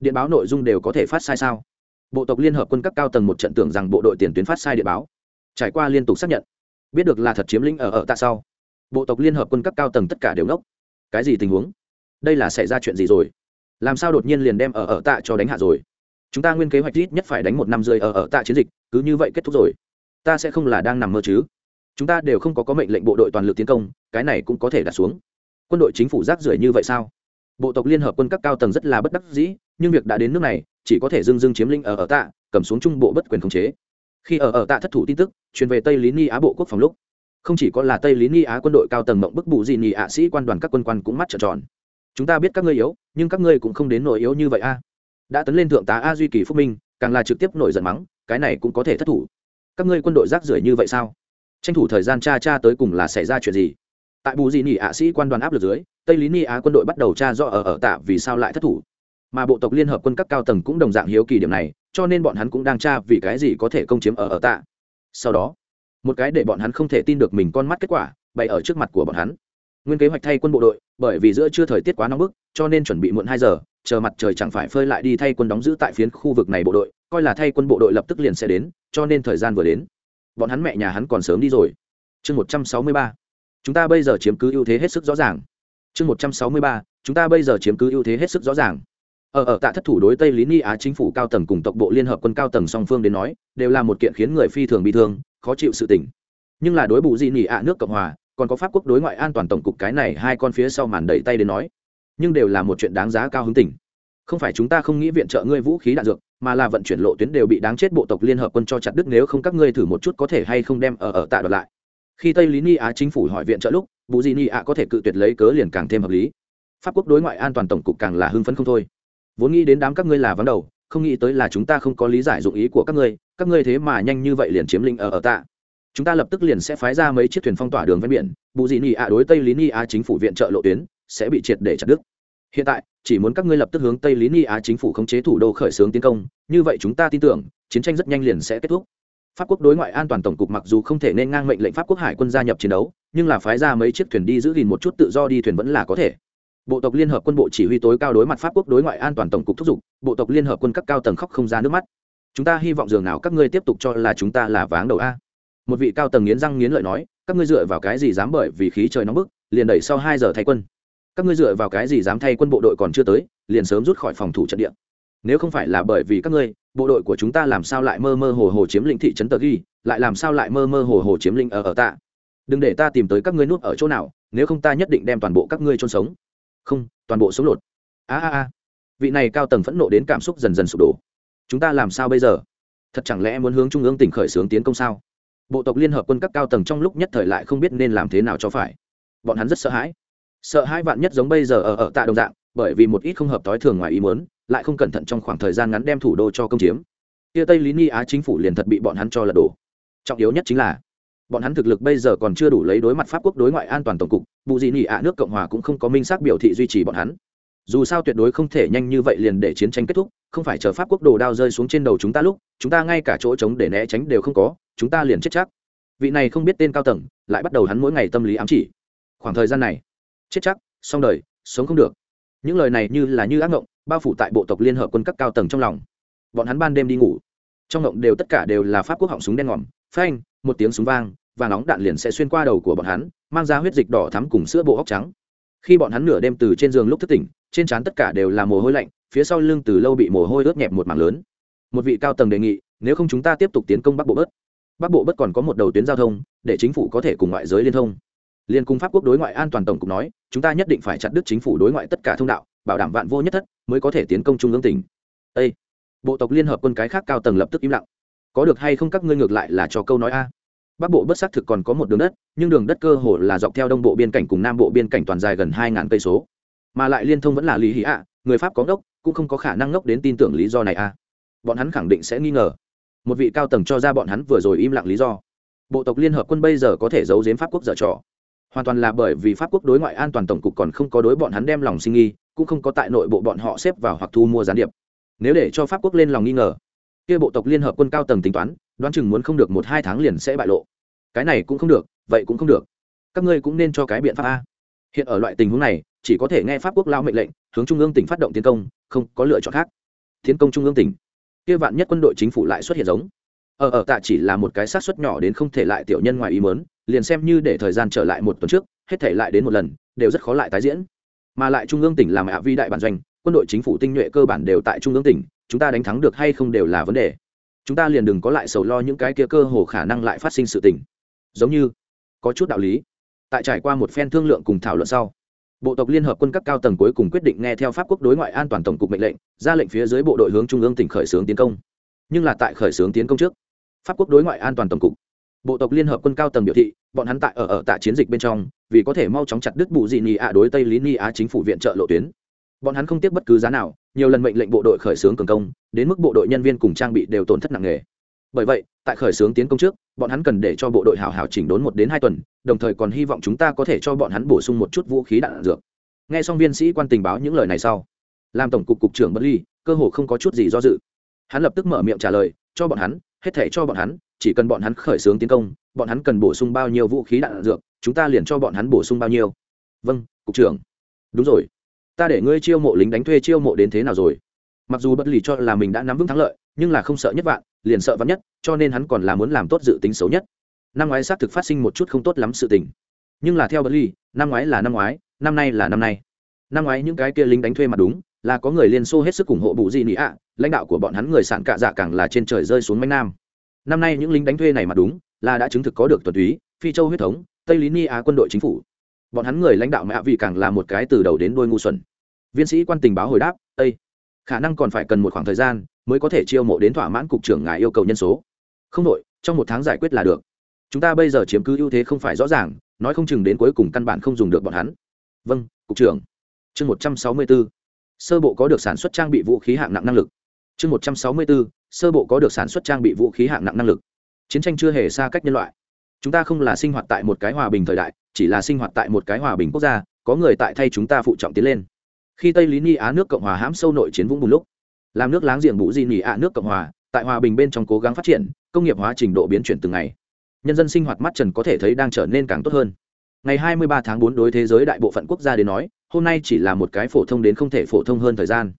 A: Điện báo nội dung đều có thể phát sai sao? Bộ tộc liên hợp quân cấp cao tầng một trận tưởng rằng bộ đội tiền tuyến phát sai địa báo. Trải qua liên tục xác nhận, biết được là thật chiếm lĩnh ở ở tạ sau, bộ tộc liên hợp quân cấp cao tầng tất cả đều ngốc. Cái gì tình huống? Đây là xảy ra chuyện gì rồi? Làm sao đột nhiên liền đem ở ở tạ cho đánh hạ rồi? Chúng ta nguyên kế hoạch ít nhất phải đánh một năm rơi ở ở tạ chiến dịch, cứ như vậy kết thúc rồi. Ta sẽ không là đang nằm mơ chứ. Chúng ta đều không có có mệnh lệnh bộ đội toàn lực tiến công, cái này cũng có thể đặt xuống. Quân đội chính phủ rác rưởi như vậy sao? Bộ tộc liên hợp quân cấp cao tầng rất là bất đắc dĩ, nhưng việc đã đến nước này chỉ có thể dưng dưng chiếm lĩnh ở ở tạ, cầm xuống trung bộ bất quyền khống chế. Khi ở ở tạ thất thủ tin tức, truyền về tây lý ni á bộ quốc phòng lúc, không chỉ có là tây lý ni á quân đội cao tầng mộng bức bù gì nhì ạ sĩ quan đoàn các quân quan cũng mắt trợn tròn. Chúng ta biết các ngươi yếu, nhưng các ngươi cũng không đến nổi yếu như vậy a. Đã tấn lên thượng tá a duy kỳ phúc minh, càng là trực tiếp nổi giận mắng, cái này cũng có thể thất thủ. Các ngươi quân đội rác rưởi như vậy sao? Tranh thủ thời gian cha cha tới cùng là xảy ra chuyện gì? Tại bù gì nhì ạ sĩ quan đoàn áp lực dưới, tây lý ni á quân đội bắt đầu tra do ở ở tạ vì sao lại thất thủ mà bộ tộc liên hợp quân các cao tầng cũng đồng dạng hiếu kỳ điểm này, cho nên bọn hắn cũng đang tra vì cái gì có thể công chiếm ở ở tạ. Sau đó, một cái để bọn hắn không thể tin được mình con mắt kết quả, bày ở trước mặt của bọn hắn. Nguyên kế hoạch thay quân bộ đội, bởi vì giữa chưa thời tiết quá nóng bức, cho nên chuẩn bị muộn hai giờ, chờ mặt trời chẳng phải phơi lại đi thay quân đóng giữ tại phiến khu vực này bộ đội, coi là thay quân bộ đội lập tức liền sẽ đến, cho nên thời gian vừa đến, bọn hắn mẹ nhà hắn còn sớm đi rồi. Chương một trăm sáu mươi ba. Chúng ta bây giờ chiếm cứ ưu thế hết sức rõ ràng. Chương một trăm sáu mươi ba, chúng ta bây giờ chiếm cứ ưu thế hết sức rõ ràng. Ờ, ở ở tại thất thủ đối tây lý ni á chính phủ cao tầng cùng tộc bộ liên hợp quân cao tầng song phương đến nói, đều là một kiện khiến người phi thường bị thương, khó chịu sự tình. Nhưng là đối bù di nỉ ạ nước cộng hòa, còn có pháp quốc đối ngoại an toàn tổng cục cái này hai con phía sau màn đẩy tay đến nói, nhưng đều là một chuyện đáng giá cao hứng tình. Không phải chúng ta không nghĩ viện trợ ngươi vũ khí đạn dược, mà là vận chuyển lộ tuyến đều bị đáng chết bộ tộc liên hợp quân cho chặt đứt nếu không các ngươi thử một chút có thể hay không đem ở ở tạ đoạt lại. Khi tây lý ni á chính phủ hỏi viện trợ lúc, bù di ni ạ có thể cự tuyệt lấy cớ liền càng thêm hợp lý. Pháp quốc đối ngoại an toàn tổng cục càng là hưng phấn không thôi vốn nghĩ đến đám các ngươi là vắng đầu, không nghĩ tới là chúng ta không có lý giải dụng ý của các ngươi các ngươi thế mà nhanh như vậy liền chiếm lĩnh ở ở tạ. Chúng ta lập tức liền sẽ phái ra mấy chiếc thuyền phong tỏa đường ven biển, bù dị nị ạ đối tây lý ni á chính phủ viện trợ lộ tuyến, sẽ bị triệt để chặt đứt. Hiện tại, chỉ muốn các ngươi lập tức hướng tây lý ni á chính phủ khống chế thủ đô khởi xướng tiến công, như vậy chúng ta tin tưởng, chiến tranh rất nhanh liền sẽ kết thúc. Pháp quốc đối ngoại an toàn tổng cục mặc dù không thể nên ngang mệnh lệnh pháp quốc hải quân gia nhập chiến đấu, nhưng là phái ra mấy chiếc thuyền đi giữ gìn một chút tự do đi thuyền vẫn là có thể bộ tộc liên hợp quân bộ chỉ huy tối cao đối mặt pháp quốc đối ngoại an toàn tổng cục thúc giục, bộ tộc liên hợp quân các cao tầng khóc không ra nước mắt. Chúng ta hy vọng dường nào các ngươi tiếp tục cho là chúng ta là váng đầu a. Một vị cao tầng nghiến răng nghiến lợi nói, các ngươi dựa vào cái gì dám bởi vì khí trời nóng bức, liền đẩy sau hai giờ thay quân? Các ngươi dựa vào cái gì dám thay quân bộ đội còn chưa tới, liền sớm rút khỏi phòng thủ trận địa? Nếu không phải là bởi vì các ngươi, bộ đội của chúng ta làm sao lại mơ mơ hồ hồ chiếm lĩnh thị trấn tờ ghi, lại làm sao lại mơ mơ hồ hồ chiếm lĩnh ở ở tạ? Đừng để ta tìm tới các ngươi núp ở chỗ nào, nếu không ta nhất định đem toàn bộ các ngươi chôn sống không, toàn bộ sống lột. A a a. Vị này cao tầng phẫn nộ đến cảm xúc dần dần sụp đổ. Chúng ta làm sao bây giờ? Thật chẳng lẽ muốn hướng trung ương tỉnh khởi xướng tiến công sao? Bộ tộc liên hợp quân các cao tầng trong lúc nhất thời lại không biết nên làm thế nào cho phải. Bọn hắn rất sợ hãi. Sợ hãi vạn nhất giống bây giờ ở ở tạ đồng dạng, bởi vì một ít không hợp tối thường ngoài ý muốn, lại không cẩn thận trong khoảng thời gian ngắn đem thủ đô cho công chiếm. Kia tây lý ni á chính phủ liền thật bị bọn hắn cho lật đổ. Trọng yếu nhất chính là bọn hắn thực lực bây giờ còn chưa đủ lấy đối mặt pháp quốc đối ngoại an toàn tổng cục, bù dị nị ạ nước cộng hòa cũng không có minh xác biểu thị duy trì bọn hắn. Dù sao tuyệt đối không thể nhanh như vậy liền để chiến tranh kết thúc, không phải chờ pháp quốc đồ đao rơi xuống trên đầu chúng ta lúc, chúng ta ngay cả chỗ trống để né tránh đều không có, chúng ta liền chết chắc. Vị này không biết tên cao tầng, lại bắt đầu hắn mỗi ngày tâm lý ám chỉ. Khoảng thời gian này, chết chắc, xong đời, sống không được. Những lời này như là như ác ngộng, bao phủ tại bộ tộc liên hợp quân các cao tầng trong lòng. Bọn hắn ban đêm đi ngủ. Trong ngộng đều tất cả đều là pháp quốc họng súng đen ngòm, phanh một tiếng súng vang, và nóng đạn liền sẽ xuyên qua đầu của bọn hắn, mang ra huyết dịch đỏ thắm cùng sữa bộ óc trắng. Khi bọn hắn nửa đêm từ trên giường lúc thức tỉnh, trên trán tất cả đều là mồ hôi lạnh, phía sau lưng từ lâu bị mồ hôi ướt nhẹp một mảng lớn. Một vị cao tầng đề nghị, nếu không chúng ta tiếp tục tiến công bắc bộ bớt bắc bộ bớt còn có một đầu tuyến giao thông, để chính phủ có thể cùng ngoại giới liên thông. Liên cung pháp quốc đối ngoại an toàn tổng cục nói, chúng ta nhất định phải chặt đứt chính phủ đối ngoại tất cả thông đạo, bảo đảm vạn vô nhất thất, mới có thể tiến công trung ương tỉnh. Ê! bộ tộc liên hợp quân cái khác cao tầng lập tức im lặng có được hay không các ngươi ngược lại là cho câu nói a. Bắc bộ bất xác thực còn có một đường đất, nhưng đường đất cơ hồ là dọc theo đông bộ biên cảnh cùng nam bộ biên cảnh toàn dài gần hai ngàn cây số. Mà lại liên thông vẫn là lý hí ạ, người pháp có ngốc, cũng không có khả năng ngốc đến tin tưởng lý do này a. Bọn hắn khẳng định sẽ nghi ngờ. Một vị cao tầng cho ra bọn hắn vừa rồi im lặng lý do. Bộ tộc liên hợp quân bây giờ có thể giấu giếm pháp quốc dở trò. Hoàn toàn là bởi vì pháp quốc đối ngoại an toàn tổng cục còn không có đối bọn hắn đem lòng sinh nghi, cũng không có tại nội bộ bọn họ xếp vào hoặc thu mua gián điệp. Nếu để cho pháp quốc lên lòng nghi ngờ kia bộ tộc liên hợp quân cao tầng tính toán, đoán chừng muốn không được một hai tháng liền sẽ bại lộ. Cái này cũng không được, vậy cũng không được. Các ngươi cũng nên cho cái biện pháp a. Hiện ở loại tình huống này, chỉ có thể nghe pháp quốc lao mệnh lệnh, hướng trung ương tỉnh phát động tiến công, không có lựa chọn khác. Tiến công trung ương tỉnh. Kia vạn nhất quân đội chính phủ lại xuất hiện giống. Ở ở tạ chỉ là một cái sát xuất nhỏ đến không thể lại tiểu nhân ngoài ý mớn liền xem như để thời gian trở lại một tuần trước, hết thể lại đến một lần, đều rất khó lại tái diễn. Mà lại trung ương tỉnh làm ạ vi đại bản doanh, quân đội chính phủ tinh nhuệ cơ bản đều tại trung ương tỉnh chúng ta đánh thắng được hay không đều là vấn đề. Chúng ta liền đừng có lại sầu lo những cái kia cơ hồ khả năng lại phát sinh sự tình. Giống như, có chút đạo lý. Tại trải qua một phen thương lượng cùng thảo luận sau, bộ tộc liên hợp quân các cao tầng cuối cùng quyết định nghe theo pháp quốc đối ngoại an toàn tổng cục mệnh lệnh, ra lệnh phía dưới bộ đội hướng trung ương tỉnh khởi xướng tiến công. Nhưng là tại khởi xướng tiến công trước, pháp quốc đối ngoại an toàn tổng cục, bộ tộc liên hợp quân cao tầng biểu thị, bọn hắn tại ở ở tại chiến dịch bên trong, vì có thể mau chóng chặt đứt bù dị nị ạ đối tây lý ni á chính phủ viện trợ lộ tuyến. Bọn hắn không tiếc bất cứ giá nào nhiều lần mệnh lệnh bộ đội khởi xướng cường công, đến mức bộ đội nhân viên cùng trang bị đều tổn thất nặng nề. Bởi vậy, tại khởi xướng tiến công trước, bọn hắn cần để cho bộ đội hào hào chỉnh đốn một đến hai tuần, đồng thời còn hy vọng chúng ta có thể cho bọn hắn bổ sung một chút vũ khí đạn dược. Nghe xong viên sĩ quan tình báo những lời này sau, làm tổng cục cục trưởng bất ly, cơ hồ không có chút gì do dự. Hắn lập tức mở miệng trả lời, cho bọn hắn, hết thể cho bọn hắn, chỉ cần bọn hắn khởi xướng tiến công, bọn hắn cần bổ sung bao nhiêu vũ khí đạn dược, chúng ta liền cho bọn hắn bổ sung bao nhiêu. Vâng cục trưởng. Đúng rồi ta để ngươi chiêu mộ lính đánh thuê chiêu mộ đến thế nào rồi? Mặc dù bất lì cho là mình đã nắm vững thắng lợi, nhưng là không sợ nhất vạn, liền sợ vắn nhất, cho nên hắn còn là muốn làm tốt dự tính xấu nhất. Năm ngoái xác thực phát sinh một chút không tốt lắm sự tình. Nhưng là theo bất lì, năm ngoái là năm ngoái, năm nay là năm nay. Năm ngoái những cái kia lính đánh thuê mà đúng, là có người liên xô hết sức ủng hộ bù di nị ạ, lãnh đạo của bọn hắn người sản cạ dạ càng là trên trời rơi xuống manh nam. Năm nay những lính đánh thuê này mà đúng, là đã chứng thực có được tuần túy, phi châu huyết thống, tây lý ni á quân đội chính phủ bọn hắn người lãnh đạo mẹ vị càng là một cái từ đầu đến đôi ngu xuẩn. Viên sĩ quan tình báo hồi đáp ây khả năng còn phải cần một khoảng thời gian mới có thể chiêu mộ đến thỏa mãn cục trưởng ngài yêu cầu nhân số. Không đội, trong một tháng giải quyết là được. Chúng ta bây giờ chiếm cứ ưu thế không phải rõ ràng, nói không chừng đến cuối cùng căn bản không dùng được bọn hắn. Vâng cục trưởng. Chương một trăm sáu mươi bốn sơ bộ có được sản xuất trang bị vũ khí hạng nặng năng lực. Chương một trăm sáu mươi bốn sơ bộ có được sản xuất trang bị vũ khí hạng nặng năng lực. Chiến tranh chưa hề xa cách nhân loại. Chúng ta không là sinh hoạt tại một cái hòa bình thời đại chỉ là sinh hoạt tại một cái hòa bình quốc gia, có người tại thay chúng ta phụ trọng tiến lên. Khi tây lý ni á nước cộng hòa hãm sâu nội chiến vũng bùn lúc, làm nước láng giềng Bụ di nỉ ạ nước cộng hòa, tại hòa bình bên trong cố gắng phát triển, công nghiệp hóa trình độ biến chuyển từng ngày. Nhân dân sinh hoạt mắt trần có thể thấy đang trở nên càng tốt hơn. Ngày 23 tháng 4 đối thế giới đại bộ phận quốc gia đến nói, hôm nay chỉ là một cái phổ thông đến không thể phổ thông hơn thời gian.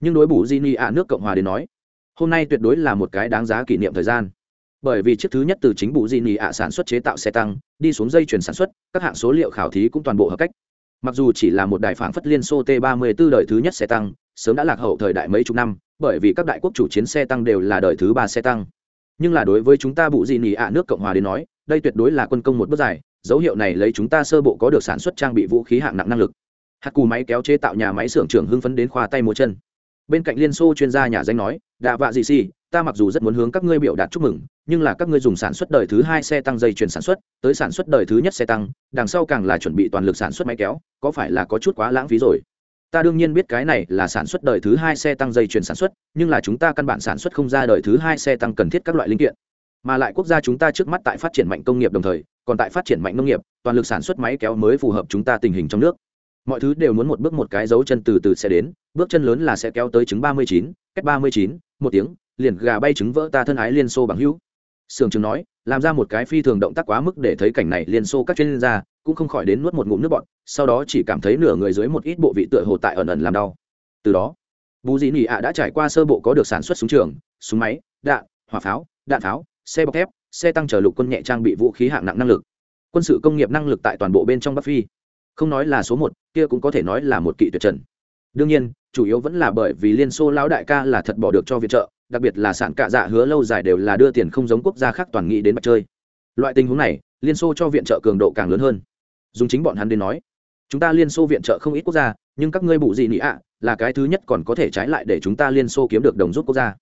A: Nhưng đối bù di nỉ ạ nước cộng hòa đến nói, hôm nay tuyệt đối là một cái đáng giá kỷ niệm thời gian bởi vì chiếc thứ nhất từ chính bù di nỉ ạ sản xuất chế tạo xe tăng, đi xuống dây chuyển sản xuất, các hạng số liệu khảo thí cũng toàn bộ hợp cách. Mặc dù chỉ là một đài phản phất liên xô t 34 đời thứ nhất xe tăng, sớm đã lạc hậu thời đại mấy chục năm, bởi vì các đại quốc chủ chiến xe tăng đều là đời thứ ba xe tăng. Nhưng là đối với chúng ta bụ di nỉ ạ nước cộng hòa đến nói, đây tuyệt đối là quân công một bước dài, dấu hiệu này lấy chúng ta sơ bộ có được sản xuất trang bị vũ khí hạng nặng năng lực. Hạt cù máy kéo chế tạo nhà máy xưởng trưởng hưng phấn đến khoa tay múa chân. Bên cạnh liên xô chuyên gia nhà danh nói, đạ vạ gì xì ta mặc dù rất muốn hướng các ngươi biểu đạt chúc mừng, nhưng là các ngươi dùng sản xuất đời thứ hai xe tăng dây chuyển sản xuất, tới sản xuất đời thứ nhất xe tăng, đằng sau càng là chuẩn bị toàn lực sản xuất máy kéo, có phải là có chút quá lãng phí rồi? Ta đương nhiên biết cái này là sản xuất đời thứ hai xe tăng dây chuyển sản xuất, nhưng là chúng ta căn bản sản xuất không ra đời thứ hai xe tăng cần thiết các loại linh kiện. Mà lại quốc gia chúng ta trước mắt tại phát triển mạnh công nghiệp đồng thời, còn tại phát triển mạnh nông nghiệp, toàn lực sản xuất máy kéo mới phù hợp chúng ta tình hình trong nước. Mọi thứ đều muốn một bước một cái dấu chân từ từ sẽ đến, bước chân lớn là sẽ kéo tới chứng ba mươi chín cách ba mươi chín, một tiếng liền gà bay trứng vỡ ta thân ái liên xô bằng hữu. Sưởng trường nói, làm ra một cái phi thường động tác quá mức để thấy cảnh này liên xô các chuyên gia cũng không khỏi đến nuốt một ngụm nước bọt, sau đó chỉ cảm thấy nửa người dưới một ít bộ vị tựa hồ tại ẩn ẩn làm đau. Từ đó, bù dị nị ạ đã trải qua sơ bộ có được sản xuất súng trường, súng máy, đạn, hỏa pháo, đạn pháo, xe bọc thép, xe tăng chở lục quân nhẹ trang bị vũ khí hạng nặng năng lực, quân sự công nghiệp năng lực tại toàn bộ bên trong bắc phi. Không nói là số một, kia cũng có thể nói là một kỵ tuyệt trần. Đương nhiên, chủ yếu vẫn là bởi vì liên xô lão đại ca là thật bỏ được cho viện trợ đặc biệt là sản cạ dạ hứa lâu dài đều là đưa tiền không giống quốc gia khác toàn nghĩ đến mặt chơi. Loại tình huống này, liên xô cho viện trợ cường độ càng lớn hơn. Dùng chính bọn hắn đến nói, chúng ta liên xô viện trợ không ít quốc gia, nhưng các ngươi bụ gì nị ạ, là cái thứ nhất còn có thể trái lại để chúng ta liên xô kiếm được đồng rút quốc gia.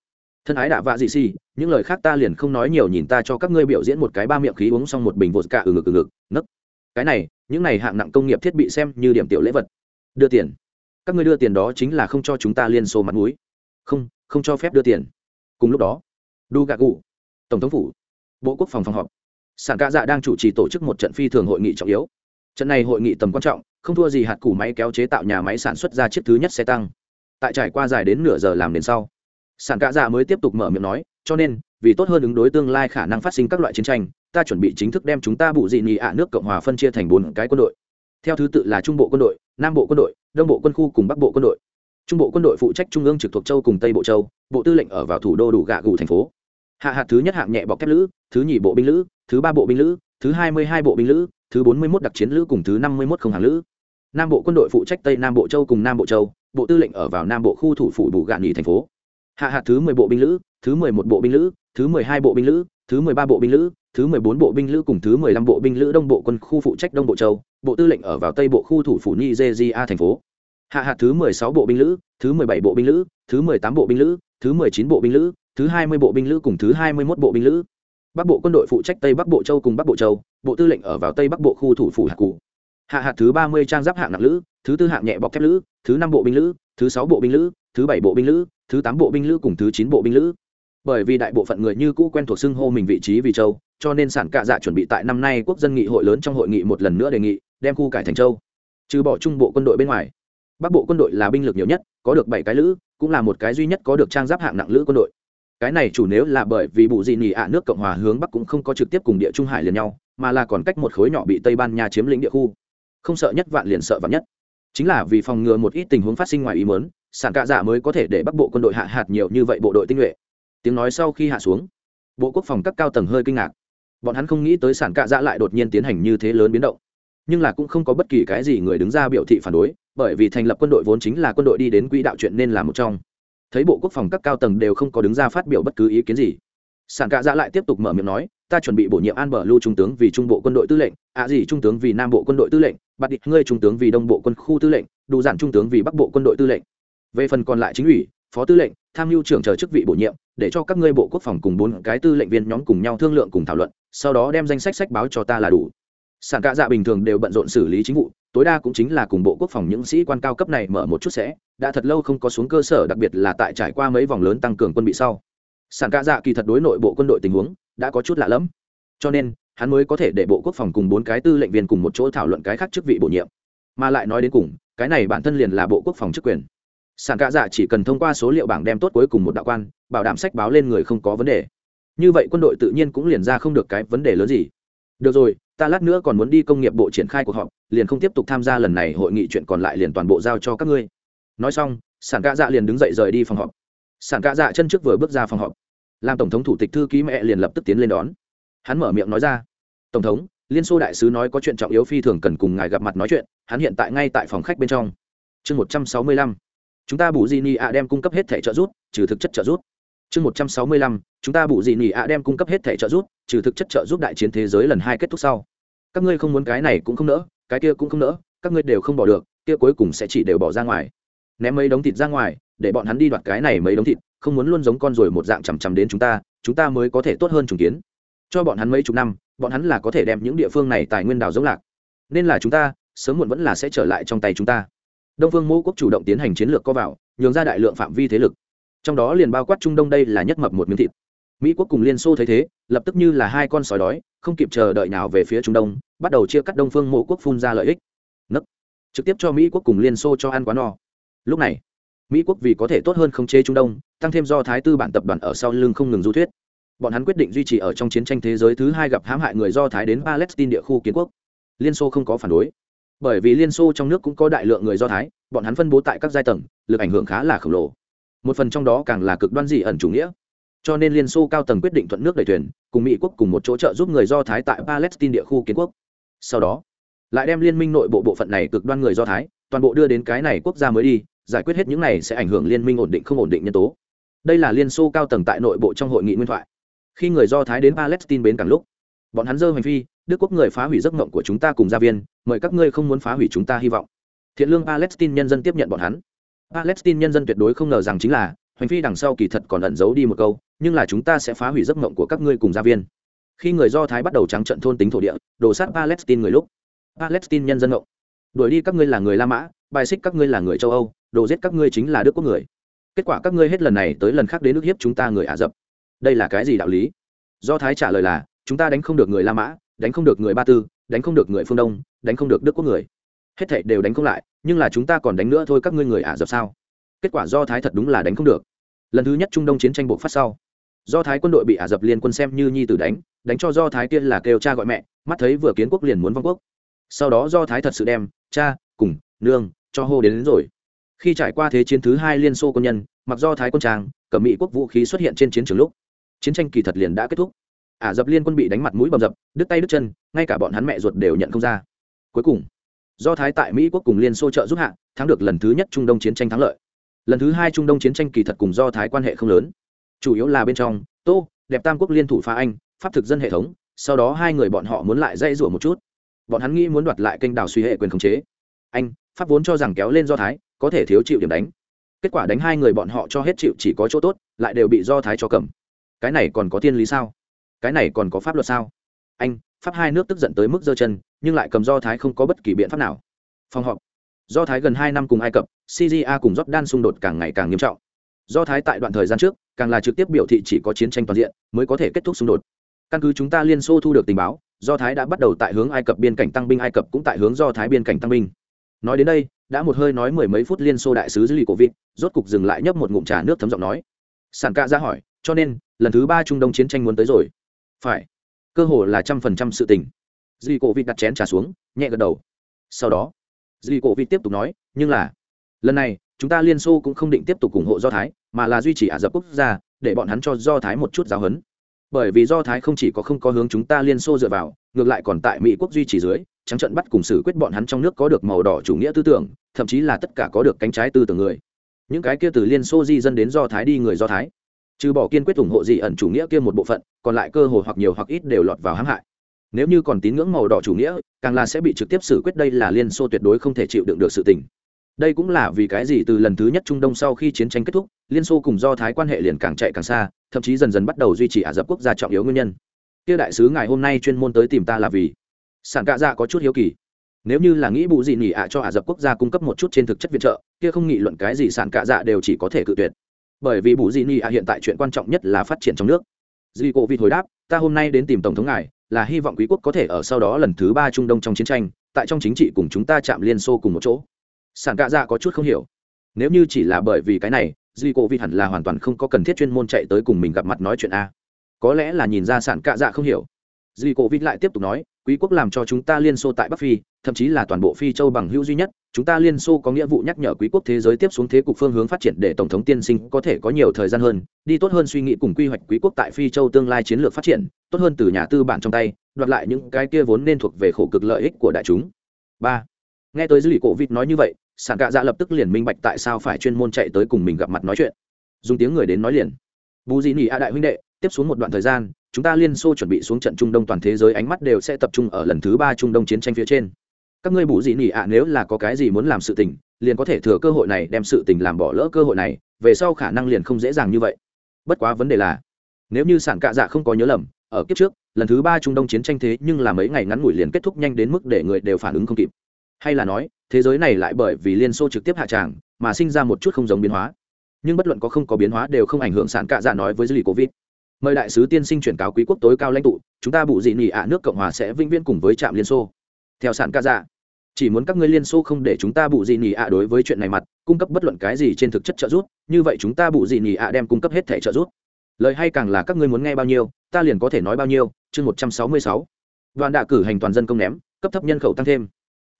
A: Thân ái đạ vạ dị xì, những lời khác ta liền không nói nhiều nhìn ta cho các ngươi biểu diễn một cái ba miệng khí uống xong một bình vột cả ừ ngực ừ ngực, nấc. Cái này, những này hạng nặng công nghiệp thiết bị xem như điểm tiểu lễ vật. Đưa tiền. Các ngươi đưa tiền đó chính là không cho chúng ta liên xô mặt mũi. Không không cho phép đưa tiền cùng lúc đó đu gạ cụ tổng thống phủ, bộ quốc phòng phòng họp sản ca dạ đang chủ trì tổ chức một trận phi thường hội nghị trọng yếu. Trận này hội nghị tầm quan trọng, không thua gì hạt củ máy kéo chế tạo nhà máy sản xuất ra chiếc thứ nhất xe tăng. Tại trải qua dài đến nửa giờ làm đến sau sản ca dạ mới tiếp tục mở miệng nói, cho nên, vì tốt hơn ứng đối tương lai khả năng phát sinh các loại chiến tranh, ta chuẩn bị chính thức đem chúng ta bụ dị nhị ạ nước cộng hòa phân chia thành bốn cái quân đội. Theo thứ tự là trung bộ quân đội, nam bộ quân đội, đông bộ quân khu cùng bắc bộ quân đội trung bộ quân đội phụ trách trung ương trực thuộc châu cùng tây bộ châu, bộ tư lệnh ở vào thủ đô đủ gạ gù thành phố. Hạ hạt thứ nhất hạng nhẹ bọc thép lữ, thứ nhì bộ binh lữ, thứ ba bộ binh lữ, thứ hai mươi hai bộ binh lữ, thứ bốn mươi một đặc chiến lữ cùng thứ năm mươi một không hàng lữ. Nam bộ quân đội phụ trách tây nam bộ châu cùng nam bộ châu, bộ tư lệnh ở vào nam bộ khu thủ phủ bù gạn nghỉ thành phố. Hạ hạt thứ mười bộ binh lữ, thứ mười một bộ binh lữ, thứ mười hai bộ binh lữ, thứ mười ba bộ binh lữ, thứ mười bốn bộ binh lữ cùng thứ mười lăm bộ binh lữ đông bộ quân khu phụ trách đông bộ châu, bộ tư lệnh ở vào tây bộ khu thủ phủ nigeria thành phố hạ hạt thứ mười sáu bộ binh lữ thứ mười bảy bộ binh lữ thứ mười tám bộ binh lữ thứ mười chín bộ binh lữ thứ hai mươi bộ binh lữ cùng thứ hai mươi mốt bộ binh lữ bắc bộ quân đội phụ trách tây bắc bộ châu cùng bắc bộ châu bộ tư lệnh ở vào tây bắc bộ khu thủ phủ hạ cụ hạ hạt thứ ba mươi trang giáp hạng nặng lữ thứ tư hạng nhẹ bọc thép lữ thứ năm bộ binh lữ thứ sáu bộ binh lữ thứ bảy bộ binh lữ thứ tám bộ binh lữ cùng thứ chín bộ binh lữ bởi vì đại bộ phận người như cũ quen thuộc xưng hô mình vị trí vì châu cho nên sản cạ dạ chuẩn bị tại năm nay quốc dân nghị hội lớn trong hội nghị một lần nữa đề nghị đem khu cải thành châu trừ bỏ trung bộ quân đội bên ngoài bắc bộ quân đội là binh lực nhiều nhất, có được bảy cái lữ, cũng là một cái duy nhất có được trang giáp hạng nặng lữ quân đội. Cái này chủ nếu là bởi vì bụ dị nỉ ạ nước cộng hòa hướng bắc cũng không có trực tiếp cùng địa trung hải liền nhau, mà là còn cách một khối nhỏ bị tây ban nha chiếm lĩnh địa khu. Không sợ nhất vạn liền sợ vạn nhất. Chính là vì phòng ngừa một ít tình huống phát sinh ngoài ý mớn sản cạ dạ mới có thể để bắc bộ quân đội hạ hạt nhiều như vậy bộ đội tinh nhuệ. Tiếng nói sau khi hạ xuống, bộ quốc phòng các cao tầng hơi kinh ngạc. Bọn hắn không nghĩ tới sản cạ dạ lại đột nhiên tiến hành như thế lớn biến động. Nhưng là cũng không có bất kỳ cái gì người đứng ra biểu thị phản đối bởi vì thành lập quân đội vốn chính là quân đội đi đến quỹ đạo chuyện nên là một trong. Thấy bộ quốc phòng các cao tầng đều không có đứng ra phát biểu bất cứ ý kiến gì. Sản cạ dạ lại tiếp tục mở miệng nói, ta chuẩn bị bổ nhiệm an bờ lưu trung tướng vì trung bộ quân đội tư lệnh, ạ à gì trung tướng vì nam bộ quân đội tư lệnh, bạt địch ngươi trung tướng vì đông bộ quân khu tư lệnh đủ giản trung tướng vì bắc bộ quân đội tư lệnh. Về phần còn lại chính ủy, phó tư lệnh, tham mưu trưởng chờ chức vị bổ nhiệm, để cho các ngươi bộ quốc phòng cùng bốn cái tư lệnh viên nhóm cùng nhau thương lượng cùng thảo luận, sau đó đem danh sách sách báo cho ta là đủ sản cạ dạ bình thường đều bận rộn xử lý chính vụ, tối đa cũng chính là cùng bộ quốc phòng những sĩ quan cao cấp này mở một chút sẽ, đã thật lâu không có xuống cơ sở, đặc biệt là tại trải qua mấy vòng lớn tăng cường quân bị sau. Sản cạ dạ kỳ thật đối nội bộ quân đội tình huống, đã có chút lạ lẫm. Cho nên, hắn mới có thể để bộ quốc phòng cùng bốn cái tư lệnh viên cùng một chỗ thảo luận cái khác chức vị bổ nhiệm. Mà lại nói đến cùng, cái này bản thân liền là bộ quốc phòng chức quyền. Sản cạ dạ chỉ cần thông qua số liệu bảng đem tốt cuối cùng một đạo quan, bảo đảm sách báo lên người không có vấn đề. Như vậy quân đội tự nhiên cũng liền ra không được cái vấn đề lớn gì. Được rồi ta lát nữa còn muốn đi công nghiệp bộ triển khai cuộc họp, liền không tiếp tục tham gia lần này hội nghị chuyện còn lại liền toàn bộ giao cho các ngươi. Nói xong sản cạ dạ liền đứng dậy rời đi phòng họp. Sản cạ dạ chân trước vừa bước ra phòng họp. Làm tổng thống thủ tịch thư ký mẹ liền lập tức tiến lên đón. Hắn mở miệng nói ra, tổng thống, liên xô đại sứ nói có chuyện trọng yếu phi thường cần cùng ngài gặp mặt nói chuyện, hắn hiện tại ngay tại phòng khách bên trong. Chương một trăm sáu mươi lăm, chúng ta bù di ni ạ đem cung cấp hết thẻ trợ rút trừ thực chất trợ rút chương một trăm sáu mươi lăm, chúng ta bù di ni ạ đem cung cấp hết thẻ trợ rút trừ thực chất trợ giúp đại chiến thế giới lần hai kết thúc sau. Các ngươi không muốn cái này cũng không nỡ, cái kia cũng không nỡ, các ngươi đều không bỏ được, kia cuối cùng sẽ chỉ đều bỏ ra ngoài. Ném mấy đống thịt ra ngoài, để bọn hắn đi đoạt cái này mấy đống thịt, không muốn luôn giống con rồi một dạng chằm chằm đến chúng ta chúng ta mới có thể tốt hơn trùng kiến. Cho bọn hắn mấy chục năm, bọn hắn là có thể đem những địa phương này tài nguyên đào giống lạc. Nên là chúng ta, sớm muộn vẫn là sẽ trở lại trong tay chúng ta. Đông phương mẫu quốc chủ động tiến hành chiến lược co vào, nhường ra đại lượng phạm vi thế lực. Trong đó liền bao quát trung đông đây là nhất mập một miếng thịt mỹ quốc cùng liên xô thấy thế, lập tức như là hai con sói đói, không kịp chờ đợi nào về phía trung đông, bắt đầu chia cắt đông phương mộ quốc phun ra lợi ích. Nấc. Trực tiếp cho mỹ quốc cùng liên xô cho ăn quá no. Lúc này, mỹ quốc vì có thể tốt hơn không chế trung đông, tăng thêm do thái tư bản tập đoàn ở sau lưng không ngừng du thuyết. Bọn hắn quyết định duy trì ở trong chiến tranh thế giới thứ hai gặp hãm hại người do thái đến palestine địa khu kiến quốc. Liên xô không có phản đối. Bởi vì liên xô trong nước cũng có đại lượng người do thái, bọn hắn phân bố tại các giai tầng, lực ảnh hưởng khá là khổng lồ. Một phần trong đó càng là cực đoan dị ẩn chủ nghĩa cho nên liên xô cao tầng quyết định thuận nước đẩy thuyền, cùng mỹ quốc cùng một chỗ trợ giúp người do thái tại palestine địa khu kiến quốc. Sau đó, lại đem liên minh nội bộ bộ phận này cực đoan người do thái, toàn bộ đưa đến cái này quốc gia mới đi, giải quyết hết những này sẽ ảnh hưởng liên minh ổn định không ổn định nhân tố. Đây là liên xô cao tầng tại nội bộ trong hội nghị nguyên thoại. Khi người do thái đến palestine bến càng lúc, bọn hắn dơ hành phi, đức quốc người phá hủy giấc mộng của chúng ta cùng gia viên, mời các ngươi không muốn phá hủy chúng ta hy vọng. Thiện lương palestine nhân dân tiếp nhận bọn hắn. Palestine nhân dân tuyệt đối không ngờ rằng chính là hành phi đằng sau kỳ thật còn ẩn giấu đi một câu, nhưng là chúng ta sẽ phá hủy giấc mộng của các ngươi cùng gia viên. Khi người do thái bắt đầu trắng trận thôn tính thổ địa đổ sát palestine người lúc. Palestine nhân dân mộng. Đuổi đi các ngươi là người la mã, bài xích các ngươi là người châu âu, đồ giết các ngươi chính là đức quốc người. Kết quả các ngươi hết lần này tới lần khác đến nước hiếp chúng ta người ả rập. Đây là cái gì đạo lý? Do thái trả lời là, chúng ta đánh không được người la mã, đánh không được người ba tư, đánh không được người phương đông, đánh không được đức quốc người. Hết thảy đều đánh không lại, nhưng là chúng ta còn đánh nữa thôi các ngươi người ả rập sao? Kết quả do thái thật đúng là đánh không được lần thứ nhất trung đông chiến tranh bộ phát sau do thái quân đội bị ả rập liên quân xem như nhi tử đánh đánh cho do thái tiên là kêu cha gọi mẹ mắt thấy vừa kiến quốc liền muốn vong quốc. Sau đó do thái thật sự đem cha cùng nương cho hô đến, đến rồi. Khi trải qua thế chiến thứ hai liên xô quân nhân mặc do thái quân trang cẩm mỹ quốc vũ khí xuất hiện trên chiến trường lúc chiến tranh kỳ thật liền đã kết thúc. Ả dập liên quân bị đánh mặt mũi bầm dập đứt tay đứt chân ngay cả bọn hắn mẹ ruột đều nhận không ra. Cuối cùng do thái tại mỹ quốc cùng liên xô trợ giúp hạ thắng được lần thứ nhất trung đông chiến tranh thắng lợi lần thứ hai trung đông chiến tranh kỳ thật cùng do thái quan hệ không lớn. Chủ yếu là bên trong, tô, đẹp tam quốc liên thủ phá anh, pháp thực dân hệ thống, sau đó hai người bọn họ muốn lại dây rủa một chút. Bọn hắn nghĩ muốn đoạt lại kênh đào suy hệ quyền khống chế. Anh, pháp vốn cho rằng kéo lên do thái, có thể thiếu chịu điểm đánh. Kết quả đánh hai người bọn họ cho hết chịu chỉ có chỗ tốt, lại đều bị do thái cho cầm. Cái này còn có thiên lý sao? Cái này còn có pháp luật sao? Anh, pháp hai nước tức giận tới mức giơ chân, nhưng lại cầm do thái không có bất kỳ biện pháp nào. Phòng họp do thái gần hai năm cùng ai cập syria cùng jordan xung đột càng ngày càng nghiêm trọng. Do thái tại đoạn thời gian trước, càng là trực tiếp biểu thị chỉ có chiến tranh toàn diện mới có thể kết thúc xung đột. Căn cứ chúng ta liên xô thu được tình báo, do thái đã bắt đầu tại hướng ai cập biên cảnh tăng binh, ai cập cũng tại hướng do thái biên cảnh tăng binh. Nói đến đây, đã một hơi nói mười mấy phút liên xô đại sứ dư lì cổ vịt rốt cục dừng lại nhấp một ngụm trà nước thấm giọng nói. Sản ca ra hỏi, cho nên, lần thứ ba trung đông chiến tranh muốn tới rồi? Phải. Cơ hồ là trăm phần trăm sự tình. Dư lì cổ vịt đặt chén trà xuống, nhẹ gật đầu. Sau đó Duy cổ vịt tiếp tục nói, nhưng là, lần này, chúng ta liên xô cũng không định tiếp tục ủng hộ do thái, mà là duy trì ả rập quốc gia, để bọn hắn cho do thái một chút giáo huấn. Bởi vì do thái không chỉ có không có hướng chúng ta liên xô dựa vào, ngược lại còn tại mỹ quốc duy trì dưới, trắng trận bắt cùng xử quyết bọn hắn trong nước có được màu đỏ chủ nghĩa tư tưởng, thậm chí là tất cả có được cánh trái tư tưởng người. Những cái kia từ liên xô di dân đến do thái đi người do thái. Trừ bỏ kiên quyết ủng hộ gì ẩn chủ nghĩa kia một bộ phận, còn lại cơ hồ hoặc nhiều hoặc ít đều lọt vào hãm hại nếu như còn tín ngưỡng màu đỏ chủ nghĩa, càng là sẽ bị trực tiếp xử quyết đây là liên xô tuyệt đối không thể chịu đựng được sự tình. Đây cũng là vì cái gì từ lần thứ nhất trung đông sau khi chiến tranh kết thúc, liên xô cùng do thái quan hệ liền càng chạy càng xa, thậm chí dần dần bắt đầu duy trì ả rập quốc gia trọng yếu nguyên nhân. Kia đại sứ ngài hôm nay chuyên môn tới tìm ta là vì? Sản cạ dạ có chút hiếu kỳ. Nếu như là nghĩ bù gì nghỉ ạ à cho ả rập quốc gia cung cấp một chút trên thực chất viện trợ, kia không nghị luận cái gì sản cạ dạ đều chỉ có thể cự tuyệt. Bởi vì bù gì nghỉ ạ à hiện tại chuyện quan trọng nhất là phát triển trong nước. Dì cổ vịt hồi đáp, ta hôm nay đến tìm tổng thống ngài là hy vọng quý quốc có thể ở sau đó lần thứ ba trung đông trong chiến tranh, tại trong chính trị cùng chúng ta chạm liên xô cùng một chỗ. Sản cạ dạ có chút không hiểu. Nếu như chỉ là bởi vì cái này duy cổ vi hẳn là hoàn toàn không có cần thiết chuyên môn chạy tới cùng mình gặp mặt nói chuyện a. Có lẽ là nhìn ra sản cạ dạ không hiểu. Duy cổ vi lại tiếp tục nói, quý quốc làm cho chúng ta liên xô tại bắc phi thậm chí là toàn bộ phi châu bằng hữu duy nhất, chúng ta liên xô có nghĩa vụ nhắc nhở quý quốc thế giới tiếp xuống thế cục phương hướng phát triển để tổng thống tiên sinh có thể có nhiều thời gian hơn, đi tốt hơn suy nghĩ cùng quy hoạch quý quốc tại phi châu tương lai chiến lược phát triển, tốt hơn từ nhà tư bản trong tay, đoạt lại những cái kia vốn nên thuộc về khổ cực lợi ích của đại chúng. Ba. Nghe tới dư lì cổ vịt nói như vậy sản cạ dạ lập tức liền minh bạch tại sao phải chuyên môn chạy tới cùng mình gặp mặt nói chuyện. Dùng tiếng người đến nói liền. Bù dị nỉ a đại huynh đệ, tiếp xuống một đoạn thời gian, chúng ta liên xô chuẩn bị xuống trận trung đông toàn thế giới, ánh mắt đều sẽ tập trung ở lần thứ ba trung đông chiến tranh phía trên các ngươi bù gì nỉ ạ, nếu là có cái gì muốn làm sự tình, liền có thể thừa cơ hội này đem sự tình làm bỏ lỡ cơ hội này, về sau khả năng liền không dễ dàng như vậy. Bất quá vấn đề là, nếu như sản cạ dạ không có nhớ lầm, ở kiếp trước, lần thứ ba trung đông chiến tranh thế nhưng là mấy ngày ngắn ngủi liền kết thúc nhanh đến mức để người đều phản ứng không kịp. Hay là nói, thế giới này lại bởi vì liên xô trực tiếp hạ tràng, mà sinh ra một chút không giống biến hóa. Nhưng bất luận có không có biến hóa đều không ảnh hưởng sản cạ dạ nói với dư lì covid. Mời đại sứ tiên sinh chuyển cáo quý quốc tối cao lãnh tụ, chúng ta bụ dị nỉ ạ, nước cộng hòa sẽ vĩnh viễn cùng với trạm liên xô. Theo sản ca dạ chỉ muốn các ngươi liên xô không để chúng ta bụ gì nhì ạ đối với chuyện này mặt, cung cấp bất luận cái gì trên thực chất trợ giúp, như vậy chúng ta bụ gì nhì ạ đem cung cấp hết thể trợ giúp. Lời hay càng là các ngươi muốn nghe bao nhiêu, ta liền có thể nói bao nhiêu, chương một trăm sáu mươi sáu. Đoàn đạ cử hành toàn dân công ném, cấp thấp nhân khẩu tăng thêm.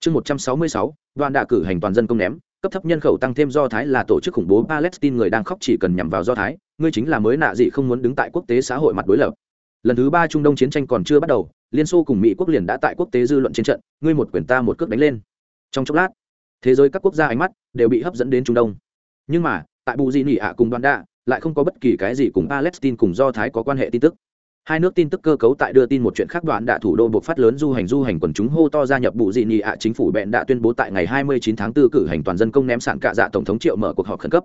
A: Chương một trăm sáu mươi sáu, đoàn đạ cử hành toàn dân công ném, cấp thấp nhân khẩu tăng thêm do thái là tổ chức khủng bố palestine người đang khóc chỉ cần nhằm vào do thái, ngươi chính là mới nạ gì không muốn đứng tại quốc tế xã hội mặt đối lập lần thứ ba trung đông chiến tranh còn chưa bắt đầu, liên xô cùng mỹ quốc liền đã tại quốc tế dư luận trên trận, ngươi một quyền ta một cước đánh lên. Trong chốc lát, thế giới các quốc gia ánh mắt đều bị hấp dẫn đến trung đông. Nhưng mà, tại bù di nỉ ạ cùng đoàn đạ lại không có bất kỳ cái gì cùng palestine cùng do thái có quan hệ tin tức. Hai nước tin tức cơ cấu tại đưa tin một chuyện khác đoạn đạ thủ đô buộc phát lớn du hành du hành quần chúng hô to gia nhập bù dị nị ạ chính phủ bẹn đã tuyên bố tại ngày 29 tháng 4 cử hành toàn dân công ném sản cạ dạ tổng thống triệu mở cuộc họp khẩn cấp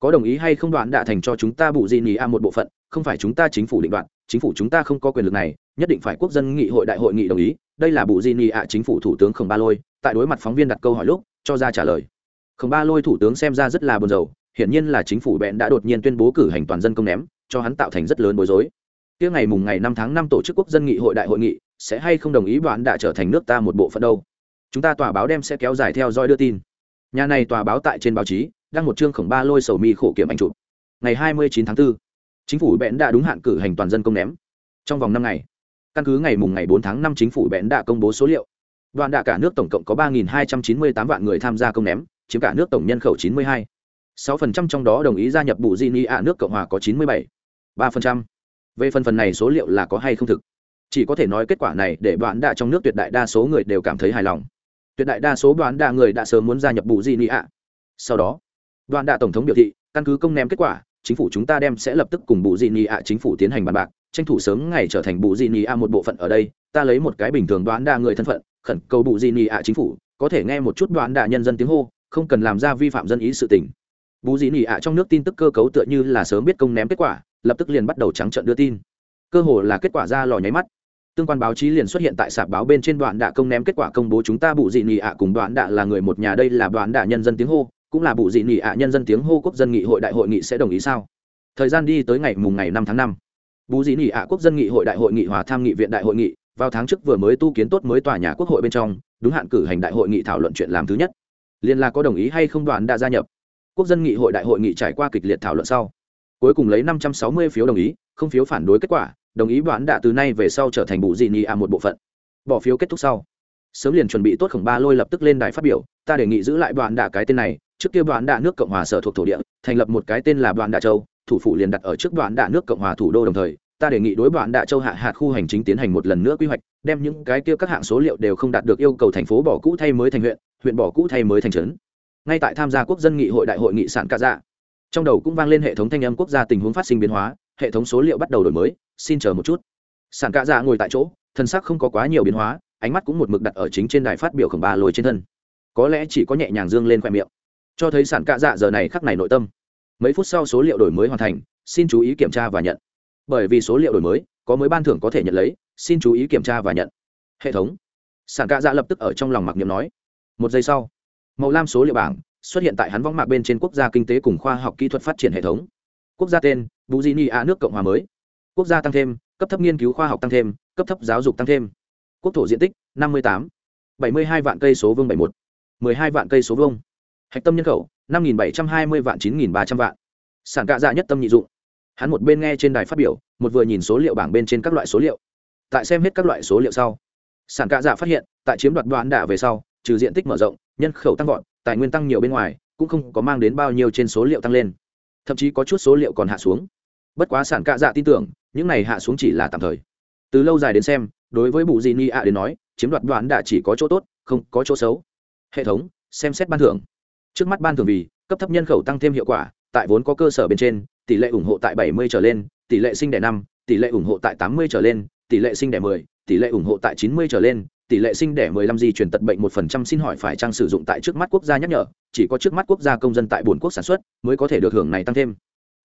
A: có đồng ý hay không đoạn đạ thành cho chúng ta bù di nị a một bộ phận, không phải chúng ta chính phủ định đoạn, chính phủ chúng ta không có quyền lực này, nhất định phải quốc dân nghị hội đại hội nghị đồng ý, đây là bù di nị a chính phủ thủ tướng khổng ba lôi, tại đối mặt phóng viên đặt câu hỏi lúc, cho ra trả lời. Khổng ba lôi thủ tướng xem ra rất là buồn rầu, hiển nhiên là chính phủ bẹn đã đột nhiên tuyên bố cử hành toàn dân công ném, cho hắn tạo thành rất lớn bối rối. Tiếng ngày mùng ngày năm tháng năm tổ chức quốc dân nghị hội đại hội nghị, sẽ hay không đồng ý đoạn đã trở thành nước ta một bộ phận đâu? Chúng ta tòa báo đem sẽ kéo dài theo dõi đưa tin. Nhà này tòa báo tại trên báo chí đăng một chương khổng ba lôi sầu mi khổ kiểm ảnh chụp. Ngày hai mươi chín tháng 4, chính phủ bẽn đã đúng hạn cử hành toàn dân công ném. Trong vòng năm ngày căn cứ ngày mùng ngày bốn tháng năm chính phủ bẽn đã công bố số liệu. Đoàn đạ cả nước tổng cộng có ba hai trăm chín mươi tám vạn người tham gia công ném chiếm cả nước tổng nhân khẩu chín mươi hai. sáu phần trăm trong đó đồng ý gia nhập bù di ni ạ nước cộng hòa có chín mươi bảy. ba phần trăm. Về phần phần này số liệu là có hay không thực? Chỉ có thể nói kết quả này để bạn đạ trong nước tuyệt đại đa số người đều cảm thấy hài lòng. Tuyệt đại đa số đoán đa người đã sớm muốn gia nhập bù di ạ. Sau đó Đoàn đạ tổng thống biểu thị, căn cứ công ném kết quả, chính phủ chúng ta đem sẽ lập tức cùng bù di nị ạ chính phủ tiến hành bàn bạc, tranh thủ sớm ngày trở thành bù di nị ạ một bộ phận ở đây, ta lấy một cái bình thường đoán đa người thân phận, khẩn cầu bù di nị ạ chính phủ, có thể nghe một chút đoạn đa nhân dân tiếng hô, không cần làm ra vi phạm dân ý sự tình. Bù di nị ạ trong nước tin tức cơ cấu tựa như là sớm biết công ném kết quả, lập tức liền bắt đầu trắng trợn đưa tin. Cơ hồ là kết quả ra lò nháy mắt. Tương quan báo chí liền xuất hiện tại sạp báo bên trên đoạn đạ công ném kết quả công bố chúng ta bụ dị nị ạ cùng đoạn đạ là người một nhà, đây là đoạn đạ nhân dân tiếng hô cũng là bụ dị nghị ạ nhân dân tiếng hô quốc dân nghị hội đại hội nghị sẽ đồng ý sao? Thời gian đi tới ngày mùng ngày năm tháng năm, bù dị nghị ạ quốc dân nghị hội đại hội nghị hòa tham nghị viện đại hội nghị, vào tháng trước vừa mới tu kiến tốt mới tòa nhà quốc hội bên trong, đúng hạn cử hành đại hội nghị thảo luận chuyện làm thứ nhất. Liên là có đồng ý hay không đoạn đã gia nhập. Quốc dân nghị hội đại hội nghị trải qua kịch liệt thảo luận sau, cuối cùng lấy năm trăm sáu mươi phiếu đồng ý, không phiếu phản đối kết quả, đồng ý đoán đã từ nay về sau trở thành bù dị nghị à một bộ phận. Bỏ phiếu kết thúc sau, sớm liền chuẩn bị tốt khổng ba lôi lập tức lên đài phát biểu, ta đề nghị giữ lại đoạn đã cái tên này trước kia đoạn đạ nước cộng hòa sở thuộc thổ địa, thành lập một cái tên là đoạn đạ châu, thủ phủ liền đặt ở trước đoạn đạ nước cộng hòa thủ đô đồng thời, ta đề nghị đối đoạn đạ châu hạ hạt khu hành chính tiến hành một lần nữa quy hoạch, đem những cái kia các hạng số liệu đều không đạt được yêu cầu thành phố bỏ cũ thay mới thành huyện huyện bỏ cũ thay mới thành trấn. Ngay tại tham gia quốc dân nghị hội đại hội nghị sản ca dạ trong đầu cũng vang lên hệ thống thanh âm quốc gia tình huống phát sinh biến hóa, hệ thống số liệu bắt đầu đổi mới, xin chờ một chút. Sản Cả dạ ngồi tại chỗ, thân sắc không có quá nhiều biến hóa, ánh mắt cũng một mực đặt ở chính trên đài phát biểu khổng ba lồi trên thân. Có lẽ chỉ có nhẹ nhàng dương lên khoe miệng cho thấy sản cạ dạ giờ này khắc này nội tâm. Mấy phút sau số liệu đổi mới hoàn thành, xin chú ý kiểm tra và nhận. Bởi vì số liệu đổi mới, có mới ban thưởng có thể nhận lấy, xin chú ý kiểm tra và nhận. Hệ thống. Sản cạ dạ lập tức ở trong lòng mặc niệm nói. Một giây sau, màu lam số liệu bảng xuất hiện tại hắn võng mạc bên trên quốc gia kinh tế cùng khoa học kỹ thuật phát triển hệ thống. Quốc gia tên bù di ni a nước cộng hòa mới. Quốc gia tăng thêm, cấp thấp nghiên cứu khoa học tăng thêm, cấp thấp giáo dục tăng thêm. Quốc thổ diện tích năm mươi tám, bảy mươi hai vạn cây số vương bảy một, mười hai vạn cây số vương hạch tâm nhân khẩu, năm nghìn bảy trăm hai mươi vạn chín nghìn ba trăm vạn. Sản cạ dạ nhất tâm nhị dụng. Hắn một bên nghe trên đài phát biểu, một vừa nhìn số liệu bảng bên trên các loại số liệu. Tại xem hết các loại số liệu sau, sản cạ dạ phát hiện, tại chiếm đoạt đoạn đạ về sau, trừ diện tích mở rộng, nhân khẩu tăng vọt, tài nguyên tăng nhiều bên ngoài, cũng không có mang đến bao nhiêu trên số liệu tăng lên. Thậm chí có chút số liệu còn hạ xuống. Bất quá sản cạ dạ tin tưởng, những này hạ xuống chỉ là tạm thời. Từ lâu dài đến xem, đối với bù di ni ạ đến nói, chiếm đoạt đoán đả chỉ có chỗ tốt, không có chỗ xấu. Hệ thống, xem xét ban thưởng trước mắt ban thường vì cấp thấp nhân khẩu tăng thêm hiệu quả tại vốn có cơ sở bên trên tỷ lệ ủng hộ tại 70 trở lên tỷ lệ sinh đẻ năm tỷ lệ ủng hộ tại 80 trở lên tỷ lệ sinh đẻ 10, tỷ lệ ủng hộ tại 90 trở lên tỷ lệ sinh đẻ 15 di chuyển tật bệnh 1% xin hỏi phải trang sử dụng tại trước mắt quốc gia nhắc nhở, chỉ có trước mắt quốc gia công dân tại buồn quốc sản xuất mới có thể được hưởng này tăng thêm.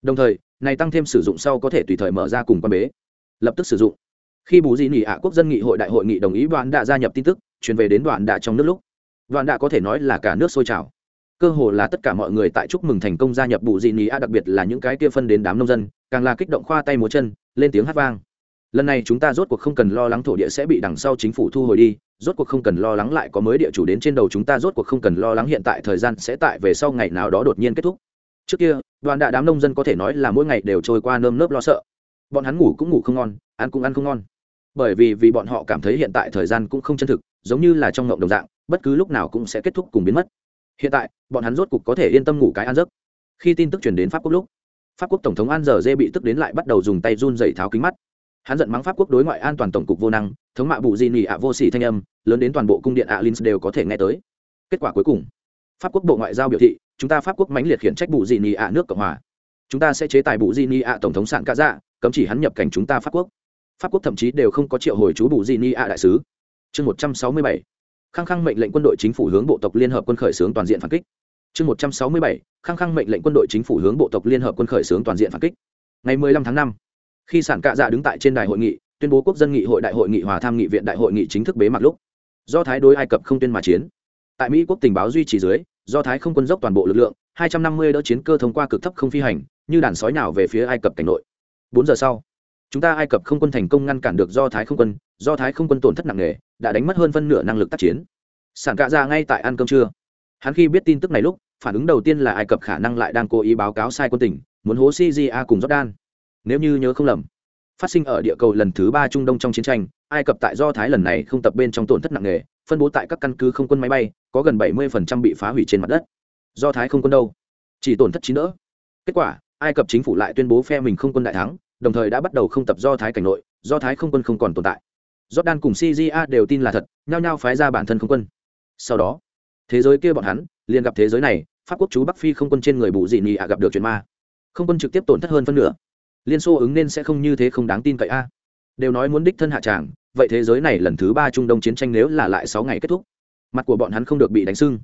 A: Đồng thời, này tăng thêm sử dụng sau có thể tùy thời mở ra cùng quan bế. Lập tức sử dụng. Khi bù di nỉ ạ quốc dân nghị hội đại hội nghị đồng ý đoàn đã gia nhập tin tức, truyền về đến đoàn đã trong nước lúc. Đoàn đã có thể nói là cả nước sôi trào. Cơ hồ là tất cả mọi người tại chúc mừng thành công gia nhập bù gì nhị a đặc biệt là những cái kia phân đến đám nông dân, càng là kích động khoa tay múa chân, lên tiếng hát vang. Lần này chúng ta rốt cuộc không cần lo lắng thổ địa sẽ bị đằng sau chính phủ thu hồi đi rốt cuộc không cần lo lắng lại có mới địa chủ đến trên đầu chúng ta rốt cuộc không cần lo lắng hiện tại thời gian sẽ tại về sau ngày nào đó đột nhiên kết thúc. Trước kia đoàn đại đám nông dân có thể nói là mỗi ngày đều trôi qua nơm nớp lo sợ. Bọn hắn ngủ cũng ngủ không ngon ăn cũng ăn không ngon. Bởi vì vì bọn họ cảm thấy hiện tại thời gian cũng không chân thực giống như là trong ngộng đồng dạng bất cứ lúc nào cũng sẽ kết thúc cùng biến mất hiện tại, bọn hắn rốt cục có thể yên tâm ngủ cái ăn giấc. Khi tin tức truyền đến pháp quốc lúc, pháp quốc tổng thống an giờ dê bị tức đến lại bắt đầu dùng tay run dày tháo kính mắt. Hắn giận mắng pháp quốc đối ngoại an toàn tổng cục vô năng, thống mạ bụ di nỉ ạ vô xỉ thanh âm, lớn đến toàn bộ cung điện ạ l đều có thể nghe tới. Kết quả cuối cùng, pháp quốc bộ ngoại giao biểu thị, chúng ta pháp quốc mãnh liệt khiển trách bụ di nỉ ạ nước cộng hòa. Chúng ta sẽ chế tài bụ di nỉ ạ tổng thống sạn ca dạ cấm chỉ hắn nhập cảnh chúng ta pháp quốc. Pháp quốc thậm chí đều không có triệu hồi chú bụ di nỉ ạ đại sứ. Chương một trăm sáu mươi bảy khăng khăng mệnh lệnh quân đội chính phủ hướng bộ tộc liên hợp quân khởi xướng toàn diện phản kích. Chương một trăm sáu mươi bảy khăng khăng mệnh lệnh quân đội chính phủ hướng bộ tộc liên hợp quân khởi xướng toàn diện phản kích. Ngày 15 tháng 5, khi sản cạ dạ đứng tại trên đài hội nghị tuyên bố quốc dân nghị hội đại hội nghị hòa tham nghị viện đại hội nghị chính thức bế mạc lúc. Do thái đối ai cập không tuyên mà chiến. Tại mỹ quốc tình báo duy trì dưới do thái không quân dốc toàn bộ lực lượng 250 đỡ chiến cơ thông qua cực thấp không phi hành như đàn sói nào về phía ai cập cảnh nội. Bốn giờ sau chúng ta ai cập không quân thành công ngăn cản được do thái không quân do thái không quân tổn thất nặng nề đã đánh mất hơn phân nửa năng lực tác chiến. Sản cạ ra ngay tại ăn cơm trưa. Hắn khi biết tin tức này lúc, phản ứng đầu tiên là ai cập khả năng lại đang cố ý báo cáo sai quân tỉnh muốn hố cja cùng jordan. Nếu như nhớ không lầm, phát sinh ở địa cầu lần thứ ba trung đông trong chiến tranh, ai cập tại do thái lần này không tập bên trong tổn thất nặng nề, phân bố tại các căn cứ không quân máy bay, có gần bảy mươi bị phá hủy trên mặt đất. Do thái không quân đâu? Chỉ tổn thất chín nữa kết quả, ai cập chính phủ lại tuyên bố phe mình không quân đại thắng, đồng thời đã bắt đầu không tập do thái cảnh nội, do thái không quân không còn tồn tại jordan cùng cja đều tin là thật, nhao nhao phái ra bản thân không quân. Sau đó, thế giới kia bọn hắn liền gặp thế giới này, pháp quốc chú bắc phi không quân trên người bù dị nhị ạ gặp được chuyện ma. Không quân trực tiếp tổn thất hơn phân nửa. Liên xô ứng nên sẽ không như thế không đáng tin cậy a. Đều nói muốn đích thân hạ tràng, vậy thế giới này lần thứ ba trung đông chiến tranh nếu là lại sáu ngày kết thúc, mặt của bọn hắn không được bị đánh sưng.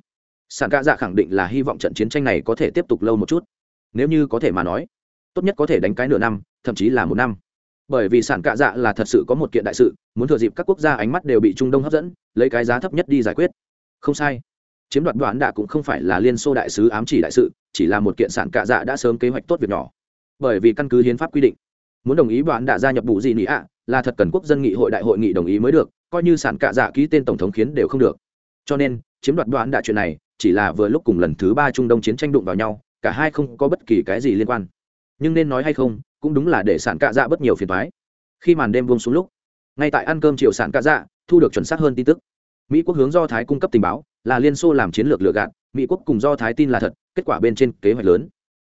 A: Sản Cả dạ khẳng định là hy vọng trận chiến tranh này có thể tiếp tục lâu một chút. Nếu như có thể mà nói, tốt nhất có thể đánh cái nửa năm, thậm chí là một năm bởi vì sản cạ dạ là thật sự có một kiện đại sự, muốn thừa dịp các quốc gia ánh mắt đều bị trung đông hấp dẫn, lấy cái giá thấp nhất đi giải quyết. Không sai. Chiếm đoạt đoán đạ cũng không phải là liên xô đại sứ ám chỉ đại sự, chỉ là một kiện sản cạ dạ đã sớm kế hoạch tốt việc nhỏ. Bởi vì căn cứ hiến pháp quy định, muốn đồng ý đoán đạ gia nhập bù gì nị ạ, là thật cần quốc dân nghị hội đại hội nghị đồng ý mới được, coi như sản cạ dạ ký tên tổng thống khiến đều không được. Cho nên, chiếm đoạt đoán đạ chuyện này, chỉ là vừa lúc cùng lần thứ ba trung đông chiến tranh đụng vào nhau, cả hai không có bất kỳ cái gì liên quan. Nhưng nên nói hay không cũng đúng là để sản cạ dạ bất nhiều phiền thoái. Khi màn đêm buông xuống lúc, ngay tại ăn cơm chiều sản cạ dạ thu được chuẩn xác hơn tin tức. Mỹ quốc hướng do thái cung cấp tình báo là liên xô làm chiến lược lừa gạt, mỹ quốc cùng do thái tin là thật, kết quả bên trên kế hoạch lớn.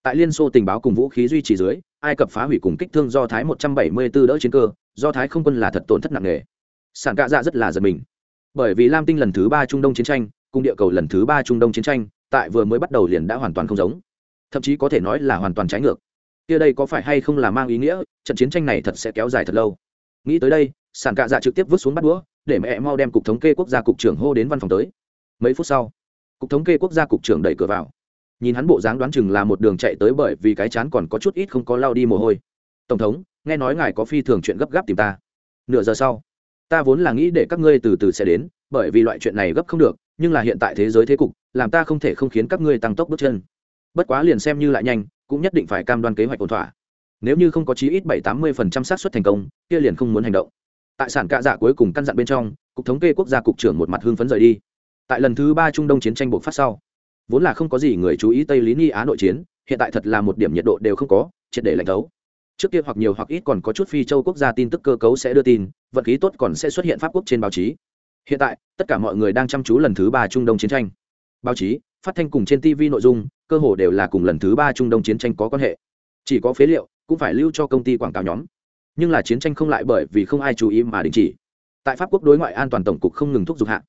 A: Tại liên xô tình báo cùng vũ khí duy trì dưới, ai cập phá hủy cùng kích thương do thái một trăm bảy mươi 174 đỡ chiến cơ, do thái không quân là thật tổn thất nặng nề. Sản cạ dạ rất là giật mình. Bởi vì lam tinh lần thứ ba trung đông chiến tranh cùng địa cầu lần thứ ba trung đông chiến tranh, tại vừa mới bắt đầu liền đã hoàn toàn không giống. Thậm chí có thể nói là hoàn toàn trái ngược kia đây có phải hay không là mang ý nghĩa, trận chiến tranh này thật sẽ kéo dài thật lâu. Nghĩ tới đây sản cạ dạ trực tiếp vứt xuống bắt đũa, để mẹ mau đem cục thống kê quốc gia cục trưởng hô đến văn phòng tới. Mấy phút sau, cục thống kê quốc gia cục trưởng đẩy cửa vào. Nhìn hắn bộ dáng đoán chừng là một đường chạy tới bởi vì cái chán còn có chút ít không có lao đi mồ hôi. Tổng thống, nghe nói ngài có phi thường chuyện gấp gáp tìm ta. Nửa giờ sau, ta vốn là nghĩ để các ngươi từ từ sẽ đến, bởi vì loại chuyện này gấp không được, nhưng là hiện tại thế giới thế cục, làm ta không thể không khiến các ngươi tăng tốc bước chân. Bất quá liền xem như lại nhanh cũng nhất định phải cam đoan kế hoạch ổn thỏa. Nếu như không có chí ít bảy tám mươi phần trăm xác suất thành công, kia liền không muốn hành động. Tại sản cạ dạ cuối cùng căn dặn bên trong, cục thống kê quốc gia cục trưởng một mặt hưng phấn rời đi. Tại lần thứ ba trung đông chiến tranh buộc phát sau, vốn là không có gì người chú ý tây lý ni á nội chiến, hiện tại thật là một điểm nhiệt độ đều không có, triệt để lạnh thấu. Trước kia hoặc nhiều hoặc ít còn có chút phi châu quốc gia tin tức cơ cấu sẽ đưa tin, vận khí tốt còn sẽ xuất hiện pháp quốc trên báo chí. Hiện tại, tất cả mọi người đang chăm chú lần thứ ba trung đông chiến tranh báo chí, phát thanh cùng trên tv nội dung, cơ hồ đều là cùng lần thứ ba trung đông chiến tranh có quan hệ. Chỉ có phế liệu, cũng phải lưu cho công ty quảng cáo nhóm. Nhưng là chiến tranh không lại bởi vì không ai chú ý mà đình chỉ. Tại pháp quốc đối ngoại an toàn tổng cục không ngừng thúc giục hạ.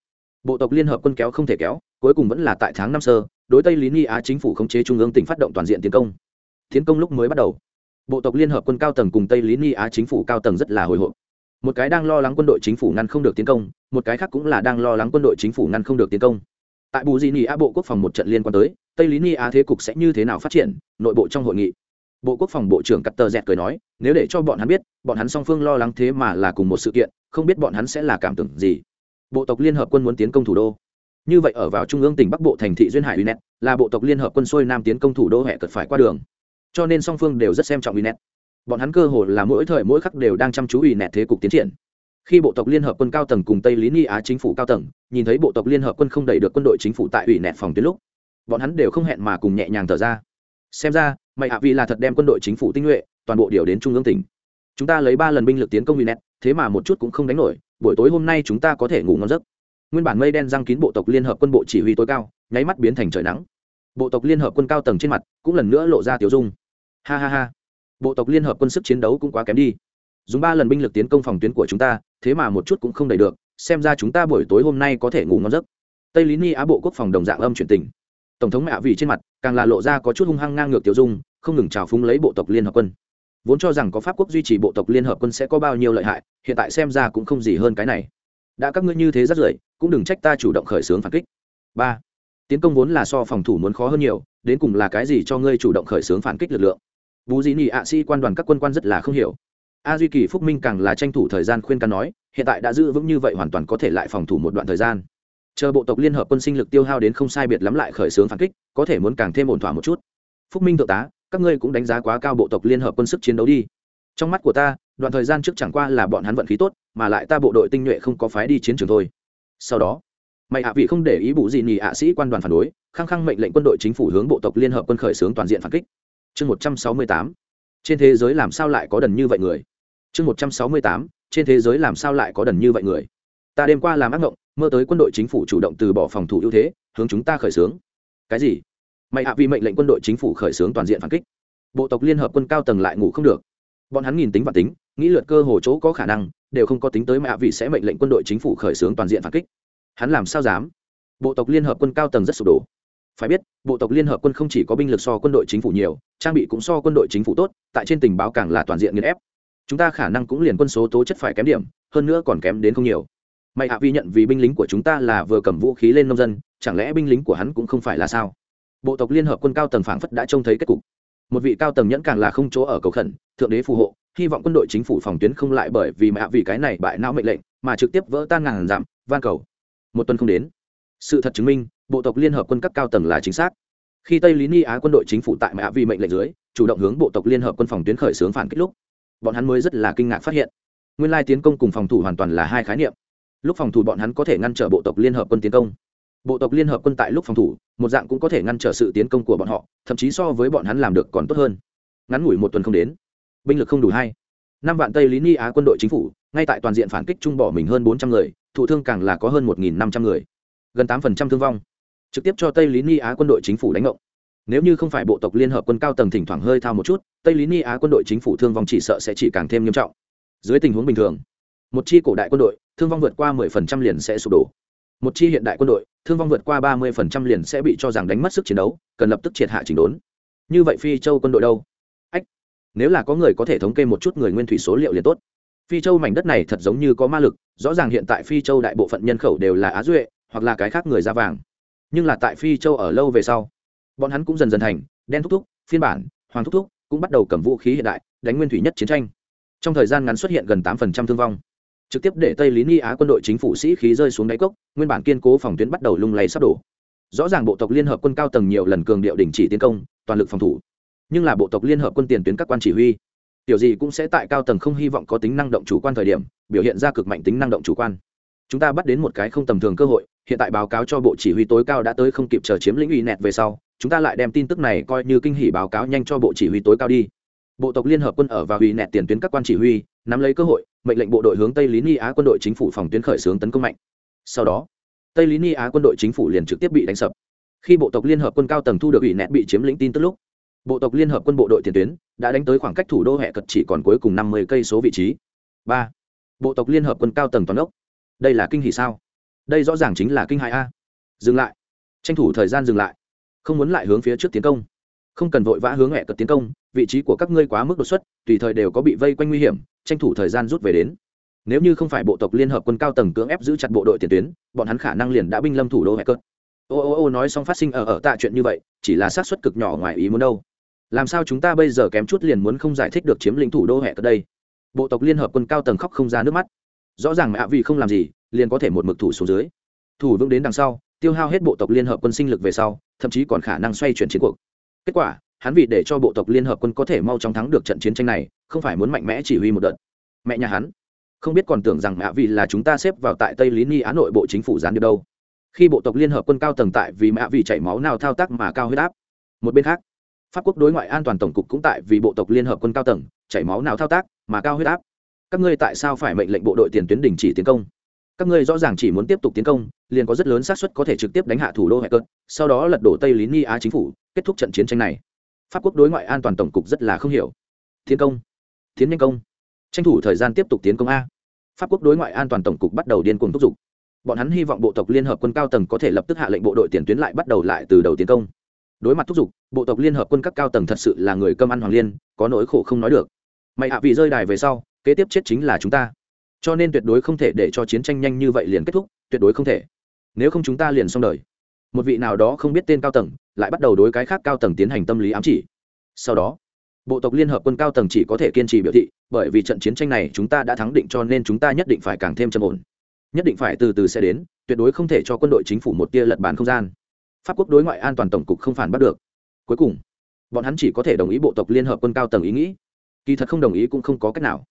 A: Bộ tộc liên hợp quân kéo không thể kéo, cuối cùng vẫn là tại tháng năm sơ, đối tây lý ni á chính phủ khống chế trung ương tỉnh phát động toàn diện tiến công. Tiến công lúc mới bắt đầu. Bộ tộc liên hợp quân cao tầng cùng tây lý ni á chính phủ cao tầng rất là hồi hộp. Một cái đang lo lắng quân đội chính phủ ngăn không được tiến công, một cái khác cũng là đang lo lắng quân đội chính phủ ngăn không được tiến công tại bù di nị a bộ quốc phòng một trận liên quan tới, tây lý ni A thế cục sẽ như thế nào phát triển, nội bộ trong hội nghị. Bộ quốc phòng bộ trưởng cắt tờ dẹt cười nói, nếu để cho bọn hắn biết, bọn hắn song phương lo lắng thế mà là cùng một sự kiện, không biết bọn hắn sẽ là cảm tưởng gì. Bộ tộc liên hợp quân muốn tiến công thủ đô. Như vậy ở vào trung ương tỉnh bắc bộ thành thị duyên hải unet, là bộ tộc liên hợp quân xuôi nam tiến công thủ đô hẹ cật phải qua đường. Cho nên song phương đều rất xem trọng unet. Bọn hắn cơ hồ là mỗi thời mỗi khắc đều đang chăm chú unet thế cục tiến triển khi bộ tộc liên hợp quân cao tầng cùng tây lý ni á chính phủ cao tầng nhìn thấy bộ tộc liên hợp quân không đẩy được quân đội chính phủ tại ủy nẹt phòng tuyến lúc bọn hắn đều không hẹn mà cùng nhẹ nhàng thở ra. Xem ra mày hạ vì là thật đem quân đội chính phủ tinh nhuệ toàn bộ điều đến trung ương tỉnh. Chúng ta lấy ba lần binh lực tiến công ủy nẹt, thế mà một chút cũng không đánh nổi buổi tối hôm nay chúng ta có thể ngủ ngon giấc. Nguyên bản mây đen răng kín bộ tộc liên hợp quân bộ chỉ huy tối cao nháy mắt biến thành trời nắng. Bộ tộc liên hợp quân cao tầng trên mặt cũng lần nữa lộ ra tiểu dung. Ha ha ha. Bộ tộc liên hợp quân sức chiến đấu cũng quá kém đi. Dùng ba lần binh lực tiến công phòng tuyến của chúng ta thế mà một chút cũng không đầy được, xem ra chúng ta buổi tối hôm nay có thể ngủ ngon giấc. Tây lý ni á bộ quốc phòng đồng dạng âm chuyển tình. Tổng thống mẹ vì trên mặt càng là lộ ra có chút hung hăng ngang ngược tiểu dung, không ngừng trào phúng lấy bộ tộc liên hợp quân. Vốn cho rằng có pháp quốc duy trì bộ tộc liên hợp quân sẽ có bao nhiêu lợi hại, hiện tại xem ra cũng không gì hơn cái này. Đã các ngươi như thế rất rưởi, cũng đừng trách ta chủ động khởi xướng phản kích. Ba, tiến công vốn là so phòng thủ muốn khó hơn nhiều, đến cùng là cái gì cho ngươi chủ động khởi xướng phản kích lực lượng? Bú dĩ nhị ạ sĩ quan đoàn các quân quan rất là không hiểu a duy kỳ phúc minh càng là tranh thủ thời gian khuyên can nói, hiện tại đã giữ vững như vậy hoàn toàn có thể lại phòng thủ một đoạn thời gian. Chờ bộ tộc liên hợp quân sinh lực tiêu hao đến không sai biệt lắm lại khởi xướng phản kích, có thể muốn càng thêm ổn thỏa một chút. Phúc minh thượng tá, các ngươi cũng đánh giá quá cao bộ tộc liên hợp quân sức chiến đấu đi. Trong mắt của ta, đoạn thời gian trước chẳng qua là bọn hắn vận khí tốt, mà lại ta bộ đội tinh nhuệ không có phái đi chiến trường thôi. Sau đó, mày hạ vị không để ý bù gì nhì ạ sĩ quan đoàn phản đối, khăng khăng mệnh lệnh quân đội chính phủ hướng bộ tộc liên hợp quân khởi xướng toàn diện phản kích. Chương một trăm sáu mươi tám. Trên thế giới làm sao lại có đần như vậy người? Chương một trăm sáu mươi tám, trên thế giới làm sao lại có đần như vậy người? Ta đêm qua làm ác mộng mơ tới quân đội chính phủ chủ động từ bỏ phòng thủ ưu thế, hướng chúng ta khởi xướng. Cái gì? Mày hạ vì mệnh lệnh quân đội chính phủ khởi xướng toàn diện phản kích. Bộ tộc liên hợp quân cao tầng lại ngủ không được. Bọn hắn nghìn tính và tính, nghĩ lượt cơ hồ chỗ có khả năng, đều không có tính tới mạ vì vị sẽ mệnh lệnh quân đội chính phủ khởi xướng toàn diện phản kích. Hắn làm sao dám? Bộ tộc liên hợp quân cao tầng rất sụp đổ. Phải biết, bộ tộc liên hợp quân không chỉ có binh lực so quân đội chính phủ nhiều, trang bị cũng so quân đội chính phủ tốt, tại trên tình báo càng là toàn diện nghiên ép chúng ta khả năng cũng liền quân số tố chất phải kém điểm, hơn nữa còn kém đến không nhiều. Mày hạ vi nhận vì binh lính của chúng ta là vừa cầm vũ khí lên nông dân, chẳng lẽ binh lính của hắn cũng không phải là sao? Bộ tộc liên hợp quân cao tầng phảng phất đã trông thấy kết cục. Một vị cao tầng nhẫn càng là không chỗ ở cầu khẩn, thượng đế phù hộ, hy vọng quân đội chính phủ phòng tuyến không lại bởi vì mẹ vì cái này bại não mệnh lệnh, mà trực tiếp vỡ tan ngàn giảm van cầu. Một tuần không đến. Sự thật chứng minh, bộ tộc liên hợp quân cấp cao tầng là chính xác. Khi tây lý ni á quân đội chính phủ tại mẹ vì mệnh lệnh dưới, chủ động hướng bộ tộc liên hợp quân phòng tuyến khởi xướng phản kích lúc bọn hắn mới rất là kinh ngạc phát hiện. Nguyên lai tiến công cùng phòng thủ hoàn toàn là hai khái niệm. Lúc phòng thủ bọn hắn có thể ngăn trở bộ tộc liên hợp quân tiến công. Bộ tộc liên hợp quân tại lúc phòng thủ, một dạng cũng có thể ngăn trở sự tiến công của bọn họ, thậm chí so với bọn hắn làm được còn tốt hơn. Ngắn ngủi một tuần không đến. Binh lực không đủ hai năm vạn tây lý ni á quân đội chính phủ, ngay tại toàn diện phản kích trung bỏ mình hơn bốn trăm người, thụ thương càng là có hơn một năm trăm người. Gần tám thương vong. Trực tiếp cho tây lý ni á quân đội chính phủ đánh ngộng nếu như không phải bộ tộc liên hợp quân cao tầng thỉnh thoảng hơi thao một chút, tây lý ni á quân đội chính phủ thương vong chỉ sợ sẽ chỉ càng thêm nghiêm trọng. Dưới tình huống bình thường, một chi cổ đại quân đội, thương vong vượt qua 10% liền sẽ sụp đổ. Một chi hiện đại quân đội, thương vong vượt qua 30% liền sẽ bị cho rằng đánh mất sức chiến đấu, cần lập tức triệt hạ chỉnh đốn. Như vậy phi châu quân đội đâu? Ách, nếu là có người có thể thống kê một chút người nguyên thủy số liệu liền tốt. Phi châu mảnh đất này thật giống như có ma lực, rõ ràng hiện tại phi châu đại bộ phận nhân khẩu đều là á duệ, hoặc là cái khác người da vàng. Nhưng là tại phi châu ở lâu về sau bọn hắn cũng dần dần thành, đen thúc thúc, phiên bản, hoàng thúc thúc, cũng bắt đầu cầm vũ khí hiện đại, đánh nguyên thủy nhất chiến tranh. Trong thời gian ngắn xuất hiện gần tám thương vong. Trực tiếp để tây lý ni á quân đội chính phủ sĩ khí rơi xuống đáy cốc, nguyên bản kiên cố phòng tuyến bắt đầu lung lay sắp đổ. Rõ ràng bộ tộc liên hợp quân cao tầng nhiều lần cường điệu đình chỉ tiến công, toàn lực phòng thủ. Nhưng là bộ tộc liên hợp quân tiền tuyến các quan chỉ huy, tiểu gì cũng sẽ tại cao tầng không hy vọng có tính năng động chủ quan thời điểm, biểu hiện ra cực mạnh tính năng động chủ quan. Chúng ta bắt đến một cái không tầm thường cơ hội, hiện tại báo cáo cho bộ chỉ huy tối cao đã tới không kịp chờ chiếm lĩnh ủy nẹt về sau chúng ta lại đem tin tức này coi như kinh hỉ báo cáo nhanh cho bộ chỉ huy tối cao đi. Bộ tộc liên hợp quân ở và hủy nẹt tiền tuyến các quan chỉ huy, nắm lấy cơ hội, mệnh lệnh bộ đội hướng tây lý ni á quân đội chính phủ phòng tuyến khởi xướng tấn công mạnh. Sau đó, tây lý ni á quân đội chính phủ liền trực tiếp bị đánh sập. Khi bộ tộc liên hợp quân cao tầng thu được ủy nẹt bị chiếm lĩnh tin tức lúc, bộ tộc liên hợp quân bộ đội tiền tuyến đã đánh tới khoảng cách thủ đô hệ cật chỉ còn cuối cùng năm mươi cây số vị trí. Ba, bộ tộc liên hợp quân cao tầng toàn ốc. Đây là kinh hỷ sao? Đây rõ ràng chính là kinh hại a. Dừng lại. Tranh thủ thời gian dừng lại không muốn lại hướng phía trước tiến công. Không cần vội vã hướng hẹ cật tiến công, vị trí của các ngươi quá mức đột xuất, tùy thời đều có bị vây quanh nguy hiểm, tranh thủ thời gian rút về đến. Nếu như không phải bộ tộc liên hợp quân cao tầng cưỡng ép giữ chặt bộ đội tiền tuyến, bọn hắn khả năng liền đã binh lâm thủ đô hẹ cật. Ô ô ô, nói xong phát sinh ở ở tạ chuyện như vậy, chỉ là xác suất cực nhỏ ngoài ý muốn đâu. Làm sao chúng ta bây giờ kém chút liền muốn không giải thích được chiếm lĩnh thủ đô hẹ cật đây? Bộ tộc liên hợp quân cao tầng khóc không ra nước mắt. Rõ ràng mẹ vì không làm gì, liền có thể một mực thủ xuống dưới. Thủ vững đến đằng sau tiêu hao hết bộ tộc liên hợp quân sinh lực về sau, thậm chí còn khả năng xoay chuyển chiến cuộc. Kết quả, hắn vì để cho bộ tộc liên hợp quân có thể mau chóng thắng được trận chiến tranh này, không phải muốn mạnh mẽ chỉ huy một đợt. Mẹ nhà hắn, không biết còn tưởng rằng mẹ vì là chúng ta xếp vào tại tây lý ni á nội bộ chính phủ gián điệp đâu. Khi bộ tộc liên hợp quân cao tầng tại vì mẹ vì chảy máu nào thao tác mà cao huyết áp. Một bên khác, pháp quốc đối ngoại an toàn tổng cục cũng tại vì bộ tộc liên hợp quân cao tầng, chảy máu nào thao tác mà cao huyết áp. Các ngươi tại sao phải mệnh lệnh bộ đội tiền tuyến đình chỉ tiến công? Các ngươi rõ ràng chỉ muốn tiếp tục tiến công, liền có rất lớn xác suất có thể trực tiếp đánh hạ thủ đô hệ cơn sau đó lật đổ tây lý ni á chính phủ, kết thúc trận chiến tranh này. Pháp quốc đối ngoại an toàn tổng cục rất là không hiểu. Tiến công, tiến nhanh công. Tranh thủ thời gian tiếp tục tiến công a. Pháp quốc đối ngoại an toàn tổng cục bắt đầu điên cuồng thúc giục. Bọn hắn hy vọng bộ tộc liên hợp quân cao tầng có thể lập tức hạ lệnh bộ đội tiền tuyến lại bắt đầu lại từ đầu tiến công. Đối mặt thúc giục, bộ tộc liên hợp quân các cao tầng thật sự là người cơm ăn hoàng liên, có nỗi khổ không nói được. Mày hạ vị rơi đài về sau, kế tiếp chết chính là chúng ta cho nên tuyệt đối không thể để cho chiến tranh nhanh như vậy liền kết thúc, tuyệt đối không thể. Nếu không chúng ta liền xong đời. Một vị nào đó không biết tên cao tầng, lại bắt đầu đối cái khác cao tầng tiến hành tâm lý ám chỉ. Sau đó, bộ tộc liên hợp quân cao tầng chỉ có thể kiên trì biểu thị, bởi vì trận chiến tranh này chúng ta đã thắng định cho nên chúng ta nhất định phải càng thêm trầm ổn. Nhất định phải từ từ sẽ đến, tuyệt đối không thể cho quân đội chính phủ một tia lật bàn không gian. Pháp quốc đối ngoại an toàn tổng cục không phản bắt được. Cuối cùng, bọn hắn chỉ có thể đồng ý bộ tộc liên hợp quân cao tầng ý nghĩ. Kỳ thật không đồng ý cũng không có cách nào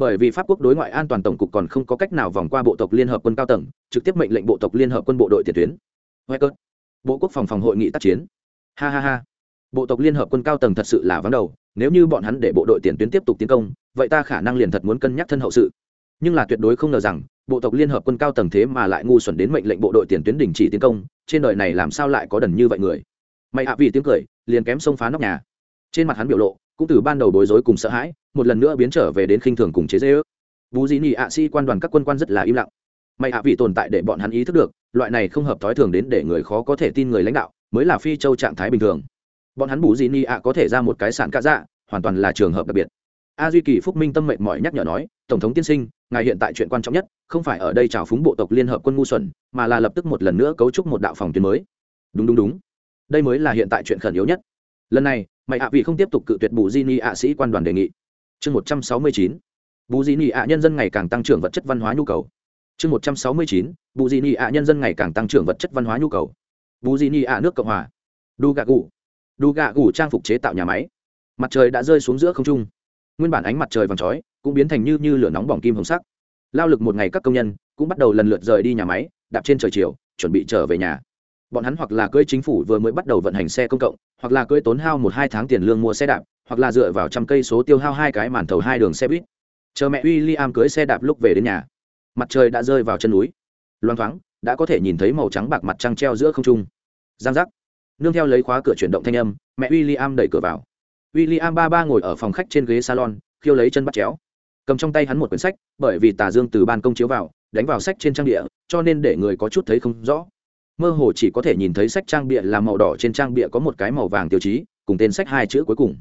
A: bởi vì pháp quốc đối ngoại an toàn tổng cục còn không có cách nào vòng qua bộ tộc liên hợp quân cao tầng, trực tiếp mệnh lệnh bộ tộc liên hợp quân bộ đội tiền tuyến. Wecker. bộ quốc phòng phòng hội nghị tác chiến. Ha ha ha. Bộ tộc liên hợp quân cao tầng thật sự là vắng đầu, nếu như bọn hắn để bộ đội tiền tuyến tiếp tục tiến công, vậy ta khả năng liền thật muốn cân nhắc thân hậu sự. Nhưng là tuyệt đối không ngờ rằng, bộ tộc liên hợp quân cao tầng thế mà lại ngu xuẩn đến mệnh lệnh bộ đội tiền tuyến đình chỉ tiến công, trên đời này làm sao lại có đần như vậy người? Mày hạ vì tiếng cười, liền kém xông phá nóc nhà. Trên mặt hắn biểu lộ cũng từ ban đầu bối rối cùng sợ hãi, một lần nữa biến trở về đến khinh thường cùng chế dễ ước bú dĩ nị ạ si quan đoàn các quân quan rất là im lặng. Mày hạ vị tồn tại để bọn hắn ý thức được, loại này không hợp thói thường đến để người khó có thể tin người lãnh đạo, mới là phi châu trạng thái bình thường. Bọn hắn bù dĩ nị ạ có thể ra một cái sản cá dạ hoàn toàn là trường hợp đặc biệt. A duy kỳ phúc minh tâm mệnh mỏi nhắc nhở nói, tổng thống tiên sinh, ngài hiện tại chuyện quan trọng nhất, không phải ở đây trào phúng bộ tộc liên hợp quân ngu xuẩn, mà là lập tức một lần nữa cấu trúc một đạo phòng tuyến mới. Đúng đúng đúng. Đây mới là hiện tại chuyện khẩn yếu nhất lần này, mày ạ vị không tiếp tục cự tuyệt bù di ni ạ sĩ quan đoàn đề nghị. Chương một trăm sáu mươi chín, bù di ni ạ nhân dân ngày càng tăng trưởng vật chất văn hóa nhu cầu. Chương một trăm sáu mươi chín, bù di ni ạ nhân dân ngày càng tăng trưởng vật chất văn hóa nhu cầu. Bù di ni ạ nước cộng hòa. Đu gà gù đu gà gù trang phục chế tạo nhà máy. Mặt trời đã rơi xuống giữa không trung. Nguyên bản ánh mặt trời vàng chói cũng biến thành như như lửa nóng bỏng kim hồng sắc. Lao lực một ngày các công nhân cũng bắt đầu lần lượt rời đi nhà máy, đạp trên trời chiều, chuẩn bị trở về nhà bọn hắn hoặc là cưỡi chính phủ vừa mới bắt đầu vận hành xe công cộng, hoặc là cưỡi tốn hao một hai tháng tiền lương mua xe đạp, hoặc là dựa vào trăm cây số tiêu hao hai cái màn thầu hai đường xe buýt. Chờ mẹ w i am cưới xe đạp lúc về đến nhà. Mặt trời đã rơi vào chân núi. Loang thoáng, đã có thể nhìn thấy màu trắng bạc mặt trăng treo giữa không trung. Giang giác. Nương theo lấy khóa cửa chuyển động thanh âm, mẹ w i l l i am đẩy cửa vào. W i l l i am ba ba ngồi ở phòng khách trên ghế salon, khiêu lấy chân bắt chéo. Cầm trong tay hắn một quyển sách, bởi vì tà dương từ ban công chiếu vào, đánh vào sách trên trang địa, cho nên để người có chút thấy không rõ mơ hồ chỉ có thể nhìn thấy sách trang bịa là màu đỏ trên trang bịa có một cái màu vàng tiêu chí, cùng tên sách hai chữ cuối cùng.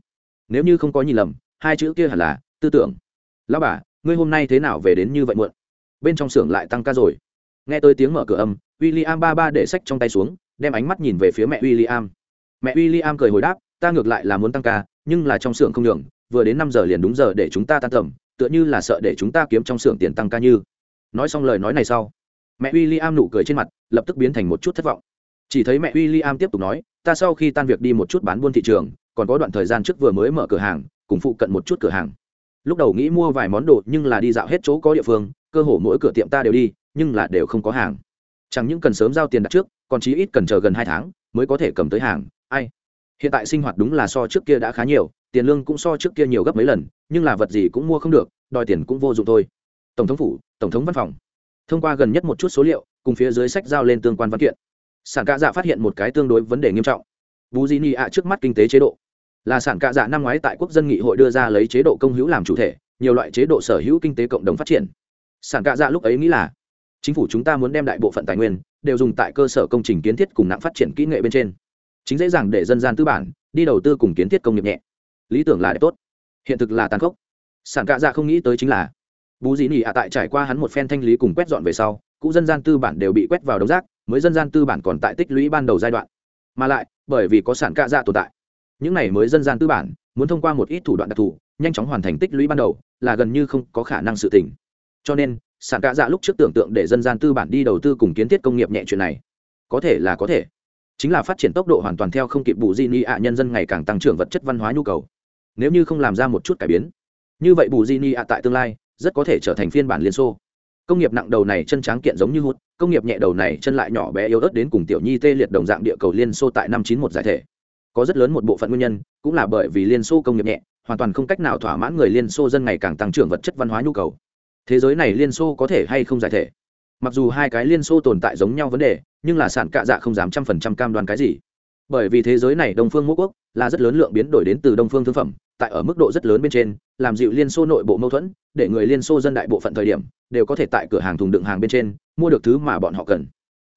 A: Nếu như không có nhìn lầm, hai chữ kia hẳn là tư tưởng. Lão bà, ngươi hôm nay thế nào về đến như vậy muộn? Bên trong xưởng lại tăng ca rồi. Nghe tới tiếng mở cửa âm w i l l i am ba ba để sách trong tay xuống, đem ánh mắt nhìn về phía mẹ w i l l i am mẹ w i l l i am cười hồi đáp, ta ngược lại là muốn tăng ca, nhưng là trong xưởng không đường vừa đến năm giờ liền đúng giờ để chúng ta tan tầm, tựa như là sợ để chúng ta kiếm trong xưởng tiền tăng ca như. Nói xong lời nói này sau mẹ w i l l i am nụ cười trên mặt, lập tức biến thành một chút thất vọng. Chỉ thấy mẹ w i l l i am tiếp tục nói, ta sau khi tan việc đi một chút bán buôn thị trường, còn có đoạn thời gian trước vừa mới mở cửa hàng, cùng phụ cận một chút cửa hàng. Lúc đầu nghĩ mua vài món đồ nhưng là đi dạo hết chỗ có địa phương, cơ hồ mỗi cửa tiệm ta đều đi, nhưng là đều không có hàng. Chẳng những cần sớm giao tiền đặt trước, còn chí ít cần chờ gần hai tháng mới có thể cầm tới hàng. Ai? Hiện tại sinh hoạt đúng là so trước kia đã khá nhiều, tiền lương cũng so trước kia nhiều gấp mấy lần, nhưng là vật gì cũng mua không được, đòi tiền cũng vô dụng thôi. Tổng thống phủ, tổng thống văn phòng thông qua gần nhất một chút số liệu, cùng phía dưới sách giao lên tương quan văn kiện. Sản cạ dạ phát hiện một cái tương đối vấn đề nghiêm trọng. Bù di ni ạ trước mắt kinh tế chế độ. Là sản cạ dạ năm ngoái tại quốc dân nghị hội đưa ra lấy chế độ công hữu làm chủ thể, nhiều loại chế độ sở hữu kinh tế cộng đồng phát triển. Sản cạ dạ lúc ấy nghĩ là, chính phủ chúng ta muốn đem đại bộ phận tài nguyên đều dùng tại cơ sở công trình kiến thiết cùng nặng phát triển kỹ nghệ bên trên. Chính dễ dàng để dân gian tư bản, đi đầu tư cùng kiến thiết công nghiệp nhẹ. Lý tưởng là đẹp tốt, hiện thực là tàn khốc. Sản cạ dạ không nghĩ tới chính là bú dĩ nỉ ạ tại trải qua hắn một phen thanh lý cùng quét dọn về sau, cũ dân gian tư bản đều bị quét vào đống rác, mới dân gian tư bản còn tại tích lũy ban đầu giai đoạn. Mà lại, bởi vì có sản cạ dạ tồn tại, những này mới dân gian tư bản, muốn thông qua một ít thủ đoạn đặc thù, nhanh chóng hoàn thành tích lũy ban đầu, là gần như không có khả năng sự tỉnh cho nên, sản cạ dạ lúc trước tưởng tượng để dân gian tư bản đi đầu tư cùng kiến thiết công nghiệp nhẹ chuyện này, có thể là có thể. Chính là phát triển tốc độ hoàn toàn theo không kịp bù di ni ạ nhân dân ngày càng tăng trưởng vật chất văn hóa nhu cầu. Nếu như không làm ra một chút cải biến, như vậy bù di ni ạ tại tương lai rất có thể trở thành phiên bản liên xô. Công nghiệp nặng đầu này chân tráng kiện giống như hút, công nghiệp nhẹ đầu này chân lại nhỏ bé yếu ớt đến cùng tiểu nhi tê liệt đồng dạng địa cầu liên xô tại năm chín một giải thể. Có rất lớn một bộ phận nguyên nhân, cũng là bởi vì liên xô công nghiệp nhẹ, hoàn toàn không cách nào thỏa mãn người liên xô dân ngày càng tăng trưởng vật chất văn hóa nhu cầu. Thế giới này liên xô có thể hay không giải thể? Mặc dù hai cái liên xô tồn tại giống nhau vấn đề, nhưng là sản cạ dạ không dám trăm phần trăm cam đoan cái gì bởi vì thế giới này đông phương mẫu quốc là rất lớn lượng biến đổi đến từ đông phương thương phẩm, tại ở mức độ rất lớn bên trên, làm dịu liên xô nội bộ mâu thuẫn, để người liên xô dân đại bộ phận thời điểm đều có thể tại cửa hàng thùng đựng hàng bên trên mua được thứ mà bọn họ cần.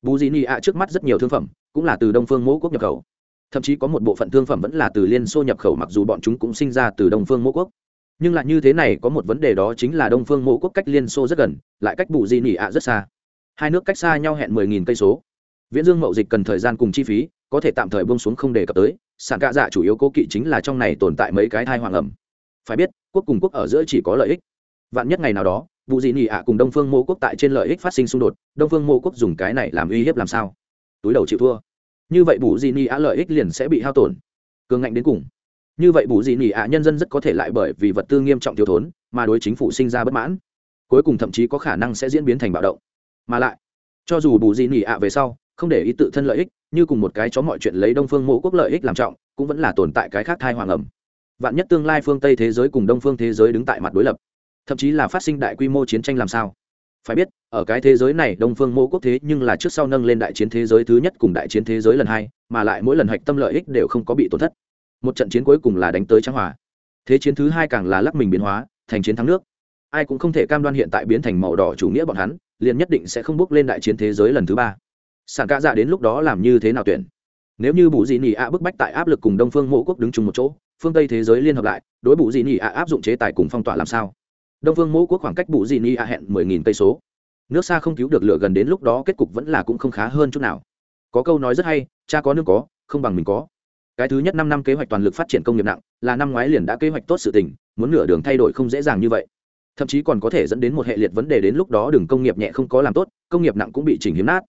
A: Bù dị nị ạ trước mắt rất nhiều thương phẩm cũng là từ đông phương mẫu quốc nhập khẩu. Thậm chí có một bộ phận thương phẩm vẫn là từ liên xô nhập khẩu mặc dù bọn chúng cũng sinh ra từ đông phương mẫu quốc. Nhưng lại như thế này có một vấn đề đó chính là đông phương mẫu quốc cách liên xô rất gần, lại cách bù di nỉ ạ rất xa. Hai nước cách xa nhau hẹn mười nghìn cây số. Viễn dương mậu dịch cần thời gian cùng chi phí có thể tạm thời buông xuống không đề cập tới, sản cạ dạ chủ yếu cố kỵ chính là trong này tồn tại mấy cái thai hoàng ẩm. Phải biết, quốc cùng quốc ở giữa chỉ có lợi ích. Vạn nhất ngày nào đó, vụ dị nỉ ạ cùng đông phương mô quốc tại trên lợi ích phát sinh xung đột, đông phương mô quốc dùng cái này làm uy hiếp làm sao? Túi đầu chịu thua. Như vậy bù dị nỉ ạ lợi ích liền sẽ bị hao tổn. Cường ngạnh đến cùng. Như vậy bù dị nỉ ạ nhân dân rất có thể lại bởi vì vật tư nghiêm trọng thiếu thốn, mà đối chính phủ sinh ra bất mãn. Cuối cùng thậm chí có khả năng sẽ diễn biến thành bạo động. Mà lại, cho dù bù dị nỉ ạ về sau, không để ý tự thân lợi ích như cùng một cái chó mọi chuyện lấy đông phương mộ quốc lợi ích làm trọng, cũng vẫn là tồn tại cái khác thai hoàng ẩm. Vạn nhất tương lai phương tây thế giới cùng đông phương thế giới đứng tại mặt đối lập, thậm chí là phát sinh đại quy mô chiến tranh làm sao? Phải biết, ở cái thế giới này, đông phương mộ quốc thế nhưng là trước sau nâng lên đại chiến thế giới thứ nhất cùng đại chiến thế giới lần hai, mà lại mỗi lần hạch tâm lợi ích đều không có bị tổn thất. Một trận chiến cuối cùng là đánh tới trang hòa. Thế chiến thứ hai càng là lắc mình biến hóa, thành chiến thắng nước. Ai cũng không thể cam đoan hiện tại biến thành màu đỏ chủ nghĩa bọn hắn, liền nhất định sẽ không bước lên đại chiến thế giới lần thứ ba sản ca dạ đến lúc đó làm như thế nào tuyển? Nếu như bù dị nỉ ạ bức bách tại áp lực cùng đông phương mộ quốc đứng chung một chỗ, phương tây thế giới liên hợp lại, đối bù dị nỉ ạ áp dụng chế tài cùng phong tỏa làm sao? Đông phương mộ quốc khoảng cách bù dị nỉ ạ hẹn mười nghìn cây số. Nước xa không cứu được lửa gần đến lúc đó kết cục vẫn là cũng không khá hơn chút nào. Có câu nói rất hay, cha có nước có, không bằng mình có. Cái thứ nhất năm năm kế hoạch toàn lực phát triển công nghiệp nặng, là năm ngoái liền đã kế hoạch tốt sự tình, muốn nửa đường thay đổi không dễ dàng như vậy. Thậm chí còn có thể dẫn đến một hệ liệt vấn đề đến lúc đó đường công nghiệp nhẹ không có làm tốt, công nghiệp nặng cũng bị chỉnh hiếm nát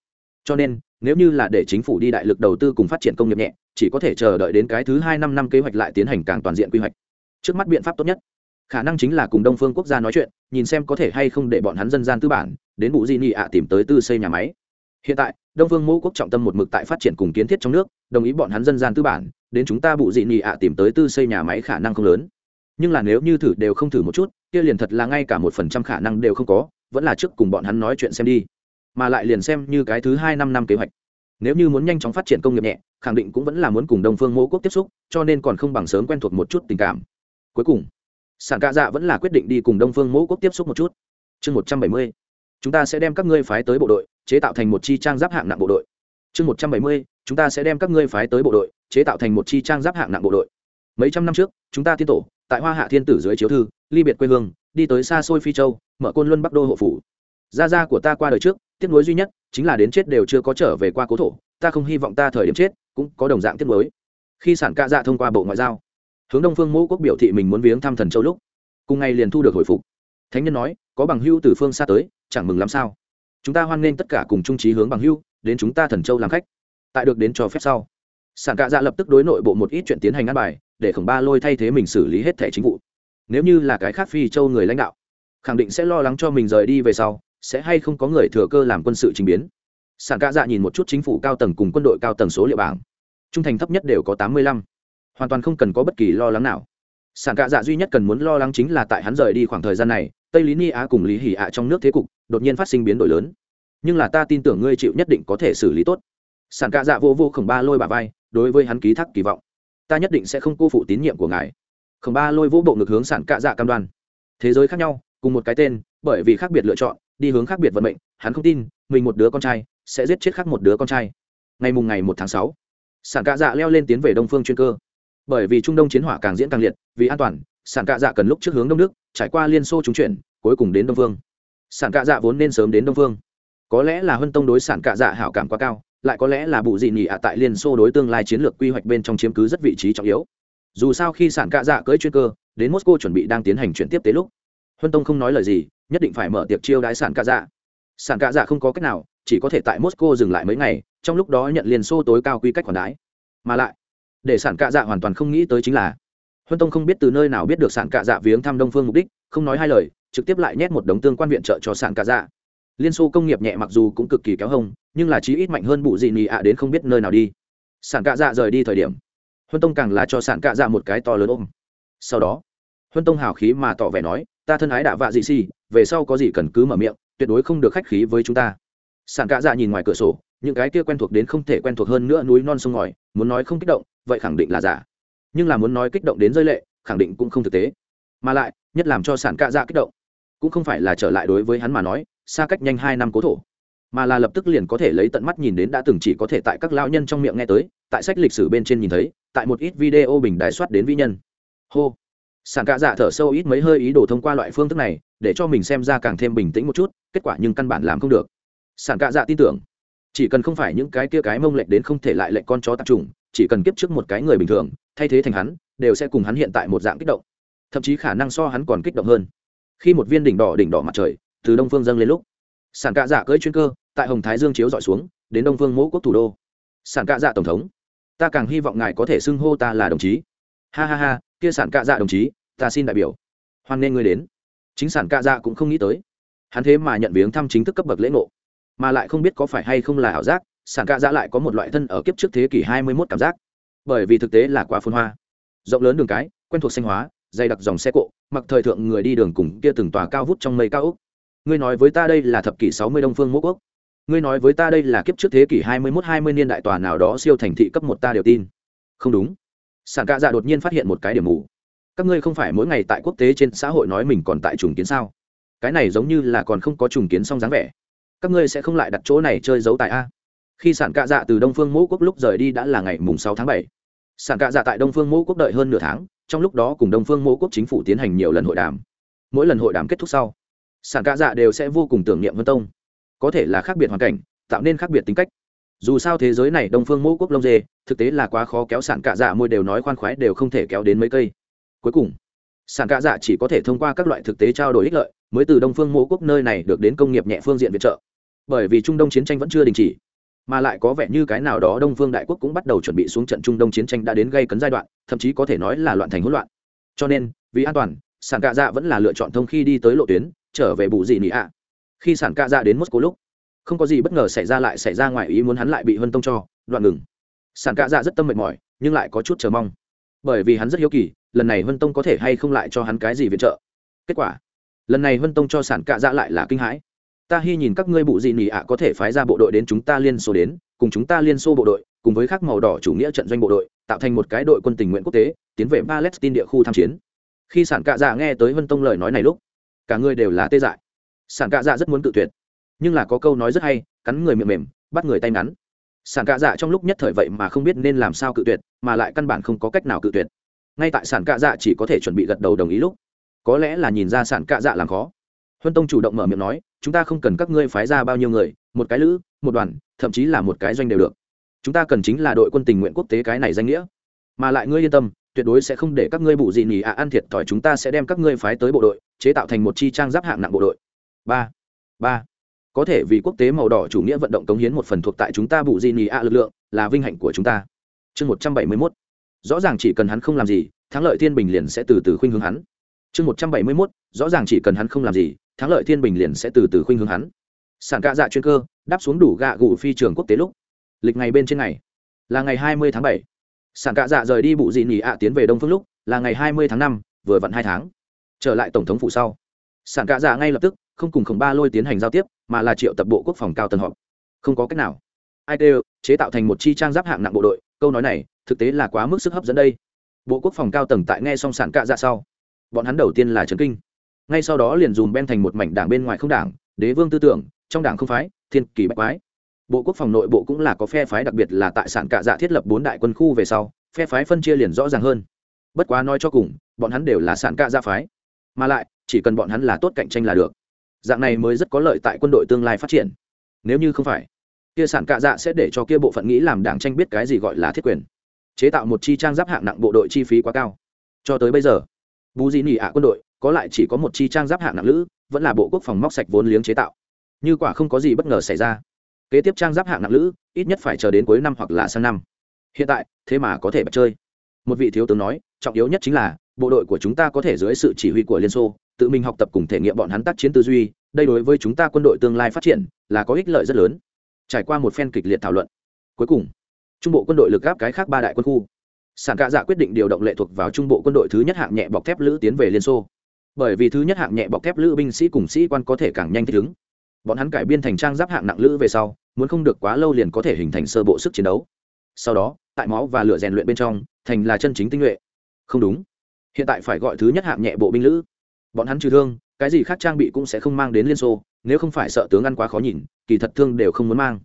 A: cho nên, nếu như là để chính phủ đi đại lực đầu tư cùng phát triển công nghiệp nhẹ, chỉ có thể chờ đợi đến cái thứ hai năm năm kế hoạch lại tiến hành càng toàn diện quy hoạch. Trước mắt biện pháp tốt nhất, khả năng chính là cùng đông phương quốc gia nói chuyện, nhìn xem có thể hay không để bọn hắn dân gian tư bản, đến bụ di nị ạ tìm tới tư xây nhà máy. Hiện tại, đông phương mẫu quốc trọng tâm một mực tại phát triển cùng kiến thiết trong nước, đồng ý bọn hắn dân gian tư bản, đến chúng ta bụ dị nị ạ tìm tới tư xây nhà máy khả năng không lớn. Nhưng là nếu như thử đều không thử một chút, kia liền thật là ngay cả một phần trăm khả năng đều không có, vẫn là trước cùng bọn hắn nói chuyện xem đi mà lại liền xem như cái thứ hai năm năm kế hoạch. Nếu như muốn nhanh chóng phát triển công nghiệp nhẹ, khẳng định cũng vẫn là muốn cùng đông phương mẫu quốc tiếp xúc, cho nên còn không bằng sớm quen thuộc một chút tình cảm. Cuối cùng, sản cạ dạ vẫn là quyết định đi cùng đông phương mẫu quốc tiếp xúc một chút. Chương một trăm bảy mươi, chúng ta sẽ đem các ngươi phái tới bộ đội, chế tạo thành một chi trang giáp hạng nặng bộ đội. Chương một trăm bảy mươi, chúng ta sẽ đem các ngươi phái tới bộ đội, chế tạo thành một chi trang giáp hạng nặng bộ đội. Mấy trăm năm trước, chúng ta tiên tổ, tại hoa hạ thiên tử dưới chiếu thư, ly biệt quê hương, đi tới xa xôi phi châu, mở côn luân bắc đô hộ phủ. Gia gia của ta qua đời trước tiếc nuối duy nhất chính là đến chết đều chưa có trở về qua cố thổ, ta không hy vọng ta thời điểm chết cũng có đồng dạng tiếc nuối. Khi sản ca dạ thông qua bộ ngoại giao, hướng đông phương mẫu quốc biểu thị mình muốn viếng thăm thần châu lúc, cùng ngày liền thu được hồi phục. Thánh nhân nói, có bằng hưu từ phương xa tới, chẳng mừng lắm sao? Chúng ta hoan nghênh tất cả cùng trung trí hướng bằng hưu, đến chúng ta thần châu làm khách. Tại được đến cho phép sau. Sản cạ dạ lập tức đối nội bộ một ít chuyện tiến hành ăn bài, để khổng ba lôi thay thế mình xử lý hết thẻ chính vụ. Nếu như là cái khác phi châu người lãnh đạo, khẳng định sẽ lo lắng cho mình rời đi về sau sẽ hay không có người thừa cơ làm quân sự trình biến? Sản ca dạ nhìn một chút chính phủ cao tầng cùng quân đội cao tầng số liệu bảng. Trung thành thấp nhất đều có tám mươi lăm. Hoàn toàn không cần có bất kỳ lo lắng nào. Sản cạ dạ duy nhất cần muốn lo lắng chính là tại hắn rời đi khoảng thời gian này, tây lý ni á cùng lý hỉ ạ trong nước thế cục đột nhiên phát sinh biến đổi lớn. Nhưng là ta tin tưởng ngươi chịu nhất định có thể xử lý tốt. Sản cạ dạ vô vô khổng ba lôi bà vai, đối với hắn ký thác kỳ vọng. Ta nhất định sẽ không cô phụ tín nhiệm của ngài. Khổng ba lôi vỗ bộ ngực hướng sản cạ dạ cam đoan. Thế giới khác nhau, cùng một cái tên, bởi vì khác biệt lựa chọn đi hướng khác biệt vận mệnh, hắn không tin, mình một đứa con trai sẽ giết chết khác một đứa con trai. Ngày mùng ngày một tháng sáu sản cạ dạ leo lên tiến về đông phương chuyên cơ. Bởi vì trung đông chiến hỏa càng diễn càng liệt, vì an toàn sản cạ dạ cần lúc trước hướng đông nước trải qua liên xô trúng chuyển, cuối cùng đến đông phương. Sản cạ dạ vốn nên sớm đến đông phương. Có lẽ là huân tông đối sản cạ dạ hảo cảm quá cao, lại có lẽ là bụ dị nhị ạ tại liên xô đối tương lai chiến lược quy hoạch bên trong chiếm cứ rất vị trí trọng yếu. Dù sao khi sản cạ dạ cưỡi chuyên cơ, đến moscow chuẩn bị đang tiến hành chuyển tiếp tế lúc huân tông không nói lời gì, nhất định phải mở tiệc chiêu đãi sản ca dạ. Sản ca dạ không có cách nào, chỉ có thể tại moscow dừng lại mấy ngày, trong lúc đó nhận liên xô tối cao quy cách khoản đái mà lại, để sản ca dạ hoàn toàn không nghĩ tới chính là, huân tông không biết từ nơi nào biết được sản ca dạ viếng thăm đông phương mục đích, không nói hai lời, trực tiếp lại nhét một đống tương quan viện trợ cho sản ca dạ. Liên xô công nghiệp nhẹ mặc dù cũng cực kỳ kéo hông, nhưng là chí ít mạnh hơn bụ dị nị ạ đến không biết nơi nào đi. Sản cạ dạ rời đi thời điểm, huân tông càng là cho sản cạ dạ một cái to lớn ôm. Sau đó, huân tông hào khí mà tỏ vẻ nói ta thân ái đạ vạ dị xì, về sau có gì cần cứ mở miệng, tuyệt đối không được khách khí với chúng ta. Sản cạ dạ nhìn ngoài cửa sổ, những cái kia quen thuộc đến không thể quen thuộc hơn nữa núi non sông ngòi, muốn nói không kích động, vậy khẳng định là giả. Nhưng là muốn nói kích động đến rơi lệ, khẳng định cũng không thực tế. Mà lại, nhất làm cho sản cạ dạ kích động, cũng không phải là trở lại đối với hắn mà nói, xa cách nhanh hai năm cố thổ, mà là lập tức liền có thể lấy tận mắt nhìn đến đã từng chỉ có thể tại các lão nhân trong miệng nghe tới, tại sách lịch sử bên trên nhìn thấy, tại một ít video bình đài soát đến vi nhân. Hô sản cạ dạ thở sâu ít mấy hơi ý đồ thông qua loại phương thức này, để cho mình xem ra càng thêm bình tĩnh một chút, kết quả nhưng căn bản làm không được. Sản cạ dạ tin tưởng, chỉ cần không phải những cái kia cái mông lệch đến không thể lại lệnh con chó tạp trùng chỉ cần kiếp trước một cái người bình thường, thay thế thành hắn, đều sẽ cùng hắn hiện tại một dạng kích động. Thậm chí khả năng so hắn còn kích động hơn. Khi một viên đỉnh đỏ đỉnh đỏ mặt trời, từ đông phương dâng lên lúc sản cạ dạ cưỡi chuyên cơ, tại hồng thái dương chiếu dọi xuống, đến đông phương mỗ quốc thủ đô. Sản cạ dạ tổng thống, ta càng hy vọng ngài có thể xưng hô ta là đồng chí. Ha ha ha kia sản cạ dạ đồng chí, ta xin đại biểu. Hoan nghênh ngươi đến. Chính sản cạ dạ cũng không nghĩ tới. Hắn thế mà nhận viếng thăm chính thức cấp bậc lễ ngộ. Mà lại không biết có phải hay không là ảo giác, sản cạ dạ lại có một loại thân ở kiếp trước thế kỷ hai mươi 21 cảm giác. Bởi vì thực tế là quá phun hoa. Rộng lớn đường cái, quen thuộc xanh hóa, dày đặc dòng xe cộ, mặc thời thượng người đi đường cùng kia từng tòa cao vút trong mây cao úc ngươi nói với ta đây là thập kỷ sáu mươi đông phương mẫu quốc. Ngươi nói với ta đây là kiếp trước thế kỷ hai mươi mốt hai mươi niên đại tòa nào đó siêu thành thị cấp một ta đều tin. Không đúng sản cạ dạ đột nhiên phát hiện một cái điểm mù. Các ngươi không phải mỗi ngày tại quốc tế trên xã hội nói mình còn tại trùng kiến sao? Cái này giống như là còn không có trùng kiến xong dáng vẻ. Các ngươi sẽ không lại đặt chỗ này chơi giấu tại a? Khi sản cạ dạ từ đông phương mẫu quốc lúc rời đi đã là ngày mùng sáu tháng bảy. Sản cạ dạ tại đông phương mẫu quốc đợi hơn nửa tháng, trong lúc đó cùng đông phương mẫu quốc chính phủ tiến hành nhiều lần hội đàm. Mỗi lần hội đàm kết thúc sau sản cạ dạ đều sẽ vô cùng tưởng niệm vân tông. Có thể là khác biệt hoàn cảnh, tạo nên khác biệt tính cách dù sao thế giới này đông phương mẫu quốc lông dê, thực tế là quá khó kéo sản cạ dạ môi đều nói khoan khoái đều không thể kéo đến mấy cây. Cuối cùng sản cạ dạ chỉ có thể thông qua các loại thực tế trao đổi ích lợi mới từ đông phương mẫu quốc nơi này được đến công nghiệp nhẹ phương diện viện trợ. Bởi vì trung đông chiến tranh vẫn chưa đình chỉ, mà lại có vẻ như cái nào đó đông phương đại quốc cũng bắt đầu chuẩn bị xuống trận trung đông chiến tranh đã đến gây cấn giai đoạn, thậm chí có thể nói là loạn thành hỗn loạn. Cho nên, vì an toàn sản cạ dạ vẫn là lựa chọn thông khi đi tới lộ tuyến, trở về bù dị nị ạ. Khi sản cạ dạ đến moscow lúc không có gì bất ngờ xảy ra lại xảy ra ngoài ý muốn hắn lại bị hân tông cho đoạn ngừng. Sản cạ dạ rất tâm mệt mỏi, nhưng lại có chút chờ mong. Bởi vì hắn rất hiếu kỳ, lần này hân tông có thể hay không lại cho hắn cái gì viện trợ. Kết quả, lần này hân tông cho sản cạ dạ lại là kinh hãi. Ta hy nhìn các ngươi bụ dị nỉ ạ có thể phái ra bộ đội đến chúng ta liên xô đến, cùng chúng ta liên xô bộ đội, cùng với các màu đỏ chủ nghĩa trận doanh bộ đội, tạo thành một cái đội quân tình nguyện quốc tế, tiến về palestine địa khu tham chiến. Khi sản cạ dạ nghe tới vân tông lời nói này lúc, cả người đều là tê dại. Sản cạ dạ rất muốn cự tuyệt nhưng là có câu nói rất hay, cắn người miệng mềm, bắt người tay ngắn. Sản cạ dạ trong lúc nhất thời vậy mà không biết nên làm sao cự tuyệt, mà lại căn bản không có cách nào cự tuyệt. Ngay tại sản cạ dạ chỉ có thể chuẩn bị gật đầu đồng ý lúc, có lẽ là nhìn ra sản cạ dạ làm khó. Huân tông chủ động mở miệng nói, chúng ta không cần các ngươi phái ra bao nhiêu người, một cái lữ, một đoàn, thậm chí là một cái doanh đều được. Chúng ta cần chính là đội quân tình nguyện quốc tế cái này danh nghĩa. Mà lại ngươi yên tâm, tuyệt đối sẽ không để các ngươi bụ gì nhỉ ạ ăn thiệt thòi, chúng ta sẽ đem các ngươi phái tới bộ đội, chế tạo thành một chi trang giáp hạng nặng bộ đội. Ba ba có thể vì quốc tế màu đỏ chủ nghĩa vận động cống hiến một phần thuộc tại chúng ta bù di nì a lực lượng, là vinh hạnh của chúng ta. Chương một trăm bảy mươi mốt. Rõ ràng chỉ cần hắn không làm gì, thắng lợi thiên bình liền sẽ từ từ khuynh hướng hắn. Chương một trăm bảy mươi mốt. Rõ ràng chỉ cần hắn không làm gì, thắng lợi thiên bình liền sẽ từ từ khuynh hướng hắn. Sản cạ dạ chuyên cơ, đáp xuống đủ gạ gù phi trường quốc tế lúc. Lịch ngày bên trên ngày. Là ngày hai mươi tháng bảy. Sản cạ dạ rời đi bụ dị nỉ ạ tiến về đông phương lúc, là ngày hai mươi tháng năm, vừa vặn hai tháng. Trở lại tổng thống phụ sau. Sản cạ dạ ngay lập tức không cùng khổng ba lôi tiến hành giao tiếp, mà là triệu tập bộ quốc phòng cao tầng họp. Không có cách nào. Ai đều, chế tạo thành một chi trang giáp hạng nặng bộ đội, câu nói này, thực tế là quá mức sức hấp dẫn đây. Bộ quốc phòng cao tầng tại nghe xong sản cạ ra sau, bọn hắn đầu tiên là trấn kinh. Ngay sau đó liền dùm ben thành một mảnh đảng bên ngoài không đảng, đế vương tư tưởng, trong đảng không phái, thiên kỳ bách quái. Bộ quốc phòng nội bộ cũng là có phe phái đặc biệt là tại sản cạ dạ thiết lập bốn đại quân khu về sau, phe phái phân chia liền rõ ràng hơn. Bất quá nói cho cùng, bọn hắn đều là sản cạ dạ phái. Mà lại, chỉ cần bọn hắn là tốt cạnh tranh là được dạng này mới rất có lợi tại quân đội tương lai phát triển. Nếu như không phải, kia sản cạ dạ sẽ để cho kia bộ phận nghĩ làm đảng tranh biết cái gì gọi là thiết quyền. Chế tạo một chi trang giáp hạng nặng bộ đội chi phí quá cao. Cho tới bây giờ bù di nỉ ạ quân đội có lại chỉ có một chi trang giáp hạng nặng lữ, vẫn là bộ quốc phòng móc sạch vốn liếng chế tạo. Như quả không có gì bất ngờ xảy ra. Kế tiếp trang giáp hạng nặng lữ, ít nhất phải chờ đến cuối năm hoặc là sang năm. Hiện tại, thế mà có thể bật chơi. Một vị thiếu tướng nói, trọng yếu nhất chính là, bộ đội của chúng ta có thể dưới sự chỉ huy của liên xô tự mình học tập cùng thể nghiệm bọn hắn tác chiến tư duy, đây đối với chúng ta quân đội tương lai phát triển là có ích lợi rất lớn. Trải qua một phen kịch liệt thảo luận, cuối cùng, trung bộ quân đội lực gáp cái khác ba đại quân khu. Sản cạ dạ quyết định điều động lệ thuộc vào trung bộ quân đội thứ nhất hạng nhẹ bọc thép lữ tiến về liên xô. Bởi vì thứ nhất hạng nhẹ bọc thép lữ binh sĩ cùng sĩ quan có thể càng nhanh thích ứng. Bọn hắn cải biên thành trang giáp hạng nặng lữ về sau, muốn không được quá lâu liền có thể hình thành sơ bộ sức chiến đấu. Sau đó, tại máu và lửa rèn luyện bên trong, thành là chân chính tinh nhuệ. Không đúng. Hiện tại phải gọi thứ nhất hạng nhẹ bộ binh lữ bọn hắn trừ thương, cái gì khác trang bị cũng sẽ không mang đến liên xô, nếu không phải sợ tướng ăn quá khó nhìn, kỳ thật thương đều không muốn mang.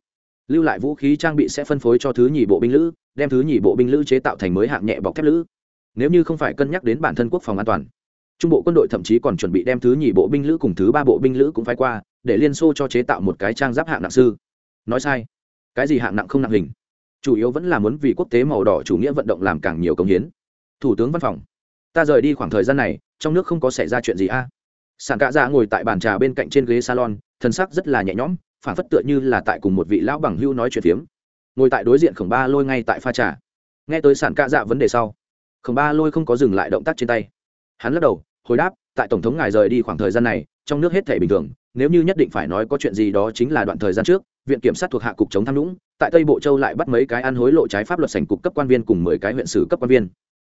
A: Lưu lại vũ khí trang bị sẽ phân phối cho thứ nhì bộ binh lữ, đem thứ nhì bộ binh lữ chế tạo thành mới hạng nhẹ bọc thép lữ. Nếu như không phải cân nhắc đến bản thân quốc phòng an toàn, trung bộ quân đội thậm chí còn chuẩn bị đem thứ nhì bộ binh lữ cùng thứ ba bộ binh lữ cũng phái qua, để liên xô cho chế tạo một cái trang giáp hạng nặng sư. Nói sai, cái gì hạng nặng không nặng hình? Chủ yếu vẫn là muốn vì quốc tế màu đỏ chủ nghĩa vận động làm càng nhiều công hiến. Thủ tướng văn phòng, ta rời đi khoảng thời gian này trong nước không có xảy ra chuyện gì a? À? sản cạ dạ ngồi tại bàn trà bên cạnh trên ghế salon thân sắc rất là nhẹ nhõm phản phất tựa như là tại cùng một vị lão bằng hưu nói chuyện phiếm. Ngồi tại đối diện khổng ba lôi ngay tại pha trà. Nghe tới sản cạ dạ vấn đề sau, khổng ba lôi không có dừng lại động tác trên tay. Hắn lắc đầu, hồi đáp, tại tổng thống ngài rời đi khoảng thời gian này, trong nước hết thể bình thường, nếu như nhất định phải nói có chuyện gì đó chính là đoạn thời gian trước, viện kiểm sát thuộc hạ cục chống tham nhũng, tại tây bộ châu lại bắt mấy cái ăn hối lộ trái pháp luật sành cục cấp quan viên cùng mười cái huyện sử cấp quan viên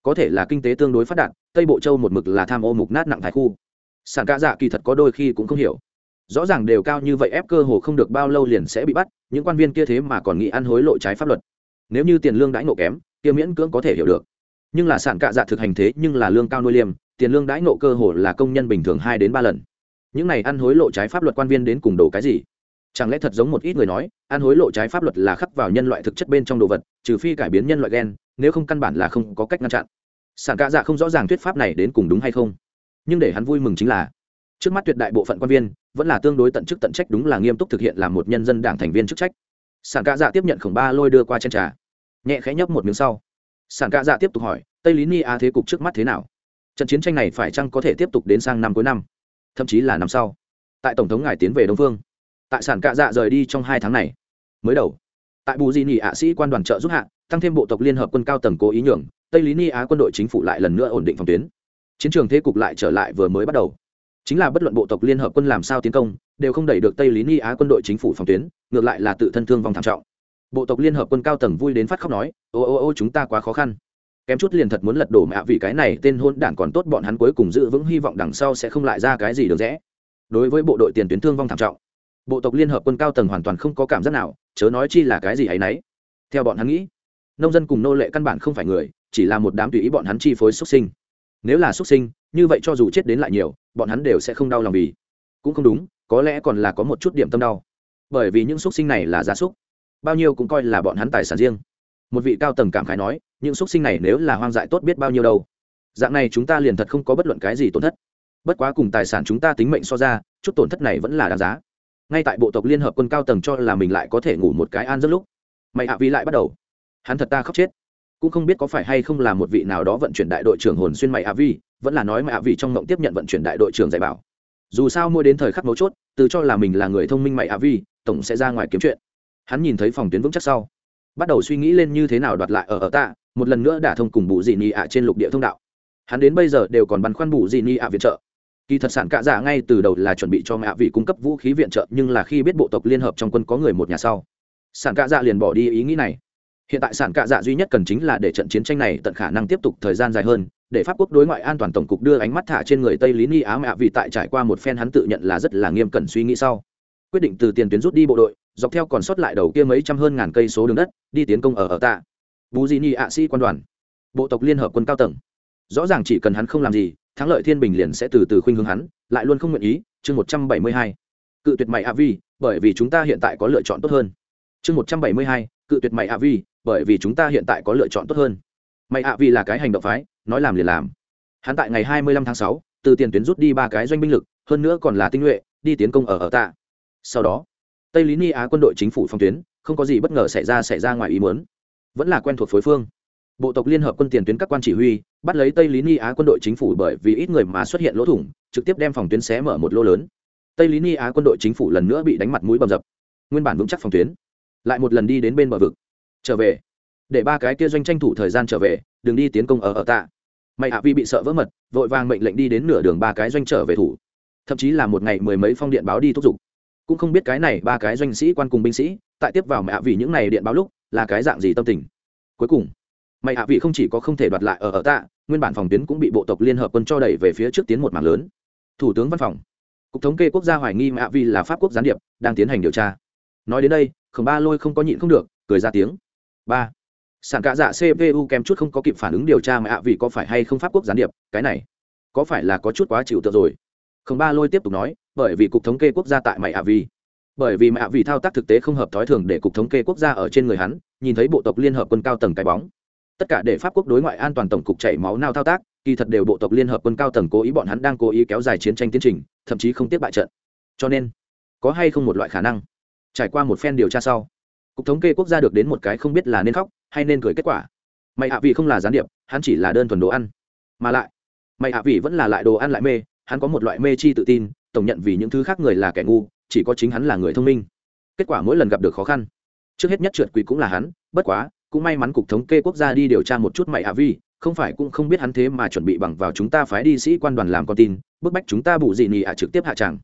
A: có thể là kinh tế tương đối phát đạt, tây bộ châu một mực là tham ô mục nát nặng thái khu. Sản ca dạ kỳ thật có đôi khi cũng không hiểu. Rõ ràng đều cao như vậy ép cơ hồ không được bao lâu liền sẽ bị bắt, những quan viên kia thế mà còn nghĩ ăn hối lộ trái pháp luật. Nếu như tiền lương đãi ngộ kém, kia miễn cưỡng có thể hiểu được. Nhưng là sản cạ dạ thực hành thế nhưng là lương cao nuôi liêm tiền lương đãi ngộ cơ hồ là công nhân bình thường hai đến ba lần. Những này ăn hối lộ trái pháp luật quan viên đến cùng đồ cái gì? Chẳng lẽ thật giống một ít người nói, ăn hối lộ trái pháp luật là khắc vào nhân loại thực chất bên trong đồ vật, trừ phi cải biến nhân loại gen, nếu không căn bản là không có cách ngăn chặn. Sản cạ dạ không rõ ràng thuyết pháp này đến cùng đúng hay không. Nhưng để hắn vui mừng chính là, trước mắt tuyệt đại bộ phận quan viên, vẫn là tương đối tận chức tận trách đúng là nghiêm túc thực hiện làm một nhân dân đảng thành viên chức trách. Sản cạ dạ tiếp nhận khổng ba lôi đưa qua chân trà. Nhẹ khẽ nhấp một miếng sau. Sản cạ dạ tiếp tục hỏi, tây lý ni a thế cục trước mắt thế nào? Trận chiến tranh này phải chăng có thể tiếp tục đến sang năm cuối năm? Thậm chí là năm sau. Tại tổng thống ngài tiến về đông phương tại sản cạ dạ rời đi trong hai tháng này. Mới đầu, tại bù di nỉ ạ sĩ quan đoàn trợ giúp hạ, tăng thêm bộ tộc liên hợp quân cao tầng cố ý nhường tây lý ni á quân đội chính phủ lại lần nữa ổn định phòng tuyến. Chiến trường thế cục lại trở lại vừa mới bắt đầu. Chính là bất luận bộ tộc liên hợp quân làm sao tiến công, đều không đẩy được tây lý ni á quân đội chính phủ phòng tuyến, ngược lại là tự thân thương vong thảm trọng. Bộ tộc liên hợp quân cao tầng vui đến phát khóc nói, ô ô ô, chúng ta quá khó khăn. Kém chút liền thật muốn lật đổ mẹ vì cái này, tên hôn đản còn tốt bọn hắn cuối cùng giữ vững hy vọng đằng sau sẽ không lại ra cái gì được rẽ. Đối với bộ đội tiền tuyến thương vong thảm trọng bộ tộc liên hợp quân cao tầng hoàn toàn không có cảm giác nào, chớ nói chi là cái gì ấ y n ấ y theo bọn hắn nghĩ, nông dân cùng nô lệ căn bản không phải người, chỉ là một đám tùy ý bọn hắn chi phối xuất sinh. Nếu là xuất sinh, như vậy cho dù chết đến lại nhiều, bọn hắn đều sẽ không đau lòng vì. Cũng không đúng, có lẽ còn là có một chút điểm tâm đau. Bởi vì những xuất sinh này là gia súc, bao nhiêu cũng coi là bọn hắn tài sản riêng. Một vị cao tầng cảm khái nói, những xuất sinh này nếu là hoang dại tốt biết bao nhiêu đâu. Dạng này chúng ta liền thật không có bất luận cái gì tổn thất. Bất quá cùng tài sản chúng ta tính mệnh so ra, chút tổn thất này vẫn là đáng giá ngay tại bộ tộc liên hợp quân cao tầng cho là mình lại có thể ngủ một cái an rất lúc, mày hạ vi lại bắt đầu. Hắn thật ta khóc chết. Cũng không biết có phải hay không là một vị nào đó vận chuyển đại đội trưởng hồn xuyên mày hạ vi vẫn là nói mày hạ vi trong mộng tiếp nhận vận chuyển đại đội trưởng dạy bảo. Dù sao mua đến thời khắc mấu chốt, từ cho là mình là người thông minh mày hạ vi tổng sẽ ra ngoài kiếm chuyện. Hắn nhìn thấy phòng tuyến vững chắc sau, bắt đầu suy nghĩ lên như thế nào đoạt lại ở ở tạ một lần nữa đả thông cùng bù dị nị ạ trên lục địa thông đạo. Hắn đến bây giờ đều còn băn khoăn bù dị nị ạ viện trợ kỳ thật sản cạ dạ ngay từ đầu là chuẩn bị cho mẹ vị cung cấp vũ khí viện trợ, nhưng là khi biết bộ tộc liên hợp trong quân có người một nhà sau sản cạ dạ liền bỏ đi ý nghĩ này. Hiện tại sản cạ dạ duy nhất cần chính là để trận chiến tranh này tận khả năng tiếp tục thời gian dài hơn, để pháp quốc đối ngoại an toàn tổng cục đưa ánh mắt thả trên người tây lý ni á mẹ vị tại trải qua một phen hắn tự nhận là rất là nghiêm cẩn suy nghĩ sau, quyết định từ tiền tuyến rút đi bộ đội, dọc theo còn sót lại đầu kia mấy trăm hơn ngàn cây số đường đất, đi tiến công ở ở tạ. Bù di ni ạ sĩ quan đoàn, bộ tộc liên hợp quân cao tầng. Rõ ràng chỉ cần hắn không làm gì thắng lợi thiên bình liền sẽ từ từ khuynh hướng hắn, lại luôn không nguyện ý, chương một trăm bảy mươi hai, cự tuyệt mày a vi bởi vì chúng ta hiện tại có lựa chọn tốt hơn. Chương một trăm bảy mươi hai, cự tuyệt mày a vi bởi vì chúng ta hiện tại có lựa chọn tốt hơn. Mày a vi là cái hành động phái, nói làm liền làm. Hắn tại ngày hai mươi lăm tháng sáu, từ tiền tuyến rút đi ba cái doanh binh lực, hơn nữa còn là tinh nhuệ, đi tiến công ở ở tạ. Sau đó, tây lý ni á quân đội chính phủ phong tuyến, không có gì bất ngờ xảy ra xảy ra ngoài ý muốn. Vẫn là quen thuộc phối phương bộ tộc liên hợp quân tiền tuyến các quan chỉ huy, bắt lấy tây lý ni á quân đội chính phủ bởi vì ít người mà xuất hiện lỗ thủng, trực tiếp đem phòng tuyến xé mở một lỗ lớn. Tây lý ni á quân đội chính phủ lần nữa bị đánh mặt mũi bầm dập. Nguyên bản vững chắc phòng tuyến, lại một lần đi đến bên bờ vực. Trở về. Để ba cái kia doanh tranh thủ thời gian trở về, đừng đi tiến công ở ở tạ. Mày hạ vi bị sợ vỡ mật, vội vàng mệnh lệnh đi đến nửa đường ba cái doanh trở về thủ. Thậm chí là một ngày mười mấy phong điện báo đi thúc giục. Cũng không biết cái này ba cái doanh sĩ quan cùng binh sĩ, tại tiếp vào mẹ vì những này điện báo lúc, là cái dạng gì tâm tình. Cuối cùng mày hạ vị không chỉ có không thể đoạt lại ở ở tạ, nguyên bản phòng tuyến cũng bị bộ tộc liên hợp quân cho đẩy về phía trước tiến một mảng lớn. Thủ tướng văn phòng. Cục thống kê quốc gia hoài nghi mạ vị là pháp quốc gián điệp, đang tiến hành điều tra. Nói đến đây, khổng ba lôi không có nhịn không được, cười ra tiếng. Ba. Sản cạ dạ cpu kèm chút không có kịp phản ứng điều tra mạ vị có phải hay không pháp quốc gián điệp, cái này, có phải là có chút quá chịu tượng rồi? Khổng ba lôi tiếp tục nói, bởi vì cục thống kê quốc gia tại mày ạ vi bởi vì mạ vị thao tác thực tế không hợp thói thường để cục thống kê quốc gia ở trên người hắn, nhìn thấy bộ tộc liên hợp quân cao tầng cái bóng tất cả để pháp quốc đối ngoại an toàn tổng cục chảy máu nào thao tác, kỳ thật đều bộ tộc liên hợp quân cao tầng cố ý bọn hắn đang cố ý kéo dài chiến tranh tiến trình, thậm chí không tiếp bại trận. Cho nên, có hay không một loại khả năng? Trải qua một phen điều tra sau, cục thống kê quốc gia được đến một cái không biết là nên khóc hay nên cười kết quả. Mày hạ vị không là gián điệp, hắn chỉ là đơn thuần đồ ăn. Mà lại mày hạ vị vẫn là lại đồ ăn lại mê, hắn có một loại mê chi tự tin, tổng nhận vì những thứ khác người là kẻ ngu, chỉ có chính hắn là người thông minh. Kết quả mỗi lần gặp được khó khăn. Trước hết nhất trượt quỷ cũng là hắn, bất quá cũng may mắn cục thống kê quốc gia đi điều tra một chút mày hạ vi, không phải cũng không biết hắn thế mà chuẩn bị bằng vào chúng ta phái đi sĩ quan đoàn làm con tin, bức bách chúng ta bù gì nị ạ trực tiếp hạ tràng.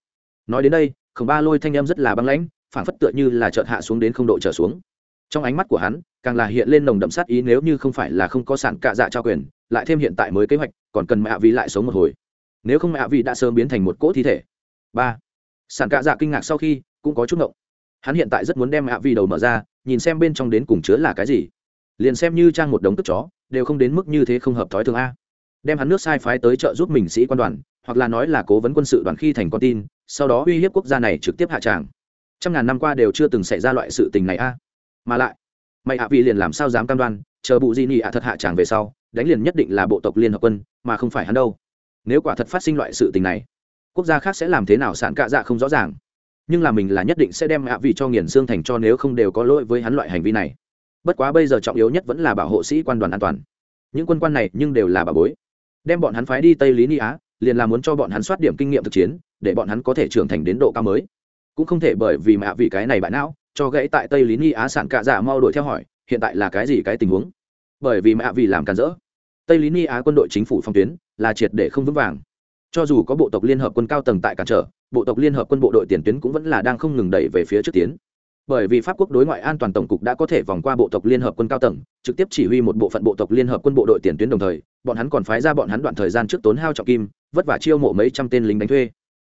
A: Nói đến đây, khổng ba lôi thanh em rất là băng lãnh phản phất tựa như là chợt hạ xuống đến không độ trở xuống. Trong ánh mắt của hắn, càng là hiện lên nồng đậm sát ý nếu như không phải là không có sản cạ dạ trao quyền, lại thêm hiện tại mới kế hoạch, còn cần mẹ vị lại sống một hồi. Nếu không mẹ vị đã sớm biến thành một cỗ thi thể. Ba. Sản cạ dạ kinh ngạc sau khi, cũng có chút ngộng. Hắn hiện tại rất muốn đem mẹ vị đầu mở ra nhìn xem bên trong đến cùng chứa là cái gì. Liền xem như trang một đống tức chó, đều không đến mức như thế không hợp thói thường a. Đem hắn nước sai phái tới trợ giúp mình sĩ quan đoàn, hoặc là nói là cố vấn quân sự đoàn khi thành con tin, sau đó uy hiếp quốc gia này trực tiếp hạ tràng. Trăm ngàn năm qua đều chưa từng xảy ra loại sự tình này a. Mà lại, mày hạ vị liền làm sao dám cam đoan, chờ bụ di nị ạ thật hạ tràng về sau, đánh liền nhất định là bộ tộc liên hợp quân, mà không phải hắn đâu. Nếu quả thật phát sinh loại sự tình này, quốc gia khác sẽ làm thế nào sản cạ dạ không rõ ràng nhưng là mình là nhất định sẽ đem hạ vị cho nghiền xương thành cho nếu không đều có lỗi với hắn loại hành vi này. Bất quá bây giờ trọng yếu nhất vẫn là bảo hộ sĩ quan đoàn an toàn. Những quân quan này nhưng đều là bà bối. Đem bọn hắn phái đi tây lý ni á, liền là muốn cho bọn hắn soát điểm kinh nghiệm thực chiến, để bọn hắn có thể trưởng thành đến độ cao mới. Cũng không thể bởi vì mạ vì cái này bại não, cho gãy tại tây lý ni á sản cạ dạ mau đuổi theo hỏi, hiện tại là cái gì cái tình huống? Bởi vì mạ vì làm càn rỡ. Tây lý ni á quân đội chính phủ phong tuyến là triệt để không vững vàng cho dù có bộ tộc liên hợp quân cao tầng tại cản trở, bộ tộc liên hợp quân bộ đội tiền tuyến cũng vẫn là đang không ngừng đẩy về phía trước tiến. Bởi vì pháp quốc đối ngoại an toàn tổng cục đã có thể vòng qua bộ tộc liên hợp quân cao tầng, trực tiếp chỉ huy một bộ phận bộ tộc liên hợp quân bộ đội tiền tuyến đồng thời, bọn hắn còn phái ra bọn hắn đoạn thời gian trước tốn hao trọng kim, vất vả chiêu mộ mấy trăm tên lính đánh thuê.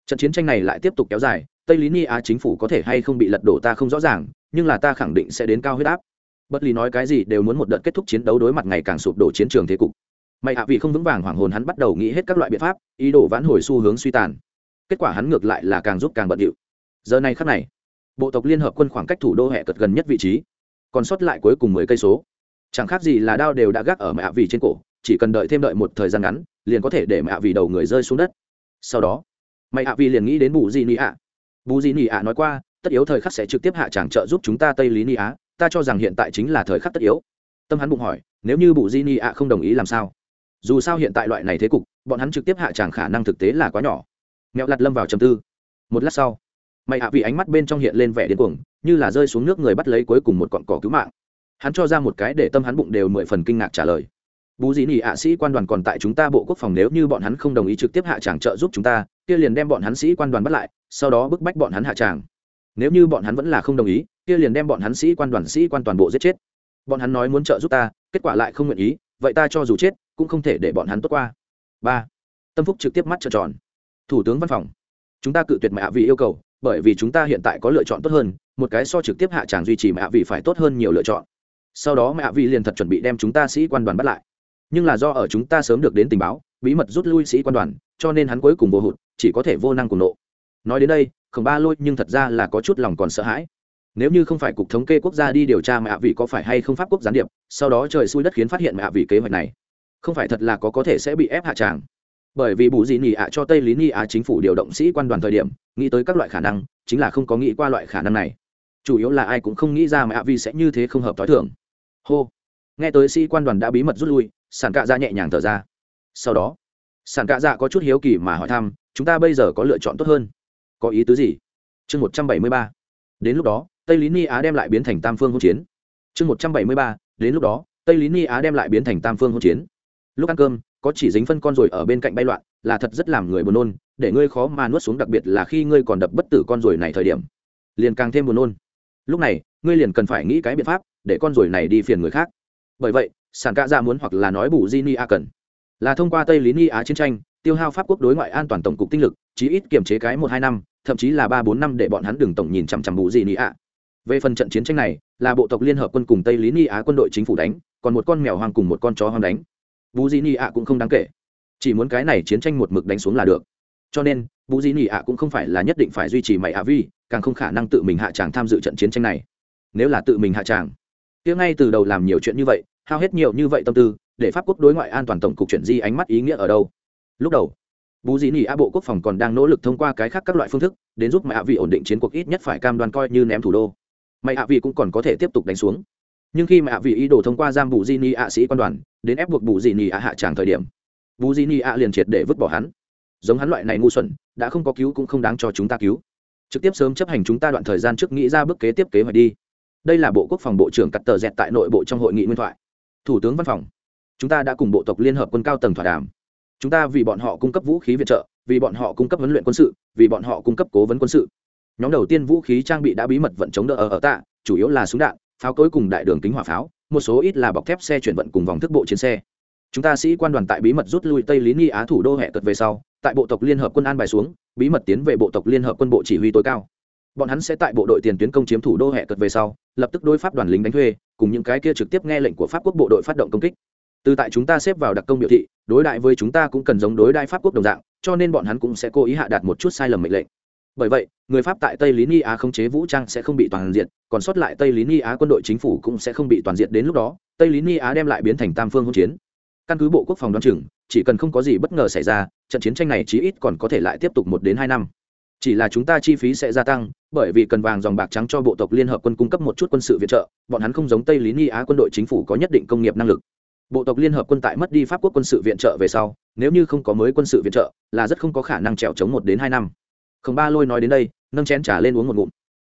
A: Trận chiến tranh này lại tiếp tục kéo dài, tây lý ni á chính phủ có thể hay không bị lật đổ ta không rõ ràng, nhưng là ta khẳng định sẽ đến cao huyết áp. Bất lý nói cái gì đều muốn một đợt kết thúc chiến đấu đối mặt ngày càng sụp đổ chiến trường thế cục mày hạ vị không vững vàng hoàng hồn hắn bắt đầu nghĩ hết các loại biện pháp, ý đồ vãn hồi xu hướng suy tàn. Kết quả hắn ngược lại là càng giúp càng bận điệu. Giờ này khắc này, bộ tộc liên hợp quân khoảng cách thủ đô hẹ cật gần nhất vị trí, còn sót lại cuối cùng mười cây số. Chẳng khác gì là đao đều đã gác ở mẹ vị trên cổ, chỉ cần đợi thêm đợi một thời gian ngắn, liền có thể để mẹ vị đầu người rơi xuống đất. Sau đó mày hạ vị liền nghĩ đến bù di nị ạ. Bù di nị ạ nói qua, tất yếu thời khắc sẽ trực tiếp hạ tràng trợ giúp chúng ta tây lý ni á ta cho rằng hiện tại chính là thời khắc tất yếu. Tâm hắn bụng hỏi, nếu như bù di ni ạ không đồng ý làm sao? Dù sao hiện tại loại này thế cục, bọn hắn trực tiếp hạ tràng khả năng thực tế là quá nhỏ. Mẹo lặt lâm vào trầm tư. Một lát sau, mày hạ vị ánh mắt bên trong hiện lên vẻ điên cuồng, như là rơi xuống nước người bắt lấy cuối cùng một cọn cỏ cứu mạng. Hắn cho ra một cái để tâm hắn bụng đều mười phần kinh ngạc trả lời. Bú dĩ nỉ ạ sĩ quan đoàn còn tại chúng ta bộ quốc phòng nếu như bọn hắn không đồng ý trực tiếp hạ tràng trợ giúp chúng ta, kia liền đem bọn hắn sĩ quan đoàn bắt lại, sau đó bức bách bọn hắn hạ tràng. Nếu như bọn hắn vẫn là không đồng ý, kia liền đem bọn hắn sĩ quan đoàn, sĩ quan toàn bộ giết chết. Bọn hắn nói muốn trợ giúp ta, kết quả lại không nguyện ý, vậy ta cho dù chết cũng không thể để bọn hắn tốt qua. Ba, tâm phúc trực tiếp mắt trợn tròn. Thủ tướng văn phòng. Chúng ta cự tuyệt mạ vì yêu cầu, bởi vì chúng ta hiện tại có lựa chọn tốt hơn, một cái so trực tiếp hạ tràng duy trì mạ vị phải tốt hơn nhiều lựa chọn. Sau đó mạ vị liền thật chuẩn bị đem chúng ta sĩ quan đoàn bắt lại. Nhưng là do ở chúng ta sớm được đến tình báo, bí mật rút lui sĩ quan đoàn, cho nên hắn cuối cùng vô hụt, chỉ có thể vô năng cùng nộ. Nói đến đây khổng ba lôi nhưng thật ra là có chút lòng còn sợ hãi. Nếu như không phải cục thống kê quốc gia đi điều tra mạ vị có phải hay không pháp quốc gián điệp, sau đó trời xui đất khiến phát hiện mạ vị kế hoạch này không phải thật là có có thể sẽ bị ép hạ tràng. Bởi vì bù dị nhị ạ cho tây lý nhị ạ chính phủ điều động sĩ quan đoàn thời điểm, nghĩ tới các loại khả năng, chính là không có nghĩ qua loại khả năng này. Chủ yếu là ai cũng không nghĩ ra mà ạ vi sẽ như thế không hợp t h o i thưởng hô. Nghe tới sĩ quan đoàn đã bí mật rút lui, sản cạ ra nhẹ nhàng thở ra. Sau đó, sản cạ dạ có chút hiếu kỳ mà hỏi thăm, chúng ta bây giờ có lựa chọn tốt hơn? Có ý tứ gì? Chương một trăm bảy mươi ba. Đến lúc đó, tây lý ni á đem lại biến thành tam phương hỗn chiến. Chương một trăm bảy mươi ba. Đến lúc đó, tây lý ni á đem lại biến thành tam phương hỗn chiến lúc ăn cơm, có chỉ dính phân con rồi ở bên cạnh bay loạn, là thật rất làm người buồn nôn, để ngươi khó mà nuốt xuống, đặc biệt là khi ngươi còn đập bất tử con ruồi này thời điểm. Liền càng thêm buồn nôn. Lúc này, ngươi liền cần phải nghĩ cái biện pháp, để con ruồi này đi phiền người khác. Bởi vậy sản cạ ra muốn hoặc là nói bù di ni a cần. Là thông qua tây lý ni á chiến tranh, tiêu hao pháp quốc đối ngoại an toàn tổng cục tinh lực, chí ít kiềm chế cái một hai năm, thậm chí là ba bốn năm để bọn hắn đừng tổng nhìn chằm chằm bù di ni a. Về phần trận chiến tranh này, là bộ tộc liên hợp quân cùng tây lý ni á quân đội chính phủ đánh, còn một con mèo hoang cùng một con chó hoang đánh bú di ni ạ cũng không đáng kể. Chỉ muốn cái này chiến tranh một mực đánh xuống là được. Cho nên, bú di ni ạ cũng không phải là nhất định phải duy trì mày ạ vi, càng không khả năng tự mình hạ tràng tham dự trận chiến tranh này. Nếu là tự mình hạ tràng tiếng ngay từ đầu làm nhiều chuyện như vậy, hao hết nhiều như vậy tâm tư, để pháp quốc đối ngoại an toàn tổng cục chuyển di ánh mắt ý nghĩa ở đâu? Lúc đầu, bú dĩ nỉ a bộ quốc phòng còn đang nỗ lực thông qua cái khác các loại phương thức, đến giúp mẹ hạ vị ổn định chiến cuộc ít nhất phải cam đoan coi như ném thủ đô. Mẹ hạ vị cũng còn có thể tiếp tục đánh xuống nhưng khi mà vì vị ý đồ thông qua giam bù di ni ạ sĩ quan đoàn, đến ép buộc bù di ni ạ hạ tràng thời điểm, bù di ni ạ liền triệt để vứt bỏ hắn. Giống hắn loại này ngu xuẩn, đã không có cứu cũng không đáng cho chúng ta cứu. Trực tiếp sớm chấp hành chúng ta đoạn thời gian trước nghĩ ra bước kế tiếp kế hoạch đi. Đây là bộ quốc phòng bộ trưởng cắt tờ dẹt tại nội bộ trong hội nghị nguyên thoại. Thủ tướng văn phòng. Chúng ta đã cùng bộ tộc liên hợp quân cao tầng thỏa đàm. Chúng ta vì bọn họ cung cấp vũ khí viện trợ, vì bọn họ cung cấp huấn luyện quân sự, vì bọn họ cung cấp cố vấn quân sự. Nhóm đầu tiên vũ khí trang bị đã bí mật vận chống đỡ ở ở tạ, chủ yếu là súng đạn pháo cối cùng đại đường kính hỏa pháo, một số ít là bọc thép xe chuyển vận cùng vòng thức bộ chiến xe. Chúng ta sĩ quan đoàn tại bí mật rút lui tây lý nghi á thủ đô hẹ cật về sau, tại bộ tộc liên hợp quân an bài xuống, bí mật tiến về bộ tộc liên hợp quân bộ chỉ huy tối cao. Bọn hắn sẽ tại bộ đội tiền tuyến công chiếm thủ đô hẹ cật về sau, lập tức đối pháp đoàn lính đánh thuê, cùng những cái kia trực tiếp nghe lệnh của pháp quốc bộ đội phát động công kích. Từ tại chúng ta xếp vào đặc công biểu thị, đối đại với chúng ta cũng cần giống đối đại pháp quốc đồng dạng, cho nên bọn hắn cũng sẽ cố ý hạ đạt một chút sai lầm mệnh lệnh bởi vậy, người pháp tại tây lý ni á không chế vũ trang sẽ không bị toàn diện còn sót lại tây lý ni á quân đội chính phủ cũng sẽ không bị toàn diện đến lúc đó, tây lý ni á đem lại biến thành tam phương hỗn chiến. Căn cứ bộ quốc phòng đoán chừng, chỉ cần không có gì bất ngờ xảy ra, trận chiến tranh này chí ít còn có thể lại tiếp tục một đến hai năm. Chỉ là chúng ta chi phí sẽ gia tăng, bởi vì cần vàng dòng bạc trắng cho bộ tộc liên hợp quân cung cấp một chút quân sự viện trợ, bọn hắn không giống tây lý ni á quân đội chính phủ có nhất định công nghiệp năng lực. Bộ tộc liên hợp quân tại mất đi pháp quốc quân sự viện trợ về sau, nếu như không có mới quân sự viện trợ, là rất không có khả năng trèo chống một đến hai năm khổng ba lôi nói đến đây, nâng chén trả lên uống một ngụm.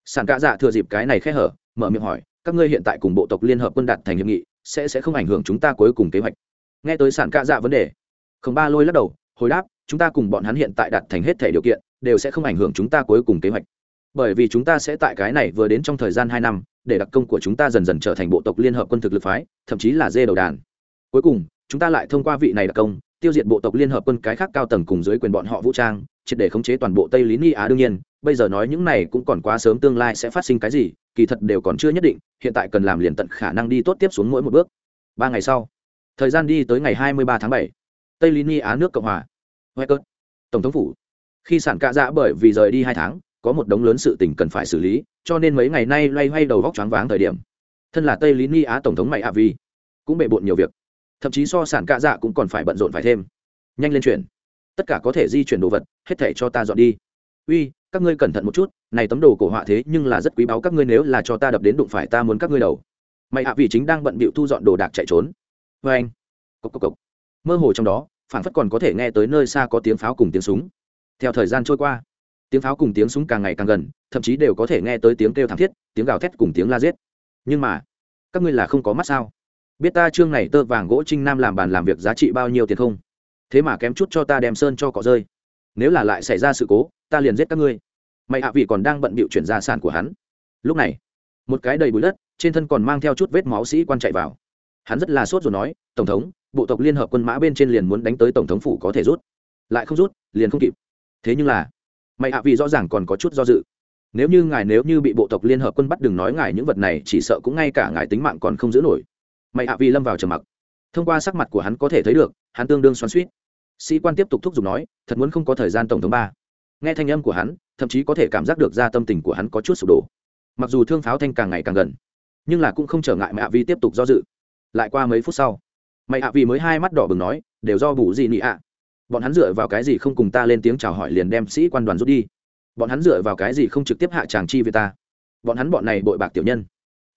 A: Sản cạ dạ thừa dịp cái này khẽ hở, mở miệng hỏi, các ngươi hiện tại cùng bộ tộc liên hợp quân đạt thành hiệp nghị, sẽ sẽ không ảnh hưởng chúng ta cuối cùng kế hoạch? Nghe tới sản cạ dạ vấn đề, khổng ba lôi lắc đầu, hồi đáp, chúng ta cùng bọn hắn hiện tại đạt thành hết thể điều kiện, đều sẽ không ảnh hưởng chúng ta cuối cùng kế hoạch. Bởi vì chúng ta sẽ tại cái này vừa đến trong thời gian hai năm, để đặc công của chúng ta dần dần trở thành bộ tộc liên hợp quân thực lực phái, thậm chí là dê đầu đàn. Cuối cùng, chúng ta lại thông qua vị này đặc công tiêu diệt bộ tộc liên hợp quân cái khác cao tầng cùng dưới quyền bọn họ vũ trang triệt để khống chế toàn bộ tây lý ni á đương nhiên. Bây giờ nói những này cũng còn quá sớm tương lai sẽ phát sinh cái gì kỳ thật đều còn chưa nhất định. Hiện tại cần làm liền tận khả năng đi tốt tiếp xuống mỗi một bước. Ba ngày sau thời gian đi tới ngày hai mươi ba tháng bảy tây lý ni á nước cộng hòa. Wecker, tổng thống phủ. Khi sản cạ dạ bởi vì rời đi hai tháng có một đống lớn sự tình cần phải xử lý cho nên mấy ngày nay loay hoay đầu vóc choáng váng thời điểm. Thân là tây lý ni á tổng thống mày hạ vi cũng bề bộn nhiều việc thậm chí so sản cạ dạ cũng còn phải bận rộn phải thêm. Nhanh lên chuyển. Tất cả có thể di chuyển đồ vật, hết thể cho ta dọn đi. Uy, các ngươi cẩn thận một chút, này tấm đồ cổ họa thế nhưng là rất quý báu, các ngươi nếu là cho ta đập đến đụng phải ta muốn các ngươi đầu. Mày hạ vị chính đang bận bịu thu dọn đồ đạc chạy trốn. Vê anh. Cộc cộc cộc. Mơ hồ trong đó phản phất còn có thể nghe tới nơi xa có tiếng pháo cùng tiếng súng. Theo thời gian trôi qua, tiếng pháo cùng tiếng súng càng ngày càng gần, thậm chí đều có thể nghe tới tiếng kêu thảm thiết, tiếng gào thét cùng tiếng la giết. Nhưng mà, các ngươi là không có mắt sao? Biết ta chương này tơ vàng gỗ trinh nam làm bàn làm việc giá trị bao nhiêu tiền không? Thế mà kém chút cho ta đem sơn cho cỏ rơi. Nếu là lại xảy ra sự cố, ta liền giết các ngươi. Mày hạ vị còn đang bận bịu chuyển gia sản của hắn. Lúc này, một cái đầy bụi đất, trên thân còn mang theo chút vết máu sĩ quan chạy vào. Hắn rất là sốt rồi nói, tổng thống, bộ tộc liên hợp quân mã bên trên liền muốn đánh tới tổng thống phủ có thể rút. Lại không rút, liền không kịp. Thế nhưng là, mày hạ vị rõ ràng còn có chút do dự. Nếu như ngài, nếu như bị bộ tộc liên hợp quân bắt đừng nói ngài những vật này, chỉ sợ cũng ngay cả ngài tính mạng còn không giữ nổi mày hạ Vi lâm vào trầm mặc. Thông qua sắc mặt của hắn có thể thấy được, hắn tương đương xoắn suýt sĩ quan tiếp tục thúc giục nói, thật muốn không có thời gian tổng thống ba. Nghe thanh âm của hắn, thậm chí có thể cảm giác được ra tâm tình của hắn có chút sụp đổ. Mặc dù thương pháo thanh càng ngày càng gần, nhưng là cũng không trở ngại mẹ ạ vi tiếp tục do dự. Lại qua mấy phút sau mày hạ vi mới hai mắt đỏ bừng nói, đều do bù gì nị ạ? Bọn hắn dựa vào cái gì không cùng ta lên tiếng chào hỏi liền đem sĩ quan đoàn rút đi? Bọn hắn dựa vào cái gì không trực tiếp hạ tràng chi về ta? Bọn hắn bọn này bội bạc tiểu nhân.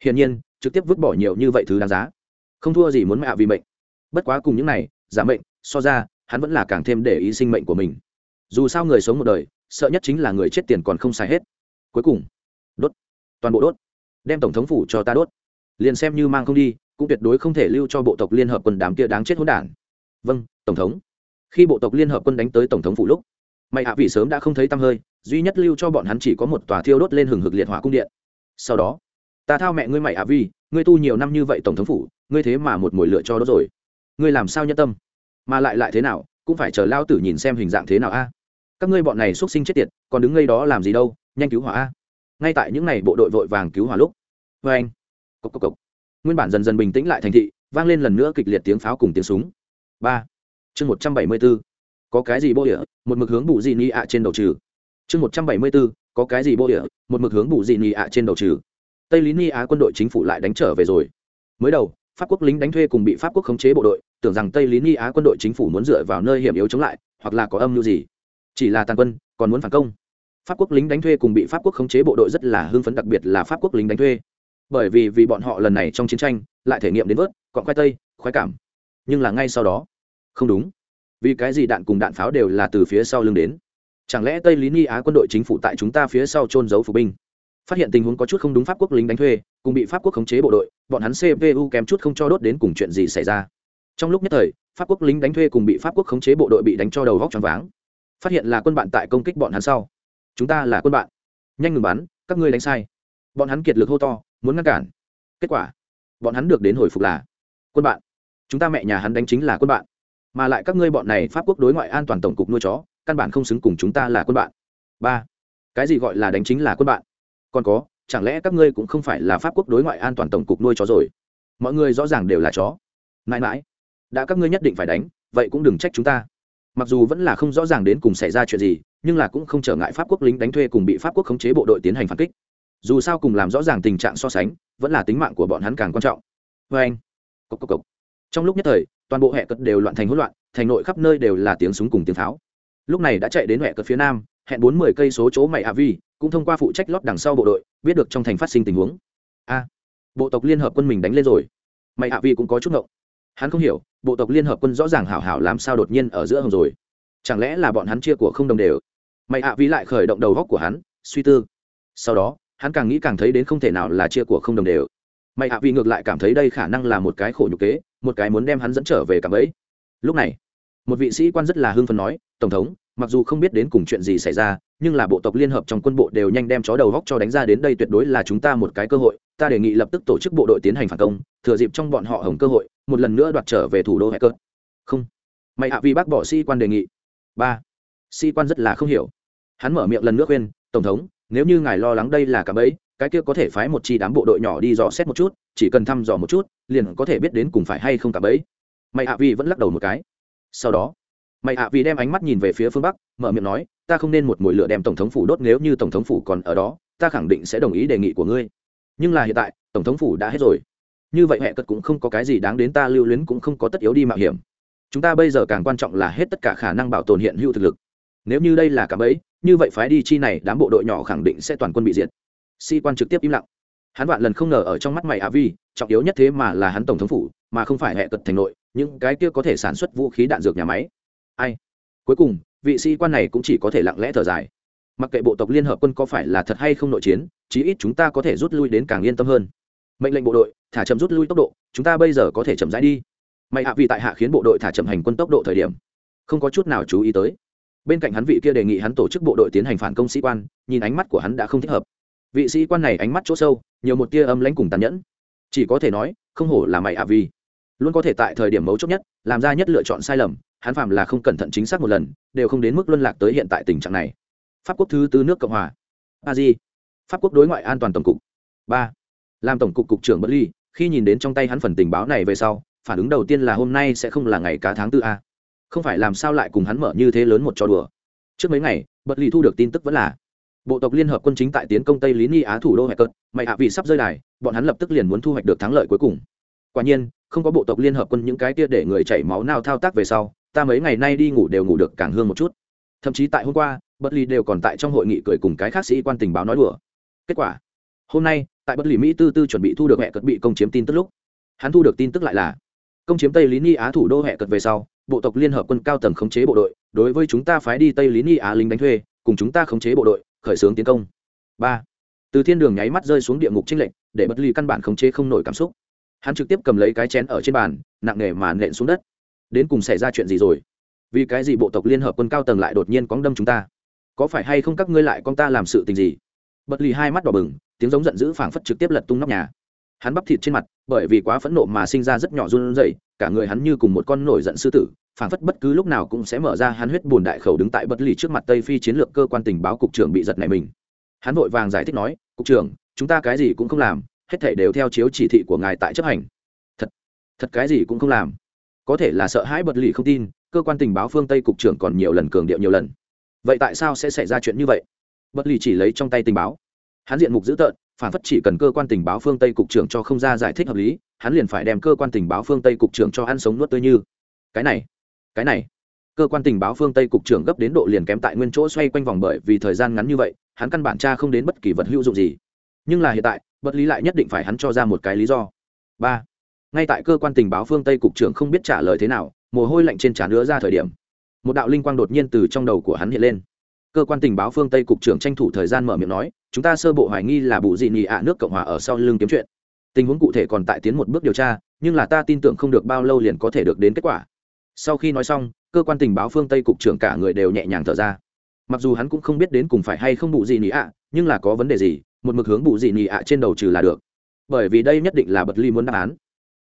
A: Hiển nhiên, trực tiếp vứt bỏ nhiều như vậy thứ đáng giá không thua gì muốn mẹ vì mệnh. Bất quá cùng những này, giả mệnh, so ra, hắn vẫn là càng thêm để ý sinh mệnh của mình. Dù sao người sống một đời, sợ nhất chính là người chết tiền còn không xài hết. Cuối cùng, đốt. Toàn bộ đốt. Đem tổng thống phủ cho ta đốt. Liền xem như mang không đi, cũng tuyệt đối không thể lưu cho bộ tộc liên hợp quân đám kia đáng chết hỗn đản. Vâng tổng thống. Khi bộ tộc liên hợp quân đánh tới tổng thống phủ lúc mày hạ vị sớm đã không thấy tăm hơi, duy nhất lưu cho bọn hắn chỉ có một tòa thiêu đốt lên hừng hực liệt hỏa cung điện. Sau đó, ta thao mẹ ngươi mày hạ vi ngươi tu nhiều năm như vậy tổng thống phủ, ngươi thế mà một mồi lựa cho đó rồi. Ngươi làm sao nhân tâm? Mà lại lại thế nào, cũng phải chờ lao tử nhìn xem hình dạng thế nào a. Các ngươi bọn này x u ấ t sinh chết tiệt, còn đứng ngay đó làm gì đâu, nhanh cứu hỏa a. Ngay tại những n à y bộ đội vội vàng cứu hỏa lúc, vê anh cốc cốc cốc. nguyên bản dần dần bình tĩnh lại thành thị, vang lên lần nữa kịch liệt tiếng pháo cùng tiếng súng. Ba, chương một trăm bảy mươi b ố có cái gì bô địa, một mực hướng bù dị ni ạ trên đầu trừ. Chương một trăm bảy mươi b ố có cái gì bô địa, một mực hướng bù dị ni ạ trên đầu trừ tây lý ni á quân đội chính phủ lại đánh trở về rồi. Mới đầu, pháp quốc lính đánh thuê cùng bị pháp quốc khống chế bộ đội, tưởng rằng tây lý ni á quân đội chính phủ muốn dựa vào nơi hiểm yếu chống lại, hoặc là có âm mưu gì. Chỉ là tàn quân, còn muốn phản công. Pháp quốc lính đánh thuê cùng bị pháp quốc khống chế bộ đội rất là hưng phấn, đặc biệt là pháp quốc lính đánh thuê. Bởi vì vì bọn họ lần này trong chiến tranh, lại thể nghiệm đến vớt, cọn khoai tây, khoái cảm. Nhưng là ngay sau đó, không đúng. Vì cái gì đạn cùng đạn pháo đều là từ phía sau lưng đến? Chẳng lẽ tây lý ni á quân đội chính phủ tại chúng ta phía sau trôn giấu phục binh? Phát hiện tình huống có chút không đúng pháp quốc lính đánh thuê, cùng bị pháp quốc khống chế bộ đội, bọn hắn cpu kém chút không cho đốt đến cùng chuyện gì xảy ra. Trong lúc nhất thời, pháp quốc lính đánh thuê cùng bị pháp quốc khống chế bộ đội bị đánh cho đầu vóc choáng váng. Phát hiện là quân bạn tại công kích bọn hắn sau. Chúng ta là quân bạn. Nhanh ngừng bắn, các ngươi đánh sai. Bọn hắn kiệt lực hô to, muốn ngăn cản. Kết quả, bọn hắn được đến hồi phục là, quân bạn. Chúng ta mẹ nhà hắn đánh chính là quân bạn. Mà lại các ngươi bọn này pháp quốc đối ngoại an toàn tổng cục nuôi chó, căn bản không xứng cùng chúng ta là quân bạn. Ba, cái gì gọi là đánh chính là quân bạn? Còn có, chẳng lẽ các ngươi cũng không phải là pháp quốc đối ngoại an toàn tổng cục nuôi chó rồi? Mọi người rõ ràng đều là chó. Mãi mãi, đã các ngươi nhất định phải đánh, vậy cũng đừng trách chúng ta. Mặc dù vẫn là không rõ ràng đến cùng xảy ra chuyện gì, nhưng là cũng không trở ngại pháp quốc lính đánh thuê cùng bị pháp quốc khống chế bộ đội tiến hành phản kích. Dù sao cùng làm rõ ràng tình trạng so sánh, vẫn là tính mạng của bọn hắn càng quan trọng. Vê anh cốc cốc cốc. trong lúc nhất thời, toàn bộ hệ cất đều loạn thành hỗn loạn, thành nội khắp nơi đều là tiếng súng cùng tiếng pháo. Lúc này đã chạy đến hệ cất phía nam, hẹn bốn mươi cây số chỗ mày a vi cũng thông qua phụ trách lót đằng sau bộ đội, biết được trong thành phát sinh tình huống. A, bộ tộc liên hợp quân mình đánh lên rồi. Mày a vi cũng có chút ngộng. Hắn không hiểu, bộ tộc liên hợp quân rõ ràng hảo hảo làm sao đột nhiên ở giữa hồng rồi. Chẳng lẽ là bọn hắn chia của không đồng đều? Mày hạ à lại khởi động đầu góc của hắn, suy tư. Sau đó, hắn càng nghĩ càng thấy đến không thể nào là chia của không đồng đều. Mày hạ vi ngược lại cảm thấy đây khả năng là một cái khổ nhục kế, một cái muốn đem hắn dẫn trở về cảm ấy lúc này, một vị sĩ quan rất là hưng phấn nói, tổng thống mặc dù không biết đến cùng chuyện gì xảy ra, nhưng là bộ tộc liên hợp trong quân bộ đều nhanh đem chó đầu góc cho đánh ra đến đây tuyệt đối là chúng ta một cái cơ hội. Ta đề nghị lập tức tổ chức bộ đội tiến hành phản công, thừa dịp trong bọn họ hồng cơ hội, một lần nữa đoạt trở về thủ đô hacker. Không. Mày hạ vì bác bỏ sĩ quan đề nghị. Ba. Sĩ quan rất là không hiểu. Hắn mở miệng lần nữa khuyên, tổng thống, nếu như ngài lo lắng đây là cả bẫy, cái kia có thể phái một chi đám bộ đội nhỏ đi dò xét một chút, chỉ cần thăm dò một chút, liền có thể biết đến cùng phải hay không cả bẫy. Mày hạ vì vẫn lắc đầu một cái. Sau đó mày ạ, vì đem ánh mắt nhìn về phía phương bắc mở miệng nói ta không nên một mùi lửa đem tổng thống phủ đốt nếu như tổng thống phủ còn ở đó ta khẳng định sẽ đồng ý đề nghị của ngươi. Nhưng là hiện tại tổng thống phủ đã hết rồi. Như vậy hệ cất cũng không có cái gì đáng đến ta lưu luyến cũng không có tất yếu đi mạo hiểm. Chúng ta bây giờ càng quan trọng là hết tất cả khả năng bảo tồn hiện hữu thực lực. Nếu như đây là cả bẫy như vậy phái đi chi này đám bộ đội nhỏ khẳng định sẽ toàn quân bị diệt. Sĩ quan trực tiếp im lặng. Hắn vạn lần không ngờ ở trong mắt mày a vi trọng yếu nhất thế mà là hắn tổng thống phủ mà không phải hệ cật thành nội những cái kia có thể sản xuất vũ khí đạn dược nhà máy ai? Cuối cùng, vị sĩ quan này cũng chỉ có thể lặng lẽ thở dài. Mặc kệ bộ tộc liên hợp quân có phải là thật hay không nội chiến, chí ít chúng ta có thể rút lui đến càng yên tâm hơn. Mệnh lệnh bộ đội, thả chậm rút lui tốc độ, chúng ta bây giờ có thể chậm rãi đi. Mày hạ vì tại hạ khiến bộ đội thả chậm hành quân tốc độ thời điểm. Không có chút nào chú ý tới. Bên cạnh hắn vị kia đề nghị hắn tổ chức bộ đội tiến hành phản công sĩ quan, nhìn ánh mắt của hắn đã không thích hợp. Vị sĩ quan này ánh mắt chỗ sâu, nhiều một tia âm lãnh cùng tàn nhẫn. Chỉ có thể nói, không hổ là mày hạ vì. Luôn có thể tại thời điểm mấu chốt nhất, làm ra nhất lựa chọn sai lầm hắn phạm là không cẩn thận chính xác một lần, đều không đến mức luân lạc tới hiện tại tình trạng này. Pháp quốc thứ tư nước cộng hòa. A di. Pháp quốc đối ngoại an toàn tổng cục. Ba. Làm tổng cục cục trưởng bất ly, khi nhìn đến trong tay hắn phần tình báo này về sau, phản ứng đầu tiên là hôm nay sẽ không là ngày cá tháng tư a. Không phải làm sao lại cùng hắn mở như thế lớn một trò đùa. Trước mấy ngày, bất ly thu được tin tức vẫn là, bộ tộc liên hợp quân chính tại tiến công tây lý ni á thủ đô hẹp cợt, mày hạ vì sắp rơi đài, bọn hắn lập tức liền muốn thu hoạch được thắng lợi cuối cùng. Quả nhiên, không có bộ tộc liên hợp quân những cái kia để người chảy máu nào thao tác về sau ta mấy ngày nay đi ngủ đều ngủ được càng hương một chút. Thậm chí tại hôm qua bất ly đều còn tại trong hội nghị cười cùng cái khác sĩ quan tình báo nói đùa. Kết quả, hôm nay, tại bất lì mỹ tư tư chuẩn bị thu được hệ cật bị công chiếm tin tức lúc, hắn thu được tin tức lại là, công chiếm tây lý ni á thủ đô hệ cật về sau, bộ tộc liên hợp quân cao tầng khống chế bộ đội, đối với chúng ta phái đi tây lý ni á lính đánh thuê, cùng chúng ta khống chế bộ đội, khởi xướng tiến công. Ba, từ thiên đường nháy mắt rơi xuống địa ngục trinh lệnh để bất ly căn bản khống chế không nổi cảm xúc. Hắn trực tiếp cầm lấy cái chén ở trên bàn, nặng nề mà nện xuống đất đến cùng xảy ra chuyện gì rồi? Vì cái gì bộ tộc liên hợp quân cao tầng lại đột nhiên cóng đâm chúng ta? Có phải hay không các ngươi lại con ta làm sự tình gì? Bất lì hai mắt đỏ bừng, tiếng giống giận dữ phảng phất trực tiếp lật tung nóc nhà. Hắn bắp thịt trên mặt, bởi vì quá phẫn nộ mà sinh ra rất nhỏ run rẩy, cả người hắn như cùng một con nổi giận sư tử, phảng phất bất cứ lúc nào cũng sẽ mở ra hắn huyết bùn đại khẩu đứng tại bất lì trước mặt tây phi chiến lược cơ quan tình báo cục trưởng bị giật này mình. Hắn vội vàng giải thích nói, cục trưởng, chúng ta cái gì cũng không làm, hết thể đều theo chiếu chỉ thị của ngài tại chấp hành. Thật thật cái gì cũng không làm có thể là sợ hãi bật lì không tin, cơ quan tình báo phương tây cục trưởng còn nhiều lần cường điệu nhiều lần. Vậy tại sao sẽ xảy ra chuyện như vậy? Bất lì chỉ lấy trong tay tình báo. Hắn diện mục dữ tợn, phản phất chỉ cần cơ quan tình báo phương tây cục trưởng cho không ra giải thích hợp lý, hắn liền phải đem cơ quan tình báo phương tây cục trưởng cho ăn sống nuốt tươi như. Cái này cái này. Cơ quan tình báo phương tây cục trưởng gấp đến độ liền kém tại nguyên chỗ xoay quanh vòng bởi vì thời gian ngắn như vậy, hắn căn bản tra không đến bất kỳ vật hữu dụng gì. Nhưng là hiện tại bất lý lại nhất định phải hắn cho ra một cái lý do. Ba ngay tại cơ quan tình báo phương tây cục trưởng không biết trả lời thế nào, mồ hôi lạnh trên trán nữa ra thời điểm, một đạo linh quang đột nhiên từ trong đầu của hắn hiện lên. Cơ quan tình báo phương tây cục trưởng tranh thủ thời gian mở miệng nói, chúng ta sơ bộ hoài nghi là bù dị nhị ạ nước cộng hòa ở sau lưng kiếm chuyện. Tình huống cụ thể còn tại tiến một bước điều tra, nhưng là ta tin tưởng không được bao lâu liền có thể được đến kết quả. Sau khi nói xong, cơ quan tình báo phương tây cục trưởng cả người đều nhẹ nhàng thở ra. Mặc dù hắn cũng không biết đến cùng phải hay không bù dị nhị ạ, nhưng là có vấn đề gì, một mực hướng bù dị nhị ạ trên đầu trừ là được. Bởi vì đây nhất định là bật ly muốn đáp án.